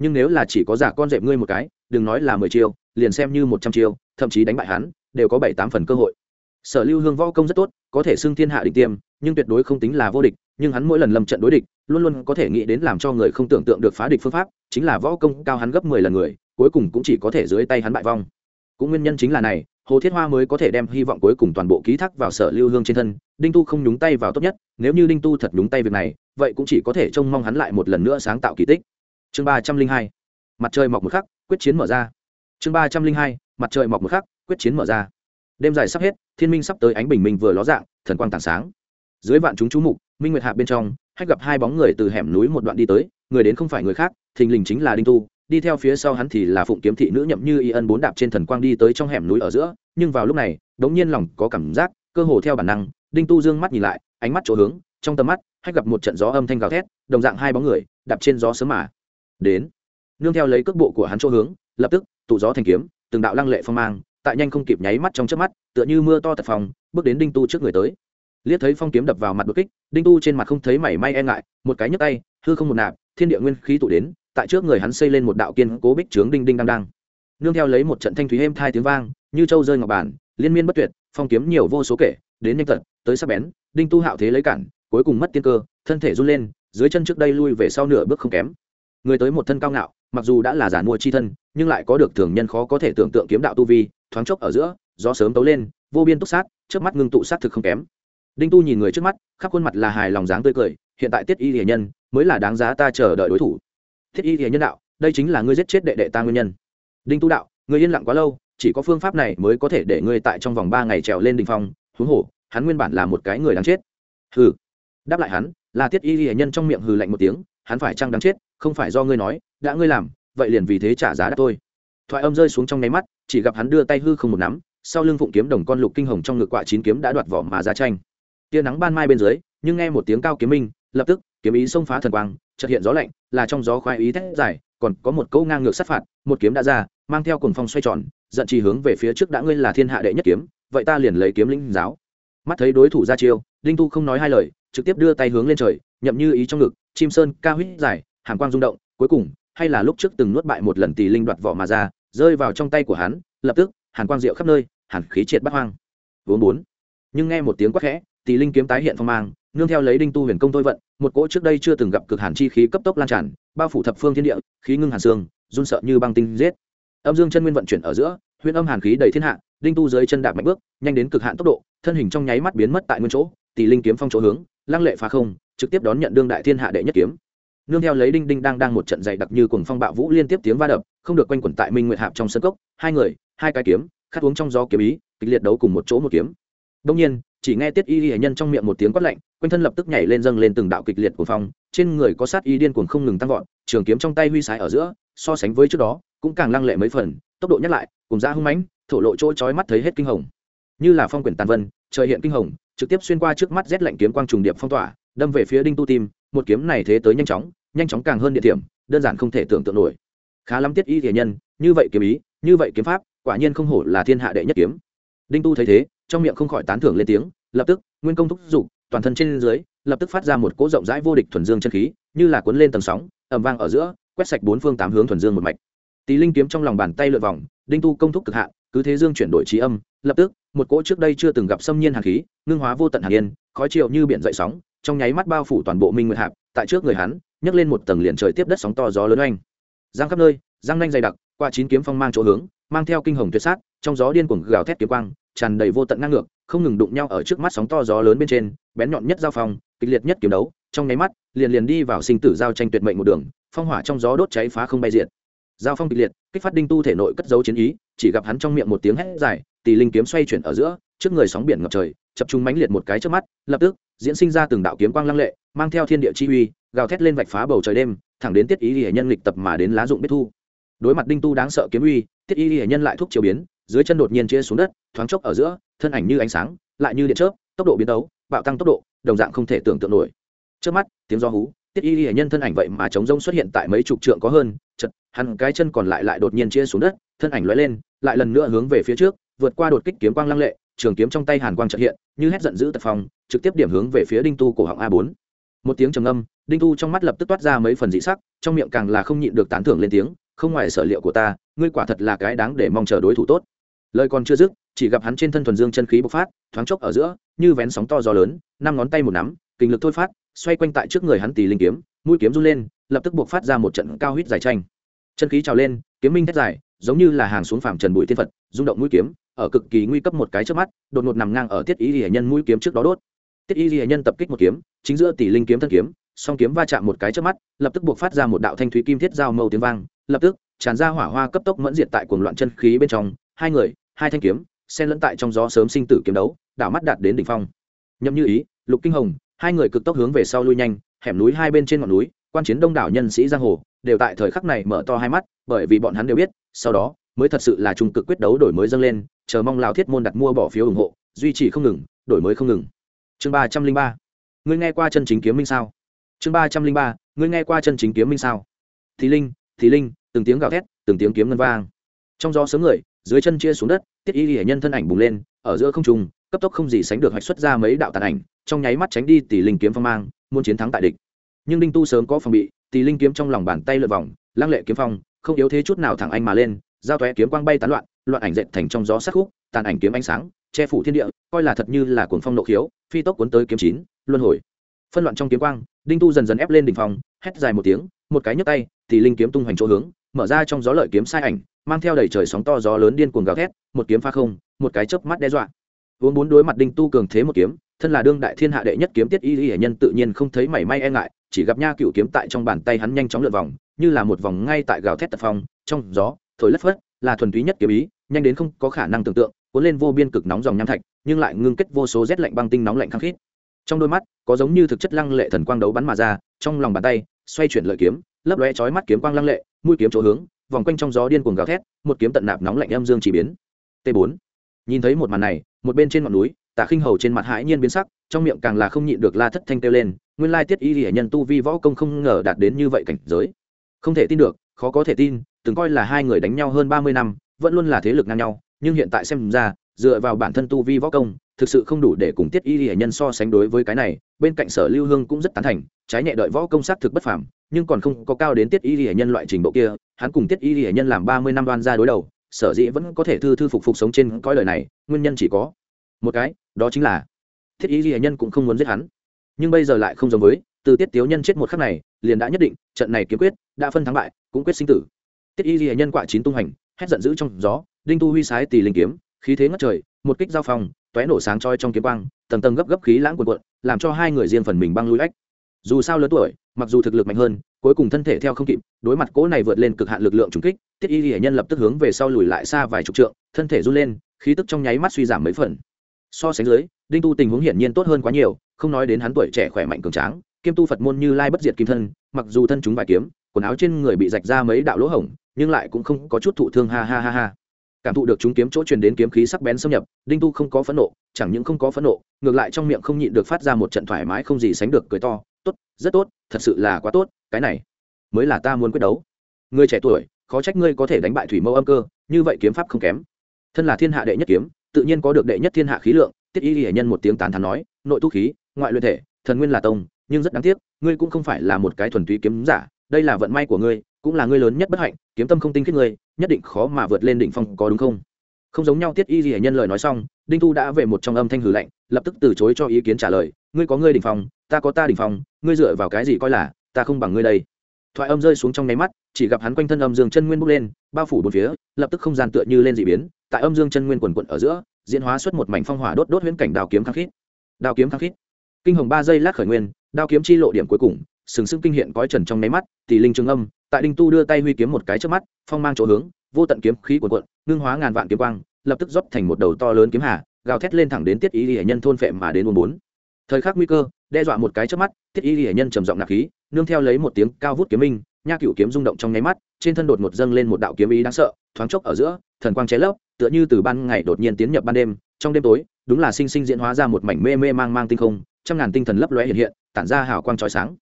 Speaker 1: nhưng nếu là chỉ có giả con dẹp ngươi một cái, đừng nói là mười chiêu, liền xem như một trăm chiêu, thậm chí đánh bại hắn, đều có bảy tám phần cơ hội. Sở lưu hương võ công rất tốt, có thể xưng thiên hạ địch tiêm, nhưng tuyệt đối không tính là vô địch, nhưng hắn mỗi lần lâm trận đối địch, luôn luôn có thể nghĩ đến làm cho người không tưởng tượng được phá địch phương pháp, chính là võ công cao hắn gấp mười lần người, cuối cùng cũng chỉ có thể dưới tay hắn bại vong. Cũng nguyên nhân chính là này, hồ thiết hoa mới có thể đem hy vọng cuối cùng toàn bộ ký thác vào sở lưu hương trên thân, đinh tu không nhúng tay vào tốt nhất, nếu như đinh tu thật nhúng tay việc này, vậy cũng chỉ có thể trông mong hắn lại một lần nữa sáng tạo kỳ tích chương ba trăm linh hai, mặt trời mọc một khắc, quyết chiến mở ra. Chương ba trăm linh hai, mặt trời mọc một khắc, quyết chiến mở ra. Đêm dài sắp hết, thiên minh sắp tới ánh bình minh vừa ló dạng, thần quang tảng sáng. Dưới vạn chúng chú mục, minh nguyệt hạ bên trong, hách gặp hai bóng người từ hẻm núi một đoạn đi tới, người đến không phải người khác, thình lình chính là đinh tu. Đi theo phía sau hắn thì là phụng kiếm thị nữ nhậm như y ân bốn đạp trên thần quang đi tới trong hẻm núi ở giữa, nhưng vào lúc này, đống nhiên lòng có cảm giác, cơ hồ theo bản năng, đinh tu dương mắt nhìn lại, ánh mắt chỗ hướng, trong tầm mắt, hách gặp một trận gió âm thanh gào thét, đồng dạng hai bóng người, đạp trên gió sớm mà đến. Nương theo lấy cước bộ của hắn chỗ hướng, lập tức, tụ gió thành kiếm, từng đạo lăng lệ phong mang, tại nhanh không kịp nháy mắt trong trước mắt, tựa như mưa to tật phòng, bước đến đinh tu trước người tới. Liếc thấy phong kiếm đập vào mặt đột kích, đinh tu trên mặt không thấy mảy may e ngại, một cái nhấc tay, hư không một nạp, thiên địa nguyên khí tụ đến, tại trước người hắn xây lên một đạo kiên cố bích trướng đinh đinh đăng đăng. Nương theo lấy một trận thanh thúy êm thai tiếng vang, như châu rơi ngọc bản, liên miên bất tuyệt, phong kiếm nhiều vô số kể, đến nhanh tật tới sắp bén, đinh tu hạo thế lấy cản, cuối cùng mất tiên cơ, thân thể run lên, dưới chân trước đây lui về sau nửa bước không kém người tới một thân cao ngạo, mặc dù đã là giả mua chi thân, nhưng lại có được thường nhân khó có thể tưởng tượng kiếm đạo tu vi, thoáng chốc ở giữa, gió sớm tấu lên, vô biên túc sát trước mắt ngưng tụ sát thực không kém. Đinh tu nhìn người trước mắt, khắp khuôn mặt là hài lòng dáng tươi cười, hiện tại tiết y hiền nhân mới là đáng giá ta chờ đợi đối thủ. Thiết y hiền nhân đạo, đây chính là ngươi giết chết đệ đệ ta nguyên nhân. Đinh tu đạo, ngươi yên lặng quá lâu, chỉ có phương pháp này mới có thể để ngươi tại trong vòng ba ngày trèo lên đình phong, huống hồ, hắn nguyên bản là một cái người đáng chết. Hừ. Đáp lại hắn, là tiết y hiền nhân trong miệng hừ lạnh một tiếng, hắn phải chăng đáng chết? Không phải do ngươi nói, đã ngươi làm, vậy liền vì thế trả giá đã thôi. Thoại âm rơi xuống trong nháy mắt, chỉ gặp hắn đưa tay hư không một nắm, sau lưng phụng kiếm đồng con lục kinh hồng trong ngực quạ chín kiếm đã đoạt vỏ mà ra tranh. Tia nắng ban mai bên dưới, nhưng nghe một tiếng cao kiếm minh, lập tức, kiếm ý xông phá thần quang, chợt hiện gió lạnh, là trong gió khoái ý thét dài, còn có một câu ngang ngược sát phạt, một kiếm đã ra, mang theo cùng phong xoay tròn, giận trì hướng về phía trước đã ngươi là thiên hạ đệ nhất kiếm, vậy ta liền lấy kiếm linh giáo. Mắt thấy đối thủ ra chiêu, đinh tu không nói hai lời, trực tiếp đưa tay hướng lên trời, nhậm như ý trong ngực, chim sơn ca huyết dài hàn quang rung động, cuối cùng, hay là lúc trước từng nuốt bại một lần tỷ linh đoạt vỏ mà ra, rơi vào trong tay của hắn, lập tức, hàn quang rượu khắp nơi, hàn khí triệt bắt hoang. Vốn bốn nhưng nghe một tiếng quát khẽ tỷ linh kiếm tái hiện phong mang, nương theo lấy đinh tu huyền công thôi vận, một cỗ trước đây chưa từng gặp cực hàn chi khí cấp tốc lan tràn, bao phủ thập phương thiên địa, khí ngưng hàn xương, run sợ như băng tinh giết. Âm dương chân nguyên vận chuyển ở giữa, huyền âm hàn khí đầy thiên hạ, đinh tu dưới chân đạp mạnh bước, nhanh đến cực hạn tốc độ, thân hình trong nháy mắt biến mất tại nguyên chỗ tỷ linh kiếm phong chỗ hướng, lăng lệ phá không, trực tiếp đón nhận đương đại thiên hạ đệ nhất kiếm nương theo lấy đinh đinh đang đang một trận dày đặc như cùng phong bạo vũ liên tiếp tiếng va đập, không được quanh quẩn tại minh nguyệt hạp trong sân cốc, hai người, hai cái kiếm, khát uống trong gió kiếm ý, kịch liệt đấu cùng một chỗ một kiếm. Đông nhiên, chỉ nghe tiết y hệ nhân trong miệng một tiếng quát lạnh, quanh thân lập tức nhảy lên dâng lên từng đạo kịch liệt của phong, trên người có sát y điên cuồng không ngừng tăng vọt, trường kiếm trong tay huy sái ở giữa, so sánh với trước đó, cũng càng lăng lệ mấy phần, tốc độ nhắc lại, cùng ra hung mãnh, thổ lộ chỗ chói mắt thấy hết kinh hồng. Như là phong quyển tàn vân, trời hiện kinh hồng, trực tiếp xuyên qua trước mắt rét lạnh kiếm quang trùng điệp phong tỏa, đâm về phía đinh tu tim, một kiếm này thế tới nhanh chóng nhanh chóng càng hơn địa điểm, đơn giản không thể tưởng tượng nổi. Khá lắm tiết y thể nhân, như vậy kiếm ý, như vậy kiếm pháp, quả nhiên không hổ là thiên hạ đệ nhất kiếm. Đinh tu thấy thế, trong miệng không khỏi tán thưởng lên tiếng, lập tức, nguyên công thúc giục, toàn thân trên dưới, lập tức phát ra một cỗ rộng rãi vô địch thuần dương chân khí, như là cuốn lên tầng sóng ẩm vang ở giữa, quét sạch bốn phương tám hướng thuần dương một mạch. Tý linh kiếm trong lòng bàn tay lượn vòng, đinh tu công thúc cực hạn, cứ thế dương chuyển đổi trí âm, lập tức, một cỗ trước đây chưa từng gặp xâm nhiên hàn khí, ngưng hóa vô tận hàn yên, khói triệu như biển dậy sóng, trong nháy mắt bao phủ toàn bộ minh nguyệt hạp, tại trước người hắn nhấc lên một tầng liền trời tiếp đất sóng to gió lớn oanh. Giang khắp nơi, giang nanh dày đặc, qua chín kiếm phong mang chỗ hướng, mang theo kinh hồng tuyệt sát, trong gió điên cuồng gào thét kiếm quang, tràn đầy vô tận ngang ngược, không ngừng đụng nhau ở trước mắt sóng to gió lớn bên trên, bén nhọn nhất giao phong, kịch liệt nhất kiếm đấu, trong nháy mắt, liền liền đi vào sinh tử giao tranh tuyệt mệnh một đường, phong hỏa trong gió đốt cháy phá không bay diệt. Giao phong kịch liệt, kích phát đinh tu thể nội cất dấu chiến ý, chỉ gặp hắn trong miệng một tiếng hét dài tỷ linh kiếm xoay chuyển ở giữa, trước người sóng biển ngập trời, chập trung mãnh liệt một cái trước mắt, lập tức, diễn sinh ra từng đạo kiếm quang lăng lệ, mang theo thiên địa chi uy gào thét lên vạch phá bầu trời đêm, thẳng đến tiết ý hệ nhân lịch tập mà đến lá dụng biết thu. Đối mặt đinh tu đáng sợ kiếm uy, tiết y hệ nhân lại thuốc chiều biến, dưới chân đột nhiên chia xuống đất, thoáng chốc ở giữa, thân ảnh như ánh sáng, lại như điện chớp, tốc độ biến đấu bạo tăng tốc độ, đồng dạng không thể tưởng tượng nổi. Trước mắt, tiếng do hú, tiết y hệ nhân thân ảnh vậy mà chống rông xuất hiện tại mấy chục trượng có hơn, chật hẳn cái chân còn lại lại đột nhiên chia xuống đất, thân ảnh lóe lên, lại lần nữa hướng về phía trước, vượt qua đột kích kiếm quang lăng lệ, trường kiếm trong tay hàn quang trợ hiện, như hét giận dữ tật phòng trực tiếp điểm hướng về phía đinh tu cổ họng a bốn một tiếng trầm âm đinh tu trong mắt lập tức toát ra mấy phần dị sắc, trong miệng càng là không nhịn được tán thưởng lên tiếng, không ngoài sở liệu của ta, ngươi quả thật là cái đáng để mong chờ đối thủ tốt. Lời còn chưa dứt, chỉ gặp hắn trên thân thuần dương chân khí bộc phát, thoáng chốc ở giữa, như vén sóng to gió lớn, năm ngón tay một nắm, kinh lực thôi phát, xoay quanh tại trước người hắn tỷ linh kiếm, mũi kiếm run lên, lập tức bộc phát ra một trận cao huyết dài tranh. Chân khí trào lên, kiếm minh thét dài, giống như là hàng xuống phàm trần bụi thiên phật, rung động mũi kiếm, ở cực kỳ nguy cấp một cái trước mắt, đột ngột nằm ngang ở thiết ý hệ nhân mũi kiếm trước đó đốt tiết y ghi nhân tập kích một kiếm, chính giữa tỷ linh kiếm thân kiếm, song kiếm va chạm một cái trước mắt, lập tức buộc phát ra một đạo thanh thúy kim thiết giao mâu tiếng vang, lập tức, tràn ra hỏa hoa cấp tốc mẫn diệt tại cuồng loạn chân khí bên trong, hai người, hai thanh kiếm, xen lẫn tại trong gió sớm sinh tử kiếm đấu, đảo mắt đạt đến đỉnh phong. Nhậm như ý, lục kinh hồng, hai người cực tốc hướng về sau lui nhanh, hẻm núi hai bên trên ngọn núi, quan chiến đông đảo nhân sĩ giang hồ, đều tại thời khắc này mở to hai mắt, bởi vì bọn hắn đều biết, sau đó, mới thật sự là trung cực quyết đấu đổi mới dâng lên, chờ mong Lão thiết môn đặt mua bỏ phiếu ủng hộ, duy trì không ngừng, đổi mới không ngừng chương ba trăm linh ba. Ngươi nghe qua chân chính kiếm minh sao? Chương ba trăm linh ba, ngươi nghe qua chân chính kiếm minh sao? Thì linh thì linh, từng tiếng gào thét, từng tiếng kiếm ngân vang. Trong gió sớm người, dưới chân chia xuống đất, tiết y hiển nhân thân ảnh bùng lên, ở giữa không trung, cấp tốc không gì sánh được hoạch xuất ra mấy đạo tàn ảnh, trong nháy mắt tránh đi tỷ linh kiếm phong mang, muốn chiến thắng tại địch. Nhưng đinh tu sớm có phòng bị tỷ linh kiếm trong lòng bàn tay lượt vòng, lăng lệ kiếm phong, không yếu thế chút nào thẳng anh mà lên, giao tóe kiếm quang bay tán loạn loạn ảnh dệt thành trong gió sắc khúc, tàn ảnh kiếm ánh sáng che phủ thiên địa, coi là thật như là cuồng phong nộ khiếu, phi tốc cuốn tới kiếm chín, luân hồi. Phân loạn trong kiếm quang, đinh tu dần dần ép lên đỉnh phòng hét dài một tiếng, một cái nhấc tay, thì linh kiếm tung hoành chỗ hướng, mở ra trong gió lợi kiếm sai ảnh, mang theo đầy trời sóng to gió lớn điên cuồng gào thét, một kiếm pha không, một cái chớp mắt đe dọa. Uống bốn đối mặt đinh tu cường thế một kiếm, thân là đương đại thiên hạ đệ nhất kiếm tiết y y hệ nhân tự nhiên không thấy mảy may e ngại, chỉ gặp nha cựu kiếm tại trong bàn tay hắn nhanh chóng lượn vòng, như là một vòng ngay tại gào thét tật phong, trong gió, thổi lất phất, là thuần túy nhất kiếm ý, nhanh đến không có khả năng tưởng tượng cuốn lên vô biên cực nóng dòng nham thạch, nhưng lại ngưng kết vô số rét lạnh băng tinh nóng lạnh khăng khít. Trong đôi mắt, có giống như thực chất lăng lệ thần quang đấu bắn mà ra, trong lòng bàn tay, xoay chuyển lợi kiếm, lấp lóe chói mắt kiếm quang lăng lệ, mũi kiếm chỗ hướng, vòng quanh trong gió điên cuồng gào thét, một kiếm tận nạp nóng lạnh âm dương chỉ biến. T 4 nhìn thấy một màn này, một bên trên ngọn núi tả khinh hầu trên mặt hãi nhiên biến sắc, trong miệng càng là không nhịn được la thất thanh kêu lên, nguyên lai tiết y hệ nhân tu vi võ công không ngờ đạt đến như vậy cảnh giới. Không thể tin được, khó có thể tin, từng coi là hai người đánh nhau hơn ba mươi năm, vẫn luôn là thế lực ngang nhau nhưng hiện tại xem ra, dựa vào bản thân tu vi võ công, thực sự không đủ để cùng tiết y hệ nhân so sánh đối với cái này, bên cạnh sở lưu hương cũng rất tán thành, trái nhẹ đợi võ công xác thực bất phàm, nhưng còn không có cao đến tiết y hệ nhân loại trình độ kia, hắn cùng tiết y hệ nhân làm ba mươi năm đoan ra đối đầu, sở dĩ vẫn có thể thư thư phục phục sống trên coi lời này, nguyên nhân chỉ có một cái, đó chính là thiết y hệ nhân cũng không muốn giết hắn. Nhưng bây giờ lại không giống với, từ tiết tiếu nhân chết một khắc này, liền đã nhất định, trận này kiếm quyết đã phân thắng bại, cũng quyết sinh tử. Tiết y hệ nhân quạ chín tung hành, hét giận dữ trong gió đinh tu huy sái tỷ linh kiếm, khí thế ngất trời, một kích giao phòng tóe nổ sáng choi trong kiếm băng tầng tầng gấp gấp khí lãng cuộn cuộn, làm cho hai người riêng phần mình băng lui ách dù sao lớn tuổi, mặc dù thực lực mạnh hơn, cuối cùng thân thể theo không kịp, đối mặt cỗ này vượt lên cực hạn lực lượng trùng kích, tiết y hệ nhân lập tức hướng về sau lùi lại xa vài chục trượng, thân thể run lên, khí tức trong nháy mắt suy giảm mấy phần. So sánh dưới, đinh tu tình huống hiển nhiên tốt hơn quá nhiều, không nói đến hắn tuổi trẻ khỏe mạnh cường tráng, kiêm tu phật môn như lai bất diệt kim thân, mặc dù thân chúng vài kiếm, quần áo trên người bị rạch ra mấy đạo lỗ hổng, nhưng lại cũng không có chút thụ thương, ha ha ha ha cảm thụ được chúng kiếm chỗ truyền đến kiếm khí sắc bén xâm nhập, đinh tu không có phẫn nộ, chẳng những không có phẫn nộ, ngược lại trong miệng không nhịn được phát ra một trận thoải mái không gì sánh được cười to, tốt, rất tốt, thật sự là quá tốt, cái này mới là ta muốn quyết đấu. Người trẻ tuổi, khó trách ngươi có thể đánh bại thủy mâu âm cơ, như vậy kiếm pháp không kém. Thân là thiên hạ đệ nhất kiếm, tự nhiên có được đệ nhất thiên hạ khí lượng, tiết y hệ nhân một tiếng tán thắn nói, nội tu khí, ngoại luyện thể, thần nguyên là tông, nhưng rất đáng tiếc, ngươi cũng không phải là một cái thuần túy kiếm giả, đây là vận may của ngươi, cũng là ngươi lớn nhất bất hạnh, kiếm tâm không tinh khiết ngươi nhất định khó mà vượt lên đỉnh phong có đúng không? Không giống nhau tiết y hệ nhân lời nói xong, đinh thu đã về một trong âm thanh hử lạnh, lập tức từ chối cho ý kiến trả lời, ngươi có ngươi đỉnh phong, ta có ta đỉnh phong, ngươi dựa vào cái gì coi là, ta không bằng ngươi đây. Thoại âm rơi xuống trong nháy mắt, chỉ gặp hắn quanh thân âm dương chân nguyên bốc lên, bao phủ bốn phía, lập tức không gian tựa như lên dị biến, tại âm dương chân nguyên quần quận ở giữa, diễn hóa xuất một mảnh phong hỏa đốt đốt huyễn cảnh đào kiếm khăng khít. Đào kiếm khăng khít. Kinh hồng ba giây lát khởi nguyên, đao kiếm chi lộ điểm cuối cùng sừng sững kinh hiện cõi trần trong nháy mắt tỷ linh trường âm, tại đinh tu đưa tay huy kiếm một cái trước mắt, phong mang chỗ hướng, vô tận kiếm khí cuộn cuộn, ngưng hóa ngàn vạn kiếm quang, lập tức dốc thành một đầu to lớn kiếm hà, gào thét lên thẳng đến tiết ý hệ nhân thôn phệ mà đến uốn bốn. Thời khắc nguy cơ, đe dọa một cái trước mắt, tiết ý hệ nhân trầm giọng nạp khí, nương theo lấy một tiếng cao vút kiếm minh, nha cựu kiếm rung động trong nháy mắt, trên thân đột một dâng lên một đạo kiếm ý đáng sợ, thoáng chốc ở giữa, thần quang cháy lấp, tựa như từ ban ngày đột nhiên tiến nhập ban đêm, trong đêm tối, đúng là sinh sinh diễn hóa ra một mảnh mê mê mang mang tinh không, trăm ngàn tinh thần lấp lóe hiện hiện, tản ra hào quang chói sáng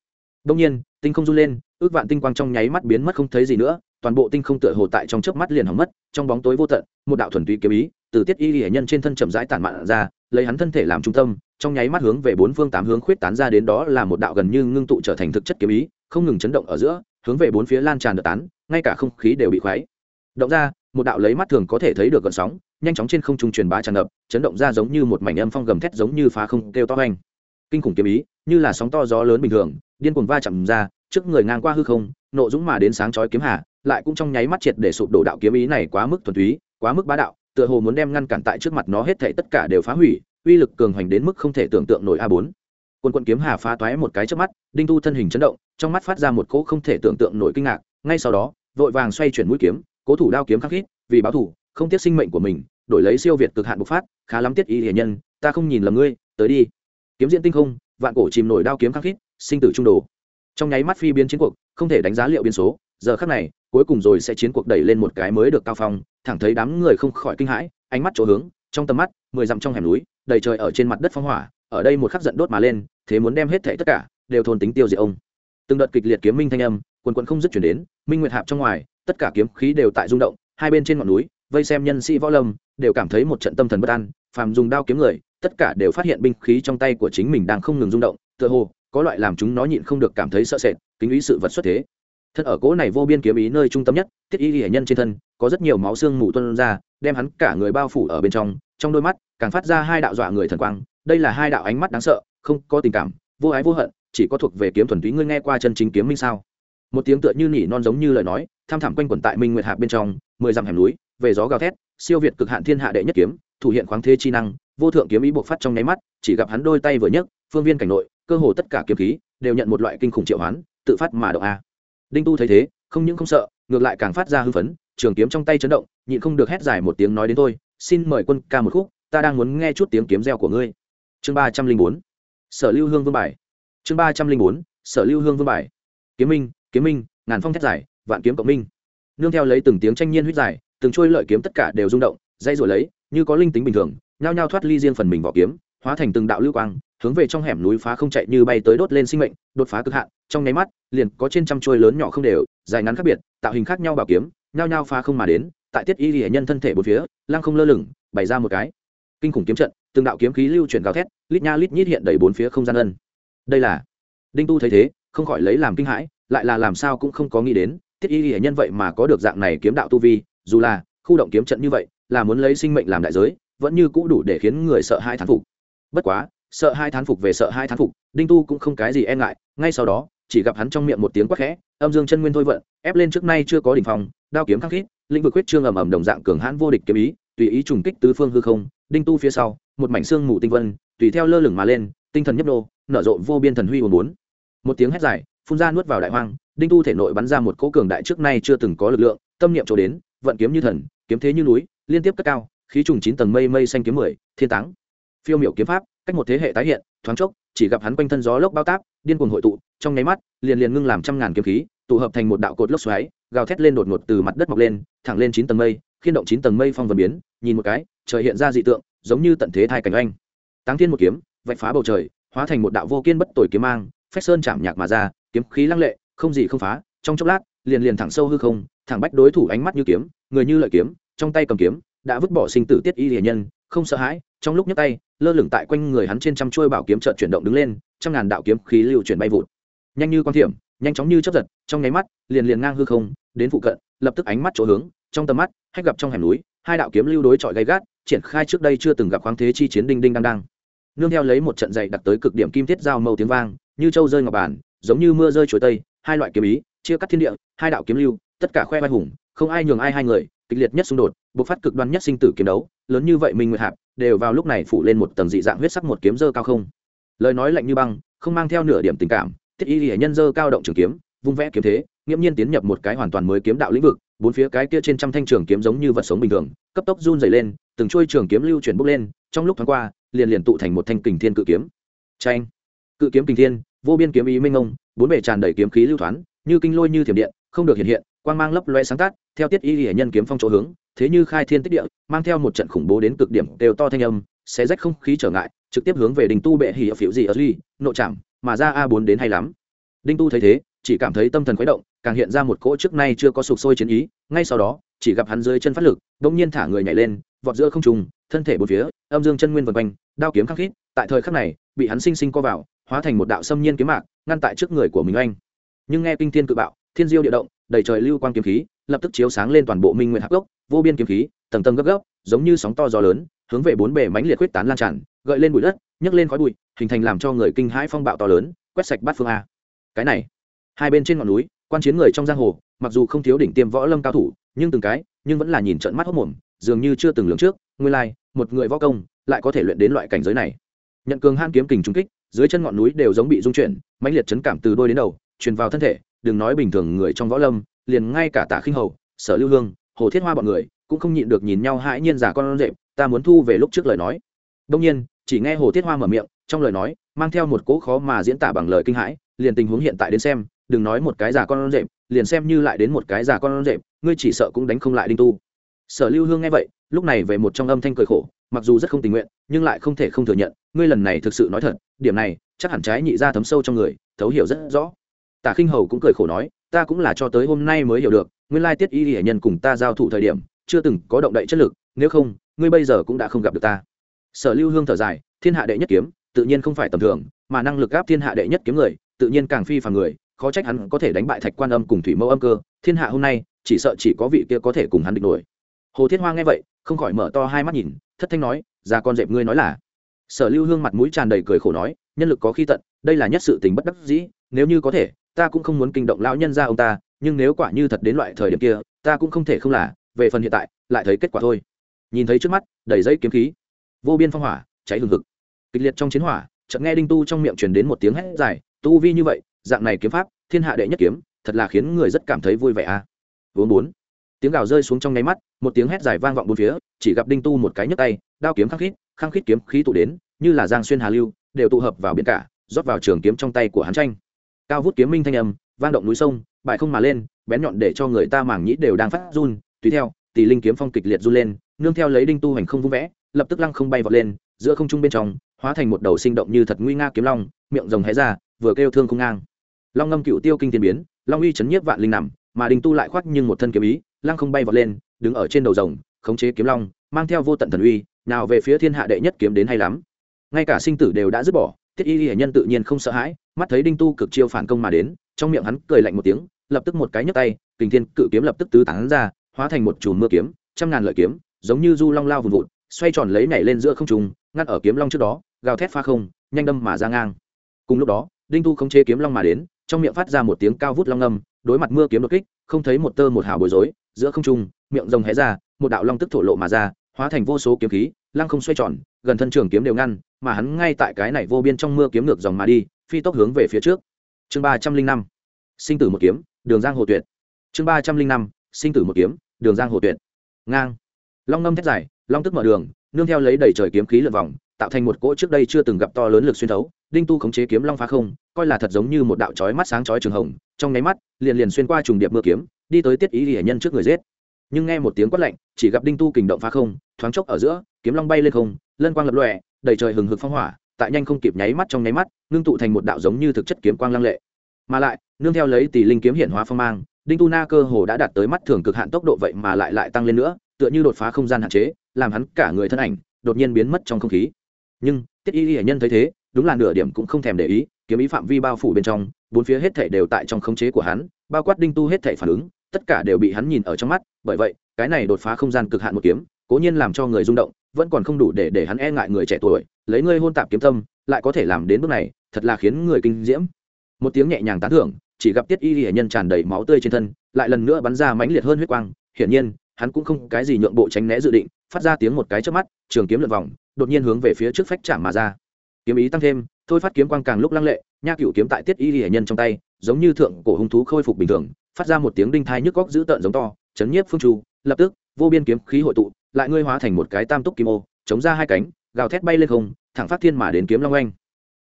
Speaker 1: đông nhiên, tinh không run lên, ước vạn tinh quang trong nháy mắt biến mất không thấy gì nữa, toàn bộ tinh không tựa hồ tại trong chớp mắt liền hỏng mất, trong bóng tối vô tận, một đạo thuần túy kiếm ý, từ tiết y hệ nhân trên thân chậm rãi tản mạn ra, lấy hắn thân thể làm trung tâm, trong nháy mắt hướng về bốn phương tám hướng khuyết tán ra đến đó là một đạo gần như ngưng tụ trở thành thực chất kiếm ý, không ngừng chấn động ở giữa, hướng về bốn phía lan tràn đợt tán, ngay cả không khí đều bị khoáy động ra, một đạo lấy mắt thường có thể thấy được gợn sóng, nhanh chóng trên không trung truyền bá tràn ngập, chấn động ra giống như một mảnh âm phong gầm thét giống như phá không kêu to hoành. Kinh khủng kiếm ý, như là sóng to gió lớn bình thường điên cuồng va chạm ra, trước người ngang qua hư không, nộ dũng mà đến sáng chói kiếm hà, lại cũng trong nháy mắt triệt để sụp đổ đạo kiếm ý này quá mức thuần túy, quá mức bá đạo, tựa hồ muốn đem ngăn cản tại trước mặt nó hết thảy tất cả đều phá hủy, uy lực cường hoành đến mức không thể tưởng tượng nổi a bốn. Quân quân kiếm hà phá toái một cái trước mắt, đinh tu thân hình chấn động, trong mắt phát ra một cỗ không thể tưởng tượng nổi kinh ngạc, ngay sau đó, vội vàng xoay chuyển mũi kiếm, cố thủ đao kiếm khắc khít, vì báo thủ, không tiếc sinh mệnh của mình, đổi lấy siêu việt cực hạn bộc phát, khá lắm tiết ý hiển nhân, ta không nhìn lầm ngươi, tới đi. Kiếm diễn tinh không, vạn cổ chìm nổi đao kiếm khắc khít sinh tử trung đồ. Trong nháy mắt phi biến chiến cuộc, không thể đánh giá liệu biến số, giờ khắc này, cuối cùng rồi sẽ chiến cuộc đẩy lên một cái mới được cao phong, thẳng thấy đám người không khỏi kinh hãi, ánh mắt chỗ hướng, trong tầm mắt, mười dặm trong hẻm núi, đầy trời ở trên mặt đất phong hỏa, ở đây một khắc giận đốt mà lên, thế muốn đem hết thảy tất cả, đều thôn tính tiêu diệt ông. Từng đợt kịch liệt kiếm minh thanh âm, quần quần không dứt chuyển đến, minh nguyệt hạp trong ngoài, tất cả kiếm khí đều tại rung động, hai bên trên ngọn núi, vây xem nhân sĩ võ lâm, đều cảm thấy một trận tâm thần bất an, phàm dùng đao kiếm người, tất cả đều phát hiện binh khí trong tay của chính mình đang không ngừng rung động, tựa hồ có loại làm chúng nó nhịn không được cảm thấy sợ sệt, kính ý sự vật xuất thế. Thân ở cỗ này vô biên kiếm ý nơi trung tâm nhất, thiết y hệ nhân trên thân, có rất nhiều máu xương mù tuân ra, đem hắn cả người bao phủ ở bên trong trong đôi mắt, càng phát ra hai đạo dọa người thần quang. Đây là hai đạo ánh mắt đáng sợ, không có tình cảm, vô ái vô hận, chỉ có thuộc về kiếm thuần túy. Ngươi nghe qua chân chính kiếm minh sao? Một tiếng tựa như nỉ non giống như lời nói, tham thảm quanh quẩn tại minh nguyệt hạp bên trong, mười dặm hẻm núi, về gió gào thét, siêu việt cực hạn thiên hạ đệ nhất kiếm, thủ hiện khoáng thế chi năng, vô thượng kiếm ý bộc phát trong nháy mắt, chỉ gặp hắn đôi tay vừa nhấc, phương viên cảnh nội cơ hồ tất cả kiếm khí đều nhận một loại kinh khủng triệu hoán, tự phát mà động a. Đinh tu thấy thế, không những không sợ, ngược lại càng phát ra hưng phấn, trường kiếm trong tay chấn động, nhịn không được hét dài một tiếng nói đến tôi xin mời quân ca một khúc, ta đang muốn nghe chút tiếng kiếm reo của ngươi. Chương ba trăm linh bốn, sở lưu hương vương bài. Chương ba trăm linh bốn, sở lưu hương vương bài. Kiếm minh kiếm minh, ngàn phong thét dài, vạn kiếm cộng minh. Nương theo lấy từng tiếng tranh nhiên huyết dài, từng trôi lợi kiếm tất cả đều rung động, dây rồi lấy, như có linh tính bình thường, nhao nhao thoát ly riêng phần mình vỏ kiếm hóa thành từng đạo lưu quang, hướng về trong hẻm núi phá không chạy như bay tới đốt lên sinh mệnh, đột phá cực hạn, trong nháy mắt, liền có trên trăm trôi lớn nhỏ không đều, dài ngắn khác biệt, tạo hình khác nhau bảo kiếm, nhao nhao phá không mà đến, tại tiết y hệ nhân thân thể bốn phía, lăng không lơ lửng, bày ra một cái kinh khủng kiếm trận, từng đạo kiếm khí lưu chuyển gào thét, lít nha lít nhít hiện đầy bốn phía không gian ân. Đây là đinh tu thấy thế, không khỏi lấy làm kinh hãi, lại là làm sao cũng không có nghĩ đến, tiết y hệ nhân vậy mà có được dạng này kiếm đạo tu vi, dù là khu động kiếm trận như vậy, là muốn lấy sinh mệnh làm đại giới, vẫn như cũ đủ để khiến người sợ hai thán phục bất quá, sợ hai thán phục về sợ hai thán phục, đinh tu cũng không cái gì e ngại, ngay sau đó, chỉ gặp hắn trong miệng một tiếng quắc khẽ, âm dương chân nguyên thôi vận, ép lên trước nay chưa có đỉnh phòng đao kiếm khắc khít, lĩnh vực huyết trương ầm ầm đồng dạng cường hãn vô địch kiếm ý, tùy ý trùng kích tứ phương hư không, đinh tu phía sau, một mảnh xương mù tinh vân, tùy theo lơ lửng mà lên, tinh thần nhấp nô, nở rộ vô biên thần huy hồn bốn một tiếng hét dài, phun ra nuốt vào đại hoang, đinh tu thể nội bắn ra một cỗ cường đại trước nay chưa từng có lực lượng, tâm niệm chỗ đến, vận kiếm như thần, kiếm thế như núi, liên tiếp cất cao, khí trùng chín tầng mây mây xanh kiếm mười, thiên táng phiêu miểu kiếm pháp, cách một thế hệ tái hiện, thoáng chốc, chỉ gặp hắn quanh thân gió lốc bao táp, điên cuồng hội tụ, trong nháy mắt, liền liền ngưng làm trăm ngàn kiếm khí, tụ hợp thành một đạo cột lốc xoáy, gào thét lên đột ngột từ mặt đất mọc lên, thẳng lên chín tầng mây, khiên động chín tầng mây phong vân biến, nhìn một cái, trời hiện ra dị tượng, giống như tận thế thai cảnh oanh. Táng thiên một kiếm, vạch phá bầu trời, hóa thành một đạo vô kiên bất tội kiếm mang, phách sơn chạm nhạc mà ra, kiếm khí lăng lệ, không gì không phá, trong chốc lát, liền liền thẳng sâu hư không, thẳng bách đối thủ ánh mắt như kiếm, người như lợi kiếm, trong tay cầm kiếm, đã vứt bỏ sinh tử tiết y hiền nhân, không sợ hãi trong lúc nhấc tay, lơ lửng tại quanh người hắn trên trăm chuôi bảo kiếm chợt chuyển động đứng lên, trăm ngàn đạo kiếm khí lưu chuyển bay vụt. Nhanh như con thiểm, nhanh chóng như chớp giật, trong nháy mắt, liền liền ngang hư không, đến phụ cận, lập tức ánh mắt chỗ hướng, trong tầm mắt, hách gặp trong hẻm núi, hai đạo kiếm lưu đối chọi gay gắt, triển khai trước đây chưa từng gặp khoáng thế chi chiến đinh đinh đang đang. Nương theo lấy một trận dày đặt tới cực điểm kim thiết giao mâu tiếng vang, như châu rơi ngọc bản giống như mưa rơi chuối tây, hai loại kiếm ý, chia cắt thiên địa, hai đạo kiếm lưu, tất cả khoe vai hùng, không ai nhường ai hai người kịch liệt nhất xung đột, bộc phát cực đoan nhất sinh tử kiếm đấu, lớn như vậy minh nguyệt hạp đều vào lúc này phủ lên một tầng dị dạng huyết sắc một kiếm dơ cao không. Lời nói lạnh như băng, không mang theo nửa điểm tình cảm, thiết y hệ nhân dơ cao động trường kiếm, vung vẽ kiếm thế, nghiễm nhiên tiến nhập một cái hoàn toàn mới kiếm đạo lĩnh vực, bốn phía cái kia trên trăm thanh trường kiếm giống như vật sống bình thường, cấp tốc run dày lên, từng trôi trường kiếm lưu chuyển bốc lên, trong lúc thoáng qua, liền liền tụ thành một thanh kình thiên cự kiếm. Tranh cự kiếm kình thiên, vô biên kiếm ý minh ngông bốn bề tràn đầy kiếm khí lưu thoáng, như kinh lôi như thiểm điện, không được hiện hiện, quang mang lấp loe sáng tác theo tiết y hệ nhân kiếm phong chỗ hướng, thế như khai thiên tích địa, mang theo một trận khủng bố đến cực điểm, đều to thanh âm, xé rách không khí trở ngại, trực tiếp hướng về đình tu bệ hỉ ở phiếu gì ở ly nộ chạm mà ra a bốn đến hay lắm. Đinh tu thấy thế, chỉ cảm thấy tâm thần khuấy động, càng hiện ra một cỗ trước nay chưa có sụp sôi chiến ý, ngay sau đó, chỉ gặp hắn dưới chân phát lực đông nhiên thả người nhảy lên, vọt giữa không trùng thân thể bốn phía, âm dương chân nguyên vần quanh, đao kiếm khắc khít, tại thời khắc này, bị hắn sinh sinh co vào, hóa thành một đạo xâm nhiên kiếm mạc, ngăn tại trước người của mình anh. Nhưng nghe kinh thiên cự bạo thiên diêu địa động, đầy trời lưu quang kiếm khí, lập tức chiếu sáng lên toàn bộ minh nguyện hạc gốc vô biên kiếm khí, tầng tầng gấp gấp, giống như sóng to gió lớn, hướng về bốn bề mánh liệt quyết tán lan tràn, gợi lên bụi đất, nhấc lên khói bụi, hình thành làm cho người kinh hãi phong bạo to lớn, quét sạch bát phương a. Cái này, hai bên trên ngọn núi, quan chiến người trong giang hồ, mặc dù không thiếu đỉnh tiêm võ lâm cao thủ, nhưng từng cái, nhưng vẫn là nhìn trận mắt hốc mồm, dường như chưa từng lường trước, nguyên lai, một người võ công, lại có thể luyện đến loại cảnh giới này. Nhận cường han kiếm kình trung kích, dưới chân ngọn núi đều giống bị rung chuyển, mãnh liệt chấn cảm từ đôi đến đầu, truyền vào thân thể đừng nói bình thường người trong võ lâm, liền ngay cả tả khinh hầu, sở lưu hương, hồ thiết hoa bọn người, cũng không nhịn được nhìn nhau hãi nhiên giả con rệp ta muốn thu về lúc trước lời nói. Đông nhiên, chỉ nghe hồ thiết hoa mở miệng, trong lời nói, mang theo một cỗ khó mà diễn tả bằng lời kinh hãi, liền tình huống hiện tại đến xem, đừng nói một cái giả con rệp liền xem như lại đến một cái giả con rệp ngươi chỉ sợ cũng đánh không lại đinh tu. Sở lưu hương nghe vậy, lúc này về một trong âm thanh cười khổ, mặc dù rất không tình nguyện, nhưng lại không thể không thừa nhận, ngươi lần này thực sự nói thật, điểm này, chắc hẳn trái nhị ra thấm sâu trong người, thấu hiểu rất rõ tả khinh hầu cũng cười khổ nói, ta cũng là cho tới hôm nay mới hiểu được, nguyên lai tiết y hiển nhân cùng ta giao thủ thời điểm, chưa từng có động đậy chất lực, nếu không, ngươi bây giờ cũng đã không gặp được ta. Sở lưu hương thở dài, thiên hạ đệ nhất kiếm, tự nhiên không phải tầm thường, mà năng lực gáp thiên hạ đệ nhất kiếm người, tự nhiên càng phi phàm người, khó trách hắn có thể đánh bại thạch quan âm cùng thủy mẫu âm cơ, thiên hạ hôm nay, chỉ sợ chỉ có vị kia có thể cùng hắn địch nổi. Hồ thiết hoa nghe vậy, không khỏi mở to hai mắt nhìn, thất thanh nói ra con dẹp ngươi nói là. Sở lưu hương mặt mũi tràn đầy cười khổ nói, nhân lực có khi tận, đây là nhất sự tình bất đắc dĩ, nếu như có thể ta cũng không muốn kinh động lão nhân ra ông ta, nhưng nếu quả như thật đến loại thời điểm kia, ta cũng không thể không là, về phần hiện tại, lại thấy kết quả thôi. Nhìn thấy trước mắt, đầy giấy kiếm khí. Vô biên phong hỏa, cháy hừng hực. Kịch liệt trong chiến hỏa, chợt nghe đinh tu trong miệng truyền đến một tiếng hét dài, tu vi như vậy, dạng này kiếm pháp, thiên hạ đệ nhất kiếm, thật là khiến người rất cảm thấy vui vẻ a. À. vốn bốn. Tiếng gào rơi xuống trong nháy mắt, một tiếng hét dài vang vọng bốn phía, chỉ gặp đinh tu một cái nhấc tay, đao kiếm khăng khít khăng khít kiếm khí tụ đến, như là giang xuyên hà lưu, đều tụ hợp vào biển cả, rót vào trường kiếm trong tay của hắn tranh cao vút kiếm minh thanh âm, vang động núi sông bại không mà lên, bén nhọn để cho người ta màng nhĩ đều đang phát run. Tùy theo tỷ linh kiếm phong kịch liệt run lên, nương theo lấy đinh tu hành không vung vẽ, lập tức lăng không bay vọt lên, giữa không trung bên trong, hóa thành một đầu sinh động như thật nguy nga kiếm long, miệng rồng hé ra, vừa kêu thương không ngang. Long ngâm cựu tiêu kinh tiên biến, long uy chấn nhiếp vạn linh nằm, mà đinh tu lại khoác nhưng một thân kiếm ý, lăng không bay vọt lên, đứng ở trên đầu rồng, khống chế kiếm long, mang theo vô tận thần uy, nào về phía thiên hạ đệ nhất kiếm đến hay lắm. Ngay cả sinh tử đều đã dứt bỏ, thiết y hệ nhân tự nhiên không sợ hãi mắt thấy đinh tu cực chiêu phản công mà đến, trong miệng hắn cười lạnh một tiếng, lập tức một cái nhấc tay, kình thiên cự kiếm lập tức tứ tán ra, hóa thành một chùm mưa kiếm, trăm ngàn lợi kiếm, giống như du long lao vùn vụt, xoay tròn lấy nhảy lên giữa không trung ngăn ở kiếm long trước đó, gào thét pha không, nhanh đâm mà ra ngang. Cùng lúc đó, đinh tu không chế kiếm long mà đến, trong miệng phát ra một tiếng cao vút long âm, đối mặt mưa kiếm đột kích, không thấy một tơ một hào bối rối, giữa không trung, miệng rồng hé ra, một đạo long tức thổ lộ mà ra, hóa thành vô số kiếm khí, lăng không xoay tròn, gần thân trường kiếm đều ngăn mà hắn ngay tại cái này vô biên trong mưa kiếm ngược dòng mà đi, phi tốc hướng về phía trước. Chương ba trăm linh năm, sinh tử một kiếm, đường giang hồ tuyệt. Chương ba trăm linh năm, sinh tử một kiếm, đường giang hồ tuyệt. Ngang. Long ngâm thét dài, long tức mở đường, nương theo lấy đầy trời kiếm khí lượn vòng, tạo thành một cỗ trước đây chưa từng gặp to lớn lực xuyên thấu, đinh tu khống chế kiếm long phá không, coi là thật giống như một đạo chói mắt sáng chói trường hồng, trong nháy mắt, liền liền xuyên qua trùng điệp mưa kiếm, đi tới tiết ý hệ nhân trước người giết. Nhưng nghe một tiếng quát lạnh, chỉ gặp đinh tu kình động phá không, thoáng chốc ở giữa, kiếm long bay lên không lân quang lập lòe, đầy trời hừng hực phong hỏa, tại nhanh không kịp nháy mắt trong nháy mắt, ngưng tụ thành một đạo giống như thực chất kiếm quang lăng lệ. Mà lại, nương theo lấy tỷ linh kiếm hiển hóa phong mang, đinh tu na cơ hồ đã đạt tới mắt thường cực hạn tốc độ vậy mà lại lại tăng lên nữa, tựa như đột phá không gian hạn chế, làm hắn cả người thân ảnh đột nhiên biến mất trong không khí. Nhưng, tiết y hệ nhân thấy thế, đúng là nửa điểm cũng không thèm để ý, kiếm ý phạm vi bao phủ bên trong, bốn phía hết thể đều tại trong khống chế của hắn, bao quát đinh tu hết thể phản ứng, tất cả đều bị hắn nhìn ở trong mắt, bởi vậy, cái này đột phá không gian cực hạn một kiếm, cố nhiên làm cho người rung động vẫn còn không đủ để để hắn e ngại người trẻ tuổi, lấy ngươi hôn tạp kiếm tâm, lại có thể làm đến bước này, thật là khiến người kinh diễm. Một tiếng nhẹ nhàng tán thưởng, chỉ gặp tiết y hiển nhân tràn đầy máu tươi trên thân, lại lần nữa bắn ra mãnh liệt hơn huyết quang. Hiển nhiên, hắn cũng không cái gì nhượng bộ tránh né dự định, phát ra tiếng một cái trước mắt, trường kiếm lượn vòng, đột nhiên hướng về phía trước phách chạm mà ra. Kiếm ý tăng thêm, thôi phát kiếm quang càng lúc lăng lệ, nha cựu kiếm tại tiết y hiển nhân trong tay, giống như thượng cổ hung thú khôi phục bình thường, phát ra một tiếng đinh thai nhức góc dữ tợn giống to, chấn nhiếp phương chu lập tức, vô biên kiếm khí hội tụ lại ngươi hóa thành một cái tam túc kim ô, chống ra hai cánh, gào thét bay lên không, thẳng phát thiên mà đến kiếm long oanh.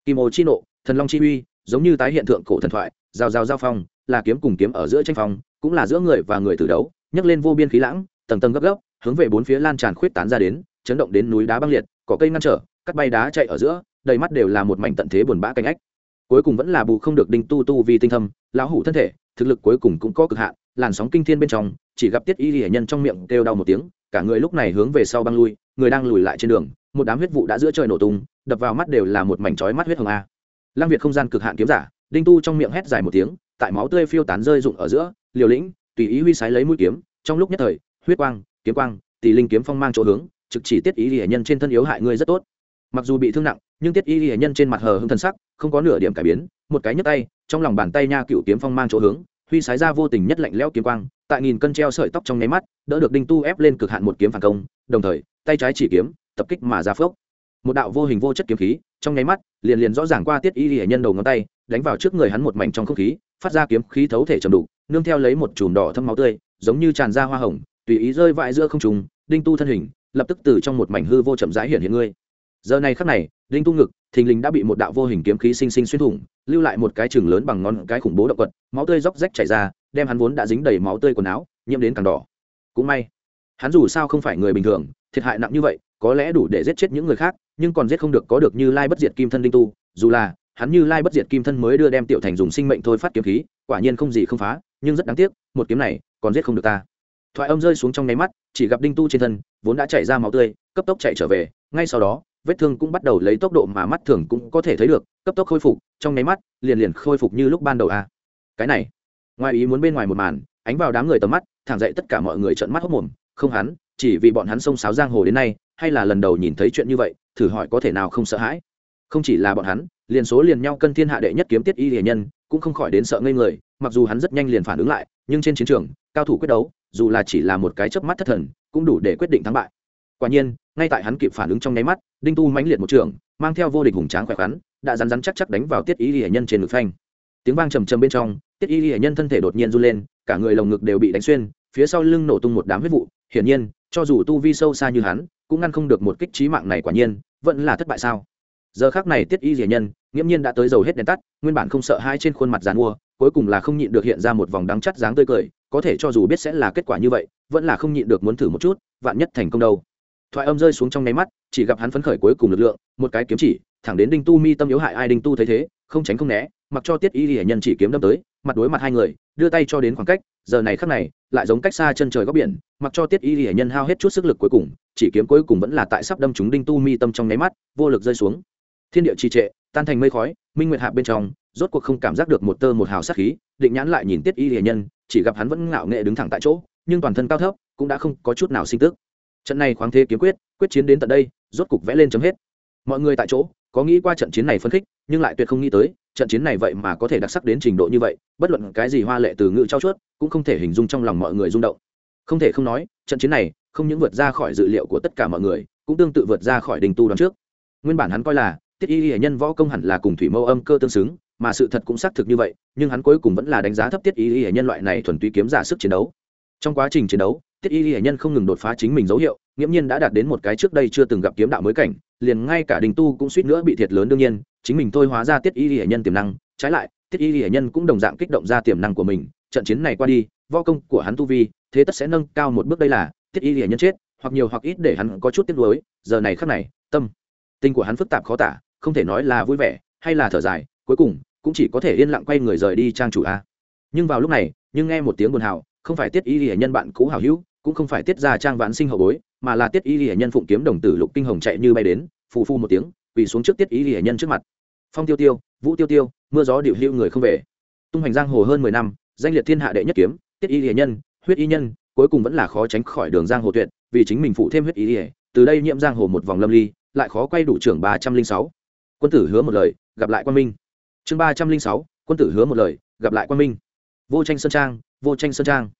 Speaker 1: Kim ô chi nộ, thần long chi uy, giống như tái hiện tượng cổ thần thoại, giao giao giao phong, là kiếm cùng kiếm ở giữa tranh phong, cũng là giữa người và người từ đấu, nhấc lên vô biên khí lãng, tầng tầng gấp gấp, hướng về bốn phía lan tràn khuyết tán ra đến, chấn động đến núi đá băng liệt có cây ngăn trở, cắt bay đá chạy ở giữa, đầy mắt đều là một mảnh tận thế buồn bã canh ách. Cuối cùng vẫn là bù không được đinh tu tu vì tinh thâm, lão hủ thân thể, thực lực cuối cùng cũng có cực hạn, làn sóng kinh thiên bên trong, chỉ gặp tiết y hệ nhân trong miệng kêu đau một tiếng cả người lúc này hướng về sau băng lui, người đang lùi lại trên đường, một đám huyết vụ đã giữa trời nổ tung, đập vào mắt đều là một mảnh chói mắt huyết hồng a. Lăng việt không gian cực hạn kiếm giả, đinh tu trong miệng hét dài một tiếng, tại máu tươi phiêu tán rơi rụng ở giữa, liều lĩnh, tùy ý huy sái lấy mũi kiếm, trong lúc nhất thời, huyết quang, kiếm quang, tỷ linh kiếm phong mang chỗ hướng, trực chỉ tiết ý hệ nhân trên thân yếu hại ngươi rất tốt. Mặc dù bị thương nặng, nhưng tiết y hệ nhân trên mặt hờ hưng thân sắc, không có nửa điểm cải biến, một cái nhấc tay, trong lòng bàn tay nha cựu kiếm phong mang chỗ hướng huy sái ra vô tình nhất lạnh lẽo kiếm quang, tại nghìn cân treo sợi tóc trong nháy mắt, đỡ được đinh tu ép lên cực hạn một kiếm phản công, đồng thời, tay trái chỉ kiếm, tập kích mà ra phước một đạo vô hình vô chất kiếm khí, trong nháy mắt, liền liền rõ ràng qua tiết y hệ nhân đầu ngón tay, đánh vào trước người hắn một mảnh trong không khí, phát ra kiếm khí thấu thể trầm đủ nương theo lấy một chùm đỏ thâm máu tươi, giống như tràn ra hoa hồng, tùy ý rơi vãi giữa không trùng đinh tu thân hình, lập tức từ trong một mảnh hư vô chậm rãi hiện hiện ngươi giờ này khắc này linh tu ngực, thình lình đã bị một đạo vô hình kiếm khí sinh sinh xuyên thủng, lưu lại một cái chừng lớn bằng ngón cái khủng bố động quật, máu tươi róc rách chảy ra, đem hắn vốn đã dính đầy máu tươi quần áo, nhiễm đến càng đỏ. Cũng may, hắn dù sao không phải người bình thường, thiệt hại nặng như vậy, có lẽ đủ để giết chết những người khác, nhưng còn giết không được có được như lai bất diệt kim thân linh tu, dù là hắn như lai bất diệt kim thân mới đưa đem tiểu thành dùng sinh mệnh thôi phát kiếm khí, quả nhiên không gì không phá, nhưng rất đáng tiếc, một kiếm này còn giết không được ta. Thoại âm rơi xuống trong nháy mắt, chỉ gặp đinh tu trên thân vốn đã chảy ra máu tươi, cấp tốc chạy trở về, ngay sau đó vết thương cũng bắt đầu lấy tốc độ mà mắt thường cũng có thể thấy được, cấp tốc khôi phục, trong nháy mắt, liền liền khôi phục như lúc ban đầu a à. cái này, ngoài ý muốn bên ngoài một màn, ánh vào đám người tầm mắt, thẳng dậy tất cả mọi người trợn mắt hốc mồm, không hắn, chỉ vì bọn hắn xông sáo giang hồ đến nay, hay là lần đầu nhìn thấy chuyện như vậy, thử hỏi có thể nào không sợ hãi không chỉ là bọn hắn, liền số liền nhau cân thiên hạ đệ nhất kiếm tiết y hiền nhân, cũng không khỏi đến sợ ngây người, mặc dù hắn rất nhanh liền phản ứng lại, nhưng trên chiến trường, cao thủ quyết đấu, dù là chỉ là một cái chớp mắt thất thần, cũng đủ để quyết định thắng bại quả nhiên, ngay tại hắn kịp phản ứng trong nháy mắt, đinh tu mãnh liệt một trường, mang theo vô địch hùng tráng khỏe khoắn, đã rắn rắn chắc chắc đánh vào tiết y hiền nhân trên ngực phanh. Tiếng vang trầm trầm bên trong, tiết y hiền nhân thân thể đột nhiên run lên, cả người lồng ngực đều bị đánh xuyên, phía sau lưng nổ tung một đám huyết vụ. Hiển nhiên, cho dù tu vi sâu xa như hắn, cũng ngăn không được một kích trí mạng này quả nhiên, vẫn là thất bại sao? Giờ khác này tiết y hiền nhân, nghiễm nhiên đã tới dầu hết đèn tắt, nguyên bản không sợ hai trên khuôn mặt dàn mua, cuối cùng là không nhịn được hiện ra một vòng đắng chắt dáng tươi cười, có thể cho dù biết sẽ là kết quả như vậy, vẫn là không nhịn được muốn thử một chút, vạn nhất thành công đâu thoại âm rơi xuống trong nháy mắt, chỉ gặp hắn phấn khởi cuối cùng lực lượng, một cái kiếm chỉ, thẳng đến đinh tu mi tâm yếu hại ai đinh tu thấy thế, không tránh không né, mặc cho tiết y hiển nhân chỉ kiếm đâm tới, mặt đối mặt hai người, đưa tay cho đến khoảng cách, giờ này khắc này, lại giống cách xa chân trời góc biển, mặc cho tiết y hiển nhân hao hết chút sức lực cuối cùng, chỉ kiếm cuối cùng vẫn là tại sắp đâm chúng đinh tu mi tâm trong nháy mắt, vô lực rơi xuống. Thiên địa trì trệ, tan thành mây khói, minh nguyệt hạ bên trong, rốt cuộc không cảm giác được một tơ một hào sát khí, định nhãn lại nhìn tiết y hiển nhân, chỉ gặp hắn vẫn ngạo nghệ đứng thẳng tại chỗ, nhưng toàn thân cao thấp, cũng đã không có chút nào sinh tức trận này khoáng thế kiếm quyết quyết chiến đến tận đây, rốt cục vẽ lên chấm hết. Mọi người tại chỗ, có nghĩ qua trận chiến này phân khích, nhưng lại tuyệt không nghĩ tới, trận chiến này vậy mà có thể đặc sắc đến trình độ như vậy, bất luận cái gì hoa lệ từ ngữ trao chuốt, cũng không thể hình dung trong lòng mọi người rung động. Không thể không nói, trận chiến này không những vượt ra khỏi dự liệu của tất cả mọi người, cũng tương tự vượt ra khỏi đình tu đón trước. Nguyên bản hắn coi là, tiết y hệ nhân võ công hẳn là cùng thủy mâu âm cơ tương xứng, mà sự thật cũng xác thực như vậy, nhưng hắn cuối cùng vẫn là đánh giá thấp tiết y hệ nhân loại này thuần túy kiếm giả sức chiến đấu. Trong quá trình chiến đấu tiết y hệ nhân không ngừng đột phá chính mình dấu hiệu, nghiễm nhiên đã đạt đến một cái trước đây chưa từng gặp kiếm đạo mới cảnh, liền ngay cả đình tu cũng suýt nữa bị thiệt lớn đương nhiên, chính mình thôi hóa ra tiết y hệ nhân tiềm năng. Trái lại, tiết y hệ nhân cũng đồng dạng kích động ra tiềm năng của mình. Trận chiến này qua đi vo công của hắn tu vi, thế tất sẽ nâng cao một bước đây là, tiết y hệ nhân chết, hoặc nhiều hoặc ít để hắn có chút tiếc nuối, giờ này khắc này, tâm, tình của hắn phức tạp khó tả, không thể nói là vui vẻ, hay là thở dài, cuối cùng, cũng chỉ có thể yên lặng quay người rời đi trang chủ a. Nhưng vào lúc này, nhưng nghe một tiếng buồn hào, không phải tiết y hệ nhân bạn cũ hào hữu cũng không phải tiết ra trang vãn sinh hậu bối, mà là tiết y hệ nhân phụng kiếm đồng tử lục kinh hồng chạy như bay đến, phù phu một tiếng, quỳ xuống trước tiết y hệ nhân trước mặt. Phong tiêu tiêu, vũ tiêu tiêu, mưa gió điệu hữu người không về. Tung hành giang hồ hơn mười năm, danh liệt thiên hạ đệ nhất kiếm, tiết y hệ nhân, huyết y nhân, cuối cùng vẫn là khó tránh khỏi đường giang hồ tuyệt, vì chính mình phụ thêm huyết y hệ từ đây nhiễm giang hồ một vòng lâm ly, lại khó quay đủ trưởng ba trăm linh sáu. Quân tử hứa một lời, gặp lại quan minh. Chương ba trăm linh sáu, quân tử hứa một lời, gặp lại quan minh. Vô tranh sơn trang, vô tranh sơn trang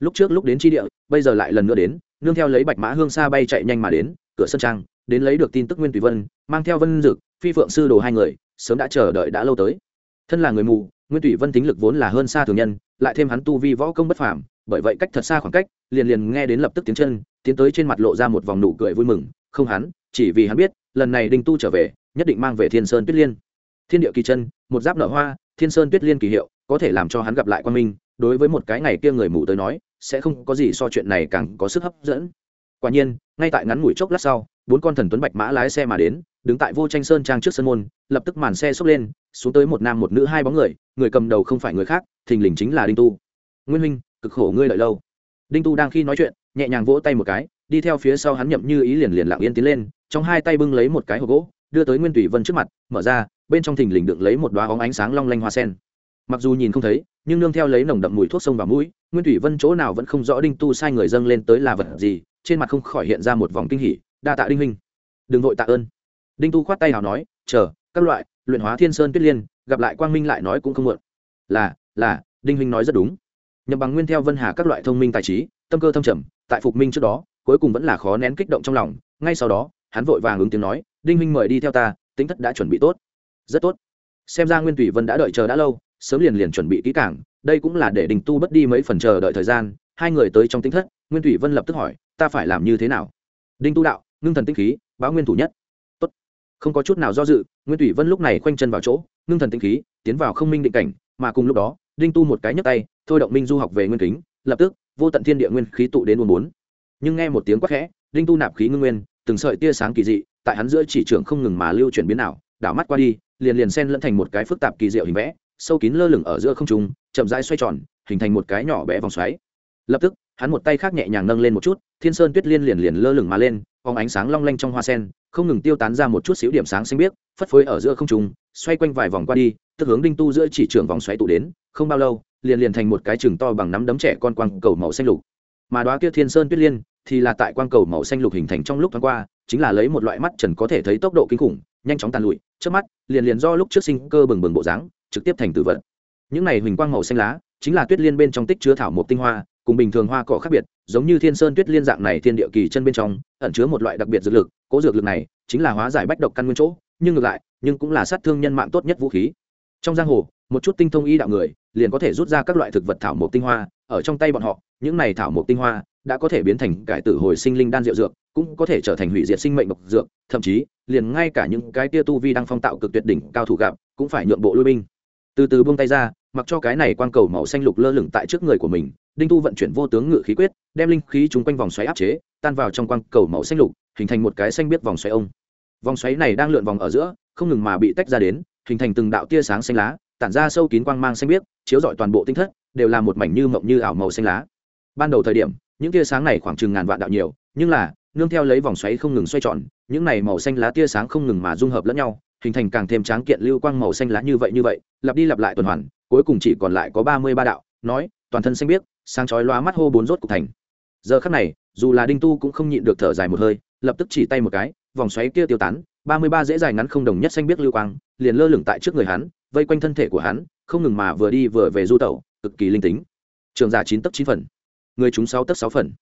Speaker 1: lúc trước lúc đến tri địa, bây giờ lại lần nữa đến, nương theo lấy bạch mã hương xa bay chạy nhanh mà đến, cửa sân trang, đến lấy được tin tức nguyên tùy vân, mang theo vân dực, phi phượng sư đồ hai người, sớm đã chờ đợi đã lâu tới. Thân là người mù, nguyên tùy vân tính lực vốn là hơn xa thường nhân, lại thêm hắn tu vi võ công bất phàm, bởi vậy cách thật xa khoảng cách, liền liền nghe đến lập tức tiếng chân, tiến tới trên mặt lộ ra một vòng nụ cười vui mừng, không hắn, chỉ vì hắn biết, lần này đinh tu trở về, nhất định mang về thiên sơn tuyết liên. Thiên địa kỳ chân, một giáp nở hoa, thiên sơn tuyết liên kỳ hiệu, có thể làm cho hắn gặp lại quan minh đối với một cái ngày kia người mù tới nói, sẽ không có gì so chuyện này càng có sức hấp dẫn. Quả nhiên, ngay tại ngắn ngủi chốc lát sau, bốn con thần tuấn bạch mã lái xe mà đến, đứng tại vô tranh sơn trang trước sân môn, lập tức màn xe xốc lên, xuống tới một nam một nữ hai bóng người người cầm đầu không phải người khác, thình lình chính là đinh tu. Nguyên huynh, cực khổ ngươi đợi lâu. Đinh tu đang khi nói chuyện, nhẹ nhàng vỗ tay một cái, đi theo phía sau hắn nhậm như ý liền liền lặng yên tiến lên, trong hai tay bưng lấy một cái hộp gỗ, đưa tới nguyên tùy vân trước mặt, mở ra, bên trong thình lình đựng lấy một đoá óng ánh sáng long lanh hoa sen. Mặc dù nhìn không thấy nhưng nương theo lấy nồng đậm mùi thuốc sông vào mũi, nguyên thủy vân chỗ nào vẫn không rõ đinh tu sai người dâng lên tới là vật gì, trên mặt không khỏi hiện ra một vòng kinh hỉ, đa tạ đinh huynh, đừng vội tạ ơn. Đinh tu khoát tay nào nói, chờ, các loại, luyện hóa thiên sơn tuyết liên, gặp lại quang minh lại nói cũng không muộn. Là là, đinh huynh nói rất đúng. Nhậm bằng nguyên theo vân hà các loại thông minh tài trí, tâm cơ thâm trầm, tại phục minh trước đó, cuối cùng vẫn là khó nén kích động trong lòng. Ngay sau đó, hắn vội vàng ứng tiếng nói, đinh huynh mời đi theo ta, tính thất đã chuẩn bị tốt. Rất tốt. Xem ra nguyên thủy vân đã đợi chờ đã lâu sớm liền liền chuẩn bị kỹ càng, đây cũng là để đình tu bất đi mấy phần chờ đợi thời gian, hai người tới trong tính thất, nguyên thủy vân lập tức hỏi, ta phải làm như thế nào? Đinh tu đạo, ngưng thần tinh khí, báo nguyên thủ nhất. Tốt. không có chút nào do dự, nguyên thủy vân lúc này khoanh chân vào chỗ, ngưng thần tinh khí, tiến vào không minh định cảnh, mà cùng lúc đó, đinh tu một cái nhấc tay, thôi động minh du học về nguyên kính, lập tức, vô tận thiên địa nguyên khí tụ đến uốn bốn. Nhưng nghe một tiếng quát khẽ, đinh tu nạp khí ngưng nguyên, từng sợi tia sáng kỳ dị, tại hắn giữa chỉ trưởng không ngừng mà lưu chuyển biến nào đảo mắt qua đi, liền liền xen lẫn thành một cái phức tạp kỳ diệu hình vẽ sâu kín lơ lửng ở giữa không trung, chậm rãi xoay tròn, hình thành một cái nhỏ bé vòng xoáy. Lập tức, hắn một tay khác nhẹ nhàng nâng lên một chút, thiên sơn tuyết liên liền liền lơ lửng mà lên phóng ánh sáng long lanh trong hoa sen, không ngừng tiêu tán ra một chút xíu điểm sáng xanh biếc, phất phới ở giữa không trung, xoay quanh vài vòng qua đi, tức hướng đinh tu giữa chỉ trường vòng xoáy tụ đến, không bao lâu, liền liền thành một cái chừng to bằng nắm đấm trẻ con quang cầu màu xanh lục. Mà đoá kia thiên sơn tuyết liên thì là tại quang cầu màu xanh lục hình thành trong lúc thoáng qua, chính là lấy một loại mắt trần có thể thấy tốc độ kinh khủng, nhanh chóng tàn lụi trước mắt, liền liền do lúc trước sinh cơ bừng bừng bộ dáng trực tiếp thành tử vật. Những này huỳnh quang màu xanh lá, chính là tuyết liên bên trong tích chứa thảo mộc tinh hoa, cùng bình thường hoa cỏ khác biệt, giống như thiên sơn tuyết liên dạng này thiên địa kỳ chân bên trong, ẩn chứa một loại đặc biệt dược lực, cố dược lực này chính là hóa giải bách độc căn nguyên chỗ, nhưng ngược lại, nhưng cũng là sát thương nhân mạng tốt nhất vũ khí. Trong giang hồ, một chút tinh thông y đạo người, liền có thể rút ra các loại thực vật thảo mộc tinh hoa, ở trong tay bọn họ, những này thảo mộc tinh hoa đã có thể biến thành cải tử hồi sinh linh đan diệu dược, cũng có thể trở thành hủy diệt sinh mệnh độc dược, thậm chí, liền ngay cả những cái tia tu vi đang phong tạo cực tuyệt đỉnh cao thủ gặp, cũng phải nhượng bộ lui binh từ từ buông tay ra, mặc cho cái này quang cầu màu xanh lục lơ lửng tại trước người của mình, đinh tu vận chuyển vô tướng ngự khí quyết, đem linh khí chúng quanh vòng xoáy áp chế, tan vào trong quang cầu màu xanh lục, hình thành một cái xanh biết vòng xoáy ông. Vòng xoáy này đang lượn vòng ở giữa, không ngừng mà bị tách ra đến, hình thành từng đạo tia sáng xanh lá, tản ra sâu kín quang mang xanh biếc, chiếu rọi toàn bộ tinh thất, đều là một mảnh như mộng như ảo màu xanh lá. Ban đầu thời điểm, những tia sáng này khoảng chừng ngàn vạn đạo nhiều, nhưng là, nương theo lấy vòng xoáy không ngừng xoay tròn, những này màu xanh lá tia sáng không ngừng mà dung hợp lẫn nhau hình thành càng thêm tráng kiện lưu quang màu xanh lá như vậy như vậy, lặp đi lặp lại tuần hoàn, cuối cùng chỉ còn lại có ba mươi ba đạo, nói, toàn thân xanh biếc, sáng chói loa mắt hô bốn rốt cục thành. Giờ khắc này, dù là đinh tu cũng không nhịn được thở dài một hơi, lập tức chỉ tay một cái, vòng xoáy kia tiêu tán, ba mươi ba dễ dài ngắn không đồng nhất xanh biếc lưu quang, liền lơ lửng tại trước người hắn, vây quanh thân thể của hắn, không ngừng mà vừa đi vừa về du tẩu, cực kỳ linh tính. Trường giả chín tấc chín phần, người chúng sáu tấc sáu phần,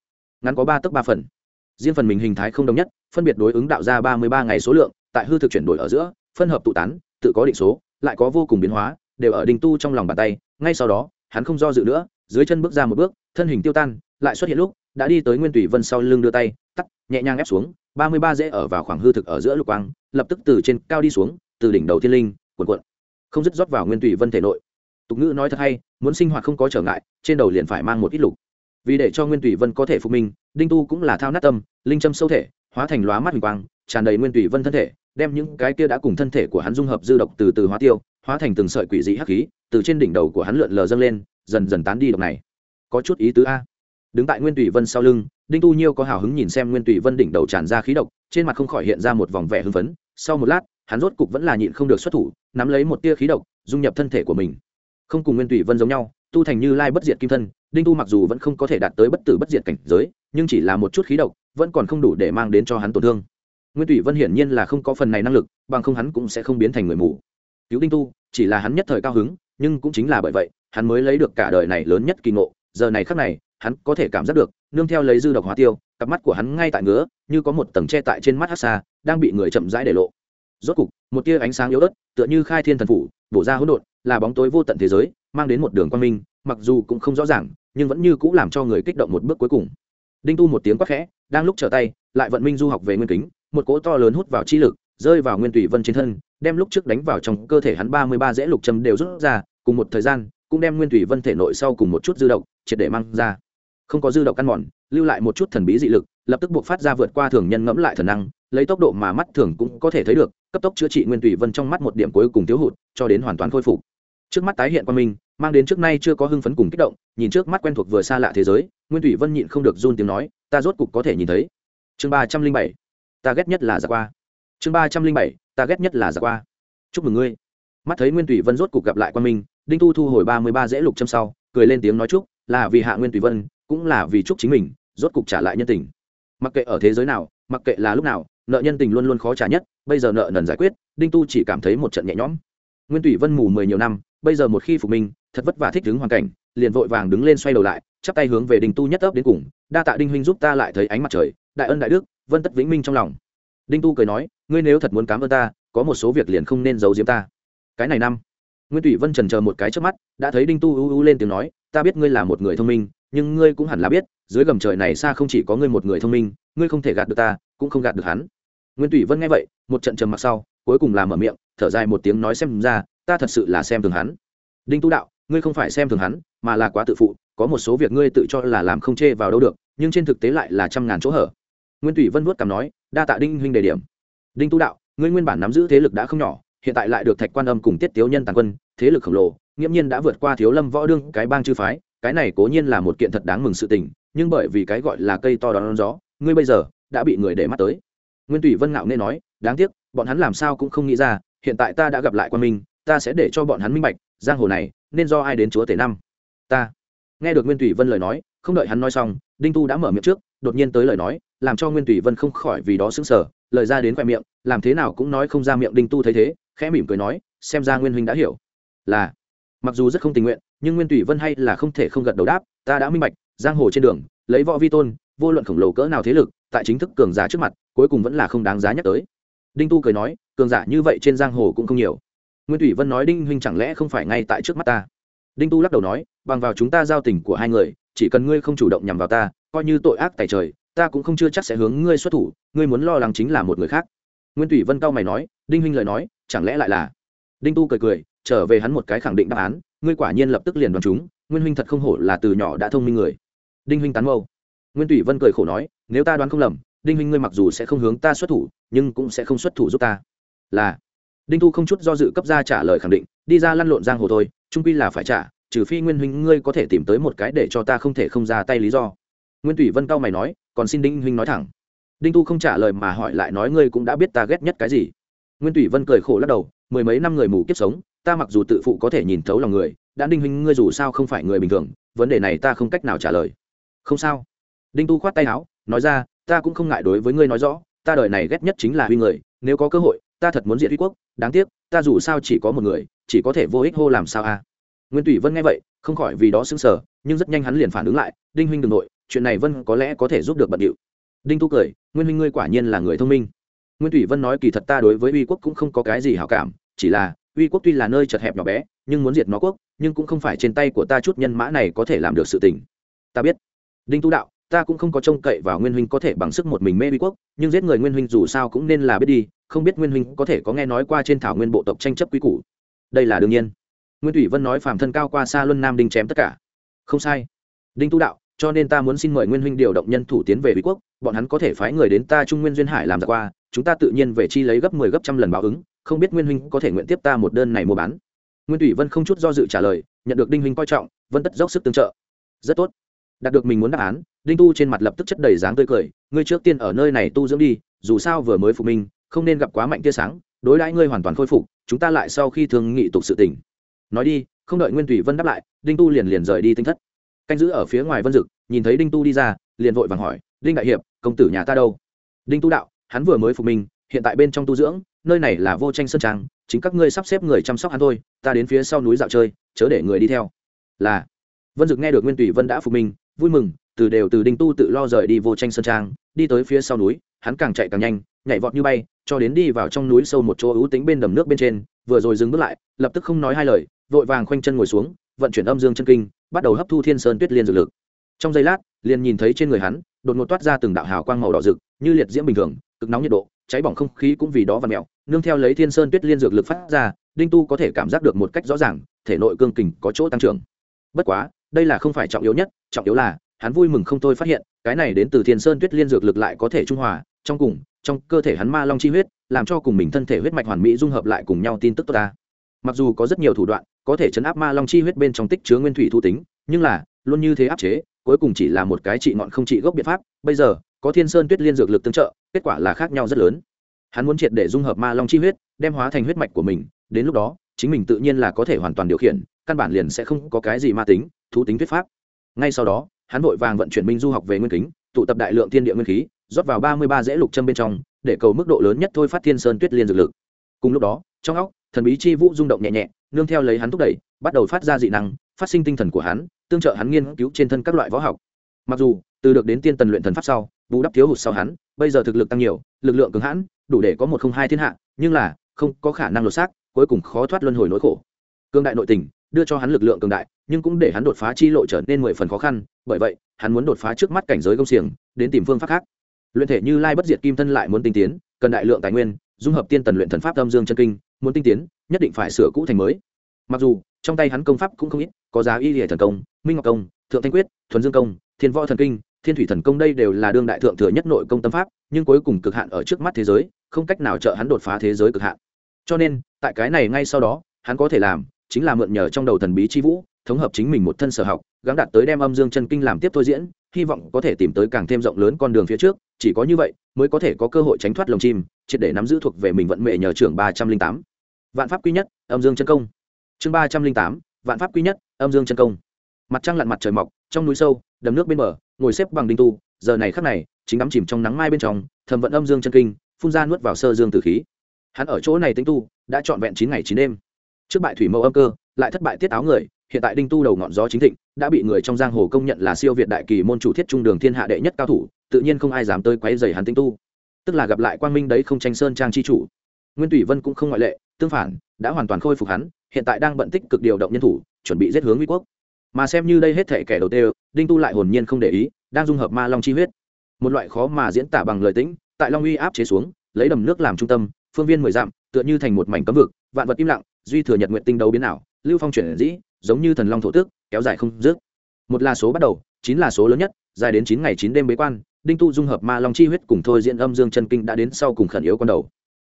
Speaker 1: ngắn có ba tấc ba phần. Riêng phần mình hình thái không đồng nhất, phân biệt đối ứng đạo ra ba mươi ba ngày số lượng, tại hư thực chuyển đổi ở giữa phân hợp tụ tán, tự có định số, lại có vô cùng biến hóa, đều ở đinh tu trong lòng bàn tay, ngay sau đó, hắn không do dự nữa, dưới chân bước ra một bước, thân hình tiêu tan, lại xuất hiện lúc, đã đi tới nguyên tùy vân sau lưng đưa tay, tắt, nhẹ nhàng ép xuống, ba mươi ba dễ ở vào khoảng hư thực ở giữa lục quang, lập tức từ trên cao đi xuống, từ đỉnh đầu thiên linh, cuộn cuộn, không dứt rót vào nguyên tùy vân thể nội. Tục ngữ nói thật hay, muốn sinh hoạt không có trở ngại, trên đầu liền phải mang một ít lục. Vì để cho nguyên tùy vân có thể phục minh, đinh tu cũng là thao nát tâm, linh châm sâu thể, hóa thành lóa mắt hình quang, tràn đầy nguyên tùy vân thân thể đem những cái kia đã cùng thân thể của hắn dung hợp dư độc từ từ hóa tiêu, hóa thành từng sợi quỷ dị hắc khí, từ trên đỉnh đầu của hắn lượn lờ dâng lên, dần dần tán đi độc này. Có chút ý tứ a. Đứng tại nguyên tùy vân sau lưng, đinh tu nhiêu có hào hứng nhìn xem nguyên tùy vân đỉnh đầu tràn ra khí độc, trên mặt không khỏi hiện ra một vòng vẻ hưng phấn. Sau một lát, hắn rốt cục vẫn là nhịn không được xuất thủ, nắm lấy một tia khí độc, dung nhập thân thể của mình. Không cùng nguyên tùy vân giống nhau, tu thành như lai bất diệt kim thân, đinh tu mặc dù vẫn không có thể đạt tới bất tử bất diệt cảnh giới, nhưng chỉ là một chút khí độc, vẫn còn không đủ để mang đến cho hắn tổn thương nguyên tùy vân hiển nhiên là không có phần này năng lực, bằng không hắn cũng sẽ không biến thành người mù. Cứu đinh tu, chỉ là hắn nhất thời cao hứng, nhưng cũng chính là bởi vậy, hắn mới lấy được cả đời này lớn nhất kỳ ngộ. Giờ này khắc này, hắn có thể cảm giác được, nương theo lấy dư độc hóa tiêu, cặp mắt của hắn ngay tại ngứa, như có một tầng che tại trên mắt hát xa đang bị người chậm rãi để lộ. Rốt cục, một tia ánh sáng yếu ớt, tựa như khai thiên thần phủ, bổ ra hỗn độn, là bóng tối vô tận thế giới, mang đến một đường quang minh, mặc dù cũng không rõ ràng, nhưng vẫn như cũng làm cho người kích động một bước cuối cùng. Đinh tu một tiếng quát khẽ, đang lúc trở tay, lại vận minh du học về nguyên kính một cỗ to lớn hút vào chi lực, rơi vào nguyên tùy vân trên thân, đem lúc trước đánh vào trong cơ thể hắn ba mươi ba dễ lục châm đều rút ra, cùng một thời gian, cũng đem nguyên tùy vân thể nội sau cùng một chút dư độc, triệt để mang ra. Không có dư độc căn mòn, lưu lại một chút thần bí dị lực, lập tức buộc phát ra vượt qua thường nhân ngẫm lại thần năng, lấy tốc độ mà mắt thường cũng có thể thấy được, cấp tốc chữa trị nguyên tùy vân trong mắt một điểm cuối cùng thiếu hụt, cho đến hoàn toàn khôi phục. Trước mắt tái hiện qua mình, mang đến trước nay chưa có hưng phấn cùng kích động, nhìn trước mắt quen thuộc vừa xa lạ thế giới, nguyên thủy vân nhịn không được run tiếng nói, ta rốt cục có thể nhìn thấy. Chương ba trăm linh bảy ta ghét nhất là giả qua chương ba trăm linh bảy, ta ghét nhất là giả qua chúc mừng ngươi. Mắt thấy nguyên thủy vân rốt cục gặp lại quan minh, đinh tu thu hồi ba mươi ba dễ lục châm sau, cười lên tiếng nói chúc, là vì hạ nguyên thủy vân, cũng là vì chúc chính mình, rốt cục trả lại nhân tình. Mặc kệ ở thế giới nào, mặc kệ là lúc nào, nợ nhân tình luôn luôn khó trả nhất, bây giờ nợ nần giải quyết, đinh tu chỉ cảm thấy một trận nhẹ nhõm. Nguyên thủy vân mù mười nhiều năm, bây giờ một khi phục minh, thật vất vả thích đứng hoàn cảnh, liền vội vàng đứng lên xoay đầu lại, chắp tay hướng về đinh tu nhất ấp đến cùng, đa tạ đinh huynh giúp ta lại thấy ánh mặt trời đại ân đại đức, vân tất vĩnh minh trong lòng. Đinh tu cười nói, ngươi nếu thật muốn cám ơn ta, có một số việc liền không nên giấu giếm ta. Cái này năm, nguyên tụy vân trần chờ một cái trước mắt, đã thấy đinh tu u u lên tiếng nói, ta biết ngươi là một người thông minh, nhưng ngươi cũng hẳn là biết, dưới gầm trời này xa không chỉ có ngươi một người thông minh, ngươi không thể gạt được ta, cũng không gạt được hắn. Nguyên tụy vân nghe vậy, một trận trầm mặc sau, cuối cùng là mở miệng, thở dài một tiếng nói xem ra, ta thật sự là xem thường hắn. Đinh tu đạo, ngươi không phải xem thường hắn, mà là quá tự phụ, có một số việc ngươi tự cho là làm không chê vào đâu được, nhưng trên thực tế lại là trăm ngàn chỗ hở nguyên thủy vân vuốt cằm nói, đa tạ đinh huynh đề điểm. Đinh tu đạo, ngươi nguyên bản nắm giữ thế lực đã không nhỏ, hiện tại lại được thạch quan âm cùng tiết tiếu nhân tàn quân, thế lực khổng lồ, nghiễm nhiên đã vượt qua thiếu lâm võ đương cái bang chư phái, cái này cố nhiên là một kiện thật đáng mừng sự tình, nhưng bởi vì cái gọi là cây to đón gió, ngươi bây giờ đã bị người để mắt tới. Nguyên tùy vân ngạo nghe nói, đáng tiếc, bọn hắn làm sao cũng không nghĩ ra, hiện tại ta đã gặp lại quan minh, ta sẽ để cho bọn hắn minh bạch, giang hồ này nên do ai đến chúa tể năm. Ta nghe được nguyên tùy vân lời nói, không đợi hắn nói xong, đinh tu đã mở miệng trước, đột nhiên tới lời nói làm cho nguyên tùy vân không khỏi vì đó sững sờ, lời ra đến khoe miệng, làm thế nào cũng nói không ra miệng đinh tu thấy thế, khẽ mỉm cười nói, xem ra nguyên huynh đã hiểu. Là, mặc dù rất không tình nguyện, nhưng nguyên tùy vân hay là không thể không gật đầu đáp, ta đã minh bạch, giang hồ trên đường, lấy võ vi tôn, vô luận khổng lồ cỡ nào thế lực, tại chính thức cường giả trước mặt, cuối cùng vẫn là không đáng giá nhắc tới. Đinh tu cười nói, cường giả như vậy trên giang hồ cũng không nhiều. Nguyên thủy vân nói đinh huynh chẳng lẽ không phải ngay tại trước mắt ta? Đinh tu lắc đầu nói, bằng vào chúng ta giao tình của hai người, chỉ cần ngươi không chủ động nhằm vào ta, coi như tội ác tại trời ta cũng không chưa chắc sẽ hướng ngươi xuất thủ, ngươi muốn lo lắng chính là một người khác. Nguyên thủy vân cao mày nói, đinh huynh lời nói, chẳng lẽ lại là? Đinh tu cười cười, trở về hắn một cái khẳng định đáp án, ngươi quả nhiên lập tức liền đoán chúng, nguyên huynh thật không hổ là từ nhỏ đã thông minh người. Đinh huynh tán mâu. Nguyên thủy vân cười khổ nói, nếu ta đoán không lầm, đinh huynh ngươi mặc dù sẽ không hướng ta xuất thủ, nhưng cũng sẽ không xuất thủ giúp ta. Là. Đinh tu không chút do dự cấp ra trả lời khẳng định, đi ra lăn lộn giang hồ thôi trung quy là phải trả, trừ phi nguyên huynh ngươi có thể tìm tới một cái để cho ta không thể không ra tay lý do. Nguyên thủy vân cao mày nói còn xin đinh huynh nói thẳng. Đinh tu không trả lời mà hỏi lại nói ngươi cũng đã biết ta ghét nhất cái gì. Nguyên thủy vân cười khổ lắc đầu, mười mấy năm người mù kiếp sống, ta mặc dù tự phụ có thể nhìn thấu lòng người, đã đinh huynh ngươi dù sao không phải người bình thường, vấn đề này ta không cách nào trả lời. Không sao. Đinh tu khoát tay áo, nói ra, ta cũng không ngại đối với ngươi nói rõ, ta đời này ghét nhất chính là huy người, nếu có cơ hội, ta thật muốn diệt huy quốc, đáng tiếc, ta dù sao chỉ có một người, chỉ có thể vô ích hô làm sao a? Nguyên tùy vân nghe vậy, không khỏi vì đó xứng sở nhưng rất nhanh hắn liền phản ứng lại, đinh huynh đ ừ n g nội chuyện này vân có lẽ có thể giúp được bận điệu. Đinh tu cười, nguyên huynh ngươi quả nhiên là người thông minh. Nguyên thủy vân nói kỳ thật ta đối với uy quốc cũng không có cái gì hảo cảm, chỉ là, uy quốc tuy là nơi chật hẹp nhỏ bé, nhưng muốn diệt nó quốc, nhưng cũng không phải trên tay của ta chút nhân mã này có thể làm được sự tình. Ta biết. Đinh tu đạo, ta cũng không có trông cậy vào nguyên huynh có thể bằng sức một mình mê uy quốc, nhưng giết người nguyên huynh dù sao cũng nên là biết đi, không biết nguyên huynh có thể có nghe nói qua trên thảo nguyên bộ tộc tranh chấp quy củ. Đây là đương nhiên. Nguyên thủy vân nói phàm thân cao qua xa luân nam đinh chém tất cả. Không sai. Đinh tu đạo cho nên ta muốn xin mời nguyên huynh điều động nhân thủ tiến về uy quốc, bọn hắn có thể phái người đến ta trung nguyên duyên hải làm ra qua, chúng ta tự nhiên về chi lấy gấp mười 10 gấp trăm lần báo ứng, không biết nguyên huynh có thể nguyện tiếp ta một đơn này mua bán. Nguyên thủy vân không chút do dự trả lời, nhận được đinh huynh coi trọng, vân tất dốc sức tương trợ. Rất tốt. Đạt được mình muốn đáp án, đinh tu trên mặt lập tức chất đầy dáng tươi cười, ngươi trước tiên ở nơi này tu dưỡng đi, dù sao vừa mới phục minh, không nên gặp quá mạnh tia sáng, đối đãi ngươi hoàn toàn khôi phục, chúng ta lại sau khi thương nghị tục sự tỉnh nói đi, không đợi nguyên thủy vân đáp lại, đinh tu liền liền rời đi tinh thất canh giữ ở phía ngoài vân dực, nhìn thấy đinh tu đi ra, liền vội vàng hỏi, đinh đại hiệp, công tử nhà ta đâu? Đinh tu đạo, hắn vừa mới phục minh hiện tại bên trong tu dưỡng, nơi này là vô tranh sơn trang, chính các ngươi sắp xếp người chăm sóc hắn thôi, ta đến phía sau núi dạo chơi, chớ để người đi theo. Là. Vân dực nghe được nguyên tùy vân đã phục minh vui mừng, từ đều từ đinh tu tự lo rời đi vô tranh sơn trang, đi tới phía sau núi, hắn càng chạy càng nhanh, nhảy vọt như bay, cho đến đi vào trong núi sâu một chỗ ưu tính bên đầm nước bên trên, vừa rồi dừng bước lại, lập tức không nói hai lời, vội vàng khoanh chân ngồi xuống, vận chuyển âm dương chân kinh bắt đầu hấp thu thiên sơn tuyết liên dược lực. Trong giây lát, liền nhìn thấy trên người hắn, đột ngột toát ra từng đạo hào quang màu đỏ rực, như liệt diễm bình thường, cực nóng nhiệt độ, cháy bỏng không khí cũng vì đó và mẹo nương theo lấy thiên sơn tuyết liên dược lực phát ra, đinh tu có thể cảm giác được một cách rõ ràng, thể nội cương kình có chỗ tăng trưởng. Bất quá, đây là không phải trọng yếu nhất, trọng yếu là, hắn vui mừng không thôi phát hiện, cái này đến từ thiên sơn tuyết liên dược lực lại có thể trung hòa, trong cùng, trong cơ thể hắn ma long chi huyết, làm cho cùng mình thân thể huyết mạch hoàn mỹ dung hợp lại cùng nhau tin tức tốt ta. Mặc dù có rất nhiều thủ đoạn có thể chấn áp ma long chi huyết bên trong tích chứa nguyên thủy thu tính, nhưng là, luôn như thế áp chế, cuối cùng chỉ là một cái trị ngọn không trị gốc biện pháp, bây giờ, có thiên sơn tuyết liên dược lực tương trợ, kết quả là khác nhau rất lớn. Hắn muốn triệt để dung hợp ma long chi huyết, đem hóa thành huyết mạch của mình, đến lúc đó, chính mình tự nhiên là có thể hoàn toàn điều khiển, căn bản liền sẽ không có cái gì ma tính thú tính thuyết pháp. Ngay sau đó, hắn vội vàng vận chuyển minh du học về nguyên kính, tụ tập đại lượng thiên địa nguyên khí, rót vào ba mươi ba dễ lục châm bên trong, để cầu mức độ lớn nhất thôi phát thiên sơn tuyết liên dược lực. Cùng lúc đó, trong óc, thần bí chi vũ rung động nhẹ nhẹ nương theo lấy hắn thúc đẩy, bắt đầu phát ra dị năng, phát sinh tinh thần của hắn, tương trợ hắn nghiên cứu trên thân các loại võ học. Mặc dù, từ được đến tiên tần luyện thần pháp sau, bù đắp thiếu hụt sau hắn, bây giờ thực lực tăng nhiều, lực lượng cứng hãn, đủ để có một không hai thiên hạ, nhưng là, không có khả năng lột xác, cuối cùng khó thoát luân hồi nỗi khổ. Cương đại nội tình, đưa cho hắn lực lượng cường đại, nhưng cũng để hắn đột phá chi lộ trở nên mười phần khó khăn, bởi vậy, hắn muốn đột phá trước mắt cảnh giới công xiềng, đến tìm phương pháp khác. Luyện thể như lai bất diệt kim thân lại muốn tinh tiến, cần đại lượng tài nguyên, dung hợp tiên tần luyện thần pháp âm dương chân kinh muốn tinh tiến, nhất định phải sửa cũ thành mới. Mặc dù, trong tay hắn công pháp cũng không ít, có giá y hệ thần công, minh ngọc công, thượng thanh quyết, thuần dương công, thiên võ thần kinh, thiên thủy thần công đây đều là đương đại thượng thừa nhất nội công tâm pháp, nhưng cuối cùng cực hạn ở trước mắt thế giới, không cách nào trợ hắn đột phá thế giới cực hạn. Cho nên, tại cái này ngay sau đó, hắn có thể làm chính là mượn nhờ trong đầu thần bí chi vũ, thống hợp chính mình một thân sở học, gắng đạt tới đem âm dương chân kinh làm tiếp thôi diễn, hy vọng có thể tìm tới càng thêm rộng lớn con đường phía trước, chỉ có như vậy mới có thể có cơ hội tránh thoát lồng chim, triệt để nắm giữ thuộc về mình vận mệ nhờ trưởng ba trăm linh tám vạn pháp quy nhất, âm dương chân công. Chương ba trăm linh tám, vạn pháp quy nhất, âm dương chân công. Mặt trăng lặn mặt trời mọc, trong núi sâu, đầm nước bên bờ, ngồi xếp bằng đinh tu, giờ này khắc này, chính đắm chìm trong nắng mai bên trong, thầm vận âm dương chân kinh, phun ra nuốt vào sơ dương tử khí. Hắn ở chỗ này tính tu, đã trọn vẹn chín ngày chín đêm. Trước bại thủy mẫu âm cơ, lại thất bại tiết áo người, hiện tại đinh tu đầu ngọn gió chính thịnh, đã bị người trong giang hồ công nhận là siêu việt đại kỳ môn chủ thiết trung đường thiên hạ đệ nhất cao thủ, tự nhiên không ai dám tới quấy dày hắn tinh tu. Tức là gặp lại quang minh đấy không tranh sơn trang chi chủ. Nguyên tùy vân cũng không ngoại lệ tương phản, đã hoàn toàn khôi phục hắn, hiện tại đang bận tích cực điều động nhân thủ, chuẩn bị giết hướng nguy quốc. Mà xem như đây hết thể kẻ đầu tiên, đinh tu lại hồn nhiên không để ý, đang dung hợp ma long chi huyết. Một loại khó mà diễn tả bằng lời tĩnh, tại long uy áp chế xuống, lấy đầm nước làm trung tâm, phương viên mười dặm, tựa như thành một mảnh cấm vực, vạn vật im lặng, duy thừa nhật nguyện tinh đấu biến ảo, lưu phong chuyển dĩ, giống như thần long thổ tước, kéo dài không dứt. Một là số bắt đầu, chín là số lớn nhất, dài đến chín ngày chín đêm bế quan, đinh tu dung hợp ma long chi huyết cùng thôi diễn âm dương chân kinh đã đến sau cùng khẩn yếu con đầu.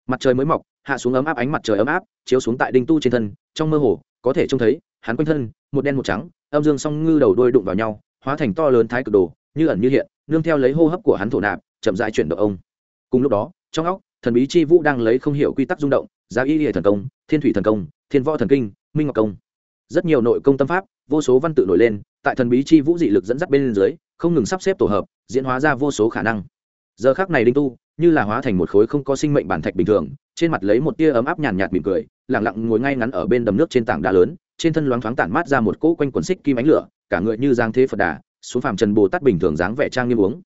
Speaker 1: Mặt trời mới mọc hạ xuống ấm áp ánh mặt trời ấm áp, chiếu xuống tại đinh tu trên thân, trong mơ hồ, có thể trông thấy, hắn quanh thân, một đen một trắng, âm dương song ngư đầu đôi đụng vào nhau, hóa thành to lớn thái cực đồ, như ẩn như hiện, nương theo lấy hô hấp của hắn thổ nạp, chậm rãi chuyển động ông. Cùng lúc đó, trong óc, thần bí chi vũ đang lấy không hiểu quy tắc rung động, giá y hệ thần công, thiên thủy thần công, thiên võ thần kinh, minh ngọc công. Rất nhiều nội công tâm pháp, vô số văn tự nổi lên, tại thần bí chi vũ dị lực dẫn dắt bên dưới, không ngừng sắp xếp tổ hợp, diễn hóa ra vô số khả năng. Giờ khác này đinh tu như là hóa thành một khối không có sinh mệnh bản thạch bình thường, trên mặt lấy một tia ấm áp nhàn nhạt mỉm cười, lẳng lặng ngồi ngay ngắn ở bên đầm nước trên tảng đá lớn, trên thân loáng thoáng tản mát ra một cỗ quanh quần xích kim ánh lửa, cả người như giang thế phật đà, xuống phàm trần bồ tát bình thường dáng vẻ trang nghiêm uống.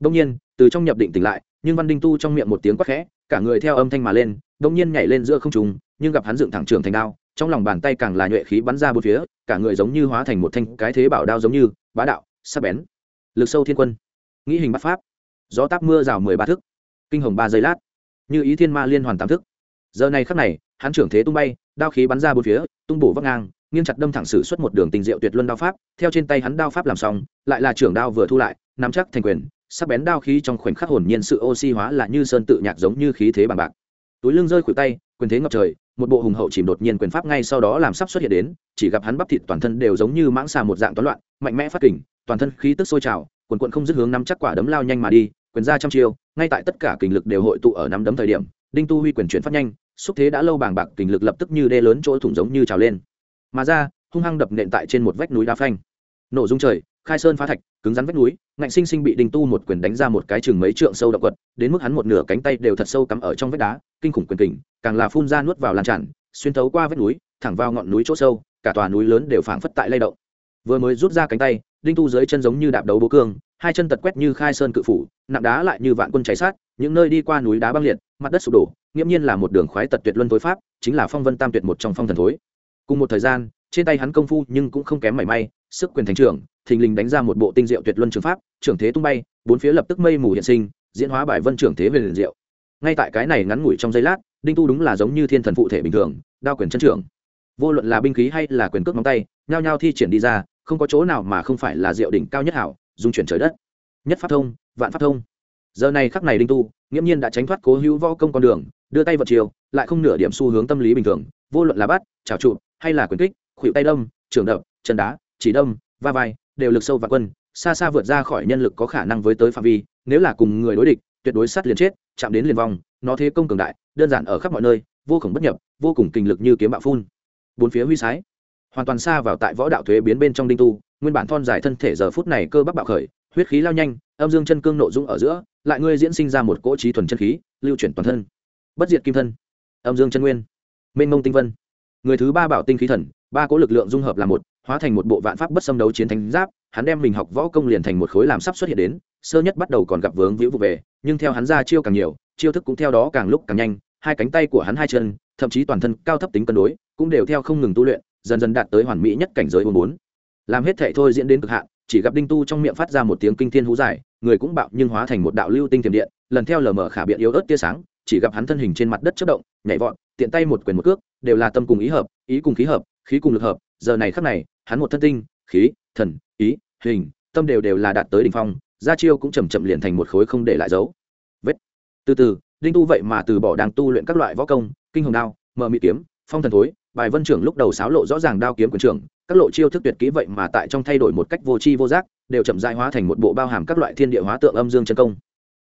Speaker 1: Đông nhiên, từ trong nhập định tỉnh lại, nhưng văn đinh tu trong miệng một tiếng quát khẽ, cả người theo âm thanh mà lên, đông nhiên nhảy lên giữa không trùng nhưng gặp hắn dựng thẳng trường thành đao, trong lòng bàn tay càng là nhuệ khí bắn ra bốn phía, cả người giống như hóa thành một thanh cái thế bảo đao giống như, bá đạo, sắc bén. Lực sâu thiên quân. Nghĩ hình bắt pháp. Gió táp mưa rào mười ba thức kinh hồng ba giây lát. Như ý thiên ma liên hoàn tám thức. Giờ này khắc này, hắn trưởng thế tung bay, đao khí bắn ra bốn phía, tung bổ vắt ngang, nghiêng chặt đâm thẳng sử xuất một đường tình diệu tuyệt luân đao pháp, theo trên tay hắn đao pháp làm xong, lại là trưởng đao vừa thu lại, nắm chắc thành quyền, sắc bén đao khí trong khoảnh khắc hồn nhiên sự oxy hóa là như sơn tự nhạc giống như khí thế bằng bạc. Túi lưng rơi khuỷu tay, quyền thế ngập trời, một bộ hùng hậu chìm đột nhiên quyền pháp ngay sau đó làm sắp xuất hiện đến, chỉ gặp hắn bắp thịt toàn thân đều giống như mãng xà một dạng toán loạn, mạnh mẽ phát kình, toàn thân khí tức sôi trào, quần quận không dứt hướng nắm chắc quả đấm lao nhanh mà đi quyền ra trăm chiêu, ngay tại tất cả kình lực đều hội tụ ở nắm đấm thời điểm, đinh tu huy quyền chuyển phát nhanh, xúc thế đã lâu bàng bạc, kình lực lập tức như đê lớn chỗ thủng giống như trào lên. Mà ra, hung hăng đập nện tại trên một vách núi đá phanh. Nổ dung trời, khai sơn phá thạch, cứng rắn vách núi, ngạnh sinh sinh bị đinh tu một quyền đánh ra một cái chừng mấy trượng sâu động quật, đến mức hắn một nửa cánh tay đều thật sâu cắm ở trong vách đá, kinh khủng quyền kình, càng là phun ra nuốt vào lan tràn, xuyên thấu qua vách núi, thẳng vào ngọn núi chỗ sâu, cả tòa núi lớn đều phảng phất tại lay động. Vừa mới rút ra cánh tay, đinh tu dưới chân giống như đạp đấu bố cương hai chân tật quét như khai sơn cự phủ, nặng đá lại như vạn quân cháy sát, những nơi đi qua núi đá băng liệt, mặt đất sụp đổ, nghiễm nhiên là một đường khoái tật tuyệt luân tối pháp, chính là phong vân tam tuyệt một trong phong thần thối. Cùng một thời gian, trên tay hắn công phu nhưng cũng không kém mảy may, sức quyền thành trưởng, thình lình đánh ra một bộ tinh diệu tuyệt luân trường pháp, trưởng thế tung bay, bốn phía lập tức mây mù hiện sinh, diễn hóa bài vân trưởng thế về liền diệu. Ngay tại cái này ngắn ngủi trong giây lát, đinh tu đúng là giống như thiên thần phụ thể bình thường, đao quyền chân trưởng. Vô luận là binh khí hay là quyền cước móng tay, nhao nhao thi triển đi ra, không có chỗ nào mà không phải là diệu đỉnh cao nhất hảo dung chuyển trời đất. Nhất pháp thông, vạn pháp thông. Giờ này khắc này đinh tu, nghiễm nhiên đã tránh thoát cố hữu võ công con đường, đưa tay vật chiều, lại không nửa điểm xu hướng tâm lý bình thường, vô luận là bắt trào trụ, hay là quyền kích khuỵu tay đâm, trường đập, chân đá, chỉ đâm, va vai, đều lực sâu và quân, xa xa vượt ra khỏi nhân lực có khả năng với tới phạm vi, nếu là cùng người đối địch, tuyệt đối sát liền chết, chạm đến liền vong, nó thế công cường đại, đơn giản ở khắp mọi nơi, vô cùng bất nhập, vô cùng kinh lực như kiếm bạo phun. Bốn phía huy sái, hoàn toàn xa vào tại võ đạo thuế biến bên trong đinh tu nguyên bản thon dài thân thể giờ phút này cơ bắp bạo khởi, huyết khí lao nhanh, âm dương chân cương nộ dung ở giữa, lại ngươi diễn sinh ra một cỗ trí thuần chân khí, lưu chuyển toàn thân bất diệt kim thân, âm dương chân nguyên, mênh mông tinh vân người thứ ba bảo tinh khí thần, ba cỗ lực lượng dung hợp là một, hóa thành một bộ vạn pháp bất xâm đấu chiến thánh giáp, hắn đem mình học võ công liền thành một khối làm sắp xuất hiện đến, sơ nhất bắt đầu còn gặp vướng víu vụ về, nhưng theo hắn ra chiêu càng nhiều, chiêu thức cũng theo đó càng lúc càng nhanh, hai cánh tay của hắn hai chân, thậm chí toàn thân cao thấp tính cân đối, cũng đều theo không ngừng tu luyện, dần dần đạt tới hoàn mỹ nhất cảnh giới bốn muốn làm hết thệ thôi diễn đến cực hạn, chỉ gặp đinh tu trong miệng phát ra một tiếng kinh thiên hú dài, người cũng bạo nhưng hóa thành một đạo lưu tinh tiềm điện, lần theo lờ mờ khả biện yếu ớt tia sáng, chỉ gặp hắn thân hình trên mặt đất chất động, nhảy vọt, tiện tay một quyền một cước, đều là tâm cùng ý hợp, ý cùng khí hợp, khí cùng lực hợp, giờ này khắc này, hắn một thân tinh, khí, thần, ý, hình, tâm đều đều là đạt tới đỉnh phong gia chiêu cũng chầm chậm liền thành một khối không để lại dấu. Vết. Từ từ, đinh tu vậy mà từ bỏ đang tu luyện các loại võ công, kinh hồng đao, mờ mị kiếm, phong thần thối, bài vân trưởng lúc đầu sáo lộ rõ ràng đao kiếm quyền trưởng các lộ chiêu thức tuyệt kỹ vậy mà tại trong thay đổi một cách vô tri vô giác, đều chậm dại hóa thành một bộ bao hàm các loại thiên địa hóa tượng âm dương chân công.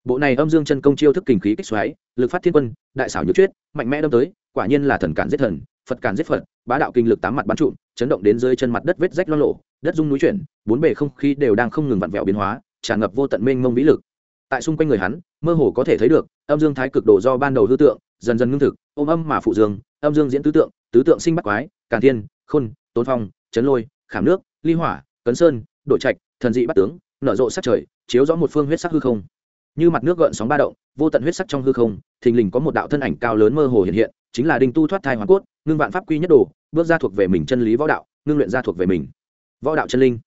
Speaker 1: Bộ này âm dương chân công chiêu thức kình khí kích xoáy, lực phát thiên quân, đại xảo nhược chuyết mạnh mẽ đâm tới, quả nhiên là thần cản giết thần, phật cản giết phật, bá đạo kinh lực tám mặt bắn trụm, chấn động đến dưới chân mặt đất vết rách lo lộ đất rung núi chuyển, bốn bề không khí đều đang không ngừng vặn vẹo biến hóa, tràn ngập vô tận mênh mông vĩ lực. Tại xung quanh người hắn, mơ hồ có thể thấy được, âm dương thái cực đồ do ban đầu hư tượng, dần dần ngưng thực, ôm âm mà phụ dương, âm dương diễn tứ tượng tứ tượng sinh bắt quái, càn thiên, khôn, tốn phong chấn lôi, khảm nước, ly hỏa, cấn sơn đội trạch, thần dị bắt tướng, nở rộ sát trời, chiếu rõ một phương huyết sắc hư không. Như mặt nước gợn sóng ba động, vô tận huyết sắc trong hư không, thình lình có một đạo thân ảnh cao lớn mơ hồ hiện hiện, chính là đinh tu thoát thai hoàn cốt, ngưng vạn pháp quy nhất đồ, bước ra thuộc về mình chân lý võ đạo, ngưng luyện ra thuộc về mình. Võ đạo chân linh.